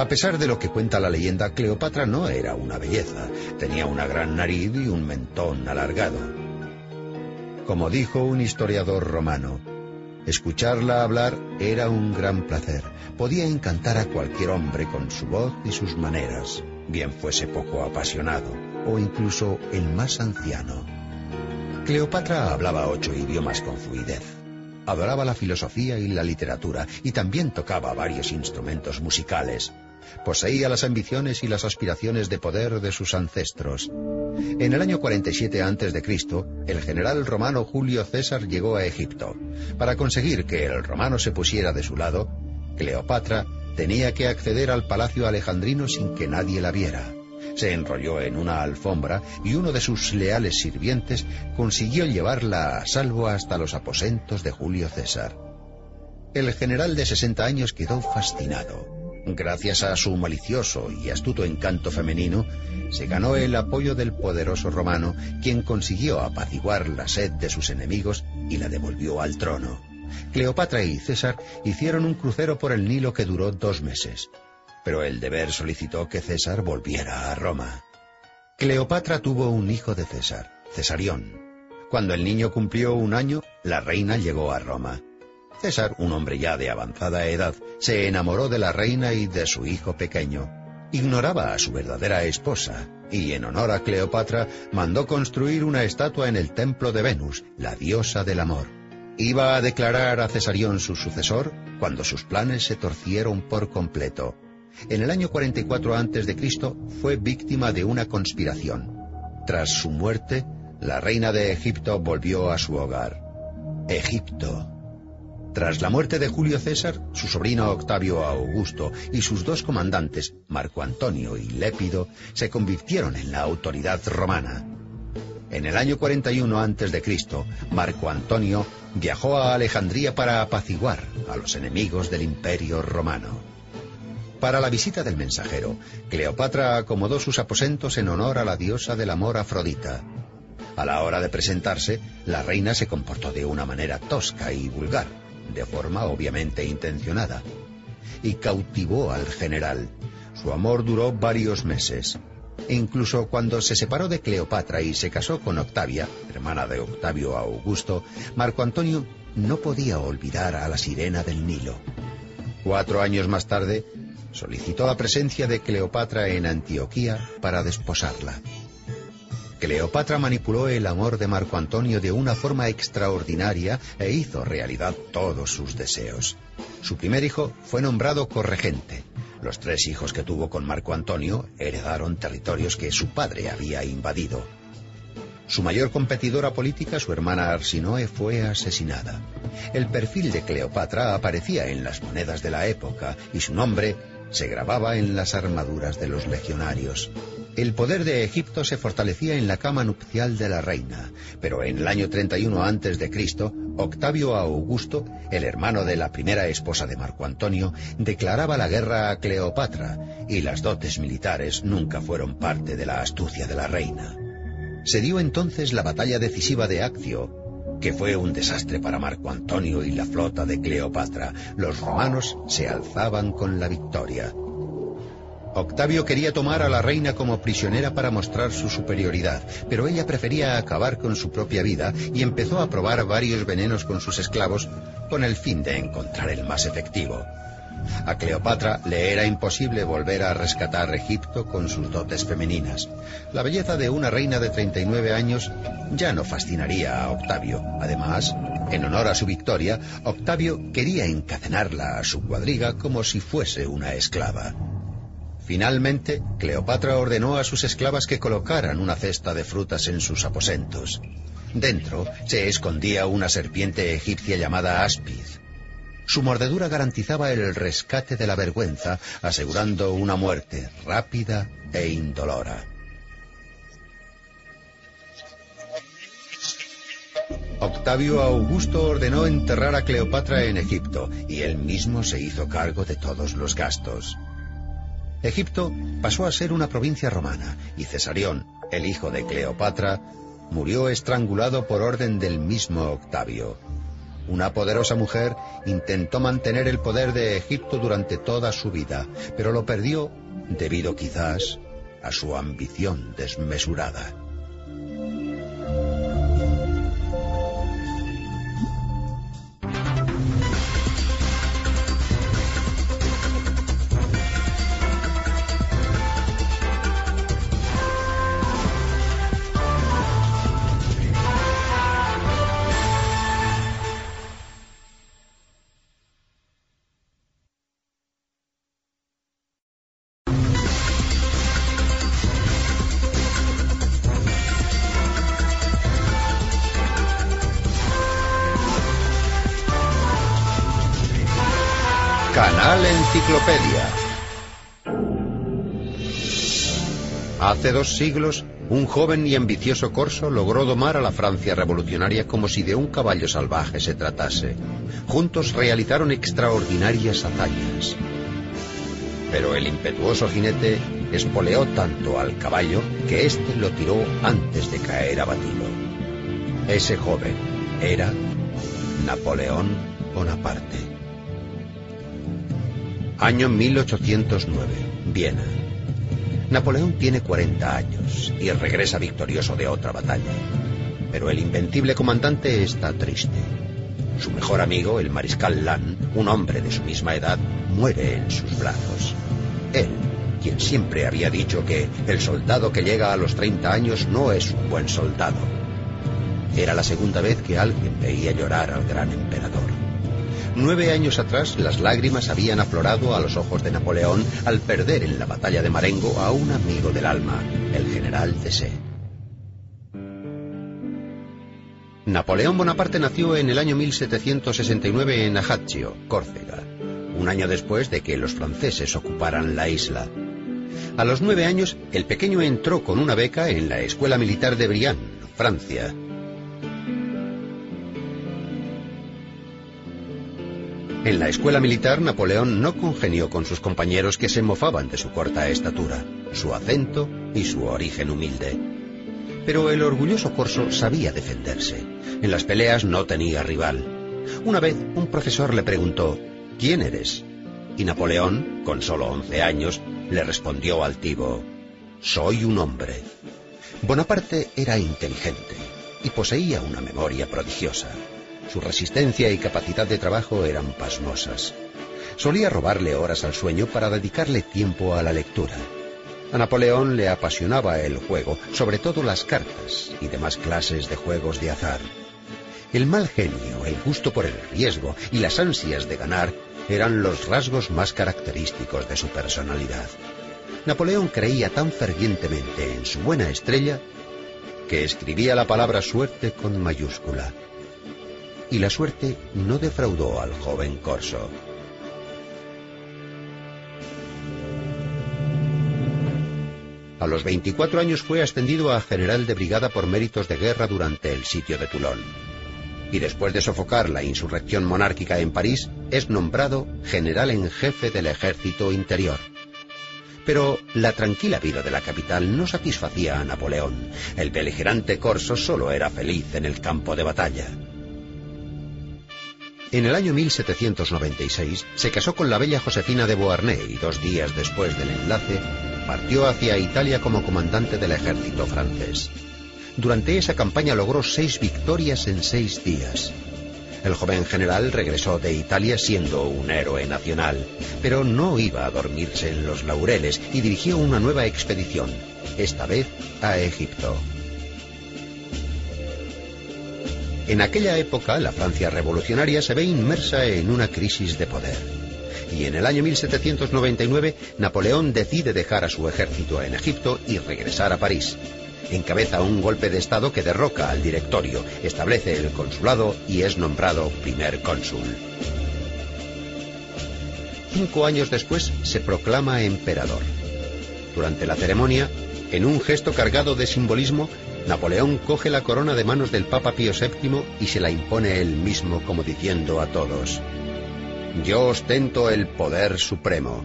A pesar de lo que cuenta la leyenda, Cleopatra no era una belleza, tenía una gran nariz y un mentón alargado. Como dijo un historiador romano, escucharla hablar era un gran placer, podía encantar a cualquier hombre con su voz y sus maneras, bien fuese poco apasionado o incluso el más anciano. Cleopatra hablaba ocho idiomas con fluidez. Adoraba la filosofía y la literatura y también tocaba varios instrumentos musicales. Poseía las ambiciones y las aspiraciones de poder de sus ancestros. En el año 47 a.C., el general romano Julio César llegó a Egipto. Para conseguir que el romano se pusiera de su lado, Cleopatra tenía que acceder al palacio alejandrino sin que nadie la viera se enrolló en una alfombra y uno de sus leales sirvientes consiguió llevarla a salvo hasta los aposentos de Julio César. El general de 60 años quedó fascinado. Gracias a su malicioso y astuto encanto femenino, se ganó el apoyo del poderoso romano, quien consiguió apaciguar la sed de sus enemigos y la devolvió al trono. Cleopatra y César hicieron un crucero por el Nilo que duró dos meses pero el deber solicitó que César volviera a Roma. Cleopatra tuvo un hijo de César, Cesarión. Cuando el niño cumplió un año, la reina llegó a Roma. César, un hombre ya de avanzada edad, se enamoró de la reina y de su hijo pequeño. Ignoraba a su verdadera esposa y en honor a Cleopatra mandó construir una estatua en el templo de Venus, la diosa del amor. Iba a declarar a Cesarión su sucesor cuando sus planes se torcieron por completo. En el año 44 a.C. fue víctima de una conspiración. Tras su muerte, la reina de Egipto volvió a su hogar. Egipto. Tras la muerte de Julio César, su sobrino Octavio Augusto y sus dos comandantes, Marco Antonio y Lépido, se convirtieron en la autoridad romana. En el año 41 a.C., Marco Antonio viajó a Alejandría para apaciguar a los enemigos del imperio romano. Para la visita del mensajero, Cleopatra acomodó sus aposentos en honor a la diosa del amor Afrodita. A la hora de presentarse, la reina se comportó de una manera tosca y vulgar, de forma obviamente intencionada, y cautivó al general. Su amor duró varios meses. Incluso cuando se separó de Cleopatra y se casó con Octavia, hermana de Octavio Augusto, Marco Antonio no podía olvidar a la sirena del Nilo. Cuatro años más tarde, solicitó la presencia de Cleopatra en Antioquía para desposarla. Cleopatra manipuló el amor de Marco Antonio de una forma extraordinaria e hizo realidad todos sus deseos. Su primer hijo fue nombrado corregente. Los tres hijos que tuvo con Marco Antonio heredaron territorios que su padre había invadido. Su mayor competidora política, su hermana Arsinoe, fue asesinada. El perfil de Cleopatra aparecía en las monedas de la época y su nombre se grababa en las armaduras de los legionarios. El poder de Egipto se fortalecía en la cama nupcial de la reina, pero en el año 31 a.C., Octavio Augusto, el hermano de la primera esposa de Marco Antonio, declaraba la guerra a Cleopatra, y las dotes militares nunca fueron parte de la astucia de la reina. Se dio entonces la batalla decisiva de Accio, que fue un desastre para Marco Antonio y la flota de Cleopatra. Los romanos se alzaban con la victoria. Octavio quería tomar a la reina como prisionera para mostrar su superioridad, pero ella prefería acabar con su propia vida y empezó a probar varios venenos con sus esclavos con el fin de encontrar el más efectivo. A Cleopatra le era imposible volver a rescatar Egipto con sus dotes femeninas. La belleza de una reina de 39 años ya no fascinaría a Octavio. Además, en honor a su victoria, Octavio quería encadenarla a su cuadriga como si fuese una esclava. Finalmente, Cleopatra ordenó a sus esclavas que colocaran una cesta de frutas en sus aposentos. Dentro se escondía una serpiente egipcia llamada áspid. Su mordedura garantizaba el rescate de la vergüenza, asegurando una muerte rápida e indolora. Octavio Augusto ordenó enterrar a Cleopatra en Egipto y él mismo se hizo cargo de todos los gastos. Egipto pasó a ser una provincia romana y Cesarión, el hijo de Cleopatra, murió estrangulado por orden del mismo Octavio. Una poderosa mujer intentó mantener el poder de Egipto durante toda su vida, pero lo perdió debido quizás a su ambición desmesurada. Hace dos siglos, un joven y ambicioso corso logró domar a la Francia revolucionaria como si de un caballo salvaje se tratase. Juntos realizaron extraordinarias hazañas. Pero el impetuoso jinete espoleó tanto al caballo que éste lo tiró antes de caer abatido. Ese joven era Napoleón Bonaparte. Año 1809, Viena. Napoleón tiene 40 años y regresa victorioso de otra batalla. Pero el invencible comandante está triste. Su mejor amigo, el mariscal Lannes, un hombre de su misma edad, muere en sus brazos. Él, quien siempre había dicho que el soldado que llega a los 30 años no es un buen soldado. Era la segunda vez que alguien veía llorar al gran emperador. Nueve años atrás, las lágrimas habían aflorado a los ojos de Napoleón al perder en la batalla de Marengo a un amigo del alma, el general Tessé. Napoleón Bonaparte nació en el año 1769 en Ajaccio, Córcega, un año después de que los franceses ocuparan la isla. A los nueve años, el pequeño entró con una beca en la Escuela Militar de Briand, Francia, En la escuela militar, Napoleón no congenió con sus compañeros que se mofaban de su corta estatura, su acento y su origen humilde. Pero el orgulloso corso sabía defenderse. En las peleas no tenía rival. Una vez un profesor le preguntó, ¿quién eres? Y Napoleón, con solo once años, le respondió altivo, soy un hombre. Bonaparte era inteligente y poseía una memoria prodigiosa. Su resistencia y capacidad de trabajo eran pasmosas. Solía robarle horas al sueño para dedicarle tiempo a la lectura. A Napoleón le apasionaba el juego, sobre todo las cartas y demás clases de juegos de azar. El mal genio, el gusto por el riesgo y las ansias de ganar eran los rasgos más característicos de su personalidad. Napoleón creía tan fervientemente en su buena estrella que escribía la palabra suerte con mayúscula y la suerte no defraudó al joven corso. A los 24 años fue ascendido a general de brigada por méritos de guerra durante el sitio de Toulon. Y después de sofocar la insurrección monárquica en París, es nombrado general en jefe del ejército interior. Pero la tranquila vida de la capital no satisfacía a Napoleón. El beligerante corso solo era feliz en el campo de batalla. En el año 1796 se casó con la bella Josefina de Beauharnais y dos días después del enlace partió hacia Italia como comandante del ejército francés. Durante esa campaña logró seis victorias en seis días. El joven general regresó de Italia siendo un héroe nacional, pero no iba a dormirse en los laureles y dirigió una nueva expedición, esta vez a Egipto. En aquella época, la Francia revolucionaria se ve inmersa en una crisis de poder. Y en el año 1799, Napoleón decide dejar a su ejército en Egipto y regresar a París. Encabeza un golpe de Estado que derroca al directorio, establece el consulado y es nombrado primer cónsul. Cinco años después se proclama emperador. Durante la ceremonia, en un gesto cargado de simbolismo, Napoleón coge la corona de manos del Papa Pío VII y se la impone él mismo como diciendo a todos, Yo ostento el poder supremo.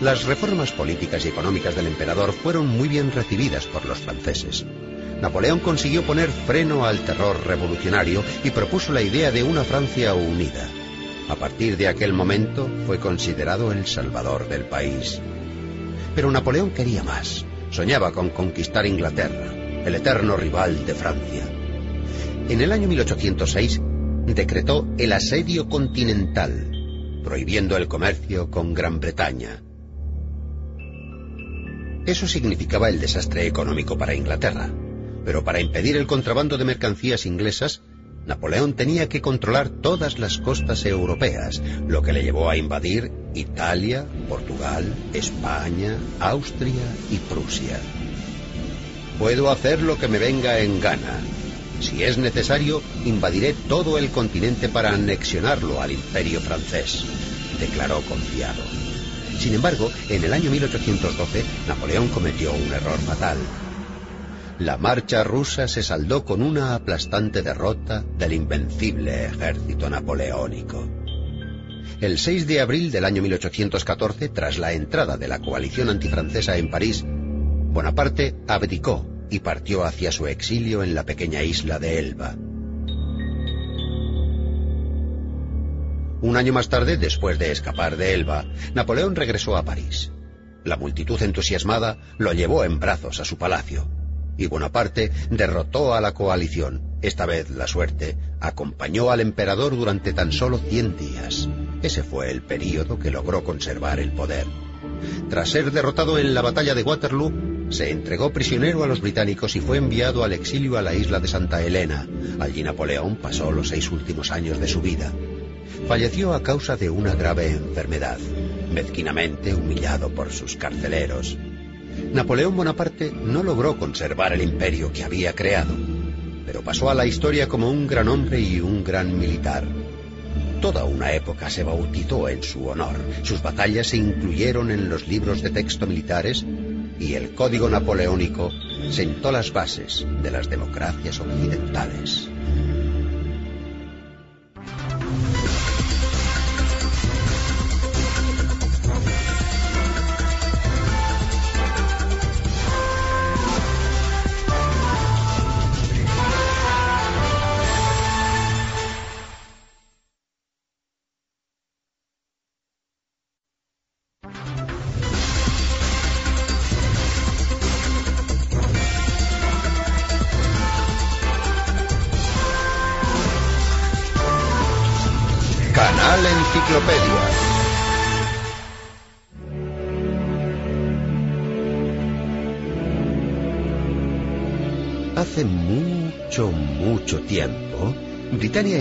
Las reformas políticas y económicas del emperador fueron muy bien recibidas por los franceses. Napoleón consiguió poner freno al terror revolucionario y propuso la idea de una Francia unida. A partir de aquel momento fue considerado el salvador del país. Pero Napoleón quería más. Soñaba con conquistar Inglaterra, el eterno rival de Francia. En el año 1806 decretó el asedio continental, prohibiendo el comercio con Gran Bretaña. Eso significaba el desastre económico para Inglaterra. Pero para impedir el contrabando de mercancías inglesas, Napoleón tenía que controlar todas las costas europeas, lo que le llevó a invadir Italia, Portugal, España, Austria y Prusia. Puedo hacer lo que me venga en gana. Si es necesario, invadiré todo el continente para anexionarlo al imperio francés, declaró confiado. Sin embargo, en el año 1812, Napoleón cometió un error fatal. La marcha rusa se saldó con una aplastante derrota del invencible ejército napoleónico. El 6 de abril del año 1814, tras la entrada de la coalición antifrancesa en París, Bonaparte abdicó y partió hacia su exilio en la pequeña isla de Elba. Un año más tarde, después de escapar de Elba, Napoleón regresó a París. La multitud entusiasmada lo llevó en brazos a su palacio, y Bonaparte derrotó a la coalición. Esta vez la suerte acompañó al emperador durante tan solo 100 días. Ese fue el período que logró conservar el poder. Tras ser derrotado en la batalla de Waterloo, se entregó prisionero a los británicos y fue enviado al exilio a la isla de Santa Elena. Allí Napoleón pasó los seis últimos años de su vida falleció a causa de una grave enfermedad, mezquinamente humillado por sus carceleros. Napoleón Bonaparte no logró conservar el imperio que había creado, pero pasó a la historia como un gran hombre y un gran militar. Toda una época se bautizó en su honor. Sus batallas se incluyeron en los libros de texto militares y el Código Napoleónico sentó las bases de las democracias occidentales.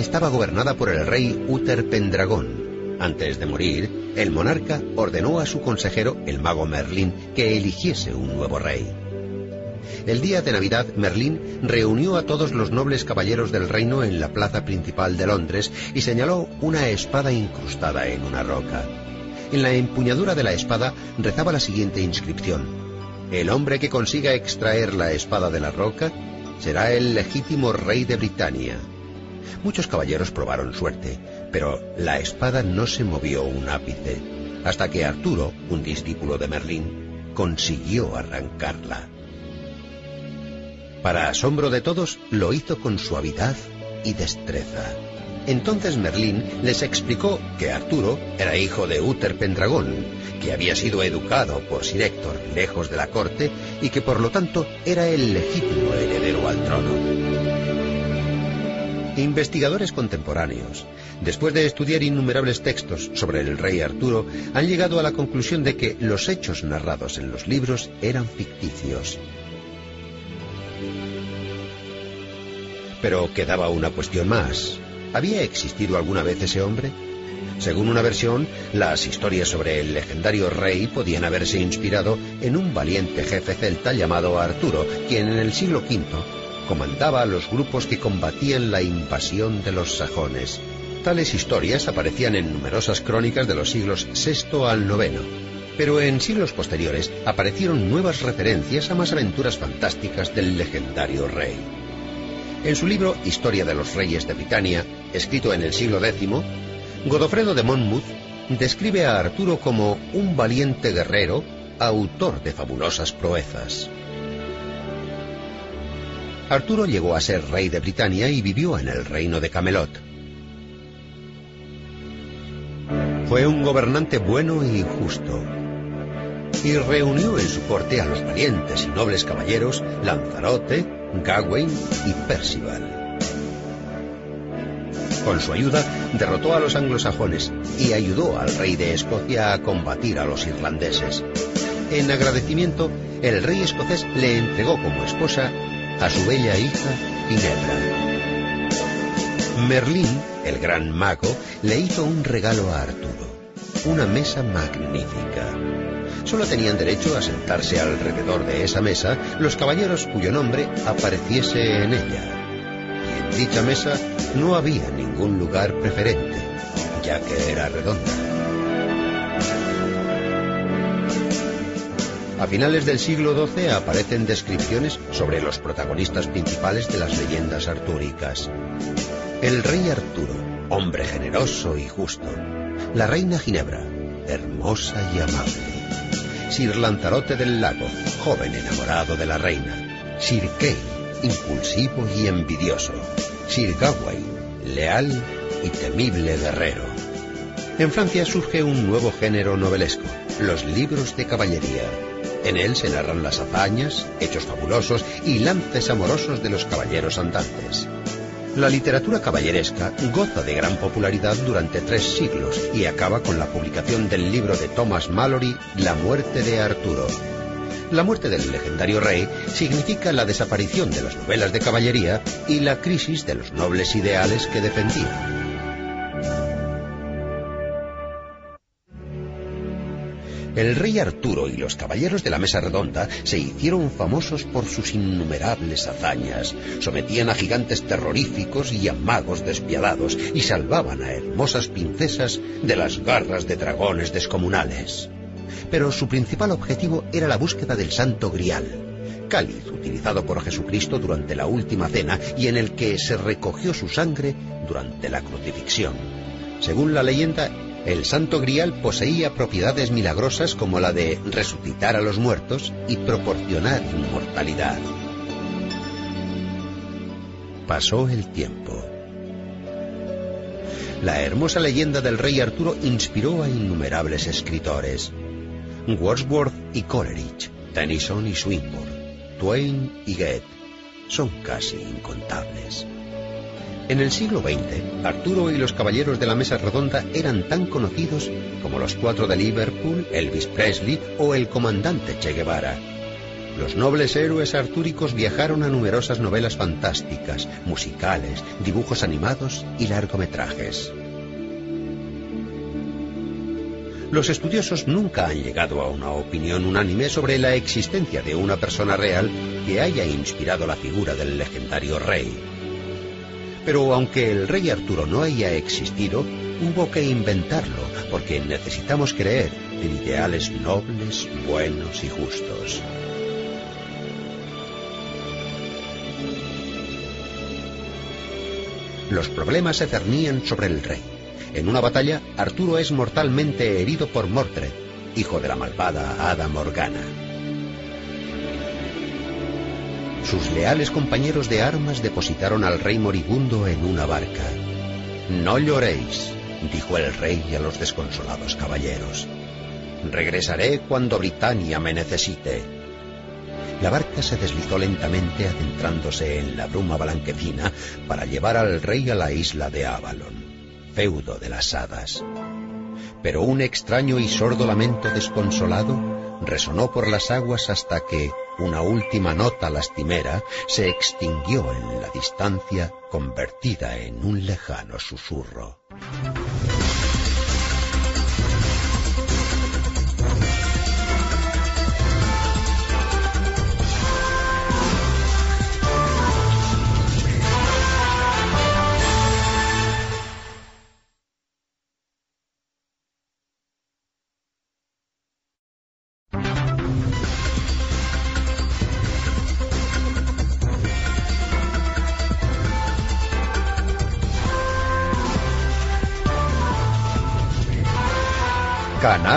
Estaba gobernada por el rey Uther Pendragon. Antes de morir, el monarca ordenó a su consejero, el mago Merlín, que eligiese un nuevo rey. El día de Navidad, Merlín reunió a todos los nobles caballeros del reino en la plaza principal de Londres y señaló una espada incrustada en una roca. En la empuñadura de la espada rezaba la siguiente inscripción. El hombre que consiga extraer la espada de la roca será el legítimo rey de Britania. Muchos caballeros probaron suerte, pero la espada no se movió un ápice, hasta que Arturo, un discípulo de Merlín, consiguió arrancarla. Para asombro de todos, lo hizo con suavidad y destreza. Entonces Merlín les explicó que Arturo era hijo de Uther Pendragón, que había sido educado por Sir Héctor lejos de la corte y que por lo tanto era el legítimo heredero al trono. Investigadores contemporáneos, después de estudiar innumerables textos sobre el rey Arturo, han llegado a la conclusión de que los hechos narrados en los libros eran ficticios Pero quedaba una cuestión más. ¿Había existido alguna vez ese hombre? Según una versión, las historias sobre el legendario rey podían haberse inspirado en un valiente jefe celta llamado Arturo, quien en el siglo V comandaba a los grupos que combatían la invasión de los sajones. Tales historias aparecían en numerosas crónicas de los siglos VI al IX. Pero en siglos posteriores aparecieron nuevas referencias a más aventuras fantásticas del legendario rey. En su libro Historia de los Reyes de Britania, escrito en el siglo X, Godofredo de Monmouth describe a Arturo como un valiente guerrero, autor de fabulosas proezas. Arturo llegó a ser rey de Britania y vivió en el reino de Camelot. Fue un gobernante bueno y justo, y reunió en su corte a los valientes y nobles caballeros Lanzarote, Gawain y Percival. Con su ayuda derrotó a los anglosajones y ayudó al rey de Escocia a combatir a los irlandeses. En agradecimiento, el rey escocés le entregó como esposa a su bella hija Ginebra. Merlín, el gran mago, le hizo un regalo a Arturo, una mesa magnífica. Solo tenían derecho a sentarse alrededor de esa mesa los caballeros cuyo nombre apareciese en ella. Y en dicha mesa no había ningún lugar preferente, ya que era redonda. A finales del siglo XII aparecen descripciones sobre los protagonistas principales de las leyendas artúricas. El rey Arturo, hombre generoso y justo. La reina Ginebra, hermosa y amable. Sir Lanzarote del Lago, joven enamorado de la reina. Sir Kay, impulsivo y envidioso. Sir Gawain, leal y temible guerrero. En Francia surge un nuevo género novelesco, los libros de caballería, en él se narran las hazañas, hechos fabulosos y lances amorosos de los caballeros andantes. La literatura caballeresca goza de gran popularidad durante tres siglos y acaba con la publicación del libro de Thomas Mallory, La muerte de Arturo. La muerte del legendario rey significa la desaparición de las novelas de caballería y la crisis de los nobles ideales que defendía. El rey Arturo y los caballeros de la Mesa Redonda se hicieron famosos por sus innumerables hazañas. Sometían a gigantes terroríficos y a magos despiadados y salvaban a hermosas princesas de las garras de dragones descomunales. Pero su principal objetivo era la búsqueda del Santo Grial, cáliz utilizado por Jesucristo durante la última cena y en el que se recogió su sangre durante la crucifixión. Según la leyenda, el santo grial poseía propiedades milagrosas como la de resucitar a los muertos y proporcionar inmortalidad. Pasó el tiempo. La hermosa leyenda del rey Arturo inspiró a innumerables escritores. Wordsworth y Coleridge, Tennyson y Swinburne, Twain y Goethe son casi incontables. En el siglo XX, Arturo y los caballeros de la mesa redonda eran tan conocidos como los cuatro de Liverpool, Elvis Presley o el comandante Che Guevara. Los nobles héroes artúricos viajaron a numerosas novelas fantásticas, musicales, dibujos animados y largometrajes. Los estudiosos nunca han llegado a una opinión unánime sobre la existencia de una persona real que haya inspirado la figura del legendario rey. Pero aunque el rey Arturo no haya existido, hubo que inventarlo, porque necesitamos creer en ideales nobles, buenos y justos. Los problemas se cernían sobre el rey. En una batalla, Arturo es mortalmente herido por Mortred, hijo de la malvada Hada Morgana. Sus leales compañeros de armas depositaron al rey moribundo en una barca. No lloréis, dijo el rey a los desconsolados caballeros. Regresaré cuando Britania me necesite. La barca se deslizó lentamente adentrándose en la bruma blanquecina para llevar al rey a la isla de Avalon, feudo de las hadas. Pero un extraño y sordo lamento desconsolado resonó por las aguas hasta que, una última nota lastimera se extinguió en la distancia convertida en un lejano susurro.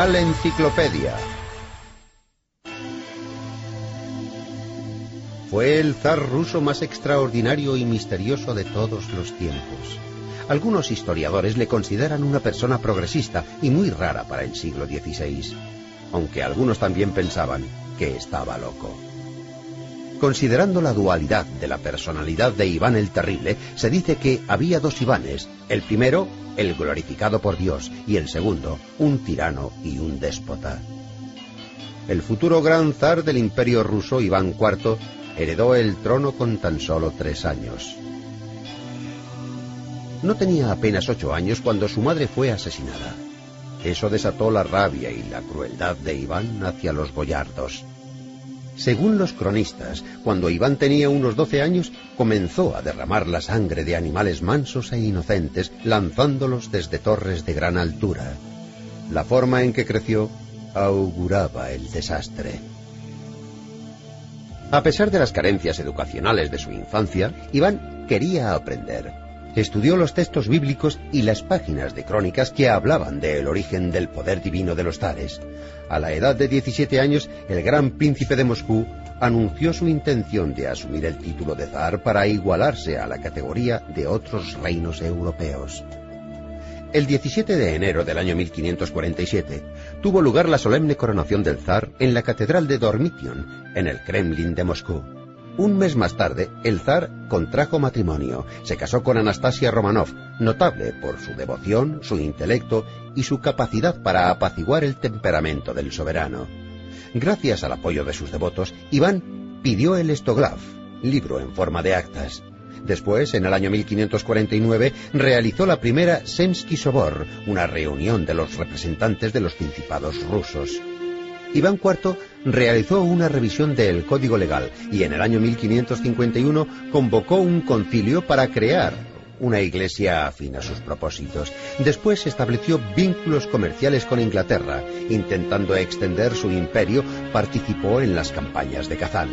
Canal Enciclopedia. Fue el zar ruso más extraordinario y misterioso de todos los tiempos. Algunos historiadores le consideran una persona progresista y muy rara para el siglo XVI, aunque algunos también pensaban que estaba loco. Considerando la dualidad de la personalidad de Iván el Terrible, se dice que había dos Ivanes. El primero, el glorificado por Dios, y el segundo, un tirano y un déspota. El futuro gran zar del imperio ruso, Iván IV, heredó el trono con tan solo tres años. No tenía apenas ocho años cuando su madre fue asesinada. Eso desató la rabia y la crueldad de Iván hacia los boyardos. Según los cronistas, cuando Iván tenía unos doce años, comenzó a derramar la sangre de animales mansos e inocentes, lanzándolos desde torres de gran altura. La forma en que creció auguraba el desastre. A pesar de las carencias educacionales de su infancia, Iván quería aprender. Estudió los textos bíblicos y las páginas de crónicas que hablaban del origen del poder divino de los zares. A la edad de 17 años, el gran príncipe de Moscú anunció su intención de asumir el título de zar para igualarse a la categoría de otros reinos europeos. El 17 de enero del año 1547 tuvo lugar la solemne coronación del zar en la Catedral de Dormition, en el Kremlin de Moscú. Un mes más tarde, el zar contrajo matrimonio. Se casó con Anastasia Romanov, notable por su devoción, su intelecto y su capacidad para apaciguar el temperamento del soberano. Gracias al apoyo de sus devotos, Iván pidió el Estoglav, libro en forma de actas. Después, en el año 1549, realizó la primera Semsky Sobor, una reunión de los representantes de los principados rusos. Iván IV realizó una revisión del Código Legal y en el año 1551 convocó un concilio para crear una iglesia afín a sus propósitos. Después estableció vínculos comerciales con Inglaterra. Intentando extender su imperio, participó en las campañas de Kazán.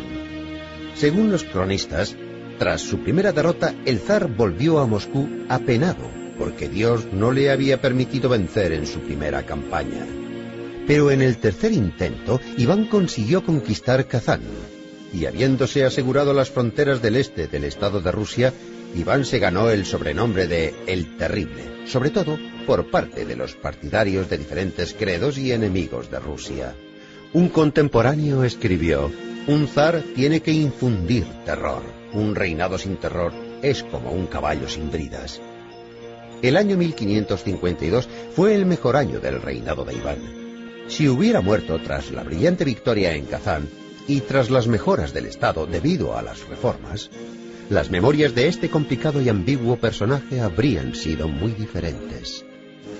Según los cronistas, tras su primera derrota, el zar volvió a Moscú apenado, porque Dios no le había permitido vencer en su primera campaña. Pero en el tercer intento, Iván consiguió conquistar Kazán, y habiéndose asegurado las fronteras del este del Estado de Rusia, Iván se ganó el sobrenombre de El Terrible, sobre todo por parte de los partidarios de diferentes credos y enemigos de Rusia. Un contemporáneo escribió, un zar tiene que infundir terror. Un reinado sin terror es como un caballo sin bridas. El año 1552 fue el mejor año del reinado de Iván. Si hubiera muerto tras la brillante victoria en Kazán y tras las mejoras del Estado debido a las reformas, las memorias de este complicado y ambiguo personaje habrían sido muy diferentes.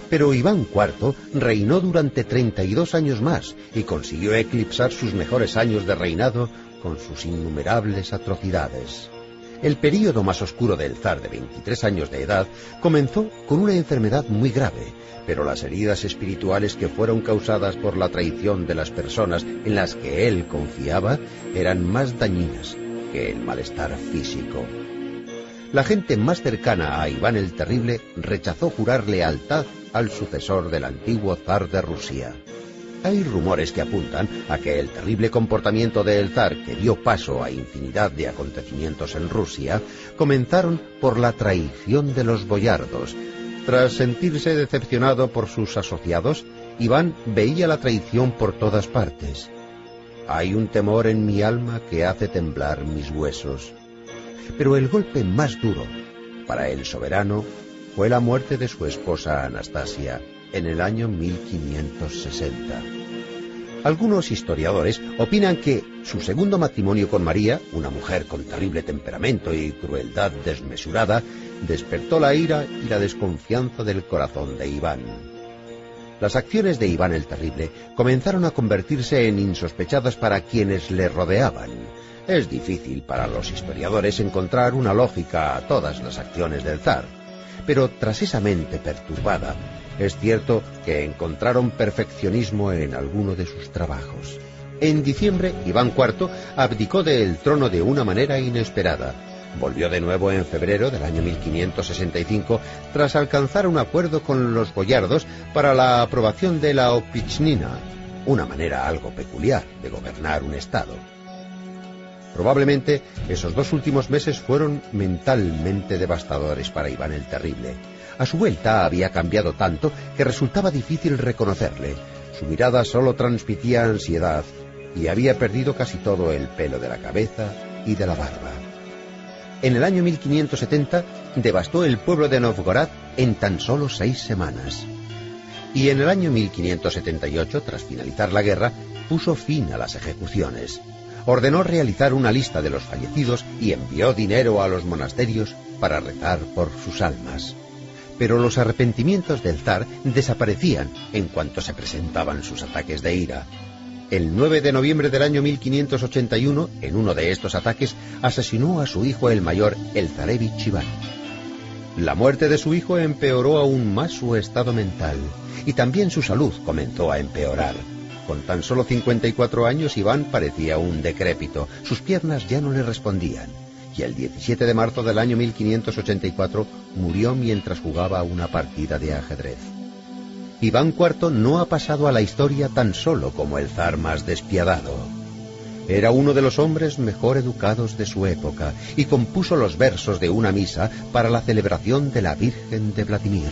Pero Iván IV reinó durante 32 años más y consiguió eclipsar sus mejores años de reinado con sus innumerables atrocidades. El período más oscuro del zar de 23 años de edad comenzó con una enfermedad muy grave, pero las heridas espirituales que fueron causadas por la traición de las personas en las que él confiaba eran más dañinas que el malestar físico. La gente más cercana a Iván el Terrible rechazó jurar lealtad al sucesor del antiguo zar de Rusia. Hay rumores que apuntan a que el terrible comportamiento del zar que dio paso a infinidad de acontecimientos en Rusia comenzaron por la traición de los boyardos. Tras sentirse decepcionado por sus asociados, Iván veía la traición por todas partes. Hay un temor en mi alma que hace temblar mis huesos. Pero el golpe más duro para el soberano fue la muerte de su esposa Anastasia en el año 1560. Algunos historiadores opinan que su segundo matrimonio con María, una mujer con terrible temperamento y crueldad desmesurada, despertó la ira y la desconfianza del corazón de Iván. Las acciones de Iván el Terrible comenzaron a convertirse en insospechadas para quienes le rodeaban. Es difícil para los historiadores encontrar una lógica a todas las acciones del zar, pero tras esa mente perturbada, es cierto que encontraron perfeccionismo en alguno de sus trabajos. En diciembre, Iván IV abdicó del trono de una manera inesperada. Volvió de nuevo en febrero del año 1565 tras alcanzar un acuerdo con los boyardos para la aprobación de la opichnina, una manera algo peculiar de gobernar un estado. Probablemente esos dos últimos meses fueron mentalmente devastadores para Iván el Terrible. A su vuelta había cambiado tanto que resultaba difícil reconocerle. Su mirada solo transmitía ansiedad y había perdido casi todo el pelo de la cabeza y de la barba. En el año 1570 devastó el pueblo de Novgorod en tan solo seis semanas. Y en el año 1578, tras finalizar la guerra, puso fin a las ejecuciones ordenó realizar una lista de los fallecidos y envió dinero a los monasterios para rezar por sus almas. Pero los arrepentimientos del zar desaparecían en cuanto se presentaban sus ataques de ira. El 9 de noviembre del año 1581, en uno de estos ataques, asesinó a su hijo el mayor, el zarevich Iván. La muerte de su hijo empeoró aún más su estado mental y también su salud comenzó a empeorar. Con tan solo 54 años, Iván parecía un decrépito. Sus piernas ya no le respondían. Y el 17 de marzo del año 1584 murió mientras jugaba una partida de ajedrez. Iván IV no ha pasado a la historia tan solo como el zar más despiadado. Era uno de los hombres mejor educados de su época y compuso los versos de una misa para la celebración de la Virgen de Vladimir.